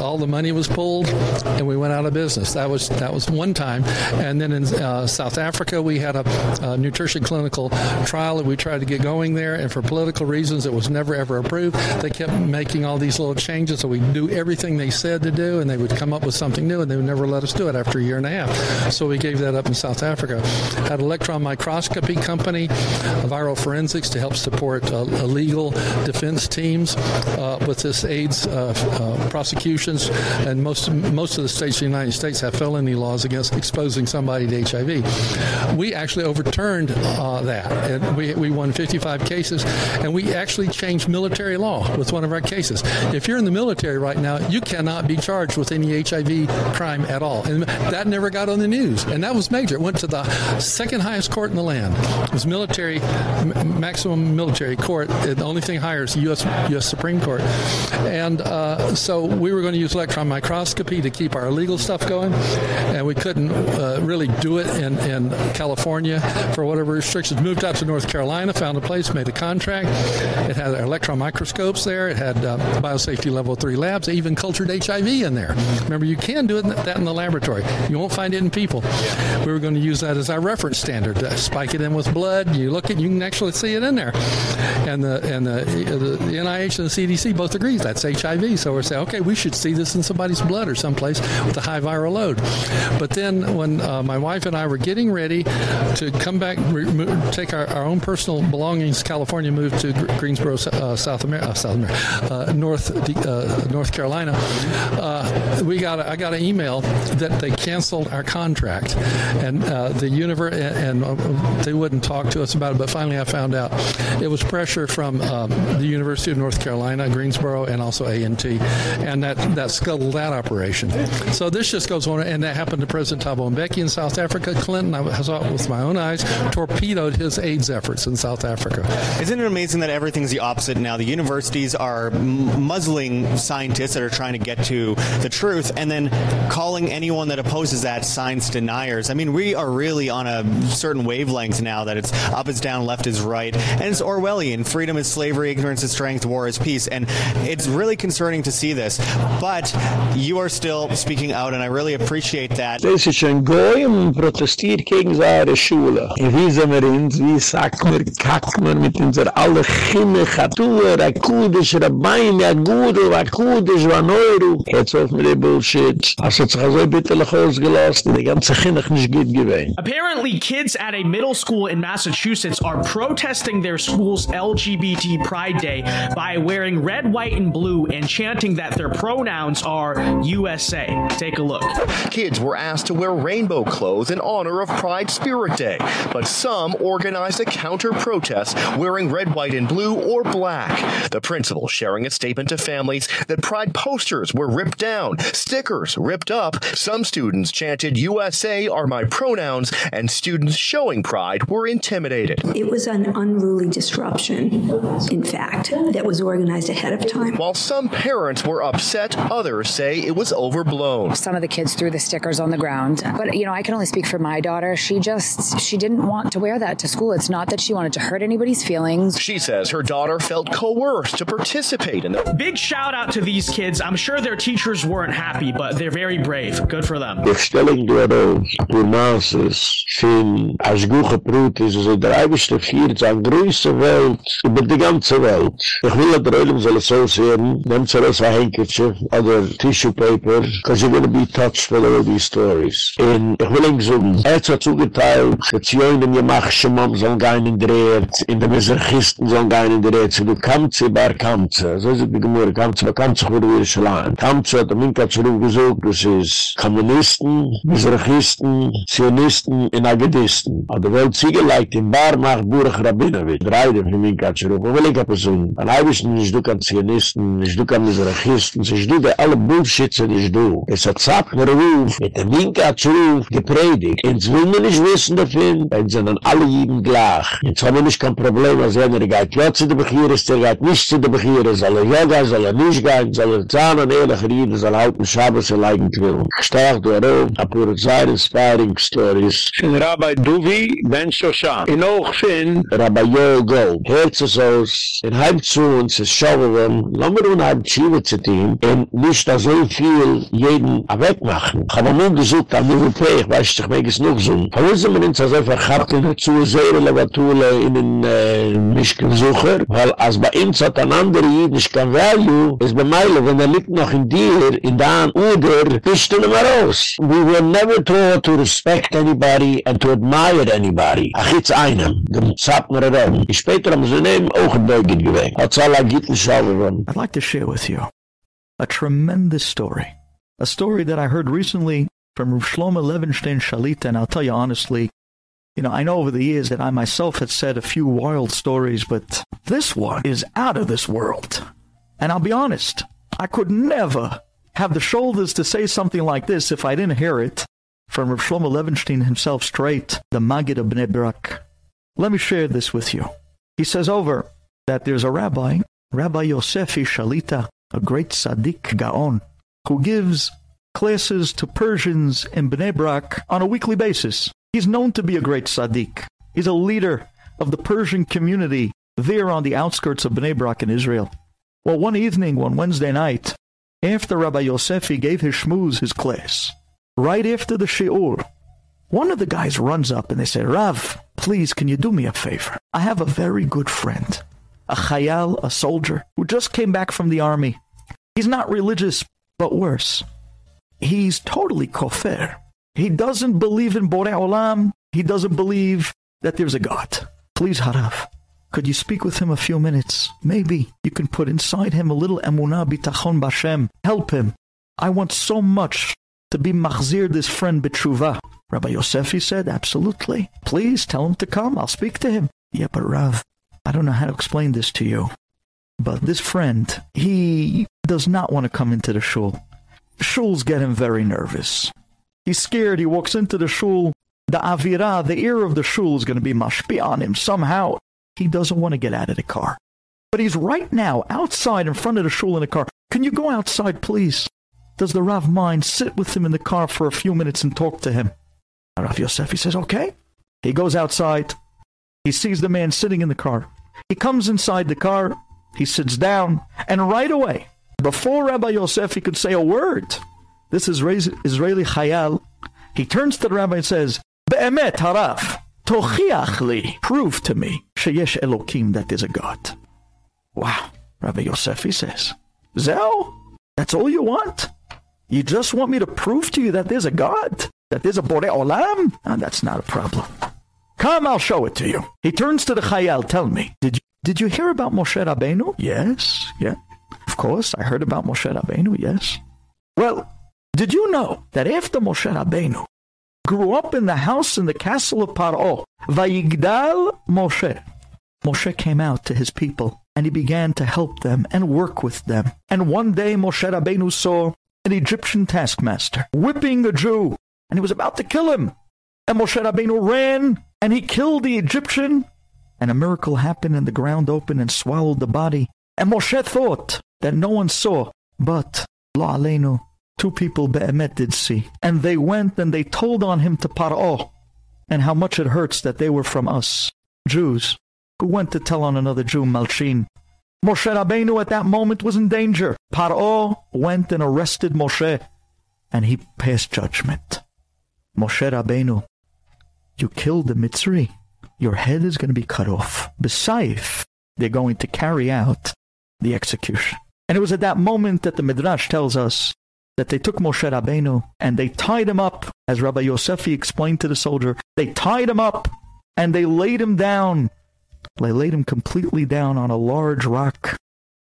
[SPEAKER 81] all the money was pulled and we went out of business. That was that was one time. And then in uh, South Africa we had a, a nutrition clinical trial that we tried to get going there and for political reasons it was never ever approved. They kept making all these little changes so we do everything they said to do and they would come up with something new and they would never let us do it after a year and a half. So we gave that up in South Africa. Had electron microscopy company, viral forensics to help support uh, legal defense teams uh, with this AIDS uh, uh, prosecutions and most most of the states of the United States have felony laws against exposing somebody to HIV. We actually overturned uh, that and we we won 55 cases and we actually changed military law with one of our cases. If you're in the military right now, you cannot be charged with any HIV crime at all. And that never got on the news. And that was major. It went to the second highest court in the land. It was military maximum military court. The only thing higher is the US US Supreme Court. And uh, so we were going to use electron microscopy to keep our legal stuff going. And we couldn't uh, really do it in in California for whatever restrictions. Moved out to North Carolina, found a place, made a contract. It had electron microscopes there. It had uh, biosafety level 3 labs. They even cultured HIV in there. Remember you can do it that in the laboratory. You won't find it in people. We were going to use that as our reference standard. spike it in with blood. You look at you can actually see it in there. And the and the, the, the NIH and the CDC both agree that's HIV. So we're saying, okay, we should see this in somebody's blood or someplace with a high viral load. But then when uh, my wife and I were getting ready to come back, take our, our own personal belongings, California, moved to Greensboro, uh, South America, uh, South America, uh, North uh, North Carolina. We got a, I got an email that they canceled our contract, and the universe and, and they wouldn't talk to us about it. But finally, I found out it was pressure from um, the University of North Carolina, Greensboro, and also A&T, and that that scuttled that operation. So this just goes on, and that happened to President Thabo Mbeki in South Africa. Clinton, I saw it with my own eyes, torpedoed his AIDS efforts in South Africa.
[SPEAKER 80] Isn't it amazing that everything's the opposite now? The universities are muzzling scientists that are trying to get to the truth, and then calling anyone that opposes that science deniers. I mean, we are really on a certain wavelength now that it's up is down, left is right, and it's Orwellian. Freedom is slavery, ignorance is strength, war is peace, and it's really concerning to see this. But you are still speaking out, and I really appreciate that.
[SPEAKER 1] Das ist ein Goyim protestiert gegen seine Schule. Wie sind wir ins, wie sagt man, kackt man mit unser alle Chime, Chatur, Akudisch, Rabbein, Agudu, Akudisch, Vanoiru. Jetzt auf mir die Bullshit. Hast du sich also bitterlich ausgelassen, die ganze Chinnach nicht gut gewesen.
[SPEAKER 82] Apparently, kids at a middle school in Massachusetts are protesting their school's LGBT Pride Day by wearing red, white, and blue and chanting that their pronouns are USA. Take a look.
[SPEAKER 83] Kids were asked to wear rainbow clothes in honor of Pride Spirit Day, but some organized a counter protest wearing red, white, and blue or black. The principal sharing a statement to families that Pride posters were ripped down, stickers ripped up. Some students chanted USA are my pronouns and students showing pride were intimidated.
[SPEAKER 84] It was an unruly disruption, in fact, that was organized ahead of time.
[SPEAKER 83] While some parents were upset, others say it was overblown.
[SPEAKER 85] Some of the kids threw the stickers on the ground, but you know, I can only speak for my daughter. She just she didn't want to wear that to school. It's not that she wanted to hurt anybody's feelings.
[SPEAKER 83] She says her daughter felt coerced to participate in the
[SPEAKER 82] Big shout out to these kids. I'm sure their teachers weren't happy, but they're very brave. Good for them.
[SPEAKER 1] Ich stelle dir Purnases fin as guche Brut is so der eigste vier zu größte Welt über die ganze Welt. Ich will der Ölm soll so sehen, nimmt so das Handkerchief oder tissue paper because you're going to be touched with all these stories. In ich will ihm sagen, er hat zugeteilt, dass joinen je mach schon mal so ein in der in der Miserchisten so ein in der Erd, so du kamtze bar kamtze, so ist es die Gemurre, kamtze bar kamtze, du wirst allein. Kamtze hat er minka zurückgesucht, das ist Kommunisten, Miserchisten, Zionisten und Agedisten. Aber die Welt ziegeleicht in Bar macht Burech Rabinowitsch, dreide von minka zurück. Wo will ich aber so, an Eibischen nicht du kann Zionisten, nicht du kann Miserchisten, nicht du, der alle Bullshit sind nicht du. Es hat zapp mir Ruf, mit der minka zurück gepredigt. Ins will mir nicht wissen davon, wenn sie dann alle jeden gleich. Jetzt haben wir nicht kein Problem, als wenn er geht ja zu der Bechiris, der geht nicht zu der Bechiris, soll er ja gehen, soll er nicht gehen, soll er zahnen, ehrlich rieden, soll er halten Schabes und leigen quillen. Stark du herum, a pure Zeit inspiring stories. Von Rabbi Duvi, Ben Shoshan. In auch von Rabbi Yoel Gold. Herz es aus, in halb zu uns, es schaue wir, lassen wir unhalb Schiebe zu tun, und nicht da so viel jeden wegmachen. Ich habe nur gesucht, am Europäer, weiß ich, ich mag es noch so. Warum sind wir uns so verhabt in der Zuhörer, in den Weil als bei uns hat ein anderer jüdisch kein Value, ist bei Meile, wenn er liegt noch in dir, in dein Uder, bist du nicht mehr raus. We were never taught to respect anybody and to admire anybody. Ach, jetzt einem, dem Zappner Ram. Später haben sie neben auch ein schauen.
[SPEAKER 86] I'd like to share with you a tremendous story. A story that I heard recently from Shlomo Levenstein Shalita, and I'll tell you honestly, you know, I know over the years that I myself had said a few wild stories, but this one is out of this world. And I'll be honest, I could never have the shoulders to say something like this if I didn't hear it from Rav Shlomo Levenstein himself straight, the Maggid of Bnei Brak. Let me share this with you. He says over that there's a rabbi, Rabbi Yosefi Shalita, a great tzaddik Gaon, who gives classes to Persians in Bnei Brak on a weekly basis. He's known to be a great tzaddik. He's a leader of the Persian community there on the outskirts of Bnei Brak in Israel. Well, one evening, one Wednesday night, after Rabbi Yosefi gave his shmooze, his class, right after the shiur, one of the guys runs up and they say, Rav, please, can you do me a favor? I have a very good friend, a chayal, a soldier, who just came back from the army. He's not religious, but worse. He's totally kofir. He doesn't believe in Borei Olam. He doesn't believe that there's a God. Please, Harav, could you speak with him a few minutes? Maybe you can put inside him a little emunah bitachon bashem. Help him. I want so much to be machzir this friend b'tshuva. Rabbi Yosefi said, absolutely. Please tell him to come. I'll speak to him. Yeah, but Rav, I don't know how to explain this to you. But this friend, he does not want to come into the shul. Shul's get him very nervous. He's scared. He walks into the shul. The avira, the ear of the shul, is going to be mashpi on him somehow. He doesn't want to get out of the car. But he's right now outside in front of the shul in the car. Can you go outside, please? Does the Rav mind sit with him in the car for a few minutes and talk to him? And Rav Yosef, he says, okay. He goes outside. He sees the man sitting in the car. He comes inside the car. He sits down. And right away, before Rabbi Yosef he could say a word, this is Israeli chayal, he turns to the rabbi and says, Be'emet haraf, tochiach li, prove to me, sheyesh Elokim, that there's a God. Wow, Rabbi Yosefi says, Zell, that's all you want? You just want me to prove to you that there's a God? That there's a Borei Olam? Oh, that's not a problem. Come, I'll show it to you. He turns to the Chayal. Tell me, did you, did you hear about Moshe Rabbeinu? Yes, yeah. Of course, I heard about Moshe Rabbeinu, yes. Well, did you know that after Moshe Rabbeinu grew up in the house in the castle of Paro, Vayigdal Moshe, Moshe came out to his people and he began to help them and work with them. And one day Moshe Rabbeinu saw an Egyptian taskmaster whipping a Jew and he was about to kill him. And Moshe Rabbeinu ran and he killed the Egyptian and a miracle happened and the ground opened and swallowed the body. And Moshe thought that no one saw, but La Aleinu, two people Be'emet did see. And they went and they told on him to Paro and how much it hurts that they were from us, Jews who went to tell on another Jew, Malchin. Moshe Rabbeinu at that moment was in danger. Paro went and arrested Moshe, and he passed judgment. Moshe Rabbeinu, you killed the Mitzri. Your head is going to be cut off. Besides, they're going to carry out the execution. And it was at that moment that the Midrash tells us that they took Moshe Rabbeinu and they tied him up, as Rabbi Yosefi explained to the soldier. They tied him up and they laid him down they laid him completely down on a large rock,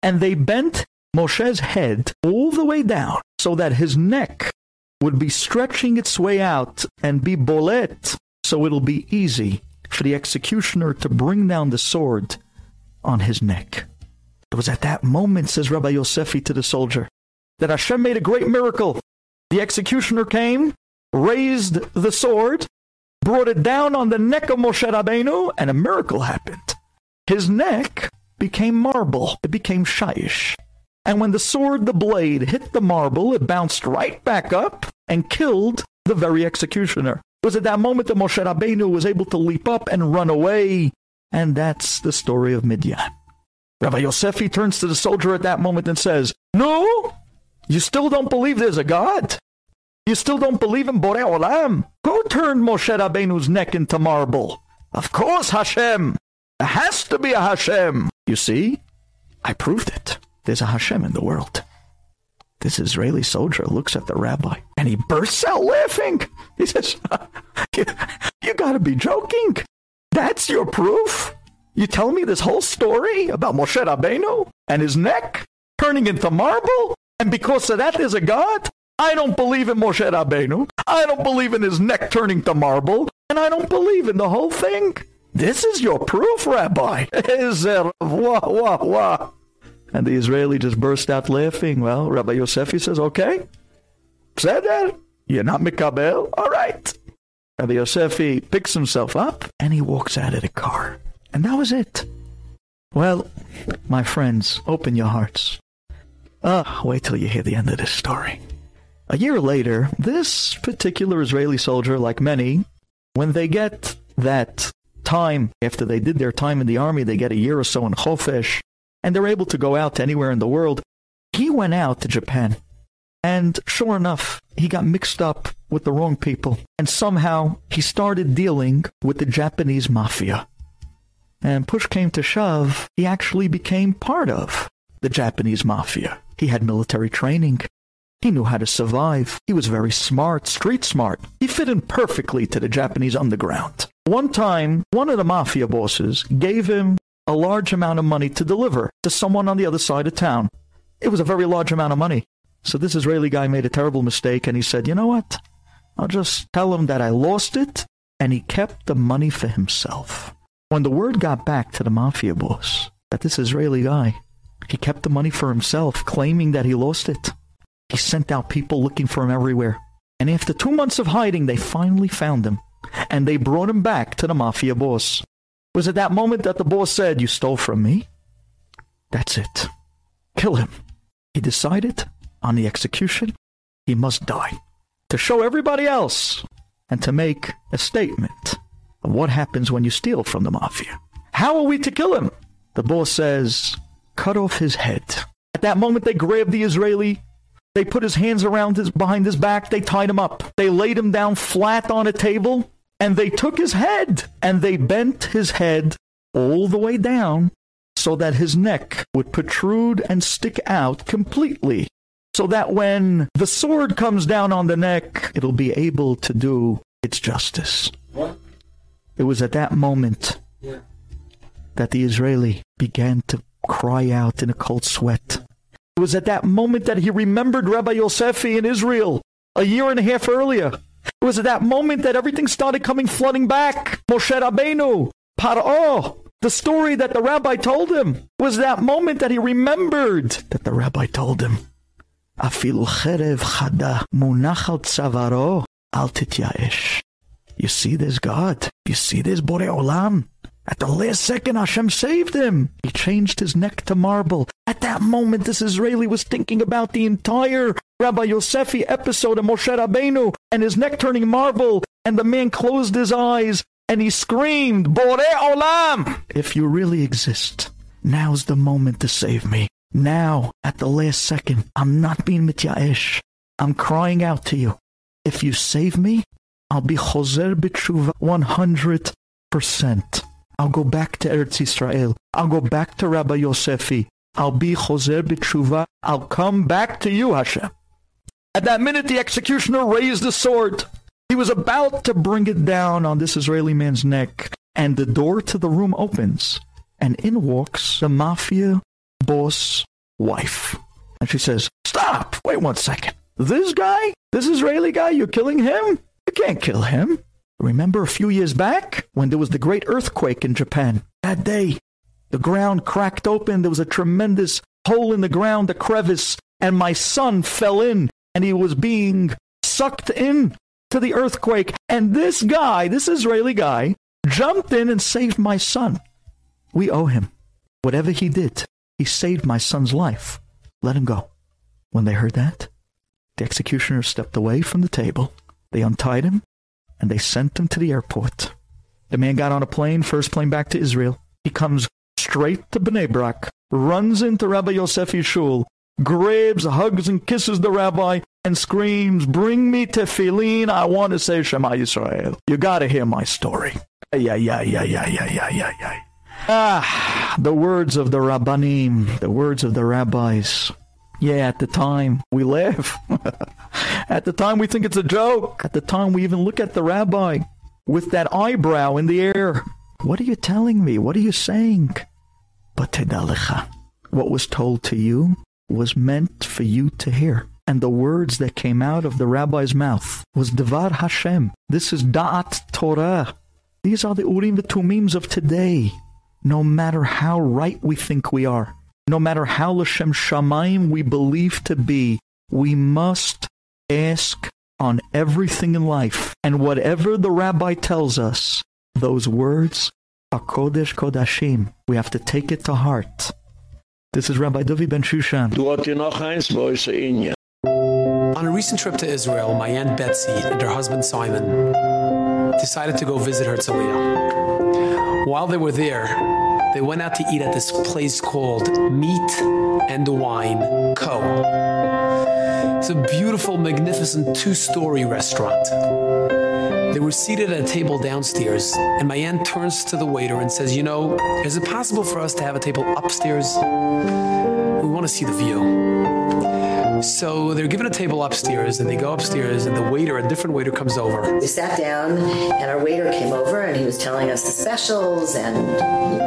[SPEAKER 86] and they bent Moshe's head all the way down so that his neck would be stretching its way out and be bolet, so it'll be easy for the executioner to bring down the sword on his neck. It was at that moment, says Rabbi Yosefi to the soldier, that Hashem made a great miracle. The executioner came, raised the sword, brought it down on the neck of Moshe Rabbeinu, and a miracle happened. His neck became marble. It became shaish. And when the sword, the blade, hit the marble, it bounced right back up and killed the very executioner. It was at that moment that Moshe Rabbeinu was able to leap up and run away. And that's the story of Midian. Rabbi Yosefi turns to the soldier at that moment and says, No, you still don't believe there's a God? You still don't believe in Borei Olam? Who turned Moshe Rabbeinu's neck into marble? Of course, Hashem. There has to be a Hashem. You see, I proved it. There's a Hashem in the world. This Israeli soldier looks at the rabbi and he bursts out laughing. He says, You, you gotta be joking. That's your proof? You tell me this whole story about Moshe Rabbeinu and his neck turning into marble? And because of that, there's a God? I don't believe in Moshe Rabbeinu. I don't believe in his neck turning to marble. And I don't believe in the whole thing. This is your proof, Rabbi. Is there? wah, wah, wah. And the Israeli just burst out laughing. Well, Rabbi Yosefi says, okay. Said that. You're not Mikabel? All right. Rabbi Yosefi picks himself up and he walks out of the car. And that was it. Well, my friends, open your hearts. Uh, wait till you hear the end of this story. A year later, this particular Israeli soldier, like many, when they get that time after they did their time in the army, they get a year or so in Chofesh, and they're able to go out to anywhere in the world. He went out to Japan, and sure enough, he got mixed up with the wrong people, and somehow he started dealing with the Japanese mafia. And push came to shove, he actually became part of the Japanese mafia. He had military training. He knew how to survive. He was very smart, street smart. He fit in perfectly to the Japanese underground. One time, one of the mafia bosses gave him a large amount of money to deliver to someone on the other side of town. It was a very large amount of money. So this Israeli guy made a terrible mistake and he said, you know what? I'll just tell him that I lost it. And he kept the money for himself. When the word got back to the mafia boss that this Israeli guy, he kept the money for himself, claiming that he lost it. He sent out people looking for him everywhere. And after two months of hiding, they finally found him. And they brought him back to the mafia boss. It was at that moment that the boss said, You stole from me? That's it. Kill him. He decided on the execution, he must die. To show everybody else and to make a statement of what happens when you steal from the mafia. How are we to kill him? The boss says, cut off his head. At that moment, they grabbed the Israeli. They put his hands around his behind his back. They tied him up. They laid him down flat on a table and they took his head and they bent his head all the way down so that his neck would protrude and stick out completely so that when the sword comes down on the neck, it'll be able to do its justice. What? It was at that moment yeah. that the Israeli began to cry out in a cold sweat. It was at that moment that he remembered Rabbi Yosef in Israel a year and a half earlier. It was at that moment that everything started coming flooding back. Moshe Rabbeinu, Paro, the story that the rabbi told him was that moment that he remembered that the rabbi told him. Afilu cherev chada munach tzavaro al tityaesh. You see, there's God. You see, there's Borei Olam. At the last second, Hashem saved him. He changed his neck to marble. At that moment, this Israeli was thinking about the entire Rabbi Yosefi episode of Moshe Rabbeinu and his neck turning marble. And the man closed his eyes and he screamed, Borei Olam! If you really exist, now's the moment to save me. Now, at the last second, I'm not being mityaesh. I'm crying out to you. If you save me, I'll be choser b'tshuva 100%. I'll go back to Eretz Israel. I'll go back to Rabbi Yosefi. I'll be choser b'tshuva. I'll come back to you, Hashem. At that minute, the executioner raised the sword. He was about to bring it down on this Israeli man's neck, and the door to the room opens, and in walks the mafia boss wife. And she says, Stop! Wait one second. This guy? This Israeli guy? You're killing him? You can't kill him. Remember a few years back when there was the great earthquake in Japan? That day, the ground cracked open. There was a tremendous hole in the ground, a crevice, and my son fell in and he was being sucked in to the earthquake. And this guy, this Israeli guy, jumped in and saved my son. We owe him. Whatever he did, he saved my son's life. Let him go. When they heard that, the executioner stepped away from the table. They untied him and they sent him to the airport. The man got on a plane, first plane back to Israel. He comes straight to Bnei Brak, runs into Rabbi Yosef shul, grabs, hugs, and kisses the rabbi, and screams, Bring me tefillin. I want to say Shema Yisrael. You got to hear my story. Yeah, yeah, yeah, yeah, yeah, yeah, yeah, yeah. Ah, the words of the Rabbanim, the words of the rabbis. Yeah, at the time we laugh. at the time we think it's a joke. At the time we even look at the rabbi with that eyebrow in the air. What are you telling me? What are you saying? But Tedalecha, what was told to you was meant for you to hear. And the words that came out of the rabbi's mouth was Devar Hashem. This is Da'at Torah. These are the Urim Tumims of today no matter how right we think we are, no matter how Lashem Shamayim we believe to be, we must ask on everything in life. And whatever the rabbi tells us, those words are Kodesh Kodashim. We have to take it to heart. This is Rabbi Dovi Ben Shushan.
[SPEAKER 87] On a recent trip to Israel, my Aunt Betsy and her husband Simon decided to go visit Herzliya. While they were there, they went out to eat at this place called Meat and Wine Co. It's a beautiful, magnificent two-story restaurant. They were seated at a table downstairs, and my aunt turns to the waiter and says, "You know, is it possible for us to have a table upstairs? We want to see the view." So they're given a table upstairs and they go upstairs and the waiter a different waiter comes over.
[SPEAKER 88] We sat down and our waiter came over and he was telling us the specials and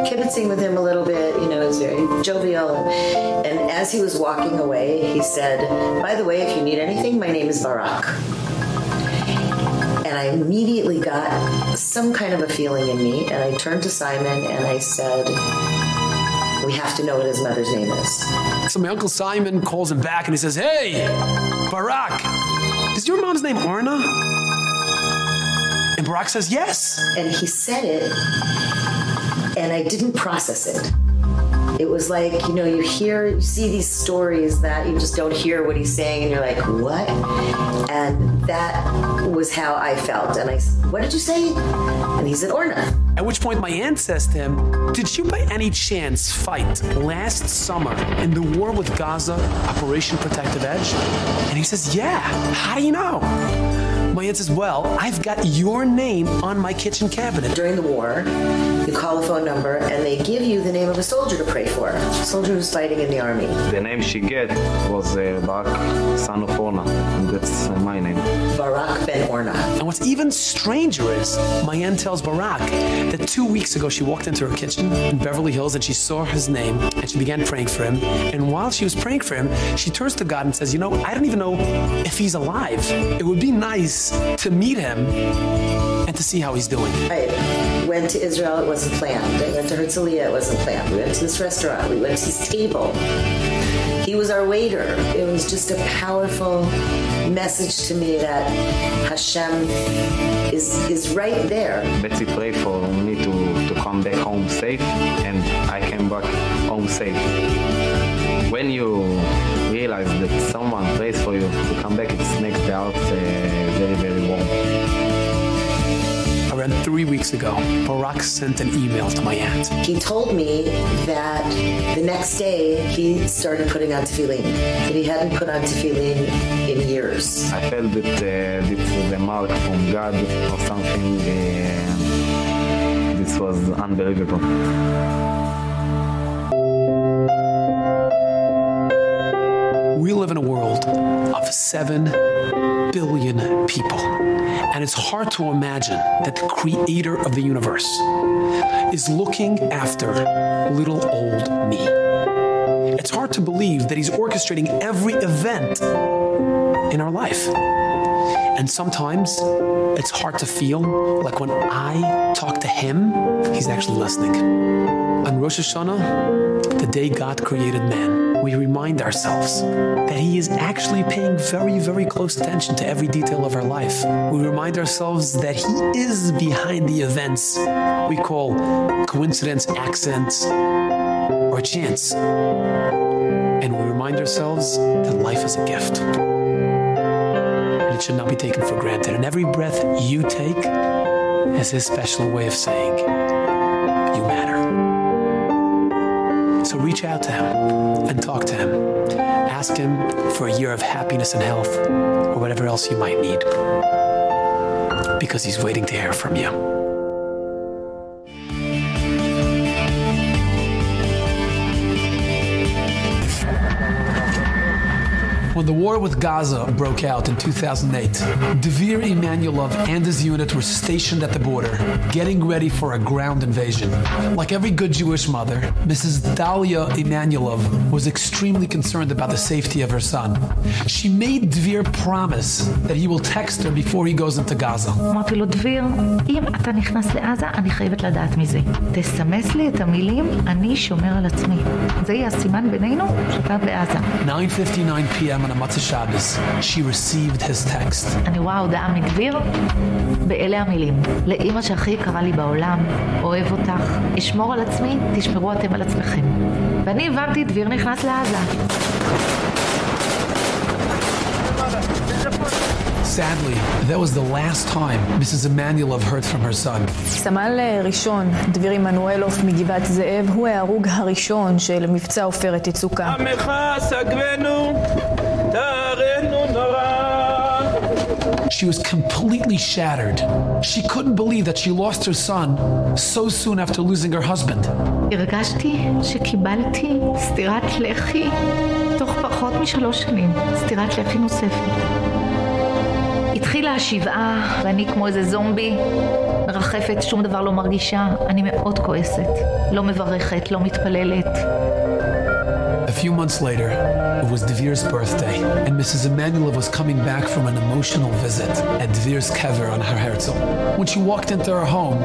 [SPEAKER 88] kibitzing with him a little bit, you know, it was very jovial and, and as he was walking away, he said, "By the way, if you need anything, my name is Barak." And I immediately got some kind of a feeling in me and I turned to Simon and I said, "We have to know what his mother's name is."
[SPEAKER 87] So my uncle Simon calls him back and he says, "Hey, Barak, is your mom's name Orna?" And Barak says, "Yes."
[SPEAKER 88] And he said it and I didn't process it. It was like, you know, you hear you see these stories that you just don't hear what he's saying and you're like, "What?" And that was how I felt. And I said, what did you say? And he said Orna.
[SPEAKER 87] At which point my aunt says to him, "Did you by any chance fight last summer in the war with Gaza, Operation Protective Edge?" And he says, "Yeah. How do you know?" My aunt says, "Well, I've got your name on my kitchen cabinet."
[SPEAKER 88] During the war, you call a phone number and they give you the name of a soldier to pray for. A soldier who's fighting in the army.
[SPEAKER 89] The name she get was uh, Barak, son of Orna, and that's uh, my name.
[SPEAKER 88] Barak Ben Orna.
[SPEAKER 87] And what's even stranger is my aunt tells Barak that 2 weeks ago she walked into her kitchen in Beverly Hills and she saw his name and she began praying for him. And while she was praying for him, she turns to God and says, "You know, I don't even know if he's alive. It would be nice to meet him and to see how he's doing."
[SPEAKER 88] I went to Israel, it wasn't planned. I went to Herzliya, it wasn't planned. We went to this restaurant, we went to this table. He was our waiter. It was just a powerful message to me that Hashem is is right there.
[SPEAKER 89] Betsy prayed for me to, to come back home safe, and I came back home safe. When you realize that someone prays for you to come back, it makes the heart uh,
[SPEAKER 87] 3 weeks ago, Barak sent an email to my aunt.
[SPEAKER 88] He told me that the next day he started putting on tefillin. That he hadn't put on tefillin in years.
[SPEAKER 89] I felt that uh, this was a mark from God or something. Uh, this was unbelievable.
[SPEAKER 87] We live in a world of 7 billion people. And it's hard to imagine that the creator of the universe is looking after little old me. It's hard to believe that he's orchestrating every event in our life. And sometimes it's hard to feel like when I talk to him, he's actually listening. On Rosh Hashanah, the day God created man, we remind ourselves that he is actually paying very very close attention to every detail of our life. We remind ourselves that he is behind the events we call coincidence, accidents, or chance. And we remind ourselves that life is a gift. It should not be taken for granted. And every breath you take is his special way of saying you matter. So reach out to him and talk to him. Ask him for a year of happiness and health or whatever else you might need. Because he's waiting to hear from you. When the war with Gaza broke out in 2008, Devir Emanuelov and his unit were stationed at the border, getting ready for a ground invasion. Like every good Jewish mother, Mrs. Dalia Emanuelov was extremely concerned about the safety of her son. She made Devir promise that he will text her before he goes into Gaza.
[SPEAKER 90] אמרתי לו, דביר, אם אתה נכנס לעזה, אני חייבת לדעת מזה. תסמס לי את המילים, אני שומר על עצמי. זה יהיה הסימן בינינו שאתה בעזה.
[SPEAKER 87] 9:59 p.m. Adam on a Motzei Shabbos. She received his text.
[SPEAKER 90] אני רואה הודעה מדביר באלה המילים. לאמא שהכי יקרה לי בעולם, אוהב אותך, אשמור על עצמי, תשמרו אתם על עצמכם. ואני הבנתי, דביר נכנס לעזה.
[SPEAKER 87] Sadly, that was the last time Mrs. Emanuelov heard from her son.
[SPEAKER 91] סמל ראשון, דביר עמנואלוף מגבעת זאב, הוא ההרוג הראשון של מבצע עופרת יצוקה.
[SPEAKER 92] עמך סגבנו
[SPEAKER 87] She was completely shattered. She couldn't believe that she lost her son so soon after losing her husband.
[SPEAKER 90] הרגשתי שקיבלתי סטירת לחי תוך פחות משלוש שנים, סטירת לחי נוספת. התחילה השבעה, ואני כמו איזה זומבי, מרחפת, שום דבר לא מרגישה. אני מאוד כועסת. לא מברכת, לא מתפללת.
[SPEAKER 87] few months later, it was Dvir's birthday, and Mrs. Emanuelov was coming back from an emotional visit at Dvir's kever on Har Herzl. When she walked into her home,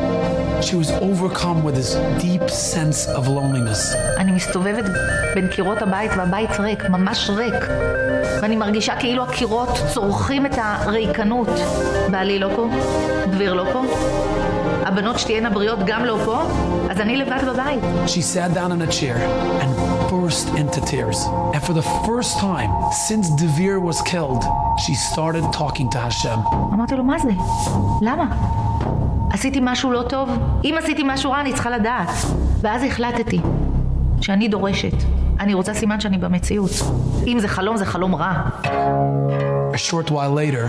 [SPEAKER 87] she was overcome with this deep sense of loneliness.
[SPEAKER 90] אני מסתובבת בין קירות הבית והבית ריק, ממש ריק. ואני מרגישה כאילו הקירות צורכים את הריקנות. בעלי לא פה, דביר לא פה. הבנות שתהיינה בריאות גם לא פה, אז אני לבד בבית.
[SPEAKER 87] She sat down in a chair and burst into tears. And for the first time since Dvir was killed, she started talking to Hashem.
[SPEAKER 90] אמרתי לו, מה זה? למה? עשיתי משהו לא טוב? אם עשיתי משהו רע, אני צריכה לדעת. ואז החלטתי שאני דורשת. אני רוצה סימן שאני במציאות. אם זה חלום, זה חלום רע.
[SPEAKER 87] A short while later,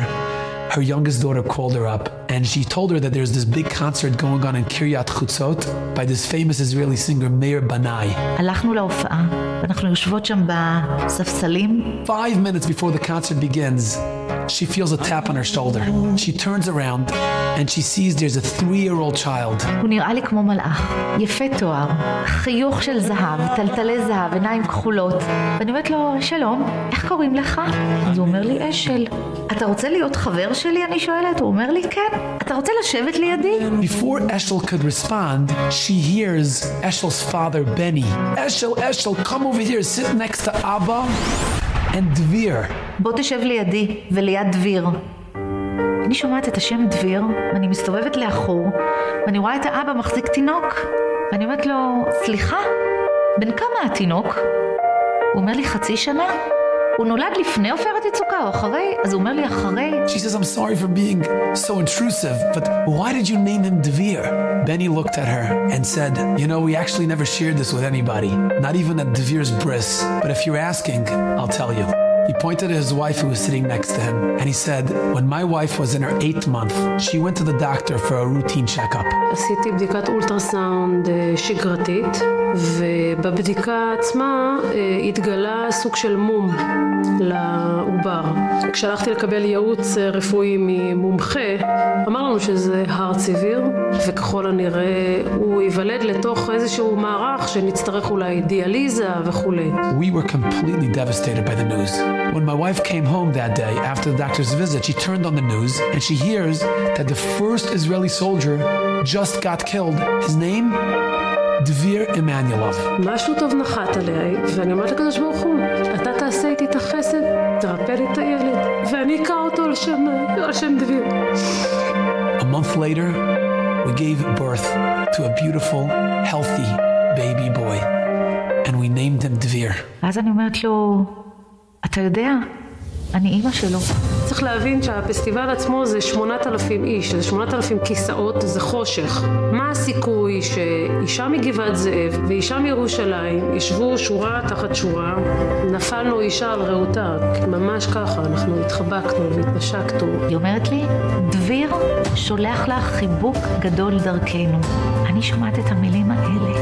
[SPEAKER 87] her youngest daughter called her up and she told her that there's this big concert going on in Kiryat Chutzot by this famous Israeli singer Meir Banai.
[SPEAKER 90] הלכנו להופעה, ואנחנו יושבות שם בספסלים.
[SPEAKER 87] Five minutes before the concert begins, she feels a tap on her shoulder. She turns around and she sees there's a three-year-old child.
[SPEAKER 90] הוא נראה לי כמו מלאך, יפה תואר, חיוך של זהב, טלטלי זהב, עיניים כחולות. ואני אומרת לו, שלום, איך קוראים לך? אז הוא אומר לי, אשל. אתה רוצה להיות חבר שלי? אני שואלת. הוא אומר לי, כן. אתה רוצה לשבת לידי?
[SPEAKER 87] Before Eshel could respond, she hears Eshel's father, Benny. Eshel, Eshel, come over here, sit next to Abba and Dvir.
[SPEAKER 90] בוא תשב לידי וליד דביר. אני שומעת את השם דביר, ואני מסתובבת לאחור, ואני רואה את האבא מחזיק תינוק, ואני אומרת לו, סליחה, בן כמה התינוק? הוא אומר לי, חצי שנה? הוא נולד לפני עופרת יצוקה או אחרי? אז הוא אומר לי אחרי.
[SPEAKER 87] She says, I'm sorry for being so intrusive, but why did you name him Dvir? Benny looked at her and said, you know, we actually never shared this with anybody, not even at Dvir's bris, but if you're asking, I'll tell you. He pointed at his wife who was sitting next to him and he said, "When my wife was in her 8th month, she went to the doctor for a routine checkup."
[SPEAKER 93] עשיתי בדיקת אולטרסאונד שגרתית ובבדיקה עצמה אה, התגלה סוג של מום לעובר. כשהלכתי לקבל ייעוץ אה, רפואי ממומחה, אמר לנו שזה הר ציביר, וככל הנראה הוא ייוולד לתוך איזשהו מערך שנצטרך אולי דיאליזה וכולי.
[SPEAKER 87] We were completely devastated by the news. When my wife came home that day after the doctor's visit, she turned on the news and she hears that the first Israeli soldier just got killed. His name? Dvir Emanuelov.
[SPEAKER 93] משהו טוב נחת עליה, ואני אומרת לקדוש ברוך הוא, אתה תעשה איתי את החסד, תרפא לי את הילד, ואני אקרא אותו על שם, על שם דביר.
[SPEAKER 87] A month later, we gave birth to a beautiful, healthy baby boy, and we named him Dvir.
[SPEAKER 90] ואז אני אומרת לו, אתה יודע, אני אימא שלו.
[SPEAKER 93] צריך להבין שהפסטיבל עצמו זה 8,000 איש, זה 8,000 כיסאות, זה חושך. מה הסיכוי שאישה מגבעת זאב ואישה מירושלים ישבו שורה תחת שורה, נפלנו אישה על רעותה, ממש ככה, אנחנו התחבקנו והתנשקנו.
[SPEAKER 90] היא אומרת לי, דביר שולח לך חיבוק גדול דרכנו. אני שומעת את המילים האלה.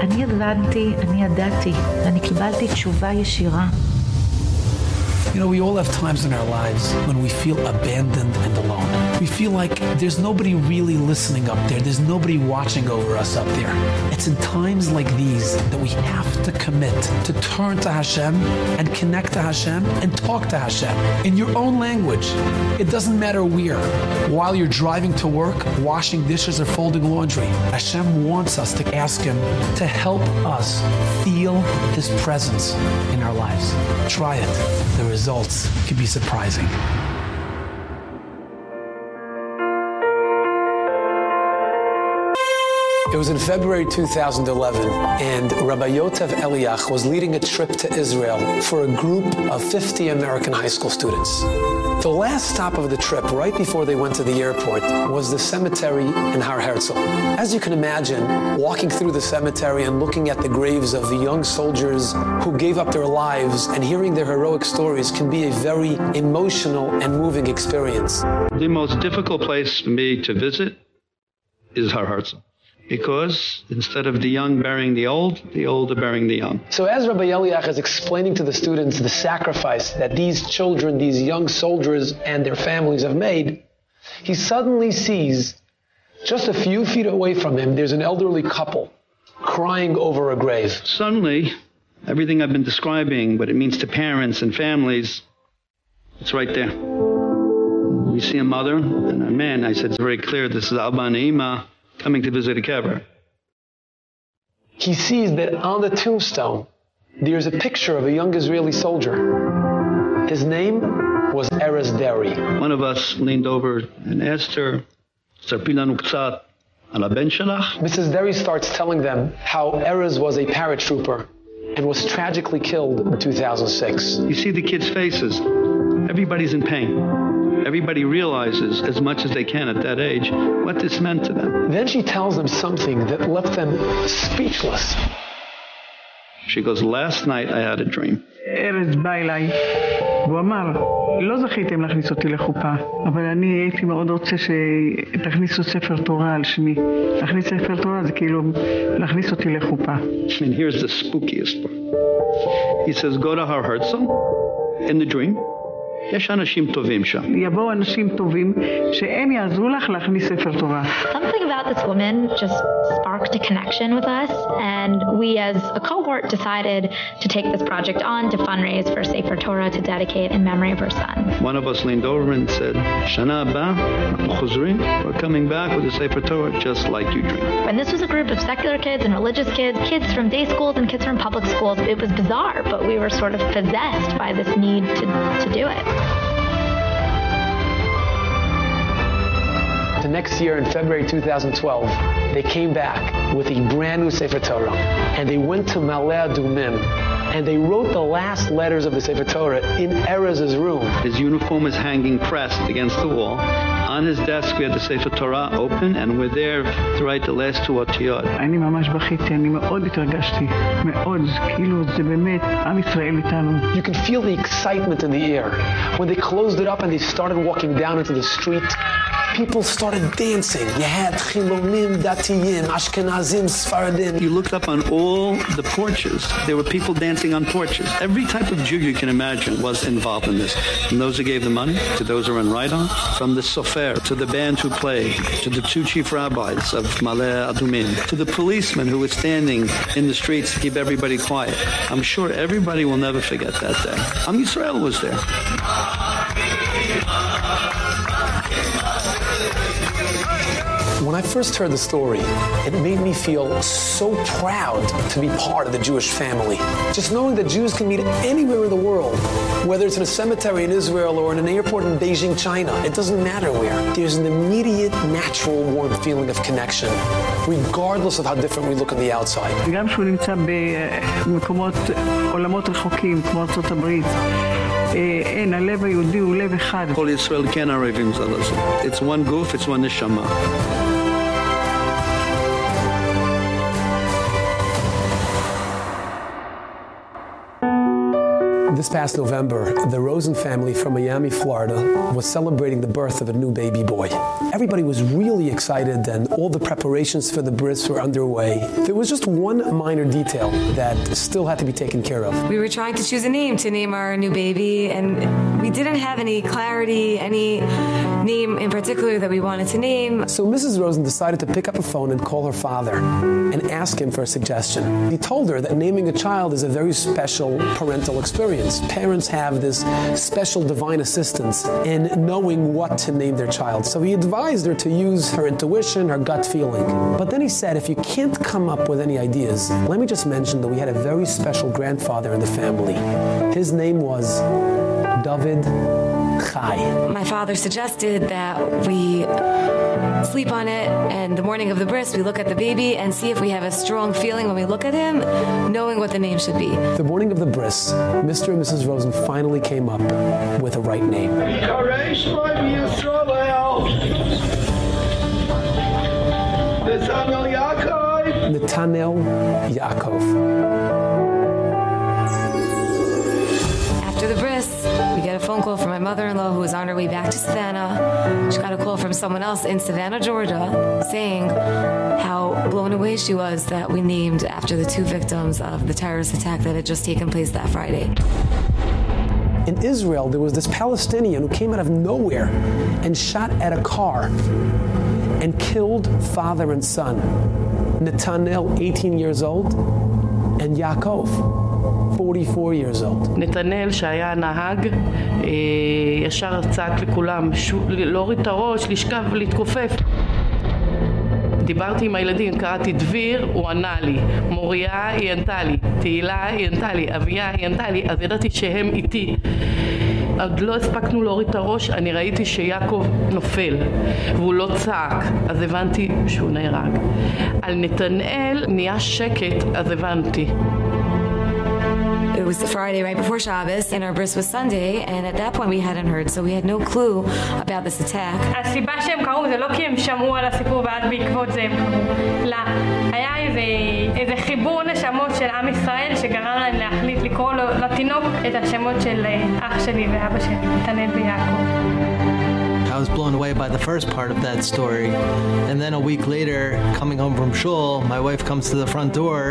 [SPEAKER 90] אני הבנתי, אני ידעתי, ואני קיבלתי תשובה ישירה.
[SPEAKER 87] You know, we all have times in our lives when we feel abandoned and alone. We feel like there's nobody really listening up there, there's nobody watching over us up there. It's in times like these that we have to commit to turn to Hashem and connect to Hashem and talk to Hashem in your own language. It doesn't matter where. While you're driving to work, washing dishes, or folding laundry, Hashem wants us to ask Him to help us feel His presence in our lives. Try it. The results can be surprising. It was in February 2011 and Rabbi Yotav Eliach was leading a trip to Israel for a group of 50 American high school students. The last stop of the trip right before they went to the airport was the cemetery in Har Herzl. As you can imagine, walking through the cemetery and looking at the graves of the young soldiers who gave up their lives and hearing their heroic stories can be a very emotional and moving experience.
[SPEAKER 94] The most difficult place for me to visit is Har Herzl because instead of the young burying the old, the old are burying the young.
[SPEAKER 87] So as Rabbi Eliach is explaining to the students the sacrifice that these children, these young soldiers and their families have made, he suddenly sees just a few feet away from him there's an elderly couple crying over a grave.
[SPEAKER 94] Suddenly, everything I've been describing, what it means to parents and families, it's right there. We see a mother and a man. I said, it's very clear this is Abba and Ima coming to visit a kever.
[SPEAKER 87] He sees that on the tombstone there's a picture of a young Israeli soldier. His name was Erez Deri.
[SPEAKER 94] One of us leaned over and asked her, ktsat ben shelach?"
[SPEAKER 87] Mrs. Deri starts telling them how Erez was a paratrooper and was tragically killed in 2006.
[SPEAKER 94] You see the kids' faces. Everybody's in pain. Everybody realizes as much as they can at that age what this meant to them.
[SPEAKER 87] Then she tells them something that left them speechless.
[SPEAKER 94] She goes, last night I had a dream.
[SPEAKER 95] ארז בא אליי, והוא אמר, לא זכיתם להכניס אותי לחופה, אבל אני הייתי מאוד רוצה שתכניסו ספר תורה על שמי. להכניס ספר תורה זה כאילו להכניס אותי לחופה.
[SPEAKER 94] And here's the spookiest part. He says, go to Har Herzl in the dream. יש אנשים טובים שם.
[SPEAKER 95] יבואו אנשים טובים שהם יעזרו לך להכניס ספר תורה.
[SPEAKER 96] Something about this woman just sparked a connection with us and we as a cohort decided to take this project on to fundraise for Sefer Torah to dedicate in memory of her son.
[SPEAKER 94] One of us leaned over and said, שנה הבאה אנחנו חוזרים, we're coming back with a Sefer Torah just like you dreamed.
[SPEAKER 96] And this was a group of secular kids and religious kids, kids from day schools and kids from public schools. It was bizarre, but we were sort of possessed by this need to, to do it.
[SPEAKER 87] The next year in February 2012, they came back with a brand new Sefer Torah and they went to Maleh Adumim and they wrote the last letters of the Sefer Torah in Erez's room.
[SPEAKER 94] His uniform is hanging pressed against the wall. On his desk we had the Sefer Torah open and we're there to write the last two otiyot.
[SPEAKER 95] אני I בכיתי, אני מאוד התרגשתי, מאוד, כאילו זה באמת עם ישראל איתנו.
[SPEAKER 87] You can feel the excitement in the air. When they closed it up and they started walking down into the street, people started dancing. You had Chilonim, Dat Ashkenazim.
[SPEAKER 94] You looked up on all the porches. There were people dancing on porches. Every type of Jew you can imagine was involved in this. From those who gave the money, to those who ran right on, from the sofer, to the band who played, to the two chief rabbis of Maleh Adumim, to the policemen who were standing in the streets to keep everybody quiet. I'm sure everybody will never forget that day. Am Yisrael was there.
[SPEAKER 87] I first heard the story, it made me feel so proud to be part of the Jewish family. Just knowing that Jews can meet anywhere in the world, whether it's in a cemetery in Israel or in an airport in Beijing, China, it doesn't matter where. There's an immediate, natural, warm feeling of connection, regardless of how different we look on the outside.
[SPEAKER 95] גם שהוא נמצא במקומות, עולמות רחוקים, כמו ארצות הברית. אין, הלב היהודי הוא לב אחד.
[SPEAKER 94] כל ישראל כן ערבים זה לזה. It's one guf, it's one neshama.
[SPEAKER 87] This past November, the Rosen family from Miami, Florida was celebrating the birth of a new baby boy. Everybody was really excited and all the preparations for the bris were underway. There was just one minor detail that still had to be taken care of.
[SPEAKER 97] We were trying to choose a name to name our new baby and we didn't have any clarity, any name in particular that we wanted to name.
[SPEAKER 87] So Mrs. Rosen decided to pick up a phone and call her father and ask him for a suggestion. He told her that naming a child is a very special parental experience. Parents have this special divine assistance in knowing what to name their child. So he advised her to use her intuition, her gut feeling. But then he said if you can't come up with any ideas, let me just mention that we had a very special grandfather in the family. His name was David chai.
[SPEAKER 97] My father suggested that we sleep on it and the morning of the bris we look at the baby and see if we have a strong feeling when we look at him knowing what the name should be.
[SPEAKER 87] The morning of the bris, Mr. and Mrs. Rosen finally came up with a right name.
[SPEAKER 98] Nathaniel Yaakov.
[SPEAKER 97] Phone call from my mother-in-law who is on her way back to Savannah. She got a call from someone else in Savannah, Georgia, saying how blown away she was that we named after the two victims of the terrorist attack that had just taken place that Friday.
[SPEAKER 87] In Israel, there was this Palestinian who came out of nowhere and shot at a car and killed father and son. Nathaniel, 18 years old, and Yaakov, 44 years old.
[SPEAKER 94] נתנאל שהיה הנהג ישר צעק לכולם להוריד את הראש, לשכב ולהתכופף. דיברתי עם הילדים, קראתי דביר, הוא ענה לי, מוריה היא ענתה לי, תהילה היא ענתה לי, אביה היא ענתה לי, אז ידעתי שהם איתי. עוד לא הספקנו להוריד את הראש, אני ראיתי שיעקב נופל, והוא לא צעק, אז הבנתי שהוא נהרג. על נתנאל נהיה שקט, אז הבנתי.
[SPEAKER 97] It was the Friday right before Shabbos and our bris was Sunday and at that point we hadn't heard so we had no clue about this attack.
[SPEAKER 99] הסיבה שהם קראו זה לא כי הם שמעו על הסיפור ואז בעקבות זה הם קראו. לא. היה איזה, איזה חיבור נשמות של עם ישראל שגרם להם להחליט לקרוא לו, לתינוק את השמות של אח שלי ואבא שלי, נתנאל ויעקב.
[SPEAKER 100] I was blown away by the first part of that story. And then a week later, coming home from shul, my wife comes to the front door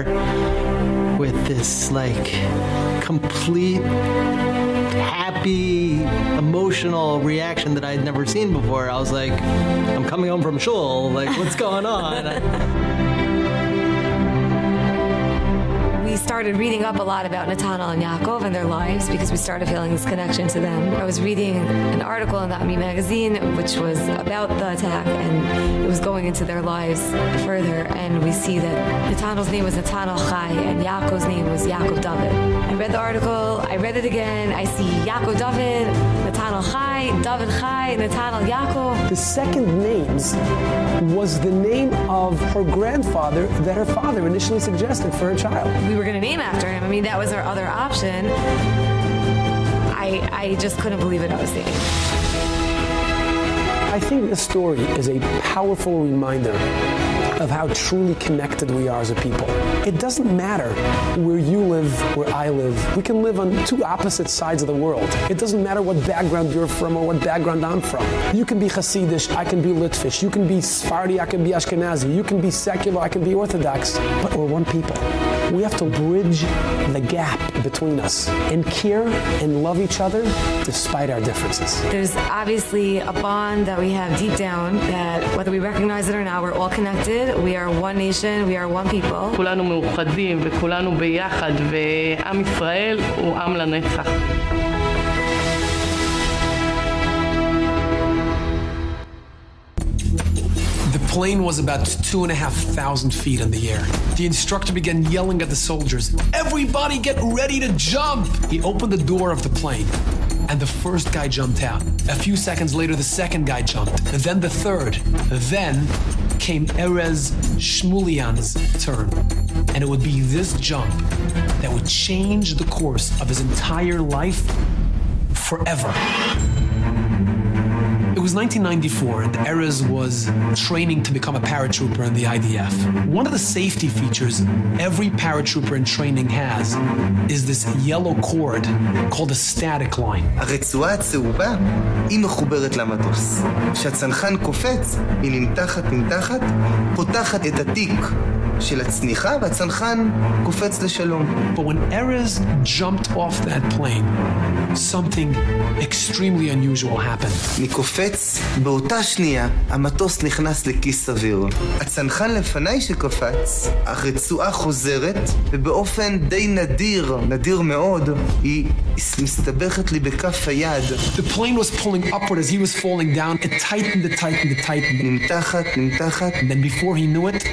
[SPEAKER 100] with this like complete happy emotional reaction that I'd never seen before. I was like, I'm coming home from shul, like what's going on?
[SPEAKER 97] we started reading up a lot about Nathanael and Yaakov and their lives because we started feeling this connection to them. I was reading an article in the Ami magazine which was about the attack and it was going into their lives further and we see that Nathanael's name was Nathanael Chai and Yaakov's name was Yaakov David. I read the article, I read it again, I see Yaakov David, Nathanael Chai, David Chai, Nathanael Yaakov.
[SPEAKER 87] The second names was the name of her grandfather that her father initially suggested for her child.
[SPEAKER 97] We were going to name after him. I mean, that was our other option. I I just couldn't believe it I was seeing.
[SPEAKER 87] I think this story is a powerful reminder of how truly connected we are as a people. It doesn't matter where you live, where I live. We can live on two opposite sides of the world. It doesn't matter what background you're from or what background I'm from. You can be Hasidish, I can be Litvish. You can be Sephardi, I can be Ashkenazi. You can be secular, I can be Orthodox. But we're one people. We have to bridge the gap between us and care and love each other despite our differences.
[SPEAKER 97] There's obviously a bond that we have deep down that whether we recognize it or not, we're all connected We are one nation, we are one people.
[SPEAKER 94] כולנו מאוחדים וכולנו ביחד ועם ישראל הוא עם לנצח.
[SPEAKER 87] The plane was about two and a half thousand feet in the air. The instructor began yelling at the soldiers, Everybody get ready to jump! He opened the door of the plane and the first guy jumped out. A few seconds later, the second guy jumped, then the third. Then came Erez Shmulian's turn. And it would be this jump that would change the course of his entire life forever. It was 1994 and Erez was training to become a paratrooper in the IDF. One of the safety features every paratrooper in training has is this yellow cord called a static line.
[SPEAKER 92] הרצועה הצהובה היא מחוברת למטוס. כשהצנחן קופץ, היא נמתחת נמתחת, פותחת את התיק של הצניחה והצנחן קופץ לשלום.
[SPEAKER 87] But when Erez jumped off that plane, something extremely unusual happened.
[SPEAKER 92] אני קופץ, באותה שנייה המטוס נכנס לכיס סביר. הצנחן לפניי שקפץ, הרצועה חוזרת, ובאופן די נדיר, נדיר מאוד, היא מסתבכת לי בכף היד.
[SPEAKER 87] The plane was pulling upward as he was falling down. It tightened, it tightened, it tightened.
[SPEAKER 92] נמתחת, נמתחת.
[SPEAKER 87] And then before he knew it,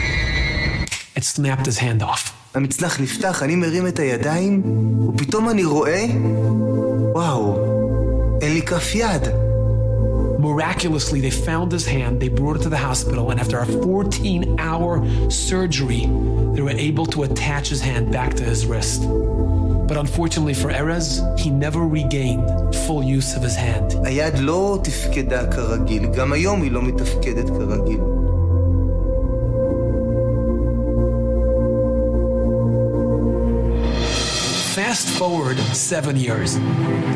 [SPEAKER 87] it snapped his hand off.
[SPEAKER 92] המצנח נפתח, אני מרים את הידיים, ופתאום אני רואה, וואו, אין לי כף יד.
[SPEAKER 87] Miraculously, they found his hand, they brought it to the hospital, and after a 14 hour surgery, they were able to attach his hand back to his wrist. But unfortunately for Erez, he never regained full use of his hand.
[SPEAKER 92] היד לא תפקדה כרגיל, גם היום היא לא מתפקדת כרגיל.
[SPEAKER 87] Fast forward seven years,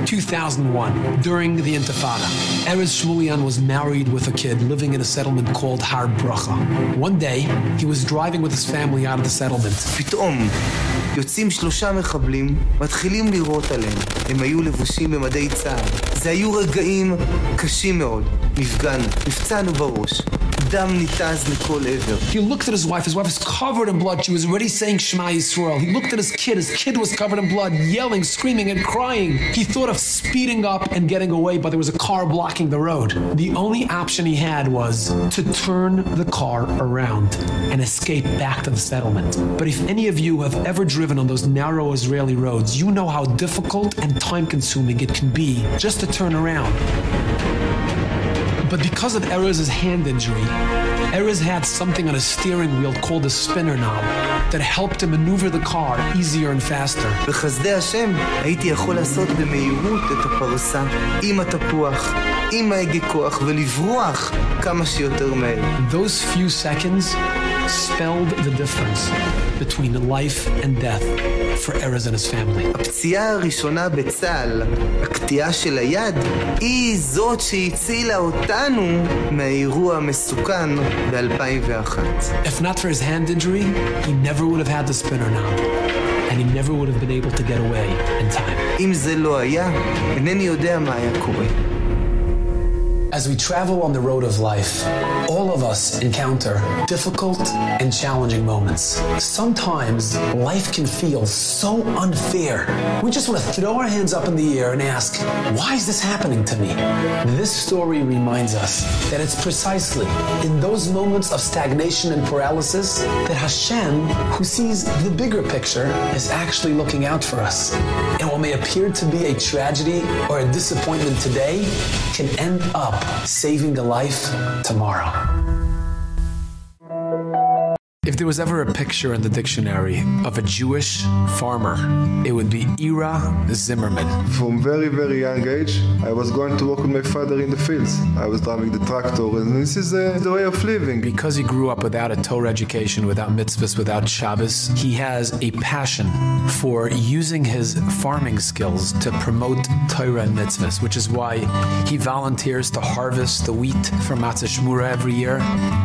[SPEAKER 87] 2001, during the Intifada. Erez Shmulian was married with a kid living in a settlement called Har Bracha. One day, he was driving with his family out of the settlement.
[SPEAKER 92] פתאום יוצאים שלושה מחבלים, מתחילים לירות עליהם. הם היו לבושים במדי צה"ל. זה היו רגעים קשים מאוד. נפגענו, נפצענו בראש.
[SPEAKER 87] He looked at his wife. His wife was covered in blood. She was already saying Shema Yisrael. He looked at his kid. His kid was covered in blood, yelling, screaming, and crying. He thought of speeding up and getting away, but there was a car blocking the road. The only option he had was to turn the car around and escape back to the settlement. But if any of you have ever driven on those narrow Israeli roads, you know how difficult and time-consuming it can be just to turn around. But because of Erez's hand injury, Erez had something on his steering wheel called a spinner knob that helped him maneuver the car easier and faster.
[SPEAKER 92] בחסדי
[SPEAKER 87] those few seconds, spelled the difference between life and death for Erez and his family.
[SPEAKER 92] הפציעה הראשונה בצה"ל, הקטיעה של היד, היא זאת שהצילה אותנו מהאירוע המסוכן ב-2001.
[SPEAKER 87] If not for his hand injury, he never would have had the spinner knob. and he never would have been able to get away in time.
[SPEAKER 92] אם זה לא היה, אינני יודע מה היה קורה.
[SPEAKER 87] As we travel on the road of life, all of us encounter difficult and challenging moments. Sometimes life can feel so unfair. We just want to throw our hands up in the air and ask, why is this happening to me? This story reminds us that it's precisely in those moments of stagnation and paralysis that Hashem, who sees the bigger picture, is actually looking out for us. And what may appear to be a tragedy or a disappointment today can end up saving a life tomorrow. If there was ever a picture in the dictionary of a Jewish farmer, it would be Ira Zimmerman.
[SPEAKER 101] From very, very young age, I was going to work with my father in the fields. I was driving the tractor, and this is uh, the way of living.
[SPEAKER 87] Because he grew up without a Torah education, without mitzvahs, without Shabbos, he has a passion for using his farming skills to promote Torah and mitzvahs, which is why he volunteers to harvest the wheat from Matzah Shmura every year,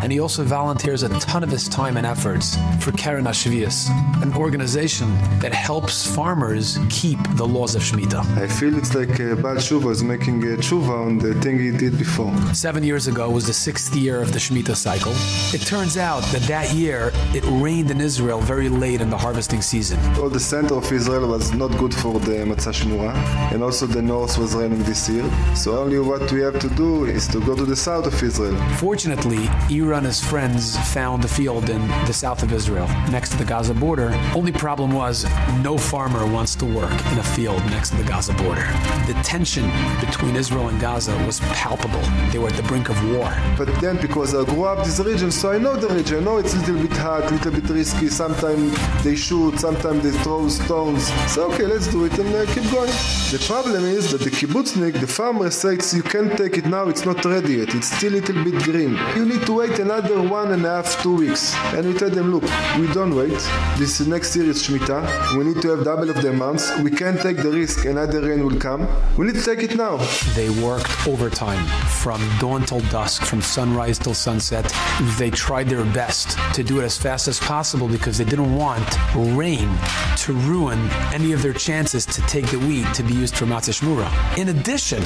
[SPEAKER 87] and he also volunteers a ton of his time and efforts for Keren Hashviis, an organization that helps farmers keep the laws of Shemitah.
[SPEAKER 101] I feel it's like uh, Baal Shuva is making a tshuva on the thing he did before.
[SPEAKER 87] Seven years ago was the sixth year of the Shemitah cycle. It turns out that that year it rained in Israel very late in the harvesting season.
[SPEAKER 101] All the center of Israel was not good for the Matzah Shmura, and also the north was raining this year. So only what we have to do is to go to the south of Israel.
[SPEAKER 87] Fortunately, Ira and his friends found a field in the south of Israel, next to the Gaza border. Only problem was no farmer wants to work in a field next to the Gaza border. The tension between Israel and Gaza was palpable. They were at the brink of war.
[SPEAKER 101] But then, because I grew up this region, so I know the region. I know it's a little bit hot, a little bit risky. Sometimes they shoot, sometimes they throw stones. So okay, let's do it and uh, keep going. The problem is that the kibbutznik, the farmer says you can't take it now, it's not ready yet. It's still a little bit green. You need to wait another one and a half, two weeks. And we tell them, look, we don't wait. This next year is Shemitah. We need to have double of the amounts. We can't take the risk another rain will come. We need to take it now.
[SPEAKER 87] They worked overtime from dawn till dusk, from sunrise till sunset. They tried their best to do it as fast as possible because they didn't want rain to ruin any of their chances to take the wheat to be used for matzah shmura. In addition,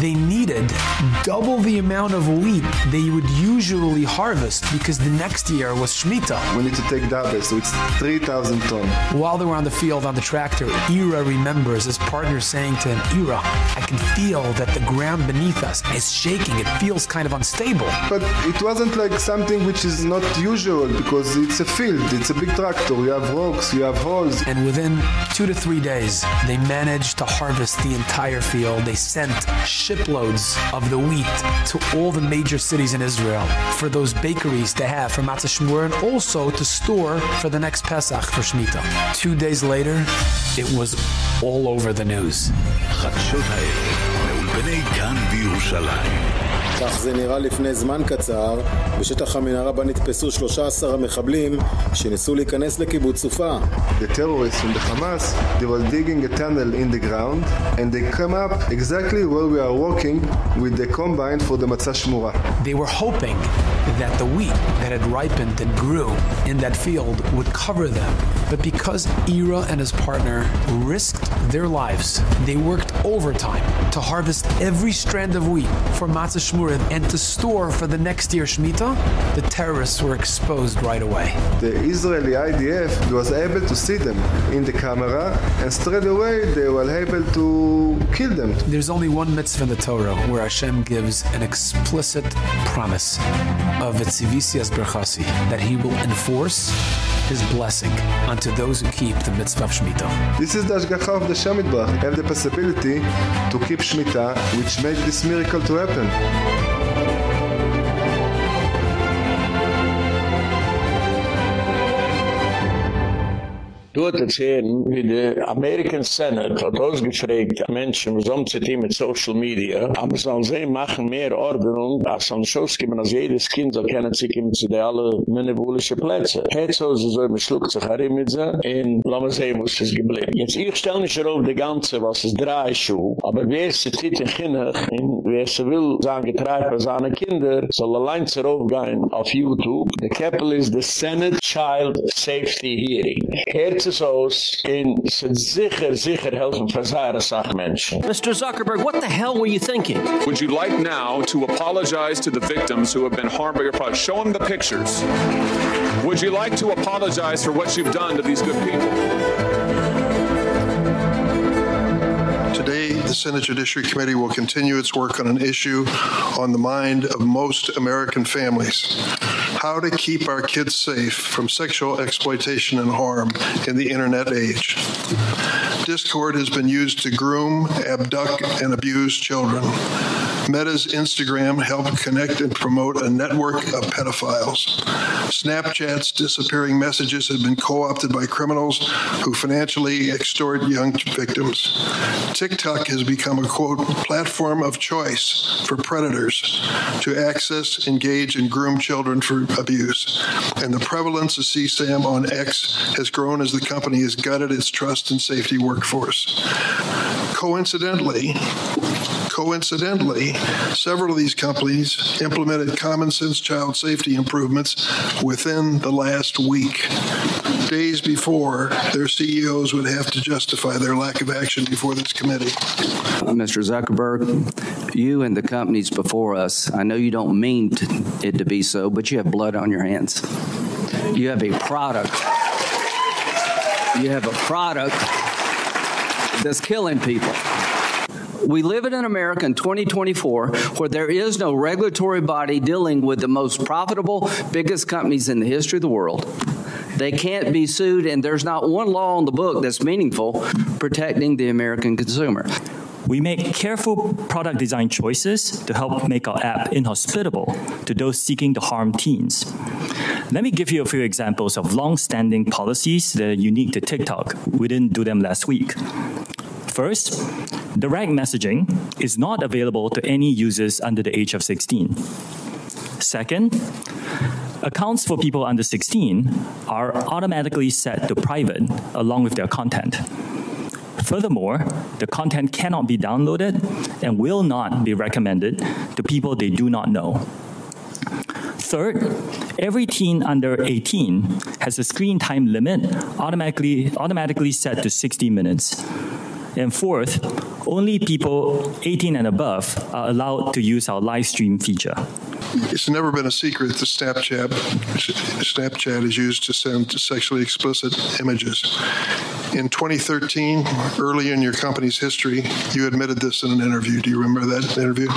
[SPEAKER 87] they needed double the amount of wheat they would usually harvest because the next year was Shemitah.
[SPEAKER 101] We need to take double, so it's 3,000 ton.
[SPEAKER 87] While they were on the field on the tractor, Ira remembers his partner saying to him, Ira, I can feel that the ground beneath us is shaking. It feels kind of unstable.
[SPEAKER 101] But it wasn't like something which is not usual because it's a field, it's a big tractor. You have rocks, you have holes.
[SPEAKER 87] And within two to three days, they managed to harvest the entire field. They sent shiploads of the wheat to all the major cities in Israel for those bakeries to have for Matzah Shmur and also to store for the next Pesach for Shemitah. Two days later, it was all over the news.
[SPEAKER 102] חדשות הערב, מאולפני כאן בירושלים.
[SPEAKER 103] כך זה נראה לפני זמן קצר, בשטח המנהרה בה נתפסו 13 המחבלים שניסו להיכנס לקיבוץ סופה.
[SPEAKER 101] The terrorists from the Hamas, they were digging a tunnel in the ground and they came up exactly where we are walking with the combine for the matzah shmura.
[SPEAKER 87] They were hoping that the wheat that had ripened and grew in that field would cover them. But because Ira and his partner risked their lives, they worked overtime to harvest every strand of wheat for matzah shmura and to store for the next year Shemitah, the terrorists were exposed right away.
[SPEAKER 101] The Israeli IDF was able to see them in the camera and straight away they were able to kill them.
[SPEAKER 87] There's only one mitzvah in the Torah where Hashem gives an explicit promise of Etzivisias Berchasi that he will enforce his blessing unto those who keep the mitzvah of Shemitah.
[SPEAKER 101] This is the Ashgacha of the Shemit have the possibility to keep Shemitah which made this miracle to happen.
[SPEAKER 1] Hat erzählen, wie der American Senate hat ausgefragt Menschen, was umzutun mit Social Media, aber sollen sie machen mehr Ordnung, als sollen Schoß kommen, als jedes Kind soll kennen sich kommen zu den alle menebulische Plätze. Jetzt so, sie soll man schluckt sich herin mit sie, und lassen wir sehen, was ist geblieben. Jetzt, ich stelle nicht auf die ganze, was ist drei Schuhe, aber wer ist die Titel Kinder, und wer sie will, sagen getreibt bei seinen Kinder, soll allein zu gehen auf YouTube. The capital is the Senate Child Safety Hearing. Aus in sicher, sicher helfen für seine Sachmenschen.
[SPEAKER 104] Mr. Zuckerberg, what the hell were you thinking?
[SPEAKER 105] Would you like now to apologize to the victims who have been harmed by your product? Show them the pictures. Would you like to apologize for what you've done to these good people?
[SPEAKER 100] Today, the Senate Judiciary Committee will continue its work on an issue on the mind of most American families. How to keep our kids safe from sexual exploitation and harm in the internet age. Discord has been used to groom, abduct and abuse children. Meta's Instagram helped connect and promote a network of pedophiles. Snapchat's disappearing messages have been co-opted by criminals who financially extort young victims. TikTok has become a quote platform of choice for predators to access, engage and groom children for abuse. And the prevalence of CSAM on X has grown as the company has gutted its trust and safety workforce. Coincidentally, coincidentally, several of these companies implemented common sense child safety improvements within the last week. Days before, their CEOs would have to justify their lack of action before this committee.
[SPEAKER 106] Mr. Zuckerberg, you and the companies before us, I know you don't mean it to be so, but you have blood on your hands. You have a product. You have a product that's killing people. We live in an America in 2024 where there is no regulatory body dealing with the most profitable biggest companies in the history of the world. They can't be sued and there's not one law on the book that's meaningful protecting the American consumer.
[SPEAKER 94] We make careful product design choices to help make our app inhospitable to those seeking to harm teens. Let me give you a few examples of long-standing policies that are unique to TikTok. We didn't do them last week. First, direct messaging is not available to any users under the age of 16. Second, accounts for people under 16 are automatically set to private along with their content. Furthermore, the content cannot be downloaded and will not be recommended to people they do not know. Third, every teen under 18 has a screen time limit automatically automatically set to 60 minutes. And fourth, only people 18 and above are allowed to use our live stream feature.
[SPEAKER 100] it's never been a secret that Snapchat Snapchat is used to send sexually explicit images. In 2013, early in your company's history, you admitted this in an interview. Do you remember that interview?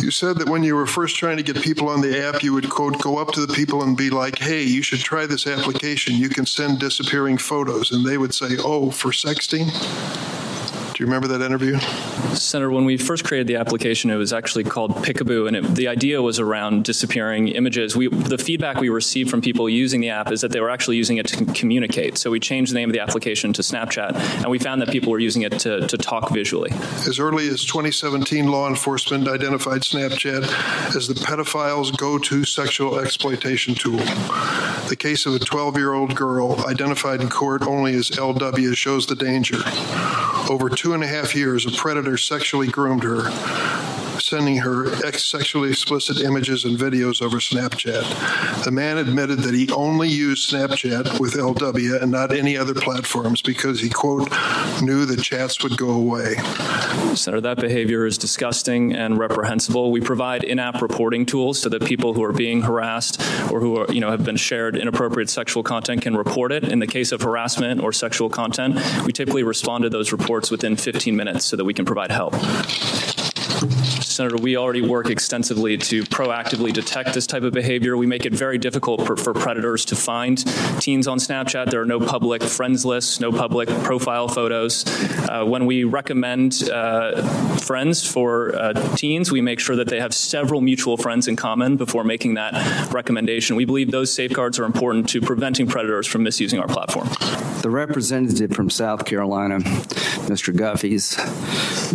[SPEAKER 100] You said that when you were first trying to get people on the app, you would quote go up to the people and be like, "Hey, you should try this application. You can send disappearing photos." And they would say, "Oh, for sexting?" Do you remember that interview?
[SPEAKER 107] Senator, when we first created the application, it was actually called Picaboo, and it, the idea was around disappearing images. We, the feedback we received from people using the app is that they were actually using it to communicate. So we changed the name of the application to Snapchat, and we found that people were using it to, to talk visually.
[SPEAKER 100] As early as 2017, law enforcement identified Snapchat as the pedophile's go-to sexual exploitation tool. The case of a 12-year-old girl identified in court only as LW shows the danger. Over two and a half years, a predator sexually groomed her, sending her ex sexually explicit images and videos over Snapchat. The man admitted that he only used Snapchat with LW and not any other platforms because he quote knew the chats would go away.
[SPEAKER 107] Senator, that behavior is disgusting and reprehensible. We provide in-app reporting tools so that people who are being harassed or who are, you know, have been shared inappropriate sexual content can report it. In the case of harassment or sexual content, we typically respond to those reports within 15 minutes so that we can provide help. Senator, we already work extensively to proactively detect this type of behavior. We make it very difficult for, for, predators to find teens on Snapchat. There are no public friends lists, no public profile photos. Uh, when we recommend uh, friends for uh, teens, we make sure that they have several mutual friends in common before making that recommendation. We believe those safeguards are important to preventing predators from misusing our platform.
[SPEAKER 106] The representative from South Carolina, Mr. Guffey's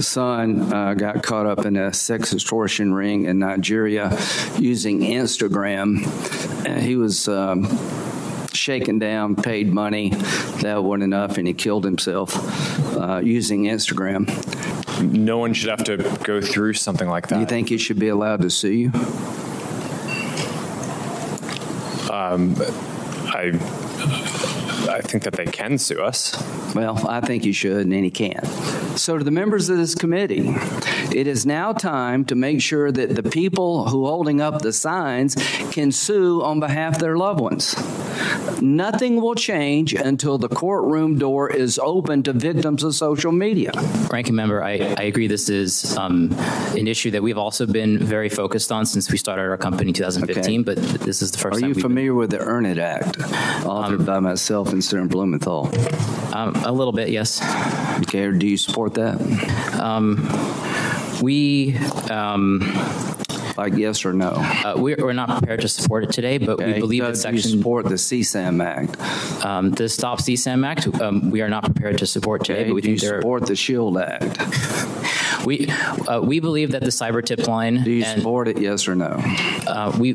[SPEAKER 106] son uh, got caught up in a sex extortion ring in Nigeria using Instagram. Uh, he was um, shaken down, paid money. That wasn't enough, and he killed himself uh, using Instagram.
[SPEAKER 108] No one should have to go through something like that.
[SPEAKER 106] You think he should be allowed to sue you?
[SPEAKER 108] Um, I I think that they can sue us.
[SPEAKER 106] Well, I think you should and he can. So to the members of this committee, it is now time to make sure that the people who holding up the signs can sue on behalf of their loved ones. Nothing will change until the courtroom door is open to victims of social media.
[SPEAKER 109] Ranking member, I, I agree this is um, an issue that we've also been very focused on since we started our company in 2015, okay. but this is the first
[SPEAKER 106] Are
[SPEAKER 109] time
[SPEAKER 106] you familiar with the Earn It Act authored um, by myself and Senator Blumenthal?
[SPEAKER 109] Um, a little bit, yes.
[SPEAKER 106] Okay, do you support that?
[SPEAKER 109] Um, we um,
[SPEAKER 106] like yes or no?
[SPEAKER 109] Uh, we're, we're, not prepared to support it today, but okay. we believe
[SPEAKER 106] so
[SPEAKER 109] that section
[SPEAKER 106] you support the CSAM Act.
[SPEAKER 109] Um, the Stop CSAM Act, um, we are not prepared to support today,
[SPEAKER 106] okay.
[SPEAKER 109] but we
[SPEAKER 106] do
[SPEAKER 109] think
[SPEAKER 106] you support the Shield Act.
[SPEAKER 109] we uh, we believe that the cyber tip line
[SPEAKER 106] Do you support it yes or no?
[SPEAKER 109] Uh, we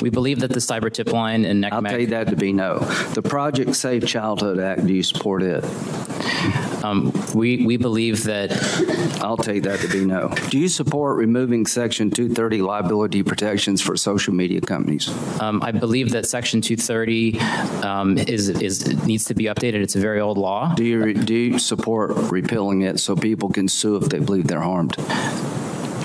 [SPEAKER 109] we believe that the cyber tip line and
[SPEAKER 106] NCMEC I'll tell you that to be no. The Project Safe Childhood Act, do you support it?
[SPEAKER 109] Um, we we believe that
[SPEAKER 106] I'll take that to be no. Do you support removing section 230 liability protections for social media companies?
[SPEAKER 109] Um, I believe that section 230 um, is is needs to be updated. It's a very old law.
[SPEAKER 106] Do you do you support repealing it so people can sue if they believe they're harmed?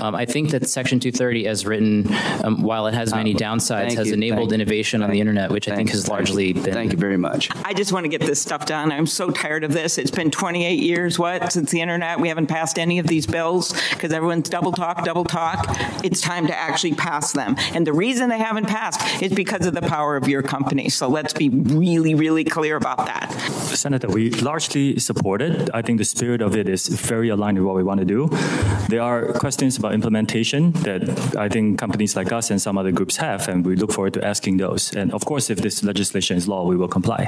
[SPEAKER 109] Um, I think that Section 230, as written, um, while it has many uh, downsides, has you, enabled innovation on the internet, which I think has largely been.
[SPEAKER 106] Thank you very much.
[SPEAKER 110] I just want to get this stuff done. I'm so tired of this. It's been 28 years, what, since the internet. We haven't passed any of these bills because everyone's double talk, double talk. It's time to actually pass them. And the reason they haven't passed is because of the power of your company. So let's be really, really clear about that.
[SPEAKER 111] Senator, we largely support it. I think the spirit of it is very aligned with what we want to do. There are questions about implementation that I think companies like us and some other groups have and we look forward to asking those. And of course if this legislation is law we will comply.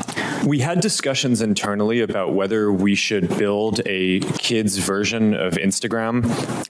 [SPEAKER 108] We had discussions internally about whether we should build a kids version of Instagram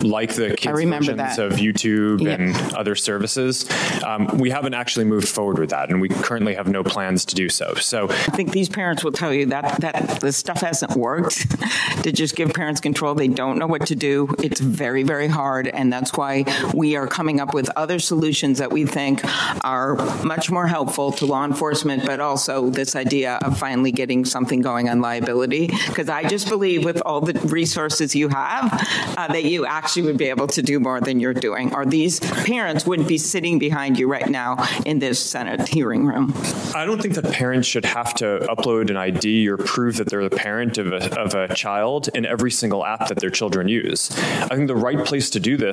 [SPEAKER 108] like the kids versions
[SPEAKER 110] that.
[SPEAKER 108] of YouTube yep. and other services. Um, we haven't actually moved forward with that and we currently have no plans to do so. So
[SPEAKER 110] I think these parents will tell you that
[SPEAKER 94] that that the stuff hasn't worked to just give parents control. They don't know what to do. It's very very hard and that's why we are coming up with other solutions that we think are much more helpful to law enforcement but also this idea of finally getting something going on liability because I just believe with all the resources you have uh, that you actually would be able to do more than you're doing or these parents wouldn't be sitting behind you right now in this Senate hearing room.
[SPEAKER 108] I don't think that parents should have to upload an ID or prove that they're the parent of a, of a child in every single app that their children use. I think the right place to do this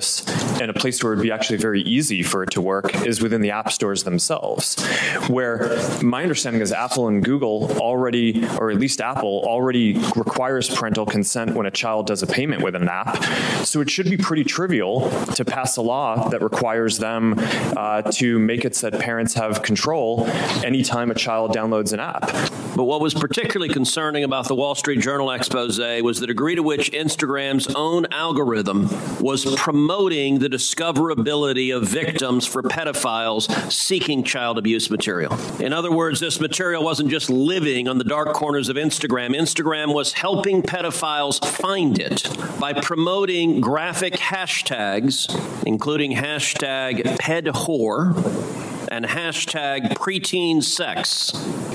[SPEAKER 108] and a place where it would be actually very easy for it to work is within the app stores themselves where my understanding is Apple and Google already or at least Apple already requires parental consent when a child does a payment with an app. So it should be pretty trivial to pass a law that requires them uh, to make it so that parents have control anytime a child downloads an app.
[SPEAKER 112] But what was particularly concerning about the Wall Street Journal expose was the degree to which Instagram's own algorithm was promoting the discoverability of victims for pedophiles seeking child abuse material. In other words, this material wasn't just living on the dark corners of Instagram. Instagram was helping pedophiles find it by promoting graphic hashtags including hashtag pedwhore and hashtag preteen sex.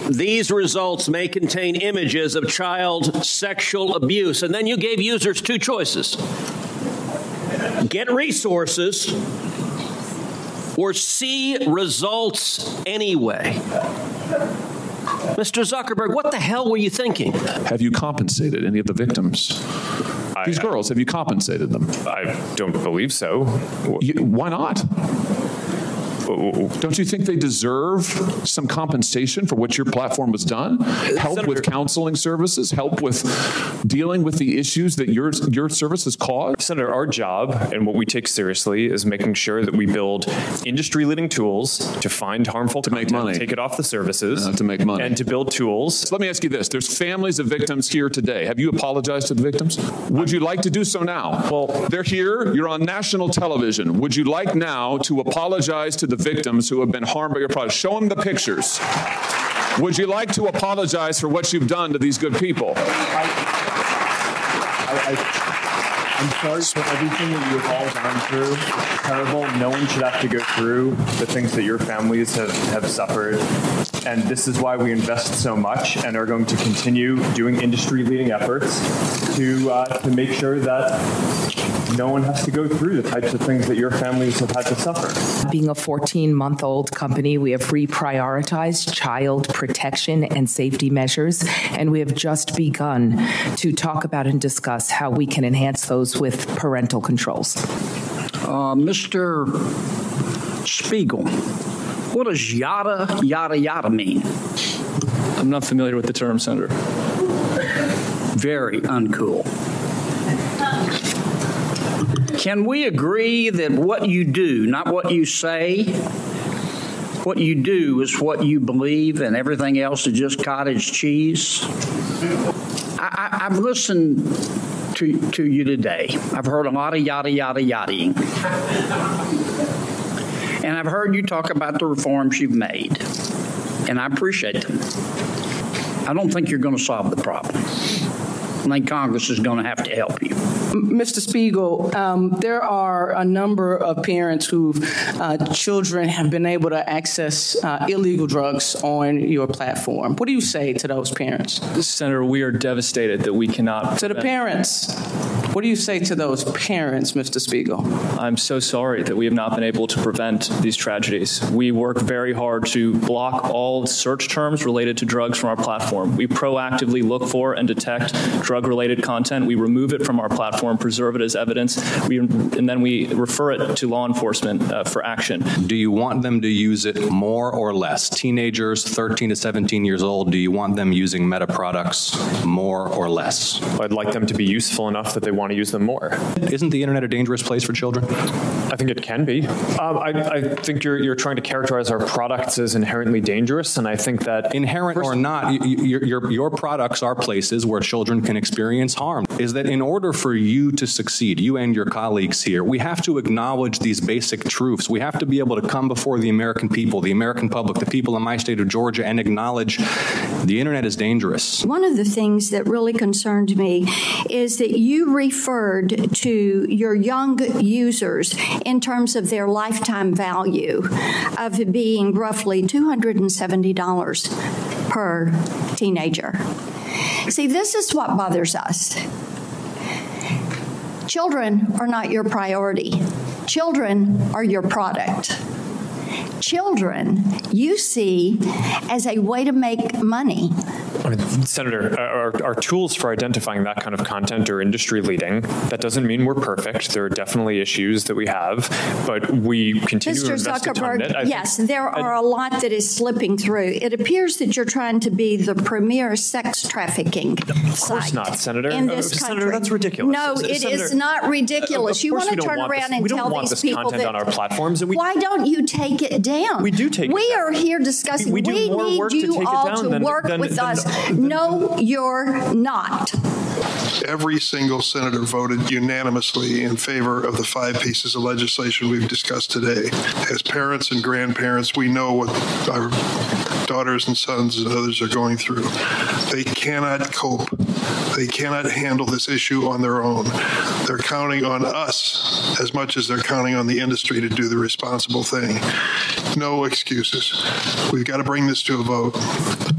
[SPEAKER 112] These results may contain images of child sexual abuse and then you gave users two choices. Get resources or see results anyway. Mr. Zuckerberg, what the hell were you thinking?
[SPEAKER 100] Have you compensated any of the victims? These girls, have you compensated them?
[SPEAKER 108] I don't believe so.
[SPEAKER 100] You, why not? Don't you think they deserve some compensation for what your platform has done? Help Senator, with counseling services, help with dealing with the issues that your your services caused.
[SPEAKER 108] Senator, our job and what we take seriously is making sure that we build industry-leading tools to find harmful
[SPEAKER 100] to content, make money,
[SPEAKER 108] take it off the services,
[SPEAKER 100] uh, to make money,
[SPEAKER 108] and to build tools.
[SPEAKER 100] So let me ask you this: There's families of victims here today. Have you apologized to the victims? Would you like to do so now? Well, they're here. You're on national television. Would you like now to apologize to the victims who have been harmed by your product. Show them the pictures. Would you like to apologize for what you've done to these good people? I,
[SPEAKER 108] am sorry for everything that you have all gone through. It's terrible. No one should have to go through the things that your families have, have suffered. And this is why we invest so much and are going to continue doing industry leading efforts to uh, to make sure that no one has to go through the types of things that your families have had to suffer.
[SPEAKER 113] Being a 14-month-old company, we have reprioritized child protection and safety measures and we have just begun to talk about and discuss how we can enhance those with parental controls.
[SPEAKER 112] Uh, Mr. Spiegel, what does yada yada yada mean?
[SPEAKER 107] I'm not familiar with the term, Senator.
[SPEAKER 112] Very uncool. Can we agree that what you do, not what you say, what you do is what you believe and everything else is just cottage cheese? I, have listened to, to you today. I've heard a lot of yada yada yadaing. And I've heard you talk about the reforms you've made. And I appreciate them. I don't think you're going to solve the problem. I think Congress is going to have to help you.
[SPEAKER 113] Mr. Spiegel, um, there are a number of parents whose uh, children have been able to access uh, illegal drugs on your platform. What do you say to those parents?
[SPEAKER 107] Senator, we are devastated that we cannot
[SPEAKER 113] To the parents. What do you say to those parents, Mr. Spiegel?
[SPEAKER 107] I'm so sorry that we have not been able to prevent these tragedies. We work very hard to block all search terms related to drugs from our platform. We proactively look for and detect drug-related content. We remove it from our platform, preserve it as evidence, we, and then we refer it to law enforcement uh, for action.
[SPEAKER 114] Do you want them to use it more or less? Teenagers 13 to 17 years old, do you want them using meta products more or less?
[SPEAKER 108] I'd like them to be useful enough that they want to use them more.
[SPEAKER 115] Isn't the internet a dangerous place for children?
[SPEAKER 108] I think it can be. Um, I, I think you're you're trying to characterize our products as inherently dangerous and I think that
[SPEAKER 115] inherent or not your your your products are places where children can experience harm. Is that in order for you to succeed, you and your colleagues here, we have to acknowledge these basic truths. We have to be able to come before the American people, the American public, the people in my state of Georgia and acknowledge the internet is dangerous.
[SPEAKER 116] One of the things that really concerned me is that you referred to your young users in terms of their lifetime value of being roughly $270 per teenager. See, this is what bothers us. Children are not your priority. Children are your product children you see as a way to make money.
[SPEAKER 108] I mean, Senator, our, our tools for identifying that kind of content are industry leading. That doesn't mean we're perfect. There are definitely issues that we have, but we continue
[SPEAKER 116] Mr.
[SPEAKER 108] to invest
[SPEAKER 116] Zuckerberg, yes, there are a lot that is slipping through. It appears that you're trying to be the premier sex trafficking
[SPEAKER 108] Of course not, Senator.
[SPEAKER 116] in
[SPEAKER 108] Uh,
[SPEAKER 116] this
[SPEAKER 108] Senator,
[SPEAKER 116] country.
[SPEAKER 108] that's ridiculous.
[SPEAKER 116] No,
[SPEAKER 108] S-
[SPEAKER 116] it is
[SPEAKER 108] Senator,
[SPEAKER 116] not ridiculous.
[SPEAKER 108] of
[SPEAKER 116] you want to turn around
[SPEAKER 108] this-
[SPEAKER 116] and
[SPEAKER 108] we don't
[SPEAKER 116] tell
[SPEAKER 108] want
[SPEAKER 116] these
[SPEAKER 108] this
[SPEAKER 116] people
[SPEAKER 108] content
[SPEAKER 116] that
[SPEAKER 108] on our platforms, and we-
[SPEAKER 116] Why don't you take it down? We
[SPEAKER 108] do take it
[SPEAKER 116] We are here discussing
[SPEAKER 108] We- we do more
[SPEAKER 116] need
[SPEAKER 108] work to
[SPEAKER 116] you all to
[SPEAKER 108] than-
[SPEAKER 116] work
[SPEAKER 108] than-
[SPEAKER 116] with
[SPEAKER 108] than-
[SPEAKER 116] us. no, you're not.
[SPEAKER 100] Every single senator voted unanimously in favor of the five pieces of legislation we've discussed today. As parents and grandparents, we know what our daughters and sons and others are going through. They cannot cope. They cannot handle this issue on their own. They're counting on us as much as they're counting on the industry to do the responsible thing. No excuses. We've got to bring this to a vote.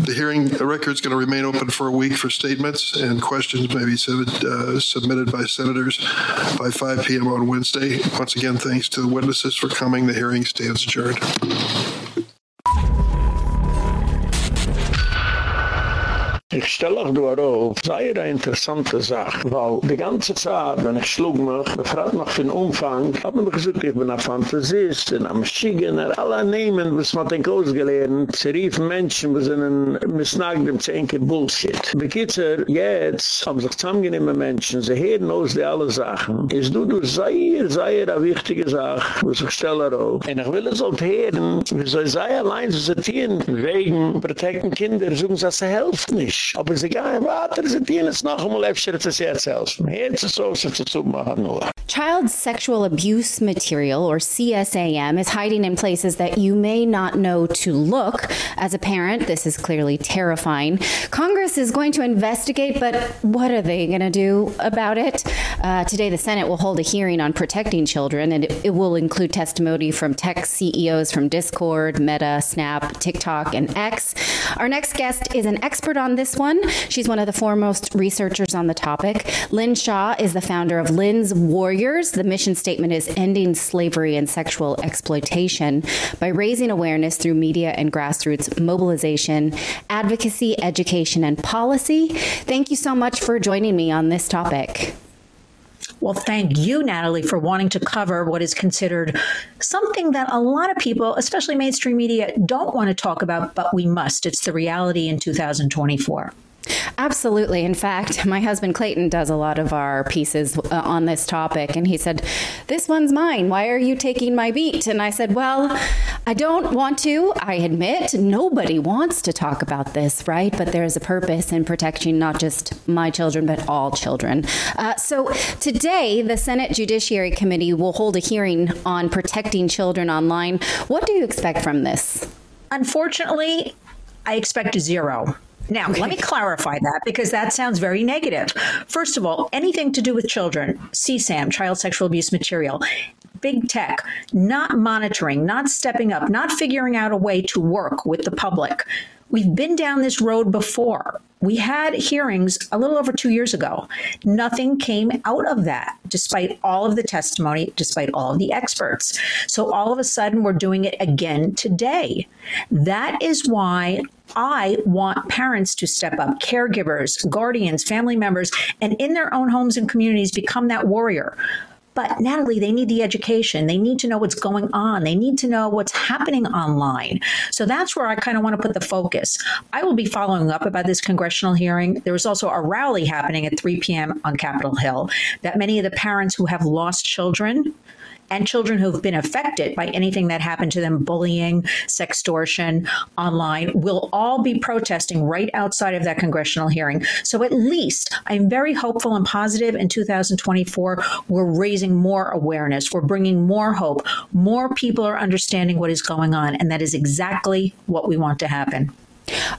[SPEAKER 100] The hearing the record's going to remain open for a week for statements and questions may be submitted, uh, submitted by senators by 5 p.m. on Wednesday. Once again, thanks to the witnesses for coming. The hearing stands adjourned.
[SPEAKER 62] Ich stelle auch da auf, sei eine interessante Sache, weil die ganze Zeit, wenn ich schlug mich, befragt mich für den Umfang, hab mir gesagt, ich bin ein Fantasist, ein Maschigener, alle nehmen, was man den ausgelernt, sie riefen Menschen, die sind misnagt dem Zehnke Bullshit. Bekitzer, jetzt haben sich zusammengenehmen Menschen, sie hören aus die alle Sachen, ist du, du sei, sei eine wichtige Sache, was ich stelle auf. Und ich will es auch hören, wie soll sei allein zu sortieren, wegen protecten Kinder, suchen sie, sie helft nicht. Aber sie gehen weiter, sie dienen es noch einmal öfter, es so, sie zu machen nur.
[SPEAKER 117] Child sexual abuse material, or CSAM, is hiding in places that you may not know to look. As a parent, this is clearly terrifying. Congress is going to investigate, but what are they going to do about it? Uh, today, the Senate will hold a hearing on protecting children, and it, it will include testimony from tech CEOs from Discord, Meta, Snap, TikTok, and X. Our next guest is an expert on this one. She's one of the foremost researchers on the topic. Lynn Shaw is the founder of Lynn's Warriors. The mission statement is ending slavery and sexual exploitation by raising awareness through media and grassroots mobilization, advocacy, education, and policy. Thank you so much for joining me on this topic.
[SPEAKER 113] Well, thank you, Natali, for wanting to cover what is considered something that a lot of people, especially mainstream media, don't want to talk about, but we must. It's the reality in 2024.
[SPEAKER 117] Absolutely. In fact, my husband Clayton does a lot of our pieces uh, on this topic and he said, "This one's mine. Why are you taking my beat?" And I said, "Well, I don't want to. I admit nobody wants to talk about this, right? But there is a purpose in protecting not just my children but all children." Uh, so today, the Senate Judiciary Committee will hold a hearing on protecting children online. What do you expect from this?
[SPEAKER 113] Unfortunately, I expect zero. Now, let me clarify that because that sounds very negative. First of all, anything to do with children, CSAM, child sexual abuse material, big tech, not monitoring, not stepping up, not figuring out a way to work with the public. We've been down this road before. We had hearings a little over 2 years ago. Nothing came out of that despite all of the testimony, despite all of the experts. So all of a sudden we're doing it again today. That is why I want parents to step up, caregivers, guardians, family members and in their own homes and communities become that warrior. But Natali, they need the education. They need to know what's going on. They need to know what's happening online. So that's where I kind of want to put the focus. I will be following up about this congressional hearing. There was also a rally happening at 3 p.m. on Capitol Hill that many of the parents who have lost children and children who've been affected by anything that happened to them bullying sextortion online will all be protesting right outside of that congressional hearing. So at least i'm very hopeful and positive in 2024 we're raising more awareness. We're bringing more hope. More people are understanding what is going on and that is exactly what we want to happen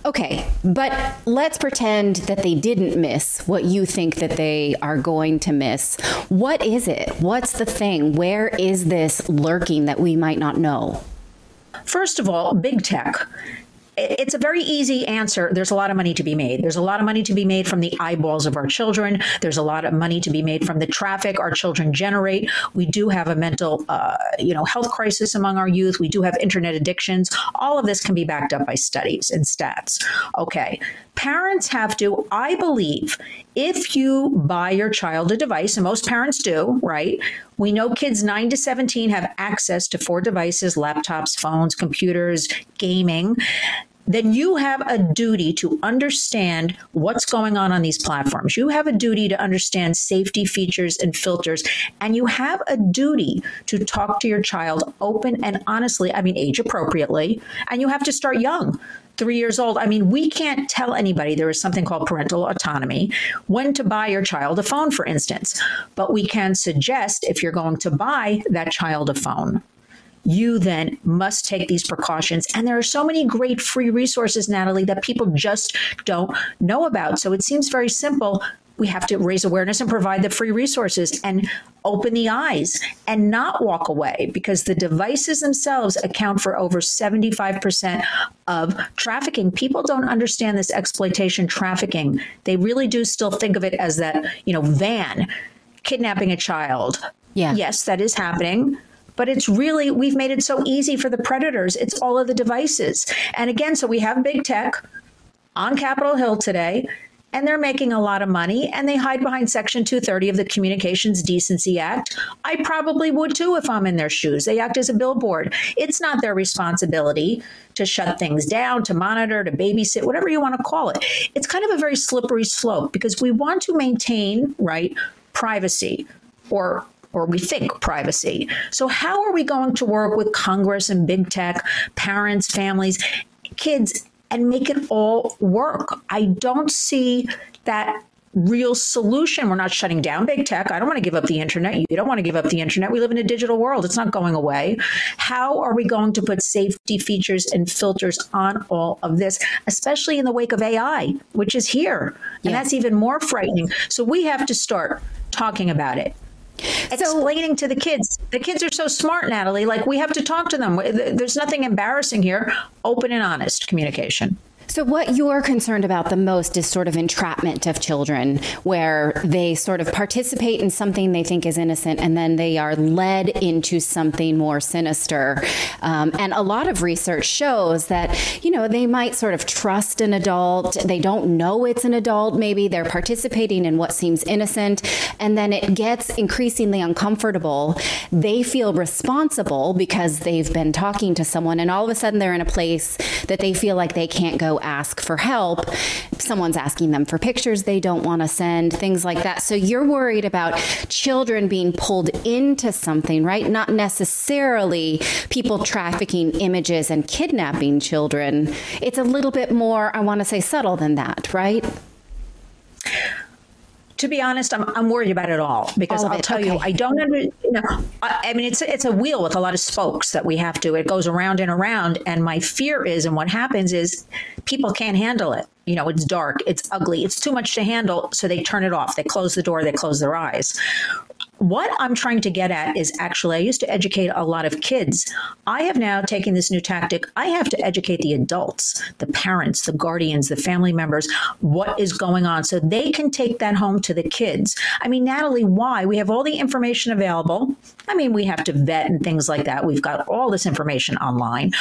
[SPEAKER 117] Okay, but let's pretend that they didn't miss what you think that they are going to miss. What is it? What's the thing? Where is this lurking that we might not know?
[SPEAKER 113] First of all, big tech it's a very easy answer. There's a lot of money to be made. There's a lot of money to be made from the eyeballs of our children. There's a lot of money to be made from the traffic our children generate. We do have a mental uh, you know, health crisis among our youth. We do have internet addictions. All of this can be backed up by studies and stats. Okay. Parents have to, I believe, if you buy your child a device, and most parents do, right? We know kids 9 to 17 have access to four devices, laptops, phones, computers, gaming then you have a duty to understand what's going on on these platforms. You have a duty to understand safety features and filters and you have a duty to talk to your child open and honestly, I mean age appropriately, and you have to start young. 3 years old. I mean, we can't tell anybody there is something called parental autonomy when to buy your child a phone for instance, but we can suggest if you're going to buy that child a phone you then must take these precautions and there are so many great free resources Natali that people just don't know about so it seems very simple we have to raise awareness and provide the free resources and open the eyes and not walk away because the devices themselves account for over 75% of trafficking. People don't understand this exploitation trafficking. They really do still think of it as that, you know, van kidnapping a child.
[SPEAKER 117] Yeah.
[SPEAKER 113] Yes, that is happening but it's really we've made it so easy for the predators it's all of the devices and again so we have big tech on Capitol Hill today and they're making a lot of money and they hide behind section 230 of the Communications Decency Act. I probably would too if I'm in their shoes. They act as a billboard. It's not their responsibility to shut things down, to monitor, to babysit, whatever you want to call it. It's kind of a very slippery slope because we want to maintain, right, privacy or or we think privacy. So how are we going to work with Congress and big tech, parents, families, kids and make it all work? I don't see that real solution. We're not shutting down big tech. I don't want to give up the internet. You don't want to give up the internet. We live in a digital world. It's not going away. How are we going to put safety features and filters on all of this, especially in the wake of AI, which is here. And that's even more frightening. So we have to start talking about it explaining to the kids. The kids are so smart, Natali. Like we have to talk to them. There's nothing embarrassing here. Open and honest communication.
[SPEAKER 117] So what you're concerned about the most is sort of entrapment of children where they sort of participate in something they think is innocent and then they are led into something more sinister. Um, and a lot of research shows that you know, they might sort of trust an adult, they don't know it's an adult, maybe they're participating in what seems innocent and then it gets increasingly uncomfortable. They feel responsible because they've been talking to someone and all of a sudden they're in a place that they feel like they can't go ask for help. Someone's asking them for pictures they don't want to send, things like that. So you're worried about children being pulled into something, right? Not necessarily people trafficking images and kidnapping children. It's a little bit more, I want to say subtle than that, right?
[SPEAKER 113] To be honest, I'm I'm worried about it all because all I'll tell okay. you, I don't under, you know, I, I, mean it's it's a wheel with a lot of spokes that we have to. It goes around and around, and my fear is, and what happens is, people can't handle it. You know, it's dark, it's ugly, it's too much to handle, so they turn it off. They close the door, they close their eyes what I'm trying to get at is actually I used to educate a lot of kids. I have now taken this new tactic. I have to educate the adults, the parents, the guardians, the family members what is going on so they can take that home to the kids. I mean, Natali, why? We have all the information available. I mean, we have to vet and things like that. We've got all this information online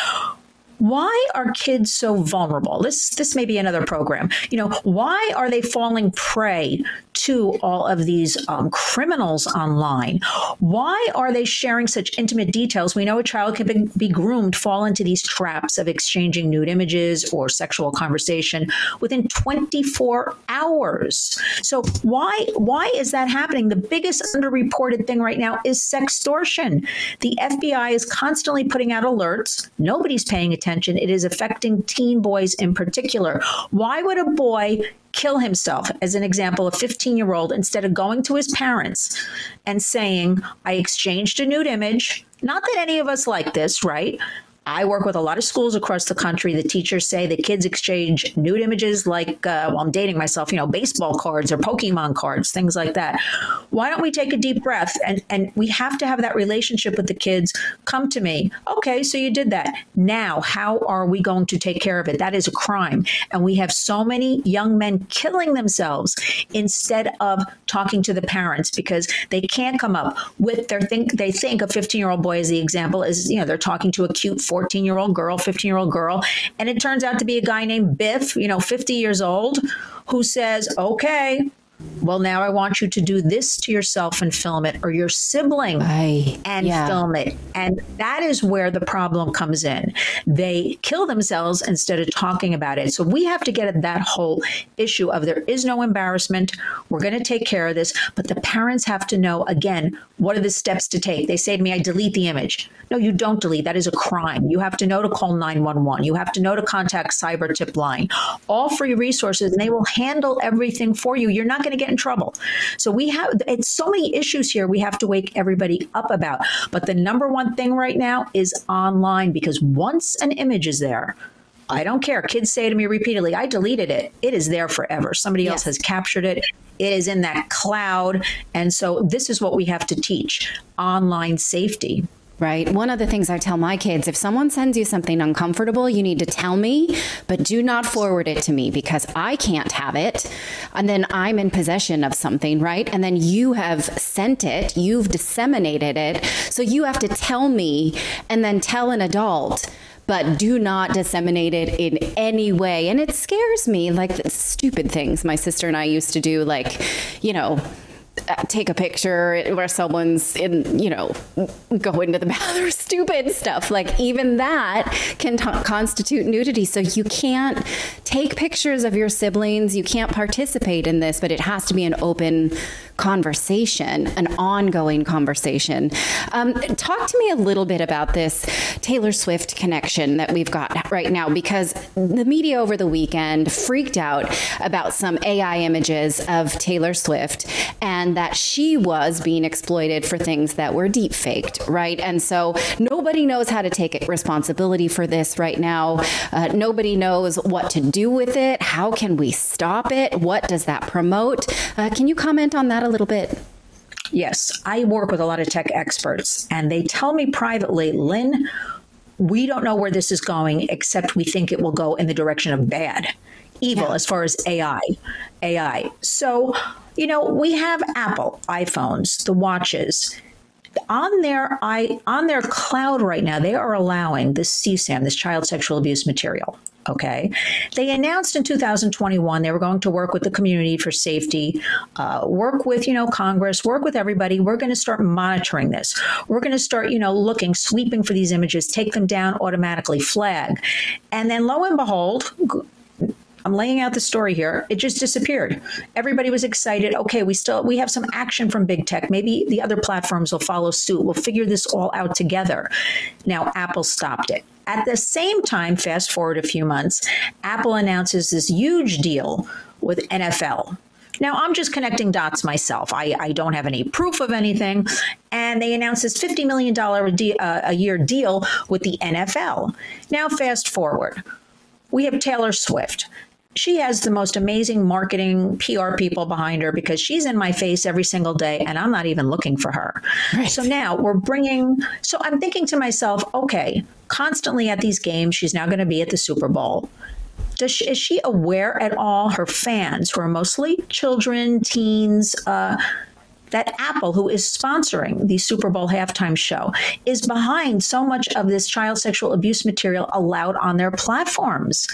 [SPEAKER 113] why are kids so vulnerable this this may be another program you know why are they falling prey to all of these um, criminals online? Why are they sharing such intimate details? We know a child can be, be groomed, fall into these traps of exchanging nude images or sexual conversation within 24 hours. So why why is that happening? The biggest underreported thing right now is sextortion. The FBI is constantly putting out alerts. Nobody's paying attention. It is affecting teen boys in particular. Why would a boy kill himself as an example a 15-year-old instead of going to his parents and saying I exchanged a nude image. Not that any of us like this right I work with a lot of schools across the country. The teachers say the kids exchange nude images like, uh, well, I'm dating myself, you know, baseball cards or Pokemon cards, things like that. Why don't we take a deep breath and and we have to have that relationship with the kids. Come to me. Okay, so you did that. Now, how are we going to take care of it? That is a crime. And we have so many young men killing themselves instead of talking to the parents because they can't come up with their think they think a 15-year-old boy as the example is, you know, they're talking to a cute 14-year-old girl, 15-year-old girl, and it turns out to be a guy named Biff, you know, 50 years old, who says, "Okay, well now I want you to do this to yourself and film it or your sibling and
[SPEAKER 117] yeah.
[SPEAKER 113] film it. And that is where the problem comes in. They kill themselves instead of talking about it. So we have to get at that whole issue of there is no embarrassment. We're going to take care of this. But the parents have to know again what are the steps to take? They say to me I delete the image. No you don't delete. That is a crime. You have to know to call 911 you have to know to contact cyber tip line. All free resources and they will handle everything for you. You're not going to get in trouble. So we have it's so many issues here we have to wake everybody up about. But the number one thing right now is online because once an image is there, I don't care. Kids say to me repeatedly, I deleted it. It is there forever. Somebody else has captured it. It is in that cloud. And so this is what we have to teach, online safety.
[SPEAKER 117] Right. One of the things I tell my kids, if someone sends you something uncomfortable, you need to tell me, but do not forward it to me because I can't have it. And then I'm in possession of something, right? And then you have sent it, you've disseminated it. So you have to tell me and then tell an adult but do not disseminate it in any way and it scares me like the stupid things my sister and I used to do like you know take a picture where someone's in, you know, go into the bathroom, stupid stuff. Like even that can constitute nudity. So you can't take pictures of your siblings. You can't participate in this, but it has to be an open conversation, an ongoing conversation. Um, talk to me a little bit about this Taylor Swift connection that we've got right now because the media over the weekend freaked out about some AI images of Taylor Swift and that she was being exploited for things that were deep faked, right? And so nobody knows how to take responsibility for this right now. Uh, nobody knows what to do with it. How can we stop it? What does that promote? Uh, can you comment on that a little bit?
[SPEAKER 113] Yes, I work with a lot of tech experts and they tell me privately, Lynn, we don't know where this is going except we think it will go in the direction of bad evil yeah. as far as AI AI so you know we have Apple iPhones the watches. On their i on their cloud right now they are allowing this CSAM this child sexual abuse material okay? They announced in 2021 they were going to work with the community for safety uh, work with you know congress work with everybody. We're going to start monitoring this. We're going to start you know looking sweeping for these images take them down automatically flag. And then lo and behold I'm laying out the story here. It just disappeared. Everybody was excited. Okay, we still we have some action from big tech. Maybe the other platforms will follow suit. We'll figure this all out together. Now Apple stopped it. At the same time, fast forward a few months, Apple announces this huge deal with NFL. Now, I'm just connecting dots myself. I, I don't have any proof of anything. And they announced this $50 million uh, a year deal with the NFL. Now, fast forward. We have Taylor Swift she has the most amazing marketing PR people behind her because she's in my face every single day and I'm not even looking for her. Right. So now we're bringing so I'm thinking to myself, okay, constantly at these games she's now going to be at the Super Bowl. Does she, is she aware at all her fans who are mostly children, teens, uh that Apple who is sponsoring the Super Bowl halftime show is behind so much of this child sexual abuse material allowed on their platforms.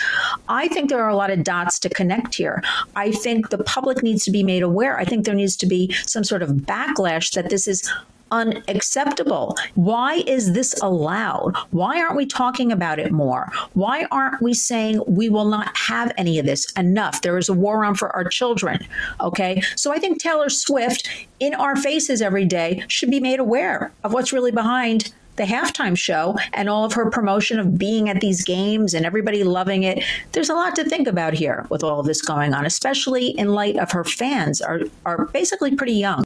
[SPEAKER 113] I think there are a lot of dots to connect here. I think the public needs to be made aware. I think there needs to be some sort of backlash that this is unacceptable. Why is this allowed? Why aren't we talking about it more? Why aren't we saying we will not have any of this? Enough. There is a war on for our children. Okay? So I think Taylor Swift in our faces every day should be made aware of what's really behind the halftime show and all of her promotion of being at these games and everybody loving it. There's a lot to think about here with all of this going on, especially in light of her fans are are basically pretty young.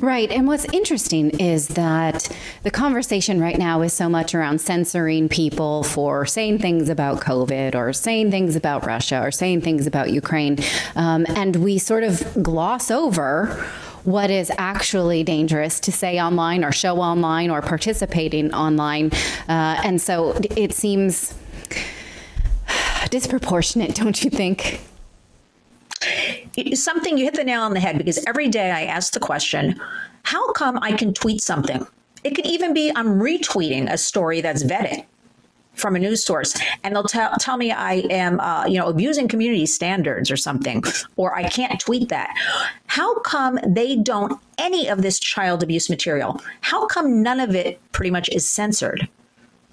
[SPEAKER 117] Right. And what's interesting is that the conversation right now is so much around censoring people for saying things about COVID or saying things about Russia or saying things about Ukraine. Um, and we sort of gloss over what is actually dangerous to say online or show online or participating online. Uh, and so it seems disproportionate, don't you think?
[SPEAKER 113] Something you hit the nail on the head because every day I ask the question, how come I can tweet something? It could even be I'm retweeting a story that's vetted from a news source and they'll tell tell me I am uh, you know abusing community standards or something or I can't tweet that. How come they don't any of this child abuse material? How come none of it pretty much is censored?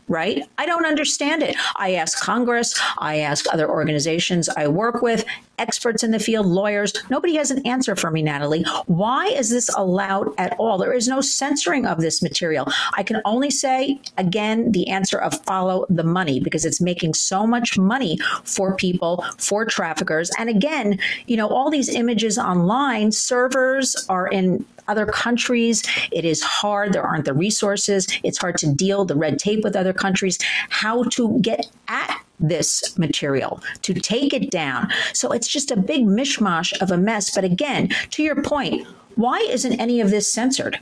[SPEAKER 113] Right? I don't understand it. I ask Congress, I ask other organizations I work with, experts in the field, lawyers. Nobody has an answer for me, Natali. Why is this allowed at all? There is no censoring of this material. I can only say again the answer of follow the money because it's making so much money for people, for traffickers. And again, you know, all these images online, servers are in other countries. It is hard. There aren't the resources. It's hard to deal the red tape with other countries. How to get at this material to take it down. So it's just a big mishmash of a mess. But again, to your point, why isn't any of this censored?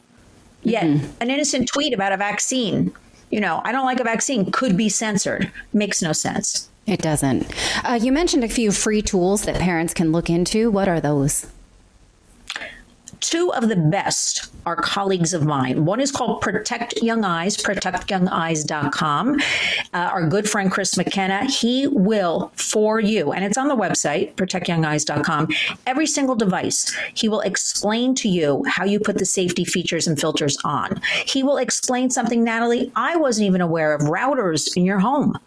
[SPEAKER 113] Yet mm -hmm. an innocent tweet about a vaccine, you know, I don't like a vaccine could be censored. Makes no sense.
[SPEAKER 117] It doesn't. Uh, you mentioned a few free tools that parents can look into. What are those?
[SPEAKER 113] Two of the best are colleagues of mine. One is called Protect Young Eyes, protectyoungeyes.com. Uh, our good friend Chris McKenna, he will for you and it's on the website protectyoungeyes.com. Every single device, he will explain to you how you put the safety features and filters on. He will explain something Natali I wasn't even aware of routers in your home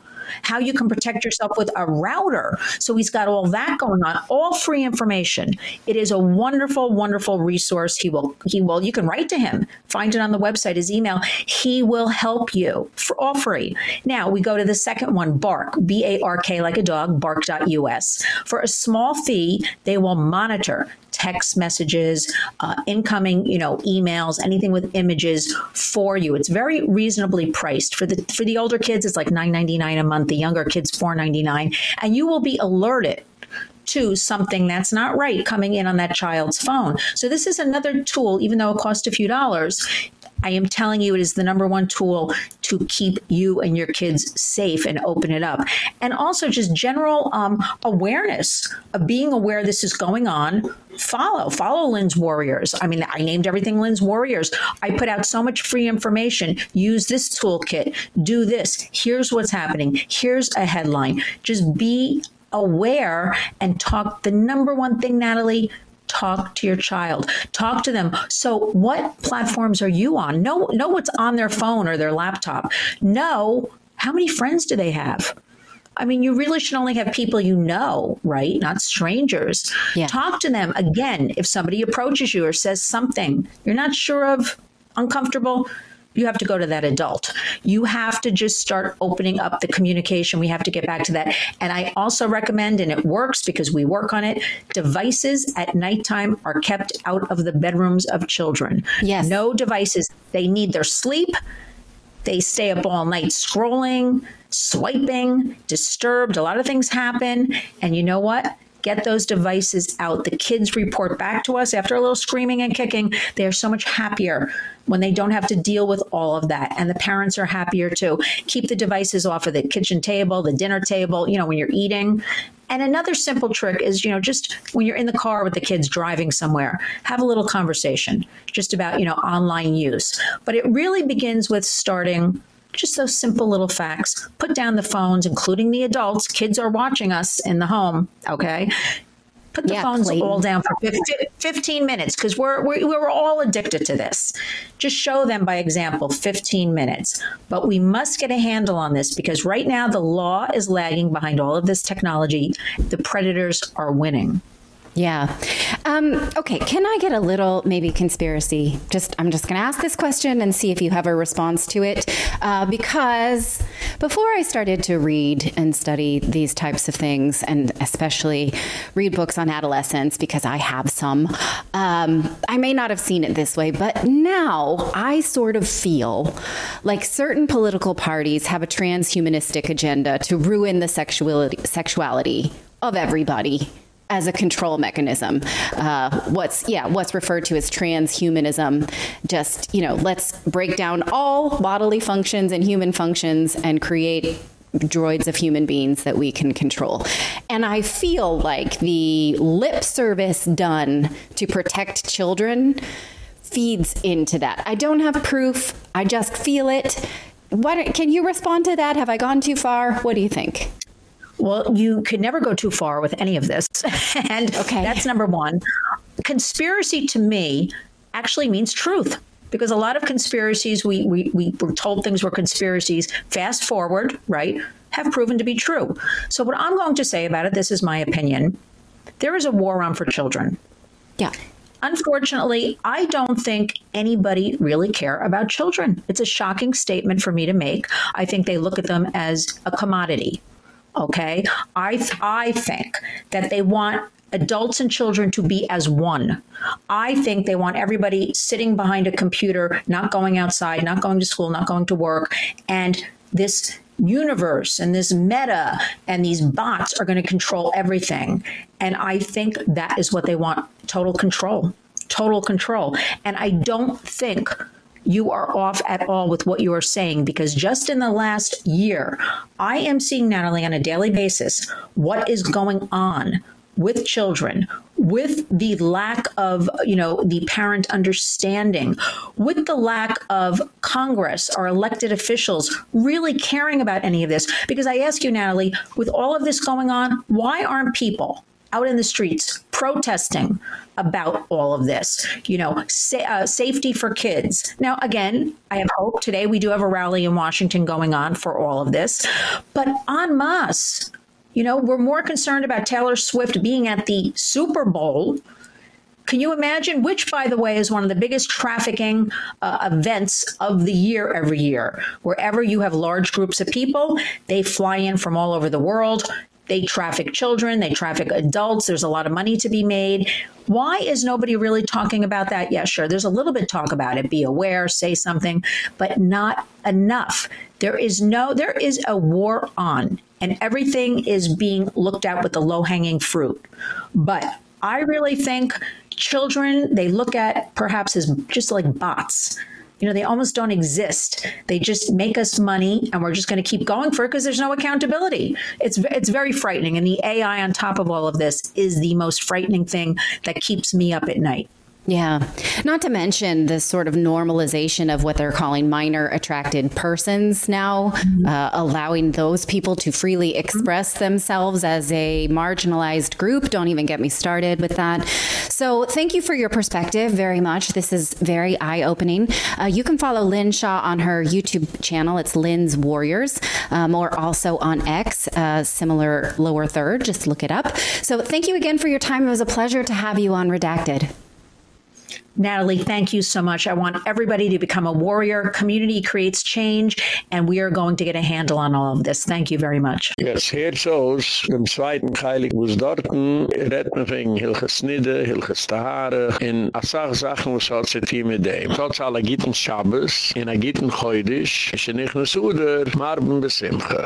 [SPEAKER 113] how you can protect yourself with a router. So he's got all that going on, all free information. It is a wonderful wonderful resource. He will he will you can write to him. Find it on the website his email. He will help you for all free. Now, we go to the second one, Bark, B A R K like a dog, bark.us. For a small fee, they will monitor text messages, uh, incoming, you know, emails, anything with images for you. It's very reasonably priced. For the for the older kids it's like 9.99 a month, the younger kids 4.99 and you will be alerted to something that's not right coming in on that child's phone. So this is another tool even though it costs a few dollars I am telling you it is the number one tool to keep you and your kids safe and open it up. And also just general um, awareness of being aware this is going on. Follow, follow Lynn's Warriors. I mean, I named everything Lynn's Warriors. I put out so much free information. Use this toolkit. Do this. Here's what's happening. Here's a headline. Just be aware and talk the number one thing Natali talk to your child talk to them so what platforms are you on know know what's on their phone or their laptop know how many friends do they have I mean, you really should only have people you know, right? Not strangers. Yeah. Talk to them again if somebody approaches you or says something you're not sure of, uncomfortable, you have to go to that adult. You have to just start opening up the communication. We have to get back to that. And I also recommend and it works because we work on it, devices at nighttime are kept out of the bedrooms of children.
[SPEAKER 117] Yes.
[SPEAKER 113] No devices. They need their sleep. They stay up all night scrolling, swiping, disturbed. A lot of things happen. And you know what? Get those devices out. The kids report back to us after a little screaming and kicking. They are so much happier when they don't have to deal with all of that and the parents are happier too. Keep the devices off of the kitchen table, the dinner table, you know, when you're eating And another simple trick is, you know, just when you're in the car with the kids driving somewhere, have a little conversation just about, you know, online use. But it really begins with starting just those simple little facts. Put down the phones, including the adults. Kids are watching us in the home, okay? Put the
[SPEAKER 117] Yeah,
[SPEAKER 113] phones all down for 15, 15 minutes because we're, we're we're all addicted to this. Just show them by example 15 minutes. But we must get a handle on this because right now the law is lagging behind all of this technology. The predators are winning.
[SPEAKER 117] Yeah. Um, okay, can I get a little maybe conspiracy? Just I'm just going to ask this question and see if you have a response to it uh, because before I started to read and study these types of things and especially read books on adolescence because I have some um, I may not have seen it this way but now I sort of feel like certain political parties have a transhumanistic agenda to ruin the sexuality sexuality of everybody as a control mechanism. Uh, what's yeah, what's referred to as transhumanism. Just, you know, let's break down all bodily functions and human functions and create droids of human beings that we can control. And I feel like the lip service done to protect children feeds into that. I don't have proof. I just feel it. What can you respond to that? Have I gone too far? What do you think?
[SPEAKER 113] Well, you could never go too far with any of this. and okay. that's number 1. Conspiracy to me actually means truth because a lot of conspiracies we we we were told things were conspiracies fast forward, right? have proven to be true. So what I'm going to say about it, this is my opinion. There is a war on for children.
[SPEAKER 117] Yeah.
[SPEAKER 113] Unfortunately, I don't think anybody really care about children. It's a shocking statement for me to make. I think they look at them as a commodity. Okay? I th I think that they want adults and children to be as one. I think they want everybody sitting behind a computer, not going outside, not going to school, not going to work, and this universe and this meta and these bots are going to control everything. And I think that is what they want, total control. Total control. And I don't think you are off at all with what you are saying because just in the last year I am seeing Natali on a daily basis what is going on with children with the lack of you know the parent understanding with the lack of congress or elected officials really caring about any of this. Because i ask you Natali with all of this going on why aren't people out in the streets protesting about all of this you know sa uh, safety for kids now again i have hope today we do have a rally in Washington going on for all of this but en masse you know, we're more concerned about Taylor Swift being at the Super Bowl. Can you imagine which by the way is one of the biggest trafficking uh, events of the year every year. Wherever you have large groups of people, they fly in from all over the world. They traffic children, they traffic adults. There's a lot of money to be made. Why is nobody really talking about that? Yeah, sure. There's a little bit talk about it. Be aware, say something, but not enough. There is no there is a war on and everything is being looked at with the low-hanging fruit. But I really think children they look at perhaps as just like bots. You know, they almost don't exist. They just make us money and we're just going to keep going for it because there's no accountability. It's it's very frightening and the AI on top of all of this is the most frightening thing that keeps me up at night.
[SPEAKER 117] Yeah. Not to mention the sort of normalization of what they're calling minor attracted persons now, uh, allowing those people to freely express themselves as a marginalized group. Don't even get me started with that. So, thank you for your perspective very much. This is very eye-opening. Uh, you can follow Lynn Shaw on her YouTube channel. It's Lynn's Warriors, um, or also on X, uh, similar lower third. Just look it up. So, thank you again for your time. It was a pleasure to have you on Redacted.
[SPEAKER 113] Natali, thank you so much. I want everybody to become a warrior. Community creates change and we are going to get a handle on all of this. Thank you very much.
[SPEAKER 62] Hört aus, dem zweiten Heilig, wo es dort redt man wegen Hilches Nidde, in Asach Sachen, was hat sich hier mit dem. Trotz aller Gitten Shabbos, in a Gitten Choydisch, ist nicht nur Suder, Marben besimche.